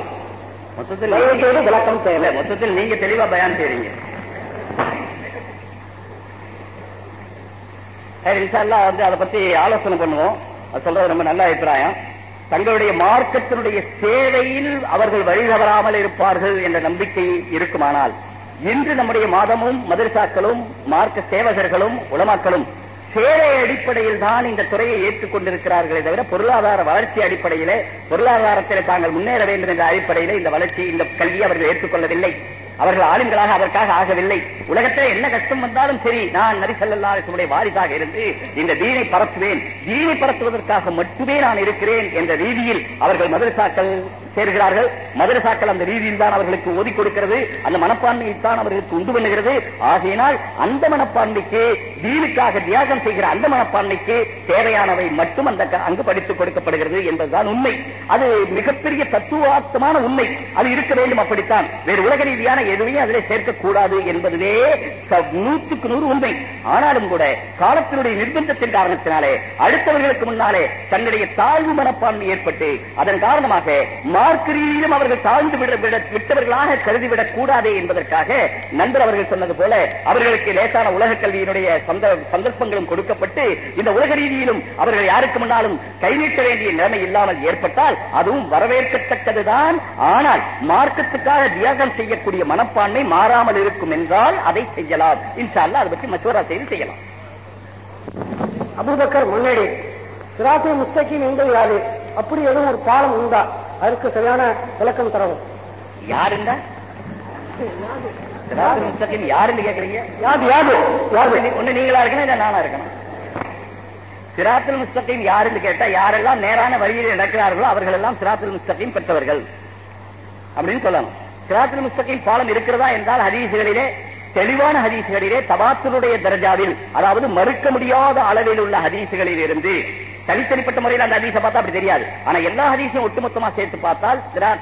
மொத்தத்தில் விளக்கம் தேவை. மொத்தத்தில் நீங்க தெளிவா பயான் செய்றீங்க. சரி, இன்ஷா அல்லாஹ் வந்து அதை பத்தி ஆலோசனை பண்ணுவோம். அது சொல்றது ரொம்ப நல்ல அபிப்பிராயம். தங்களுடைய மார்க்கத்தினுடைய சேவையில் அவர்கள் வழி தவறாமல் இருப்பார்கள் என்ற நம்பிக்கை இருக்குமானால் இன்று நம்முடைய மாதமும் மதரசாக்களும் மார்க்க சேவகர்களும் உலமாக்களும் சேவை அடிப்படையில் தான் இந்த துறையை ஏற்றுக்கொண்டிருக்கிறார்களே தவிர பொருளாதார வளர்ச்சி அடிப்படையிலே பொருளாதாரத்தில் தாங்கள் முன்னேற வேண்டும் என்ற அடிப்படையிலே இந்த வளர்ச்சி இந்த கல்வியை அவர்கள் ஏற்றுக்கொள்ளவில்லை. அவர்கள் ஆளுங்களாக அதற்காக ஆகவில்லை. உலகத்தில் என்ன கஷ்டம் வந்தாலும் சரி நான் நபி வாரிசாக இருந்து இந்த தீனை பரப்புவேன். தீனை பரப்புவதற்காக மட்டுமே நான் இருக்கிறேன் என்ற ரீதியில் அவர்கள் மதரசாக்கள் சேர்கிறார்கள். மதரசாக்கள் அந்த ரீதியில் தான் அவர்களுக்கு ஓதி கொடுக்கிறது. அந்த மனப்பான்மையை தான் அவர்களுக்கு உண்டு பண்ணுகிறது. ஆகையினால் அந்த மனப்பான்மைக்கு தீனுக்காக தியாகம் செய்கிற அந்த மனப்பான்மைக்கு தேவையானவை மட்டும் அந்த அங்கு படித்துக் கொடுக்கப்படுகிறது என்பதுதான் உண்மை. அது மிகப்பெரிய தத்துவார்த்தமான உண்மை. அது இருக்க வேண்டும் அப்படித்தான். வேறு உலக ரீதியான எதுவையும் அதில் சேர்க்கக்கூடாது என்பதுவே நூற்றுக்கு நூறு உண்மை. ஆனாலும் கூட காலத்தினுடைய நிர்பந்தத்தின் காரணத்தினாலே அடுத்தவர்களுக்கு முன்னாலே தன்னுடைய தாழ்வு மனப்பான்மை ஏற்பட்டு அதன் காரணமாக மார்க்க அவர்கள் தாழ்ந்து விட விட்டவர்களாக கருதிவிடக் கூடாதே என்பதற்காக நண்பர் அவர்கள் சொன்னது போல அவர்களுக்கு லேசான உலக கல்வியினுடைய சந்தர்ப்பங்களும் கொடுக்கப்பட்டு இந்த உலக ரீதியிலும் அவர்கள் யாருக்கு முன்னாலும் கை நீட்ட வேண்டிய நிலைமை இல்லாமல் ஏற்பட்டால் அதுவும் வரவேற்கத்தக்கதுதான். ஆனால் மார்க்கத்துக்காக தியாகம் செய்யக்கூடிய மனப்பான்மை மாறாமல் இருக்கும் என்றால் அதை செய்யலாம். இன்ஷால்ல அதை பற்றி மசோரா செய்து செய்யலாம். அபுபக்கர் முன்னாடி சிராத்து முஸ்தகின் எங்கள் யாரு அப்படி எதுவும் ஒரு பாலம் உண்டா? அதற்கு சரியான விளக்கம் தரவும் சிராத்துல் முஸ்தகீம் யாருன்னு கேக்குறீங்க? யாது யாது யாது ஒண்ணு நீங்களா இருக்கணும் இல்ல நானா இருக்கணும்? சிராத்துல் முஸ்தகீம் யாருன்னு கேட்டா யாரெல்லாம் நேரான வழியில் நடக்கிறார்களோ அவர்கள் எல்லாம் சிராத்துல் முஸ்தகீம் பெற்றவர்கள். அப்படின்னு சொல்லணும். சிராத்துல் முஸ்தகீம் பாலம் இருக்கிறதா என்றால் ஹதீசுகளிலே தெளிவான ஹதீசுகளிலே தபாத்துடைய தரஜாவில் அதாவது மறுக்க முடியாத அளவில் உள்ள ஹதீசுகளில் இருந்து தனித்தனிப்பட்ட முறையில் அந்த ஹதீஸை பார்த்தா அப்படி தெரியாது. ஆனா எல்லா ஹதீஸையும் ஒட்டுமொத்தமா சேர்த்து பார்த்தால் திரா-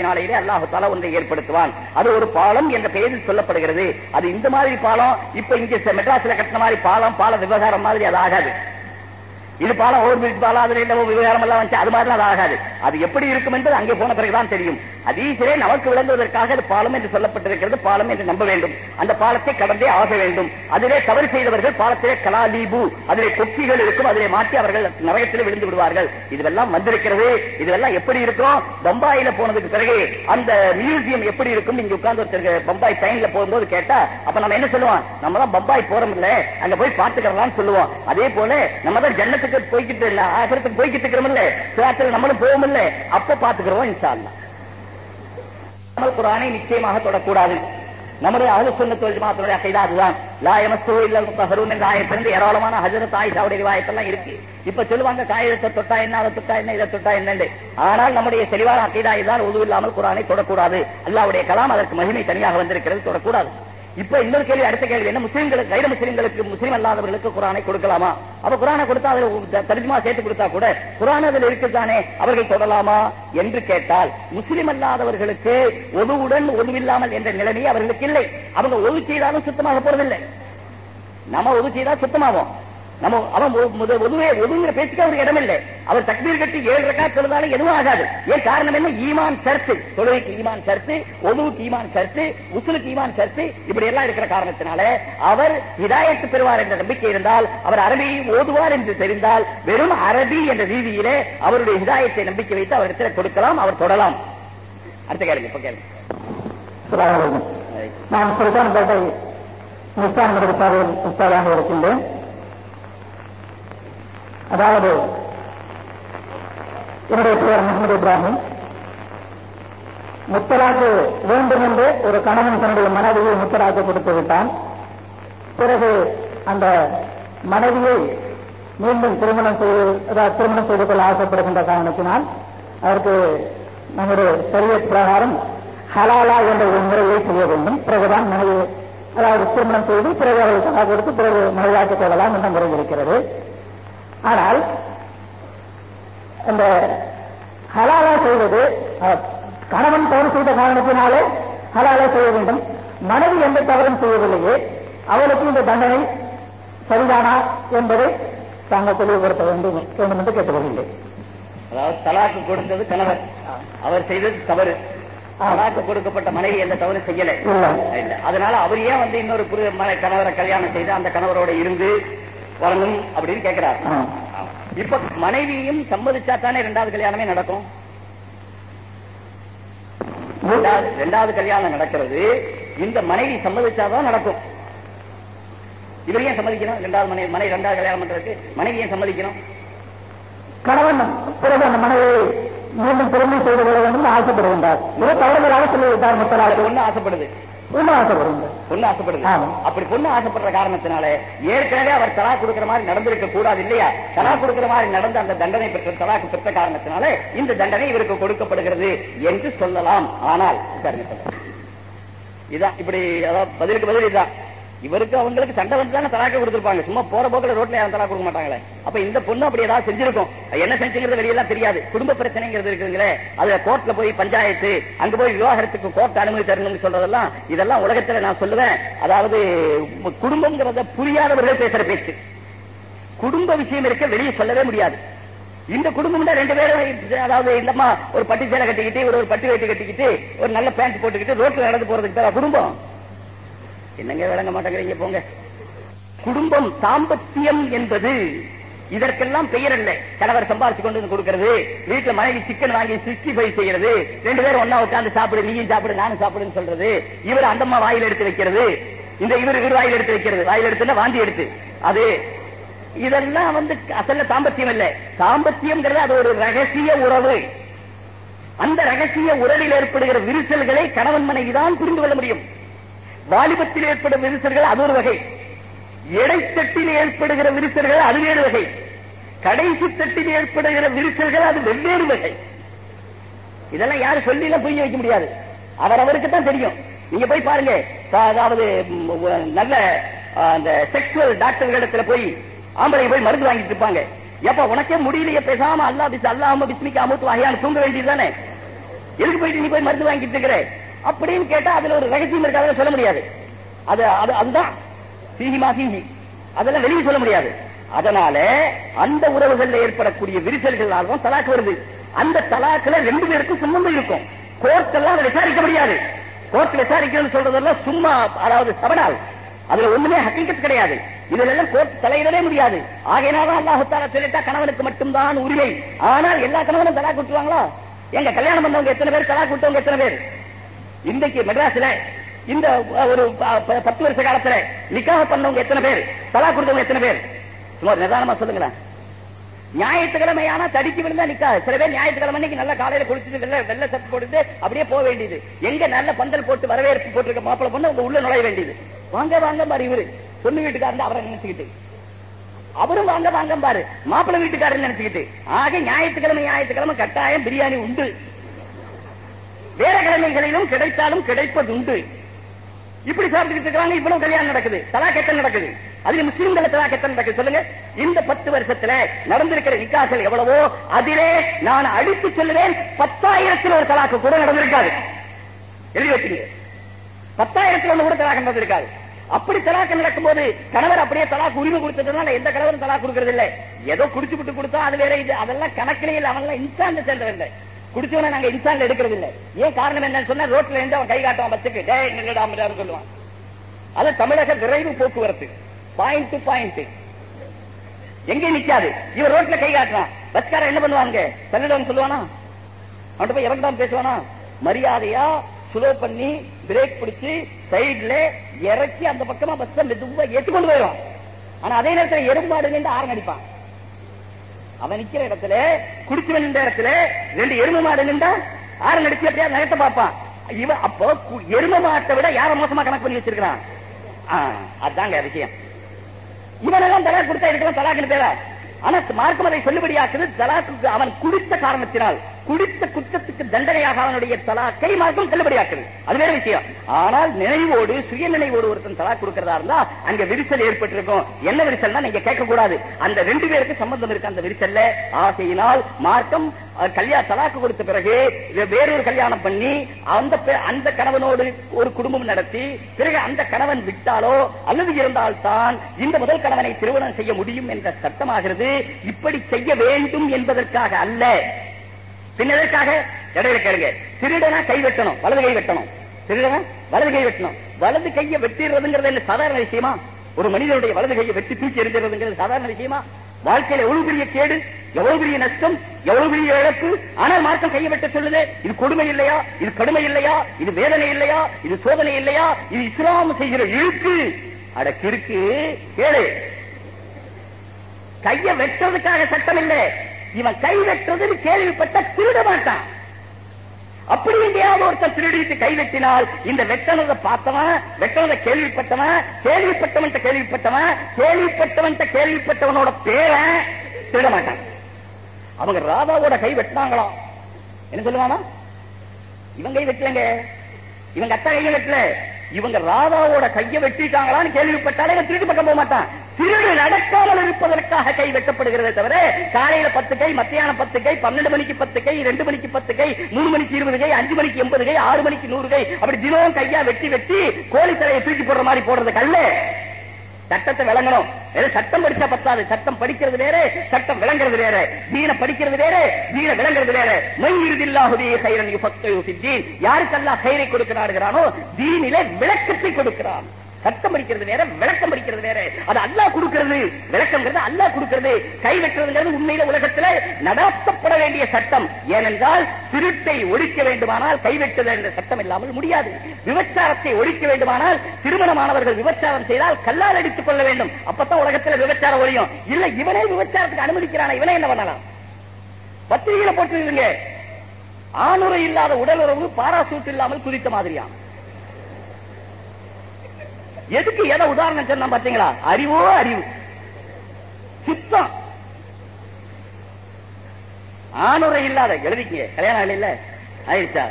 நாளையிலே அல்லாஹு தாலா ஒன்றை ஏற்படுத்துவான். அது ஒரு பாலம் என்ற பெயரில் சொல்லப்படுகிறது. அது இந்த மாதிரி பாலம் இப்ப இங்க மெட்ராஸ்ல கட்டின மாதிரி பாலம் பால விவகாரம் மாதிரி அது ஆகாது. இது பாலம் ஓவர் பிரிட்ஜ் பாலம் அதுல என்ன விவகாரம் எல்லாம் வச்சு அது மாதிரிலாம் அது ஆகாது. அது எப்படி இருக்கும் என்பது அங்கே போன பிறகுதான் தெரியும். அதீசரே நமக்கு விளங்குவதற்காக அது பாலம் என்று சொல்லப்பட்டிருக்கிறது. பாலம் என்று நம்ப வேண்டும். அந்த பாலத்தை கடந்தே ஆக வேண்டும். அதிலே தவறு செய்தவர்கள் பாலத்திலே கலாலீபு அதிலே கொக்கிகள் இருக்கும். அதிலே மாற்றி அவர்கள் நரகத்தில் விழுந்து விடுவார்கள். இதுவெல்லாம் வந்திருக்கிறது. இதுவெல்லாம் எப்படி இருக்கும்? பம்பாயில போனதுக்கு பிறகு அந்த மியூசியம் எப்படி இருக்கும்? இங்க உட்கார்ந்து ஒருத்தர் பம்பாய் ட்ரெயின்ல போகும்போது கேட்டா அப்ப நம்ம என்ன சொல்லுவோம்? நம்ம தான் பம்பாய் போறோம் இல்ல அங்க போய் பார்த்துக்கிறலாம்னு சொல்லுவோம். அதே போல நம்ம தான் ஜன்னத்துக்கு போய்கிட்டு இல்ல ஆகிரத்துக்கு போய்கிட்டு இருக்கிறோம் இல்ல நம்மளும் போவோம் இல்ல அப்ப பாத்துக்கிறோம் இன்ஷா அமல் குரானை நிச்சயமாக தொடக்கூடாது. நம்முடைய அகல சுன்னத் வல் ஜமாஅத்துடைய அகைதா அதுதான். லாயமஸ்தோ இல்ல இல்லல் முத்தஹரூன் என்ற ஆயத்திலிருந்து ஏராளமான ஹஜரத் ஆயிஷாவுடைய ரிவாயத்தெல்லாம் இருக்கு. இப்ப சொல்லுவாங்க காகிதத்தை தொட்டா என்ன அதை தொட்டா என்ன இதை தொட்டா என்னன்னு. ஆனால் நம்முடைய தெளிவான அகைதா இதுதான் உதவு இல்லாமல் குரானை தொடக்கூடாது. அல்லாவுடைய கலாம் அதற்கு மகிமை தனியாக வந்திருக்கிறது தொடக்கூடாது. இப்ப இன்னொரு கேள்வி அடுத்த கேள்வி. என்ன முஸ்லீம்களுக்கு கைர முஸ்லீம்களுக்கு முஸ்லிம் அல்லாதவர்களுக்கு குரானை கொடுக்கலாமா? அப்ப குரானை கொடுத்தா அதுல தர்ஜுமா சேர்த்து கொடுத்தா கூட குரான் அதில் இருக்குதானே? அவர்கள் தொடலாமா? என்று கேட்டால் முஸ்லிம் அல்லாதவர்களுக்கு ஒதுவுடன் ஒதுவில்லாமல் என்ற நிலைமை அவர்களுக்கு இல்லை. அவங்க ஒது செய்தாலும் சுத்தமாக போறதில்லை. நம்ம ஒது செய்தால் சுத்தமாகும். நம்ம அவன் ஒதுவே ஒதுங்கிற பேச்சுக்கு அவருக்கு இடமில்லை. அவர் தக்பீர் கட்டி ஏழு ரக்கா தொழுதாலும் எதுவும் ஆகாது. ஏன் காரணம் என்ன? ஈமான் சர்த்து. தொழுகைக்கு ஈமான் சர்த்து ஒதுவுக்கு ஈமான் சர்த்து உசுலுக்கு ஈமான் சர்த்து இப்படி எல்லாம் இருக்கிற காரணத்தினால அவர் இதாயத்து பெறுவார் என்ற நம்பிக்கை இருந்தால் அவர் அரபியை ஓதுவார் என்று தெரிந்தால் வெறும் அரபி என்ற ரீதியிலே அவருடைய இதாயத்தை நம்பிக்கை வைத்து அவரிடத்தில் கொடுக்கலாம் அவர் தொடலாம். அடுத்த கேளுங்க இப்ப கேளுங்க. நான் சுல்தான் பேட்டை முஸ்தான் மதரசாவில் இருக்கின்றேன். அதாவது என்னுடைய பெயர் முகமது இப்ராஹிம். முத்தலாக்கு வேண்டும் என்று ஒரு கணவன் தன்னுடைய மனைவியை முத்தலாக்கு கொடுத்து விட்டான். பிறகு அந்த மனைவியை மீண்டும் திருமணம் செய்து அதாவது திருமணம் செய்து கொள்ள ஆசைப்படுகின்ற காரணத்தினால் அதற்கு நம்முடைய சரிய பிரகாரம் ஹலாலா என்ற ஒரு முறையை செய்ய வேண்டும். பிறகுதான் மனைவி அதாவது திருமணம் செய்து பிறகு அவர்கள் தலா கொடுத்து பிறகு மனைவியாக்கிக் கொள்ளலாம் என்ற முறை இருக்கிறது. ஆனால் இந்த ஹலாலா செய்வது கணவன் தவறு செய்த காரணத்தினாலே ஹலாலா செய்ய வேண்டும். மனைவி எந்த தவறும் செய்யவில்லையே அவளுக்கு இந்த தண்டனை சரிதானா என்பதை தாங்கள் தெளிவுபடுத்த வேண்டும் வேண்டும் என்று கேட்டுக்கொள்கின்றேன். அதாவது தலாக்கு கொடுத்தது கணவர் அவர் செய்தது தவறு. தலாக்கு கொடுக்கப்பட்ட மனைவி எந்த தவறு செய்யல. அதனால அவர் ஏன் வந்து இன்னொரு புது கணவரை கல்யாணம் செய்து அந்த கணவரோட இருந்து வரணும் அப்படின்னு கேட்கிறார். இப்ப மனைவியும் சம்மதிச்சா தானே ரெண்டாவது கல்யாணமே நடக்கும்? ரெண்டாவது கல்யாணம் நடக்கிறது. இந்த மனைவி சம்மதிச்சாதான் நடக்கும். இவர் ஏன் சம்மதிக்கணும்? ரெண்டாவது மனைவி மனைவி ரெண்டாவது கல்யாணம் பண்றதுக்கு மனைவி ஏன் சம்மதிக்கணும்? கணவன் பிறகு அந்த மனைவியை மீண்டும் திரும்பி செய்து கொள்ள வேண்டும் ஆசைப்படுகின்றார். தவறுதலாக சொல்லிவிட்டார் முத்தலாக ஒண்ணு ஆசைப்படுது. இன்னும் ஆசைப்படுகின்றார் பொண்ணு ஆசைப்படுது. ஆமா. அப்படி பொண்ணு ஆசைப்படுற காரணத்தினால ஏற்கனவே அவர் தலா கொடுக்கிற மாதிரி நடந்திருக்க கூடாது இல்லையா? தலா கொடுக்கிற மாதிரி நடந்த அந்த தண்டனை பெற்ற தலாக்கு பெற்ற காரணத்தினால இந்த தண்டனை இவருக்கு கொடுக்கப்படுகிறது என்று சொல்லலாம். ஆனால். இதான் இப்படி அதாவது பதிலுக்கு பதில் இதுதான். இவருக்கு அவங்களுக்கு சண்டை வந்து தானே தலாக்க கொடுத்துருப்பாங்க. சும்மா போற போக்குல ரோட்ல யாரும் தலா கொடுக்க மாட்டாங்களே. அப்ப இந்த பொண்ணு அப்படி ஏதாவது செஞ்சிருக்கும். என்ன செஞ்சுங்கிறது வெளியெல்லாம் தெரியாது. குடும்ப பிரச்சனைங்கிறது இருக்குங்களே அதுல கோர்ட்ல போய் பஞ்சாயத்து அங்க போய் விவாகரத்துக்கு கோர்ட் அனுமதி தரணும்னு சொல்றதெல்லாம் இதெல்லாம் உலகத்துல நான் சொல்லுவேன். அதாவது குடும்பம்ங்கிறத புரியாதவர்கள் பேசுற பேச்சு. குடும்ப விஷயம் இருக்க வெளியே சொல்லவே முடியாது. இந்த குடும்பம்ல ரெண்டு பேரும் அதாவது இல்லம்மா ஒரு பட்டு சேலை கட்டிக்கிட்டு ஒரு பட்டி பட்டு வேட்டி கட்டிக்கிட்டு ஒரு நல்ல பேண்ட் போட்டுக்கிட்டு ரோட்ல நடந்து போறதுக்கு பேரா குடும்பம். என்னங்க விளங்க மாட்டேங்கிறீங்க போங்க. குடும்பம் தாம்பத்தியம் என்பது இதற்கெல்லாம் பெயர் இல்லை கணவர் சம்பாரிச்சு கொண்டு வந்து கொடுக்கிறது வீட்டுல மனைவி சிக்கன் வாங்கி சிக்ஸ்டி ஃபைவ் செய்யறது ரெண்டு பேரும் ஒண்ணா உட்கார்ந்து சாப்பிடு நீயும் சாப்பிடு நானும் சாப்பிடுன்னு சொல்றது இவர் அந்தம்மா வாயில் எடுத்து வைக்கிறது இந்த இவர் இவர் வாயில் எடுத்து வைக்கிறது வாயில் எடுத்துன்னா வாந்தி எடுத்து. அது இதெல்லாம் வந்து அசல்ல தாம்பத்தியம் இல்ல. தாம்பத்தியம்ங்கிறது அது ஒரு ரகசிய உறவு. அந்த ரகசிய உறவில் ஏற்படுகிற விரிசல்களை கணவன் மனைவி தான் புரிந்து கொள்ள முடியும். வாலிபத்தில் ஏற்படும் விரிசல்கள் அது ஒரு வகை. எடைத்தட்டில் ஏற்படுகிற விரிசல்கள் அது வேறு வகை. கடைசி தட்டில் ஏற்படுகிற விரிசல்கள் அது வெவ்வேறு வகை. இதெல்லாம் யாரும் சொல்லிலாம் புரிய வைக்க முடியாது. அவர் அவருக்கு தான் தெரியும். நீங்க போய் பாருங்க. அதாவது நல்ல அந்த செக்ஷுவல் டாக்டர்களிடத்துல போய் ஆம்பளை போய் மருந்து வாங்கிட்டு இருப்பாங்க. எப்ப உனக்கே முடியலையே பேசாம அல்லா பிஸ் அல்லாம பிஸ்மிக்கு அமுத்து வகையான தூங்க வேண்டியதுதானே எதுக்கு போயிட்டு நீ போய் மருந்து வாங்கிட்டு இருக்கிற? அப்படின்னு கேட்டா அதுல ஒரு ரகசியம் இருக்கு சொல்ல முடியாது. அது அது அதுதான். சீகிமா சீகி அதெல்லாம் வெளியே சொல்ல முடியாது. அதனால அந்த உறவுகள்ல ஏற்படக்கூடிய விரிசல்களாகவும் தலாக்கு வருது. அந்த தலாக்குல ரெண்டு பேருக்கும் சம்பந்தம் இருக்கும். கோர்ட் எல்லாம் அதை விசாரிக்க முடியாது. கோர்ட் விசாரிக்கணும்னு சொல்றதெல்லாம் சும்மா அதாவது சபடால் அதுல ஒண்ணுமே ஹக்கீக்கத் கிடையாது. இதுல எல்லாம் கோர்ட் தலையிடவே முடியாது. ஆகையினால அல்லாஹு தாலா சொல்லிட்டா கணவனுக்கு மட்டும்தான் உரிமை. ஆனால் எல்லா கணவனும் தலா கூட்டுவாங்களா எங்க கல்யாணம் பண்ணவங்க எத்தனை பேர்? தலா கூட்டவங்க எத்தனை பேர்? இன்றைக்கு மெட்ராஸ்ல இந்த ஒரு ப- ப- பத்து வருஷ காலத்துல நிக்காக பண்ணவங்க எத்தனை பேர்? தலா கொடுத்தவங்க எத்தனை பேர்? சும்மா நிதானமா சொல்லுங்களேன். ஞாயிற்றுக்கிழமை ஆனா தடிக்கு விழுந்தா நிக்காது. சில பேர் ஞாயிற்றுக்கிழமை அன்னைக்கு நல்லா காலையில குளிச்சுட்டு வெள்ள வெள்ள சத்து போட்டு அப்படியே போக வேண்டியது. எங்க நல்ல பந்தல் போட்டு வரவேற்பு போட்டிருக்க மாப்பிள்ள பொண்ணு உங்க உள்ள நுழைய வேண்டியது. வாங்க வாங்க பாரு இவரு. பொண்ணு வீட்டுக்காரன் அவரை நினைச்சுக்கிட்டு. அவரும் வாங்க வாங்க பாரு. மாப்பிள்ளை வீட்டுக்காரன் நினைச்சுக்கிட்டு. ஆக ஞாயிற்றுக்கிழமை ஞாயிற்றுக்கிழமை கட்டாயம் பிரியாணி உண்டு. வேற கிழமைகளிலும் கிடைத்தாலும் கிடைப்பது உண்டு இப்படி சாப்பிட்டு இருக்காங்க இவ்வளவு கல்யாணம் நடக்குது. தலாக் எத்தனை நடக்குது. அதுல முஸ்லீம்கள தலாக் எத்தனை நடக்குது. சொல்லுங்க இந்த பத்து வருஷத்துல நடந்திருக்கிற நிக்காசல் எவ்வளவோ அதிலே நான் அடித்து சொல்லுவேன் பத்தாயிரத்தில் ஒரு தலாக்கு கூட நடந்திருக்காது. எழுதி வச்சுங்க பத்தாயிரத்தில் ஒண்ணு கூட தலாக்கு நடந்திருக்காது. அப்படி தலாக்கு நடக்கும்போது கணவர் அப்படியே தலாக்கு உரிமை கொடுத்ததுனால எந்த கணவரும் தலாக்கு கொடுக்கறது இல்ல ஏதோ குடிச்சு விட்டு கொடுத்தா அது வேற இது. அதெல்லாம் கணக்கிலே இல்ல. அவங்க இன்சான் சேர்ந்ததில்லை குடிச்சவன நாங்க இன்சான்ல எடுக்கிறது இல்ல ஏன் காரணம் என்னன்னு சொன்னா ரோட்ல இருந்து அவன் கை காட்டுவான் பஸ்ஸுக்கு. டே நின்றுடாம சொல்லுவான். அது தமிழக விரைவு போக்குவரத்து. பாயிண்ட் டு பாயிண்ட் எங்க நிக்காது. இவன் ரோட்ல கை காட்டுறான். பஸ்கார என்ன பண்ணுவாங்க செல்லடம் சொல்லுவானா? அவன்கிட்ட போய் இறங்கடாம பேசுவானா? மரியாதையா ஸ்லோ பண்ணி பிரேக் பிடிச்சு சைடுல இறக்கி அந்த பக்கமா பஸ் மெதுவா ஏத்தி கொண்டு போயிடும் ஆனா அதே நேரத்துல எறும்பாடு நின்று அடிப்பான் அவன் நிக்கிற இடத்துல குடிச்சவன் நின்ற இடத்துல ரெண்டு எருமை மாடு நின்றா ஆறு நடிச்சு அப்படியே நகத்தை பார்ப்பான். இவன் அப்போ எருமை மாட்டை விட யார மோசமா கணக்கு பண்ணி வச்சிருக்கான் அதுதாங்க விஷயம். இவனெல்லாம் தலா கொடுத்தா இதுக்கெல்லாம் தலாக்குன்னு பேரா? ஆனா மார்க்கம் அதை சொல்லுபடியாக்குது தலாக்கு அவன் குடித்த காரணத்தினால். குடித்த குற்றத்துக்கு தண்டனையாக அவனுடைய தலாக்கை மார்க்கம் செல்லுபடியாக்குது அது வேற விஷயம். ஆனால் நினைவோடு சுய நினைவோடு ஒருத்தன் தலா கொடுக்கிறதா இருந்தா அங்க விரிசல் ஏற்பட்டிருக்கும். என்ன விரிசல்னா நீங்க கேட்க கூடாது அந்த ரெண்டு பேருக்கு சம்பந்தம் இருக்கு அந்த விரிசல்ல. ஆசையினால் மார்க்கம் கல்யாண தலாக்கு கொடுத்த பிறகு வேறொரு கல்யாணம் பண்ணி அந்த பெ- அந்த கணவனோடு ஒரு குடும்பம் நடத்தி பிறகு அந்த கணவன் விட்டாலோ அல்லது இருந்தால்தான் இந்த முதல் கணவனை திருமணம் செய்ய முடியும் என்ற சட்டமாகிறது. இப்படி செய்ய வேண்டும் என்பதற்காக அல்ல. பின் எதற்காக? இடையில கேளுங்க. திருடனா கை வெட்டணும். வலது கை வெட்டணும். திருடனா வலது கை வெட்டணும். வலது கையை வெட்டிடுறதுங்கிறது என்ன சாதாரண விஷயமா? ஒரு மனிதனுடைய வலது கையை வெட்டி தூக்கி எறிஞ்சிடுறதுங்கிறது சாதாரண விஷயமா? வாழ்க்கையில எவ்வளவு பெரிய கேடு எவ்வளவு பெரிய நஷ்டம் எவ்வளவு பெரிய இழப்பு? ஆனால் மார்க்கம் கையை வெட்ட சொல்லுது இது கொடுமை இல்லையா? இது கடுமை இல்லையா? இது வேதனை இல்லையா? இது சோதனை இல்லையா? இது இஸ்லாம் செய்கிற இழுக்கு. அட கிறுக்கு கேளு. கைய வெட்டுறதுக்காக சட்டம் இல்லை. இவன் கை வெட்டுறதுன்னு கேள்விப்பட்ட திருட மாட்டான். அப்படி எங்கேயாவது ஒருத்தர் திருடிட்டு கை வெட்டினால் இந்த வெட்டனதை பார்த்தவன் வெட்டனதை கேள்விப்பட்டவன் கேள்விப்பட்டவன் கேள்விப்பட்டவன் கேள்விப்பட்டவன் கேள்விப்பட்டவனோட பேரன் திருட மாட்டான். அவங்க ராதாவோட கை வெட்டினாங்களாம் என்ன சொல்லுவானா? இவன் கை வெட்டலங்க. இவங்க அத்தா கையை வெட்டல. இவங்க ராதாவோட கையை வெட்டிட்டாங்களான்னு கேள்விப்பட்டாலே திருட்டு பக்கம் போக மாட்டான். திருடு நடக்காமல் இருப்பதற்காக கை வெட்டப்படுகிறதே தவிர காலையில பத்து கை மத்தியானம் பத்து கை பன்னெண்டு மணிக்கு பத்து கை ரெண்டு மணிக்கு பத்து கை மூணு மணிக்கு இருபது கை அஞ்சு மணிக்கு எண்பது கை ஆறு மணிக்கு நூறு கை அப்படி தினமும் கையா வெட்டி வெட்டி கோழி தலையை தூக்கி போடுற மாதிரி போடுறது கல்ல. சட்டத்தை விளங்கணும். சட்டம் படிச்சா பத்தாது. சட்டம் படிக்கிறது வேற சட்டம் விளங்குறது வேற. தீன படிக்கிறது வேற தீன விளங்குறது வேற. மையிருதில்லாஹுதே சைரன் யுஃபக்ஹு ஃபித்தீன் யாருக்கு அல்லாஹ் கயிறை கொடுக்கிறார்களானோ தீனிலே விளக்கத்தை கொடுக்கிறான். சட்டம் படிக்கிறது வேற விளக்கம் படிக்கிறது வேற. அது அல்லாஹ் கொடுக்கிறது. விளக்கம்ங்கிறது அல்லாஹ் கொடுக்கிறது. கை வெட்டுறதுங்கிறது உண்மையில உலகத்துல நடாத்தப்பட வேண்டிய சட்டம் ஏனென்றால் திருட்டை ஒழிக்க வேண்டுமானால் கை வெட்டுதல் என்ற சட்டம் இல்லாமல் முடியாது. விபச்சாரத்தை ஒழிக்க வேண்டுமானால் திருமணமானவர்கள் விபச்சாரம் செய்தால் கல்லால் அடித்துக் கொள்ள வேண்டும். அப்பதான் உலகத்துல விபச்சாரம் ஒழியும். இல்ல இவனே விபச்சாரத்துக்கு அனுமதிக்கிறான? இவனே என்ன பண்ணலாம்? பத்திரிகையில போட்டு ஆணுரை இல்லாத உடல் உறவு பாராசூட் இல்லாமல் குதித்த மாதிரியாம் எதுக்கு எதை உதாரணம் சொன்ன பாத்தீங்களா? அறிவோ அறிவு. சுத்தம். ஆணுரை இல்லாத எழுதிக்கீங்க. கல்யாணம் இல்ல ஆயிடுச்சா?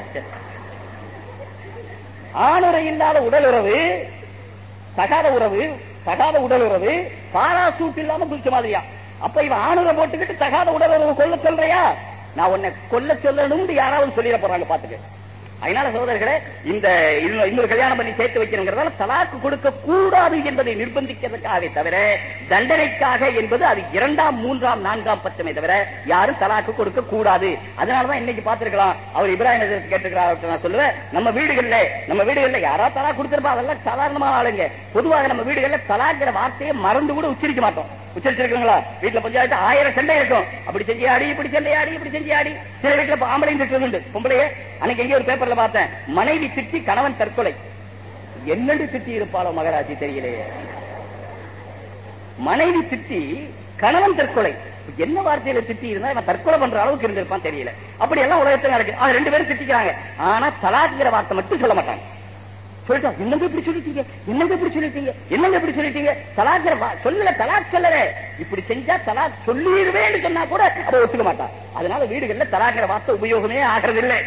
ஆணுரை இல்லாத உடல் உறவு தகாத உறவு தகாத உடல் உறவு பாராசூட் இல்லாம குளிச்ச மாதிரியா? அப்ப இவன் ஆணுரை போட்டுக்கிட்டு தகாத உடல் உறவு கொல்ல சொல்றியா? நான் உன்னை கொல்ல சொல்லணும்னு யாராவது சொல்லிட போறாங்க பாத்துக்க. அதனால சோதர்களே இந்த இன்னொரு கல்யாணம் பண்ணி சேர்த்து வைக்கணுங்கிறதால தலாக்கு கொடுக்க கூடாது என்பதை நிர்பந்திக்கிறதுக்காகவே தவிர தண்டனைக்காக என்பது அது இரண்டாம் மூன்றாம் நான்காம் பட்சமே தவிர யாரும் தலாக்கு கொடுக்க கூடாது. அதனாலதான் இன்னைக்கு பார்த்திருக்கலாம் அவர் இப்ராஹிம் நசரத் கேட்டிருக்கிறார் நான் சொல்லுவேன். நம்ம வீடுகள்ல நம்ம வீடுகள்ல யாரா தலா கொடுத்திருப்பா அதெல்லாம் சாதாரணமான ஆளுங்க. பொதுவாக நம்ம வீடுகள்ல தலாங்கிற வார்த்தையை மறந்து கூட உச்சரிக்க மாட்டோம். உச்சரிச்சிருக்கீங்களா வீட்டுல பஞ்சாயத்து ஆயிரம் சண்டை இருக்கும். அப்படி செஞ்சு ஆடி இப்படி செஞ்சு ஆடி இப்படி செஞ்சு ஆடி. சில வீட்டுல ஆம்பளையும் திட்டுறது பொம்பளையே அன்னைக்கு எங்கேயோ ஒரு பேப்பர்ல பார்த்தேன். மனைவி திட்டி கணவன் தற்கொலை. என்னண்டு திட்டி இருப்பாளோ மகராஜி தெரியலையே. மனைவி திட்டி கணவன் தற்கொலை. என்ன வார்த்தையில திட்டி இருந்தா இவன் தற்கொலை பண்ற அளவுக்கு இருந்திருப்பான் தெரியல. அப்படி எல்லாம் உலகத்தில் நடக்கு அது ரெண்டு பேரும் திட்டிக்கிறாங்க. ஆனா தலாக்குங்கிற வார்த்தை மட்டும் சொல்ல மாட்டாங்க. சொல்லிட்டா என்னங்க இப்படி சொல்லிட்டீங்க? என்னங்க இப்படி சொல்லிட்டீங்க? என்னங்க இப்படி சொல்லிட்டீங்க? தலாக்கிற சொல்லல தலாக் சொல்லல. இப்படி செஞ்சா தலாக் சொல்லிடுவேன்னு சொன்னா கூட அதை ஒத்துக்க மாட்டான் அதனால வீடுகள்ல தலாக்கிற வார்த்தை உபயோகமே ஆகிறது இல்லை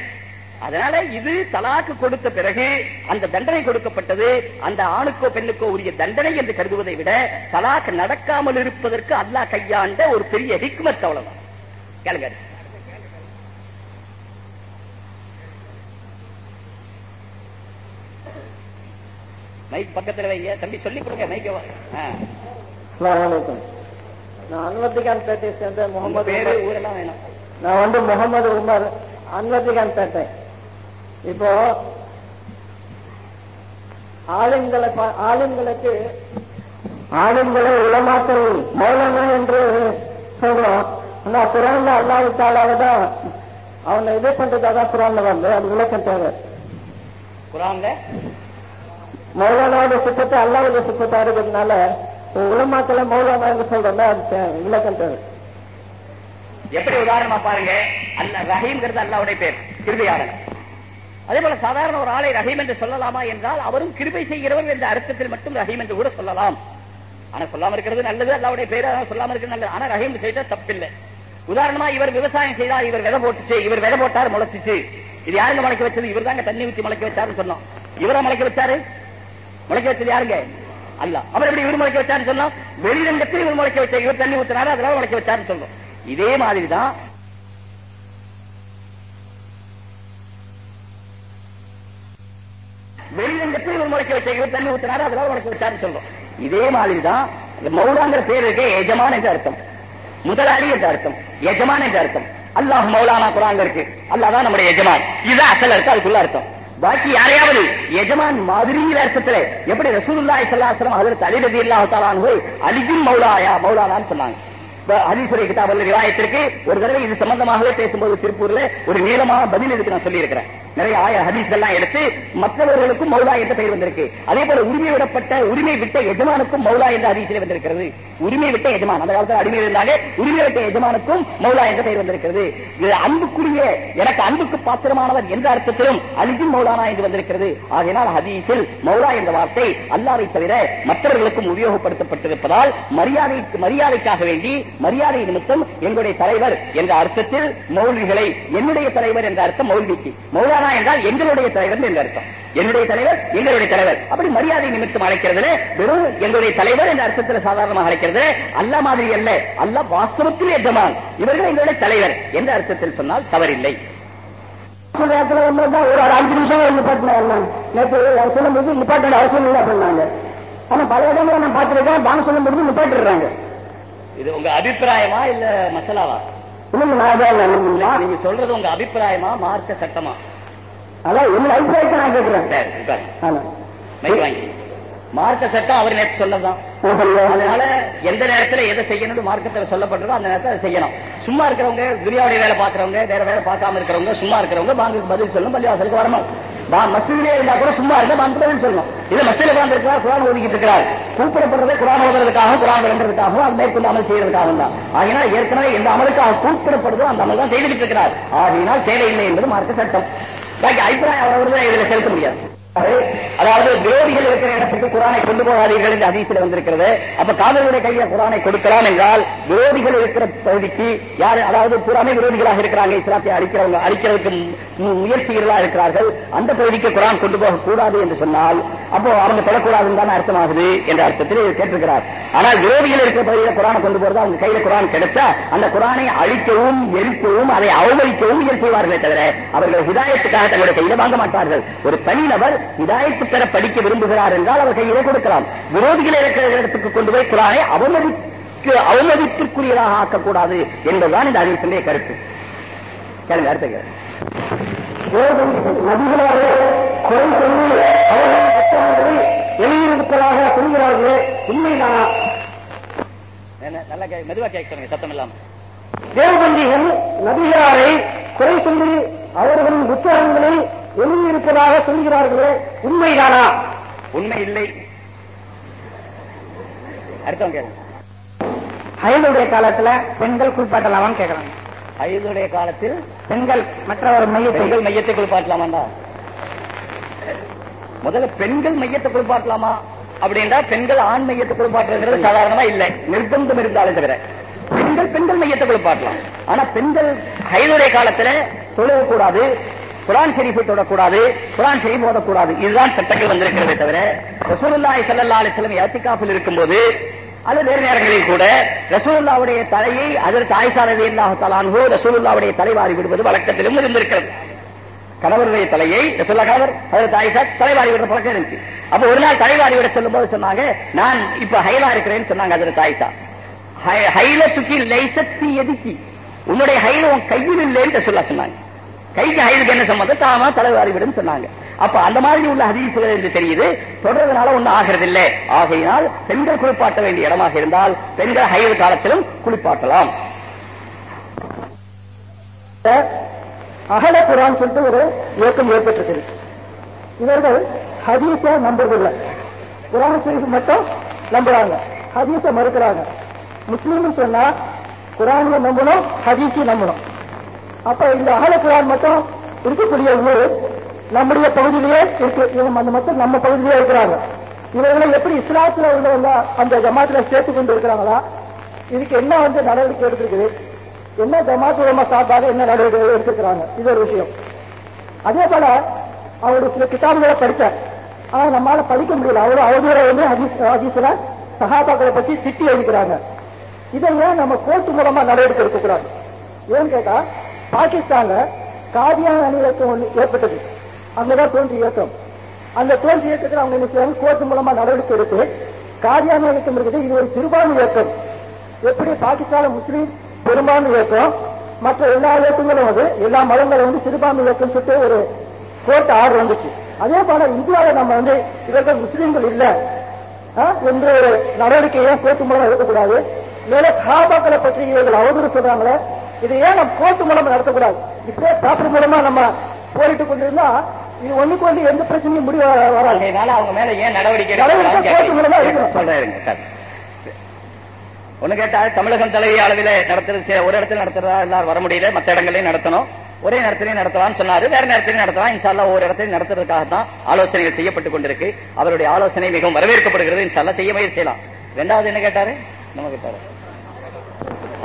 அதனால இது தலாக்கு கொடுத்த பிறகு அந்த தண்டனை கொடுக்கப்பட்டது அந்த ஆணுக்கோ பெண்ணுக்கோ உரிய தண்டனை என்று கருதுவதை விட தலாக்கு நடக்காமல் இருப்பதற்கு அல்லாஹ் கையாண்ட ஒரு பெரிய ஹிக்மத் அவ்வளவுதான். கேளுங்க. மைக் பக்கத்துல வைங்க. தம்பி சொல்லி கொடுங்க. மைக்க நான் அன்வர்திகான் பேட்டையை சேர்ந்த முகமது. ஊரெல்லாம் வேணும். நான் வந்து முகமது உமர் அன்வர்திகான் பேட்டை. இப்போ ஆளுங்களை ஆளுங்களுக்கு ஆளுங்களை உலமாக்கள் மௌலானா என்று சொல்றோம். ஆனா குரான்ல அல்லாஹ் தாலாவை தான் அவனை இது பண்றதாக குரான்ல வந்து அது விளக்கம் தேவை. குரான்ல? மௌலானாவுடைய சுத்தத்தை அல்லாவுடைய சித்தத்தை இருக்கிறதுனால உலமாக்களை மௌலானா என்று சொல்றோம்னா அது விளக்கம் தேவை எப்படி உதாரணமா பாருங்க? அல்ல ரஹீம்ங்கிறது அல்லாவுடைய பேர் கிருபையாளர். அதே போல சாதாரண ஒரு ஆளை ரஹீம் என்று சொல்லலாமா என்றால் அவரும் கிருபை செய்கிறவர் என்ற அர்த்தத்தில் மட்டும் ரஹீம் என்று கூட சொல்லலாம். ஆனா சொல்லாம இருக்கிறது நல்லது அல்லாவுடைய பேர் சொல்லாம இருக்கிறது நல்லது. ஆனா ரஹீம் செய்த தப்பில்லை. உதாரணமா இவர் விவசாயம் செய்தார் இவர் விதை போட்டுச்சு இவர் விதை போட்டார் முளைச்சிச்சு. இது யாருங்க முளைக்க வச்சது? இவர் தாங்க தண்ணி ஊற்றி முளைக்க வச்சாருன்னு சொன்னோம். இவரை முளைக்க வச்சாரு? முளைக்க வச்சது யாருங்க? அல்ல. அவர் எப்படி இவர் முளைக்க வச்சாருன்னு சொன்னோம். வெளிரங்கத்தில் இவர் முளைக்க வச்ச இவர் தண்ணி ஊத்தினாரு? அதனால முளைக்க வச்சாருன்னு சொல்றோம் இதே மாதிரி தான் வெளிரங்கத்தில் இவர் முளைக்க வச்ச இவர் தண்ணி ஊத்தினாரு? அதனால முளைக்க வச்சாருன்னு சொல்றோம் இதே மாதிரி தான் மௌலாங்கிற பேர் இருக்கே எஜமான் என்று அர்த்தம். முதலாளி என்று அர்த்தம். எஜமான் என்று அர்த்தம். அல்லாஹ் மௌலானா குரான் இருக்கு. அல்லாஹ் தான் நம்முடைய எஜமான். இதுதான் அசல் இருக்கு அதுக்குள்ள அர்த்தம். பாக்கி யாரையாவது எஜமான் மாதிரி வேஷத்துல எப்படி ரசூலுல்லாஹி ஸல்லல்லாஹு அலைஹி வஸல்லம் ஹஜ்ரத் அலி ரலியல்லாஹு தஆலா அன்ஹு அலிஜின் மௌலாயா மௌலானான்னு சொன்னாங்க. ஹதீசுரை கிதாபுல் ரிவாயத்திற்கு ஒரு தடவை இது சம்பந்தமாகவே பேசும்போது திருப்பூர்ல ஒரு நீளமான பதில் இதுக்கு நான் சொல்லியிருக்கிறேன். நிறைய ஆய ஹதீஸ் எல்லாம் எடுத்து மற்றவர்களுக்கும் மௌலா என்ற பெயர் வந்திருக்கு. அதே போல உரிமை விடப்பட்ட உரிமை விட்ட எஜமானுக்கும் மௌலா என்ற ஹதீஸில் வந்திருக்கிறது. உரிமை விட்ட எஜமான் அந்த காலத்தில் அடிமை இருந்தாலே உரிமை விட்ட எஜமானுக்கும் மௌலா என்ற பெயர் வந்திருக்கிறது. இது அன்புக்குரிய எனக்கு அன்புக்கு பாத்திரமானவர் என்ற அர்த்தத்திலும் அலிஜின் மௌலானா என்று வந்திருக்கிறது. ஆகையினால் ஹதீஸில் மௌலா என்ற வார்த்தை அல்லாவை தவிர மற்றவர்களுக்கும் உபயோகப்படுத்தப்பட்டிருப்பதால் மரியாதை மரியாதைக்காக வேண்டி மரியாதை நிமித்தம் எங்களுடைய தலைவர் என்ற அர்த்தத்தில் மௌலிகளை என்னுடைய தலைவர் என்ற அர்த்தம் மௌல்விக்கு. மௌலானா என்றால் எங்களுடைய தலைவர் என்ற அர்த்தம். என்னுடைய தலைவர் எங்களுடைய தலைவர். அப்படி மரியாதை நிமித்தம் அழைக்கிறதுல வெறும் எங்களுடைய தலைவர் என்ற அர்த்தத்தில் சாதாரணமாக அழைக்கிறது அல்ல மாதிரி அல்ல. அல்ல வாஸ்தவத்தில் எஜமான். இவர்கள் எங்களுடைய தலைவர் என்ற அர்த்தத்தில் சொன்னால் தவறில்லை. ஒரு ஒரு அஞ்சு நிமிஷம் நிப்பாட்டினாங்க நேற்று சொல்லும்போது நிப்பாட்டின அவசியம் இல்லை அப்படின்னாங்க. ஆனா பல இடங்களை நான் பார்த்திருக்கேன் பாங்க சொல்லும்போது நிப்பாட்டிடுறாங்க. இது உங்க அபிப்பிராயமா இல்ல மசாலாவா? நீங்க சொல்றது உங்க அபிப்பிராயமா மார்க்க சட்டமா? அதான் என்ன அபிப்பிராயத்தை நான் கேட்கிறேன். மார்க்க சட்டம் அவர் நேற்று சொன்னதுதான் அதனால எந்த நேரத்துல எதை செய்யணும்னு மார்க்கத்துல சொல்லப்பட்டிருக்கோ அந்த நேரத்துல அதை செய்யணும். சும்மா இருக்கிறவங்க துரியாவுடைய வேலை பாக்குறவங்க வேற வேலை பார்க்காம இருக்கிறவங்க சும்மா இருக்கிறவங்க பாங்குக்கு பதில் சொல்லணும் பள்ளிவாசலுக்கு வரணும். மசூதிலே இருந்தா கூட சும்மா இருந்தா மந்திரம் சொல்லணும் இல்ல மசூதில உட்கார்ந்து இருக்கிறார் குரான் ஒதுக்கிட்டு இருக்கிறார் கூப்பிடப்படுறதே குரான் ஓதுறதுக்காகவும் குரான் விளம்புறதுக்காகவும் அது மேற்கொண்டு அமல் செய்யறதுக்காகவும் தான். ஆகினால் ஏற்கனவே எந்த அமலுக்காக கூப்பிடப்படுதோ அந்த அமல் தான் செய்துட்டு இருக்கிறார் ஆகினால் தேவையில்லை என்பது மார்க்க சட்டம். பாக்கி அபிப்பிராயம் அவரவர் தான் இதுல செலுத்த முடியாது. அதாவது விரோதிகள் இருக்கிற இடத்துக்கு குரானை கொண்டு போகாதீர்கள் என்று அதிசயில் வந்திருக்கிறது. அப்ப காதலுடைய கையில குரானை கொடுக்கலாம் என்றால் விரோதிகள் இருக்கிற பகுதிக்கு யார் அதாவது புறாமே விரோதிகளாக இருக்கிறாங்க இஸ்லாத்தை அழிக்கிறவங்க அழிக்கிறதுக்கு மு- முயற்சிகளா இருக்கிறார்கள். அந்த பகுதிக்கு குரான் கொண்டு போக கூடாது என்று சொன்னால் அப்போ அவங்க தொடக்கூடாதுன்னு தான் அர்த்தமாகுது என்ற அர்த்தத்தில் கேட்டிருக்கிறார். ஆனால் விரோதிகள் இருக்கிற பகுதியில் குரானை கொண்டு போறது அவங்க கையில குரான் கிடைச்சா அந்த குரானை அழிக்கவும் எரிக்கவும் அதை அவமதிக்கவும் இயல் செய்வார்களே தவிர அவர்கள் ஹிதாயத்துக்காக தங்களுடைய கையில வாங்க மாட்டார்கள். ஒரு தனிநபர் ஹிதாயத்து பெற படிக்க விரும்புகிறார் என்றால் அவர் கையிலே கொடுக்கலாம். விரோதிகளை இருக்கிற இடத்துக்கு கொண்டு போய் குரானை அவமதிக்கு அவமதிப்பிற்குரியதாக ஆக்கக்கூடாது என்பதுதான் இந்த அறிவிப்பினுடைய கருத்து. கேளுங்க அடுத்த கேளுங்க நபிகளாரே குறை சொல்லி அவர்கள் புத்தகங்களை வெளியிருப்பதாக சொல்கிறார்களே உண்மைதானா என்ன, மெதுவா கேட்க சத்தம் இல்லாம. தேவபந்திகள் நபிகளாரை குறை சொல்லி அவர்களின் புத்தகங்களை வெளியிருப்பதாக சொல்கிறார்களே உண்மைதானா? உண்மை இல்லை. அடுத்தவங்க கேளுங்க. ஹயலுடைய காலத்துல பெண்கள் குளிப்பாட்டலாமான்னு கேட்கறாங்க. ஐதுடைய காலத்தில் பெண்கள் மற்றவர் மையத்தை மையத்தை குளிப்பாட்டலாமாண்டா? முதல்ல பெண்கள் மையத்தை குளிப்பாட்டலாமா? அப்படின்றா பெண்கள் ஆண் மையத்தை குளிப்பாட்டுறது சாதாரணமா இல்லை. நிர்பந்தம் இருந்தாலே தவிர. பெண்கள் பெண்கள் மையத்தை குளிப்பாட்டலாம். ஆனா பெண்கள் ஹைதுடைய காலத்துல தொழுகக்கூடாது குரான் ஷெரீஃபை தொடக்கூடாது குரான் ஷெரீஃப் ஓதக்கூடாது. இதுதான் சட்டங்கள் வந்திருக்கிறதே தவிர ரசூலுல்லாய் செல்லல்லா அலைஹி வஸல்லம் இஅ்திகாஃபில் இருக்கும்போது அல்லது வேறு நேரங்களில் கூட ரசூலுல்லாவுடைய தலையை அதற்கு ஆயிஷா ரலியல்லாஹு ரசூலுல்லாவுடைய தலைவாரி விடுவது வழக்கத்திலும் இருந்திருக்கிறது. கணவருடைய தலையை ரசூல்லா கணவர் அதற்கு ஆயிஷா தலைவாரி விடுற பழக்கம் இருந்துச்சு. அப்ப ஒரு நாள் தலைவாரி விட சொல்லும் போது சொன்னாங்க நான் இப்ப ஹைலா இருக்கிறேன்னு சொன்னாங்க அதற்கு ஆயிஷா. சுக்கி லைசத்தி எதுக்கி? உன்னுடைய ஹைல உன் கையில் இல்லைன்னு ரசூல்லா சொன்னாங்க. கைக்கு ஹைலுக்கு என்ன சம்பந்தம்? தாமா தலைவாரிவிடும் சொன்னாங்க. அப்ப அந்த மாதிரி உள்ள ஹதீசுகள் என்று தெரியுது. தொடர்றதுனால ஒண்ணும் ஆகிறது இல்லை ஆகையினால் பெண்கள் குளிப்பாட்ட வேண்டிய இடமாக இருந்தால் பெண்கள் ஹைவு காலத்திலும் குளிப்பாட்டலாம். அகல குரான் சொல்லிட்டு ஒரு இயக்கம் ஏற்பட்டிருக்குது. இவர்கள் ஹதீஸ நம்புறதில்லை. குரான் ஷரீஃப் மட்டும் நம்புறாங்க. ஹதீஸ மறுக்கிறாங்க. முஸ்லீம் சொன்னா குரான்ல நம்பணும் ஹதீஸை நம்பணும். அப்ப இந்த அகல குரான் மட்டும் இருக்கக்கூடிய ஊர் நம்முடைய பகுதியிலேயே இருக்கு. இவங்க அந்த மக்கள் நம்ம பகுதியிலேயே இருக்கிறாங்க. இவர்களை எப்படி இஸ்லாத்துல உள்ளவங்க அந்த ஜமாத்துல சேர்த்து கொண்டு இருக்கிறாங்களா? இதுக்கு என்ன வந்து நடவடிக்கை எடுத்திருக்குது? என்ன ஜமாத் உலமா சார்பாக என்ன நடவடிக்கை எடுத்துக்கிறாங்க இது ஒரு விஷயம். அதே போல அவருடைய சில கிதாபுகளை படித்தேன் ஆனா நம்மளால படிக்க முடியல. அவரு அவதூரை வந்து ஹதீஸ் ஹதீஸ்ல சஹாபாக்களை பத்தி திட்டி எழுதிக்கிறாங்க. இதெல்லாம் நம்ம கோர்ட்டு மூலமா நடவடிக்கை எடுக்கக்கூடாது. ஏன்னு கேட்டா பாகிஸ்தான்ல காதியான அணியிலக்கம் ஒண்ணு ஏற்பட்டது. அங்கதான் தோன்றிய இயக்கம் அந்த தோல்வி இயக்கத்தில் அவங்க என்ன செய்வாங்க? கோர்ட் மூலமா நடவடிக்கை எடுத்து காதியான இயக்கம் இருக்குது இது ஒரு சிறுபான்மை இயக்கம். எப்படி பாகிஸ்தான முஸ்லீம் பெரும்பான்மை இயக்கம் மற்ற எல்லா இயக்கங்களும் வந்து எல்லா மதங்களும் வந்து சிறுபான்மை இயக்கம் சொல்லிட்டு ஒரு கோர்ட் ஆர்டர் வந்துச்சு. அதே போல இந்தியாவில் நம்ம வந்து இவர்கள் முஸ்லீம்கள் இல்லை என்ற ஒரு நடவடிக்கையை கோர்ட் மூலம் எடுக்கக்கூடாது. மேல சாபாக்களை பற்றி இவர்கள் அவதூறு சொல்றாங்களே இதை ஏன் நம்ம கோர்ட்டு மூலமா நடத்தக்கூடாது? இப்பே பேப்பர் மூலமா நம்ம போரிட்டு கொண்டிருந்தா இது ஒண்ணுக்கு ஒன்று எந்த பிரச்சனையும் முடிவு வர- வராது அவங்க மேல ஏன் நடவடிக்கை நடவடிக்கை கோர்ட்டு மூலமா. சொல்றேன். ஒண்ணு கேட்டா தமிழகம் தலைவி அளவில நடத்துறது ஒரு இடத்துல நடத்துறதா எல்லாரும் வர முடியல மத்த இடங்களையும் நடத்தணும். ஒரே நேரத்திலையும் நடத்தலாம்னு சொன்னாரு. வேற நேரத்திலையும் நடத்தலாம். இன்ஷால்லா ஒரு இடத்தையும் நடத்துறதுக்காக தான் ஆலோசனைகள் செய்யப்பட்டுக் கொண்டிருக்கு. அவருடைய ஆலோசனை மிகவும் வரவேற்கப்படுகிறது. இன்ஷால்லா செய்ய முயற்சி செய்யலாம். ரெண்டாவது என்ன கேட்டாரு? நம்ம கேட்டாரு.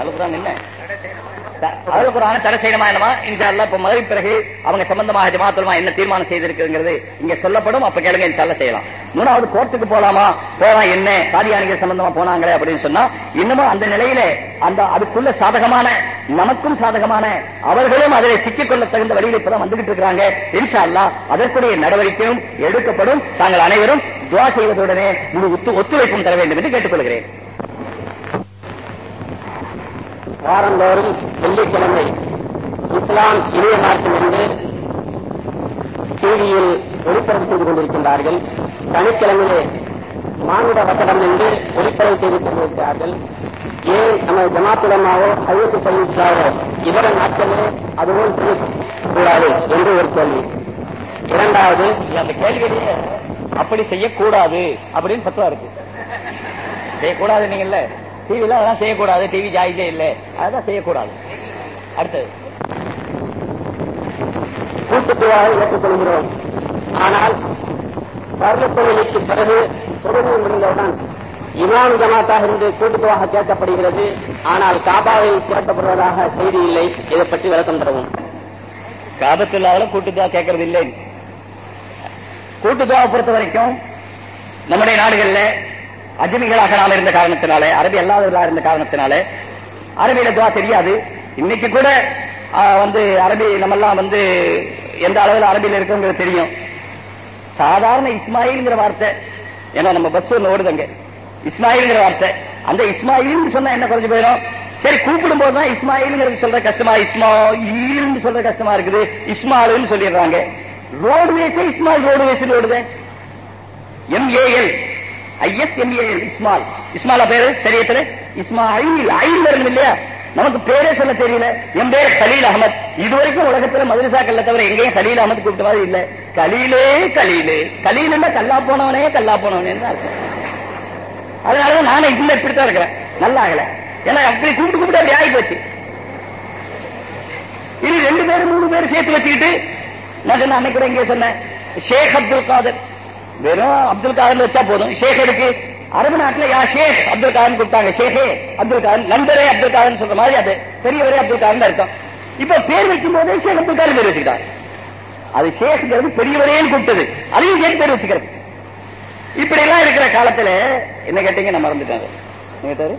அலுப்புறாங்க என்ன? அதாவது குரான தடை செய்யணுமா என்னமா? இன்ஷால்லா இப்ப மதுரை பிறகு அவங்க சம்பந்தமாக ஜமாத்துலமா என்ன தீர்மானம் செய்திருக்குங்கிறது இங்க சொல்லப்படும். அப்ப கேளுங்க இன்ஷால்லா செய்யலாம். மூணாவது கோர்ட்டுக்கு போலாமா? போலாம் என்ன? காதியானிகள் சம்பந்தமா போனாங்களே அப்படின்னு சொன்னா இன்னமும் அந்த நிலையில அந்த அதுக்குள்ள சாதகமான நமக்கும் சாதகமான அவர்களும் அதில் சிக்கிக்கொள்ள தகுந்த வழியில் இப்பதான் வந்துகிட்டு இருக்கிறாங்க. இன்ஷா அல்லாஹ் அதற்குரிய நடவடிக்கையும் எடுக்கப்படும். தாங்கள் அனைவரும் துவா செய்வதுடனே முழு ஒத்துழைப்பும் தர வேண்டும் என்று கேட்டுக்கொள்கிறேன். வாரந்தோறும் வெள்ளிக்கிழமை இஸ்லாம் இணைய மார்க்கம் என்று டிவியில் ஒளிபரப்பு செய்து கொண்டிருக்கின்றார்கள். சனிக்கிழமையிலே மானுட வசனம் என்று ஒளிபரப்பு செய்து கொண்டிருக்கிறார்கள். ஏன் நம்ம ஜமாத்துலமாவோ ஐயத்து சொல்லிட்டாவோ இதர நாட்களே அதுபோல் செய்யக்கூடாது என்று ஒரு கேள்வி. இரண்டாவது அந்த கேள்வியிலேயே அப்படி செய்யக்கூடாது அப்படின்னு பத்துவா இருக்கு. செய்யக்கூடாது நீங்கல்ல டிவில அதெல்லாம் செய்யக்கூடாது. டிவி ஜாயிஜே இல்ல. அதான் செய்யக்கூடாது. அடுத்தது. கூட்டுத்துவாக ஏற்றுக்கொள்கிறோம். ஆனால் பருவ தொழிலுக்கு பிறகு தொழுகை முடிந்தவுடன் இமாம் ஜமாத்தாக இருந்து கூட்டுத்துவாக கேட்கப்படுகிறது. ஆனால் காபாவை கேட்கப்படுவதாக செய்தி இல்லை. இதை பற்றி விளக்கம் தரவும். காபத்துள்ளாவில் கூட்டுத்துவா கேட்கறது இல்லை கூட்டுத்துவாவை பொறுத்த வரைக்கும் நம்முடைய நாடுகள்ல அஜமிகளாக நாம் இருந்த காரணத்தினாலே அரபி அல்லாதவர்களாக இருந்த காரணத்தினாலே அரபியில துவா தெரியாது. இன்னைக்கு கூட வந்து அரபி நம்மெல்லாம் வந்து எந்த அளவில் அரபியில் இருக்கோங்கிறது தெரியும். சாதாரண இஸ்மாயில்ங்கிற வார்த்தை. ஏன்னா நம்ம பஸ் ஒன்று ஓடுதங்க. இஸ்மாயில்ங்கிற வார்த்தை. அந்த இஸ்மாயில் சொன்னா என்ன குறைஞ்சு போயிடும்? சரி கூப்பிடும் போது தான் இஸ்மாயில்ங்கிறது சொல்ற கஷ்டமா? இஸ்மாயில்னு சொல்ற கஷ்டமா இருக்குது. இஸ்மாயில்னு சொல்லிடுறாங்க. ரோடுவேஸே இஸ்மாயில் ரோடுவேஸ் ஓடுது. M A L I S M A L Ismail இஸ்மாலா பேரு? சரியத்துல? இஸ்மாயில் ஐல் வரணும் இல்லையா? நமக்கு பேரே சொல்ல தெரியல. என் பேர் கலீல் அகமது. இதுவரைக்கும் உலகத்துல மதுரசாக்கள்ல தவிர எங்கேயும் கலீல் அகமது கூப்பிட்ட மாதிரி இல்ல. கலீலே கலீலு. கலீலுன்னா கல்லா போனவனே கல்லா போனவனே அதனாலதான் நானும் இதுல இப்படித்தான் இருக்கிறேன். நல்லா ஆகல ஏன்னா அப்படி கூப்பிட்டு கூப்பிட்டு அப்படி ஆகி போச்சு இது ரெண்டு பேரும் மூணு பேரும் சேர்த்து வச்சுக்கிட்டு நான் சொன்ன அன்னைக்கு கூட இங்கே சொன்னேன். ஷேக் அப்துல் காதர். வெறும் அப்துல் காதர் வச்சா போதும். ஷேக் இருக்கு அரபு நாட்டுல யா ஷேக் அப்துல் காதர் கொடுத்தாங்க. ஷேகே அப்துல் காதர். நண்பரே அப்துல் காதர் சொல்ற மாதிரி அது. பெரியவரே அப்துல் காதர் அர்த்தம் இப்ப பேர் வைக்கும் போதே ஷேக் அப்துல் காதர் பேர் வச்சுக்கிட்டாங்க அது ஷேக்குங்கிறது பெரியவரேன்னு கூப்பிட்டது. அதையும் சேர்த்து பேர் வச்சுக்கிறது. இப்படி எல்லாம் இருக்கிற காலத்துல என்ன கேட்டீங்க? நான் மறந்துட்டாரு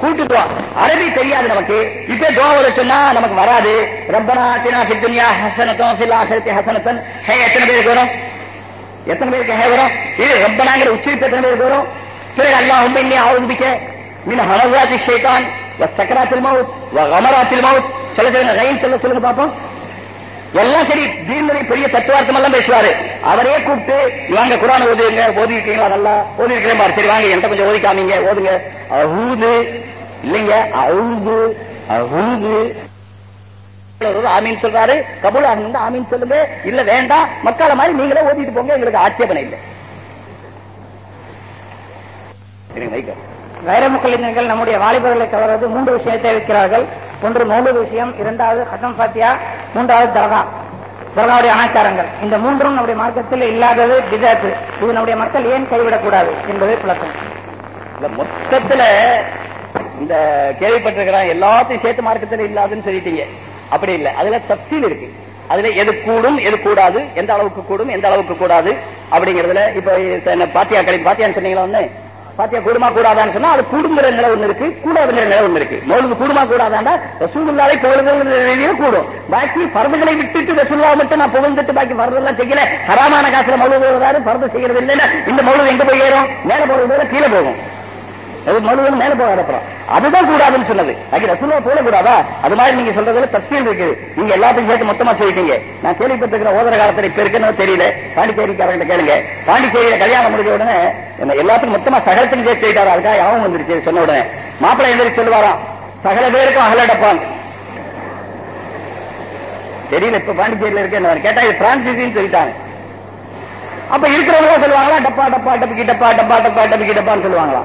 கூட்டுக்குவா அரபி தெரியாது நமக்கு. இப்ப துவாவது சொன்னா நமக்கு வராது. ரப்பனா தினா சித்துனியா ஹசனத்தம் சில் ஆசரத்தி ஹசனத்தன் ஹே எத்தனை பேருக்கு வரும்? எத்தனை பேருக்கு ஹே வரும் இது ரப்பனாங்கிற உச்சரிப்பு எத்தனை பேருக்கு வரும் பிறகு அல்லாஹும்ம இன்னி அஊது பிக மின் ஹமஸாத்தி ஷேதான் வ சக்கராத்தில் மவுத் வ கமராத்தில் மவுத். சொல்ல சொல்லுங்க ரயில் சொல்ல சொல்லுங்க பாப்போம். எல்லாம் சரி தீர்மதி பெரிய தத்துவார்த்தம் எல்லாம் பேசுவாரு. அவரே கூப்பிட்டு வாங்க குரான் ஓதுங்க ஓதி இருக்கீங்களா நல்லா ஓதி இருக்கிறேன் பாரு. சரி வாங்க என்கிட்ட கொஞ்சம் ஓதி காமிங்க ஓதுங்க. அஹூது இல்லைங்க அவுது அஹூது ஆமீன் சொல்றாரு. கபூல் ஆமீன் ஆமீன் சொல்லுங்க. இல்ல வேண்டாம். மக்களை மாதிரி நீங்களே ஓதிட்டு போங்க. எங்களுக்கு ஆட்சேபனை இல்லை. வைரமுக்கலினர்கள் நம்முடைய வாலிபர்களை கவர்வது மூன்று விஷயத்தை வைக்கிறார்கள். ஒன்று மௌலூத் விஷயம். இரண்டாவது ஹசம் பாத்தியா மூன்றாவது தர்கா. தர்காவுடைய அனாச்சாரங்கள் இந்த மூன்றும் நம்முடைய மார்க்கத்தில் இல்லாதது பிதாத்து இது நம்முடைய மக்கள் ஏன் கைவிடக்கூடாது என்பது குழப்பம் இந்த மொத்தத்துல இந்த கேள்விப்பட்டிருக்கிறேன் எல்லாத்தையும் சேர்த்து மார்க்கத்தில் இல்லாதுன்னு சொல்லிட்டீங்க. அப்படி இல்ல. அதுல தப்சீல் இருக்கு. அதுல எது கூடும் எது கூடாது எந்த அளவுக்கு கூடும் எந்த அளவுக்கு கூடாது அப்படிங்கறதுல இப்ப என்ன பாத்தியா கடை பாத்தியான்னு சொன்னீங்களா ஒண்ணு பாத்தியா கூடுமா கூடாதான்னு சொன்னா அது கூடுங்கிற நிலை ஒண்ணு இருக்கு கூடாதுங்கிற நிலை ஒண்ணு இருக்கு. மௌலுது கூடுமா கூடாதாண்டா? ரசூலுல்லாவை புகழ்கிற ரீதியில கூடும். பாக்கி பரதுகளை விட்டுட்டு ரசூல்லா மட்டும் நான் புகழ்ந்துட்டு பாக்கி பரதெல்லாம் செய்யல. ஹராமான காசுல மௌலு வராது செய்யறது இல்லைன்னா இந்த மௌலு எங்க போய் ஏறும்? மேல போறது கீழே போகும். மனுவன் மேல போக அனுப்புறோம் அதுதான் கூடாதுன்னு சொன்னது. அது ரசூலா போல கூடாதா அது மாதிரி நீங்க சொல்றதுல தப்சீல் இருக்குது நீங்க எல்லாத்தையும் சேர்த்து மொத்தமா சொல்லிட்டீங்க. நான் கேள்விப்பட்டிருக்கிற ஓதர காலத்துல இப்ப இருக்குன்னு தெரியல. பாண்டிச்சேரிக்காரங்கிட்ட கேளுங்க. பாண்டிச்சேரியில கல்யாணம் முடிஞ்ச உடனே என்ன எல்லாத்துக்கும் மொத்தமா சகலத்தையும் சேர்த்து சொல்லிட்டாரு. அதுக்காக யாவும் வந்துருச்சு சொன்ன உடனே. மாப்பிள்ளை எந்திரிச்சு சொல்லுவாராம். சகல பேருக்கும் அகலடப்பான் தெரியல இப்ப பாண்டிச்சேரியில இருக்கேன் கேட்டா இது பிரான்சிஸ்ன்னு சொல்லிட்டாங்க. அப்ப இருக்கிறவங்க சொல்லுவாங்களா? டப்பா டப்பா டப்பிக்கு டப்பா டப்பா டப்பா டப்பிக்கு டப்பான்னு சொல்லுவாங்களா?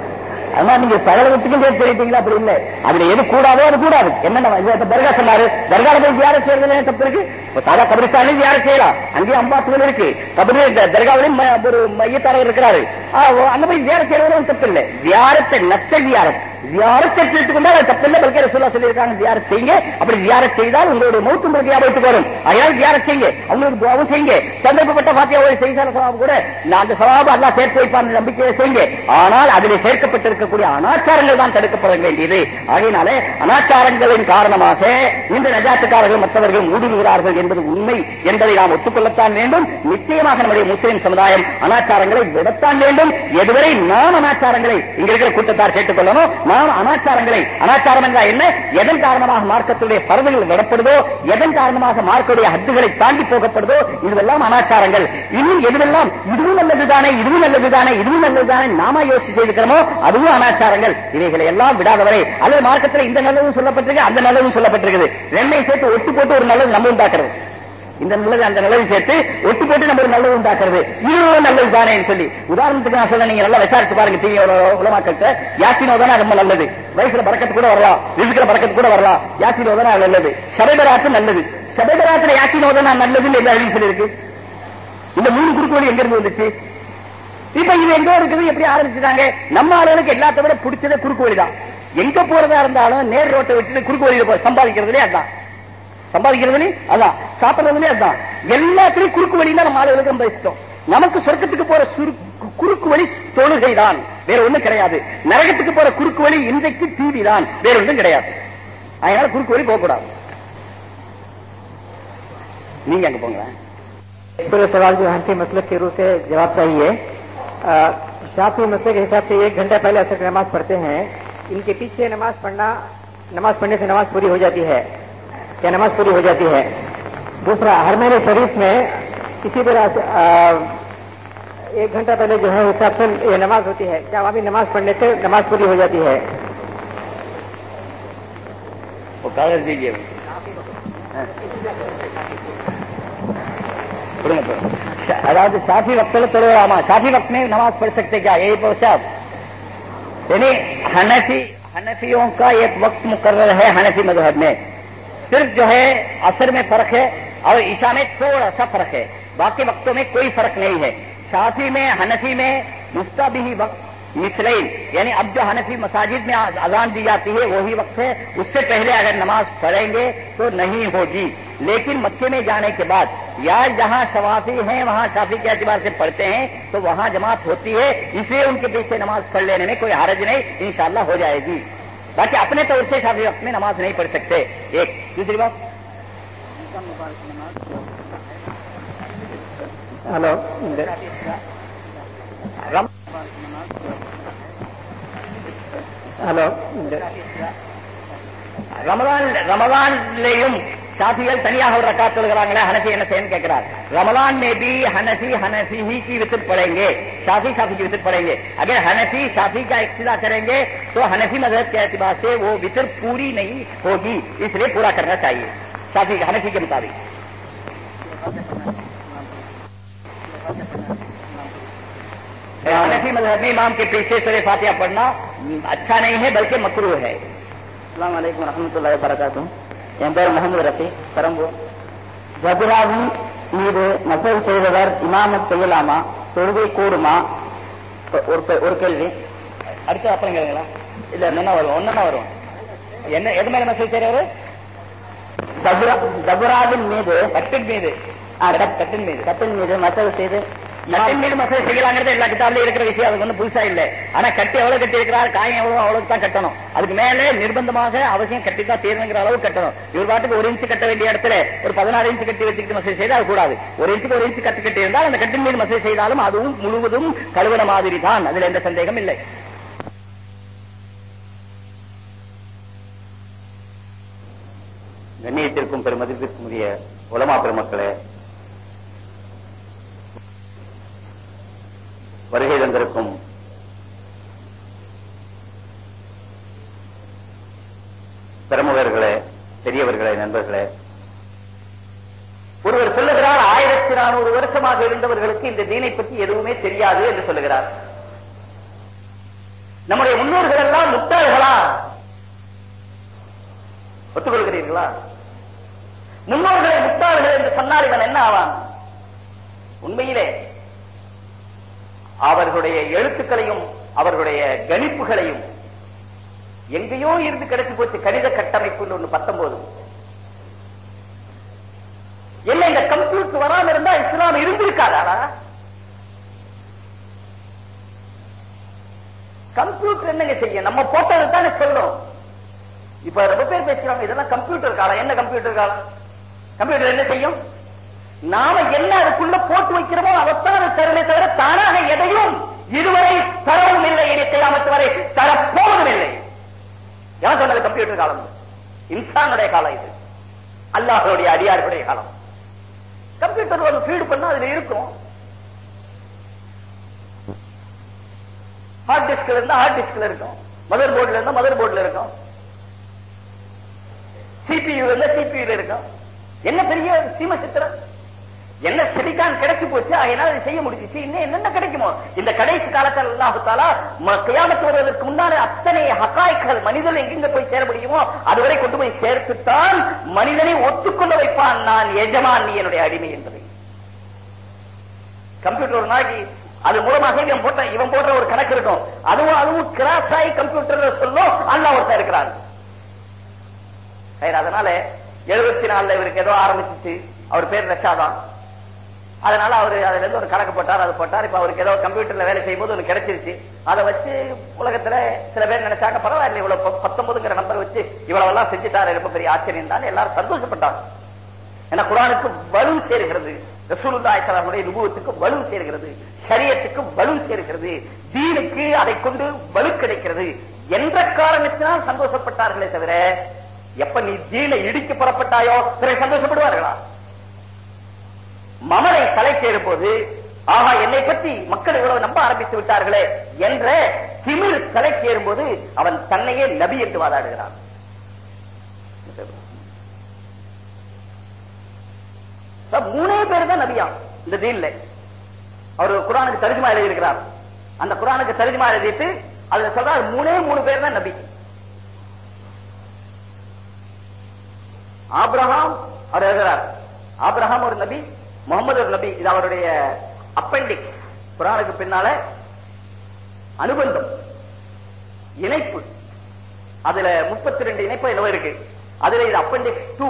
அதனால நீங்க சகலத்துக்கும் சேர்த்து சொல்லிட்டீங்களா? அப்படி இல்ல. அதுல எது கூடாதோ அது கூடாது. என்னென்ன தர்கா சொன்னாரு? தர்கால போய் தியாரம் செய்யறதுல தப்பு இருக்கு? இப்ப சாதா கபிரிஸ்தான்லயும் தியாரம் செய்யலாம். அங்கேயும் அம்பாசுகள் இருக்கு. கபிரி தர்காவிலையும் ஒரு மையத்தாரர் இருக்கிறாரு. அந்த ஓ, அங்க போய் தியாரம் செய்யறதும் தப்பு இல்லை. வியாரத்தை நஷ்ட ஜியாரத்தை கேட்டுக் கொண்டால் அது தப்பு பல்கே ரசூல்லா சொல்லியிருக்காங்க ஜியாரத் செய்யுங்க. அப்படி ஜியாரத் செய்தால் உங்களுடைய மௌத்து உங்களுக்கு ஞாபகத்துக்கு வரும் அதனால் ஜியாரத் செய்யுங்க. அவங்களுக்கு துவாவும் செய்யுங்க. சந்தர்ப்பப்பட்ட பாத்தியாவை செய்தால சவாபு கூட அந்த சவாபு அல்லா சேர்த்து வைப்பான் நம்பிக்கையை செய்யுங்க. ஆனால் அதில் சேர்க்கப்பட்டிருக்கக்கூடிய அனாச்சாரங்கள் தான் தடுக்கப்பட வேண்டியது. ஆகையினாலே அனாச்சாரங்களின் காரணமாக இந்த நஜாத்துக்காரர்கள் மற்றவர்கள் ஊடுருகிறார்கள் என்பது உண்மை என்பதை நாம் ஒத்துக்கொள்ளத்தான் வேண்டும். நிச்சயமாக நம்முடைய முஸ்லிம் சமுதாயம் அனாச்சாரங்களை விடத்தான் வேண்டும். எதுவரை நான் அனாச்சாரங்களை இங்க இருக்கிற கூட்டத்தார் கேட்டுக்கொள்ளணும் நாம் அனாச்சாரங்களை அனாச்சாரம் என்றால் என்ன? எதன் காரணமாக மார்க்கத்துடைய பறவைகள் விடப்படுதோ எதன் காரணமாக மார்க்குடைய ஹத்துகளை தாண்டி போகப்படுதோ இதுவெல்லாம் அனாச்சாரங்கள். இன்னும் எதுவெல்லாம் இதுவும் நல்லதுதானே இதுவும் நல்லதுதானே இதுவும் நல்லதுதானே நாம யோசிச்சு செய்திருக்கிறோமோ அதுவும் அனாச்சாரங்கள். இவைகளை எல்லாம் விடாதவரை. அல்லது மார்க்கத்தில் இந்த நல்லதும் சொல்லப்பட்டிருக்கு அந்த நல்லதும் சொல்லப்பட்டிருக்குது. ரெண்டையும் சேர்த்து ஒட்டு போட்டு ஒரு நல்லது நம்ம உண்டாக்குறது. இந்த நல்லது அந்த நல்லது சேர்த்து ஒட்டு போட்டு நம்ம ஒரு நல்லது உண்டாக்குறது. இதுவும் நல்லது தானே சொல்லி. உதாரணத்துக்கு நான் சொல்ல நீங்க நல்லா விசாரிச்சு பாருங்க டிவி உலமாக்கிட்ட யாசினோ தானே ரொம்ப நல்லது. வயசுல பறக்கத்து கூட வரலாம். ரிசுக்கிற பறக்கத்து கூட வரலாம். யாசினோ தானே நல்லது. சபைபராத்து நல்லது. சபைபராத்துல யாசினோ தானே நல்லதுன்னு எந்த எழுதி இருக்கு இந்த மூணு குறுக்கோடு எங்க இருந்து வந்துச்சு? இப்ப இது எங்க இருக்குது எப்படி ஆரம்பிச்சுட்டாங்க? நம்ம ஆளுகளுக்கு எல்லாத்த விட பிடிச்சதே குறுக்கு தான் எங்க போறதா இருந்தாலும் நேர் ரோட்டை விட்டுட்டு குறுக்கு வழியில போய் சம்பாதிக்கிறதுலே அதான் சம்பாதிக்கிறதுலயும் அதான் சாப்பிடுறதுலயும் அதான் எல்லாத்துலயும் குறுக்கு வழின்னா நம்ம ஆளுகளுக்கு ரொம்ப இஷ்டம் நமக்கு சொர்க்கத்துக்கு போற சுரு- குறுக்கு வழி தொழுகை தான் வேற ஒண்ணும் கிடையாது நரகத்துக்கு போற குறுக்கு வழி இன்றைக்கு டிவி தான் வேற ஒன்றும் கிடையாது அதனால குறுக்கு வழி போக கூடாது நீங்க அங்க போங்க पूरे सवाल जो हंसी मतलब के रूप से जवाब चाहिए अ, शाफी मसले के हिसाब से एक घंटा पहले असर की नमाज पढ़ते हैं इनके पीछे नमाज पढ़ना नमाज पढ़ने से नमाज पूरी हो जाती है یا نماز پوری ہو جاتی ہے۔ دوسرا ہر مہینے شریف میں کسی طرح سے ایک گھنٹہ پہلے جو ہے حساب سے یہ نماز ہوتی ہے۔ کیا عوامی نماز پڑھنے سے نماز پوری ہو جاتی ہے۔ وہ کاغذ دیجیے کافی وقت پڑھو راما کافی وقت میں نماز پڑھ سکتے کیا؟ یہی پوچھے آپ یعنی ہنفی ہنفیوں کا ایک وقت مقرر ہے ہنفی مذہب میں۔ صرف جو ہے اثر میں فرق ہے اور عشاء میں تھوڑا سا فرق ہے۔ باقی وقتوں میں کوئی فرق نہیں ہے۔ شافی میں ہنفی میں مفتا بھی وقت مسلئی یعنی اب جو ہنفی مساجد میں اذان دی جاتی ہے، وہی وقت ہے۔ اس سے پہلے اگر نماز پڑھیں گے تو نہیں ہوگی۔ لیکن مکے میں جانے کے بعد، یا جہاں شوافی ہیں، وہاں شافی کے اعتبار سے پڑھتے ہیں، تو وہاں جماعت ہوتی ہے۔ اس لیے ان کے پیچھے نماز پڑھ لینے میں کوئی حرج نہیں۔ انشاءاللہ ہو جائے گی۔ باقی اپنے طور سے شافی وقت میں نماز نہیں پڑھ سکتے۔ ایک، دوسری بات۔ ہلو۔ ہلو۔ رمضان رمضان ساتھی சாஃபிகள் தனியாக ஒரு ரக்கா சொல்கிறாங்களே ஹனஃபி என்ன کے கேட்கிறார். ரமலான் میں بھی ہنسی ہنسی ہی کی وطر پڑیں گے ساتھی ساتھی کی وطر پڑیں گے اگر ہنسی ساتھی کا اقتدا کریں گے تو ہنفی مذہب کے اعتبار سے وہ وطر پوری نہیں ہوگی اس لیے پورا کرنا چاہیے ساتھی ہنسی کے مطابق ہنفی مذہبی امام کے پیچھے سر فاتحہ پڑھنا اچھا نہیں ہے بلکہ مکرو ہے السلام علیکم ورحمۃ اللہ وبرکاتہ என் பேர் முகமது ரஃபி பெரம்பூர். ஜபுராவின் மீது நசல் செய்தவர் இமாமத் செய்யலாமா? தொழுகை கூடுமா? ஒரு ஒரு கேள்வி. அடுத்து அப்புறம் கேளுங்களா இல்ல என்ன வரும் ஒன்னா வரும் என்ன எது மேல மெசேஜ் செய்யறாரு ஜபுராவின் மீது கட்டின் மீது. கட்டின் மீது. கட்டின் மீது மசகு செய்து கட்டின் மீது மசூதி செய்யலாங்கிறது எல்லா கிட்டாப்லயும் இருக்கிற விஷயம். அது வந்து புதுசா இல்ல. ஆனா கட்டி எவ்வளவு கட்டி இருக்கிறார் காயம் எவ்வளவு அவ்வளவுக்கு தான் கட்டணும். அதுக்கு மேலே நிர்பந்தமாக அவசியம் கட்டி தான் தீரணுங்கிற அளவு கட்டணும். இவர் பாட்டுக்கு ஒரு இன்ச்சு கட்ட வேண்டிய இடத்துல ஒரு பதினாறு இன்ச்சு கட்டி வச்சுக்கிட்டு மசூதி செய்தால் அது கூடாது. ஒரு இன்ச்சுக்கு ஒரு இன்ச்சு கட்டி கட்டி இருந்தால் அந்த கட்டின் மீது மசூதி செய்தாலும் அதுவும் முழுவதும் கழுவன மாதிரி தான். அதுல எந்த சந்தேகம் இல்லை. கண்ணியத்திற்கும் பெருமதிப்பிற்கும் உரிய உலமா பெருமக்களே வருகை தந்திருக்கும். பிரமுகர்களே பெரியவர்களே நண்பர்களே ஒருவர் சொல்லுகிறார் ஆயிரத்தி நானூறு வருஷமாக இருந்தவர்களுக்கு இந்த தீனை பற்றி எதுவுமே தெரியாது என்று சொல்லுகிறார். நம்முடைய முன்னோர்கள் எல்லாம் முட்டாள்களா? ஒத்துக்கொள்கிறீர்களா? முன்னோர்களை முட்டாள்கள் என்று சொன்னால் இவன் என்ன ஆவான்? உண்மையிலே அவர்களுடைய எழுத்துக்களையும் அவர்களுடைய கணிப்புகளையும். எங்கேயோ இருந்து கிடைச்சு போச்சு கணித கட்டமைப்பு ஒண்ணு பத்தொன்பது என்ன இந்த கம்ப்யூட்டர் வராம இருந்தா இஸ்லாம் இருந்திருக்காதா கம்ப்யூட்டர் என்னங்க செய்ய நம்ம போட்டது தானே சொல்லும் இப்ப ரொம்ப பேர் பேசுறாங்க இதெல்லாம் கம்ப்யூட்டர் காலம். என்ன கம்ப்யூட்டர் காலம்? கம்ப்யூட்டர் என்ன செய்யும்? நாம என்ன அதுக்குள்ள போட்டு வைக்கிறோமோ அதைத்தான் அது தருமே தவிர தானாக எதையும் இதுவரை தரவும் இல்லை. இனி கியாமத்து வரை தரப்போவதும் இல்லை. எவன் சொன்னது கம்ப்யூட்டர் காலம்? இன்சானுடைய காலம் இது. அல்லாஹனுடைய அடியார்களுடைய காலம். கம்ப்யூட்டர் ஒரு ஃபீடு பண்ணா அதுல இருக்கும். ஹார்ட் டிஸ்க்ல இருந்தா ஹார்ட் டிஸ்க்ல இருக்கும். மதர் போர்டுல இருந்தா மதர் போர்டுல இருக்கும். சிபியூ இருந்தா சிபியூல இருக்கும். என்ன பெரிய சீம சித்திரம்? என்ன செடிதான் கிடைச்சு போச்சு அதனால செய்ய முடிஞ்சிச்சு. இன்னும் என்னென்ன கிடைக்குமோ? இந்த கடைசி காலத்தில் அல்லாஹு கையாமத்து வருவதற்கு முன்னாலே அத்தனை ஹக்காய்கள் மனிதன் எங்கெங்க போய் சேர முடியுமோ அதுவரை கொண்டு போய் சேர்த்துத்தான் மனிதனை ஒத்துக்கொள்ள வைப்பான் நான் எஜமான் நீ என்னுடைய அடிமை என்பதை. கம்ப்யூட்டர் ஒரு நாளைக்கு அது மூலமாக இவன் போட்ட இவன் போடுற ஒரு கணக்கு இருக்கும். அதுவும் அதுவும் கிராஸ் ஆகி கம்ப்யூட்டர் சொல்லும் அல்லாஹ் ஒருத்தர் இருக்கிறான். அதனால எழுபத்தி நாலுல இவருக்கு ஏதோ ஆரம்பிச்சிச்சு. அவர் பேர் ரஷாதான் அதனால அவர் அதுல இருந்து ஒரு கணக்கு போட்டார் அது போட்டார். இப்ப அவருக்கு ஏதோ கம்ப்யூட்டர்ல வேலை செய்யும் போது ஒன்று கிடைச்சிருச்சு. அதை வச்சு உலகத்துல சில பேர் நினைச்சாங்க பரவாயில்ல இவ்வளவு பத்தொன்பதுங்கிற நம்பர் வச்சு இவ்வளவு எல்லாம் செஞ்சுட்டாரு. ரொம்ப பெரிய ஆச்சரியம் தான். எல்லாரும் சந்தோஷப்பட்டாங்க. ஏன்னா குரானுக்கு வலு சேர்கிறது. ரசூலுல்லாஹி நுபுவத்துக்கு வலு சேர்கிறது. சரியத்துக்கு வலு சேர்கிறது. தீனுக்கு அதை கொண்டு வலு கிடைக்கிறது. என்ற காரணத்தினால் சந்தோஷப்பட்டார்களே தவிர எப்ப நீ தீனை இடிக்க புறப்பட்டாயோ பிறகு சந்தோஷப்படுவார்களா? மமதை தலைக்கேறும் போது ஆஹா என்னை பற்றி மக்கள் இவ்வளவு நம்ப ஆரம்பித்து விட்டார்களே என்ற திமிர் தலைக்கேறும் போது அவன் தன்னையே நபி என்று வாதாடுகிறான். மூணே பேர் தான் நபியா. இந்த தீன்ல. அவர் குரானுக்கு தரிஜுமா எழுதியிருக்கிறார். அந்த குரானுக்கு தரிஜுமா எழுதிட்டு அதுல சொல்றாரு மூணே மூணு பேர் தான் நபி. ஆப்ரஹாம் அவர் எழுதுறார். ஆப்ரஹாம் ஒரு நபி முகமது நபி. இது அவருடைய அப்பெண்டிக்ஸ் குரானுக்கு பின்னால அனுபந்தம் இணைப்பு. அதுல முப்பத்தி ரெண்டு இணைப்பு என்னவோ இருக்கு. அதுல இது அப்பெண்டிக்ஸ் டூ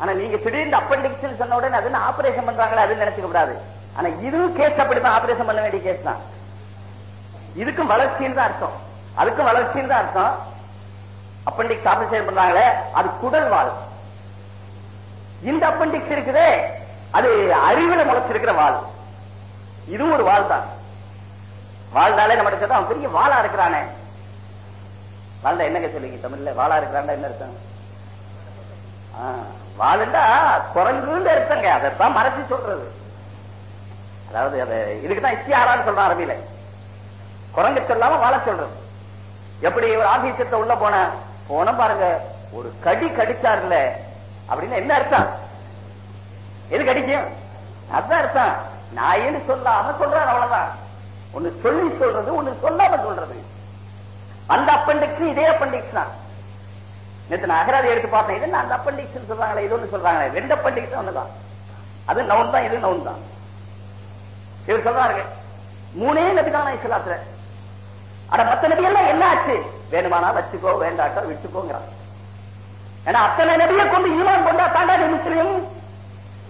ஆனா நீங்க திடீர்னு அப்பெண்டிக்ஸ் சொன்ன உடனே அது ஆபரேஷன் பண்றாங்களே அது நினைச்சுக்க கூடாது. ஆனா இதுவும் கேஸ் அப்படித்தான் ஆபரேஷன் பண்ண வேண்டிய கேஸ் தான். இதுக்கும் வளர்ச்சின்னு தான் அர்த்தம். அதுக்கும் வளர்ச்சின்னு தான் அர்த்தம். அப்பெண்டிக்ஸ் ஆபரேஷன் பண்றாங்களே அது குடல் வாழ் இந்த அப்பெண்டிக்ஸ் இருக்குதே. அது அறிவுல முளைச்சிருக்கிற வாழ். இதுவும் ஒரு வாழ் தான் வாழ்ந்தாலே நம்ம அவன் பெரிய வாழா இருக்கிறானே. வாழ்ந்தா என்னங்க சொல்லுங்க தமிழ்ல? வாழா இருக்கிறான்டா என்ன அர்த்தம்? வாழ்ண்டா குரங்குன்னு அர்த்தங்க. அதைத்தான் மறைச்சு சொல்றது. அதாவது அதை இதுக்குதான் இஸ்தியாரான்னு சொல்றான் அரபியில. குரங்கு சொல்லாம வாழ சொல்றது. எப்படி ஒரு ஆபீசத்தை உள்ள போன போன பாருங்க ஒரு கடி கடிச்சாருல அப்படின்னு என்ன அர்த்தம்? எது கிடைக்கும் அதான் அர்த்தம். நாயின்னு சொல்லாம சொல்றாரு அவ்வளவுதான். ஒண்ணு சொல்லி சொல்றது ஒண்ணு சொல்லாம சொல்றது. அந்த அப்பண்டிக்ஸ் இதே அப்பண்டிக்ஸ் தான். நேத்து நான் அகராதி எடுத்து பார்த்தேன். இது அந்த அப்பண்டிக்ஸ் சொல்றாங்களே இது ஒண்ணு சொல்றாங்களே. ரெண்டு அப்பண்டிக்ஸ் ஒண்ணுதான். அது நவுன் தான் இது நவுன் தான். இவர் சொல்றாரு மூணே நபிதான் இஸ்லாத்துல. அட மத்த நபி எல்லாம் என்ன ஆச்சு? வேணுமானா வச்சுக்கோ வேண்டாட்டோ விட்டுக்கோங்கிறான். ஏன்னா அத்தனை நபியை கொண்டு ஈமான் கொண்டா தாண்டா நீ முஸ்லீம்?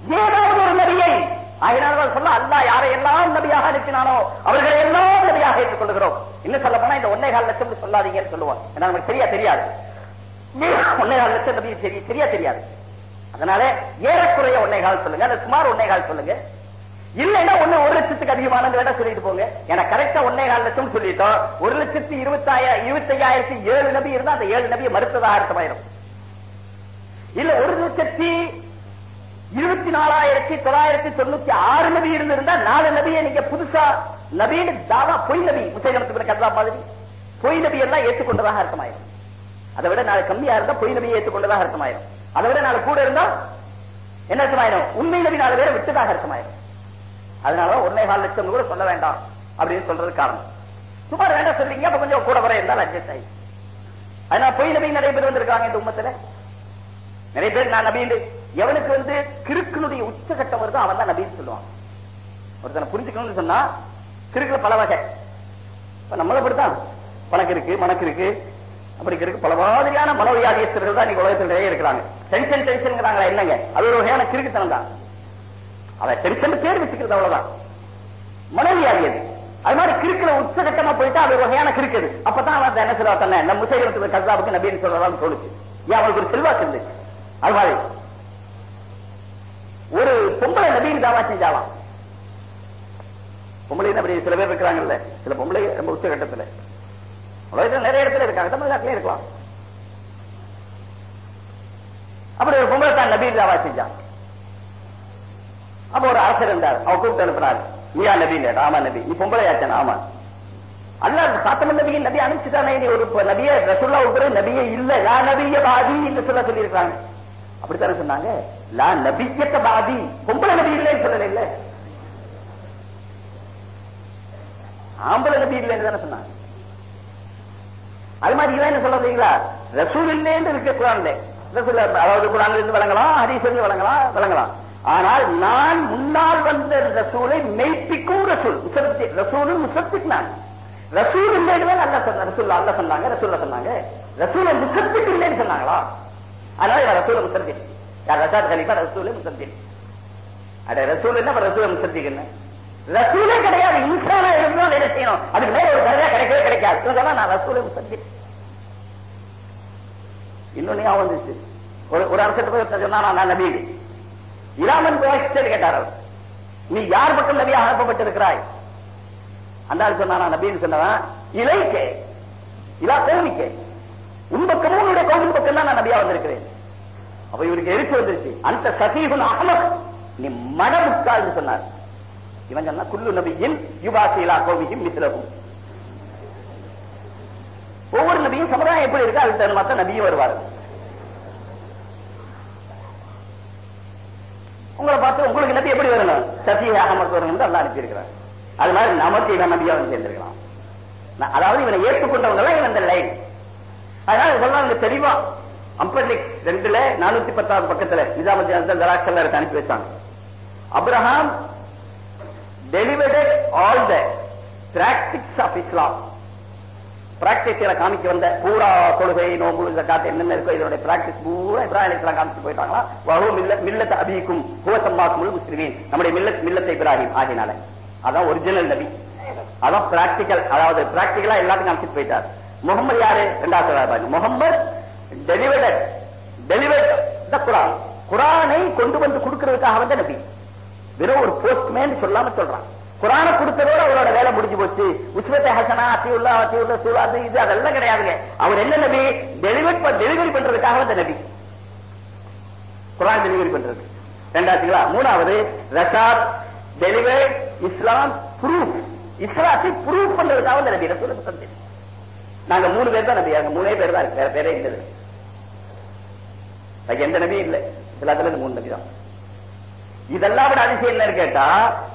ஏதாவது ஒரு நபியை ஆகினால்தான் சொல்ல அல்லா யாரையெல்லாம் நபியாக அனுப்பினானோ அவர்களை எல்லாம் நபியாக ஏற்றுக்கொள்கிறோம் இன்னும் சொல்ல போனா இந்த ஒன்னே கால் லட்சம் சொல்லாதீங்கன்னு சொல்லுவோம் ஏன்னா நமக்கு சரியா தெரியாது. ஒன்னே கால் லட்சம் நபி சரி- சரியா தெரியாது. அதனால ஏறக்குறைய ஒன்னே கால் சொல்லுங்க அந்த சுமார் ஒன்னே கால் சொல்லுங்க. இல்லைன்னா ஒண்ணு ஒரு லட்சத்துக்கு அதிகமான வேண்டாம் சொல்லிட்டு போங்க. என கரெக்டா ஒன்னே கால் லட்சம் சொல்லிட்டோம். ஒரு லட்சத்தி இருபத்தாயிரம் இருபத்தையாயிரத்தி ஏழு நபி இருந்தா அந்த ஏழு நபியை மறுத்ததா அர்த்தமாயிரும். இல்ல ஒரு லட்சத்தி இருபத்தி நாலாயிரத்தி தொள்ளாயிரத்தி தொண்ணூத்தி ஆறு நபி இருந்திருந்தா நாலு நபியை நீங்க புதுசா நபின்னு தாவா பொய் நபி. முசைலமத்துக்கு கதா மாதிரி. பொய் நபி எல்லாம் ஏற்றுக்கொண்டதாக அர்த்தமாயிரும். அதை விட நாலு கம்மியா இருந்தா பொய் நபியை ஏற்றுக்கொண்டதாக அர்த்தமாயிரும். அதை விட நாலு கூட இருந்தா என்ன அர்த்தமாயிரும்? உண்மை நபி நாலு பேரை விட்டதாக அர்த்தமாயிரும். அதனால ஒன்னே கால் லட்சம் கூட சொல்ல வேண்டாம் அப்படின்னு சொல்றது காரணம். சுமார் வேண்டாம் சொல்றீங்க அப்ப கொஞ்சம் கூட வர இருந்தால் அட்ஜஸ்ட் ஆகி அதனால பொய் நபி நிறைய பேர் வந்திருக்காங்க இந்த உம்மத்துல. நிறைய பேர் நான் நபின்னு எவனுக்கு வந்து கிறுக்கனுடைய உச்சகட்டம் வருதோ அவன் தான் நபின்னு சொல்லுவான். ஒருத்தனை புரிஞ்சுக்கணும்னு சொன்னா கிறுக்குல பல வகை. இப்ப நம்மள அப்படித்தான். பணக்கு இருக்கு மணக்கு இருக்கு. அப்படி இருக்கு. பல மாதிரியான மனோவியாதியஸ்தர்கள் தான் நீங்க உலகத்தில் நிறைய இருக்கிறாங்க டென்ஷன் டென்ஷன் என்னங்க? அது ஒரு வகையான கிறுக்குத்தனம் தான். அவன் டென்ஷன் பேர் வச்சுக்கிறது அவ்வளவுதான். மனோவியாதி அது. அது மாதிரி கிறுக்குல உச்சகட்டமா போயிட்டா அது ஒரு வகையான கிறுக்குது அப்பதான் அவன் என்ன சொல்லுவா தன்னை நம்ம முசைலத்துக்கு கசாபுக்கு நபின்னு சொல்றதான்னு தோணுச்சு. ஏன் அவனுக்கு ஒரு செல்வாக்கு இருந்துச்சு அது மாதிரி. ஒரு பொம்பளை நபின்னு தாவா செஞ்சாலாம் பொம்பளை அப்படி சில பேர் இருக்கிறாங்கல்ல சில பொம்பளை ரொம்ப உச்சகட்டத்துல உலகத்தில் நிறைய இடத்துல இருக்காங்க தமிழ்நாட்டிலே இருக்கலாம். அப்படி ஒரு பொம்பளை தான் நபீன் தாவா செஞ்சான். அப்ப ஒரு அரசர் இருந்தார் அவர் கூப்பிட்டு அனுப்பினார் நீயா நபி ஆமா நபி நீ பொம்பளை ஆச்சன் ஆமா. அல்லா சாத்தம நபியின் நபி அனுப்பிச்சுதானே நீ ஒரு நபியை ரசுல்லா ரசூல்லா ஒரு நபியே இல்ல யா நபிய பாதி என்று சொல்ல சொல்லியிருக்காங்க அப்படித்தானே சொன்னாங்க? லா நபியத்த பாதி. பொம்பளை நபி இல்லைன்னு சொல்லல இல்ல ஆம்பளை நபி இல்லைன்னு தானே சொன்னாங்க. அது மாதிரி என்ன சொல்ல தெரியுங்களா ரசூல் இல்லைன்னு இருக்க குரான்ல. ரசூல் அதாவது குரான்ல இருந்து வழங்கலாம் ஹரிசு இருந்து வழங்கலாம் வழங்கலாம். ஆனால் நான் முன்னால் வந்த ரசூலை மெய்ப்பிக்கும் ரசூல் முசத்தி ரசூலும் முசத்திக் நான் ரசூல் இல்லைன்னு அல்ல சொன்ன ரசூல் அல்ல சொன்னாங்க ரசூல்ல சொன்னாங்க. ரசூலை முசத்துக்கு இல்லைன்னு சொன்னாங்களா? அதனால ரசூலை ரசூல முசத்திக். ரசாத் கலீஃபா ரசூலே முசத்திக் அட ரசூல் என்ன அப்ப ரசூல முசத்திக் என்ன? ரசூலே கிடையாது இன்சானா இருந்தால் என்ன செய்யணும்? அதுக்கு மேல ஒரு தடவை கிடைக்கவே கிடைக்காது. நான் ரசூலே முசத்திக் இன்னொன்னு ஞாபகம் வந்துச்சு. ஒரு ஒரு அரசு போய் சொன்னா நான் நபி. இராமன் குவாசிட்டு கேட்டார் அவர். நீ யார் பக்கம் நபியாக அனுப்பப்பட்டிருக்கிறாய்? அந்த ஆள் சொன்னா நான் நபின்னு சொன்னவன் இலைக்கே இலா கோமிக்கே உன் பக்கமும் உன்னுடைய கோவில் பக்கம் தான் நான் நபியா வந்திருக்கிறேன். அப்ப இவருக்கு எரிச்சு வந்துருச்சு. அந்த சசீகுன் அகமது நீ மனமுட்டாள்னு சொன்னார். இவன் சொன்னா குல்லு நபியின் யுவாசீலா கோவியும் கோமிக்கும் ஒவ்வொரு நபியும் சமுதாயம் எப்படி இருக்கு அதுக்கு தகுந்த மாதிரி நபியும் வருவார். உங்களை பார்த்து உங்களுக்கு நபி எப்படி வரணும்? சத்திய அகமது வரணும் அல்லா அனுப்பியிருக்கிறார். அது மாதிரி நமக்கு இவன் நபியா வந்து சேர்ந்திருக்கலாம். நான் அதாவது இவனை ஏற்றுக்கொண்டவங்க எல்லாம் இவன் இந்த லைன் அதனால சொல்றாங்க தெளிவா அம்பர்லிக் ரெண்டுல நானூத்தி பத்தாவது பக்கத்துல நிஜாமுத்தீன் ஜெராக்ஸ் எல்லாம் இருக்கு அனுப்பி வச்சாங்க. Abraham delivered all the practices of Islam பிராக்டிஸ்ல காமிக்க வந்த பூரா தொழுகை நோம்பு ஜக்காத் என்னென்ன இருக்கோ இதனுடைய பிராக்டிஸ் பூரா இப்ராஹிம் இஸ்லாம் காமிச்சு போயிட்டாங்களா வஹு மில்ல மில்லத் அபிக்கும் ஹுவ சம்மாக்குமுல் முஸ்லிமீன். நம்முடைய மில்லத் மில்லத் இப்ராஹிம் ஆகினால. அதான் ஒரிஜினல் நபி. அதான் பிராக்டிக்கல் அதாவது பிராக்டிக்கலா எல்லாத்தையும் காமிச்சிட்டு போயிட்டார். முகமது யாரு? ரெண்டாவது Muhammad delivered delivered the Quran குரானை கொண்டு வந்து கொடுக்கிறதுக்காக வந்த நபி. வெறும் ஒரு போஸ்ட்மேன் சொல்லாம சொல்றான். குரான கொடுத்ததோட அவரோட வேலை முடிஞ்சு போச்சு. உஸ்வத்தை ஹசனா அத்தியுல்லா அத்தியுல்லா சூலாது இது அதெல்லாம் கிடையாதுங்க. அவர் என்ன நபி? டெலிவரி டெலிவரி பண்றதுக்காக வந்த நபி. குரான் டெலிவரி பண்றது. ரெண்டாச்சுங்களா மூணாவது ரஷாத் டெலிவரி இஸ்லாம் ப்ரூஃப் இஸ்லாத்தை ப்ரூஃப் பண்றதுக்காக வந்த நபி. ரசூல் முசந்தி நாங்க மூணு பேர் தான் நபி. அங்க மூணே பேர் தான் இருக்கு. வேற பேரே இல்லை. எந்த நபியும் இல்லை. இஸ்லாத்துல இந்த மூணு நபி தான் இதெல்லாம் விட அதிசயம் என்னன்னு கேட்டா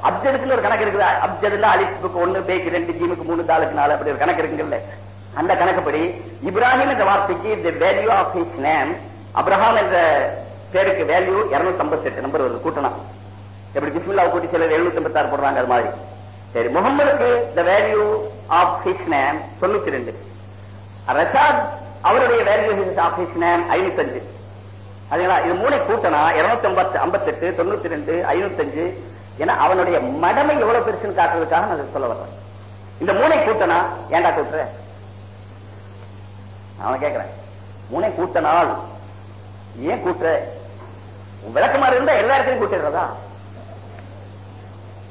அப்ஜதுக்குன்னு ஒரு கணக்கு இருக்குது. அப்ஜதுல அலிப்புக்கு ஒண்ணு பேக்கு ரெண்டு ஜீமுக்கு மூணு தாலுக்கு நாலு அப்படி ஒரு கணக்கு இருக்குங்கல்ல. அந்த கணக்குப்படி இப்ராஹிம் என்ற வார்த்தைக்கு the value of his name Abraham என்ற பேருக்கு வேல்யூ இருநூத்தி ஐம்பத்தி எட்டு நம்பர் வருது கூட்டணும் எப்படி பிஸ்மில்லா கூட்டி சிலர் எழுநூத்தி ஐம்பத்தி ஆறு போடுறாங்க அது மாதிரி. சரி முகமதுக்கு the value of his name தொண்ணூத்தி ரெண்டு. ரஷாத் அவருடைய வேல்யூ ஆஃப் ஹிஸ் நேம் ஐநூத்தஞ்சு. அதுங்களா இது மூளை கூட்டனா? இருநூத்தி ஐம்பத்தி ஐம்பத்தெட்டு தொண்ணூத்தி ரெண்டு ஐநூத்தஞ்சு ஏன்னா அவனுடைய மடமை எவ்வளவு பெருசுன்னு காட்டுறதுக்காக நான் சொல்ல வர்றேன். இந்த மூளை கூட்டனா? ஏன்டா கூட்டுற? அவன் கேட்கிறேன் மூணை கூட்டனால் ஏன் கூட்டுற? விளக்கமாறு இருந்தா எல்லா இடத்துலையும் கூட்டிடுறதா?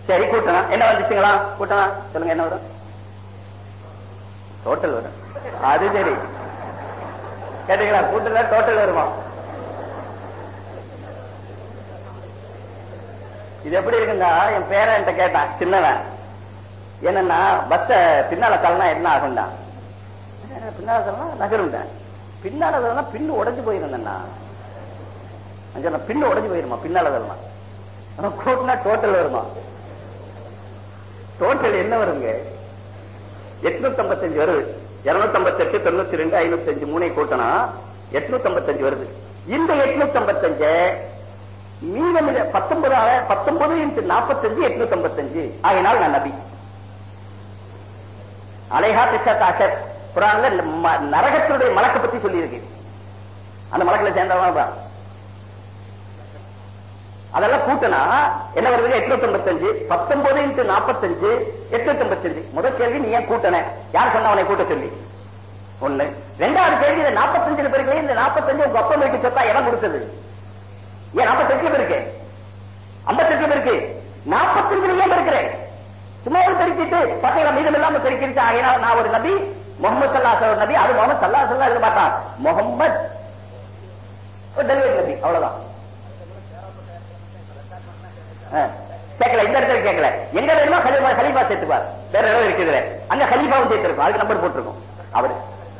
சரி கூட்டணா என்ன வந்துச்சுங்களா? கூட்டணா சொல்லுங்க என்ன வரும்? டோட்டல் வரும். அது சரி. கேட்டீங்களா? கூட்டல டோட்டல் வருமா? இது எப்படி இருக்குன்னா என் பேரன் என்கிட்ட கேட்டான் சின்னவன். என்னன்னா பஸ்ஸ பின்னால தள்ளனா என்ன ஆகும்டா? பின்னால தள்ளனா நகரும்டேன் பின்னால தள்ளனா பின்னு உடைஞ்சு போயிருந்தேன்னா. பின்னு உடைஞ்சு போயிருமா? பின்னால தள்ளனா. ஆனா கூட்டினா டோட்டல் வருமா? டோட்டல் என்ன வருங்க? எட்நூத்தி ஐம்பத்தஞ்சு வருது. இருநூத்தி ஐம்பத்தெட்டு தொண்ணூத்தி ரெண்டு ஐநூத்தி அஞ்சு மூணை கூட்டினா? எட்நூத்தி ஐம்பத்தஞ்சு வருது. இந்த எட்நூத்தி ஐம்பத்தஞ்சு மீதம் பத்தொன்பது பத்தொன்பது இன்ட்டு நாற்பத்தஞ்சு எட்நூத்தி ஐம்பத்தஞ்சு ஆகினால் நான் நபி. அலைஹா திசத் அசத் குரான்ல நரகத்தினுடைய மலக்கை பத்தி சொல்லியிருக்கு. அந்த மலக்கில் சேர்ந்தவன் அதெல்லாம் கூட்டனா என்ன வருது எட்நூத்தி ஐம்பத்தஞ்சு பத்தொன்பது இன்ட்டு நாற்பத்தஞ்சு எட்நூத்தி ஐம்பத்தஞ்சு முதல் கேள்வி நீ ஏன் கூட்டன? யார் சொன்ன அவனை கூட்ட சொல்லி? ஒண்ணு. ரெண்டாவது கேள்வி இந்த நாற்பத்தஞ்சு பிறகு இந்த நாற்பத்தஞ்சு உங்க அப்பா மேற்கு சொத்தா இடம் கொடுத்தது. ஏன் நாற்பத்தெட்டுல இருக்கு? ஐம்பத்தெட்டுல இருக்கு. நாற்பத்தஞ்சுல ஏன் இருக்கிறேன். சும்மா ஒரு பெருக்கிட்டு பசங்களை மீதம் இல்லாம பெருக்கிருச்சு. ஆகையினால நான் ஒரு நபி முகமது சல்லா ஒரு நபி. அது முகமது சல்லா சல்லா இருக்க மாட்டான் முகமது ஒரு டெலிவரி நபி. அவ்வளவுதான். கேட்கல. இந்த இடத்துல கேட்கல. எங்க வேணுமோ கலிஃபா கலிபா சேர்த்துப்பார் வேற இடம் இருக்குது. அங்க கலீஃபாவும் சேர்த்திருக்கும். அதுக்கு நம்பர் போட்டிருக்கும். அவரு.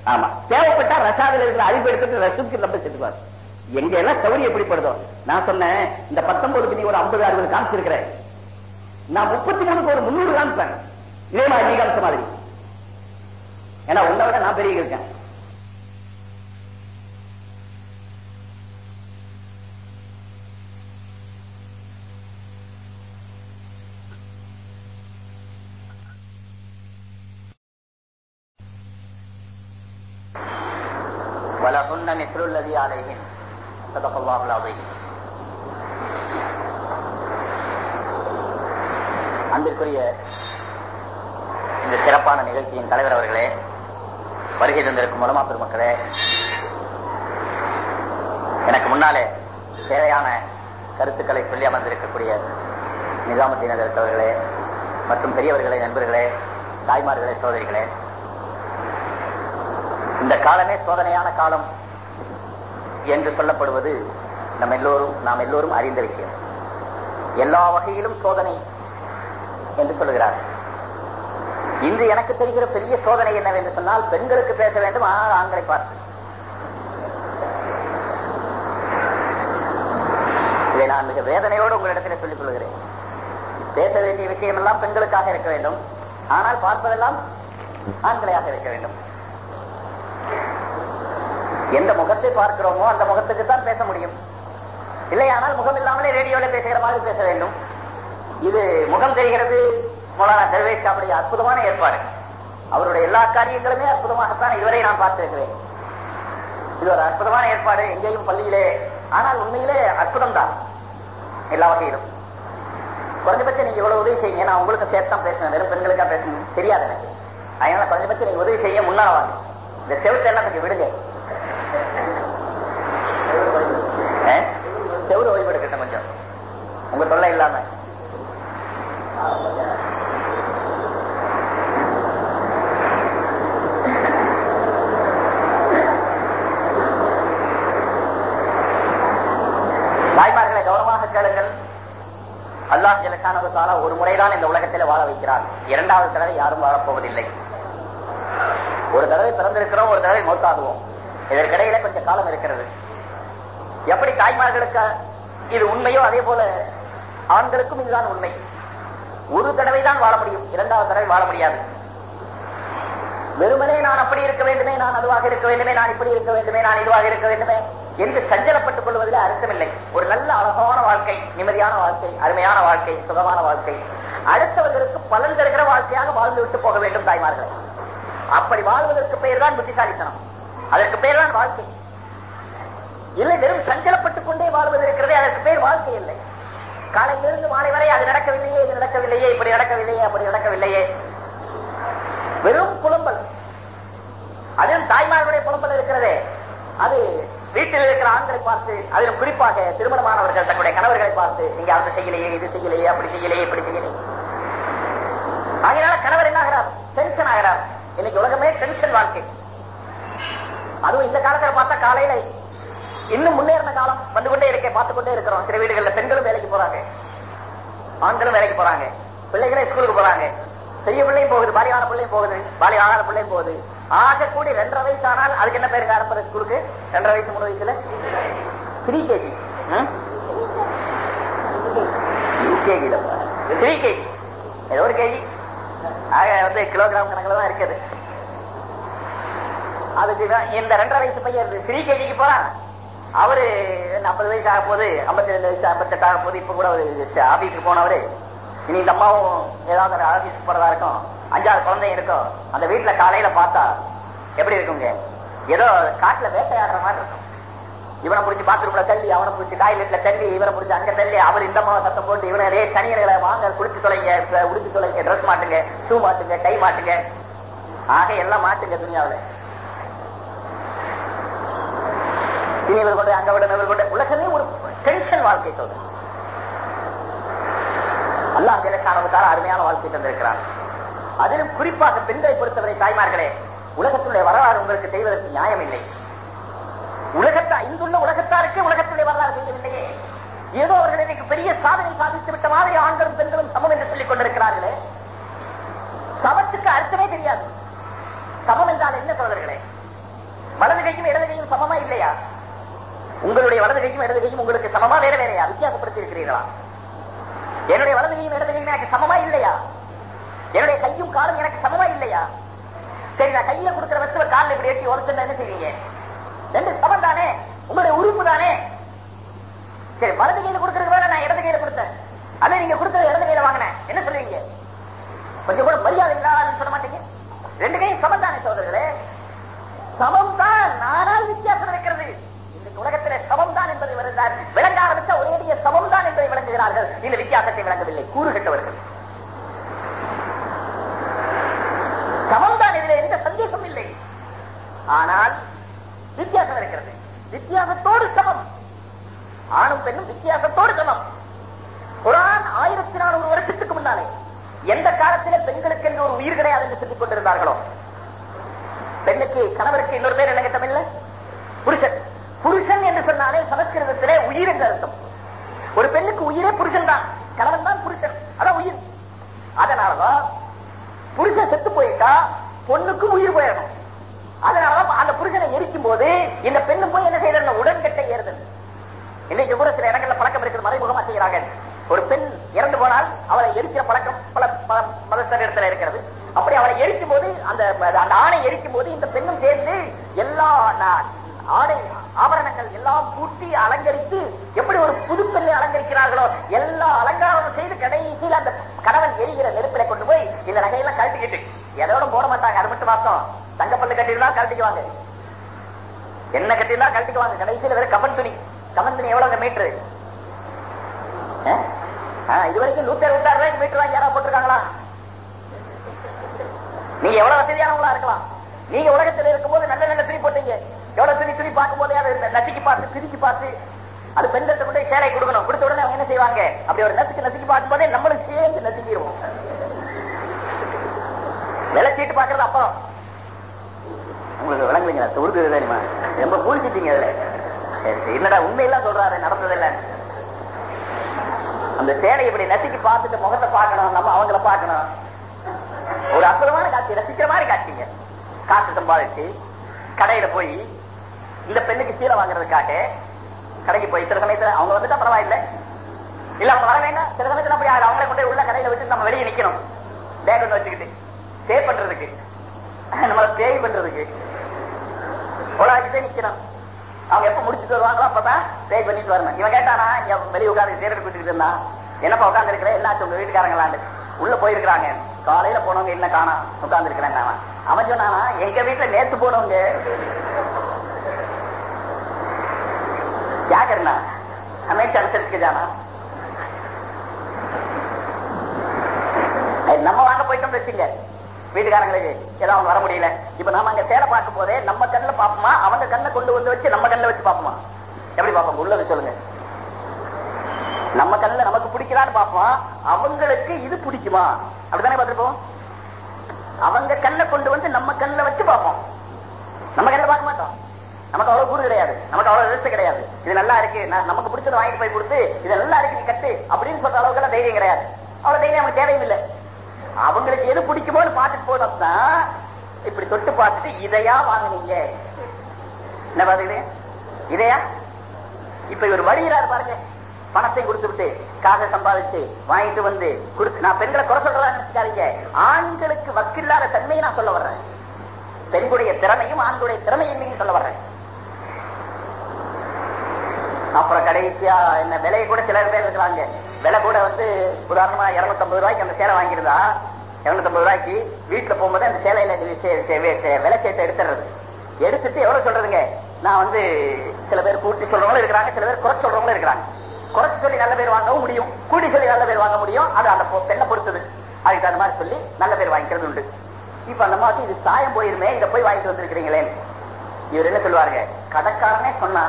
ஆமா. தேவைப்பட்டா ரசாதில் இருக்கிற அறிவு எடுத்துட்டு ரசூக்கு நம்பர் சேர்த்துப்பார் எங்க எல்லாம் சௌரி எப்படிப்படுதோ நான் சொன்னேன் இந்த பத்தொன்பதுக்கு நீ ஒரு ஐம்பது அறுபது காமிச்சிருக்கிறேன் நான் முப்பத்தி மூணுக்கு ஒரு முன்னூறு காமிப்பேன் இதே மாதிரி நீ காமிச்ச மாதிரி. ஏன்னா உங்களை விட நான் பெரிய இருக்கேன். எல்லோரும் அறிந்த விஷயம். எல்லா வகையிலும் சோதனை என்று சொல்லுகிறார். இன்று எனக்கு தெரிகிற பெரிய சோதனை என்னவென்று சொன்னால் பெண்களுக்கு பேச வேண்டும் ஆனால் ஆண்களை பார்த்து. இதை நான் மிக வேதனையோடு உங்களிடத்தில் சொல்லிக் கொள்கிறேன். பேச வேண்டிய விஷயம் எல்லாம் பெண்களுக்காக இருக்க வேண்டும். ஆனால் பார்ப்பதெல்லாம் ஆண்களையாக இருக்க வேண்டும். எந்த முகத்தை பார்க்கிறோமோ அந்த முகத்துக்கு தான் பேச முடியும். இல்லையானால் முகம் இல்லாமலே ரேடியோல பேசுகிற மாதிரி பேச வேண்டும். இது முகம் தெரிகிறது. மௌலானா தர்வேஷ் அவருடைய அற்புதமான ஏற்பாடு. அவருடைய எல்லா காரியங்களுமே அற்புதமாகத்தான் இதுவரை நான் பார்த்திருக்கிறேன். இது ஒரு அற்புதமான ஏற்பாடு. எங்கேயும் பள்ளியிலே. ஆனால் உண்மையிலே அற்புதம் தான் எல்லா வகையிலும். குறைஞ்சபட்சம் நீங்க இவ்வளவு உதவி செய்யுங்க. நான் உங்களுக்கு சேர்த்தான் பேசுவேன். வெறும் பெண்களுக்கா பேசணும் தெரியாது எனக்கு. அதனால குறைஞ்சபட்சம் நீங்க உதவி செய்ய முன்னால வாங்க. இந்த செவத்தை எல்லாம் கொஞ்சம் விடுங்க. செவுரு ஓய்வு எடுக்கட்டும் கொஞ்சம். உங்க தொல்லை இல்லாம. தாய்மார்களை கௌரவமாக கேளுங்கள். அல்லாஹ் ஜலசானது தாலா ஒரு முறைதான் இந்த உலகத்தில் வாழ வைக்கிறார். இரண்டாவது தடவை யாரும் வாழப்போவதில்லை. ஒரு தடவை பிறந்திருக்கிறோம் ஒரு தடவை மௌத்தாகுவோம். இதற்கிடையில கொஞ்சம் காலம் இருக்கிறது. எப்படி தாய்மார்களுக்கு இது உண்மையோ அதே போல ஆண்களுக்கும் இதுதான் உண்மை. ஒரு தடவை தான் வாழ முடியும். இரண்டாவது தடவை வாழ முடியாது. வெறுமனே நான் அப்படி இருக்க வேண்டுமே நான் அதுவாக இருக்க வேண்டுமே நான் இப்படி இருக்க வேண்டுமே நான் இதுவாக இருக்க வேண்டுமே என்று சஞ்சலப்பட்டுக் கொள்வதில் அர்த்தமில்லை. ஒரு நல்ல அழகான வாழ்க்கை நிம்மதியான வாழ்க்கை அருமையான வாழ்க்கை சுகமான வாழ்க்கை. அடுத்தவர்களுக்கு பலன் தருகிற வாழ்க்கையாக வாழ்ந்து விட்டு போக வேண்டும் தாய்மார்கள். அப்படி வாழ்வதற்கு பெயர் தான் புத்திசாலித்தனம். அதற்கு பெயர் தான் வாழ்க்கை. இல்லை வெறும் சஞ்சலப்பட்டுக் கொண்டே வாழ்வது இருக்கிறதே அதற்கு பேர் வாழ்க்கை இல்லை. காலையிலிருந்து மாலை வரை அது நடக்கவில்லையே இது நடக்கவில்லையே இப்படி நடக்கவில்லையே அப்படி நடக்கவில்லையே. வெறும் புலம்பல். அதிலும் தாய்மார்களுடைய புலம்பல் இருக்கிறதே. அது வீட்டில் இருக்கிற ஆண்களை பார்த்து அதிலும் குறிப்பாக திருமணமானவர்கள் தங்களுடைய கணவர்களை பார்த்து நீங்க அதை செய்யலையே இது செய்யலையே அப்படி செய்யலையே இப்படி செய்யலையே. ஆகையினால கணவர் என்ன ஆகிறார்? டென்ஷன் ஆகிறார். இன்னைக்கு உலகமே டென்ஷன் வாழ்க்கை. அதுவும் இந்த காலத்துல பார்த்தா காலையில இன்னும் முன்னேறின காலம் வந்து கொண்டே இருக்க பார்த்து கொண்டே இருக்கிறோம். சில வீடுகள்ல பெண்களும் வேலைக்கு போறாங்க. ஆண்களும் வேலைக்கு போறாங்க. பிள்ளைகளே ஸ்கூலுக்கு போறாங்க. பெரிய பிள்ளையும் போகுது பாலியான பிள்ளையும் போகுது பாலி பிள்ளையும் போகுது. ஆக கூடி ரெண்டரை வயசு ஆனால் அதுக்கு என்ன பேருங்க ஆரம்பர ஸ்கூலுக்கு? ரெண்டரை வயசு மூணு வயசுல? த்ரீ கேஜி யூகேஜில த்ரீ கேஜி ஏதோ ஒரு கேஜி ஆக வந்து கிலோகிராம் கணக்குல தான் இருக்குது. அதுக்கு இந்த ரெண்டரை வயசு பையன் த்ரீ கேஜிக்கு போறான். அவரு நாற்பது வயசு ஆக போகுது ஐம்பத்தி ரெண்டு வயசு ஐம்பத்தெட்டு ஆக போகுது இப்ப கூட அவரு ஆபீஸுக்கு போனவரு. இனி இந்த அம்மாவும் ஏதாவது ஒரு ஆபீஸ்க்கு போறதா இருக்கும். அஞ்சாறு குழந்தைங்க இருக்கும் அந்த வீட்டுல காலையில பார்த்தா எப்படி இருக்குங்க? ஏதோ காட்டுல வேட்டையாடுற மாதிரி இருக்கும். இவனை பிடிச்சி பாத்ரூம்ல தள்ளி அவனை பிடிச்சி டாய்லெட்ல தள்ளி இவனை பிடிச்சி அங்க தள்ளி அவர் இந்த மாவை சத்தம் போட்டு இவனை ரே சனியர்களை வாங்க குளிச்சு தொலைங்க உடிச்சு தொலைங்க ட்ரெஸ் மாட்டுங்க ஷூ மாட்டுங்க கை மாட்டுங்க. ஆக எல்லாம் மாட்டுங்க துணியாவில இனி இவர் கொண்டு அங்க விட இவர் கொண்டு. உலகமே ஒரு டென்ஷன் வாழ்க்கை சொல்றேன் அல்லாஹ் ஜெலசானவுக்கான அருமையான வாழ்க்கை தந்திருக்கிறான் அதிலும் குறிப்பாக பெண்களை பொறுத்தவரை தாய்மார்களே உலகத்தினுடைய வரலாறு உங்களுக்கு செய்வதற்கு நியாயம் இல்லை உலகத்தா இந்துள்ள உலகத்தாருக்கே உலகத்துடைய வரலாறு செய்யவில்லையே ஏதோ அவர்கள் இன்னைக்கு பெரிய சாதனை சாதித்து விட்ட மாதிரி ஆண்களும் பெண்களும் சமம் என்று சொல்லிக் கொண்டிருக்கிறார்களே. சமத்துக்கு அர்த்தமே தெரியாது. சமம் என்றால் என்ன சொல்றீர்களே வலது கையும் இடது கையும் சமமா இல்லையா? உங்களுடைய வலது கையும் இடது கையும் உங்களுக்கு சமமா வேற வேறையா? வித்தியாசப்படுத்தி இருக்கிறீர்களா என்னுடைய வலது கையும் இடது கையும் எனக்கு சமமா இல்லையா? என்னுடைய கையும் காலும் எனக்கு சமமா இல்லையா? சரி நான் கையில கொடுக்கிற வசுவ காலில் இப்படி எட்டி ஒருத்தர் என்ன செய்வீங்க? ரெண்டு சமம் தானே? உங்களுடைய உறுப்பு தானே? சரி வலது கையில கொடுக்கறது வேற நான் இடது கையில கொடுத்தேன். அல்ல நீங்க கொடுத்தது இடது கையில வாங்கினேன் என்ன சொல்லுவீங்க கொஞ்சம் கூட மரியாதை இல்லாதான்னு சொல்ல மாட்டீங்க. ரெண்டு கையும் சமம் தானே சோதர்களே சமம் தான். நானால் வித்தியாசம் இருக்கிறது உலகத்திலே சமம் தான் என்பதை விளங்கார் விளங்க ஆரம்பித்த ஒரேடிய சமம் தான் என்பதை விளங்குகிறார்கள். இந்த வித்தியாசத்தை விளங்கவில்லை. கூறுகின்றவர்கள். சமம் தான் இதில் எந்த சந்தேகம் இல்லை. ஆனால் வித்தியாசம் இருக்கிறது. வித்தியாசத்தோடு சமம். ஆணும் பெண்ணும் வித்தியாசத்தோடு சமம். குரான் ஆயிரத்தி நானூறு வருஷத்துக்கு முன்னாலே எந்த காலத்திலே பெண்களுக்கு என்று ஒரு உயிர் கிடையாது என்று சொல்லிக் கொண்டிருந்தார்களோ? பெண்ணுக்கு கணவருக்கு இன்னொரு பேர் என்ன தமிழ்ல புருஷன். புருஷன் என்று சொன்னாலே சமஸ்கிருதத்திலே உயிர் என்று அர்த்தம். ஒரு பெண்ணுக்கு உயிரே புருஷன் தான் கணவன் தான் புருஷன். அதான் உயிர். அதனாலதான் புருஷன் செத்து போயிட்டா பொண்ணுக்கும் உயிர் போயிடணும். அதனாலதான் அந்த புருஷனை எரிக்கும் போது இந்த பெண்ணு போய் என்ன செய்யறது உடன்கட்டை ஏறுதல். இன்னைக்கு கூட சில இடங்கள்ல பழக்கம் இருக்கிறது. மறைமுகமா செய்யறாங்க. ஒரு பெண் இறந்து போனால் அவளை எரிக்கிற பழக்கம் பல மதத்திடத்துல இருக்கிறது. அப்படி அவளை எரிக்கும் போது அந்த அந்த ஆணை எரிக்கும் போது இந்த பெண்ணும் சேர்ந்து எல்லா ஆடை ஆபரணங்கள் எல்லாம் பூட்டி அலங்கரித்து எப்படி ஒரு புதுப்பெண்ணை அலங்கரிக்கிறார்களோ எல்லா அலங்காரம் செய்து கடைசியில் அந்த கணவன் எரிகிற நெருப்பில கொண்டு போய் இந்த நகையெல்லாம் கழட்டிக்கிட்டு எதோட போட மாட்டாங்க. அது மட்டும் மாசம் தங்கப்பல்லு கட்டிருந்தா கழட்டிக்குவாங்க. என்ன கட்டிருந்தா கழட்டிக்குவாங்க. கடைசியில் வேற கமன் துணி. கமன் துணி எவ்வளவு மீட்டரு இது வரைக்கும் நூத்தி அறுபத்தாறு ரூபாய்க்கு மீட்டர் வாங்கி யாராவது போட்டிருக்காங்களா? நீங்க எவ்வளவு வசதியானவங்களா இருக்கலாம். நீங்க உலகத்தில் இருக்கும்போது நல்ல நல்ல துணி போட்டீங்க. எவ்வளவு துணி துணி பார்க்கும் போதே அதை நசுக்கி பார்த்து பிரிச்சு பார்த்து அது பெண்கள்ட்ட கொண்டு சேலை கொடுக்கணும். கொடுத்த உடனே அவங்க என்ன செய்வாங்க? அப்படி ஒரு நசுக்கு நசுக்கி பார்க்கும் போதே நம்மளும் சேர்ந்து நசுக்கிடுவோம். விளைச்சிட்டு பாக்குறது அப்புறம். உங்களுக்கு விளங்குறீங்களா உருது தெரியுமா ரொம்ப பூழிச்சிட்டீங்க அதுல. என்னடா உண்மையெல்லாம் சொல்றாரு? நடந்ததில்ல. அந்த சேலை இப்படி நசுக்கி பார்த்துட்டு முகத்தை பார்க்கணும் நம்ம அவங்கள பார்க்கணும். ஒரு அற்புதமான காட்சி ரசிக்கிற மாதிரி காட்சிங்க. காசு சம்பாதிச்சு கடையில போய் இந்த பெண்ணுக்கு சீலை வாங்குறதுக்காக கடைக்கு போய் சில சமயத்துல அவங்க வந்துட்டா பரவாயில்லை. இல்ல அவங்க வர வேண்டாம் சில சமயத்துல அப்படி அவங்களே கொண்டு உள்ள கடையில விட்டு நம்ம வெளியே நிக்கணும். பேக் ஒன்று வச்சுக்கிட்டு. பே பண்றதுக்கு. நம்மள பேய் பண்றதுக்கு. உலகிட்டே நிக்கணும் அவங்க எப்ப முடிச்சுட்டு வருவாங்களோ அப்பதான் பே பண்ணிட்டு வரணும். இவன் கேட்டானா இங்க வெளியே உட்காந்து சீரட் கூட்டிட்டு இருந்தான் என்னப்பா உட்காந்து இருக்கிற? என்னாச்சு? உங்க வீட்டுக்காரங்களாண்டு உள்ள போயிருக்கிறாங்க. காலையில போனவங்க என்ன காணா? உட்கார்ந்து இருக்கிறேன் அவன் சொன்னானா எங்க வீட்டுல நேத்து போனவங்க क्या करना हमें चल सर्च के जाना ஏய், நம்ம வாங்க போயிட்டோம் வச்சுங்க வீட்டுக்காரங்களுக்கு ஏதோ அவங்க வர முடியல இப்ப நாம அங்க சேலை பார்க்கும் போதே நம்ம கண்ணுல பாப்போமா அவங்க கண்ணை கொண்டு வந்து வச்சு நம்ம கண்ணுல வச்சு பாப்போமா எப்படி பாப்போம் உள்ளது சொல்லுங்க நம்ம கண்ணுல நமக்கு பிடிக்கிறான்னு பார்ப்போம் அவங்களுக்கு இது பிடிக்குமா அப்படித்தானே பார்த்திருப்போம் அவங்க கண்ணை கொண்டு வந்து நம்ம கண்ணுல வச்சு பார்ப்போம் நம்ம கண்ணில் பார்க்க மாட்டோம் நமக்கு அவ்வளவு கூறு கிடையாது. நமக்கு அவ்வளவு ரிஸ்க் கிடையாது. இது நல்லா இருக்கு. நான் நமக்கு பிடிச்சதை வாங்கிட்டு போய் கொடுத்து இது நல்லா இருக்கு நீ கட்டு அப்படின்னு சொல்ற அளவுக்கு எல்லாம் தைரியம் கிடையாது. அவ்வளவு தைரியம் நமக்கு தேவையும் இல்லை அவங்களுக்கு எது பிடிக்குமோன்னு பார்த்துட்டு போனோம்னா இப்படி தொட்டு பார்த்துட்டு இதையா வாங்குனீங்க. என்ன பாத்துக்கிறீங்க இதையா? இப்ப இவர் வருகிறார் பாருங்க. பணத்தை கொடுத்து விட்டு காசை சம்பாதிச்சு வாங்கிட்டு வந்து கொடுத்து நான் பெண்களை குறை சொல்றதா நினைச்சுக்காதீங்க. ஆண்களுக்கு வக்கில்லாத தன்மையை நான் சொல்ல வர்றேன். பெண்களுடைய திறமையும் ஆண்களுடைய திறமையின்மையும் சொல்ல வர்றேன். அப்புறம் கடைசியா என்ன விலையை கூட சில பேர் இருக்கிறாங்க விலை கூட வந்து உதாரணமா 250 ரூபாய்க்கு அந்த சேலை வாங்கியிருந்தா 250 ரூபாய்க்கு வீட்டுல போகும்போது அந்த சேலையில விலை சேர்த்து எடுத்துறது எடுத்துட்டு எவ்வளவு சொல்றதுங்க? நான் வந்து சில பேர் கூட்டி சொல்றவங்களும் இருக்கிறாங்க சில பேர் குறை சொல்றவங்களும் இருக்கிறாங்க. குறைச்சு சொல்லி நல்ல பேர் வாங்கவும் முடியும். கூட்டி சொல்லி நல்ல பேர் வாங்க முடியும். அது அந்த பெண்ணை பொறுத்தது. அதுக்கு அந்த மாதிரி சொல்லி நல்ல பேர் வாங்கிக்கிறது உண்டு. இப்ப அந்த மாதிரி இது சாயம் போயிருமே இதை போய் வாங்கிட்டு வந்திருக்கிறீங்களே இவர் என்ன சொல்லுவாருங்க? கடைக்காரனே சொன்னா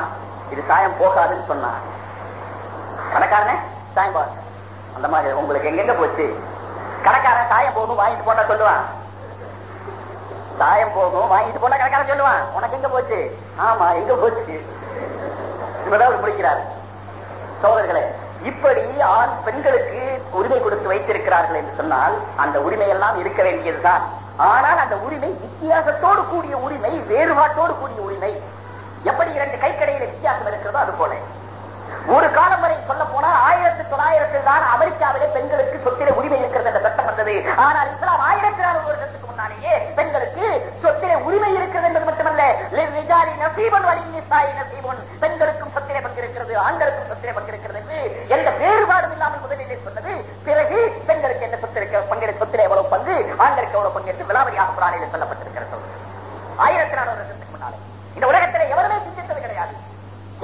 இது சாயம் போகாதுன்னு சொன்னான் கடைக்காரனே சாயம் போகாது அந்த மாதிரி உங்களுக்கு எங்கெங்க போச்சு? கடைக்காரன் சாயம் போகும் வாங்கிட்டு போனா சொல்லுவான். சாயம் போகும் வாங்கிட்டு போனா கடைக்காரன் சொல்லுவான். உனக்கு எங்க போச்சு? ஆமா எங்க போச்சு? இவதான் அவர் முடிக்கிறார். சோதர்களே இப்படி ஆண் பெண்களுக்கு உரிமை கொடுத்து வைத்திருக்கிறார்கள் என்று சொன்னால் அந்த உரிமை எல்லாம் இருக்க வேண்டியதுதான். ஆனால் அந்த உரிமை வித்தியாசத்தோடு கூடிய உரிமை வேறுபாட்டோடு கூடிய உரிமை. எப்படி இரண்டு கைக்கடையில வித்தியாசம் இருக்கிறதோ அது போல. ஒரு காலம் வரை சொல்ல போனால் ஆயிரத்தி தொள்ளாயிரத்தில் தான் அமெரிக்காவிலே பெண்களுக்கு சொத்திலே உரிமை இருக்கிறது என்ற சட்டம் வந்தது. ஆனால் இஸ்லாம் ஆயிரத்தி நானூறு வருஷத்துக்கு முன்னாலேயே பெண்களுக்கு சொத்திலே உரிமை இருக்கிறது என்பது மட்டுமல்ல. லிர்ரிஜாலி நசீபன் வலி நிசாயி நசீபன். பெண்களுக்கும் சொத்திலே பங்கிருக்கிறது ஆண்களுக்கும் சொத்திலே பங்கிருக்கிறது என்று எந்த வேறுபாடும் இல்லாமல் முதலிலே சொன்னது. பிறகு பெண்களுக்கு என்ன சொத்திருக்க பங்கு சொத்திலே எவ்வளவு பங்கு? ஆண்களுக்கு எவ்வளவு பங்கு என்று விலாவரியாக புராணியில் சொல்லப்பட்டிருக்கிறது. ஆயிரத்தி நானூறு வருஷத்துக்கு முன்னாலே. இந்த உலக எவருமே சிந்தித்தது கிடையாது.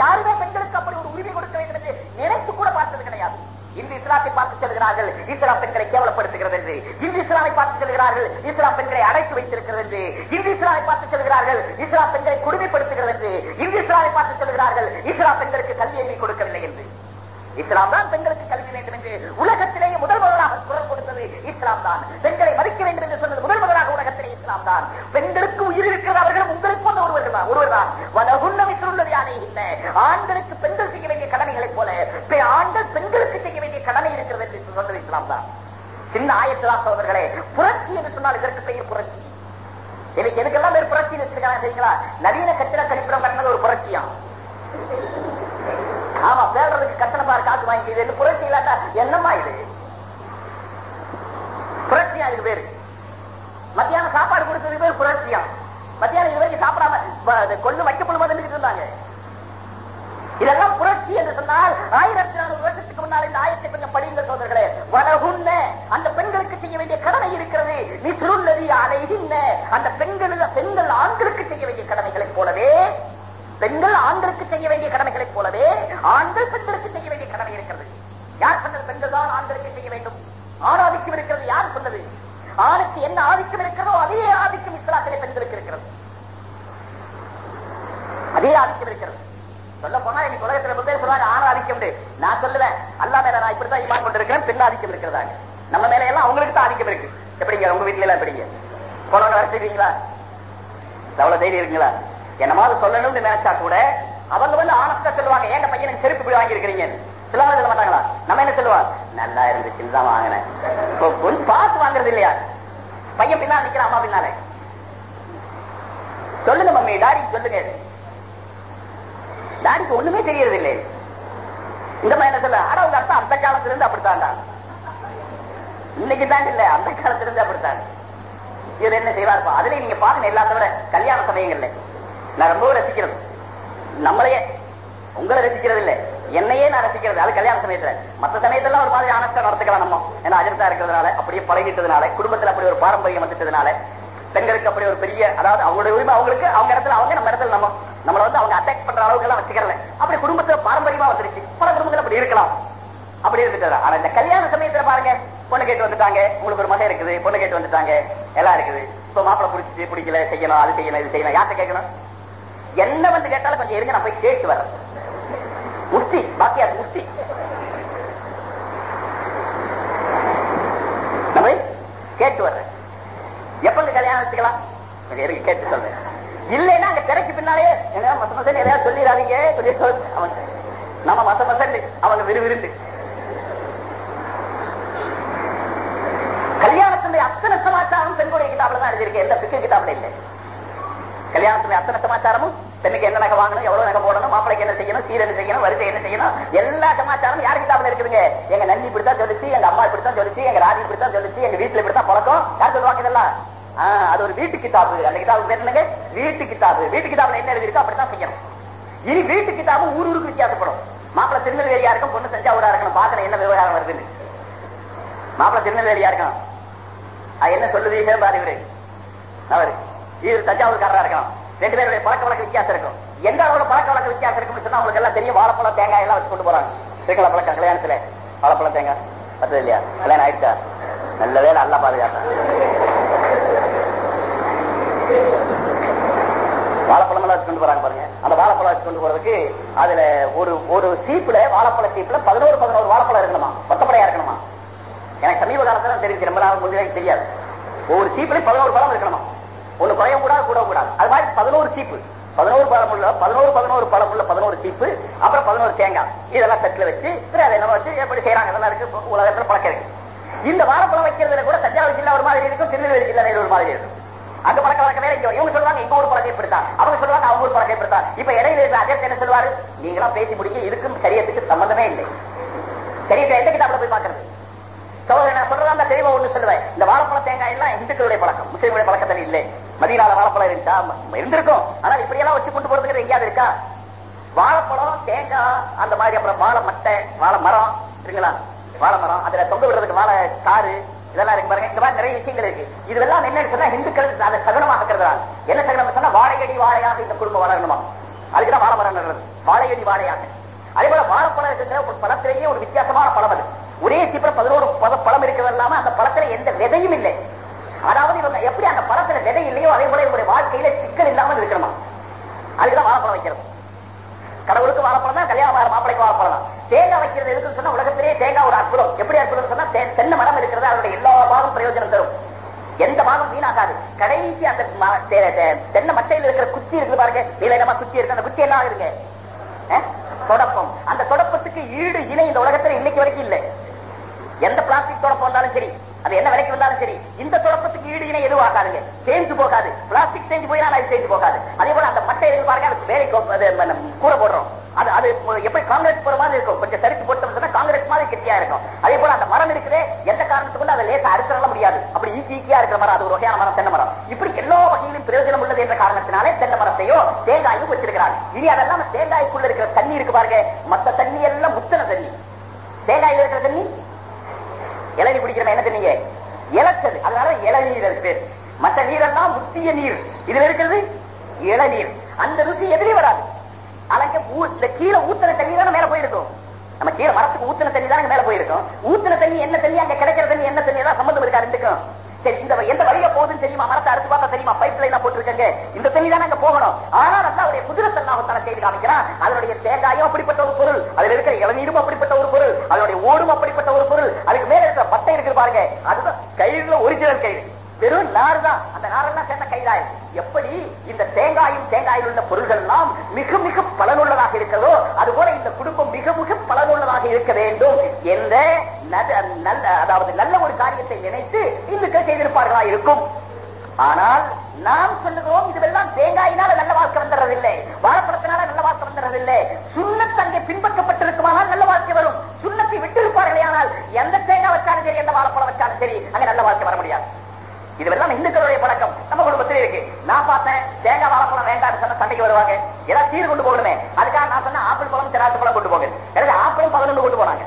யாருமே பெண்களுக்கு அப்படி ஒரு உரிமை கொடுக்க வேண்டும் என்று நினைத்து கூட பார்த்தது கிடையாது. இந்து இஸ்லாத்தை பார்த்து செல்கிறார்கள் இஸ்லாம் பெண்களை கேவலப்படுத்துகிறது என்று. இந்து இஸ்லாமை பார்த்து செல்கிறார்கள் இஸ்லாம் பெண்களை அடைத்து வைத்திருக்கிறது என்று. இந்து இஸ்லாமை பார்த்து செல்கிறார்கள் இஸ்லாம் பெண்களை கொடுமைப்படுத்துகிறது என்று. இந்து இஸ்லாமை பார்த்து செல்கிறார்கள் இஸ்லாம் பெண்களுக்கு கல்வியை கொடுக்கவில்லை என்று. இஸ்லாம் தான் பெண்களுக்கு கல்வி வேண்டும் என்று உலகத்திலேயே முதல் முதலாக குரல் கொடுத்தது இஸ்லாம் தான். பெண்களை மதிக்க வேண்டும் என்று சொன்னது முதல் முதலாக உலகத்தில் நாம் தான். பெண்களுக்கு உயிர் இருக்கிற அவர்களும் உங்களை போன்ற ஒருவர்கள் தான் ஒருவர் தான். வலகுன்னமித்துள்ளது யானை இல்லை. ஆண்களுக்கு பெண்கள் செய்ய வேண்டிய கடமைகளைப் போல ஆண்கள் பெண்களுக்கு செய்ய வேண்டிய கடமை இருக்கிறது என்று சொன்னது இஸ்லாம் தான். சின்ன ஆயத்துதான் சோதர்களே புரட்சி என்று சொன்னால் இதற்கு பெயர் புரட்சி. எனக்கு எதுக்கெல்லாம் பேர் புரட்சி வச்சிருக்காங்க சரிங்களா நவீன கட்டிட கழிப்பிடம் கட்டினது ஒரு புரட்சியா? ஆமா பேடுறதுக்கு கட்டணம் பாரு காசு வாங்கிக்கிறது புரட்சி இல்லாட்டா என்னமா இது? புரட்சியா இது பேரு? கொடுத்தது பேர் புரட்சியம் மத்தியானம் சாப்பிடாம வ- கொள்ளு வைக்க இருந்தாங்க. இதெல்லாம் புரட்சி என்று சொன்னால் ஆயிரத்தி நானூறு வருஷத்துக்கு முன்னால் இந்த ஆயத்தை கொஞ்சம் படியுங்க சோதர்களே. வலகுன்ன அந்த பெண்களுக்கு செய்ய வேண்டிய கடமை இருக்கிறது. நீ சுருள்ளதி அலைகின்ன அந்த பெண்கள் பெண்கள் ஆண்களுக்கு செய்ய வேண்டிய கடமைகளைப் போலவே பெண்கள் ஆண்களுக்கு செய்ய வேண்டிய கடமைகளைப் போலவே ஆண்கள் பெண்களுக்கு செய்ய வேண்டிய கடமை இருக்கிறது. யார் சொன்னது பெண்கள் தான் ஆண்களுக்கு செய்ய வேண்டும் ஆணாதிக்கம் இருக்கிறது யார் சொன்னது? ஆணுக்கு என்ன ஆதிக்கம் இருக்கிறதோ அதே ஆதிக்கம் இஸ்லாத்திலே பெண்களுக்கு இருக்கிறது. அதே ஆதிக்கம் இருக்கிறது. சொல்ல போனா இன்னைக்கு உலகத்துல ரொம்ப பேர் சொல்றாங்க ஆண் ஆதிக்கம் உண்டு. நான் சொல்லுவேன் அல்லா மேல நான் இப்படித்தான் இமான் கொண்டிருக்கிறேன் பெண் ஆதிக்கம் இருக்கிறதாங்க நம்ம மேல எல்லாம் அவங்களுக்கு தான் ஆதிக்கம் இருக்கு. எப்படிங்க உங்க வீட்டுல எல்லாம் எப்படிங்க? போனவங்க வேலை செய்வீங்களா? அவ்வளவு தைரியம் இருக்குங்களா? என்னமாவது சொல்லணும்னு நினைச்சா கூட அவங்க வந்து ஆனஸ்டா சொல்லுவாங்க ஏங்க பையனுக்கு செருப்பு இப்படி வாங்கி இருக்கிறீங்க சிலவங்க சொல்ல மாட்டாங்களா? நம்ம என்ன சொல்லுவோம் நல்லா இருந்துச்சுன்னு தான் வாங்கினேன். இப்போ பொன் பார்த்து வாங்குறது இல்லையா? பையன் பின்னால் நிக்கிற அம்மா பின்னாலே. சொல்லுங்க மம்மி டாடி சொல்லுங்க. டாடிக்கு ஒண்ணுமே தெரியறது இல்லை இந்த மாதிரி என்ன சொல்ல ஆனா உங்க அர்த்தம் அந்த காலத்திலிருந்து அப்படித்தான்டா இன்னைக்கு தான் இல்ல அந்த காலத்திலிருந்து அப்படித்தான். இது என்ன செய்வாருப்பா அதுலயும் நீங்க பாருங்க எல்லாத்த விட கல்யாண சமயங்கள்ல. நான் ரொம்ப ரசிக்கிறது நம்மளையே உங்களை ரசிக்கிறது இல்லை என்னையே நான் ரசிக்கிறது அது கல்யாண சமயத்துல. மத்த சமயத்துல ஒரு மாதிரி ஆனஸ்டா நடத்துக்கலாம் நம்ம. ஏன்னா அஜர்த்தா இருக்கிறதுனால அப்படியே பழகிட்டதுனால குடும்பத்துல அப்படி ஒரு பாரம்பரியம் வந்துட்டதுனால பெண்களுக்கு அப்படி ஒரு பெரிய அதாவது அவங்களுடைய உரிமை அவங்களுக்கு அவங்க இடத்துல அவங்க நம்ம இடத்துல நம்ம நம்மள வந்து அவங்க அட்டாக் பண்ற அளவுக்கு எல்லாம் வச்சுக்கல அப்படி குடும்பத்துல பாரம்பரியமா வந்துருச்சு. பல குடும்பத்துல அப்படி இருக்கலாம். அப்படி இருந்துட்டு ஆனா இந்த கல்யாண சமயத்துல பாருங்க பொண்ணு கேட்டு வந்துட்டாங்க உங்களுக்கு ஒரு மகன் இருக்குது பொண்ணு கேட்டு வந்துட்டாங்க எல்லாம் இருக்குது. இப்ப மாப்பிளை புடிச்சு பிடிக்கல செய்யணும் அது செய்யணும் இது செய்யணும் யார்கிட்ட கேட்கணும்? என்ன வந்து கேட்டாலும் கொஞ்சம் இருங்க நான் போய் கேட்டு வரேன் முஸ்தி பாக்கியா முஸ்தி நம்ம கேட்டு வர்றேன். எப்பங்க கல்யாணம் வச்சுக்கலாம் கேட்டு சொல்றேன். இல்லைன்னா அங்க திரைக்கு பின்னாலே மச மசன் எதையாவது சொல்லிடாதீங்க? சொல்லி சொல். அவங்க நம்ம மச மசன் அவங்க விறுவிருந்து கல்யாணத்துடைய அத்தனை சமாச்சாரம் பெண்களுடைய கிதாபில தான் எழுதியிருக்கு. எந்த பிக்கு கிதாபில இல்லை. கல்யாணத்துடைய அத்தனை சமாச்சாரமும் பெண்ணுக்கு என்ன நகை வாங்கணும் எவ்வளவு நகை போடணும் மாப்பிளைக்கு என்ன செய்யணும் சீர் என்ன செய்யணும் வரிசை என்ன செய்யணும் எல்லா சமாச்சாரம் யார் கிதாபில இருக்குதுங்க? எங்க நன்னி இப்படித்தான் சொல்லிச்சு எங்க அம்மா இப்படித்தான் சொல்லிச்சு எங்க ராஜி இப்படித்தான் சொல்லிச்சு எங்க வீட்டுல இப்படித்தான் பழக்கம் யார் சொல்லுவாங்க இதெல்லாம்? அது ஒரு வீட்டு கிதாபு அந்த கிதாபு பேர் என்னங்க? வீட்டு கிதாபு வீட்டு கிதாபுல என்ன எழுதிருக்கோ அப்படித்தான் செய்யணும். இனி வீட்டு கிதாபு ஊர் ஊருக்கு வித்தியாசப்படும். மாப்பிளை திருநெல்வேலியா இருக்கும் பொண்ணு தஞ்சாவூரா இருக்கணும் பாக்கணும் என்ன விவகாரம் வருதுன்னு. மாப்பிளை திருநெல்வேலியா இருக்கணும் அது என்ன சொல்லுவீங்க பாரு இவரு. அவரு. இவர் தஞ்சாவூர்காரரா இருக்கணும் ரெண்டு பேருடைய பழக்க வழக்க வித்தியாசம் இருக்கும். எந்த அளவுல பழக்க வழக்க வித்தியாசம் இருக்கும்னு சொன்னா உங்களுக்கு எல்லாம் தெரியும். வாழைப்பழம் தேங்காய் எல்லாம் வச்சு கொண்டு போறாங்க. இருக்கல பழக்கம் கல்யாணத்துல வாழைப்பழம் தேங்காய் பத்தது இல்லையா? கல்யாணம் ஆயிடுச்சா? நல்ல வேலை நல்லா பாதுகாத்தேன் வாழைப்பழம் எல்லாம் வச்சு கொண்டு போறாங்க பாருங்க. அந்த வாழைப்பழம் வச்சு கொண்டு போறதுக்கு அதுல ஒரு ஒரு சீப்புல வாழைப்பழ சீப்புல பதினோரு பதினோரு வாழைப்பழம் இருக்கணுமா? பத்தப்படையா இருக்கணுமா? எனக்கு சமீப காலத்துல தெரிஞ்சு ரொம்ப நாள் முன்னாடி தெரியாது. ஒவ்வொரு சீப்புலையும் பதினோரு பழம் இருக்கணுமா? ஒண்ணு குறைய கூடாது கூட கூடாது அது மாதிரி பதினோரு சீப்பு. பதினோரு பழம் உள்ள பதினோரு பதினோரு பழம் உள்ள பதினோரு சீப்பு அப்புறம் பதினோரு தேங்காய். இதெல்லாம் தட்டுல வச்சு அதை நம்ம வச்சு எப்படி செய்யறாங்க? இதெல்லாம் இருக்கு உலகத்துல பழக்கம் இருக்கு. இந்த வாழைப்பழம் வைக்கிறதுல கூட தஞ்சாவூர் ஜில்லா ஒரு மாதிரி இருக்கும் திருநெல்வேலி ஜில்லா ஒரு மாதிரி இருக்கும். அங்க பழக்க வழக்கம் வேற இங்க இவங்க சொல்லுவாங்க இங்க ஒரு பழக்கம் இப்படித்தான். அவங்க சொல்லுவாங்க அவங்க ஒரு பழக்கம் இப்படித்தான். இப்ப இடையில இருக்கிற அதே என்ன சொல்லுவாரு? நீங்களா பேசி முடிக்க இதுக்கும் சரியத்துக்கு சம்பந்தமே இல்லை. சரியத்தை எந்த கிட்ட போய் பாக்குறது சோதனை நான் சொல்றதா இருந்தா தெளிவா ஒண்ணு சொல்லுவேன். இந்த வாழைப்பழ தேங்காய் எல்லாம் இந்துக்களுடைய பழக்கம். முஸ்லீம்களுடைய பழக்கத்தில் இல்லை. மதியனால வாழைப்பழம் இருந்துச்சா? இருந்திருக்கும். ஆனா இப்படி எல்லாம் வச்சு கொண்டு போறதுக்கு எங்கேயாவது இருக்கா? வாழைப்பழம் தேங்காய் அந்த மாதிரி அப்புறம் வாழை மட்டை வாழை மரம். இருக்குங்களா வாழை மரம். அதுல தொங்க விடுறதுக்கு வாழை தாறு இதெல்லாம் இருக்கு பாருங்க. இந்த மாதிரி நிறைய விஷயங்கள் இருக்கு. இதெல்லாம் என்னன்னு சொன்னா இந்துக்கள் அதை சகனமாக்குறதா என்ன சகனம் சொன்னா வாழையடி வாழையாக இந்த குடும்பம் வளரணுமா? அதுக்குதான் வாழை மரம் வாழையடி வாழையாக. அதே போல வாழைப்பழம் இருக்கிற பழத்திலேயே ஒரு வித்தியாசமான பழம் அது. ஒரே சீப்புல பதினோரு பத பழம் இருக்கிறது இல்லாம அந்த பழத்துல எந்த விதையும் இல்லை. அதாவது இவங்க எப்படி அந்த பழத்துல விதை இல்லையோ அதே போல இவங்களுடைய வாழ்க்கையில சிக்கல் இல்லாமல் இருக்கணுமா? அதுக்குதான் வாழைப்பழம் வைக்கிறது. கடவுளுக்கு வாழைப்பழம் தான் கல்யாணம் ஆகிற மாப்பிளைக்கு வாழைப்பழம் தான். தேங்காய் வைக்கிறது எதுக்குன்னு சொன்னா உலகத்திலேயே தேங்காய் ஒரு அற்புதம். எப்படி அற்புதம் சொன்னா தே- தென்னை மரம் இருக்கிறது அதனுடைய எல்லா பாகம் பிரயோஜனம் தரும். எந்த பாகம் வீணாகாது. கடைசி அந்த தென்னை மட்டையில் இருக்கிற குச்சி இருக்கு பாருங்க. நீலமா குச்சி இருக்கு? அந்த குச்சி என்ன ஆகுதுங்க தொடப்பம். அந்த தொடப்பத்துக்கு ஈடு இணை இந்த உலகத்துல இன்னைக்கு வரைக்கும் இல்லை. எந்த பிளாஸ்டிக் தொடப்பம் வந்தாலும் சரி அது என்ன விலைக்கு வந்தாலும் சரி இந்த தொடப்பத்துக்கு ஈடு இணை எதுவும் ஆகாதுங்க. தேஞ்சு போகாது. பிளாஸ்டிக் தேஞ்சு போயினா அது தேஞ்சு போகாது. அதே போல அந்த மட்டை இருக்கு பாருங்க அதுக்கு வேலை கோ- போடுறோம். அது அது எப்படி காங்கிரஸ் போற மாதிரி இருக்கும். கொஞ்சம் சரிச்சு போட்டு சொன்னா காங்கிரஸ் மாதிரி கெட்டியா இருக்கும். அதே போல அந்த மரம் இருக்குதே எந்த காரணத்துக்கு கொண்டு அதை லேசா அறுத்துடல முடியாது. அப்படி ஈக்கி ஈக்கியா இருக்கிற மரம் அது ஒரு வகையான மரம் தென்னை மரம். இப்படி எல்லா வகையிலும் பிரயோஜனம் உள்ளது என்ற காரணத்தினாலே தென்னை மரத்தையோ தேங்காயும் வச்சிருக்கிறாங்க. இனி அதெல்லாம் தேங்காய்க்குள்ள இருக்கிற தண்ணி இருக்கு பாருங்க. மத்த தண்ணி எல்லாம் முத்தன தண்ணி. தேங்காயில இருக்கிற தண்ணி இளநீர் குடிக்கிறோம் என்ன தண்ணீங்க இலச்சது அதனால இளநீர் அது பேர். மற்ற நீரெல்லாம் முத்திய நீர். இதுல இருக்கிறது இளநீர். அந்த ருசி எதிரே வராது. அலங்க கீழே ஊத்தன தண்ணி தானே மேல போயிருக்கும். நம்ம கீழே மரத்துக்கு ஊத்துன தண்ணி தானே மேல போயிருக்கும். ஊத்துன தண்ணி என்ன தண்ணி? அங்க கிடைக்கிற தண்ணி என்ன தண்ணி? எல்லாம் சம்பந்தம் இருக்கா? ரெண்டுக்கும். சரி இந்த எந்த வழிய போகுதுன்னு தெரியுமா? மரத்தை அறுத்து பார்த்தா தெரியுமா? பைப் லைனா போட்டிருக்காங்க. இந்த தண்ணி தானே அங்க போகணும். ஆனா நல்லா அவருடைய குதிரத்தல்லாஹத்தான செய்து காமிக்கிறான். அதனுடைய தேங்காயும் அப்படிப்பட்ட ஒரு பொருள். அதுல இருக்கிற இளநீரும் அப்படிப்பட்ட ஒரு பொருள். அதனுடைய ஓடும் அப்படிப்பட்ட ஒரு பொருள். அதுக்கு மேல இருக்கிற பட்டை இருக்கு பாருங்க. அதுதான் கயிறுல ஒரிஜினல் கயிறு. வெறும் நார் தான். அந்த நாரெல்லாம் சேர்ந்த கைதாய் எப்படி இந்த தேங்காயும் தேங்காயில் உள்ள பொருள்கள் எல்லாம் மிக மிக பலனுள்ளதாக இருக்கிறதோ அதுபோல இந்த குடும்பம் மிக மிக பலனுள்ளதாக இருக்க வேண்டும் என்ற நல்ல அதாவது நல்ல ஒரு காரியத்தை நினைத்து இந்துக்கள் செய்திருப்பார்களா இருக்கும். ஆனால் நாம் சொல்லுகிறோம் இதுவெல்லாம் தேங்காயினால நல்ல வாழ்க்கை வந்துடுறதில்லை வாழைப்பழத்தினால நல்ல வாழ்க்கை வந்துடுறதில்லை சுண்ணத் அங்கே பின்பற்றப்பட்டிருக்குமானால் நல்ல வாழ்க்கை வரும். சுண்ணத்தை விட்டு இருப்பார்களே ஆனால் எந்த தேங்காய் வச்சாலும் சரி எந்த வாழைப்பழம் வச்சாலும் சரி அங்க நல்ல வாழ்க்கை வர முடியாது. இதுவெல்லாம் இந்துக்களுடைய பழக்கம். நம்ம குடும்பத்தில் இருக்கு. நான் பார்த்தேன் தேங்காய் வாழைப்பழம் வேண்டாம் சொன்ன சண்டைக்கு வருவாங்க. ஏதாவது சீர் கொண்டு போகணுமே. அதுக்காக நான் சொன்னேன் ஆப்பிள் பழம் திராட்சை பழம் கொண்டு போங்க. எனக்கு போனாங்க.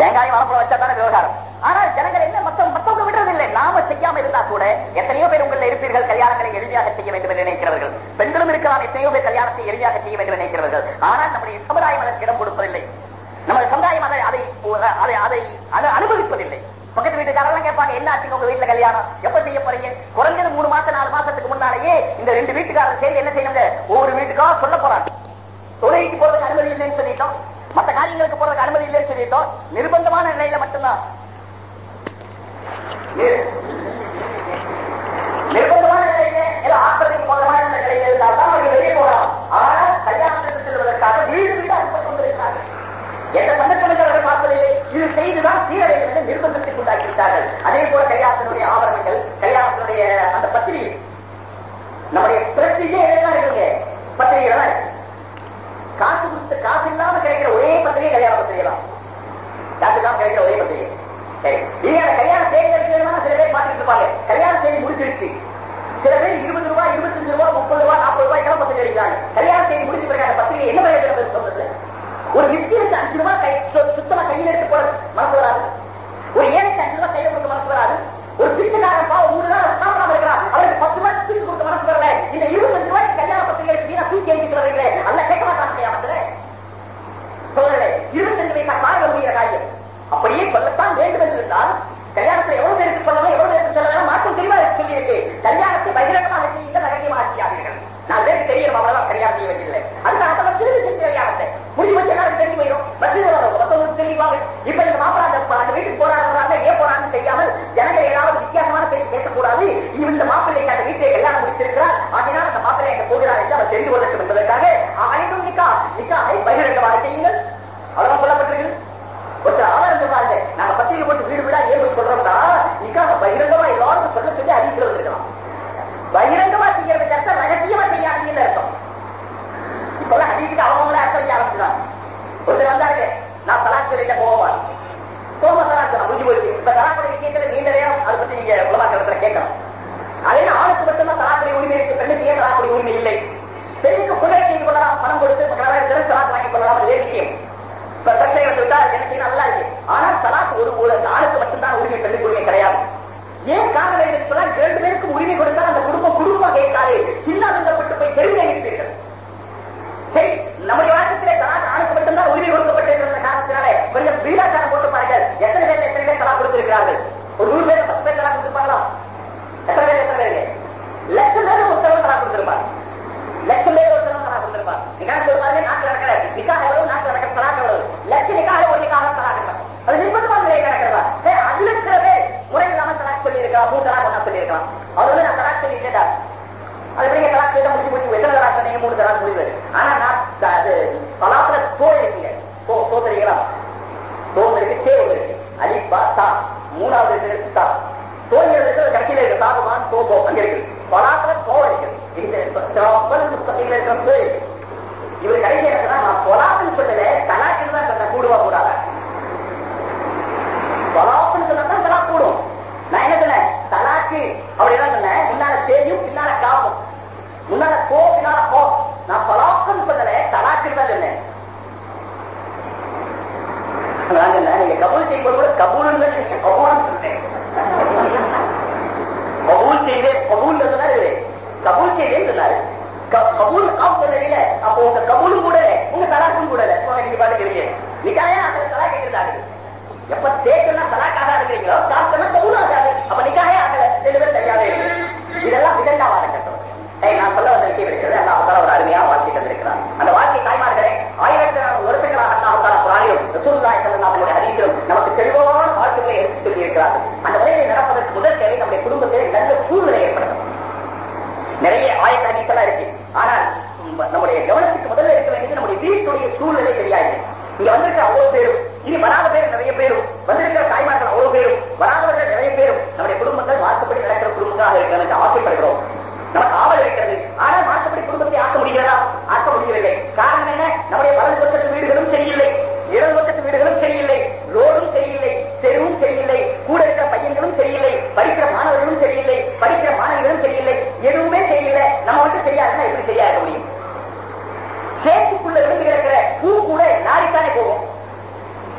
தேங்காய் வாழைப்பழம் வச்சா தானே விவகாரம். ஆனால் ஜனங்கள் என்ன மத்தவங்க விடுறது விடுறதில்லை. நாம செய்யாம இருந்தா கூட எத்தனையோ பேர் உங்களில் இருப்பீர்கள் கல்யாணங்களை எளிமையாக செய்ய வேண்டும் என்று நினைக்கிறவர்கள். பெண்களும் இருக்கலாம் எத்தனையோ பேர் கல்யாணத்தை எளிமையாக செய்ய வேண்டும் என்று நினைக்கிறவர்கள். ஆனால் நம்முடைய சமுதாயம் அதற்கு இடம் கொடுப்பதில்லை. நமது சமுதாயம் அதை அதை அதை அதை பக்கத்து வீட்டுக்காரெல்லாம் கேட்பாங்க என்ன ஆச்சுங்க உங்க வீட்டுல கல்யாணம்? எப்ப செய்ய போறீங்க? குறைஞ்சது மூணு மாசம் நாலு மாசத்துக்கு முன்னாலேயே இந்த ரெண்டு வீட்டுக்காரர் சேர்ந்து என்ன செய்யணுங்க? ஒவ்வொரு வீட்டுக்கா சொல்ல போறாங்க. தொழிலுக்கு போறதுக்கு அனுமதி இல்லைன்னு சொல்லிட்டோம். மற்ற காரியங்களுக்கு போறதுக்கு அனுமதி இல்லைன்னு சொல்லிட்டோம். நிர்பந்தமான நிலையில மட்டும்தான். நிர்பந்தமான நிலையில ஏதோ ஆத்திரத்துக்கு போதமான நிலையில இருந்தால் தான் அவர்கள் வெளியே போகலாம். ஆனால் கல்யாணத்துக்கு செல்வதற்காக வீடு எந்த சந்தர்ப்பங்கள் அவர்கள் பார்ப்பதில்லை இது செய்துதான் சீர வேண்டும் என்று நிர்பந்தத்துக்கு உண்டாக்கிவிட்டார்கள் அதே போல கல்யாணத்தினுடைய ஆவரணங்கள் கல்யாணத்தினுடைய அந்த பத்திரிகை. நம்முடைய பிரஸ்டிஜே தான் இருக்குங்க? பத்திரிகை தான் இருக்கு. காசு கொடுத்து காசு இல்லாம கிடைக்கிற ஒரே பத்திரிகை கல்யாண பத்திரிகை தான். காசு இல்லாம கிடைக்கிற ஒரே பத்திரிகை. சரி. நீங்க கல்யாண தேதி எடுக்கணும்னா சில பேர் பார்த்துட்டு இருப்பாங்க. கல்யாண தேதி முடிஞ்சிருச்சு. சில பேர் இருபது ரூபாய் இருபத்தஞ்சு ரூபாய் முப்பது ரூபாய் நாற்பது ரூபாய்க்கெல்லாம் பத்திரிகை அடிக்கிறாங்க. கல்யாண தேதி முடிஞ்ச பிறகு அந்த பத்திரிகை என்ன பிரயோஜனம் சொல்றது? ஒரு மிஸ்கினுக்கு அஞ்சு ரூபாய் கை சுத்தமா கையில் எடுத்து போட மனசு வராது. ஒரு ஏழைக்கு அஞ்சு ரூபாய் கையில கொடுக்க மனசு வராது. ஒரு பிரிச்சக்காரன் பாவம் மூணு நாள் சாப்பிடாம இருக்கிறார் அவருக்கு பத்து ரூபாய் பிரிச்சு கொடுக்க மனசு வரல. இந்த இருபத்தஞ்சு ரூபாய்க்கு கல்யாண பத்திரிகை எடுத்து வீணா தூக்கி எழுதிக்கிறீங்களே அல்ல கேட்க மாட்டாங்க கல்யாணத்துல சோதரே இருபத்தஞ்சு வயசா காரண முடிகிற காரியம். அப்படியே சொல்லத்தான் வேண்டும் என்று இருந்தால் கல்யாணத்துல எவ்வளவு பேருக்கு சொல்லணும் எவ்வளவு பேருக்கு சொல்லணும் மாற்றம் தெளிவா சொல்லியிருக்கு. கல்யாணத்தை பகிரங்கமாக செய்யுங்க ரகசியமாக செய்யாதீர்கள். நான் பேருக்கு தெரியும் அவ்வளவுதான் கல்யாணம் செய்ய வேண்டியதில்லை. அதுக்காக தான் சிறிது செஞ்சு கல்யாணத்தை முடிஞ்சு வச்ச நேரம் தெரிஞ்சு போயிடும் பஸ்ஸில் வரும் தெரிவிப்பாங்க இப்ப இந்த மாப்பிள அந்த அந்த வீட்டுக்கு போறாங்க ஏன் போறாங்கன்னு தெரியாமல் ஜனங்கள் ஏதாவது வித்தியாசமான பேச்சு பேசக்கூடாது. இவன் இந்த மாப்பிள்ளைக்கு அந்த வீட்டை கல்யாணம் முடித்திருக்கிறார். அதனால் அந்த மாப்பிள்ளை எங்க போகிறார் என்று அவர் தெரிந்து கொள்ளட்டும் என்பதற்காக அனைத்தும் நிக்கா நிக்காவை பகிரங்கமாக செய்யுங்கள். அவ்வளவு சொல்லப்பட்டிருக்கு ஒருத்தர் ஆதாரம் சொல்றாங்க நாங்க பத்திரிகை போட்டு வீடு வீடா ஏன் போய் சொல்றோம்னா நிக்காக பகிரங்கமா எல்லாருக்கும் சொல்ல சொல்லி அறிவிக்கிறது இருக்கலாம் பகிரங்கமா செய்யறதுக்கு அர்த்தம் ரகசியமா செய்யாதீங்கன்னு அர்த்தம். இப்பெல்லாம் ஹதீஸுக்கு அவங்களே அர்த்தம் வைக்க ஆரம்பிச்சுதான் ஒருத்தர் வந்தாரு நான் தலாக் சொல்லிட்ட போவார் கோம சொன்னா முடிஞ்சு போச்சு. இப்ப தலாக்குடைய விஷயத்துல நீண்ட நேரம் அதை பத்தி நீங்க உலமாக்கிறதுல கேட்கணும் அதே ஆணுக்கு மட்டும்தான் தலாக்குடைய உரிமை இருக்கு பெண்ணுக்கு ஏன் தலாக்குடைய உரிமை இல்லை? பெண்ணுக்கு குதிரை செய்து கொள்ளலாம் பணம் கொடுத்து கணவன் தலாக்கு வாங்கிக் கொள்ளலாம் வேறு விஷயம். இப்ப பிரச்சனை வந்து விட்டா என்ன செய்யணும் நல்லா இருக்கு. ஆனா தலாக்கு ஒரு ஒரு ஆணுக்கு மட்டும்தான் உரிமை பெண்ணுக்கு உரிமை கிடையாது. ஏன் காதலை என்று இரண்டு பேருக்கும் உரிமை கொடுத்தால் அந்த குடும்பம் குடும்பமாக கேட்டாலே சின்ன போய் தெரிந்து அளிப்பீர்கள். சரி நம்முடைய வாழ்க்கையிலே தலாக் ஆணுக்கு மட்டும்தான் உரிமை கொடுக்கப்பட்டிருக்கிற காரணத்தினாலே கொஞ்சம் வீராச்சாரம் போட்டு பாருங்கள். எத்தனை பேர் எத்தனை பேர் தலா கொடுத்திருக்கிறார்கள்? ஒரு நூறு பேர் பத்து பேர் தலா கொடுத்திருப்பாங்களா? எத்தனை பேர் எத்தனை பேருக்கு லட்சம் பேர் ஒருத்தரவு தலா கொடுத்திருப்பாங்க லட்சம் பேர் ஒருத்தரவு தலா கொடுத்திருப்பார். ஒரு சொல்லுவாங்க நாட்டு நடக்கிற நிக்காக எவ்வளவு நாட்டு நடக்கிற தலாக் எவ்வளவு? லட்ச நிக்காக ஒரு நிக்காக தலா அது நிர்பந்தமாக நிலை நடக்கிறதா? சரி அதுல சில பேர் தலாக் சொல்லியிருக்கலாம் மூணு தலாக் ஒன்னா சொல்லியிருக்கலாம். அவர் வந்து நான் தலாக் சொல்லி கேட்டார் அது நீங்க தலாக் கேட்ட முடிஞ்சு முடிச்சு எத்தனை தலாக் சொன்னீங்க? மூணு தலாக் முடிவு. ஆனா நான் அது தலாத்துல தோ இருக்கீங்க தோ தோ தெரியுங்களா? தோ இருக்கு தே ஒன்று இருக்கு. அலிபா தா. மூணாவது இருக்கு எடுத்து தா. தோங்கிறது கடைசியில இருக்கு. சாகுமான் தோ தோ அங்க இருக்கு. பலாத்துல தோ இருக்கு. இந்த புஸ்தகங்கள் இருக்கிற தோ இருக்கு. இவர் கடைசி என்ன நான் பொலாத்துன்னு சொல்லல தலாக்குன்னு தான் சொன்னேன். கூடுவா கூடாத? தலாக்குன்னு சொன்னா தான் தலாக் கூடும். நான் என்ன சொன்னேன்? தலாக்கு. அப்படிதான் சொன்னேன். முன்னால தேயும் பின்னால காப்பும் முன்னால கோ பின்னால கோ நான் தலாக்குன்னு சொல்லல தலாக்குன்னு தான் சொன்னேன். சொன்னேன். நீங்க கபூல் செய்யும்போது கூட கபூல் தான் நீங்க சொன்னேன் கபூல் செய்தேன் கபூல் சொன்னாரு இவரு. கபூல் செய்தேன்னு சொன்னாரு. க- கபூல் காம் சொல்லல அப்போ உங்க கபூலும் கூட உங்க தலாக்கும் கூட நீங்க பாத்துக்கிறீங்க நிக்காயா அந்த தலா கேட்கிறாரு எப்ப தேக்கம்னா தலாக்காக இருக்கிறீங்களோ சாப்பிட்டோம்னா கபூல் ஆகாது அப்ப நிக்காயே ஆகல. ரெண்டு பேரும் சரியாவே இதெல்லாம் விதண்டாவாதங்க சொல்றேன் நான் சொல்ல வந்த விஷயம் இருக்கிறது அல்லாஹ் தஆலா ஒரு அருமையா வாழ்க்கை தந்திருக்கிறார் அந்த வாழ்க்கை தாய்மார்களே ஆயிரத்தி வருஷங்களாக அல்லாஹ் தஆலா குர்ஆனிலும் ரசூலுல்லாஹி ஸல்லல்லாஹு அலைஹி நமக்கு தெளிவான வாழ்க்கைகளை எடுத்து சொல்லியிருக்கிறார்கள் அந்த வழியை நடப்பதற்கு முதல் தேவை நம்முடைய குடும்பத்தில் நல்ல சூழ்நிலை ஏற்படணும் நிறைய ஆயத்த ஹதீஸ் இருக்கு. ஆனால் நம்முடைய கவனத்துக்கு முதல்ல இருக்க வேண்டியது நம்முடைய வீட்டுடைய சூழ்நிலை சரியாயிருக்கு. இங்க வந்திருக்கிற அவ்வளவு பேரும் இனி வராத பேர் நிறைய பேரும் வந்திருக்கிற தாய்மார்கள் அவ்வளவு பேரும் வராதவர்கள் நிறைய பேரும் நம்முடைய குடும்பங்கள் மாற்றப்படி நடக்கிற குடும்பங்களாக இருக்கிறது என்று ஆசைப்படுகிறோம். நமக்கு ஆவல் இருக்கிறது. ஆனால் மாற்றப்படி குடும்பத்தை ஆக்க முடிகிறதா? ஆக்க முடியவில்லை. காரணம் என்ன? நம்முடைய வலது பக்கத்து வீடுகளும் சரியில்லை. இடது பக்கத்து வீடுகளும் சரியில்லை. ரோடும் சரியில்லை. தெருவும் சரியில்லை. கூட இருக்கிற பையன்களும் சரியில்லை. படிக்கிற மாணவர்களும் சரியில்லை. படிக்கிற மாணவிகளும் சரியில்லை. எதுவுமே சரியில்லை. நம்ம வந்து சரியா இருந்தா எப்படி சரியா இருக்க முடியும்? சேத்துக்குள்ள இருந்து கிடக்கிற பூ கூட நாளைத்தானே போகும்.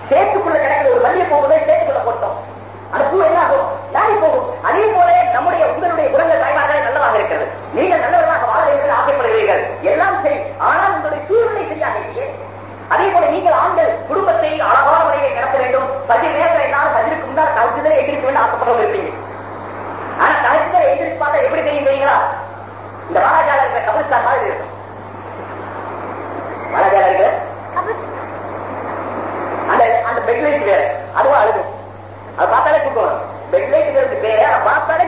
சேத்துக்குள்ள கிடக்கிற ஒரு வள்ளியை போகும்போதே சேத்துக்குள்ள போட்டோம். அந்த பூ என்ன ஆகும்? நாளை போகும். அதே போல நம்முடைய உங்களுடைய குரங்க தாய்மார்கள் நல்லதாக இருக்கிறது. நீங்கள் நல்லவர்களாக வாழ வேண்டும் ஆசைப்படுகிறீர்கள். எல்லாம் சரி. ஆனால் உங்களுடைய சூழ்நிலை சரியாக இல்லையே. அதே போல நீங்கள் ஆண்கள் குடும்பத்தை அழகான முறையை நடத்த வேண்டும். பதி நேரத்தில் எல்லாரும் பதிலுக்கு முன்னால் தகுதிதான் எதிர்க்க வேண்டும் ஆசைப்படுறவங்க இருப்பீங்க. ஆனா தகுதிதான் எதிர்த்து பார்த்தா எப்படி தெரியும் தெரியுங்களா? இந்த ராஜாவில் இருக்கிற கபில்ஸ்தான் மாதிரி இருக்கும். மனதேல இருக்கு அந்த அந்த பெட்லைட் வேற. அதுவா அழுகும் அது பார்த்தாலே தூக்கம் பெட்லைட் பேரு பார்த்தா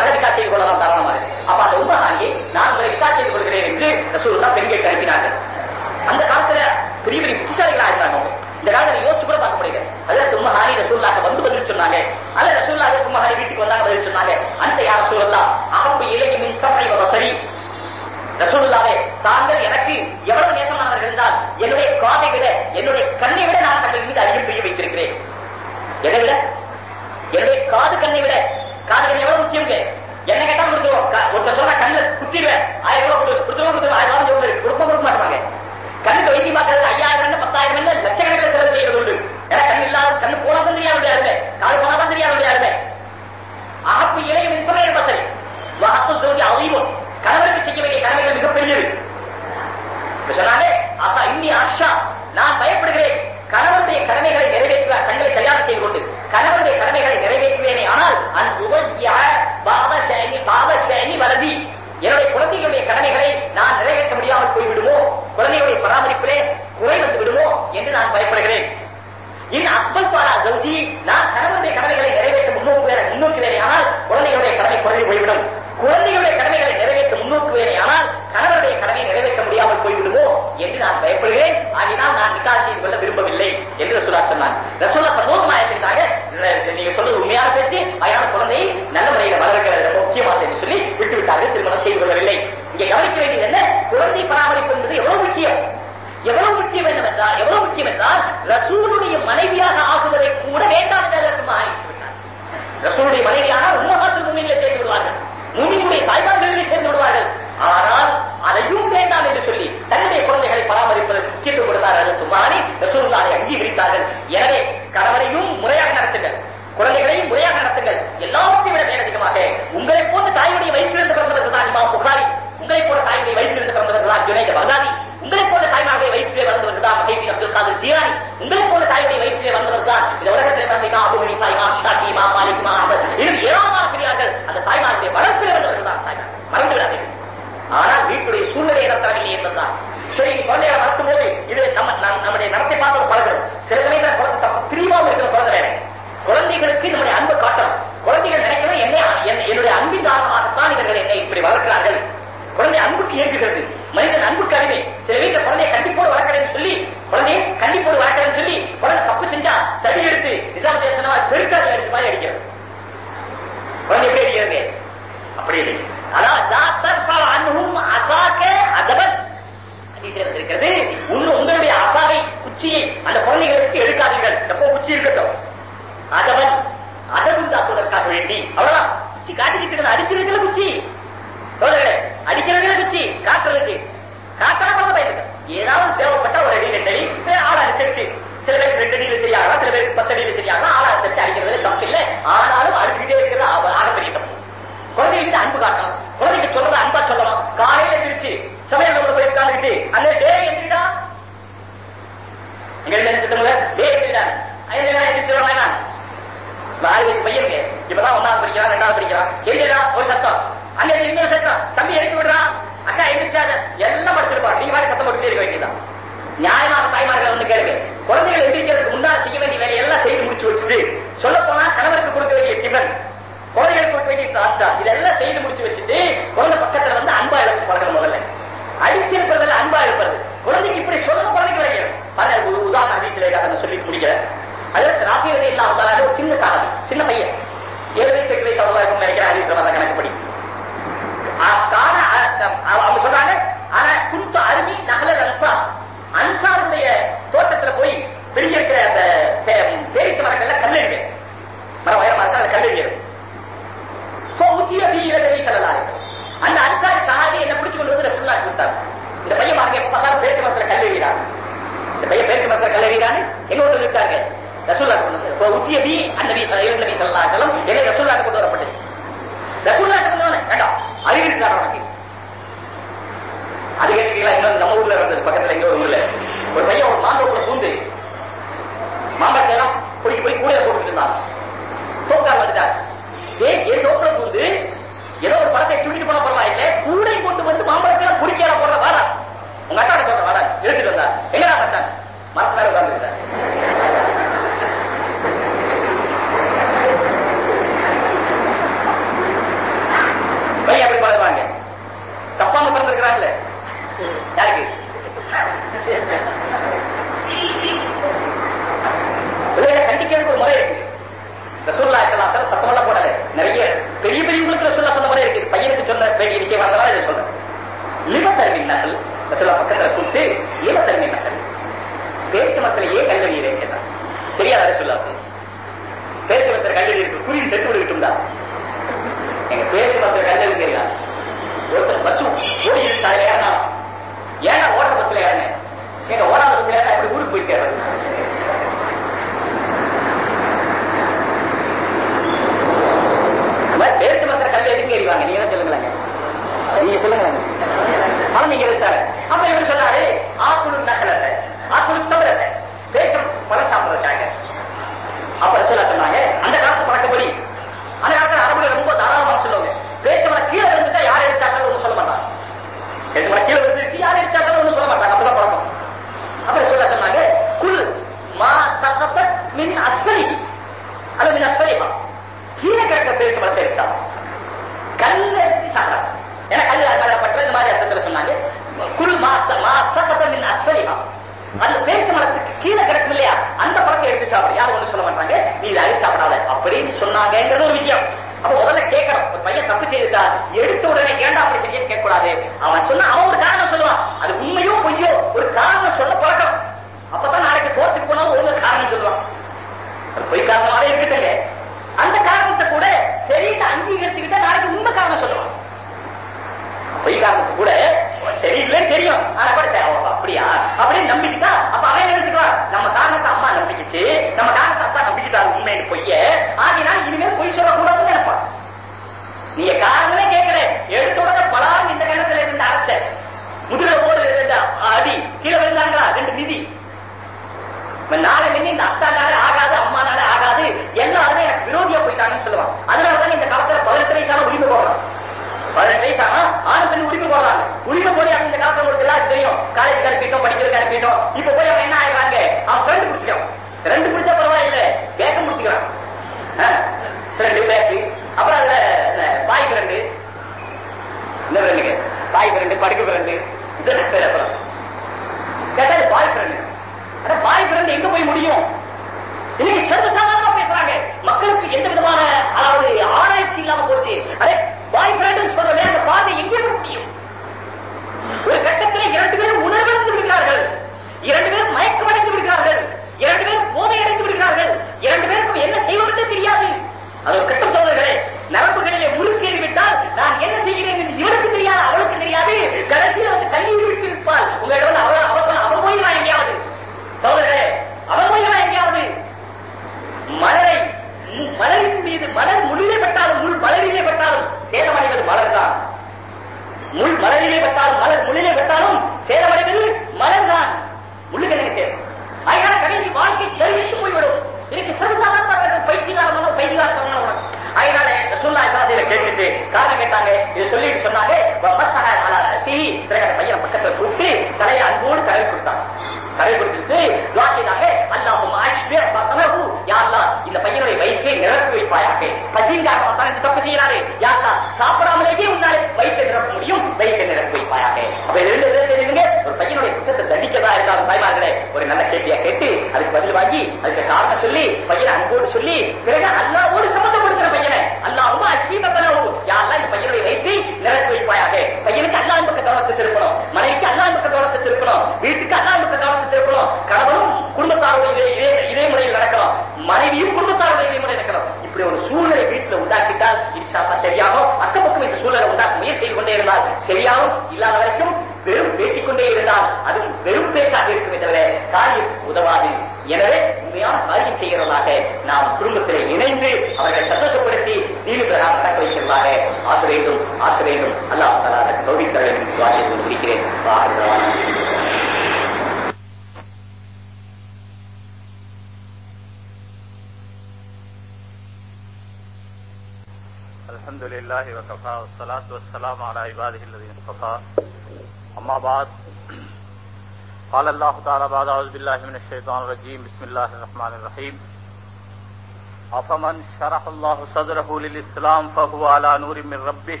صدره للإسلام فهو على نور من ربه.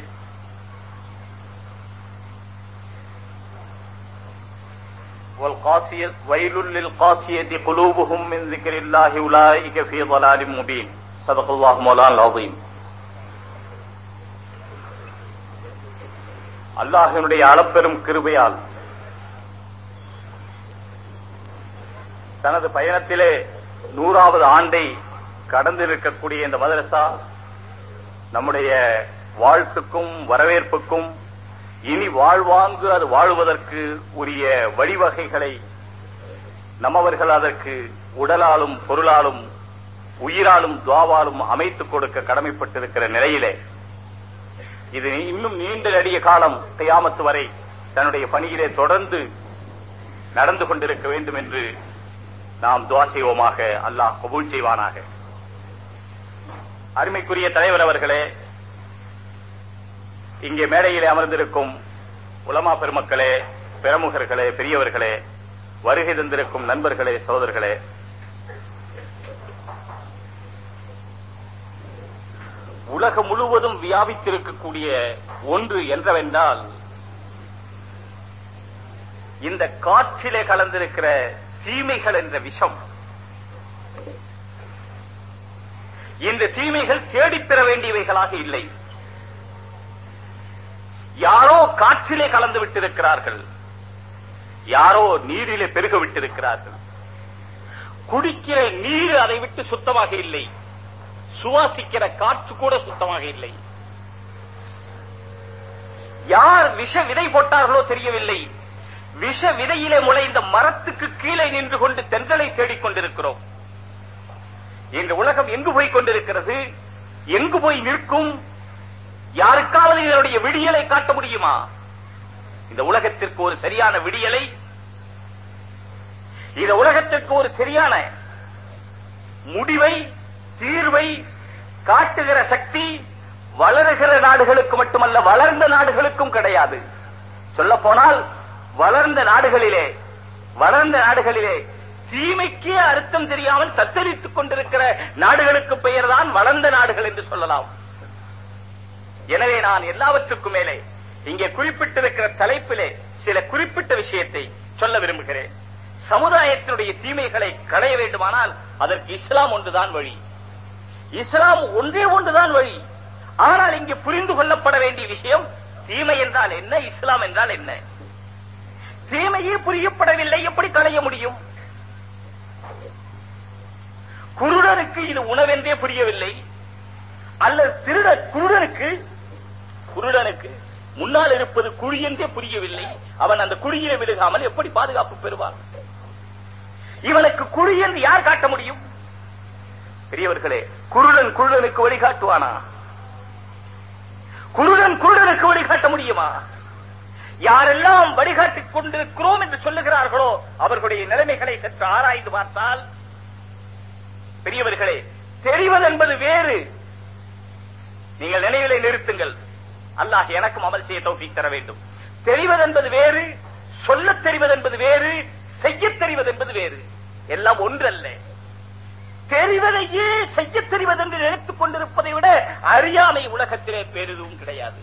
ويل للقاسية قلوبهم من ذكر الله أولئك في ضلال مبين. صدق الله مولانا العظيم. அல்லாஹினுடைய அளப்பெரும் கிருபையால் தனது பயணத்திலே நூறாவது ஆண்டை கடந்திருக்கக்கூடிய இந்த மதரசா நம்முடைய வாழ்த்துக்கும் வரவேற்புக்கும் இனி வாழ்வாங்கு அது வாழ்வதற்கு உரிய வழிவகைகளை நம்மவர்கள் அதற்கு உடலாலும் பொருளாலும் உயிராலும் துவாவாலும் அமைத்துக் கொடுக்க கடமைப்பட்டிருக்கிற நிலையிலே இது இன்னும் நீண்ட நெடிய காலம் கையாமத்து வரை தன்னுடைய பணியிலே தொடர்ந்து நடந்து கொண்டிருக்க வேண்டும் என்று நாம் துவா செய்வோமாக. அல்லாஹ் கபூல் செய்வானாக. அருமைக்குரிய தலைவர் அவர்களே இங்கே மேடையிலே அமர்ந்திருக்கும் உலமா பெருமக்களே பிரமுகர்களே பெரியவர்களே வருகை தந்திருக்கும் நண்பர்களே சோதர்களே உலகம் முழுவதும் வியாபித்திருக்கக்கூடிய ஒன்று என்றவென்றால் இந்த காற்றிலே கலந்திருக்கிற தீமைகள் என்ற விஷம். இந்த தீமைகள் தேடிப் வேண்டியவைகளாக இல்லை. யாரோ காற்றிலே கலந்து விட்டிருக்கிறார்கள். யாரோ நீரிலே பெருக விட்டிருக்கிறார்கள். குடிக்கிற நீர் அதை விட்டு சுத்தமாக இல்லை. சுவாசிக்கிற காற்று கூட சுத்தமாக இல்லை. யார் விஷ விதை போட்டார்களோ தெரியவில்லை. விஷ விதையிலே முளைந்த மரத்துக்கு கீழே நின்று கொண்டு தென்றலை தேடிக் கொண்டிருக்கிறோம். இந்த உலகம் எங்கு போய் கொண்டிருக்கிறது? எங்கு போய் நிற்கும்? யாருக்காவது இதனுடைய விடியலை காட்ட முடியுமா? இந்த உலகத்திற்கு ஒரு சரியான விடியலை இந்த உலகத்திற்கு ஒரு சரியான முடிவை தீர்வை காட்டுகிற சக்தி வளருகிற நாடுகளுக்கு மட்டுமல்ல வளர்ந்த நாடுகளுக்கும் கிடையாது. சொல்ல போனால் வளர்ந்த நாடுகளிலே வளர்ந்த நாடுகளிலே தீமைக்கே அர்த்தம் தெரியாமல் தத்தளித்துக் கொண்டிருக்கிற நாடுகளுக்கு பெயர்தான் வளர்ந்த நாடுகள் என்று சொல்லலாம். எனவே நான் எல்லாவற்றுக்கும் மேலே இங்கே குறிப்பிட்டிருக்கிற தலைப்பிலே சில குறிப்பிட்ட விஷயத்தை சொல்ல விரும்புகிறேன். சமுதாயத்தினுடைய தீமைகளை களைய வேண்டுமானால் அதற்கு இஸ்லாம் ஒன்றுதான் வழி. இஸ்லாம் ஒன்றே ஒன்றுதான் வழி. ஆனால் இங்கே புரிந்து கொள்ளப்பட வேண்டிய விஷயம் தீமை என்றால் என்ன இஸ்லாம் என்றால் என்ன? தீமையே புரியப்படவில்லை எப்படி களைய முடியும்? குருடனுக்கு இது உணவென்றே புரியவில்லை. அல்லது திருட குருடனுக்கு குருடனுக்கு முன்னால் இருப்பது குழி என்றே புரியவில்லை. அவன் அந்த குழியிலே விழுகாமல் எப்படி பாதுகாப்பு பெறுவான்? இவனுக்கு குழி என்று யார் காட்ட முடியும்? பெரியவர்களே குருடன் குருடனுக்கு வழிகாட்டுவானா குருடன் குருடனுக்கு வழிகாட்ட முடியுமா? யாரெல்லாம் வழிகாட்டிக் கொண்டிருக்கிறோம் என்று சொல்லுகிறார்களோ அவர்களுடைய நிலைமைகளை சற்று ஆராய்ந்து பார்த்தால் பெரியவர்களே தெரிவது என்பது வேறு. நீங்கள் நினைவிலை நிறுத்துங்கள். அல்லாஹ் எனக்கும் அமல் செய்ய தௌஃபீக் தர வேண்டும். தெரிவது என்பது வேறு சொல்ல தெரிவது என்பது வேறு செய்ய தெரிவது என்பது வேறு. எல்லாம் ஒன்றல்ல. தெரிவதையே செய்ய தெரிவது என்று நினைத்துக் கொண்டிருப்பதை விட அறியாமை உலகத்திலே பெரிதும் கிடையாது.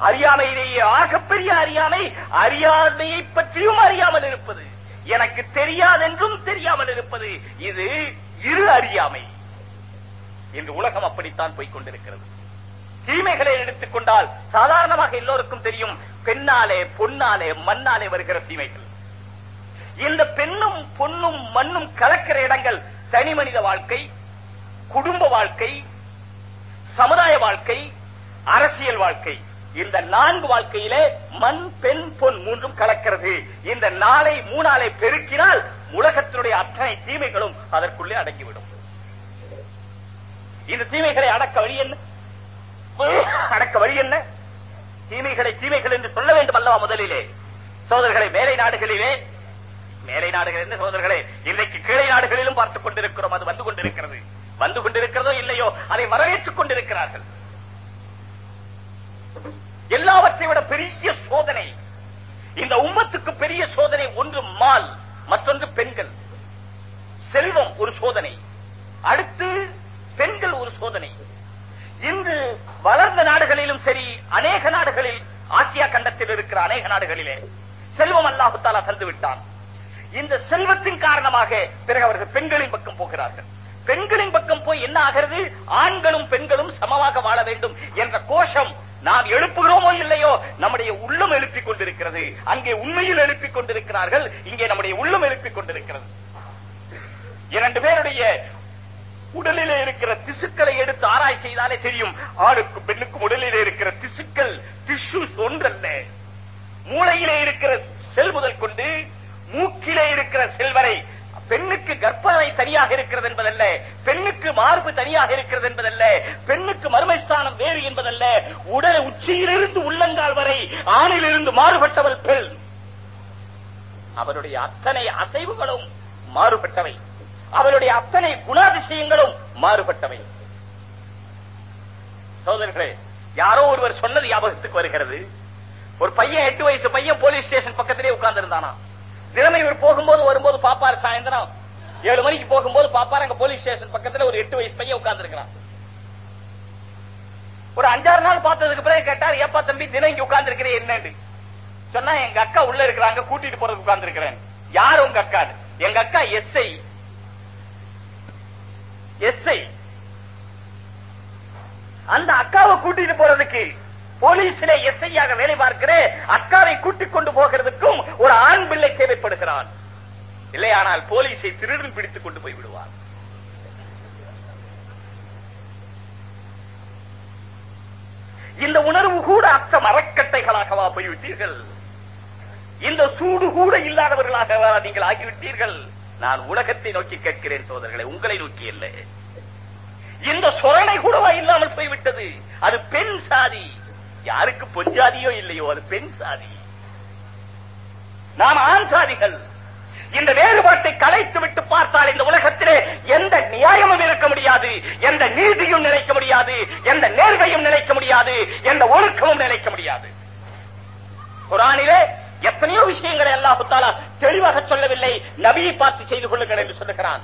அறியாமையிலேயே ஆகப்பெரிய அறியாமை அறியாமையை பற்றியும் அறியாமல் இருப்பது. எனக்கு தெரியாதென்றும் தெரியாமல் இருப்பது. இது இரு அறியாமை. இன்று உலகம் அப்படித்தான் போய்க் கொண்டிருக்கிறது தீமைகளை எடுத்துக்கொண்டால் சாதாரணமாக எல்லோருக்கும் தெரியும் பெண்ணாலே பொன்னாலே மண்ணாலே வருகிற தீமைகள். இந்த பெண்ணும் பொன்னும் மண்ணும் கலக்கிற இடங்கள் தனி மனித வாழ்க்கை குடும்ப வாழ்க்கை சமுதாய வாழ்க்கை அரசியல் வாழ்க்கை. இந்த நான்கு வாழ்க்கையிலே மண் பெண் பொன் மூன்றும் கலக்கிறது. இந்த நாளை மூணாலை பெருக்கினால் உலகத்தினுடைய அத்தனை தீமைகளும் அதற்குள்ளே அடங்கிவிடும். இந்த தீமைகளை அடக்க வழி என்ன? அடக்க வழி என்ன? தீமைகளை தீமைகள் என்று சொல்ல வேண்டும் அல்லவா முதலிலே? சோதர்களை மேலை நாடுகளிலே மேலை நாடுகள் என்ன சோதர்களே? இன்றைக்கு கீழே நாடுகளிலும் பார்த்துக் கொண்டிருக்கிறோம். அது வந்து கொண்டிருக்கிறது. வந்து கொண்டிருக்கிறதோ இல்லையோ? அதை வரவேற்றுக் கொண்டிருக்கிறார்கள். எல்லாவற்றை விட பெரிய சோதனை இந்த உம்மத்துக்கு பெரிய சோதனை ஒன்று மால். மற்றொன்று பெண்கள். செல்வம் ஒரு சோதனை. அடுத்து பெண்கள் ஒரு சோதனை. இன்று வளர்ந்த நாடுகளிலும் சரி அநேக நாடுகளில் ஆசியா கண்டத்தில் இருக்கிற அநேக நாடுகளிலே செல்வம் அல்லாஹுத்தாலா தந்து விட்டான். இந்த செல்வத்தின் காரணமாக பிறகு அவர்கள் பெண்களின் பக்கம் போகிறார்கள். பெண்களின் பக்கம் போய் என்ன ஆகிறது? ஆண்களும் பெண்களும் சமமாக வாழ வேண்டும் என்ற கோஷம் நாம் எழுப்புகிறோமோ இல்லையோ நம்முடைய உள்ளம் எழுப்பிக் கொண்டிருக்கிறது. அங்கே உண்மையில் எழுப்பிக் கொண்டிருக்கிறார்கள் இங்கே நம்முடைய உள்ளம் எழுப்பிக் கொண்டிருக்கிறது. இரண்டு பேருடைய உடலிலே இருக்கிற திசுக்களை எடுத்து ஆராய் செய்தாலே தெரியும் ஆணுக்கு பெண்ணுக்கும் உடலிலே இருக்கிற திசுக்கள் டிஷ்யூஸ் ஒன்றல்ல. மூளையிலே இருக்கிற செல் முதல் கொண்டு மூக்கிலே இருக்கிற செல்வரை பெண்ணுக்கு கர்ப்பறை தனியாக இருக்கிறது என்பதல்ல பெண்ணுக்கு மார்பு தனியாக இருக்கிறது என்பதல்ல பெண்ணுக்கு மர்மஸ்தானம் வேறு என்பதல்ல. உடல் உச்சியிலிருந்து உள்ளங்கால் வரை ஆணிலிருந்து மாறுபட்டவள் பெண். அவருடைய அத்தனை அசைவுகளும் மாறுபட்டவை. அவருடைய அத்தனை குணாதிசயங்களும் மாறுபட்டவை. சோதரர்களே யாரோ ஒருவர் சொன்னது ஞாபகத்துக்கு வருகிறது. ஒரு பையன் எட்டு வயசு பையன் போலீஸ் ஸ்டேஷன் பக்கத்திலே உட்கார்ந்து இருந்தானா தினமும் இவர் போகும்போது வரும்போது பாப்பாரு சாயந்தரம். ஏழு மணிக்கு போகும்போது பாப்பாரு அங்க போலீஸ் ஸ்டேஷன் பக்கத்துல ஒரு எட்டு வயசு பையன் உட்கார்ந்து இருக்கிறான் ஒரு அஞ்சாறு நாள் பார்த்ததுக்கு பிறகு கேட்டார் ஏப்பா தம்பி தினம் இங்க உட்கார்ந்து இருக்கிறேன் என்னன்னு? சொன்னா எங்க அக்கா உள்ள இருக்கிறாங்க கூட்டிட்டு போறதுக்கு உட்கார்ந்து இருக்கிறேன் யார் உங்க அக்கா? எங்க அக்கா எஸ்ஐ. எஸ்ஐ. அந்த அக்காவை கூட்டிட்டு போறதுக்கு போலீசில எஸ்ஐயாக வேலை பார்க்கிற அக்காவை கூட்டிக் கொண்டு போகிறதுக்கும் ஒரு ஆண் பிள்ளை தேவைப்படுகிறான். இல்லையானால் போலீஸை திருடன் பிடித்துக் கொண்டு போய் விடுவார் இந்த உணர்வு கூட அத்த மரக்கட்டைகளாகவா போய்விட்டீர்கள்? இந்த சூடு கூட இல்லாதவர்களாகவா நீங்கள் ஆகிவிட்டீர்கள்? நான் உலகத்தை நோக்கி கேட்கிறேன் சோதர்களை உங்களை நோக்கி இல்லை. இந்த சொரணை கூடவா இல்லாமல் போய்விட்டது? அது பெண் சாதி. யாருக்கு பொன் ஜாதியோ இல்லையோ அது பெண் சாதி. நாம் ஆண் சாதிகள். இந்த வேறுபாட்டை கலைத்து விட்டு பார்த்தால் இந்த உலகத்திலே எந்த நியாயமும் இருக்க முடியாது எந்த நீதியும் நினைக்க முடியாது எந்த நேர்மையும் நினைக்க முடியாது எந்த ஒழுக்கமும் நினைக்க முடியாது. குரானிலே எத்தனையோ விஷயங்களை அல்லாஹு தாலா தெளிவாக சொல்லவில்லை நபியை பார்த்து செய்து கொள்ளுங்கள் என்று சொல்லுகிறான்.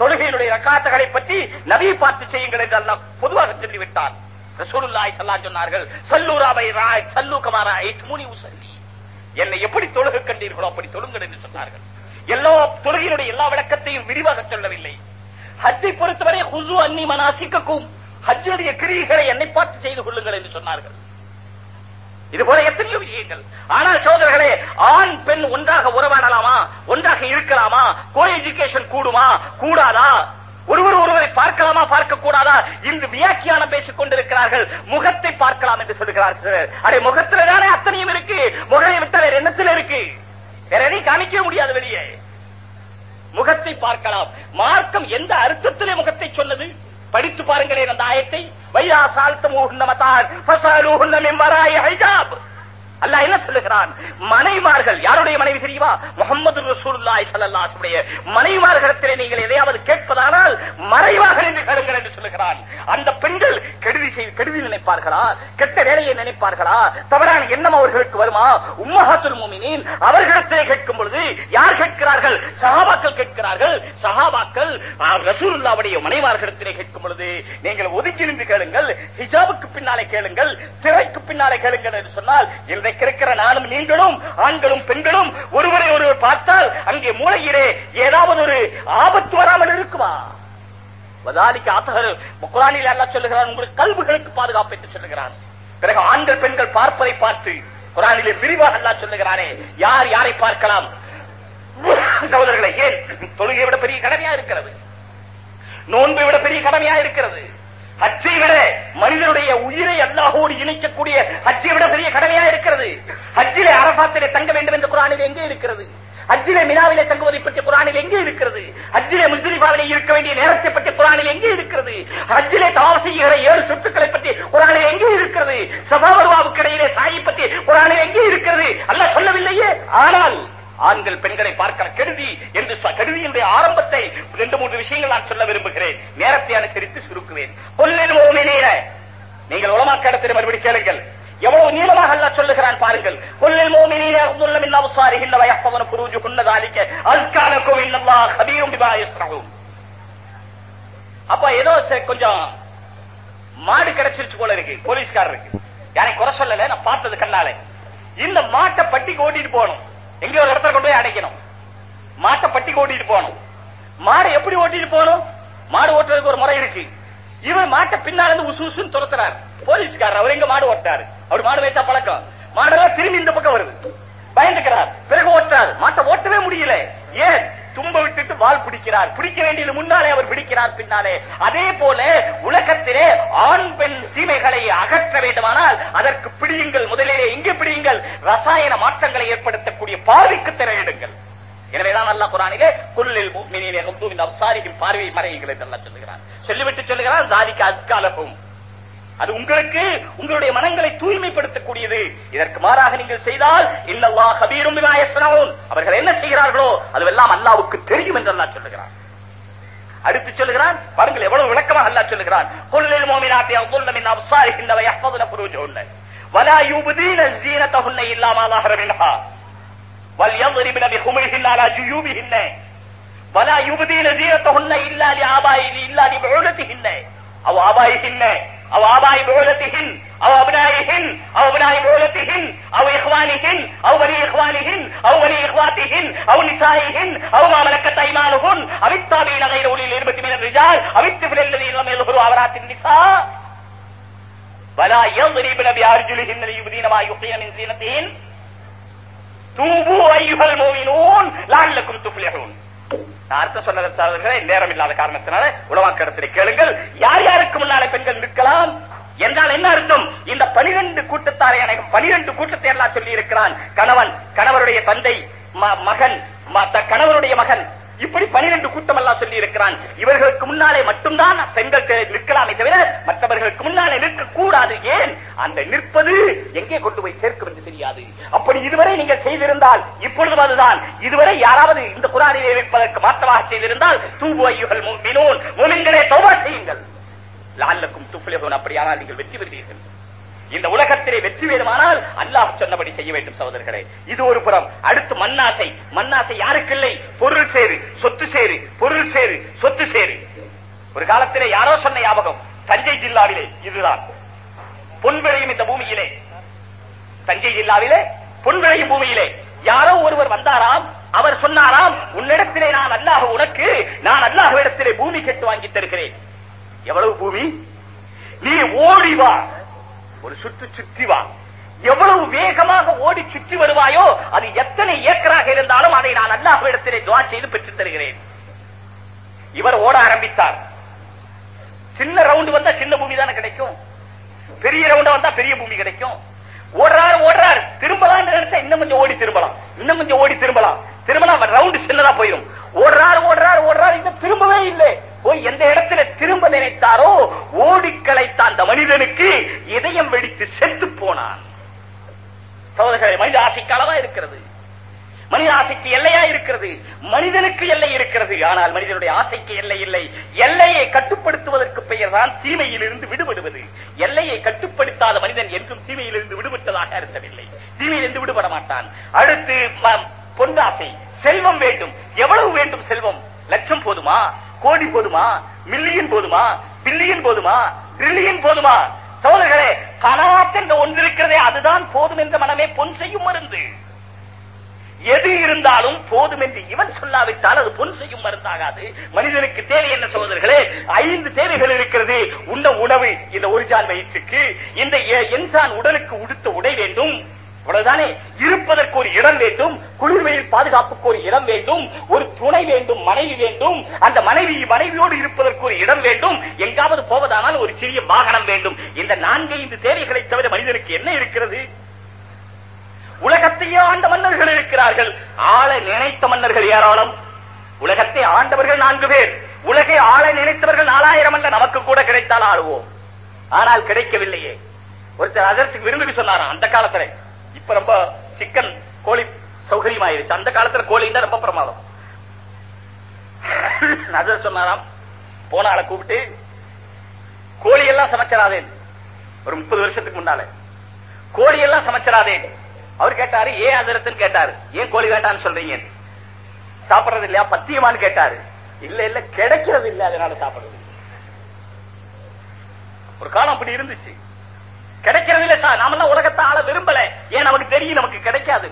தொழுகையினுடைய ரக்காத்துகளை பற்றி நபியை பார்த்து செய்யுங்கள் என்று அல்லாஹ் பொதுவாக சொல்லிவிட்டான். ரசூலுல்லாய் சல்லா சொன்னார்கள் சல்லூராவை ராய் சல்லு கமாரா உசல்லி. என்னை எப்படி தொழுக கண்டீர்களோ அப்படி தொழுங்கள் என்று சொன்னார்கள். எல்லா தொழுகையினுடைய எல்லா விளக்கத்தையும் விரிவாக சொல்லவில்லை. ஹஜ்ஜை பொறுத்தவரை ஹுசு அன்னி மனாசிக்கும் ஹஜ்ஜுடைய கிரியைகளை என்னை பார்த்து செய்து கொள்ளுங்கள் என்று சொன்னார்கள். இது போல எத்தனையோ விஷயங்கள். ஆனால் சோதரர்களே ஆண் பெண் ஒன்றாக உறவாடலாமா? ஒன்றாக இருக்கலாமா? கோ எஜுகேஷன் கூடுமா? கூடாதா? ஒருவர் ஒருவரை பார்க்கலாமா பார்க்க கூடாதா இன்று வியாக்கியானம் பேசிக் கொண்டிருக்கிறார்கள். முகத்தை பார்க்கலாம் என்று சொல்லுகிறார்கள். அடே முகத்துல தானே அத்தனையும் இருக்கு. முகத்தை விட்ட வேற எண்ணத்தில் இருக்கு? வேற எதையும் காணிக்க முடியாது வெளியே. முகத்தை பார்க்கலாம். மார்க்கம் எந்த அர்த்தத்திலே முகத்தை சொன்னது? படித்து பாருங்களேன் அந்த ஆயத்தை. வையா சால்த்தமூஹுன்ன மதான் அல்லாஹ் என்ன சொல்லுகிறான்? மனைவார்கள் யாருடைய மனைவி தெரியுமா? முகமது ரசூலுல்லாஹி ஸல்லல்லாஹு அலைஹி உடைய நீங்கள் எதையாவது கேட்பதானால் மறைவாக நின்று கேளுங்கள் என்று சொல்லுகிறான். அந்த பெண்கள் கெடுதி செய்து நினைப்பார்களா? கெட்ட வேலையை நினைப்பார்களா? தவறான எண்ணம் அவர்களுக்கு வருமா? உம்மஹாத்துல் முமினீன் அவர்களிடத்திலே கேட்கும் பொழுது யார் கேட்கிறார்கள்? சஹாபாக்கள் கேட்கிறார்கள். சஹாபாக்கள் ரசூலுல்லாவுடைய மனைவார்களிடத்திலே கேட்கும் பொழுது நீங்கள் ஒதுக்கி நின்று கேளுங்கள் ஹிஜாபுக்கு பின்னாலே கேளுங்கள் திரைக்கு பின்னாலே கேளுங்கள் என்று சொன்னால் இன்றைக்கு இருக்கிற நானும் நீங்களும் ஆண்களும் பெண்களும் ஒருவரை ஒருவர் பார்த்தால் அங்கே மூளையிலே ஏதாவது ஒரு ஆபத்து வராமல் இருக்குமா? வதாலிக்கு ஆத்தகர் குரானில் அல்லாஹ் சொல்லுகிறான் உங்களுக்கு கல்விகளுக்கு பாதுகாப்பு என்று சொல்லுகிறான் பிறகு ஆண்கள் பெண்கள் பார்ப்பதை பார்த்து குரானிலே விரிவாக அல்லா சொல்லுகிறானே யார் யாரை பார்க்கலாம்? சகோதரர்களை ஏன்? தொழுகை விட பெரிய கடமையா இருக்கிறது. நோன்பை விட பெரிய கடமையா இருக்கிறது. ஹச்சை விட மனிதனுடைய உயிரை அல்லாஹோடு இணைக்கக்கூடிய ஹச்சை விட பெரிய கடமையா இருக்கிறது. ஹஜ்ஜிலே அரபாத்திலே தங்க வேண்டும் என்று குரானில் எங்கே இருக்கிறது? அஜிலே மினாவிலே தங்குவதை பற்றி குரானில் எங்கே இருக்கிறது? அஜிலே முஸ்லிபாவிலே இருக்க வேண்டிய நேரத்தை பற்றி குரானில் எங்கே இருக்கிறது? அஜிலே தவாப் செய்கிற ஏழு சொத்துக்களை பற்றி குரானில் எங்கே இருக்கிறது? சபாவருவாவுக்கு இடையிலே சாயி பற்றி குரானில் எங்கே இருக்கிறது? அல்ல சொல்லவில்லையே. ஆனால் ஆண்கள் பெண்களை பார்க்கிற கெடுதி என்று சொ- கெடுதியினுடைய ஆரம்பத்தை ரெண்டு மூன்று விஷயங்கள் நான் சொல்ல விரும்புகிறேன். நேரத்தை அனுசரித்து சுருக்குவேன். கொல்லில் மோமினீர நீங்கள் உலமாக்கிடத்தில் மறுபடி கேளுங்கள். எவ்வளவு நீளமாக அல்லாஹ் சொல்லுகிறான் பாருங்கள் கொல்லில் மோமினீர அப்துல்ல மின் அப்சாரிஹின்ன வயஹ்ஃபதுன ஃபுரூஜுஹுன்ன ذلك அஸ்காலக்கும் இன்னல்லாஹ் கபீரும் பிமா யஸ்ரஊன் அப்ப ஏதோ ச- கொஞ்சம் மாடு கிடைச்சிருச்சு போல இருக்கு போலீஸ்காரருக்கு யாரை குறை சொல்லல நான் பார்த்தது கண்ணால இந்த மாட்டை பட்டிக்கு ஓட்டிட்டு போகணும் எங்க ஒரு இடத்துல கொண்டு போய் அடைக்கணும் மாட்டை பட்டிக்கு ஓட்டிட்டு போகணும் மாடை எப்படி ஓட்டிட்டு போகணும் மாடு ஓட்டுறதுக்கு ஒரு முறை இருக்கு இவர் மாட்ட பின்னால இருந்து உசு உசுன்னு துரத்துறாரு. போலீஸ்காரர் அவர் எங்க மாடு ஓட்டாரு அவர் மாடு வச்சா பழக்கம். மாடெல்லாம் திரும்பி இந்த பக்கம் வருது. பயந்துக்கிறார். பிறகு ஓட்டுறாரு. மாட்டை ஓட்டவே முடியல. ஏன்? தும்ப விட்டுட்டு வால் பிடிக்கிறார். பிடிக்க வேண்டியது முன்னாலே அவர் பிடிக்கிறார் பின்னாலே. அதே போல உலகத்திலே ஆண் பெண் தீமைகளை அகற்ற வேண்டுமானால் அதற்கு பிடியுங்கள். முதலிலே இங்கே பிடியுங்கள்? ரசாயன மாற்றங்களை ஏற்படுத்தக்கூடிய பார்வைக்கு திரையிடுங்கள். எனவேதான் அல்லா குரானிலே குல்லில் முஃமினீன யகுது பார்வை மறையுங்கள் என்று சொல்லுகிறார் சொல்லிவிட்டு சொல்லுகிறான் தாலிக அஸ்காலஹும் அது உங்களுக்கு உங்களுடைய மனங்களை தூய்மைப்படுத்தக்கூடியது இதற்கு மாறாக நீங்கள் செய்தால் இல்லல்லாஹ் கபீரும் பிமா யஸ்னஊன் அவர்கள் என்ன செய்கிறார்களோ அதுவெல்லாம் அல்லாஹ்வுக்கு தெரியும் என்று அல்லாஹ் சொல்லுகிறான் அடுத்து சொல்லுகிறான் பாருங்கள் எவ்வளவு விளக்கமாக அல்லாஹ் சொல்லுகிறான் குல்லில் முஃமினாத்தி யகுதுன மின் அப்சாரிஹின் வ யஹ்ஃபதுன ஃபுரூஜஹுன்ன ولا يبدين زينتهن الا ما ظهر منها وليضربن بخمرهن على جيوبهن ولا يبدين زينتهن إلا لآبائهن إلا لبعولتهن أو آبائهن أو آباء بعولتهن أو أبنائهن أو أبناء بعولتهن أو إخوانهن أو بني إخوانهن أو بني إخواتهن أو نسائهن أو ما ملكت أيمانهن. أو التابعين غير أولي الإربة من الرجال أو الطفل الذين لم يظهروا عورات النساء. ولا يضربن بأرجلهن ليبدين ما يقين من زينتهن. توبوا أيها المؤمنون لعلكم تفلحون. நான் சொன்னதற்காக நேரம் இல்லாத காரணத்தினால உலமாக்கடத்திலே கேளுங்கள். யார் யாருக்கு முன்னாலே பெண்கள் நிற்கலாம்? என்றால் என்ன அர்த்தம்? இந்த பனிரெண்டு கூட்டத்தாரை அனைவரும் பனிரெண்டு கூட்டத்தை எல்லாம் சொல்லி இருக்கிறான் கணவன் கணவருடைய தந்தை ம- மகன் கணவருடைய மகன். இப்படி பனிரெண்டு கூட்டம் எல்லாம் சொல்லி இருக்கிறான் இவர்களுக்கு முன்னாலே மட்டும்தான் பெண்கள் நிற்கலாமே தவிர மற்றவர்களுக்கு முன்னாலே நிற்க கூடாது ஏன்? அந்த நிற்பது எங்கே கொண்டு போய் சேர்க்கும் என்று தெரியாது. அப்படி இதுவரை நீங்கள் செய்திருந்தால் இப்பொழுதும் அதுதான். இதுவரை யாராவது இந்த குரானிலே இருப்பதற்கு மாற்றமாக செய்திருந்தால் தூபு ஐயுகள் மினோன் மூமின்களே செய்யுங்கள். லால்லக்கும் துஃப்லிஹூன் அப்படியானால் நீங்கள் வெற்றி பெறுவீர்கள். இந்த உலகத்திலே வெற்றி வேண்டுமானால் அல்லாஹ் சொன்னபடி செய்ய வேண்டும் சகோதரர்களே. இது ஒரு புறம். அடுத்து மண்ணாசை மண்ணாசை யாருக்கு இல்லை? பொருள் சேரு சொத்து சேரு பொருள் சேரு சொத்து சேரு. ஒரு காலத்திலே யாரோ சொன்ன ஞாபகம் தஞ்சை ஜில்லாவிலே இதுதான். பொன் விளையும் இந்த பூமியிலே. தஞ்சை ஜில்லாவிலே பொன் விளையும் பூமியிலே. யாரோ ஒருவர் வந்தாராம் அவர் சொன்னாராம் உன்னிடத்திலே நான் அல்லாஹ் உனக்கு நான் அல்லாஹ் இடத்திலே பூமி கெட்டு வாங்கி தருகிறேன். எவ்வளவு பூமி? நீ ஓடி வா. ஒரு சுற்று சுற்றி வா. எவ்வளவு வேகமாக ஓடி சுற்றி வருவாயோ அது எத்தனை ஏக்கராக இருந்தாலும் அதை நான் அல்லாஹ்விடத்திலே துவா செய்து பெற்றுத் தருகிறேன். இவர் ஓட ஆரம்பித்தார். சின்ன ரவுண்டு வந்தா சின்ன பூமி தானே கிடைக்கும்? பெரிய ரவுண்டா வந்தா பெரிய பூமி கிடைக்கும்? ஓடுறாரு ஓடுறாரு. திரும்பலாம் நினைச்சா இன்னும் கொஞ்சம் ஓடி திரும்பலாம். இன்னும் கொஞ்சம் ஓடி திரும்பலாம். திரும்பலாம் ரவுண்டு சின்னதா போயிடும் ஓடுறாரு ஓடுறாரு ஓடுறாரு. இந்த திரும்பவே இல்லை. போய் எந்த இடத்துல திரும்ப நினைத்தாரோ ஓடி அந்த மனிதனுக்கு இதயம் வெடித்து செத்து போனான். சோதர்களை மனித ஆசைக்கு அளவா இருக்கிறது. மனித ஆசைக்கு எல்லையா இருக்கிறது. மனிதனுக்கு எல்லை இருக்கிறது. ஆனால் மனிதனுடைய ஆசைக்கு எல்லை இல்லை. எல்லையை கட்டுப்படுத்துவதற்கு பெயர் தான் தீமையிலிருந்து விடுபடுவது. எல்லையை கட்டுப்படுத்தாத மனிதன் என்றும் தீமையிலிருந்து விடுபட்டதாக அர்த்தமில்லை தீமையிலிருந்து விடுபட மாட்டான். அடுத்து பொன்னாசை செல்வம் வேண்டும். எவ்வளவு வேண்டும் செல்வம்? லட்சம் போதுமா? கோடி போதுமா? மில்லியன் போதுமா? பில்லியன் போதுமா? ட்ரில்லியன் போதுமா? சோதர்களே கனாத் என்ற ஒன்று இருக்கிறதே அதுதான் போதும் என்ற மனமே பொன் செய்யும் மருந்து. எது இருந்தாலும் போதும் என்று இவன் சொல்லாவிட்டால் அது பொன் செய்யும் மருந்தாகாது. மனிதனுக்கு தேவை என்ன சோதர்களே ஐந்து தேவைகள் இருக்கிறது. உண்ண உணவு இந்த ஒரு ஜான் வயிற்றுக்கு இந்த எ- என்சான் உடலுக்கு உடுத்த உடை வேண்டும். அவ்வளவுதானே? இருப்பதற்கு ஒரு இடம் வேண்டும் குளிர்வையில் பாதுகாப்புக்கு ஒரு இடம் வேண்டும் ஒரு துணை வேண்டும் மனைவி வேண்டும். அந்த மனைவி மனைவியோடு இருப்பதற்கு ஒரு இடம் வேண்டும். எங்காவது போவதானால் ஒரு சிறிய வாகனம் வேண்டும். இந்த நான்கு ஐந்து தேவைகளை தவிர மனிதனுக்கு என்ன இருக்கிறது? உலகத்தையே ஆண்ட மன்னர்கள் இருக்கிறார்கள். ஆள நினைத்த மன்னர்கள் ஏராளம். உலகத்தை ஆண்டவர்கள் நான்கு பேர். உலகை ஆள நினைத்தவர்கள் நாலாயிரம் அல்ல நமக்கு கூட கிடைத்தால் ஆளுவோம். ஆனால் கிடைக்கவில்லையே. ஒருத்தர் அதற்கு விரும்பி சொன்னாராம் அந்த காலத்துல. இப்ப ரொம்ப சிக்கன் கோழி சௌகரியமாயிருச்சு. அந்த காலத்துல கோழி தான் ரொம்ப பிரமாதம். நஜர் சொன்னாராம் போன ஆளை கூப்பிட்டு கோழி எல்லாம் சமைச்சராதேன் ஒரு முப்பது வருஷத்துக்கு முன்னால. கோழி எல்லாம் சமைச்சராதேன் அவர் கேட்டாரு ஏன் அதிரத்துன்னு கேட்டாரு. ஏன் கோழி வேண்டான்னு சொல்றீங்க? சாப்பிடுறது இல்லையா? பத்தியமான்னு கேட்டாரு. இல்ல இல்ல கிடைக்கிறது இல்ல அதனால சாப்பிடுறது ஒரு காலம் அப்படி இருந்துச்சு. கிடைக்கிறது இல்ல சார். நாமெல்லாம் உலகத்தை ஆள விரும்பல. ஏன் நமக்கு தெரியும் நமக்கு கிடைக்காது.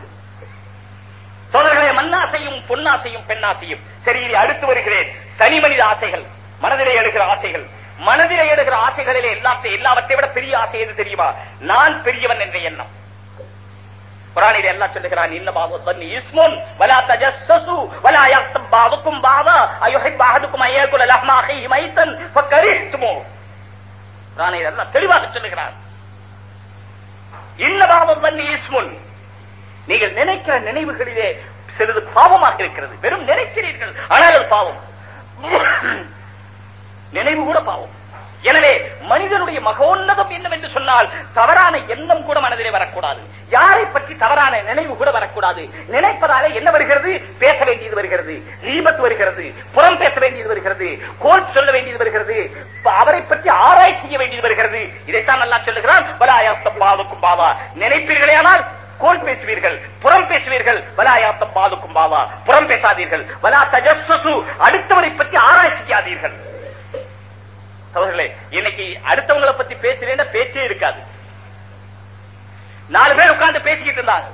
சோதர்களே மண்ணாசையும் பொன்னாசையும் பெண்ணாசையும். சரி அடுத்து வருகிறேன். தனி மனித ஆசைகள். மனதிலே எழுகிற ஆசைகள். மனதிலே எழுகிற ஆசைகளிலே எல்லாத்தை எல்லாவற்றை விட பெரிய ஆசை எது தெரியுமா? நான் பெரியவன் என்ற எண்ணம். குரானில் எல்லாம் சொல்லுகிறான் என்ன பாபு தன்னி இஸ்முன் வலா தஜஸ்ஸசு வலா யக்தப் பாவுக்கும் பாவா அயுஹிப் அஹதுக்கும் அய்யகுல லஹ்மா மைத்தன். ஃபக்கரிஹ்துமு. குரானில் எல்லாம் தெளிவாக சொல்லுகிறான். இன்னபாவம் பாபு இஸ்முன். நீங்கள் நினைக்கிற நினைவுகளிலே சிறிது பாவமாக இருக்கிறது. வெறும் நினைக்கிறீர்கள் ஆனால் அது பாவம். நினைவு கூட பாவம். எனவே மனிதனுடைய மகோன்னதம் என்னவென்று சொன்னால் தவறான எண்ணம் கூட மனதிலே வரக்கூடாது. யாரை பற்றி தவறான நினைவு கூட வரக்கூடாது. நினைப்பதாலே என்ன வருகிறது? பேச வேண்டியது வருகிறது. ரீபத் வருகிறது. புறம் பேச வேண்டியது வருகிறது. கோல் சொல்ல வேண்டியது வருகிறது. அவரை பற்றி ஆராய்ச்சி செய்ய வேண்டியது வருகிறது. இதைத்தான் நல்லா சொல்லுகிறான் பலாயாசம் பாவுக்கும் பாவா. நினைப்பீர்களேயானால் கோல் பேசுவீர்கள் புறம் பேசுவீர்கள். வலாயாத்தம் பாதுக்கும் பாவா. புறம் பேசாதீர்கள். வலா தஜஸ்ஸு அடுத்தவரை பற்றி ஆராய்ச்சி செய்யாதீர்கள். இன்னைக்கு அடுத்தவங்களை பத்தி பேசுறேன்னா பேச்சே இருக்காது. நாலு பேர் உட்கார்ந்து பேசிக்கிட்டு இருந்தாங்க.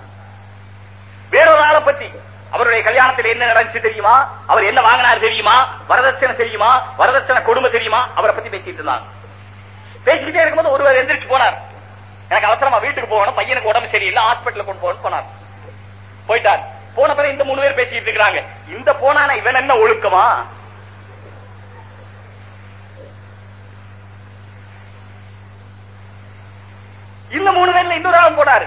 வேறொரு ஆளை பத்தி அவருடைய கல்யாணத்தில் என்ன நடந்துச்சு தெரியுமா? அவர் என்ன வாங்கினார் தெரியுமா? வரதட்சணை தெரியுமா? வரதட்சணை கொடுமை தெரியுமா? அவரை பத்தி பேசிட்டு இருந்தாங்க. பேசிக்கிட்டே இருக்கும்போது ஒருவர் எந்திரிச்சு போனார். எனக்கு அவசரமா வீட்டுக்கு போகணும் பையனுக்கு உடம்பு சரியில்லை ஹாஸ்பிட்டல் கொண்டு போகணும் போனார். போயிட்டார். போன பிறகு இந்த மூணு பேர் பேசிட்டு இருக்கிறாங்க. இந்த போனானா இவன் என்ன ஒழுக்கமா? இந்த மூணு பேர்ல இன்னொரு ஆள் போனாரு.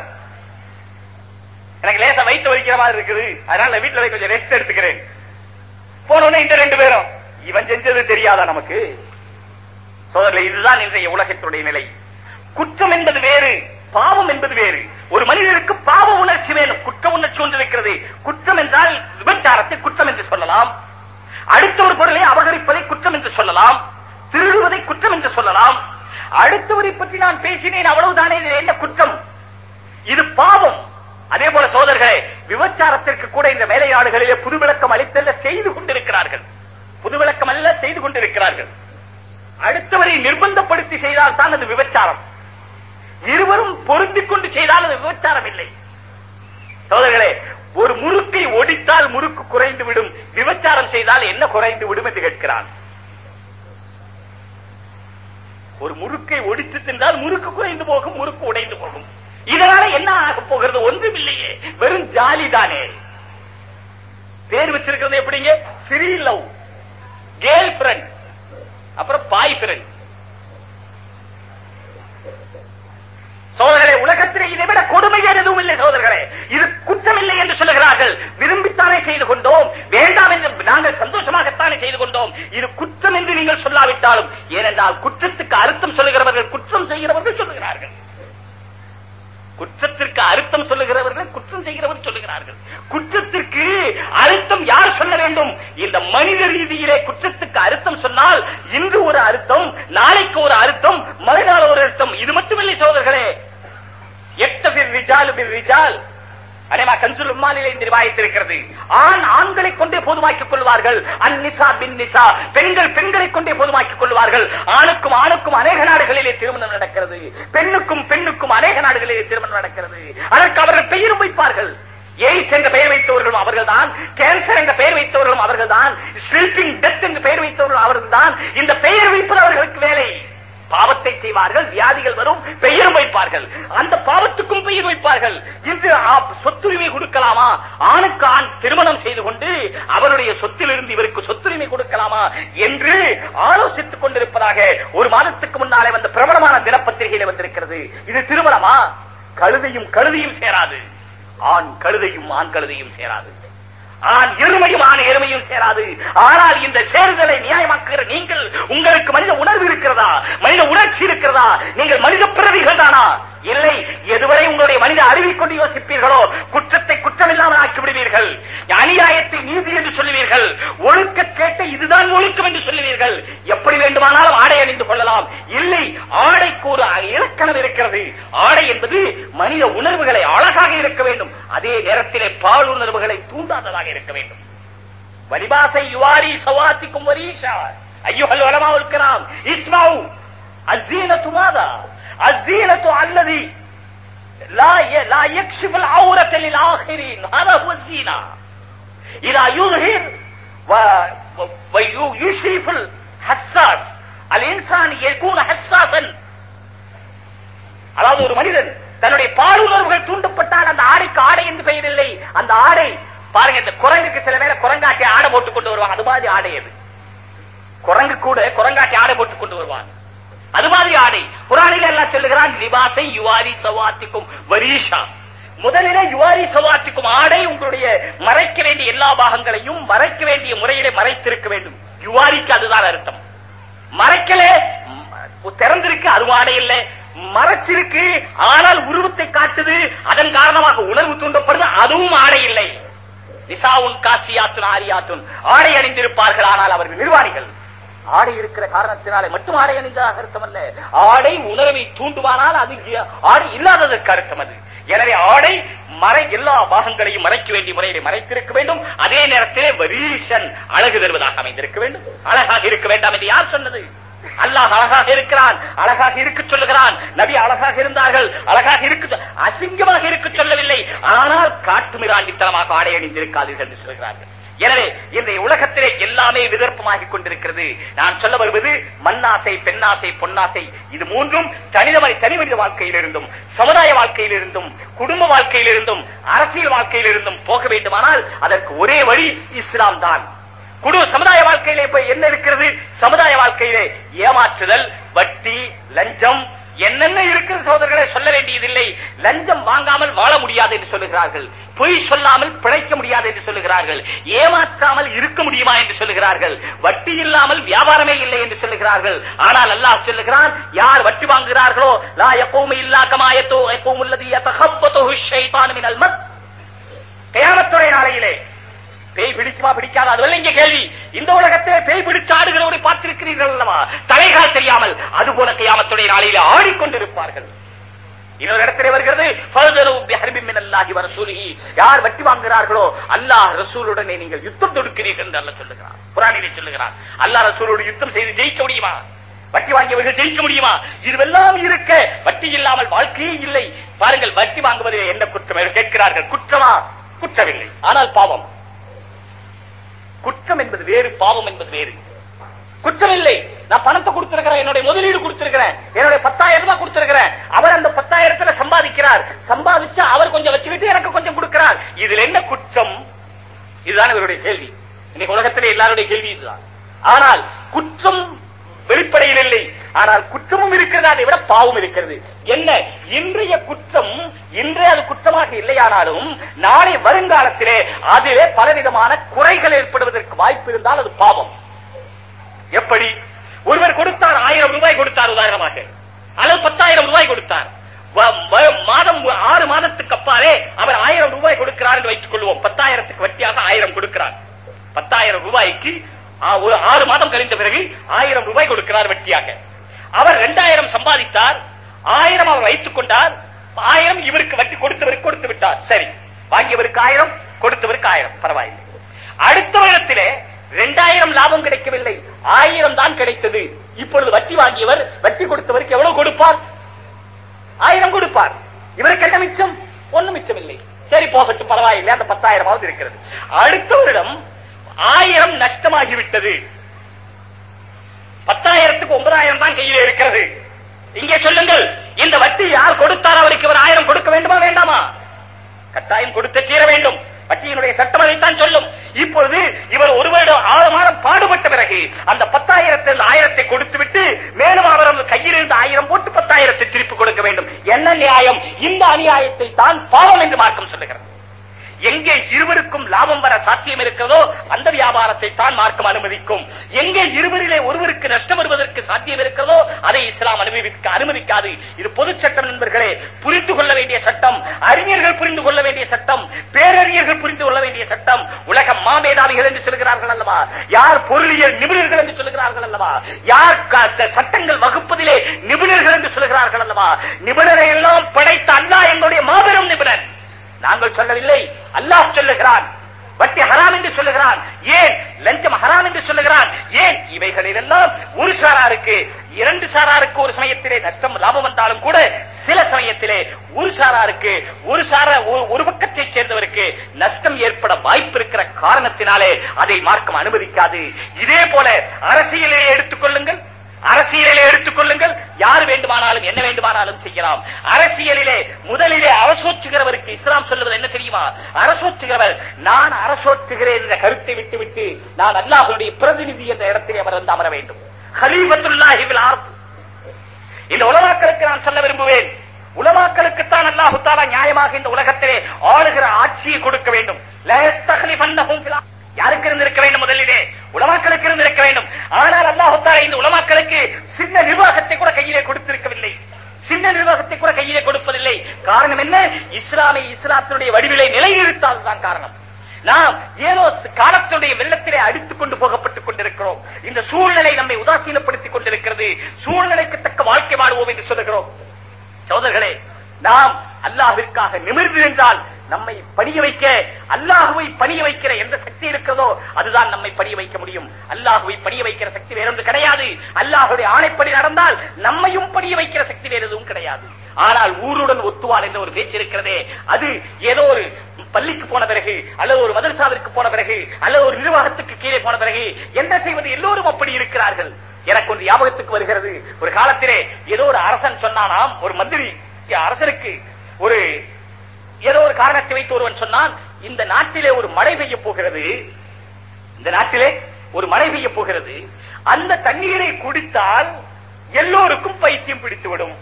எனக்கு லேசா வயிற்று வலிக்கிற மாதிரி இருக்குது. அதனால நான் வீட்டுல போய் கொஞ்சம் ரெஸ்ட் எடுத்துக்கிறேன். போனோடனே இந்த ரெண்டு பேரும் இவன் செஞ்சது தெரியாதா நமக்கு? சோதரில் இதுதான் இன்றைய உலகத்துடைய நிலை. குற்றம் என்பது வேறு பாவம் என்பது வேறு. ஒரு மனிதருக்கு பாவ உணர்ச்சி வேணும். குற்ற உணர்ச்சி ஒன்று இருக்கிறது. குற்றம் என்றால் விபச்சாரத்தை குற்றம் என்று சொல்லலாம். அடுத்த ஒரு பொருளை அபகரிப்பதை குற்றம் என்று சொல்லலாம். திருடுவதை குற்றம் என்று சொல்லலாம். அடுத்தவரை பற்றி நான் பேசினேன் அவ்வளவுதானே என்ன குற்றம்? இது பாவம். அதே போல சோதர்களே விபச்சாரத்திற்கு கூட இந்த வேலையாடுகளிலே புது விளக்கம் அளித்தல்ல செய்து கொண்டிருக்கிறார்கள். புது விளக்கம் அல்ல செய்து கொண்டிருக்கிறார்கள். அடுத்தவரை நிர்பந்தப்படுத்தி செய்தால் தான் அது விபச்சாரம். இருவரும் பொருந்திக் கொண்டு செய்தால் அது விபச்சாரம் இல்லை. சோதர்களே ஒரு முறுக்கை ஒடித்தால் முறுக்கு குறைந்து விடும் விபச்சாரம் செய்தால் என்ன குறைந்து விடும் என்று கேட்கிறான். ஒரு முறுக்கை ஒடித்து தின்றால் முறுக்கு குறைந்து போகும் முறுக்கு உடைந்து போகும். இதனால என்ன ஆக போகிறது? ஒன்றும் இல்லையே வெறும் ஜாலி தானே பேர் வச்சிருக்கிறது எப்படிங்க? ஃப்ரீ லவ் கேர்ள் ஃபிரண்ட் அப்புறம் பாய் ஃபிரண்ட் சோதர்களே உலகத்திலே இதை விட கொடுமை எதுவும் இல்லை சோதர்களே இது குற்றம் இல்லை என்று சொல்லுகிறார்கள். விரும்பித்தானே செய்து கொண்டோம். வேண்டாம் என்று நாங்கள் சந்தோஷமாகத்தானே செய்து கொண்டோம். இது குற்றம் என்று நீங்கள் சொல்லாவிட்டாலும் ஏனென்றால் குற்றத்துக்கு அர்த்தம் சொல்லுகிறவர்கள் குற்றம் செய்கிறவர்கள் சொல்லுகிறார்கள். குற்றத்திற்கு அர்த்தம் சொல்லுகிறவர்கள் குற்றம் செய்கிறவர் சொல்லுகிறார்கள். குற்றத்திற்கு அர்த்தம் யார் சொல்ல வேண்டும்? இந்த மனித ரீதியிலே குற்றத்துக்கு அர்த்தம் சொன்னால் இன்று ஒரு அர்த்தம் நாளைக்கு ஒரு அர்த்தம் மறுநாள் ஒரு அர்த்தம். இது மட்டுமில்லை சோதர்களே எக்தபிர் ரிஜால் பிர் ரிஜால். அனைமா கன்சுல் உம்மாலிலே இந்த ரிவாயத்திருக்கிறது ஆண் ஆண்களை கொண்டே போதுமாக்கிக் கொள்வார்கள் அந்நிசா பின் நிசா பெண்கள் பெண்களை கொண்டே போதுமாக்கிக் கொள்வார்கள் ஆணுக்கும் ஆணுக்கும் அநேக நாடுகளிலே திருமணம் நடக்கிறது. பெண்ணுக்கும் பெண்ணுக்கும் அநேக நாடுகளிலே திருமணம் நடக்கிறது. அதற்கு அவர்கள் பெயரும் வைப்பார்கள். எய்ட்ஸ் என்ற பெயர் வைத்தவர்களும் அவர்கள்தான். கேன்சர் என்ற பெயர் வைத்தவர்களும் அவர்கள்தான். ஸ்லீப்பிங் டெத் என்று பெயர் வைத்தவர்களும் அவர்கள்தான். இந்த பெயர் வைப்பது அவர்களுக்கு வேலை. பாவத்தை செய்வார்கள் வியாதிகள் வரும் பெயரும் வைப்பார்கள். அந்த பாவத்துக்கும் பெயர் வைப்பார்கள். இன்று சொத்துரிமை கொடுக்கலாமா? ஆணுக்கு ஆண் திருமணம் செய்து கொண்டு அவருடைய சொத்திலிருந்து இவருக்கு சொத்துரிமை கொடுக்கலாமா என்று ஆலோசித்துக் கொண்டிருப்பதாக ஒரு மாதத்துக்கு முன்னாலே வந்த பிரபலமான தினப்பத்திரிகையில வந்திருக்கிறது. இது திருமணமா? கழுதையும் கழுதையும் சேராது. ஆண் கழுதையும் ஆண் கழுதையும் சேராது. ஆண் எருமையும் ஆண் எருமையும் சேராது. ஆனால் இந்த சேருதலை நியாயமாக்குகிற நீங்கள் உங்களுக்கு மனித உணர்வு இருக்கிறதா? மனித உணர்ச்சி இருக்கிறதா? நீங்கள் மனித பிறவிகள் தானா? இல்லை எதுவரை உங்களுடைய மனித அறிவிக்கொண்டு யோசிப்பீர்களோ குற்றத்தை குற்றமில்லாமல் ஆக்கி விடுவீர்கள். அநியாயத்தை நீதி என்று சொல்லுவீர்கள். ஒழுக்க கேட்ட இதுதான் ஒழுக்கம் என்று சொல்லுவீர்கள். எப்படி வேண்டுமானாலும் ஆடை அணிந்து கொள்ளலாம். இல்லை ஆடைக்கு ஒரு இலக்கணம் இருக்கிறது. ஆடை என்பது மனித உணர்வுகளை அழகாக இருக்க வேண்டும். அதே நேரத்திலே பால் உணர்வுகளை தூண்டாததாக இருக்க வேண்டும். வலிபாசை யுவாரி சவாத்திக்கும் வரீஷா ஐயோஹல் வலமா இருக்கிறான் இஸ்மாவு அசீன துமாதா அசீனத்து அல்லதி لا ي... لا يكشف العورة للآخرين هذا هو الزينة إذا يظهر و... و... ويشرف الحساس الإنسان يكون حساسا அதாவது ஒரு மனிதன் தன்னுடைய பாலுணர்வுகள் தூண்டப்பட்டால் அந்த ஆடைக்கு ஆடை என்று பெயர் இல்லை அந்த ஆடை பாருங்க இந்த குரங்குக்கு சில பேரை குரங்காட்டி ஆடை போட்டு கொண்டு வருவாங்க அது மாதிரி ஆடை அது குரங்கு கூட குரங்காட்டி ஆடை போட்டு கொண்டு வருவாங்க அது மாதிரி ஆடை. குரானில எல்லாம் சொல்லுகிறான் லிபாசை யுவாரி சவாத்திக்கும் வரீஷா. முதலில யுவாரி சவாத்திக்கும் ஆடை உங்களுடைய மறைக்க வேண்டிய எல்லா பாகங்களையும் மறைக்க வேண்டிய முறையிலே மறைத்திருக்க வேண்டும். யுவாரிக்கு அதுதான் அர்த்தம். மறைக்கலே திறந்திருக்கு அது ஆடை இல்லை. மறைச்சிருக்கு ஆனால் உருவத்தை காட்டுது அதன் காரணமாக உணர்வு தூண்டப்படுது அதுவும் ஆடை இல்லை. நிசாவுன் காசியாத்துன் ஆரியாத்துன் ஆடை அணிந்திருப்பார்கள் ஆனால் அவர்கள் நிர்வாணிகள். ஆடை இருக்கிற காரணத்தினாலே மட்டும் ஆடை அணிந்ததாக அர்த்தம் அல்ல ஆடை உணர்வை தூண்டுவானால் அது ஆடை இல்லாததற்கு அர்த்தம் அது. எனவே ஆடை மறை எல்லா பாகங்களையும் மறைக்க வேண்டிய முறையிலே மறைத்திருக்க வேண்டும். அதே நேரத்திலே வரீஷன் அழகு தருவதாக அமைந்திருக்க வேண்டும். அழகாக இருக்க வேண்டாம் என்று யார் சொன்னது? அல்லாஹ் அழகாக இருக்கிறான். அழகாக இருக்க சொல்லுகிறான். நபி அழகாக இருந்தார்கள். அழகாக இருக்க அசிங்கமாக இருக்க சொல்லவில்லை. ஆனால் காட்டு மிராண்டித்தனமாக ஆடை அணிந்திருக்காதீர்கள் என்று சொல்கிறார்கள். எனவே இன்றைய உலகத்திலே எல்லாமே விதர்ப்பமாகிக் கொண்டிருக்கிறது. நான் சொல்ல வருவது மண்ணாசை பெண்ணாசை பொன்னாசை இது மூன்றும் தனித தனி மனித வாழ்க்கையிலிருந்தும் சமுதாய வாழ்க்கையிலிருந்தும் குடும்ப வாழ்க்கையிலிருந்தும் அரசியல் வாழ்க்கையிலிருந்தும் போக வேண்டுமானால் அதற்கு ஒரே வழி இஸ்லாம் தான். குடு சமுதாய வாழ்க்கையிலே போய் என்ன இருக்கிறது? சமுதாய வாழ்க்கையிலே ஏமாற்றுதல் வட்டி லஞ்சம் என்னென்ன இருக்கிற சோதர்களை சொல்ல வேண்டியதில்லை. லஞ்சம் வாங்காமல் வாழ முடியாது என்று சொல்லுகிறார்கள். பொய் சொல்லாமல் பிழைக்க முடியாது என்று சொல்லுகிறார்கள். ஏமாற்றாமல் இருக்க முடியுமா என்று சொல்லுகிறார்கள். வட்டி இல்லாமல் வியாபாரமே இல்லை என்று சொல்லுகிறார்கள். ஆனால் அல்லாஹ் சொல்லுகிறான் யார் வட்டி வாங்குகிறார்களோ லா எப்பவுமே இல்லா கமாயத்தோ எப்பவும் உள்ளது யதஹப்பது ஷைத்தானு மினல் கயாமத்துறை நாளையிலே பேய் பிடிக்குமா பிடிக்காதா? அதுவல்ல இங்க கேள்வி. இந்த உலகத்திலே பேய் பிடிச்ச ஆடுகளோடு பார்த்திருக்கிறீர்கள் அல்லவா? தலைகால் தெரியாமல் அது போல கையாமத்துடைய நாளையிலே ஆடிக்கொண்டிருப்பார்கள். இன்னொரு இடத்திலே வருகிறது யார் வட்டி வாங்குகிறார்களோ அல்லாஹ் ரசூலுடனே நீங்கள் யுத்தம் தொடுக்கிறீர்கள் என்று அல்ல சொல்லுகிறார் குரானிலே சொல்லுகிறார் அல்லாஹ் ரசூலோடு யுத்தம் செய்து ஜெயிக்க முடியுமா? வட்டி வாங்கியவர்கள் ஜெயிக்க முடியுமா? இதுவெல்லாம் இருக்க வட்டி இல்லாமல் வாழ்க்கையே இல்லை. பாருங்கள் வட்டி வாங்குவது என்ன குற்றம்? என்று கேட்கிறார்கள் குற்றமா? குற்றமில்லை. ஆனால் பாவம். குற்றம் என்பது வேறு பாவம் என்பது வேறு. குற்றம் இல்லை நான் பணத்தை கொடுத்திருக்கிறேன் என்னுடைய முதலீடு கொடுத்திருக்கிறேன் என்னுடைய பத்தாயிரம் ரூபாய் கொடுத்திருக்கிறேன். அவர் அந்த பத்தாயிரத்துல சம்பாதிக்கிறார். சம்பாதிச்சு அவர் கொஞ்சம் வச்சுக்கிட்டு எனக்கு கொஞ்சம் கொடுக்கிறார். இதுல என்ன குற்றம்? இதுதான் இவருடைய கேள்வி. இன்னைக்கு உலகத்திலே எல்லாருடைய கேள்வி இதுதான். ஆனால் குற்றம் வெளிப்படையில் இல்லை. ஆனால் குற்றமும் இருக்கிறது அதை விட பாவம் இருக்கிறது. என்ன? இன்றைய குற்றம் இன்றே அது குற்றமாக இல்லையானாலும் நாளை வருங்காலத்திலே அதிலே பலவிதமான குறைகள் ஏற்படுவதற்கு வாய்ப்பு இருந்தால் அது பாவம். எப்படி? ஒருவர் கொடுத்தார் ஆயிரம் ரூபாய் கொடுத்தார் உதாரணமாக. அல்லது பத்தாயிரம் ரூபாய் கொடுத்தார். வ- வ- மாதம் ஆறு மாதத்துக்கு அப்பாலே அவர் ஆயிரம் ரூபாய் கொடுக்கிறார் என்று வைத்துக் கொள்வோம். பத்தாயிரத்துக்கு வட்டியாக ஆயிரம் கொடுக்கிறார். பத்தாயிரம் ரூபாய்க்கு ஒரு ஆறு மாதம் கழிந்த பிறகு ஆயிரம் ரூபாய் கொடுக்கிறார் வட்டியாக. அவர் இரண்டாயிரம் சம்பாதித்தார். ஆயிரம் அவர் வைத்துக் கொண்டார். ஆயிரம் இவருக்கு வட்டி கொடுத்தவருக்கு கொடுத்து விட்டார். சரி வாங்கியவருக்கு ஆயிரம் கொடுத்தவருக்கு ஆயிரம். பரவாயில்லை. அடுத்த வருடத்திலே இரண்டாயிரம் லாபம் கிடைக்கவில்லை. ஆயிரம் தான் கிடைத்தது. இப்பொழுது வட்டி வாங்கியவர் வட்டி கொடுத்தவருக்கு எவ்வளவு கொடுப்பார்? ஆயிரம் கொடுப்பார். இவருக்கு என்ன மிச்சம்? ஒண்ணும் மிச்சம் இல்லை சரி போகட்டும் பரவாயில்லை. அந்த பத்தாயிரமாவது இருக்கிறது. அடுத்த வருடம் ஆயிரம் நஷ்டமாகிவிட்டது. பத்தாயிரத்துக்கு ஒன்பதாயிரம் தான் கையில் இருக்கிறது. இங்கே சொல்லுங்கள் இந்த வட்டி யார் கொடுத்தார் அவருக்கு இவர் ஆயிரம் கொடுக்க வேண்டுமா வேண்டாமா? கட்டாயம் கொடுத்து தீர வேண்டும். வட்டியினுடைய சட்டம் அதைத்தான் சொல்லும். இப்பொழுது இவர் ஒரு வருடம் ஆறு மாதம் பாடுபட்ட பிறகு அந்த பத்தாயிரத்தில் ஆயிரத்தை கொடுத்து விட்டு மேலும் அவர் அந்த கையில் இருந்து ஆயிரம் போட்டு பத்தாயிரத்தை திருப்பி கொடுக்க வேண்டும். என்ன நியாயம்? இந்த அநியாயத்தை தான் பாவம் என்று மார்க்கம் சொல்லுகிறது. எங்கே இருவருக்கும் லாபம் வர சாத்தியம் இருக்கிறதோ அந்த வியாபாரத்தை தான் மார்க்கம் அனுமதிக்கும். எங்கே இருவரிலே ஒருவருக்கு நஷ்டம் வருவதற்கு சாத்தியம் இருக்கிறதோ அதை இஸ்லாம் அனுமதிக்க அனுமதிக்காது. இது பொது சட்டம் நண்பர்களே புரிந்து கொள்ள வேண்டிய சட்டம் அறிஞர்கள் புரிந்து கொள்ள வேண்டிய சட்டம் பேரறிஞர்கள் புரிந்து கொள்ள வேண்டிய சட்டம் உலக மாமேதாவிகள் என்று சொல்கிறார்கள் அல்லவா? யார் பொருளியல் நிபுணர்கள் என்று சொல்கிறார்கள் அல்லவா? யார் சட்டங்கள் வகுப்பதிலே நிபுணர்கள் என்று சொல்கிறார்கள் அல்லவா? நிபுணரை எல்லாம் படைத்த அல்லாஹ் எங்களுடைய மாபெரும் நிபுணர். நாங்கள் சொல்லவில்லை. அல்லாஹ் சொல்லுகிறான். வட்டி ஹராம் என்று சொல்லுகிறான். ஏன்? லஞ்சம் ஹராம் என்று சொல்லுகிறான். ஏன்? இவைகளிலெல்லாம் ஒரு சாராருக்கு இரண்டு சாராருக்கு ஒரு சமயத்திலே நஷ்டம் லாபம் வந்தாலும் கூட சில சமயத்திலே ஒரு சாராருக்கு ஒரு சார ஒரு- ஒரு பக்கத்தைச் சேர்ந்தவருக்கு நஷ்டம் ஏற்பட வாய்ப்பு இருக்கிற காரணத்தினாலே அதை மார்க்கம் அனுமதிக்காது. இதே போல அரசியலை எடுத்துக்கொள்ளுங்கள் அரசியலிலே எடுத்துக்கொள்ளுங்கள் யார் வேண்டுமானாலும் என்ன வேண்டுமானாலும் செய்யலாம். அரசியலிலே முதலிலே அரசோற்றுகிறவருக்கு இஸ்லாம் சொல்லுவது என்ன தெரியுமா? அரசோற்றுகிறவர் நான் அரசோற்றுகிறேன் என்ற கருத்தை விட்டுவிட்டு நான் அல்லாஹ்வுடைய பிரதிநிதி என்ற இடத்திலே அவர் வந்து அமர வேண்டும். ஹலீஃபத்துல்லாஹி இந்த உலமாக்களுக்கு நான் சொல்ல விரும்புவேன். உலமாக்களுக்குத்தான் அல்லாஹு தாலா நியாயமாக இந்த உலகத்திலே ஆளுகிற ஆட்சியை கொடுக்க வேண்டும். யாருக்கு இருந்திருக்க வேண்டும் முதலிலே? உலமாக்களுக்கு இருந்திருக்க வேண்டும். ஆனால் அல்லாஹ் இந்த உலமாக்களுக்கு சின்ன நிர்வாகத்தை கூட கையிலே கொடுத்திருக்கவில்லை. சின்ன நிர்வாகத்தை கூட கையிலே கொடுப்பதில்லை. காரணம் என்ன? இஸ்லாமை இஸ்லாத்தினுடைய வடிவிலை நிலைநிறுத்தாதுதான் காரணம். நாம் ஏதோ காலத்தினுடைய வெள்ளத்திலே அடித்துக் கொண்டு போகப்பட்டுக் கொண்டிருக்கிறோம். இந்த சூழ்நிலை நம்மை உதாசீனப்படுத்திக் கொண்டிருக்கிறது. சூழ்நிலைக்கு தக்க வாழ்க்கை வாழ்வோம் என்று சொல்லுகிறோம். சோதர்களே நாம் அல்லாவிற்காக நிமிர்ந்து நின்றால் நம்மை பணிய வைக்க அல்லாஹுவை பணிய வைக்கிற எந்த சக்தி இருக்கிறதோ அதுதான் நம்மை பணிய வைக்க முடியும். அல்லாஹுவை பணிய வைக்கிற சக்தி வேறொன்று கிடையாது. அல்லாஹுடைய ஆணைப்படி நடந்தால் நம்மையும் பணிய வைக்கிற சக்தி வேறு எதுவும் கிடையாது. ஆனால் ஊருடன் ஒத்துவார் என்ற ஒரு பேச்சு இருக்கிறதே அது ஏதோ ஒரு பள்ளிக்கு போன பிறகு அல்லது ஒரு மதரசாவிற்கு போன பிறகு அல்லது ஒரு நிர்வாகத்துக்கு கீழே போன பிறகு என்ன செய்வது? எல்லோரும் அப்படி இருக்கிறார்கள். எனக்கு ஒரு ஞாபகத்துக்கு வருகிறது. ஒரு காலத்திலே ஏதோ ஒரு அரசன் சொன்னானாம் ஒரு மந்திரி அரசருக்கு ஒரு ஏதோ ஒரு காரணத்தை வைத்து ஒருவன் சொன்னான் இந்த நாட்டிலே ஒரு மழை பெய்ய போகிறது. இந்த நாட்டிலே ஒரு மழை பெய்ய போகிறது. அந்த தண்ணீரை குடித்தால் எல்லோருக்கும் பைத்தியம் பிடித்துவிடும்.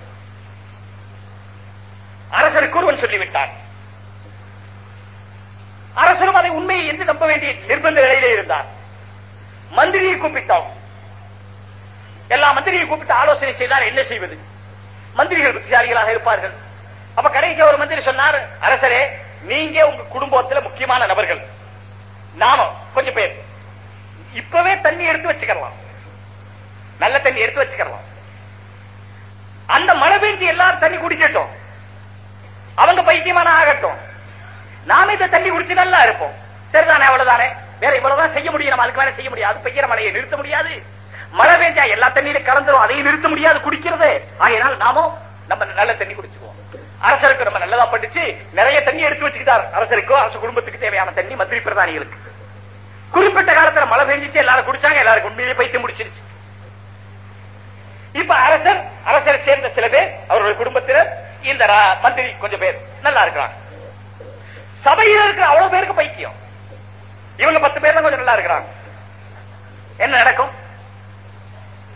அரசருக்கு ஒருவன் சொல்லிவிட்டான். அரசரும் அதை உண்மையை என்று நம்ப வேண்டிய நிர்பந்த நிலையிலே இருந்தார். மந்திரியை கூப்பிட்டோம் எல்லா மந்திரியை கூப்பிட்டு ஆலோசனை செய்தார் என்ன செய்வது? மந்திரிகள் புத்திசாலிகளாக இருப்பார்கள். அப்ப கடைசி ஒரு மந்திரி சொன்னார் அரசரே நீங்க உங்க குடும்பத்துல முக்கியமான நபர்கள். நாம கொஞ்சம் பேர். இப்பவே தண்ணி எடுத்து வச்சுக்கலாம் நல்ல தண்ணி எடுத்து வச்சுக்கலாம் அந்த மழை பெஞ்சு எல்லாரும் தண்ணி குடிக்கட்டும். அவங்க பைத்தியமான ஆகட்டும். நாம இந்த தண்ணி குடிச்சு நல்லா இருப்போம். சரிதானே அவ்வளவுதானே? வேற இவ்வளவுதான் செய்ய முடியும். நம்ம அதுக்கு மேல செய்ய முடியாது. பெய்யற மழையை நிறுத்த முடியாது. மழை பெஞ்சா எல்லா தண்ணியில கலந்துரும். அதையும் நிறுத்த முடியாது. குடிக்கிறது. ஆகையினால் நாமும் நம்ம நல்ல தண்ணி குடிச்சுக்குவோம். அரசருக்கு நம்ம நல்லதா படிச்சு நிறைய தண்ணி எடுத்து வச்சுக்கிட்டார். அரசருக்கோ அரசு குடும்பத்துக்கு தேவையான தண்ணி மந்திரி பிரதானிகளுக்கு. குறிப்பிட்ட காலத்துல மழை பெஞ்சிச்சு எல்லாரும் குடிச்சாங்க எல்லாருக்கும் உண்மையிலே பைத்தியம் முடிச்சிருச்சு இப்ப அரசர் அரசரை சேர்ந்த சில பேர் அவருடைய குடும்பத்தினர் இந்த மந்திரி கொஞ்சம் பேர் நல்லா இருக்கிறாங்க. சபையில் இருக்கிற அவ்வளவு பேருக்கு பைத்தியம். இவங்க பத்து பேர் தான் கொஞ்சம் நல்லா இருக்கிறாங்க. என்ன நடக்கும்?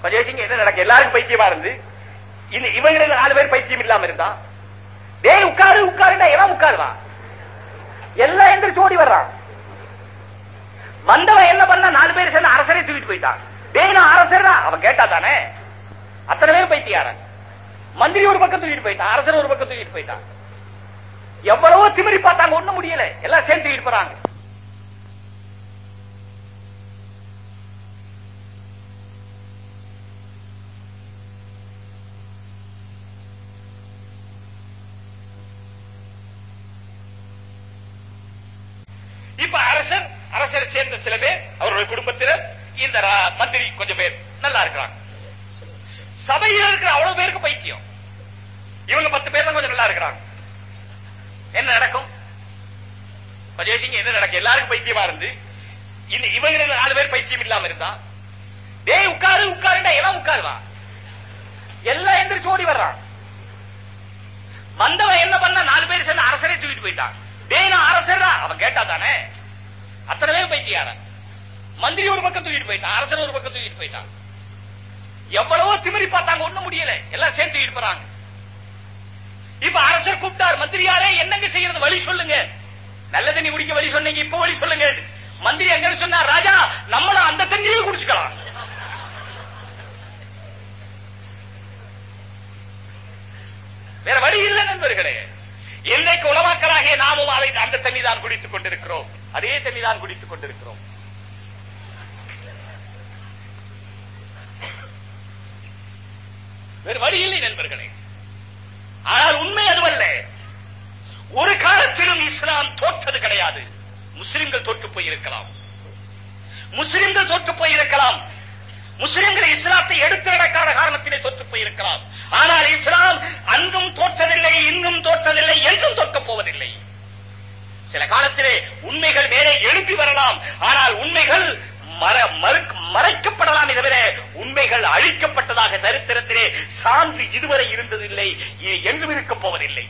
கொஞ்சம் யோசிங்க என்ன நடக்கும்? எல்லாருக்கும் பைத்தியமா இருந்து இவங்களுக்கு நாலு பேர் பைத்தியம் இல்லாம இருந்தா டேய் உட்காரு உட்காருடா எவன் உட்காருவான் எல்லாம் எந்திரிச்சு ஓடி வர்றான். வந்தவன் என்ன பண்ணா நாலு பேர் சேர்ந்து அரசரே தூக்கிட்டு போயிட்டான். டேய் நான் அரசரா அவன் கேட்டா தானே அத்தனை பேர் பைத்தியாரன் மந்திரி ஒரு பக்கம் தூக்கிட்டு போயிட்டான் அரசர் ஒரு பக்கம் தூக்கிட்டு போயிட்டான். எவ்வளவோ திமிரி பார்த்தாங்க ஒண்ணும் முடியல. எல்லாம் சேர்ந்து தூக்கிட்டு போறாங்க இப்ப அரசர் அரசரை சேர்ந்த சில பேர் அவருடைய குடும்பத்தினர் இந்த ரா- மந்திரி கொஞ்சம் பேர். நல்லா இருக்கிறாங்க. சபையில் இருக்கிற அவ்வளவு பேருக்கு பைத்தியம். இவங்க பத்து பேர் தான் கொஞ்சம் நல்லா இருக்கிறாங்க. என்ன நடக்கும்? கொஞ்சம் என்ன நடக்கும் எல்லாருக்கும் பைத்தியமா இருந்து இவங்க நாலு பேர் பைத்தியம் இல்லாம இருந்தா டேய் உட்காரு உட்காருடா எல்லாம் உட்காருவான் எல்லாம் எந்திரிச்சு ஓடி வர்றான். வந்தவன் என்ன பண்ண நாலு பேர் சேர்ந்து அரசரே தூக்கிட்டு போயிட்டான். டேய் நான் அரசர்டா அவன் கேட்டா தானே? அத்தனை பேர் பைத்தியாரன் மந்திரி ஒரு பக்கம் தூக்கிட்டு போயிட்டான் அரசர் ஒரு பக்கம் தூக்கிட்டு போயிட்டான். எவ்வளவோ திமிரி பார்த்தாங்க ஒண்ணும் முடியல. எல்லாம் சேர்ந்து போறாங்க. இப்ப அரசர் கூப்பிட்டார் மந்திரியாரே என்னங்க செய்யறது? வழி சொல்லுங்க. நல்ல தண்ணி குடிக்க வழி சொன்னீங்க இப்ப வழி சொல்லுங்க. மந்திரி எங்க சொன்னார் ராஜா நம்மளும் அந்த தண்ணியே குடிச்சுக்கலாம். வேற வழி இல்லை நண்பர்களே. இன்றைக்கு உலமாக்களாகிய நாமும் அதை அந்த தண்ணி தான் குடித்துக் கொண்டிருக்கிறோம். அதே தண்ணி தான் குடித்துக் கொண்டிருக்கிறோம். வேறு வழி இல்லை நண்பர்களே. ஆனால் உண்மை அதுவல்ல. ஒரு காலத்திலும் இஸ்லாம் தோற்றது கிடையாது. முஸ்லிம்கள் தோற்று போயிருக்கலாம். முஸ்லிம்கள் தோற்று போயிருக்கலாம். முஸ்லிம்கள் இஸ்லாத்தை எடுத்து நடக்காத காரணத்திலே தோற்று போயிருக்கலாம். ஆனால் இஸ்லாம் அன்றும் தோற்றதில்லை இன்னும் தோற்றதில்லை என்றும் தோற்கப் போவதில்லை. சில காலத்திலே உண்மைகள் மேலே எழுப்பி வரலாம். ஆனால் உண்மைகள் மறைக்கப்படலாம் தவிர உண்மைகள் அழிக்கப்பட்டதாக சரித்திரத்திலே சான்று இதுவரை இருந்ததில்லை இனி என்றும் இருக்கப் போவதில்லை.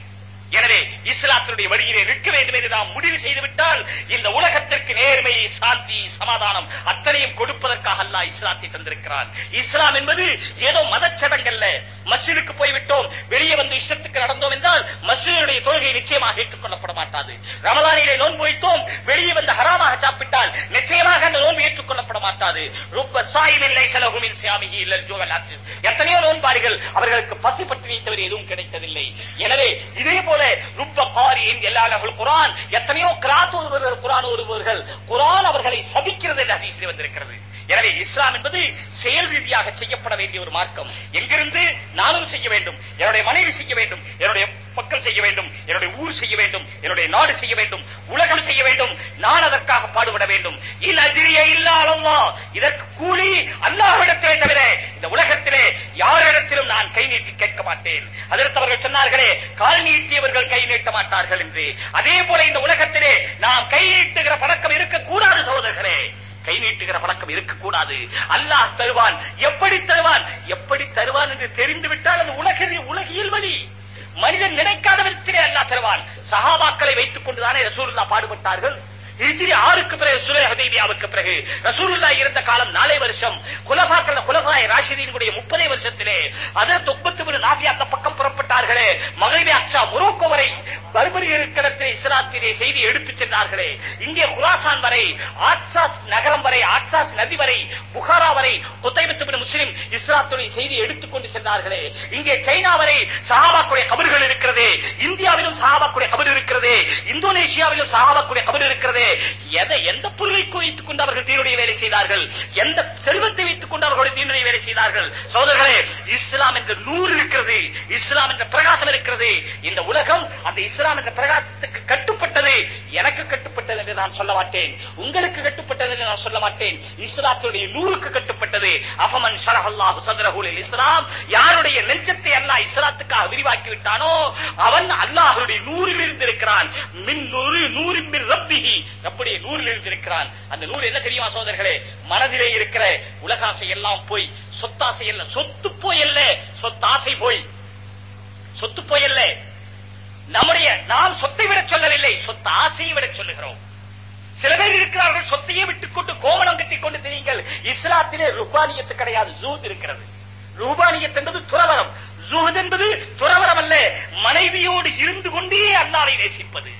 எனவே இஸ்லாத்தினுடைய வழியிலே நிற்க வேண்டும் என்று நாம் முடிவு செய்துவிட்டால் இந்த உலகத்திற்கு நேர்மை சாந்தி சமாதானம் அத்தனையும் கொடுப்பதற்காக அல்லா இஸ்லாத்தை தந்திருக்கிறான். இஸ்லாம் என்பது ஏதோ மதச்சடங்கல்ல மசூலுக்கு போய்விட்டோம் வெளியே வந்து இஷ்டத்துக்கு நடந்தோம் என்றால் மஸ்ஜிதுடைய தொழுகை நிச்சயமாக ஏற்றுக்கொள்ளப்பட மாட்டாது. ரமலானிலே நோன்பு வைத்தோம் வெளியே வந்து ஹராமாக சாப்பிட்டால் நிச்சயமாக அந்த நோன்பு ஏற்றுக்கொள்ளப்பட மாட்டாது. ரொம்ப சாயிமின் லைசலகுமின் சியாமிகி இல்லல் எத்தனையோ நோன்பாளிகள் அவர்களுக்கு பசி பட்டினி தவிர எதுவும் கிடைத்ததில்லை. எனவே இதே போல ருப்ப காரியின் எல்லார்கள் குரான். எத்தனையோ கிராத் ஒருவர்கள் குரான் ஒருவர்கள் குரான் அவர்களை சபிக்கிறது என்று அதிசயம் வந்திருக்கிறது. எனவே இஸ்லாம் என்பது செயல் ரீதியாக செய்யப்பட வேண்டிய ஒரு மார்க்கம். எங்கிருந்து நானும் செய்ய வேண்டும் என்னுடைய மனைவி செய்ய வேண்டும் என்னுடைய மக்கள் செய்ய வேண்டும் என்னுடைய ஊர் செய்ய வேண்டும் என்னுடைய நாடு செய்ய வேண்டும் உலகம் செய்ய வேண்டும் நான் அதற்காக பாடுபட வேண்டும். இல் அஜிரிய இதற்கு கூலி அல்லாஹிடத்திலே தவிர இந்த உலகத்திலே யாரிடத்திலும் நான் கை நீட்டி கேட்க மாட்டேன். அதற்கு அவர்கள் சொன்னார்களே கால் நீட்டியவர்கள் கை நீட்ட மாட்டார்கள் என்று. அதே போல இந்த உலகத்திலே நாம் கை நீட்டுகிற பழக்கம் இருக்கக்கூடாது சகோதரர்களே. கை நீட்டுகிற பழக்கம் இருக்கக்கூடாது. அல்லாஹ் தருவான். எப்படி தருவான்? எப்படி தருவான் என்று தெரிந்து விட்டால் அது உலக உலகியல் வழி. மனிதன் நினைக்காத விதத்திலே அல்லாஹ் தருவான். சஹாபாக்களை வைத்துக் கொண்டுதானே ரசூலுல்லா பாடுபட்டார்கள்? ஹிஜ்ரி ஆறுக்கு பிறகு சுலை ஹுதைபியாவுக்கு பிறகு ரசூலுல்லா இருந்த காலம் நாலே வருஷம். குலபாக்கள் குலபாய் ராஷிதீனுடைய முப்பதே வருஷத்திலே அதன் தொப்பத்து நாஃபியா அந்த பக்கம் புறப்பட்டார்களே. மகளிர் அக்ஷா முரோக்கோ வரை பர்பரி இருக்கிறத்தில் இஸ்லாத்திலே செய்தி எடுத்துச் சென்றார்களே. இங்கே குலாசான் வரை ஆட்சாஸ் நகரம் வரை ஆட்சாஸ் நதி வரை புகாரா வரை குத்தைபத்து முஸ்லிம் இஸ்லாத்துடைய செய்தி எடுத்துக்கொண்டு சென்றார்களே. இங்கே சைனா வரை சஹாபாக்குடைய கபர்கள் இருக்கிறது. இந்தியாவிலும் சஹாபாக்குடைய கபர் இருக்கிறது. இந்தோனேஷியாவிலும் சஹாபாக்குடைய கபர் இருக்கிறது. எதை எந்த பொருளை வைத்துக் கொண்டு அவர்கள் தீனுடைய வேலை செய்தார்கள்? எந்த செல்வத்தை வைத்துக் கொண்டு அவர்களுடைய தீனுடைய வேலை செய்தார்கள்? சோதர்களே இஸ்லாம் என்ற நூறு இருக்கிறது. இஸ்லாம் என்ற பிரகாசம் இருக்கிறது. இந்த உலகம் அந்த இஸ்லாம் என்ற பிரகாசத்துக்கு கட்டுப்பட்டது. எனக்கு கட்டுப்பட்டது என்று நான் சொல்ல மாட்டேன். உங்களுக்கு கட்டுப்பட்டது என்று நான் சொல்ல மாட்டேன். இஸ்லாத்துடைய நூறுக்கு கட்டுப்பட்டது. அஃபமன் ஷரஹல்லாஹு சத்ரஹுலில் இஸ்லாம். யாருடைய நெஞ்சத்தை அல்லாஹ் இஸ்லாத்துக்காக விரிவாக்கி விட்டானோ அவன் அல்லாஹருடைய நூறில் இருந்திருக்கிறான் மின் நூறு நூறின் மின் ரப்பிஹி. அப்படியே நூறில் இருந்திருக்கிறான் அந்த நூறு என்ன தெரியுமா சோதர்களே? மனதிலே இருக்கிற உலகாசை எல்லாம் போய் சொத்தாசை அல்ல சொத்து போய் அல்ல சொத்தாசை போய். சொத்து போய் அல்ல நம்முடைய நாம் சொத்தை விட சொல்லவில்லை சொத்து ஆசையை விட சொல்லுகிறோம். சில பேர் இருக்கிறார்கள் சொத்தையே விட்டுக்கொண்டு கோமணம் கட்டிக் கொண்டு தெரியுங்கள். இஸ்லாத்திலே ருபானியத்து கிடையாது ஜூத் இருக்கிறது. ரூபானியத் என்பது துறவரம். ஜூஹத் என்பது துறவரம் அல்ல மனைவியோடு இருந்து கொண்டே அல்லாவை நேசிப்பது.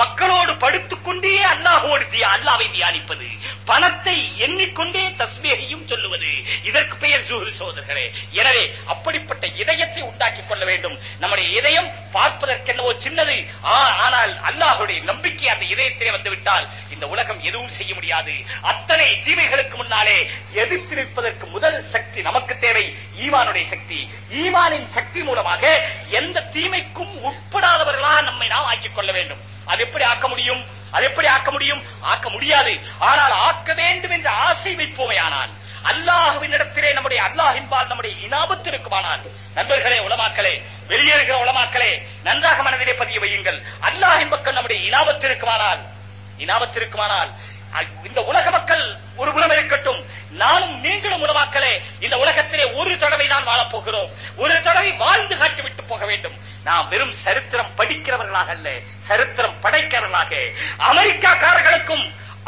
மக்களோடு படுத்துக் கொண்டே அல்லாஹோடு அல்லாவை தியானிப்பது. பணத்தை எண்ணிக்கொண்டே தஸ்மேகையும் சொல்லுவது. இதற்கு பெயர் ஜூஹு சோதர்களே. எனவே அப்படிப்பட்ட இதயத்தை உண்டாக்கிக் கொள்ள வேண்டும். நம்முடைய இதயம் பார்ப்பதற்கென்னவோ சின்னது. ஆனால் அல்லாஹுடைய நம்பிக்கை அந்த இதயத்திலே வந்துவிட்டால் இந்த உலகம் எதுவும் செய்ய முடியாது. அத்தனை தீமைகளுக்கு முன்னாலே எதிர்த்து நிற்பதற்கு முதல் சக்தி நமக்கு தேவை. ஈமானுடைய சக்தி. ஈமானின் சக்தி மூலமாக எந்த தீமைக்கும் உட்படாதவர்களாக நம்மை நாம் ஆக்கிக் கொள்ள வேண்டும். அது எப்படி ஆக்க முடியும்? அது எப்படி ஆக்க முடியும்? ஆக்க முடியாது. ஆனால் ஆக்க வேண்டும் என்ற ஆசை வைப்போமே ஆனால். அல்லாஹுவின் இடத்திலே நம்முடைய அல்லாஹின்பால் நம்முடைய இனாபத்து இருக்குமானால். நண்பர்களே உலமாக்களே வெளியேறுகிற உலமாக்களே நன்றாக மனதிலே பதிய வையுங்கள். அல்லாஹின் பக்கம் நம்முடைய இனாபத்து இருக்குமானால். இனாபத்து இருக்குமானால். இந்த உலக மக்கள் ஒரு புறம் இருக்கட்டும். நானும் நீங்களும் உலமாக்களே இந்த உலகத்திலே ஒரு தடவை தான் வாழப் போகிறோம் ஒரு தடவை வாழ்ந்து காட்டி விட்டு போக வேண்டும். நாம் வெறும் சரித்திரம் படிக்கிறவர்களாக அல்ல சரித்திரம் படைக்கிறவர்களாக. அமெரிக்காக்காரர்களுக்கும்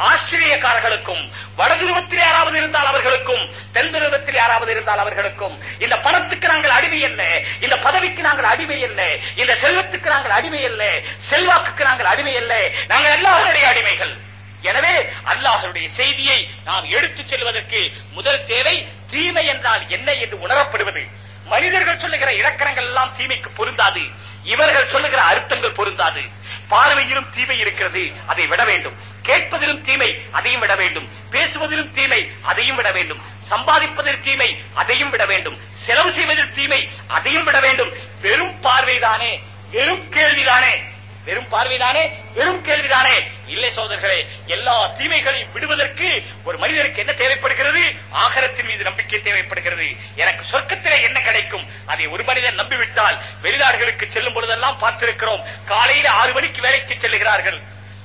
ஆஸ்திரேலியக்காரர்களுக்கும் வடதுருவத்தில் யாராவது இருந்தால் அவர்களுக்கும் தென் துருவத்தில் யாராவது இருந்தால் அவர்களுக்கும் இந்த பணத்துக்கு நாங்கள் அடிமை அல்ல இந்த பதவிக்கு நாங்கள் அடிமை அல்ல இந்த செல்வத்துக்கு நாங்கள் அடிமை அல்ல செல்வாக்குக்கு நாங்கள் அடிமை அல்ல. நாங்கள் எல்லாருடைய அடிமைகள். எனவே அல்லாஹருடைய செய்தியை நாம் எடுத்துச் செல்வதற்கு முதல் தேவை தீமை என்றால் என்ன என்று உணரப்படுவது. மனிதர்கள் சொல்லுகிற இலக்கணங்கள் எல்லாம் தீமைக்கு பொருந்தாது. இவர்கள் சொல்லுகிற அர்த்தங்கள் பொருந்தாது. பார்வையிலும் தீமை இருக்கிறது அதை விட வேண்டும். கேட்பதிலும் தீமை அதையும் விட வேண்டும். பேசுவதிலும் தீமை அதையும் விட வேண்டும். சம்பாதிப்பதில் தீமை அதையும் விட வேண்டும். செலவு செய்வதில் தீமை அதையும் விட வேண்டும். வெறும் பார்வைதானே வெறும் கேள்விதானே. வெறும் பார்வைதானே வெறும் கேள்விதானே? இல்லை சோதர்களே எல்லா தீமைகளையும் விடுவதற்கு ஒரு மனிதருக்கு என்ன தேவைப்படுகிறது? ஆகரத்தின் மீது நம்பிக்கை தேவைப்படுகிறது. எனக்கு சொர்க்கத்திலே என்ன கிடைக்கும்? அதை ஒரு மனிதன் நம்பிவிட்டால் வெளிநாடுகளுக்கு செல்லும் பொழுதெல்லாம் பார்த்திருக்கிறோம். காலையில ஆறு மணிக்கு வேலைக்கு செல்லுகிறார்கள்.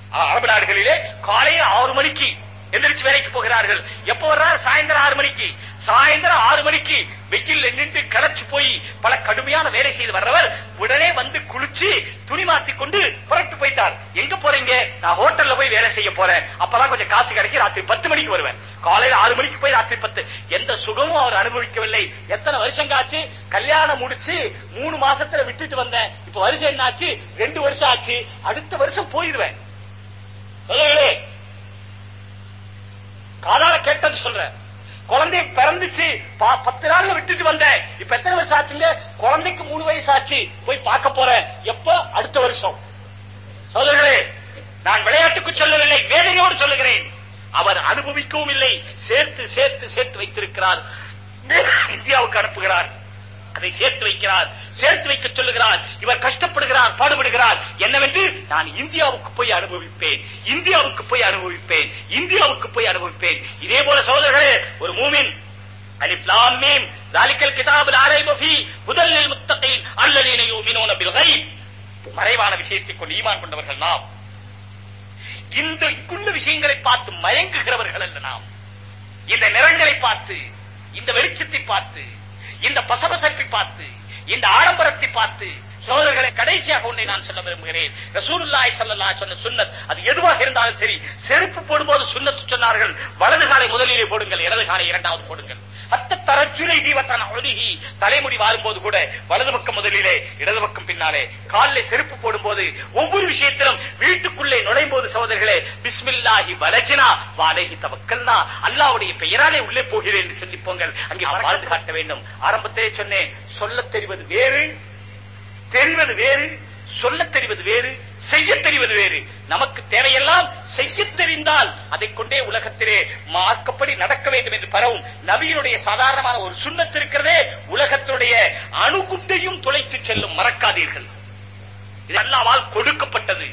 அரபு நாடுகளிலே காலையில ஆறு மணிக்கு எந்திரிச்சு வேலைக்கு போகிறார்கள். எப்ப வர்றாரு? சாயந்தரம் ஆறு மணிக்கு. சாயந்தரம் ஆறு மணிக்கு வெயில் நின்று களைச்சு போய் பல கடுமையான வேலை செய்து வர்றவர் உடனே வந்து குளிச்சு துணி மாத்தி கொண்டு புறட்டு போயிட்டார். எங்க போறீங்க? நான் ஹோட்டல்ல போய் வேலை செய்ய போறேன். அப்பதான் கொஞ்சம் காசு கிடைக்கும் ராத்திரி பத்து மணிக்கு வருவேன். காலையில ஆறு மணிக்கு போய் ராத்திரி பத்து. எந்த சுகமும் அவர் அனுபவிக்கவில்லை. எத்தனை வருஷம் ஆச்சு கல்யாணம் முடிச்சு மூணு மாசத்துல விட்டுட்டு வந்தேன். இப்ப வருஷம் என்ன ஆச்சு ரெண்டு வருஷம் ஆச்சு. அடுத்த வருஷம் போயிருவேன். காதால கேட்டது சொல்றேன். குழந்தை பிறந்துச்சு. பா- பத்து நாள்ல விட்டுட்டு வந்தேன். இப்ப எத்தனை வருஷம் ஆச்சுங்க? குழந்தைக்கு மூணு வயசு ஆச்சு. போய் பார்க்க போறேன். எப்ப? அடுத்த வருஷம். சோதரர்களே நான் விளையாட்டுக்கு சொல்லவில்லை வேதனையோடு சொல்லுகிறேன். அவர் அனுபவிக்கவும் இல்லை. சேர்த்து சேர்த்து சேர்த்து வைத்திருக்கிறார். இந்தியாவுக்கு அனுப்புகிறார். அதை சேர்த்து வைக்கிறார் சேர்த்து வைக்க சொல்லுகிறார் இவர் கஷ்டப்படுகிறார் பாடுபடுகிறார் என்னவென்று நான் இந்தியாவுக்கு போய் அனுபவிப்பேன் இந்தியாவுக்கு போய் அனுபவிப்பேன் இந்தியாவுக்கு போய் அனுபவிப்பேன் இதே போல சகோதரர்களே ஒரு மூமின் அலிஃப் லாம் மீம் ذلك الكتاب لا ريب فيه هدى للمتقين الذين يؤمنون بالغيب மறைவான விஷயத்தை கொண்டு ஈமான் கொண்டவர்கள் நாம் இந்த இங்குள்ள விஷயங்களை பார்த்து மயங்குகிறவர்கள் அல்ல நாம் இந்த நிறங்களை பார்த்து இந்த வெளிச்சத்தை பார்த்து இந்த பசபசப்பை பார்த்து இந்த ஆடம்பரத்தை பார்த்து சோதர்களை கடைசியாக ஒன்றை நான் சொல்ல விரும்புகிறேன். ரசூலுல்லாய் சல்லா சொன்ன சுண்ணத் அது எதுவாக இருந்தாலும் சரி செருப்பு போடும்போது சுண்ணத்து சொன்னார்கள் வலது காலை முதலிலே போடுங்கள் இடது காலை இரண்டாவது போடுங்கள். அத்த தரச்சுரை தீவத்தான ஒழுகி தலைமுடி வாரும்போது கூட வலது பக்கம் முதலிலே இடது பக்கம் பின்னாலே காலில் செருப்பு போடும்போது ஒவ்வொரு விஷயத்திலும் வீட்டுக்குள்ளே நுழையும் போது சகோதரர்களே பிஸ்மில்லாஹி வலஜினா வாலேஹி தவக்கல்னா அல்லாஹ்வுடைய பெயராலே உள்ளே போகிறேன் என்று சொல்லி போங்கள். அங்கே வாழ்ந்து காட்ட வேண்டும். ஆரம்பத்திலே சொன்னேன் சொல்லத் தெரிவது வேறு தெரிவது வேறு சொல்லத் தெரிவது வேறு செய்ய தெரிவது வேறு. நமக்கு தேவையெல்லாம் செய்ய தெரிந்தால் அதை கொண்டே உலகத்திலே மார்க்கப்படி நடக்க வேண்டும் என்று பரவும் நபியினுடைய சாதாரணமான ஒரு சுண்ணத்து இருக்கிறதே உலகத்தினுடைய அணுகுண்டையும் துளைத்து செல்லும் மறக்காதீர்கள். இது அல்லாவால் கொடுக்கப்பட்டது.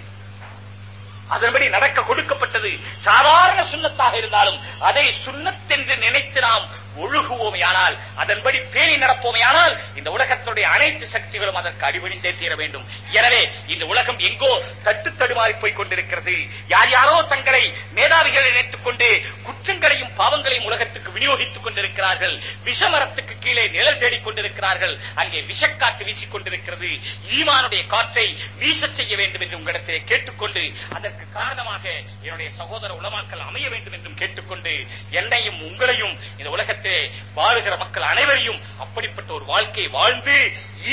அதன்படி நடக்க கொடுக்கப்பட்டது. சாதாரண சுண்ணத்தாக இருந்தாலும் அதை சுண்ணத்தென்று நினைத்து நாம் ஒழுகுவோமையானால் அதன்படி பேணி நடப்போமையானால் இந்த உலகத்துடைய அனைத்து சக்திகளும் அதற்கு அடிபணிந்தே தீர வேண்டும். எனவே இந்த உலகம் எங்கோ தட்டு தடுமாறி போய் கொண்டிருக்கிறது. யார் யாரோ தங்களை மேதாவிகளை நினைத்துக் கொண்டு குற்றங்களையும் பாவங்களையும் உலகத்துக்கு விநியோகித்துக் கொண்டிருக்கிறார்கள். விஷமரத்துக்கு கீழே நிழல் தேடிக் கொண்டிருக்கிறார்கள். அங்கே விஷக்காற்று வீசிக் கொண்டிருக்கிறது. ஈமானுடைய காற்றை வீச செய்ய வேண்டும் என்று உங்களிடத்திலே கேட்டுக்கொண்டு அதற்கு காரணமாக என்னுடைய சகோதர உலமாக்கள் அமைய வேண்டும் என்றும் கேட்டுக்கொண்டு என்னையும் உங்களையும் இந்த உலகத்தில் வாழுகிற மக்கள் அனைவரையும் அப்படிப்பட்ட ஒரு வாழ்க்கை வாழ்ந்து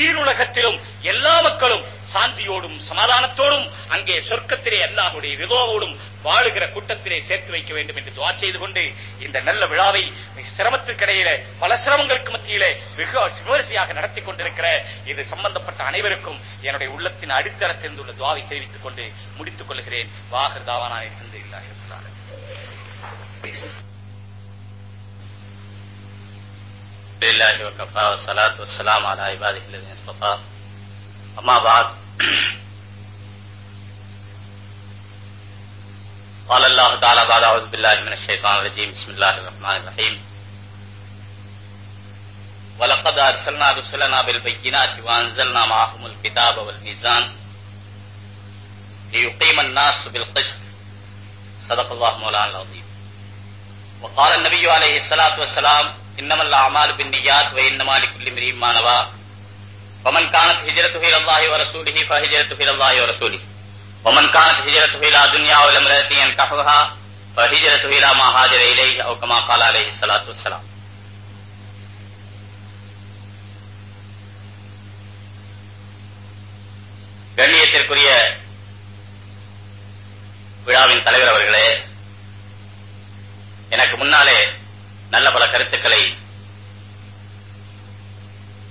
ஈருலகத்திலும் எல்லா மக்களும் சாந்தியோடும் சமாதானத்தோடும் அங்கே சொர்க்கத்திலே அல்லாஹுடைய விதோவோடும் வாழுகிற கூட்டத்திலே சேர்த்து வைக்க வேண்டும் என்று துவா செய்து கொண்டு இந்த நல்ல விழாவை மிக சிரமத்திற்கிடையில பல சிரமங்களுக்கு மத்தியிலே மிக விமரிசையாக நடத்தி கொண்டிருக்கிற இது சம்பந்தப்பட்ட அனைவருக்கும் என்னுடைய உள்ளத்தின் அடித்தளத்திலிருந்து உள்ள துவாவை தெரிவித்துக் கொண்டு முடித்துக் கொள்கிறேன். வாகர் தாவானா இருந்து الحمد لله وكفى والصلاة والسلام على عباده الذين اصطفى. أما بعد قال الله تعالى بعد أعوذ بالله من الشيطان الرجيم. بسم الله الرحمن الرحيم. ولقد أرسلنا رسلنا بالبينات وأنزلنا معهم الكتاب والميزان ليقيم الناس بالقسط. صدق الله مولانا العظيم. وقال النبي عليه الصلاة والسلام إنما الأعمال بالنيات وإنما لكل امرئ ما نوى ومن كانت هجرته إلى الله ورسوله فهجرته إلى الله ورسوله ومن كانت هجرته إلى دنيا أو امرأة ينكحها فهجرته إلى ما هاجر إليه أو كما قال عليه الصلاة والسلام கண்ணியத்திற்குரிய விழாவின் தலைவர் அவர்களே எனக்கு முன்னாலே நல்ல பல கருத்துக்களை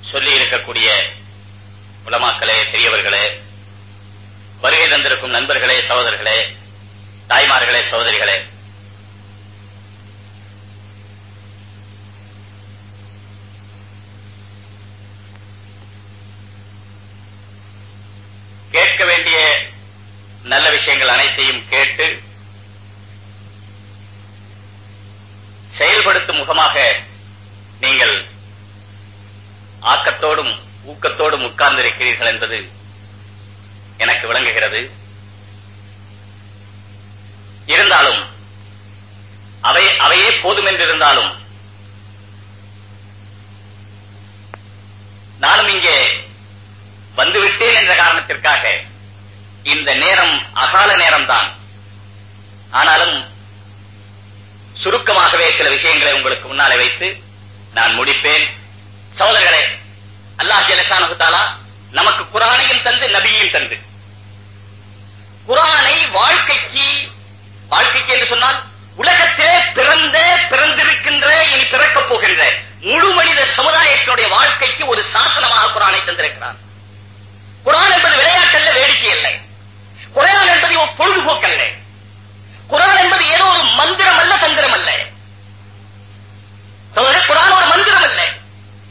சொல்லி இருக்கக்கூடிய உலமாக்களே பெரியவர்களே வருகை தந்திருக்கும் நண்பர்களே சகோதரர்களே தாய்மார்களே சகோதரிகளே. கேட்க வேண்டிய நல்ல விஷயங்கள் அனைத்தையும் கேட்டு சுகமாக நீங்கள் ஆக்கத்தோடும் ஊக்கத்தோடும் உட்கார்ந்திருக்கிறீர்கள் என்பது எனக்கு விளங்குகிறது. இருந்தாலும் அவை அவையே போதுமென்றிருந்தாலும் நானும் இங்கே வந்துவிட்டேன் என்ற காரணத்திற்காக இந்த நேரம் அகால நேரம்தான். ஆனாலும் சுருக்கமாகவே சில விஷயங்களை உங்களுக்கு முன்னாலே வைத்து நான் முடிப்பேன். சகோதரர்களே அல்லாஹ் ஜலஷானு தாலா நமக்கு குரானையும் தந்து நபியையும் தந்து. குரானை வாழ்க்கைக்கு வாழ்க்கைக்கு என்று சொன்னால் உலகத்திலே பிறந்த பிறந்திருக்கின்ற இனி பிறக்கப் போகின்ற முழு மனித சமுதாயத்தினுடைய வாழ்க்கைக்கு ஒரு சாசனமாக குரானை தந்திருக்கிறான். குரான் என்பது விளையாட்டல்ல வேடிக்கை இல்லை குரான் என்பது பொழுதுபோக்கல்ல. குரான் என்பது ஏதோ ஒரு மந்திரம் அல்ல தந்திரம் அல்ல சகோதரரே, குரான் ஒரு மந்திரம் அல்ல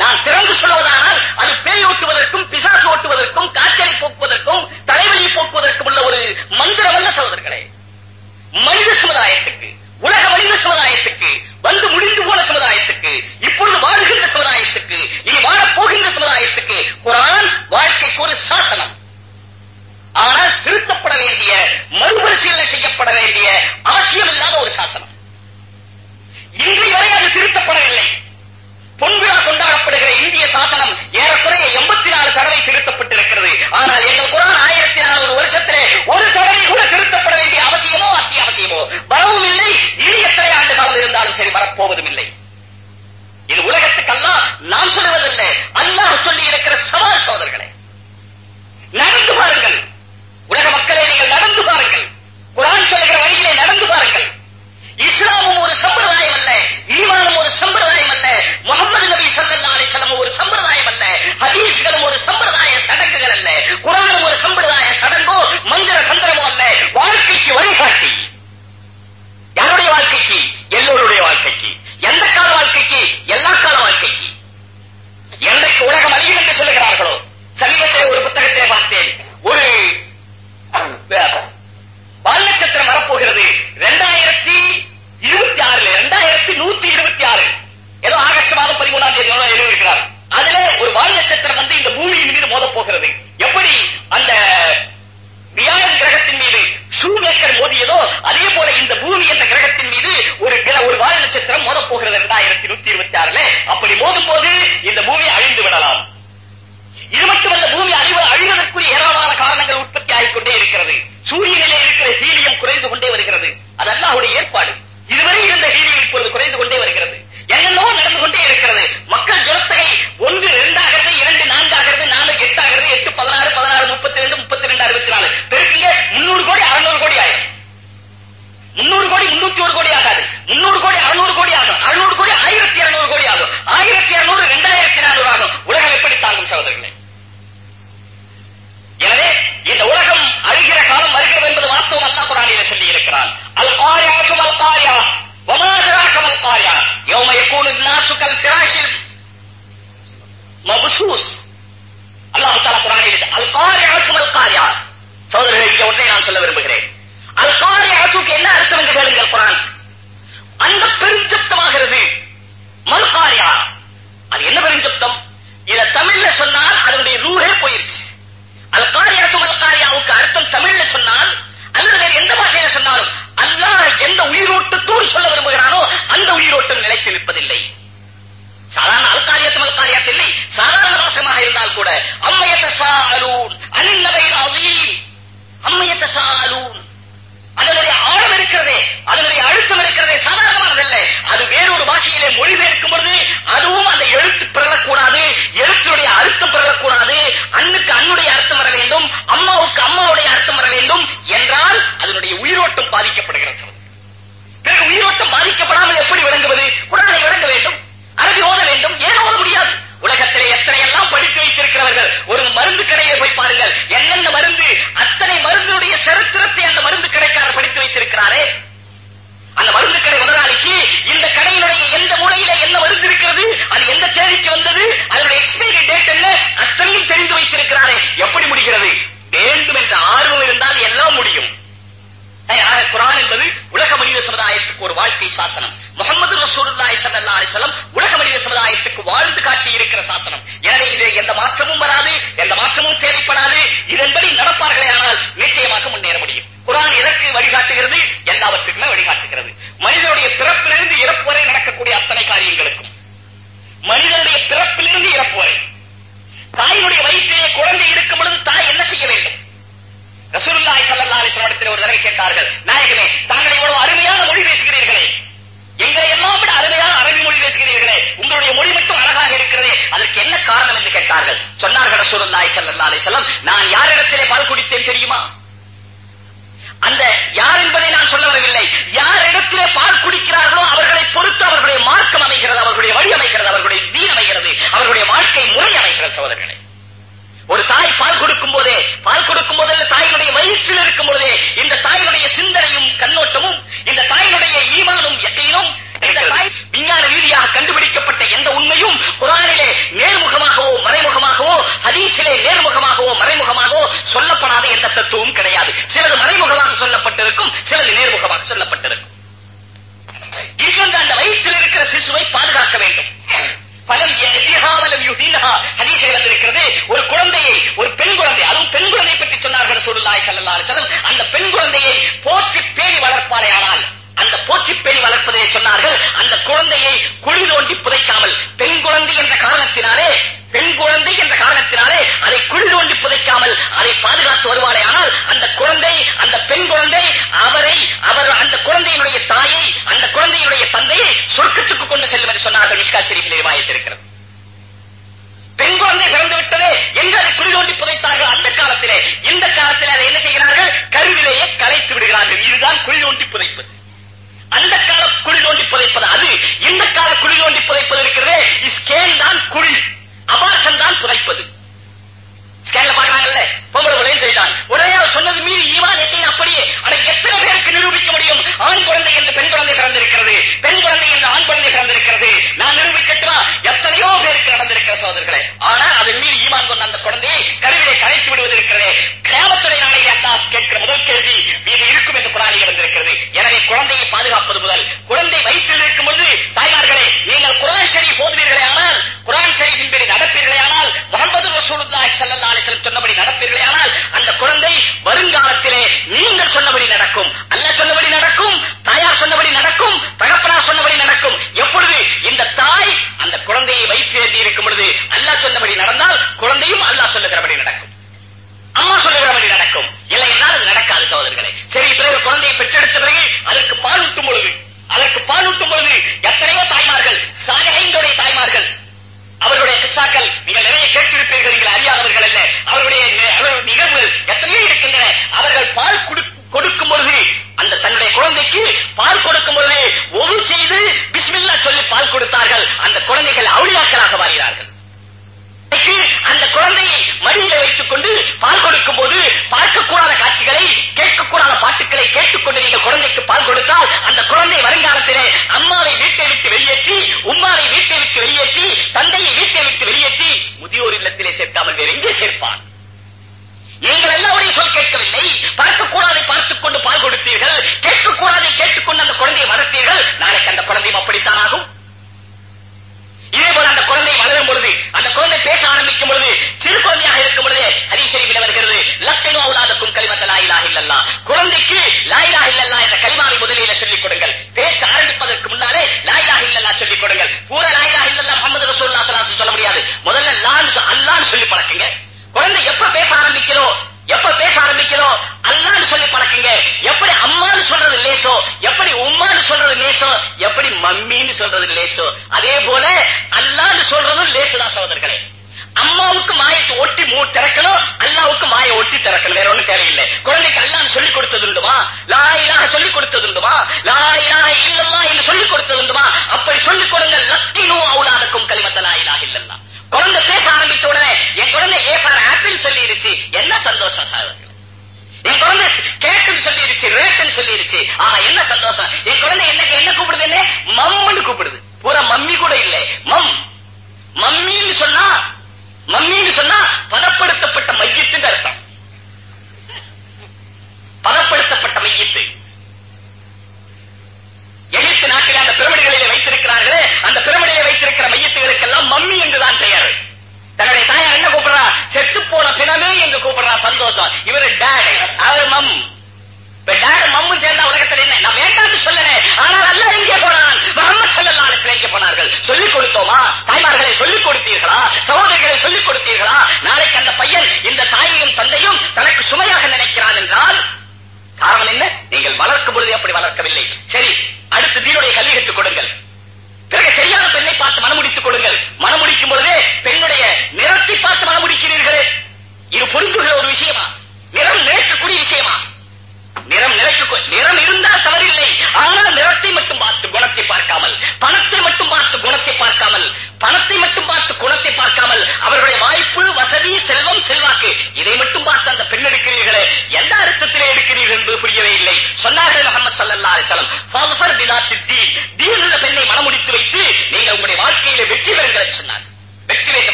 நான் திறந்து சொல்வதானால் அது பேய் ஓட்டுவதற்கும் பிசாசு ஓட்டுவதற்கும் காய்ச்சலை போக்குவதற்கும் தலைவலியை போக்குவதற்கும் உள்ள ஒரு மந்திரம் அல்ல சகோதரர்களே. மனித சமுதாயத்துக்கு உலக மனித சமுதாயத்துக்கு வந்து முடிந்து போன சமுதாயத்துக்கு இப்பொழுது வாழ்கின்ற சமுதாயத்துக்கு இனி வாழப் போகின்ற சமுதாயத்துக்கு குரான் வாழ்க்கைக்கு ஒரு சாசனம். ஆனால் திருத்தப்பட வேண்டிய மறுபரிசீலனை செய்யப்பட வேண்டிய அவசியம் இல்லாத ஒரு சாசனம். இன்று வரை அது திருத்தப்படவில்லை. பொன்விழா கொண்டாடப்படுகிற இந்திய சாசனம் ஏறக்குறைய எண்பத்தி நாலு தடவை திருத்தப்பட்டிருக்கிறது. ஆனால் எங்கள் குரான் ஆயிரத்தி நானூறு வருஷத்திலே ஒரு தடவை கூட திருத்தப்பட வேண்டிய அவசியமோ அத்தியாவசியமோ வரவும் இல்லை. இனி எத்தனை ஆண்டு காலம் இருந்தாலும் சரி வரப்போவதும் இல்லை இது உலகத்துக்கெல்லாம் நான் நாம் சொல்லுவதில்லை. அல்லாஹ் சொல்லி இருக்கிற சவால் சோதர்களே. நடந்து பாருங்கள். உலக மக்களை நீங்கள் நடந்து பாருங்கள். குரான் சொல்லுகிற வழியிலே நடந்து பாருங்கள். இஸ்லாமும் ஒரு சம்பிரதாயம் அல்ல ஈமானும் ஒரு சம்பிரதாயம் அல்ல முகமது நபி சல்லா அலைஹி ஒரு சம்பிரதாயம் அல்ல ஹதீஸ்களும் ஒரு சம்பிரதாய சடங்குகள் அல்ல குரானும் ஒரு சம்பிரதாய சடங்கோ மந்திர தந்திரமோ அல்ல. வாழ்க்கைக்கு வழிகாட்டி. யாருடைய வாழ்க்கைக்கு? எல்லோருடைய வாழ்க்கைக்கு. எந்த கால வாழ்க்கைக்கு? எல்லா கால வாழ்க்கைக்கு. என்றைக்கு உலகம் அழியும் என்று சொல்லுகிறார்களோ? சமீபத்தில் ஒரு புத்தகத்தை பார்த்தேன். ஒரு வால் நட்சத்திரம் வரப்போகிறது ரெண்டாயிரத்தி இருபத்தி ஆறுல ரெண்டாயிரத்தி நூத்தி இருபத்தி ஆறு. ஏதோ ஆகஸ்ட் மாதம் பதிமூணாம் தேதி எழுதியிருக்கிறார். அதுல ஒரு வால் நட்சத்திரம் வந்து இந்த பூமியின் மீது மோத போகிறது எப்படி? அந்த வியாழன் கிரகத்தின் மீது ஷூமேக்கர் மோதியதோ அதே போல இந்த பூமி என்ற கிரகத்தின் மீது ஒரு கிர- ஒரு வால் நட்சத்திரம் மோதப் போகிறது இரண்டாயிரத்தி நூத்தி இருபத்தி ஆறுல. அப்படி மோதும் போது இந்த பூமி அழிந்து விடலாம். இது மட்டுமல்ல பூமி அழிவு அழிவதற்குரிய ஏராளமான காரணங்கள் உற்பத்தி ஆகிக் கொண்டே இருக்கிறது. சூரியனிலே இருக்கிற ஹீலியம் குறைந்து கொண்டே வருகிறது. அது அவருடைய ஏற்பாடு. இதுவரை இருந்த ஹீலியம் இப்பொழுது குறைந்து கொண்டே வருகிறது. என்னென்னவோ நடந்து கொண்டே இருக்கிறது. மக்கள் ஜனத்தொகை ஒன்று இரண்டாகிறது இரண்டு நான்காகிறது நாலு எட்டாகிறது எட்டு பதினாறு பதினாறு முப்பத்தி ரெண்டு முப்பத்தி ரெண்டு அறுபத்தி நாலு பெருக்குங்க முன்னூறு கோடி அறுநூறு கோடி ஆயிரம். முன்னூறு கோடி முன்னூத்தி ஒரு கோடி ஆகாது. முன்னூறு கோடி அறுநூறு கோடி ஆகும். அறுநூறு கோடி ஆயிரத்தி இருநூறு கோடி ஆகும். ஆயிரத்தி இருநூறு ரெண்டாயிரத்தி நானூறு ஆகும். உலகம் எப்படி தாங்கும் சகோதரர்களே? எனவே இந்த உலகம் அழுகிற காலம் வருகிறது என்பது வாஸ்தவம் அல்லா குரானிலே சொல்லி இருக்கிறான் அல் காரியாக்கும் அல் காரியா வமாதராக்கும் அல் காரியா யோம யகூனு நாசு கல் ஃபிராஷில் மபுசூஸ். அல்லாஹ் தஆலா குரானில் அல் காரியாக்கும் அல் காரியா சகோதரர்களே இங்கே ஒன்றை நான் சொல்ல விரும்புகிறேன். அல் காரியாத்துக்கு என்ன அர்த்தம் என்று கேளுங்கள் குரான் அந்த பெருஞ்சப்தமாகிறது. மல் காரியா அது என்ன பெருஞ்சப்தம்? இத தமிழ்ல சொன்னால் அதனுடைய ரூஹே போயிருச்சு. அல் அல்காரியாவுக்கு காரியாவுக்கு அர்த்தம் தமிழ்ல சொன்னால் அல்லது வேறு எந்த பாஷையில சொன்னாலும் அல்லாஹ் எந்த உயிரோட்டத்தோடு சொல்ல விரும்புகிறானோ அந்த உயிரோட்டம் நிலைத்து நிற்பதில்லை. சாதாரண அல்காரியாத்து அல்காரியாத் இல்லை. சாதாரண வாசமாக இருந்தால் கூட அம்மையத்த சாலூன் அனின்னவையில் அதீம் அம்மையத்த சாலூன் அதனுடைய ஆழம் இருக்கிறதே அதனுடைய அழுத்தம் இருக்கிறதே சாதாரணமானதல்ல. அது வேறொரு பாஷையிலே மொழிபெயர்க்கும் பொழுது அதுவும் அந்த எழுத்து பிறழக்கூடாது எழுத்தினுடைய அர்த்தம் பிறழக்கூடாது அண்ணுக்கு அண்ணுடைய அர்த்தம் வர வேண்டும் அம்மாவுக்கு அம்மாவுடைய அர்த்தம் வர வேண்டும் என்றால் அதனுடைய உயிரோட்டம் பாதிக்கப்படுகிறது பிறகு உயிரோட்டம் பாதிக்கப்படாமல் எப்படி விளங்குவது? குரானை விளங்க வேண்டும் அரபி ஓத வேண்டும் ஏன் ஓத முடியாது? உலகத்திலே எத்தனை எல்லாம் படித்து வைத்திருக்கிறவர்கள் ஒரு மருந்து கடையை போய் பாருங்கள். என்னென்ன மருந்து அத்தனை மருந்தினுடைய சரித்திரத்தை அந்த மருந்து கடைக்காரர் படித்து வைத்திருக்கிறாரே? அந்த மருந்து கடை முதலாளிக்கு இந்த கடையினுடைய எந்த மூலையில என்ன மருந்து இருக்கிறது அது எந்த தேதிக்கு வந்தது அதனுடைய எக்ஸ்பைரி டேட் என்ன அத்தனையும் தெரிந்து வைத்திருக்கிறாரே. எப்படி முடிகிறது? வேண்டும் என்ற ஆர்வம் இருந்தால் எல்லாம் முடியும். ஆக குரான் என்பது உலக மனித சமுதாயத்துக்கு ஒரு வாழ்க்கை சாசனம். முகமது ரசூலுல்லாஹி ஸல்லல்லாஹு அலைஹி வஸல்லம் உலக மனித சமுதாயத்துக்கு வாழ்ந்து காட்டி இருக்கிற சாசனம். எனவே இது எந்த மாற்றமும் வராது எந்த மாற்றமும் தேவைப்படாது. இதன்படி நடப்பார்களே ஆனால் நிச்சயமாக முன்னேற முடியும். குரான் எதற்கு வழிகாட்டுகிறது? எல்லாவற்றுக்குமே வழிகாட்டுகிறது. மனிதனுடைய பிறப்பிலிருந்து இறப்பு வரை நடக்கக்கூடிய அத்தனை காரியங்களுக்கும். மனிதனுடைய பிறப்பிலிருந்து இறப்பு வரை. தாயினுடைய வயிற்றிலே குழந்தை இருக்கும் பொழுது தாய் என்ன செய்ய வேண்டும்? ரசூலுல்லாஹி ஸல்லல்லாஹு அலைஹி ஒரு தடவை கேட்டார்கள் நாயகமே தாங்கள் இவ்வளவு அருமையான மொழி பேசுகிறீர்களே. எங்களை எல்லாம் விட அருமையான அரபி மொழி பேசுகிறீர்களே. உங்களுடைய மொழி மட்டும் அழகாக இருக்கிறது. அதற்கு என்ன காரணம் என்று கேட்டார்கள். சொன்னார்கள் ரசூலுல்லாஹி ஸல்லல்லாஹு அலைஹி வஸல்லம் நான் யாரிடத்திலே பால் குடித்தேன் தெரியுமா? அந்த யார் என்பதை நான் சொல்ல வரவில்லை. யாரிடத்திலே பால்